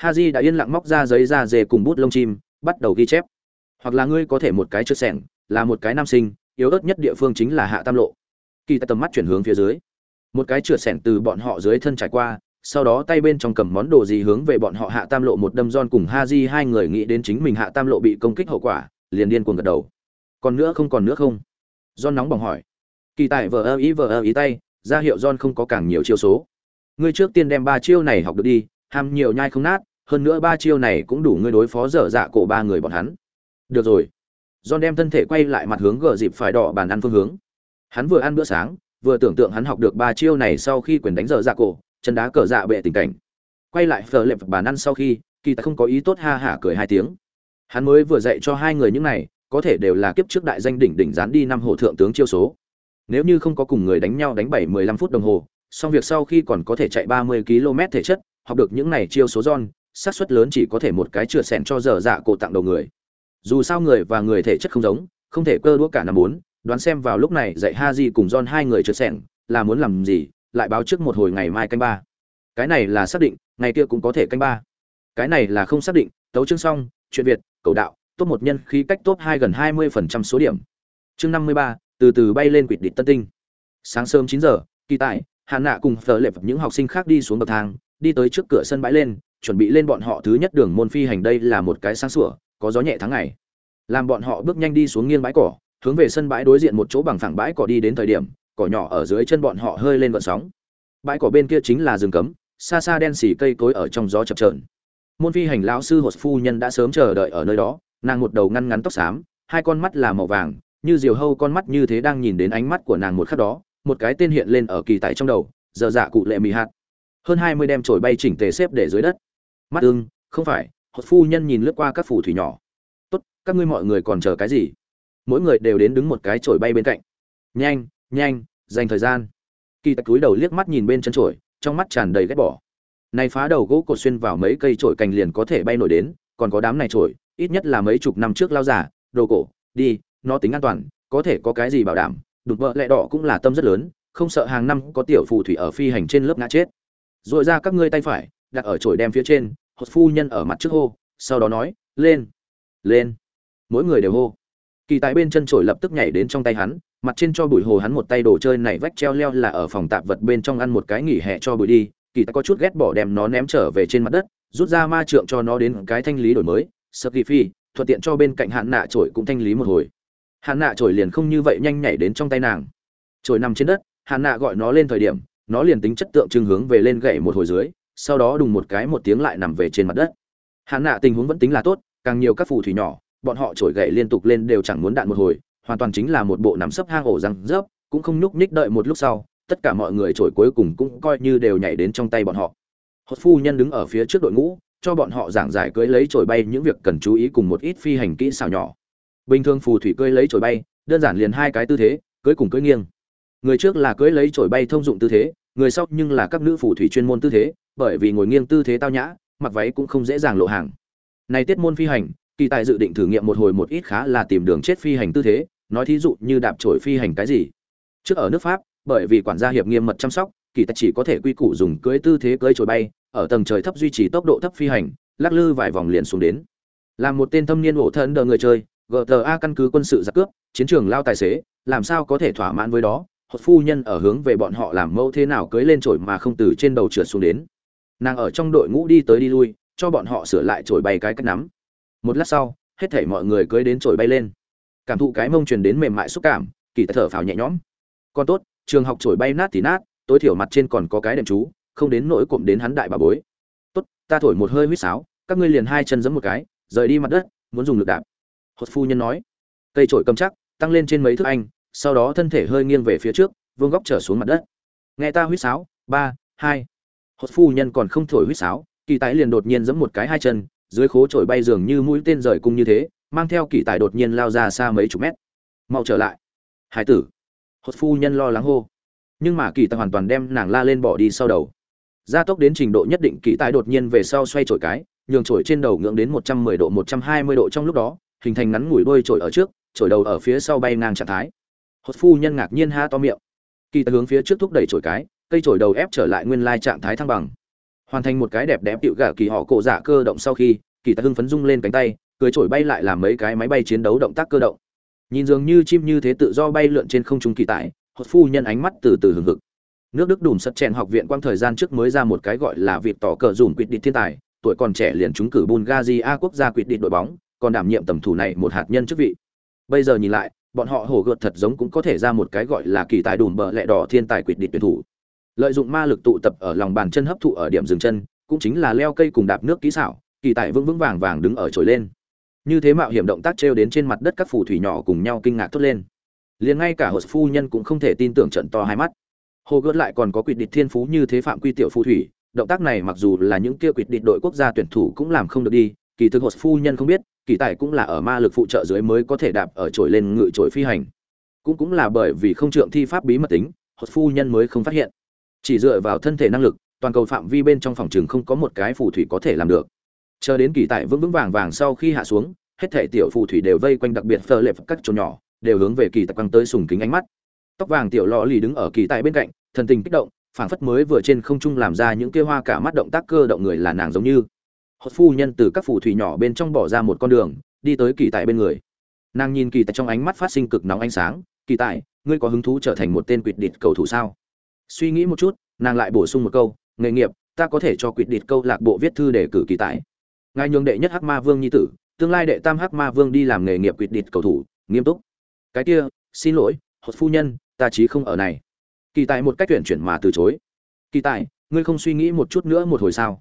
Haji đã yên lặng móc ra giấy da dề cùng bút lông chim, bắt đầu ghi chép. Hoặc là ngươi có thể một cái chữ sẻng, là một cái nam sinh, yếu ớt nhất địa phương chính là hạ tam lộ. Kỳ tài tầm mắt chuyển hướng phía dưới. Một cái chửa sẻng từ bọn họ dưới thân trải qua sau đó tay bên trong cầm món đồ gì hướng về bọn họ hạ tam lộ một đâm giòn cùng ha di hai người nghĩ đến chính mình hạ tam lộ bị công kích hậu quả, liền điên cuồng gật đầu. Còn nữa không, còn nữa không? Giòn nóng bỏng hỏi. Kỳ tài vờ ơ ý vờ ơ ý tay, ra hiệu giòn không có càng nhiều chiêu số. Ngươi trước tiên đem ba chiêu này học được đi, ham nhiều nhai không nát, hơn nữa ba chiêu này cũng đủ ngươi đối phó dở dạ cổ ba người bọn hắn. Được rồi. John đem thân thể quay lại mặt hướng gờ dịp phải đỏ bàn ăn phương hướng. Hắn vừa ăn bữa sáng, vừa tưởng tượng hắn học được ba chiêu này sau khi quyền đánh dở dạ cổ chân đá cờ dạ bệ tình cảnh. Quay lại phở lệp bàn ăn sau khi, kỳ ta không có ý tốt ha hả cười hai tiếng. Hắn mới vừa dạy cho hai người những này, có thể đều là kiếp trước đại danh đỉnh đỉnh dán đi năm hồ thượng tướng chiêu số. Nếu như không có cùng người đánh nhau đánh bảy mười lăm phút đồng hồ, xong việc sau khi còn có thể chạy ba mươi km thể chất, học được những này chiêu số giòn, xác suất lớn chỉ có thể một cái trượt sẻn cho dở dạ cổ tặng đầu người. Dù sao người và người thể chất không giống, không thể cơ đũa cả năm bốn, đoán xem vào lúc này dạy ha di cùng john hai người trượt sẻn là muốn làm gì lại báo trước một hồi ngày mai canh ba. Cái này là xác định, ngày kia cũng có thể canh ba. Cái này là không xác định, tấu chương xong, chuyện việt, cầu đạo, top một nhân khí cách top hai gần hai mươi phần trăm số điểm. Chương năm mươi ba, từ từ bay lên quỵt địch tân tinh. Sáng sớm chín giờ, kỳ tại, hạ nạ cùng phở lệp những học sinh khác đi xuống bậc thang, đi tới trước cửa sân bãi lên, chuẩn bị lên bọn họ thứ nhất đường môn phi hành đây là một cái sáng sủa, có gió nhẹ tháng ngày. Làm bọn họ bước nhanh đi xuống nghiêng bãi cỏ, hướng về sân bãi đối diện một chỗ bằng phẳng bãi cỏ đi đến thời điểm cỏ nhỏ ở dưới chân bọn họ hơi lên vận sóng. Bãi cỏ bên kia chính là rừng cấm, xa xa đen xỉ cây cối ở trong gió chập trờn môn phi hành lão sư hột phu nhân đã sớm chờ đợi ở nơi đó, nàng một đầu ngăn ngắn tóc xám, hai con mắt là màu vàng, như diều hâu con mắt như thế đang nhìn đến ánh mắt của nàng một khắc đó, một cái tên hiện lên ở kỳ tại trong đầu, giờ dạ cụ lệ mì hạt. Hơn hai mươi đem trổi bay chỉnh tề xếp để dưới đất. Mắt ưng, không phải, hột phu nhân nhìn lướt qua các phù thủy nhỏ. Tốt, các ngươi mọi người còn chờ cái gì? Mỗi người đều đến đứng một cái trổi bay bên cạnh. Nhanh nhanh, dành thời gian. Kỳ tạch cúi đầu liếc mắt nhìn bên chân trổi trong mắt tràn đầy ghét bỏ. Này phá đầu gỗ cột xuyên vào mấy cây trổi cành liền có thể bay nổi đến, còn có đám này trổi ít nhất là mấy chục năm trước lao giả đồ cổ, đi, nó tính an toàn, có thể có cái gì bảo đảm đục vợ lẹ đỏ cũng là tâm rất lớn, không sợ hàng năm có tiểu phù thủy ở phi hành trên lớp ngã chết. Rồi ra các ngươi tay phải, đặt ở trổi đem phía trên, hột phu nhân ở mặt trước hô, sau đó nói, lên lên. Mỗi người đều hô. Kỳ tại bên chân trổi lập tức nhảy đến trong tay hắn mặt trên cho bụi hồ hắn một tay đồ chơi này vách treo leo là ở phòng tạp vật bên trong ăn một cái nghỉ hè cho bụi đi, kỳ ta có chút ghét bỏ đem nó ném trở về trên mặt đất, rút ra ma trượng cho nó đến cái thanh lý đổi mới sợ kỳ phi, thuận tiện cho bên cạnh hạn nạ trổi cũng thanh lý một hồi. Hạn nạ trổi liền không như vậy nhanh nhảy đến trong tay nàng. Trổi nằm trên đất, hạn nạ gọi nó lên thời điểm, nó liền tính chất tượng trưng hướng về lên gậy một hồi dưới, sau đó đùng một cái một tiếng lại nằm về trên mặt đất. Hạn nạ tình huống vẫn tính là tốt, càng nhiều các phù thủy nhỏ, bọn họ trổi gậy liên tục lên đều chẳng muốn đạn một hồi hoàn toàn chính là một bộ nằm sấp hang ổ răng rớp, cũng không nhúc nhích đợi một lúc sau, tất cả mọi người trổi cuối cùng cũng coi như đều nhảy đến trong tay bọn họ. Hốt phu nhân đứng ở phía trước đội ngũ, cho bọn họ giảng giải cưỡi lấy trổi bay những việc cần chú ý cùng một ít phi hành kỹ xảo nhỏ. Bình thường phù thủy cưỡi lấy trổi bay, đơn giản liền hai cái tư thế cưỡi cùng cưỡi nghiêng. Người trước là cưỡi lấy trổi bay thông dụng tư thế, người sau nhưng là các nữ phù thủy chuyên môn tư thế, bởi vì ngồi nghiêng tư thế tao nhã, mặc váy cũng không dễ dàng lộ hàng. Này tiết môn phi hành, kỳ tài dự định thử nghiệm một hồi một ít khá là tìm đường chết phi hành tư thế nói thí dụ như đạp trổi phi hành cái gì. Trước ở nước pháp, bởi vì quản gia hiệp nghiêm mật chăm sóc, kỳ tài chỉ có thể quy củ dùng cưỡi tư thế cưỡi trổi bay, ở tầng trời thấp duy trì tốc độ thấp phi hành, lắc lư vài vòng liền xuống đến. Làm một tên thâm niên ổ thân đờ người chơi gta căn cứ quân sự giặc cướp, chiến trường lao tài xế, làm sao có thể thỏa mãn với đó? Hột phu nhân ở hướng về bọn họ làm mẫu thế nào cưới lên trổi mà không từ trên đầu trượt xuống đến. Nàng ở trong đội ngũ đi tới đi lui, cho bọn họ sửa lại trổi bay cái cách nắm. Một lát sau, hết thảy mọi người cưới đến trổi bay lên cảm thụ cái mông truyền đến mềm mại xúc cảm, kỳ thở phào nhẹ nhõm. Còn tốt, trường học trổi bay nát thì nát, tối thiểu mặt trên còn có cái đệm chú, không đến nỗi cụm đến hắn đại bà bối. Tốt, ta thổi một hơi huýt sáo, các ngươi liền hai chân giẫm một cái, rời đi mặt đất, muốn dùng lực đạp. Hột phu nhân nói. Cây trổi cầm chắc, tăng lên trên mấy thước anh, sau đó thân thể hơi nghiêng về phía trước, vương góc trở xuống mặt đất. Nghe ta huýt sáo, ba, hai. Hột phu nhân còn không thổi huýt sáo, kỳ tái liền đột nhiên giẫm một cái hai chân, dưới khố trổi bay dường như mũi tên rời cung như thế mang theo kỳ tài đột nhiên lao ra xa mấy chục mét. Mau trở lại. Hải tử. Hốt phu nhân lo lắng hô. Nhưng mà kỳ tài hoàn toàn đem nàng la lên bỏ đi sau đầu. Gia tốc đến trình độ nhất định, kỳ tài đột nhiên về sau xoay trổi cái, nhường trổi trên đầu ngưỡng đến một trăm mười độ, một trăm hai mươi độ trong lúc đó, hình thành ngắn ngủi đuôi trổi ở trước, trổi đầu ở phía sau bay ngang trạng thái. Hốt phu nhân ngạc nhiên ha to miệng. Kỳ tài hướng phía trước thúc đẩy trổi cái, cây trổi đầu ép trở lại nguyên lai trạng thái thăng bằng. Hoàn thành một cái đẹp đẽ tiệu gà kỳ họ cổ giả cơ động sau khi, kỳ tài hưng phấn rung lên cánh tay cười trổi bay lại làm mấy cái máy bay chiến đấu động tác cơ động. Nhìn dường như chim như thế tự do bay lượn trên không trung kỳ tại, hột phu nhân ánh mắt từ từ hừng hực. Nước đức đùm sật chèn học viện quang thời gian trước mới ra một cái gọi là việc tỏ cờ dùm quyết định thiên tài, tuổi còn trẻ liền trúng cử bulgaria quốc gia quyết định đội bóng, còn đảm nhiệm tầm thủ này một hạt nhân chức vị. Bây giờ nhìn lại, bọn họ hổ gợt thật giống cũng có thể ra một cái gọi là kỳ tài đùm bờ lẹ đỏ thiên tài quyết định tuyển thủ. Lợi dụng ma lực tụ tập ở lòng bàn chân hấp thụ ở điểm dừng chân, cũng chính là leo cây cùng đạp nước kỹ xảo, kỳ tài vững vững vàng vàng đứng ở trồi lên như thế mạo hiểm động tác trêu đến trên mặt đất các phù thủy nhỏ cùng nhau kinh ngạc thốt lên. Liền ngay cả hồ phu nhân cũng không thể tin tưởng trận to hai mắt. Hồ gớt lại còn có quyết định thiên phú như thế phạm quy tiểu phù thủy, động tác này mặc dù là những kia quyết định đội quốc gia tuyển thủ cũng làm không được đi, kỳ thực hồ phu nhân không biết, kỳ tài cũng là ở ma lực phụ trợ dưới mới có thể đạp ở trổi lên ngự trổi phi hành. Cũng cũng là bởi vì không trượng thi pháp bí mật tính hồ phu nhân mới không phát hiện. Chỉ dựa vào thân thể năng lực, toàn cầu phạm vi bên trong phòng trường không có một cái phù thủy có thể làm được chờ đến kỳ tại vững vững vàng vàng sau khi hạ xuống, hết thể tiểu phù thủy đều vây quanh đặc biệt phơ lệp các chỗ nhỏ, đều hướng về kỳ tại quăng tới sùng kính ánh mắt. Tóc vàng tiểu lò lì đứng ở kỳ tại bên cạnh, thần tình kích động, phảng phất mới vừa trên không trung làm ra những kia hoa cả mắt động tác cơ động người là nàng giống như. Hốt phu nhân từ các phù thủy nhỏ bên trong bỏ ra một con đường, đi tới kỳ tại bên người. Nàng nhìn kỳ tại trong ánh mắt phát sinh cực nóng ánh sáng, kỳ tại ngươi có hứng thú trở thành một tên quỵt địch cầu thủ sao? Suy nghĩ một chút, nàng lại bổ sung một câu, nghề nghiệp, ta có thể cho quỵt địch câu lạc bộ viết thư để cử kỳ tại ngài nhường đệ nhất hắc ma vương nhi tử, tương lai đệ tam hắc ma vương đi làm nghề nghiệp quỵt địt cầu thủ, nghiêm túc. Cái kia, xin lỗi, hột phu nhân, ta chí không ở này. Kỳ tài một cách tuyển chuyển mà từ chối. Kỳ tài, ngươi không suy nghĩ một chút nữa một hồi sao?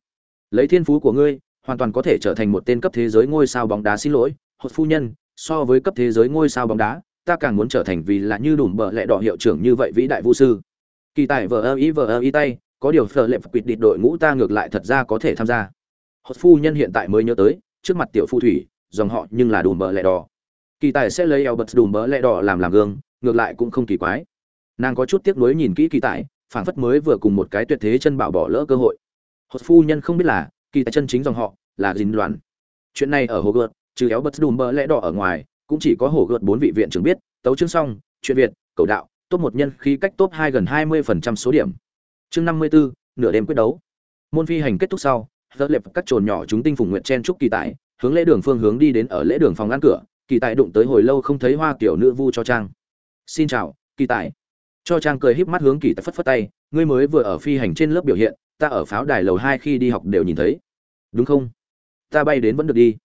Lấy thiên phú của ngươi, hoàn toàn có thể trở thành một tên cấp thế giới ngôi sao bóng đá xin lỗi, hột phu nhân, so với cấp thế giới ngôi sao bóng đá, ta càng muốn trở thành vì là như đủ bợ lẹ đỏ hiệu trưởng như vậy vĩ đại vũ sư. Kỳ tài vờ ơ ý vờ ơ ý tay, có điều phờ lệ quỵt địt đội ngũ ta ngược lại thật ra có thể tham gia hột phu nhân hiện tại mới nhớ tới, trước mặt tiểu phu thủy, dòng họ nhưng là đùm bờ lẹ đỏ. Kỳ tài sẽ lấy eo đùm bờ lẹ đỏ làm làm gương, ngược lại cũng không kỳ quái. Nàng có chút tiếc nuối nhìn kỹ kỳ tài, phảng phất mới vừa cùng một cái tuyệt thế chân bảo bỏ lỡ cơ hội. Hột phu nhân không biết là, kỳ tài chân chính dòng họ, là dính loạn chuyện này ở hồ gợt, trừ éo đùm bờ lẽ đỏ ở ngoài, cũng chỉ có hồ gợt bốn vị viện trưởng biết, tấu chương xong, chuyện việt, cầu đạo, top một nhân khí cách top hai gần hai mươi phần trăm số điểm. Chương năm mươi bốn nửa đêm quyết đấu. Môn phi hành kết thúc sau rất lệp các trồn nhỏ chúng tinh phùng nguyện chen trúc kỳ tại hướng lễ đường phương hướng đi đến ở lễ đường phòng ngăn cửa, kỳ tại đụng tới hồi lâu không thấy hoa kiểu nữ vu cho trang. Xin chào, kỳ tại cho trang cười híp mắt hướng kỳ tại phất phất tay, ngươi mới vừa ở phi hành trên lớp biểu hiện, ta ở pháo đài lầu hai khi đi học đều nhìn thấy. Đúng không? Ta bay đến vẫn được đi.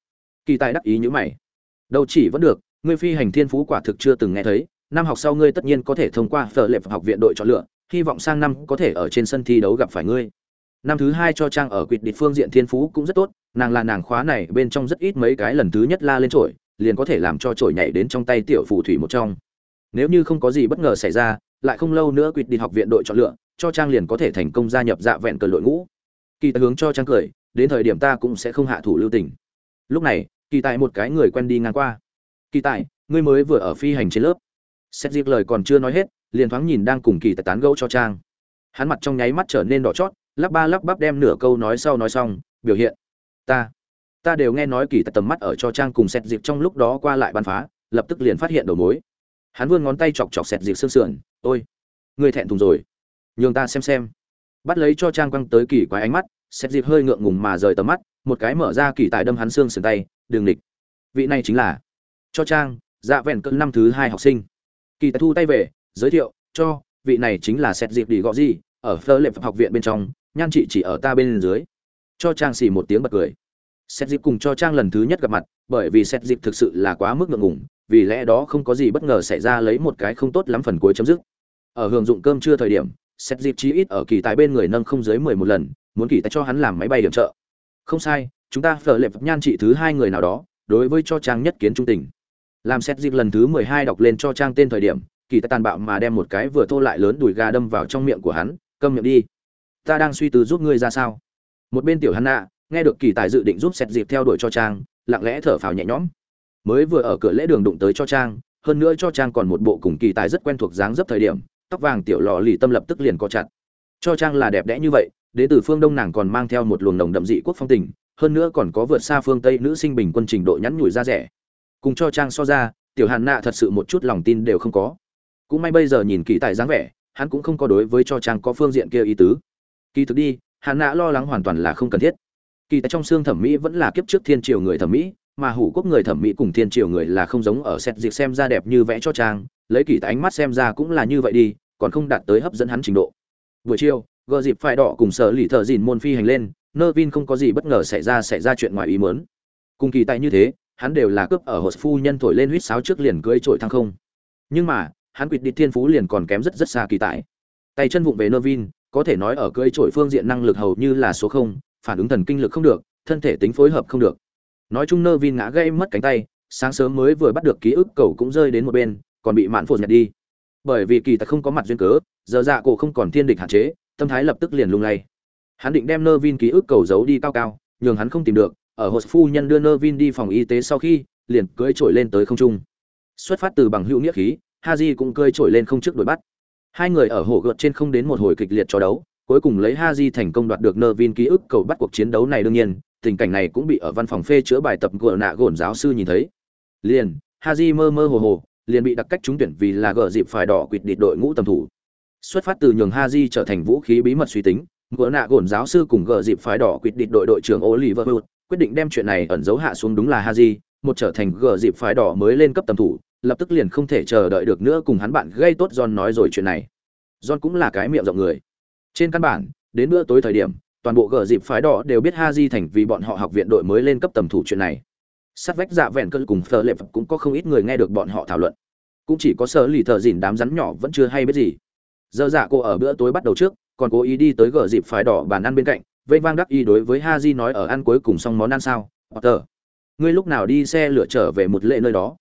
Kỳ tài đắc ý như mày. Đâu chỉ vẫn được, ngươi phi hành thiên phú quả thực chưa từng nghe thấy, năm học sau ngươi tất nhiên có thể thông qua phở lệp học viện đội chọn lựa, hy vọng sang năm có thể ở trên sân thi đấu gặp phải ngươi năm thứ hai cho trang ở quyệt địch phương diện thiên phú cũng rất tốt, nàng là nàng khóa này bên trong rất ít mấy cái lần thứ nhất la lên trội liền có thể làm cho trội nhảy đến trong tay tiểu phù thủy một trong. Nếu như không có gì bất ngờ xảy ra, lại không lâu nữa quyệt địch học viện đội chọn lựa, cho trang liền có thể thành công gia nhập dạ vẹn cờ đội ngũ. Kỳ hướng cho trang cười, đến thời điểm ta cũng sẽ không hạ thủ lưu tình. Lúc này, kỳ tài một cái người quen đi ngang qua. Kỳ tài, ngươi mới vừa ở phi hành trên lớp. Xét dịp lời còn chưa nói hết, liền thoáng nhìn đang cùng kỳ tài tán gẫu cho trang. Hắn mặt trong nháy mắt trở nên đỏ chót lắp ba lắp bắp đem nửa câu nói sau nói xong, biểu hiện, ta ta đều nghe nói kỳ tật tầm mắt ở cho trang cùng xét dịp trong lúc đó qua lại bắn phá, lập tức liền phát hiện đầu mối. Hắn vươn ngón tay chọc chọc xét dịp sương sườn, ôi, người thẹn thùng rồi. Nhường ta xem xem. Bắt lấy cho trang quăng tới kỳ quái ánh mắt xét dịp hơi ngượng ngùng mà rời tầm mắt, một cái mở ra kỳ tài đâm hắn xương sườn tay đường địch vị này chính là cho trang dạ vẹn cỡ năm thứ hai học sinh. Kỳ tài thu tay về, giới thiệu, cho, vị này chính là xét dịp đi gọi gì ở phơ lệ học viện bên trong nhan chị chỉ ở ta bên dưới. Cho trang xì một tiếng bật cười. Xét dịp cùng cho trang lần thứ nhất gặp mặt, bởi vì xét dịp thực sự là quá mức ngượng ngùng, vì lẽ đó không có gì bất ngờ xảy ra lấy một cái không tốt lắm phần cuối chấm dứt. Ở hưởng dụng cơm trưa thời điểm xét dịp chí ít ở kỳ tài bên người nâng không dưới mười một lần, muốn kỳ tài cho hắn làm máy bay điểm trợ. Không sai, chúng ta phở lệ nhan trị thứ hai người nào đó, đối với cho trang nhất kiến trung tình. Làm xét dịp lần thứ mười hai đọc lên cho trang tên thời điểm, kỳ tài tàn bạo mà đem một cái vừa thô lại lớn đùi gà đâm vào trong miệng của hắn, câm miệng đi ta đang suy tư giúp ngươi ra sao? Một bên tiểu hắn nạ nghe được kỳ tài dự định giúp xét dịp theo đuổi cho trang, lặng lẽ thở phào nhẹ nhõm. Mới vừa ở cửa lễ đường đụng tới cho trang, hơn nữa cho trang còn một bộ cùng kỳ tài rất quen thuộc dáng dấp thời điểm, tóc vàng tiểu lò lì tâm lập tức liền co chặt. Cho trang là đẹp đẽ như vậy, đến từ phương đông nàng còn mang theo một luồng nồng đậm dị quốc phong tình, hơn nữa còn có vượt xa phương tây nữ sinh bình quân trình độ nhắn nhủi ra rẻ. Cùng cho trang so ra, tiểu hàn nạ thật sự một chút lòng tin đều không có. Cũng may bây giờ nhìn kỳ tài dáng vẻ, hắn cũng không có đối với cho trang có phương diện kia ý tứ kỳ thực đi, hàn nạ lo lắng hoàn toàn là không cần thiết. Kỳ tại trong xương thẩm mỹ vẫn là kiếp trước thiên triều người thẩm mỹ, mà hủ quốc người thẩm mỹ cùng thiên triều người là không giống ở xét dịch xem ra đẹp như vẽ cho trang, lấy kỳ tại ánh mắt xem ra cũng là như vậy đi, còn không đạt tới hấp dẫn hắn trình độ. Buổi chiều, gờ dịp phải đỏ cùng sở lì thợ dìn môn phi hành lên nơ vin không có gì bất ngờ xảy ra xảy ra chuyện ngoài ý mớn cùng kỳ tại như thế, hắn đều là cướp ở hột phu nhân thổi lên huýt sáo trước liền cưỡi trội thăng không. Nhưng mà, hắn quyết đi thiên phú liền còn kém rất rất xa kỳ tại. Tay chân vụng về nơ vin có thể nói ở cưỡi trổi phương diện năng lực hầu như là số không, phản ứng thần kinh lực không được, thân thể tính phối hợp không được. Nói chung nơ vin ngã gây mất cánh tay, sáng sớm mới vừa bắt được ký ức cầu cũng rơi đến một bên, còn bị mạn phụt nhặt đi. Bởi vì kỳ tặc không có mặt duyên cớ, giờ dạ cổ không còn thiên địch hạn chế, tâm thái lập tức liền lung lay. Hắn định đem nơ vin ký ức cầu giấu đi cao cao, nhường hắn không tìm được, ở hồ phu nhân đưa nơ vin đi phòng y tế sau khi, liền cưỡi trổi lên tới không trung. Xuất phát từ bằng hữu nghĩa khí, haji cũng cưỡi trổi lên không trước đuổi bắt hai người ở hồ gợt trên không đến một hồi kịch liệt cho đấu cuối cùng lấy haji thành công đoạt được Nervin ký ức cầu bắt cuộc chiến đấu này đương nhiên tình cảnh này cũng bị ở văn phòng phê chữa bài tập của nạ gồn giáo sư nhìn thấy. Liền haji mơ mơ hồ hồ liền bị đặc cách trúng tuyển vì là gờ dịp phải đỏ quỵt địch đội ngũ tầm thủ. Xuất phát từ nhường haji trở thành vũ khí bí mật suy tính gỡ nạ gồn giáo sư cùng gờ dịp phái đỏ quỵt địch đội đội trưởng oliver Wood, quyết định đem chuyện này ẩn giấu hạ xuống đúng là haji một trở thành gờ dịp phái đỏ mới lên cấp tầm thủ lập tức liền không thể chờ đợi được nữa cùng hắn bạn gây tốt john nói rồi chuyện này. John cũng là cái miệng rộng người. Trên căn bản, đến bữa tối thời điểm, toàn bộ gờ dịp phái đỏ đều biết ha thành vì bọn họ học viện đội mới lên cấp tầm thủ chuyện này. Sát vách dạ vẹn cơn cùng phờ lệ cũng có không ít người nghe được bọn họ thảo luận. Cũng chỉ có sở lì thợ dìn đám rắn nhỏ vẫn chưa hay biết gì. Giờ dạ cô ở bữa tối bắt đầu trước, còn cố ý đi tới gờ dịp phái đỏ bàn ăn bên cạnh, vây vang đắc y đối với ha nói ở ăn cuối cùng xong món ăn sao? Potter, ngươi lúc nào đi xe lửa trở về một lệ nơi đó?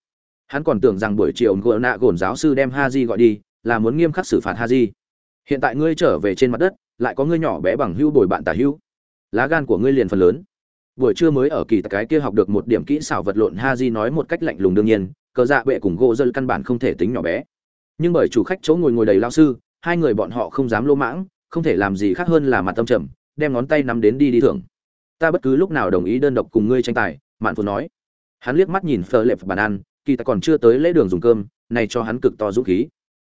Hắn còn tưởng rằng buổi chiều ngựa nạ gồn giáo sư đem ha di gọi đi, là muốn nghiêm khắc xử phạt ha di hiện tại ngươi trở về trên mặt đất, lại có ngươi nhỏ bé bằng hưu bồi bạn tả hưu lá gan của ngươi liền phần lớn. Buổi trưa mới ở kỳ cái kia học được một điểm kỹ xảo vật lộn ha di nói một cách lạnh lùng đương nhiên, cờ dạ bệ cùng gỗ dân căn bản không thể tính nhỏ bé. Nhưng bởi chủ khách chỗ ngồi ngồi đầy lao sư, hai người bọn họ không dám lỗ mãng, không thể làm gì khác hơn là mặt tâm trầm, đem ngón tay nắm đến đi đi thưởng. Ta bất cứ lúc nào đồng ý đơn độc cùng ngươi tranh tài, mạn phụ nói. Hắn liếc mắt nhìn phờ lệp bàn ăn kỳ ta còn chưa tới lễ đường dùng cơm, này cho hắn cực to dũng khí.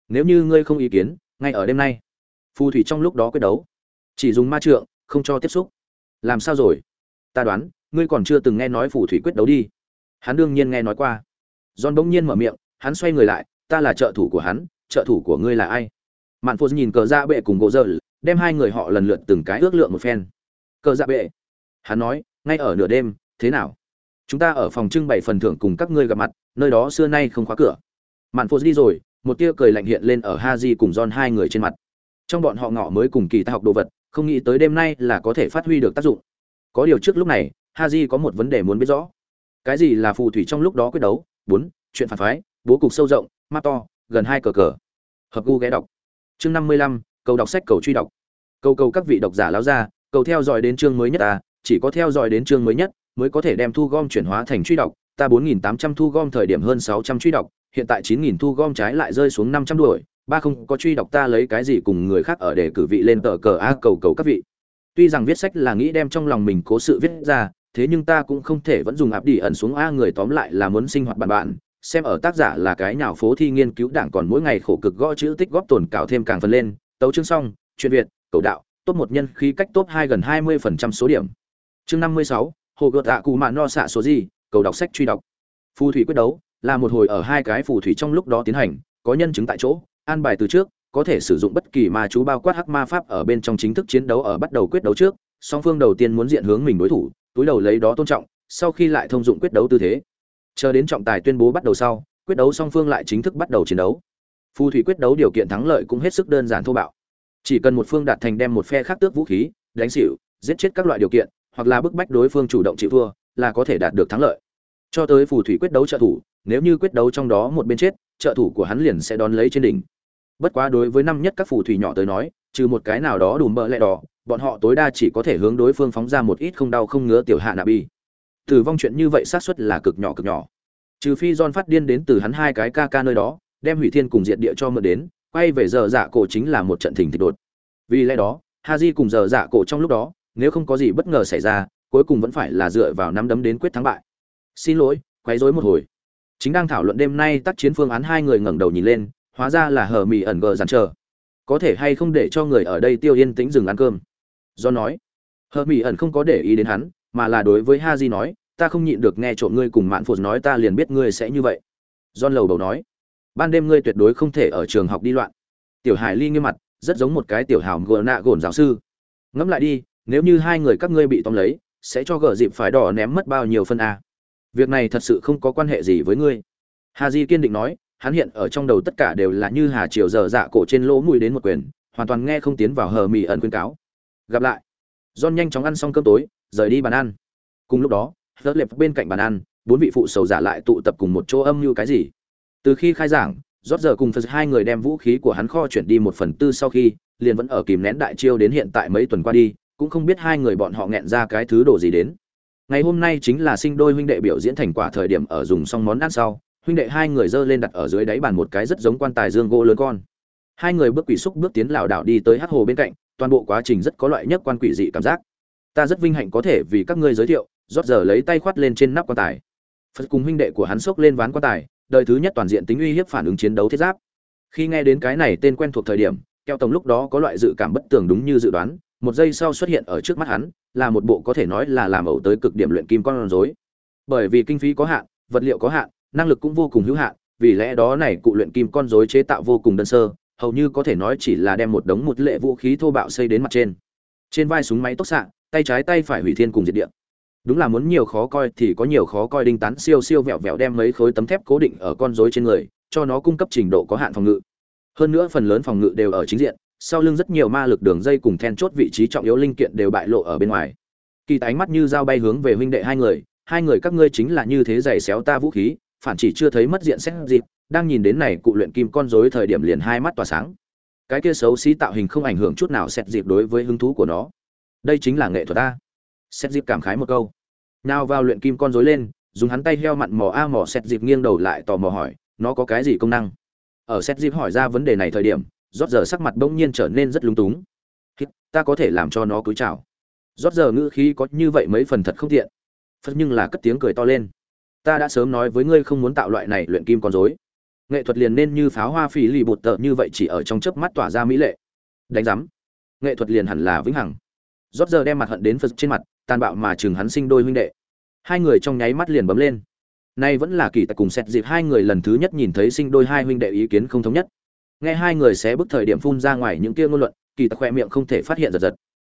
Nếu như ngươi không ý kiến, ngay ở đêm nay. Phù thủy trong lúc đó quyết đấu. Chỉ dùng ma trượng, không cho tiếp xúc. Làm sao rồi? Ta đoán, ngươi còn chưa từng nghe nói phù thủy quyết đấu đi. Hắn đương nhiên nghe nói qua. John bỗng nhiên mở miệng, hắn xoay người lại, ta là trợ thủ của hắn, trợ thủ của ngươi là ai? Mạn phô nhìn cờ dạ bệ cùng gỗ dơ đem hai người họ lần lượt từng cái ước lượng một phen. Cờ dạ bệ. Hắn nói, ngay ở nửa đêm, thế nào? Chúng ta ở phòng trưng bày phần thưởng cùng các ngươi gặp mặt, nơi đó xưa nay không khóa cửa. Mạn phô đi rồi, một tia cười lạnh hiện lên ở ha di cùng Don hai người trên mặt. Trong bọn họ ngọ mới cùng kỳ ta học đồ vật, không nghĩ tới đêm nay là có thể phát huy được tác dụng. Có điều trước lúc này ha di có một vấn đề muốn biết rõ. Cái gì là phù thủy trong lúc đó quyết đấu? Bốn, chuyện phản phái, bố cục sâu rộng, mắt to, gần hai cờ cờ. Hợp gu ghé đọc. Chương năm mươi lăm, cầu đọc sách cầu truy đọc. Cầu cầu các vị độc giả láo ra, cầu theo dõi đến chương mới nhất à chỉ có theo dõi đến chương mới nhất, mới có thể đem thu gom chuyển hóa thành truy đọc ta 4.800 thu gom thời điểm hơn 600 truy đọc hiện tại 9.000 thu gom trái lại rơi xuống 500 đuổi. Ba không có truy đọc ta lấy cái gì cùng người khác ở để cử vị lên tờ cờ a cầu cầu các vị. Tuy rằng viết sách là nghĩ đem trong lòng mình cố sự viết ra, thế nhưng ta cũng không thể vẫn dùng áp đi ẩn xuống a người tóm lại là muốn sinh hoạt bạn bạn. Xem ở tác giả là cái nào phố thi nghiên cứu đảng còn mỗi ngày khổ cực gõ chữ tích góp tồn cào thêm càng phần lên. Tấu chương xong, chuyện việt, cầu đạo, top một nhân khí cách top hai gần hai mươi phần trăm số điểm chương năm mươi sáu, hồ gợt ạ cụ mạn no xạ số gì, cầu đọc sách truy đọc. Phù thủy quyết đấu là một hồi ở hai cái phù thủy trong lúc đó tiến hành, có nhân chứng tại chỗ, an bài từ trước, có thể sử dụng bất kỳ ma chú bao quát hắc ma pháp ở bên trong chính thức chiến đấu ở bắt đầu quyết đấu trước, song phương đầu tiên muốn diện hướng mình đối thủ, túi đầu lấy đó tôn trọng, sau khi lại thông dụng quyết đấu tư thế. Chờ đến trọng tài tuyên bố bắt đầu sau, quyết đấu song phương lại chính thức bắt đầu chiến đấu. Phù thủy quyết đấu điều kiện thắng lợi cũng hết sức đơn giản thô bạo. Chỉ cần một phương đạt thành đem một phe khác tước vũ khí, đánh xỉu, giết chết các loại điều kiện hoặc là bức bách đối phương chủ động chịu thua, là có thể đạt được thắng lợi. Cho tới phù thủy quyết đấu trợ thủ, nếu như quyết đấu trong đó một bên chết, trợ thủ của hắn liền sẽ đón lấy trên đỉnh. Bất quá đối với năm nhất các phù thủy nhỏ tới nói, trừ một cái nào đó đùm bờ lẹ đỏ, bọn họ tối đa chỉ có thể hướng đối phương phóng ra một ít không đau không ngứa tiểu hạ nạ bi. Tử vong chuyện như vậy xác suất là cực nhỏ cực nhỏ. Trừ phi John phát điên đến từ hắn hai cái ca ca nơi đó, đem hủy thiên cùng diệt địa cho mượn đến, quay về giờ dạ cổ chính là một trận thình thịch đột. Vì lẽ đó, haji cùng giờ dạ cổ trong lúc đó nếu không có gì bất ngờ xảy ra, cuối cùng vẫn phải là dựa vào nắm đấm đến quyết thắng bại. Xin lỗi, quấy rối một hồi. Chính đang thảo luận đêm nay tác chiến phương án, hai người ngẩng đầu nhìn lên, hóa ra là hờ Mị ẩn gờ dàn chờ. Có thể hay không để cho người ở đây tiêu yên tĩnh dừng ăn cơm? Do nói. Hờ Mị ẩn không có để ý đến hắn, mà là đối với ha di nói, ta không nhịn được nghe trộm ngươi cùng mạn phụt nói, ta liền biết ngươi sẽ như vậy. John lầu đầu nói, ban đêm ngươi tuyệt đối không thể ở trường học đi loạn. Tiểu hải ly nghiêm mặt, rất giống một cái tiểu hào gồ nạ gồn giáo sư. Ngẫm lại đi nếu như hai người các ngươi bị tóm lấy, sẽ cho gờ dịp phải đỏ ném mất bao nhiêu phân a. Việc này thật sự không có quan hệ gì với ngươi. Hà di kiên định nói, hắn hiện ở trong đầu tất cả đều là như hà triều dở dạ cổ trên lỗ mùi đến một quyền, hoàn toàn nghe không tiến vào hờ mỹ ẩn khuyên cáo. Gặp lại. John nhanh chóng ăn xong cơm tối, rời đi bàn ăn. Cùng lúc đó hớt lệp bên cạnh bàn ăn, bốn vị phụ sầu giả lại tụ tập cùng một chỗ âm mưu cái gì. Từ khi khai giảng rót giờ cùng phật hai người đem vũ khí của hắn kho chuyển đi một phần tư sau khi, liền vẫn ở kìm nén đại chiêu đến hiện tại mấy tuần qua đi cũng không biết hai người bọn họ nghẹn ra cái thứ đồ gì đến. Ngày hôm nay chính là sinh đôi huynh đệ biểu diễn thành quả thời điểm ở dùng xong món ăn sau, huynh đệ hai người dơ lên đặt ở dưới đáy bàn một cái rất giống quan tài dương gỗ lớn con. Hai người bước quỷ xúc bước tiến lảo đảo đi tới hát hồ bên cạnh, toàn bộ quá trình rất có loại nhất quan quỷ dị cảm giác. Ta rất vinh hạnh có thể vì các ngươi giới thiệu, rót giờ lấy tay khoát lên trên nắp quan tài. Phật cùng huynh đệ của hắn xốc lên ván quan tài, đời thứ nhất toàn diện tính uy hiếp phản ứng chiến đấu thiết giáp. Khi nghe đến cái này tên quen thuộc thời điểm keo tổng lúc đó có loại dự cảm bất tường đúng như dự đoán một giây sau xuất hiện ở trước mắt hắn, là một bộ có thể nói là làm ẩu tới cực điểm luyện kim con rối. Bởi vì kinh phí có hạn, vật liệu có hạn, năng lực cũng vô cùng hữu hạn, vì lẽ đó này cụ luyện kim con rối chế tạo vô cùng đơn sơ, hầu như có thể nói chỉ là đem một đống một lệ vũ khí thô bạo xây đến mặt trên. Trên vai súng máy tốc xạ, tay trái tay phải hủy thiên cùng diệt địa. Đúng là muốn nhiều khó coi thì có nhiều khó coi đinh tán siêu siêu vẹo vẹo đem mấy khối tấm thép cố định ở con rối trên người, cho nó cung cấp trình độ có hạn phòng ngự. Hơn nữa phần lớn phòng ngự đều ở chính diện sau lưng rất nhiều ma lực đường dây cùng then chốt vị trí trọng yếu linh kiện đều bại lộ ở bên ngoài. Kỳ ánh mắt như dao bay hướng về huynh đệ hai người hai người các ngươi chính là như thế giày xéo ta vũ khí, phản chỉ chưa thấy mất diện xét dịp, đang nhìn đến này cụ luyện kim con rối thời điểm liền hai mắt tỏa sáng. Cái kia xấu xí tạo hình không ảnh hưởng chút nào xét dịp đối với hứng thú của nó. Đây chính là nghệ thuật ta. Xét dịp cảm khái một câu. Nào vào luyện kim con rối lên, dùng hắn tay heo mặn mò a mò xét dịp nghiêng đầu lại tò mò hỏi, nó có cái gì công năng? Ở xét dịp hỏi ra vấn đề này thời điểm rót giờ sắc mặt bỗng nhiên trở nên rất lúng túng. Ta có thể làm cho nó cúi chào. Rót giờ ngữ khí có như vậy mấy phần thật không tiện. Phật nhưng là cất tiếng cười to lên. Ta đã sớm nói với ngươi không muốn tạo loại này luyện kim con dối nghệ thuật liền nên như pháo hoa phì lì bột tợ như vậy chỉ ở trong chớp mắt tỏa ra mỹ lệ. Đánh giám. Nghệ thuật liền hẳn là vĩnh hằng. Rót giờ đem mặt hận đến phật trên mặt, tàn bạo mà chừng hắn sinh đôi huynh đệ. Hai người trong nháy mắt liền bấm lên. Nay vẫn là kỳ tại cùng xét dịp hai người lần thứ nhất nhìn thấy sinh đôi hai huynh đệ ý kiến không thống nhất nghe hai người xé bức thời điểm phun ra ngoài những kia ngôn luận, kỳ tặc khoe miệng không thể phát hiện giật giật.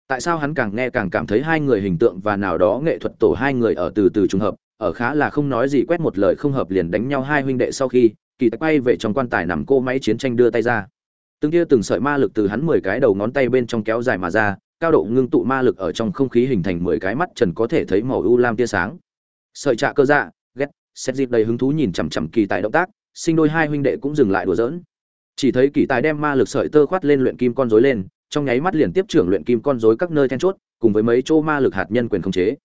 Tại sao hắn càng nghe càng cảm thấy hai người hình tượng và nào đó nghệ thuật tổ hai người ở từ từ trùng hợp, ở khá là không nói gì quét một lời không hợp liền đánh nhau hai huynh đệ sau khi, kỳ tặc quay về trong quan tài nằm cô máy chiến tranh đưa tay ra. Từng kia từng sợi ma lực từ hắn mười cái đầu ngón tay bên trong kéo dài mà ra, cao độ ngưng tụ ma lực ở trong không khí hình thành mười cái mắt trần có thể thấy màu u lam tia sáng. Sợi trạ cơ dạ ghét, xét dịp đầy hứng thú nhìn chằm chằm kỳ tại động tác, sinh đôi hai huynh đệ cũng dừng lại đùa giỡn chỉ thấy kỳ tài đem ma lực sợi tơ khoát lên luyện kim con rối lên, trong nháy mắt liền tiếp trưởng luyện kim con rối các nơi then chốt, cùng với mấy chỗ ma lực hạt nhân quyền khống chế.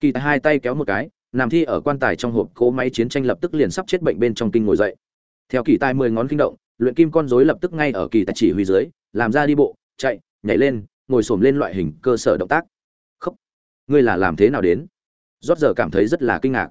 Kỳ tài hai tay kéo một cái, nằm thi ở quan tài trong hộp, cỗ máy chiến tranh lập tức liền sắp chết bệnh bên trong kinh ngồi dậy. Theo kỳ tài mười ngón kinh động, luyện kim con rối lập tức ngay ở kỳ tài chỉ huy dưới, làm ra đi bộ, chạy, nhảy lên, ngồi xổm lên loại hình cơ sở động tác. Khóc. Ngươi là làm thế nào đến? Rót giờ cảm thấy rất là kinh ngạc.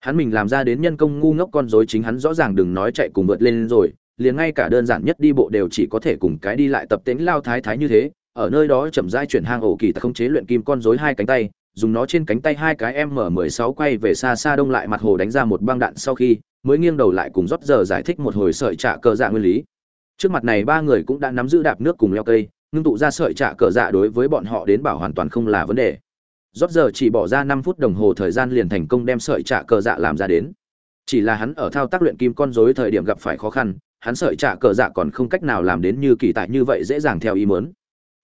Hắn mình làm ra đến nhân công ngu ngốc con rối chính hắn rõ ràng đừng nói chạy cùng vượt lên rồi liền ngay cả đơn giản nhất đi bộ đều chỉ có thể cùng cái đi lại tập tính lao thái thái như thế, ở nơi đó chậm rãi chuyển hang ổ kỳ ta không chế luyện kim con rối hai cánh tay, dùng nó trên cánh tay hai cái m 16 quay về xa xa đông lại mặt hồ đánh ra một băng đạn sau khi, mới nghiêng đầu lại cùng rót giờ giải thích một hồi sợi trạ cờ dạ nguyên lý. Trước mặt này ba người cũng đã nắm giữ đạp nước cùng leo cây, ngưng tụ ra sợi trạ cờ dạ đối với bọn họ đến bảo hoàn toàn không là vấn đề. Rót giờ chỉ bỏ ra năm phút đồng hồ thời gian liền thành công đem sợi trạ cờ dạ làm ra đến. Chỉ là hắn ở thao tác luyện kim con rối thời điểm gặp phải khó khăn hắn sợi trả cờ dạ còn không cách nào làm đến như kỳ tại như vậy dễ dàng theo ý mớn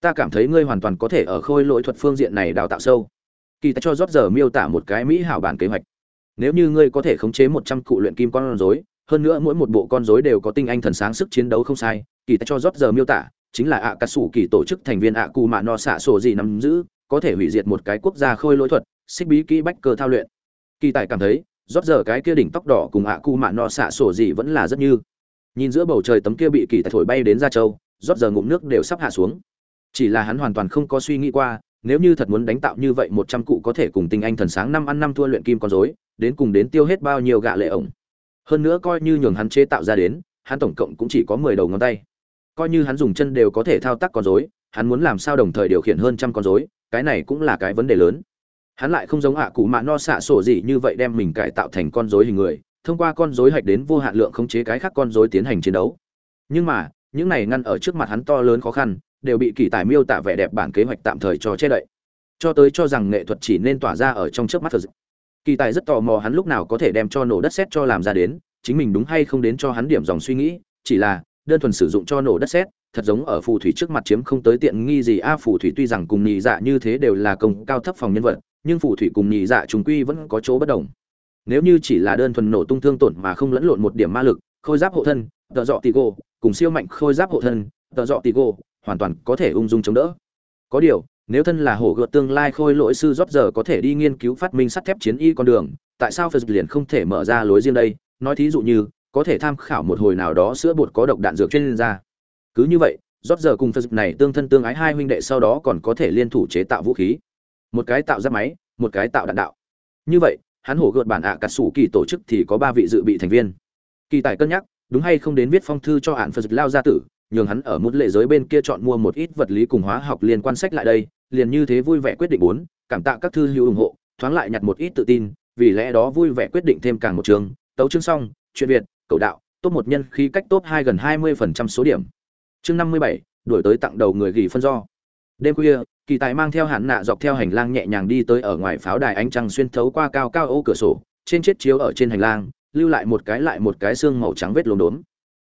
ta cảm thấy ngươi hoàn toàn có thể ở khôi lỗi thuật phương diện này đào tạo sâu. Kỳ tại cho rót giờ miêu tả một cái mỹ hảo bản kế hoạch. Nếu như ngươi có thể khống chế một trăm cụ luyện kim con rối, hơn nữa mỗi một bộ con rối đều có tinh anh thần sáng sức chiến đấu không sai, kỳ tại cho rót giờ miêu tả chính là ạ cà sủ kỳ tổ chức thành viên ạ cù mạ no xạ sổ gì nắm giữ, có thể hủy diệt một cái quốc gia khôi lỗi thuật, xích bí kỹ bách cơ thao luyện. Kỳ tài cảm thấy, rót giờ cái kia đỉnh tóc đỏ cùng ạ cù mạ no xạ sổ gì vẫn là rất như nhìn giữa bầu trời tấm kia bị kỳ tài thổi bay đến ra châu rót giờ ngụm nước đều sắp hạ xuống. Chỉ là hắn hoàn toàn không có suy nghĩ qua, nếu như thật muốn đánh tạo như vậy một trăm cụ có thể cùng tinh anh thần sáng năm ăn năm thua luyện kim con rối, đến cùng đến tiêu hết bao nhiêu gạ lệ ổng. Hơn nữa coi như nhường hắn chế tạo ra đến, hắn tổng cộng cũng chỉ có mười đầu ngón tay. Coi như hắn dùng chân đều có thể thao tác con rối, hắn muốn làm sao đồng thời điều khiển hơn trăm con rối, cái này cũng là cái vấn đề lớn. Hắn lại không giống ạ cụ mạ no xạ sổ gì như vậy đem mình cải tạo thành con rối hình người thông qua con rối hạch đến vô hạn lượng khống chế cái khác con rối tiến hành chiến đấu. Nhưng mà, những này ngăn ở trước mặt hắn to lớn khó khăn, đều bị kỳ tài miêu tả vẻ đẹp bản kế hoạch tạm thời cho che đậy. Cho tới cho rằng nghệ thuật chỉ nên tỏa ra ở trong trước mắt thật kỳ tài rất tò mò hắn lúc nào có thể đem cho nổ đất sét cho làm ra đến, chính mình đúng hay không đến cho hắn điểm dòng suy nghĩ, chỉ là, đơn thuần sử dụng cho nổ đất sét, thật giống ở phù thủy trước mặt chiếm không tới tiện nghi gì. A, phù thủy tuy rằng cùng nhị dạ như thế đều là công cao thấp phòng nhân vật, nhưng phù thủy cùng nhị dạ chúng quy vẫn có chỗ bất đồng nếu như chỉ là đơn thuần nổ tung thương tổn mà không lẫn lộn một điểm ma lực, khôi giáp hộ thân, tợ dọ tì gô, cùng siêu mạnh khôi giáp hộ thân, tợ dọ tì gô, hoàn toàn có thể ung dung chống đỡ. Có điều, nếu thân là hổ gợt tương lai khôi lỗi sư rót giờ có thể đi nghiên cứu phát minh sắt thép chiến y con đường, tại sao phật liền không thể mở ra lối riêng đây? Nói thí dụ như, có thể tham khảo một hồi nào đó sữa bột có độc đạn dược chuyên gia. Cứ như vậy, rót giờ cùng phật này tương thân tương ái hai huynh đệ sau đó còn có thể liên thủ chế tạo vũ khí. Một cái tạo ra máy, một cái tạo đạn đạo. Như vậy hắn hổ gợt bản ạ à cắt sủ kỳ tổ chức thì có ba vị dự bị thành viên. Kỳ tài cân nhắc, đúng hay không đến viết phong thư cho hạn phật lao gia tử, nhường hắn ở một lệ giới bên kia chọn mua một ít vật lý cùng hóa học liên quan sách lại đây, liền như thế vui vẻ quyết định bốn, cảm tạ các thư hữu ủng hộ, thoáng lại nhặt một ít tự tin, vì lẽ đó vui vẻ quyết định thêm càng một trường. Tấu chương xong, chuyện việt, cầu đạo, top một nhân khí cách top hai gần hai mươi phần trăm số điểm. Chương năm mươi bảy, đổi tới tặng đầu người gỉ phân do. Đêm khuya kỳ tài mang theo hạn nạ dọc theo hành lang nhẹ nhàng đi tới ở ngoài pháo đài ánh trăng xuyên thấu qua cao cao ô cửa sổ, trên chiếc chiếu ở trên hành lang, lưu lại một cái lại một cái xương màu trắng vết lốm đốm.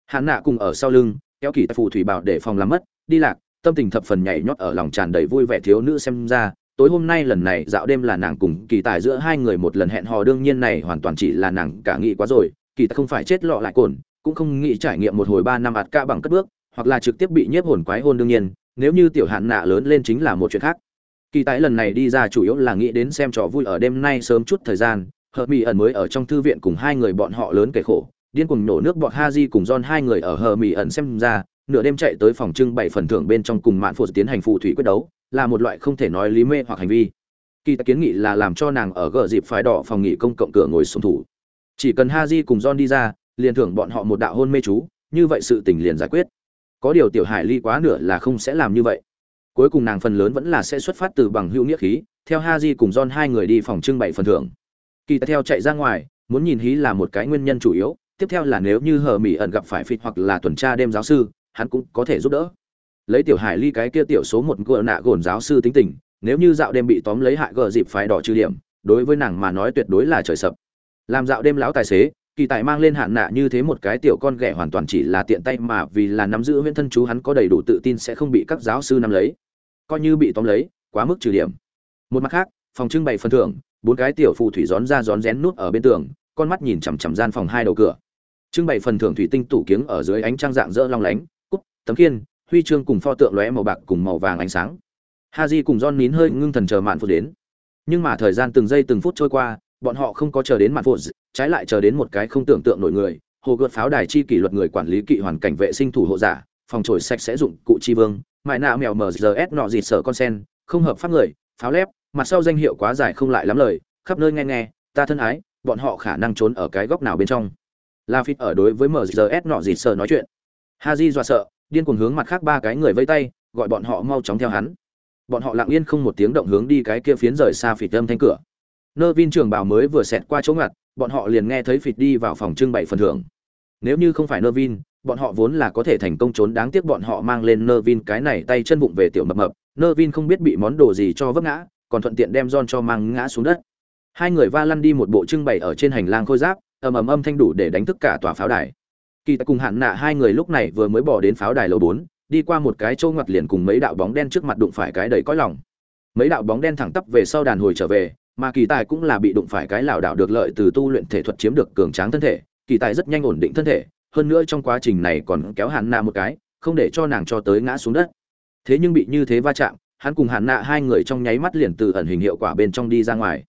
Hạn nạ cùng ở sau lưng, kéo kỳ tài phù thủy bảo để phòng làm mất, đi lạc, tâm tình thập phần nhảy nhót ở lòng tràn đầy vui vẻ thiếu nữ xem ra, tối hôm nay lần này dạo đêm là nàng cùng kỳ tài giữa hai người một lần hẹn hò, đương nhiên này hoàn toàn chỉ là nàng cả nghĩ quá rồi, kỳ tài không phải chết lọ lại cồn, cũng không nghĩ trải nghiệm một hồi ba năm ạt ca bằng cất bước, hoặc là trực tiếp bị nhiếp hồn quái hôn đương nhiên nếu như tiểu hạn nạ lớn lên chính là một chuyện khác. Kỳ tái lần này đi ra chủ yếu là nghĩ đến xem trò vui ở đêm nay sớm chút thời gian, hợp mỹ ẩn mới ở trong thư viện cùng hai người bọn họ lớn kể khổ, điên cuồng nổ nước bọn ha di cùng don hai người ở hờ mỹ ẩn xem ra, nửa đêm chạy tới phòng trưng bày phần thưởng bên trong cùng mạn phụ tiến hành phù thủy quyết đấu, là một loại không thể nói lý mê hoặc hành vi. Kỳ ta kiến nghị là làm cho nàng ở gờ dịp phái đỏ phòng nghỉ công cộng cửa ngồi xung thủ. Chỉ cần ha di cùng don đi ra, liền thưởng bọn họ một đạo hôn mê chú, như vậy sự tình liền giải quyết có điều tiểu hải ly quá nửa là không sẽ làm như vậy. Cuối cùng nàng phần lớn vẫn là sẽ xuất phát từ bằng hữu nghĩa khí, theo ha di cùng don hai người đi phòng trưng bày phần thưởng. Kỳ ta theo chạy ra ngoài, muốn nhìn hí là một cái nguyên nhân chủ yếu, tiếp theo là nếu như hờ mỹ ẩn gặp phải phịt hoặc là tuần tra đêm giáo sư, hắn cũng có thể giúp đỡ. Lấy tiểu hải ly cái kia tiểu số một gợ nạ gồn giáo sư tính tình, nếu như dạo đêm bị tóm lấy hại gờ dịp phải đỏ trừ điểm, đối với nàng mà nói tuyệt đối là trời sập. Làm dạo đêm lão tài xế kỳ tài mang lên hạn nạ như thế một cái tiểu con ghẻ hoàn toàn chỉ là tiện tay mà vì là nắm giữ huyễn thân chú hắn có đầy đủ tự tin sẽ không bị các giáo sư nắm lấy. Coi như bị tóm lấy, quá mức trừ điểm. Một mặt khác, phòng trưng bày phần thưởng, bốn cái tiểu phù thủy rón ra rón rén nút ở bên tường, con mắt nhìn chằm chằm gian phòng hai đầu cửa. Trưng bày phần thưởng thủy tinh tủ kiếng ở dưới ánh trăng dạng dỡ long lánh, cúc, tấm kiên huy chương cùng pho tượng lóe màu bạc cùng màu vàng ánh sáng. Haji cùng don nín hơi ngưng thần chờ mạn phụ đến. Nhưng mà thời gian từng giây từng phút trôi qua, bọn họ không có chờ đến mạn phụ trái lại chờ đến một cái không tưởng tượng nổi người, hồ gợt pháo đài chi kỷ luật người quản lý kỵ hoàn cảnh vệ sinh thủ hộ giả, phòng trổi sạch sẽ dụng cụ chi vương mại nạ mèo mrs nọ dịt sở con sen, không hợp pháp người, pháo lép, mặt sau danh hiệu quá dài không lại lắm lời, khắp nơi nghe nghe, ta thân ái, bọn họ khả năng trốn ở cái góc nào bên trong. La phít ở đối với mrs nọ dịt sở nói chuyện. Haji dọa sợ, điên cuồng hướng mặt khác ba cái người vây tay, gọi bọn họ mau chóng theo hắn. Bọn họ lặng yên không một tiếng động hướng đi cái kia phiến rời xa phịt âm thanh cửa. Nơ vin trường bảo mới vừa xẹt qua chỗ ngặt bọn họ liền nghe thấy phịt đi vào phòng trưng bày phần thưởng. Nếu như không phải nơ vin bọn họ vốn là có thể thành công trốn đáng tiếc bọn họ mang lên nơ vin cái này tay chân bụng về tiểu mập mập. Nơ vin không biết bị món đồ gì cho vấp ngã, còn thuận tiện đem John cho mang ngã xuống đất. Hai người va lăn đi một bộ trưng bày ở trên hành lang khôi giáp, ầm ầm âm thanh đủ để đánh thức cả tòa pháo đài. Kỳ ta cùng hạn nạ hai người lúc này vừa mới bỏ đến pháo đài lầu bốn, đi qua một cái châu ngoặt liền cùng mấy đạo bóng đen trước mặt đụng phải cái đầy cõi lòng. Mấy đạo bóng đen thẳng tắp về sau đàn hồi trở về mà kỳ tài cũng là bị đụng phải cái lảo đảo được lợi từ tu luyện thể thuật chiếm được cường tráng thân thể, kỳ tài rất nhanh ổn định thân thể, hơn nữa trong quá trình này còn kéo hạn nạ một cái, không để cho nàng cho tới ngã xuống đất. Thế nhưng bị như thế va chạm, hắn cùng hạn nạ hai người trong nháy mắt liền từ ẩn hình hiệu quả bên trong đi ra ngoài.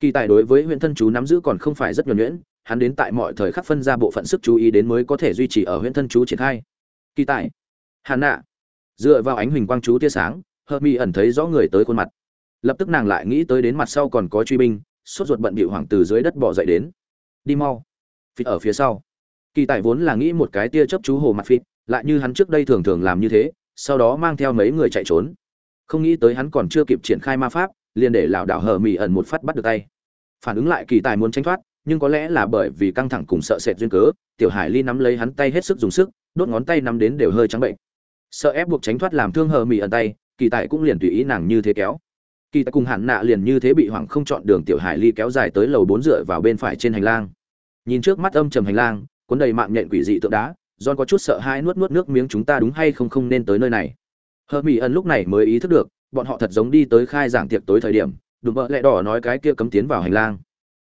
Kỳ tài đối với huyện thân chú nắm giữ còn không phải rất nhuẩn nhuyễn, hắn đến tại mọi thời khắc phân ra bộ phận sức chú ý đến mới có thể duy trì ở huyện thân chú triển khai. Kỳ tài hạn nạ dựa vào ánh huỳnh quang chú tia sáng, hợp mi ẩn thấy rõ người tới khuôn mặt lập tức nàng lại nghĩ tới đến mặt sau còn có truy binh, sốt ruột bận bị hoảng từ dưới đất bỏ dậy đến. Đi mau. Phịt ở phía sau. Kỳ tài vốn là nghĩ một cái tia chấp chú hồ mặt phịt, lại như hắn trước đây thường thường làm như thế, sau đó mang theo mấy người chạy trốn. Không nghĩ tới hắn còn chưa kịp triển khai ma pháp, liền để lảo đảo hờ mì ẩn một phát bắt được tay. Phản ứng lại kỳ tài muốn tránh thoát, nhưng có lẽ là bởi vì căng thẳng cùng sợ sệt duyên cớ, tiểu hải ly nắm lấy hắn tay hết sức dùng sức, đốt ngón tay nắm đến đều hơi trắng bệnh. Sợ ép buộc tránh thoát làm thương hờ mì ẩn tay, kỳ tài cũng liền tùy ý nàng như thế kéo kỳ tại cùng hạn nạ liền như thế bị hoảng không chọn đường tiểu hải ly kéo dài tới lầu bốn dựa vào bên phải trên hành lang nhìn trước mắt âm trầm hành lang cuốn đầy mạng nhện quỷ dị tượng đá John có chút sợ hãi nuốt nuốt nước miếng chúng ta đúng hay không không nên tới nơi này. Hợp Mỹ ẩn lúc này mới ý thức được, bọn họ thật giống đi tới khai giảng tiệc tối thời điểm, đùm bợ lẹ đỏ nói cái kia cấm tiến vào hành lang.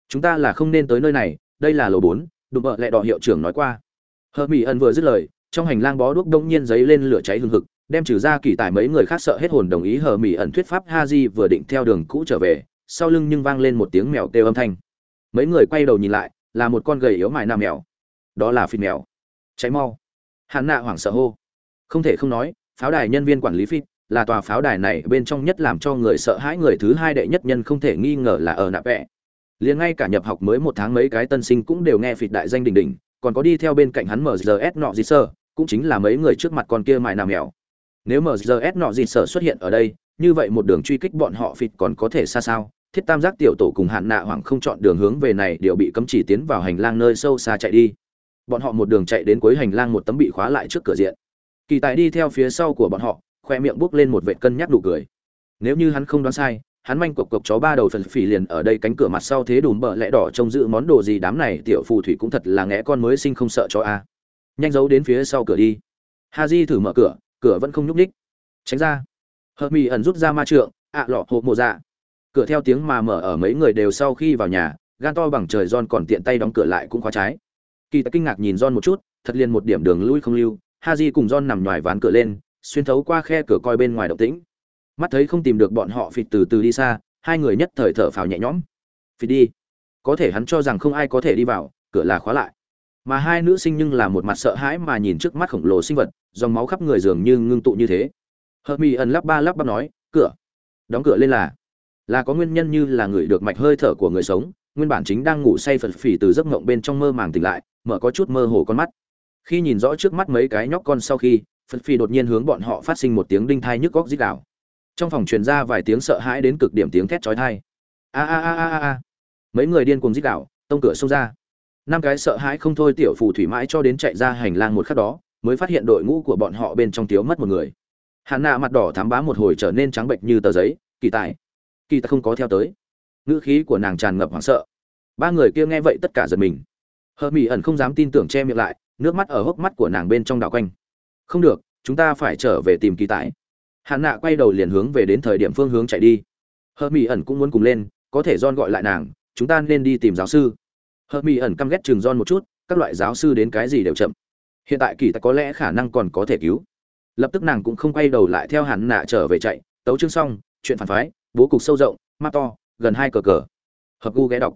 Chúng ta là không nên tới nơi này, đây là lầu bốn. đùm bợ lẹ đỏ hiệu trưởng nói qua. Hợp Mỹ ẩn vừa dứt lời, trong hành lang bó đuốc đông nhiên giấy lên lửa cháy hừng hực, đem trừ ra kỳ tài mấy người khác sợ hết hồn đồng ý Hờ Mỹ ẩn thuyết pháp Haji vừa định theo đường cũ trở về, sau lưng nhưng vang lên một tiếng mèo kêu âm thanh. Mấy người quay đầu nhìn lại, là một con gầy yếu mại nam mèo. Đó là phi mèo. Cháy mau hạn nạ hoảng sợ hô không thể không nói pháo đài nhân viên quản lý phi là tòa pháo đài này bên trong nhất làm cho người sợ hãi người thứ hai đệ nhất nhân không thể nghi ngờ là ở nạ vẽ liền ngay cả nhập học mới một tháng mấy cái tân sinh cũng đều nghe phịt đại danh đình đình còn có đi theo bên cạnh hắn mrs nọ gì sơ cũng chính là mấy người trước mặt con kia mài nằm mèo nếu mrs nọ gì sở xuất hiện ở đây, như vậy một đường truy kích bọn họ phịt còn có thể xa sao? Thiết tam giác tiểu tổ cùng hạn nạ hoảng không chọn đường hướng về này, đều bị cấm chỉ tiến vào hành lang nơi sâu xa chạy đi. Bọn họ một đường chạy đến cuối hành lang một tấm bị khóa lại trước cửa diện. Kỳ tài đi theo phía sau của bọn họ, khoe miệng buốc lên một vệ cân nhắc đủ cười. Nếu như hắn không đoán sai, hắn manh cộc cộc chó ba đầu phần phỉ liền ở đây cánh cửa mặt sau thế đùm bợ lẽ đỏ trông giữ món đồ gì đám này, tiểu phù thủy cũng thật là ngẽ con mới sinh không sợ cho a. Nhanh giấu đến phía sau cửa đi. Ha di thử mở cửa cửa vẫn không nhúc ních tránh ra. Hợp mỹ ẩn rút ra ma trượng, ạ à lọ hộp mộ dạ. Cửa theo tiếng mà mở ở mấy người đều sau khi vào nhà, gan to bằng trời John còn tiện tay đóng cửa lại cũng khóa trái. Kỳ ta kinh ngạc nhìn John một chút, thật liền một điểm đường lui không lưu. Haji cùng John nằm ngoài ván cửa lên, xuyên thấu qua khe cửa coi bên ngoài động tĩnh. Mắt thấy không tìm được bọn họ, phịt từ từ đi xa, hai người nhất thời thở phào nhẹ nhõm. Phịt đi. Có thể hắn cho rằng không ai có thể đi vào, cửa là khóa lại mà hai nữ sinh nhưng là một mặt sợ hãi mà nhìn trước mắt khổng lồ sinh vật, dòng máu khắp người dường như ngưng tụ như thế. Hợp mỹ ẩn lắp ba lắp bắp nói, cửa. Đóng cửa lên là là có nguyên nhân như là người được mạch hơi thở của người sống, nguyên bản chính đang ngủ say phật phì từ giấc ngộng bên trong mơ màng tỉnh lại, mở có chút mơ hồ con mắt. Khi nhìn rõ trước mắt mấy cái nhóc con sau khi, phật phì đột nhiên hướng bọn họ phát sinh một tiếng đinh thai nhức góc dít đảo trong phòng truyền ra vài tiếng sợ hãi đến cực điểm tiếng thét chói tai. A a a a a mấy người điên cuồng dít đảo tông cửa xông ra năm cái sợ hãi không thôi tiểu phù thủy mãi cho đến chạy ra hành lang một khắc đó, mới phát hiện đội ngũ của bọn họ bên trong thiếu mất một người. Hạn nạ mặt đỏ thám bá một hồi trở nên trắng bệnh như tờ giấy, kỳ tài kỳ tài không có theo tới. Ngữ khí của nàng tràn ngập hoảng sợ. Ba người kia nghe vậy tất cả giật mình. Hờ mỹ ẩn không dám tin tưởng che miệng lại, nước mắt ở hốc mắt của nàng bên trong đảo quanh. Không được, chúng ta phải trở về tìm kỳ tài. Hạn nạ quay đầu liền hướng về đến thời điểm phương hướng chạy đi. Hờ mỹ ẩn cũng muốn cùng lên, có thể don gọi lại nàng, chúng ta nên đi tìm giáo sư hờ mỹ ẩn căm ghét Trường don một chút, các loại giáo sư đến cái gì đều chậm. Hiện tại kỳ tài có lẽ khả năng còn có thể cứu. Lập tức nàng cũng không quay đầu lại theo hắn nạ trở về chạy. Tấu chương xong, chuyện phản phái, bố cục sâu rộng, mắt to, gần hai cờ cờ. Hợp gu ghé đọc.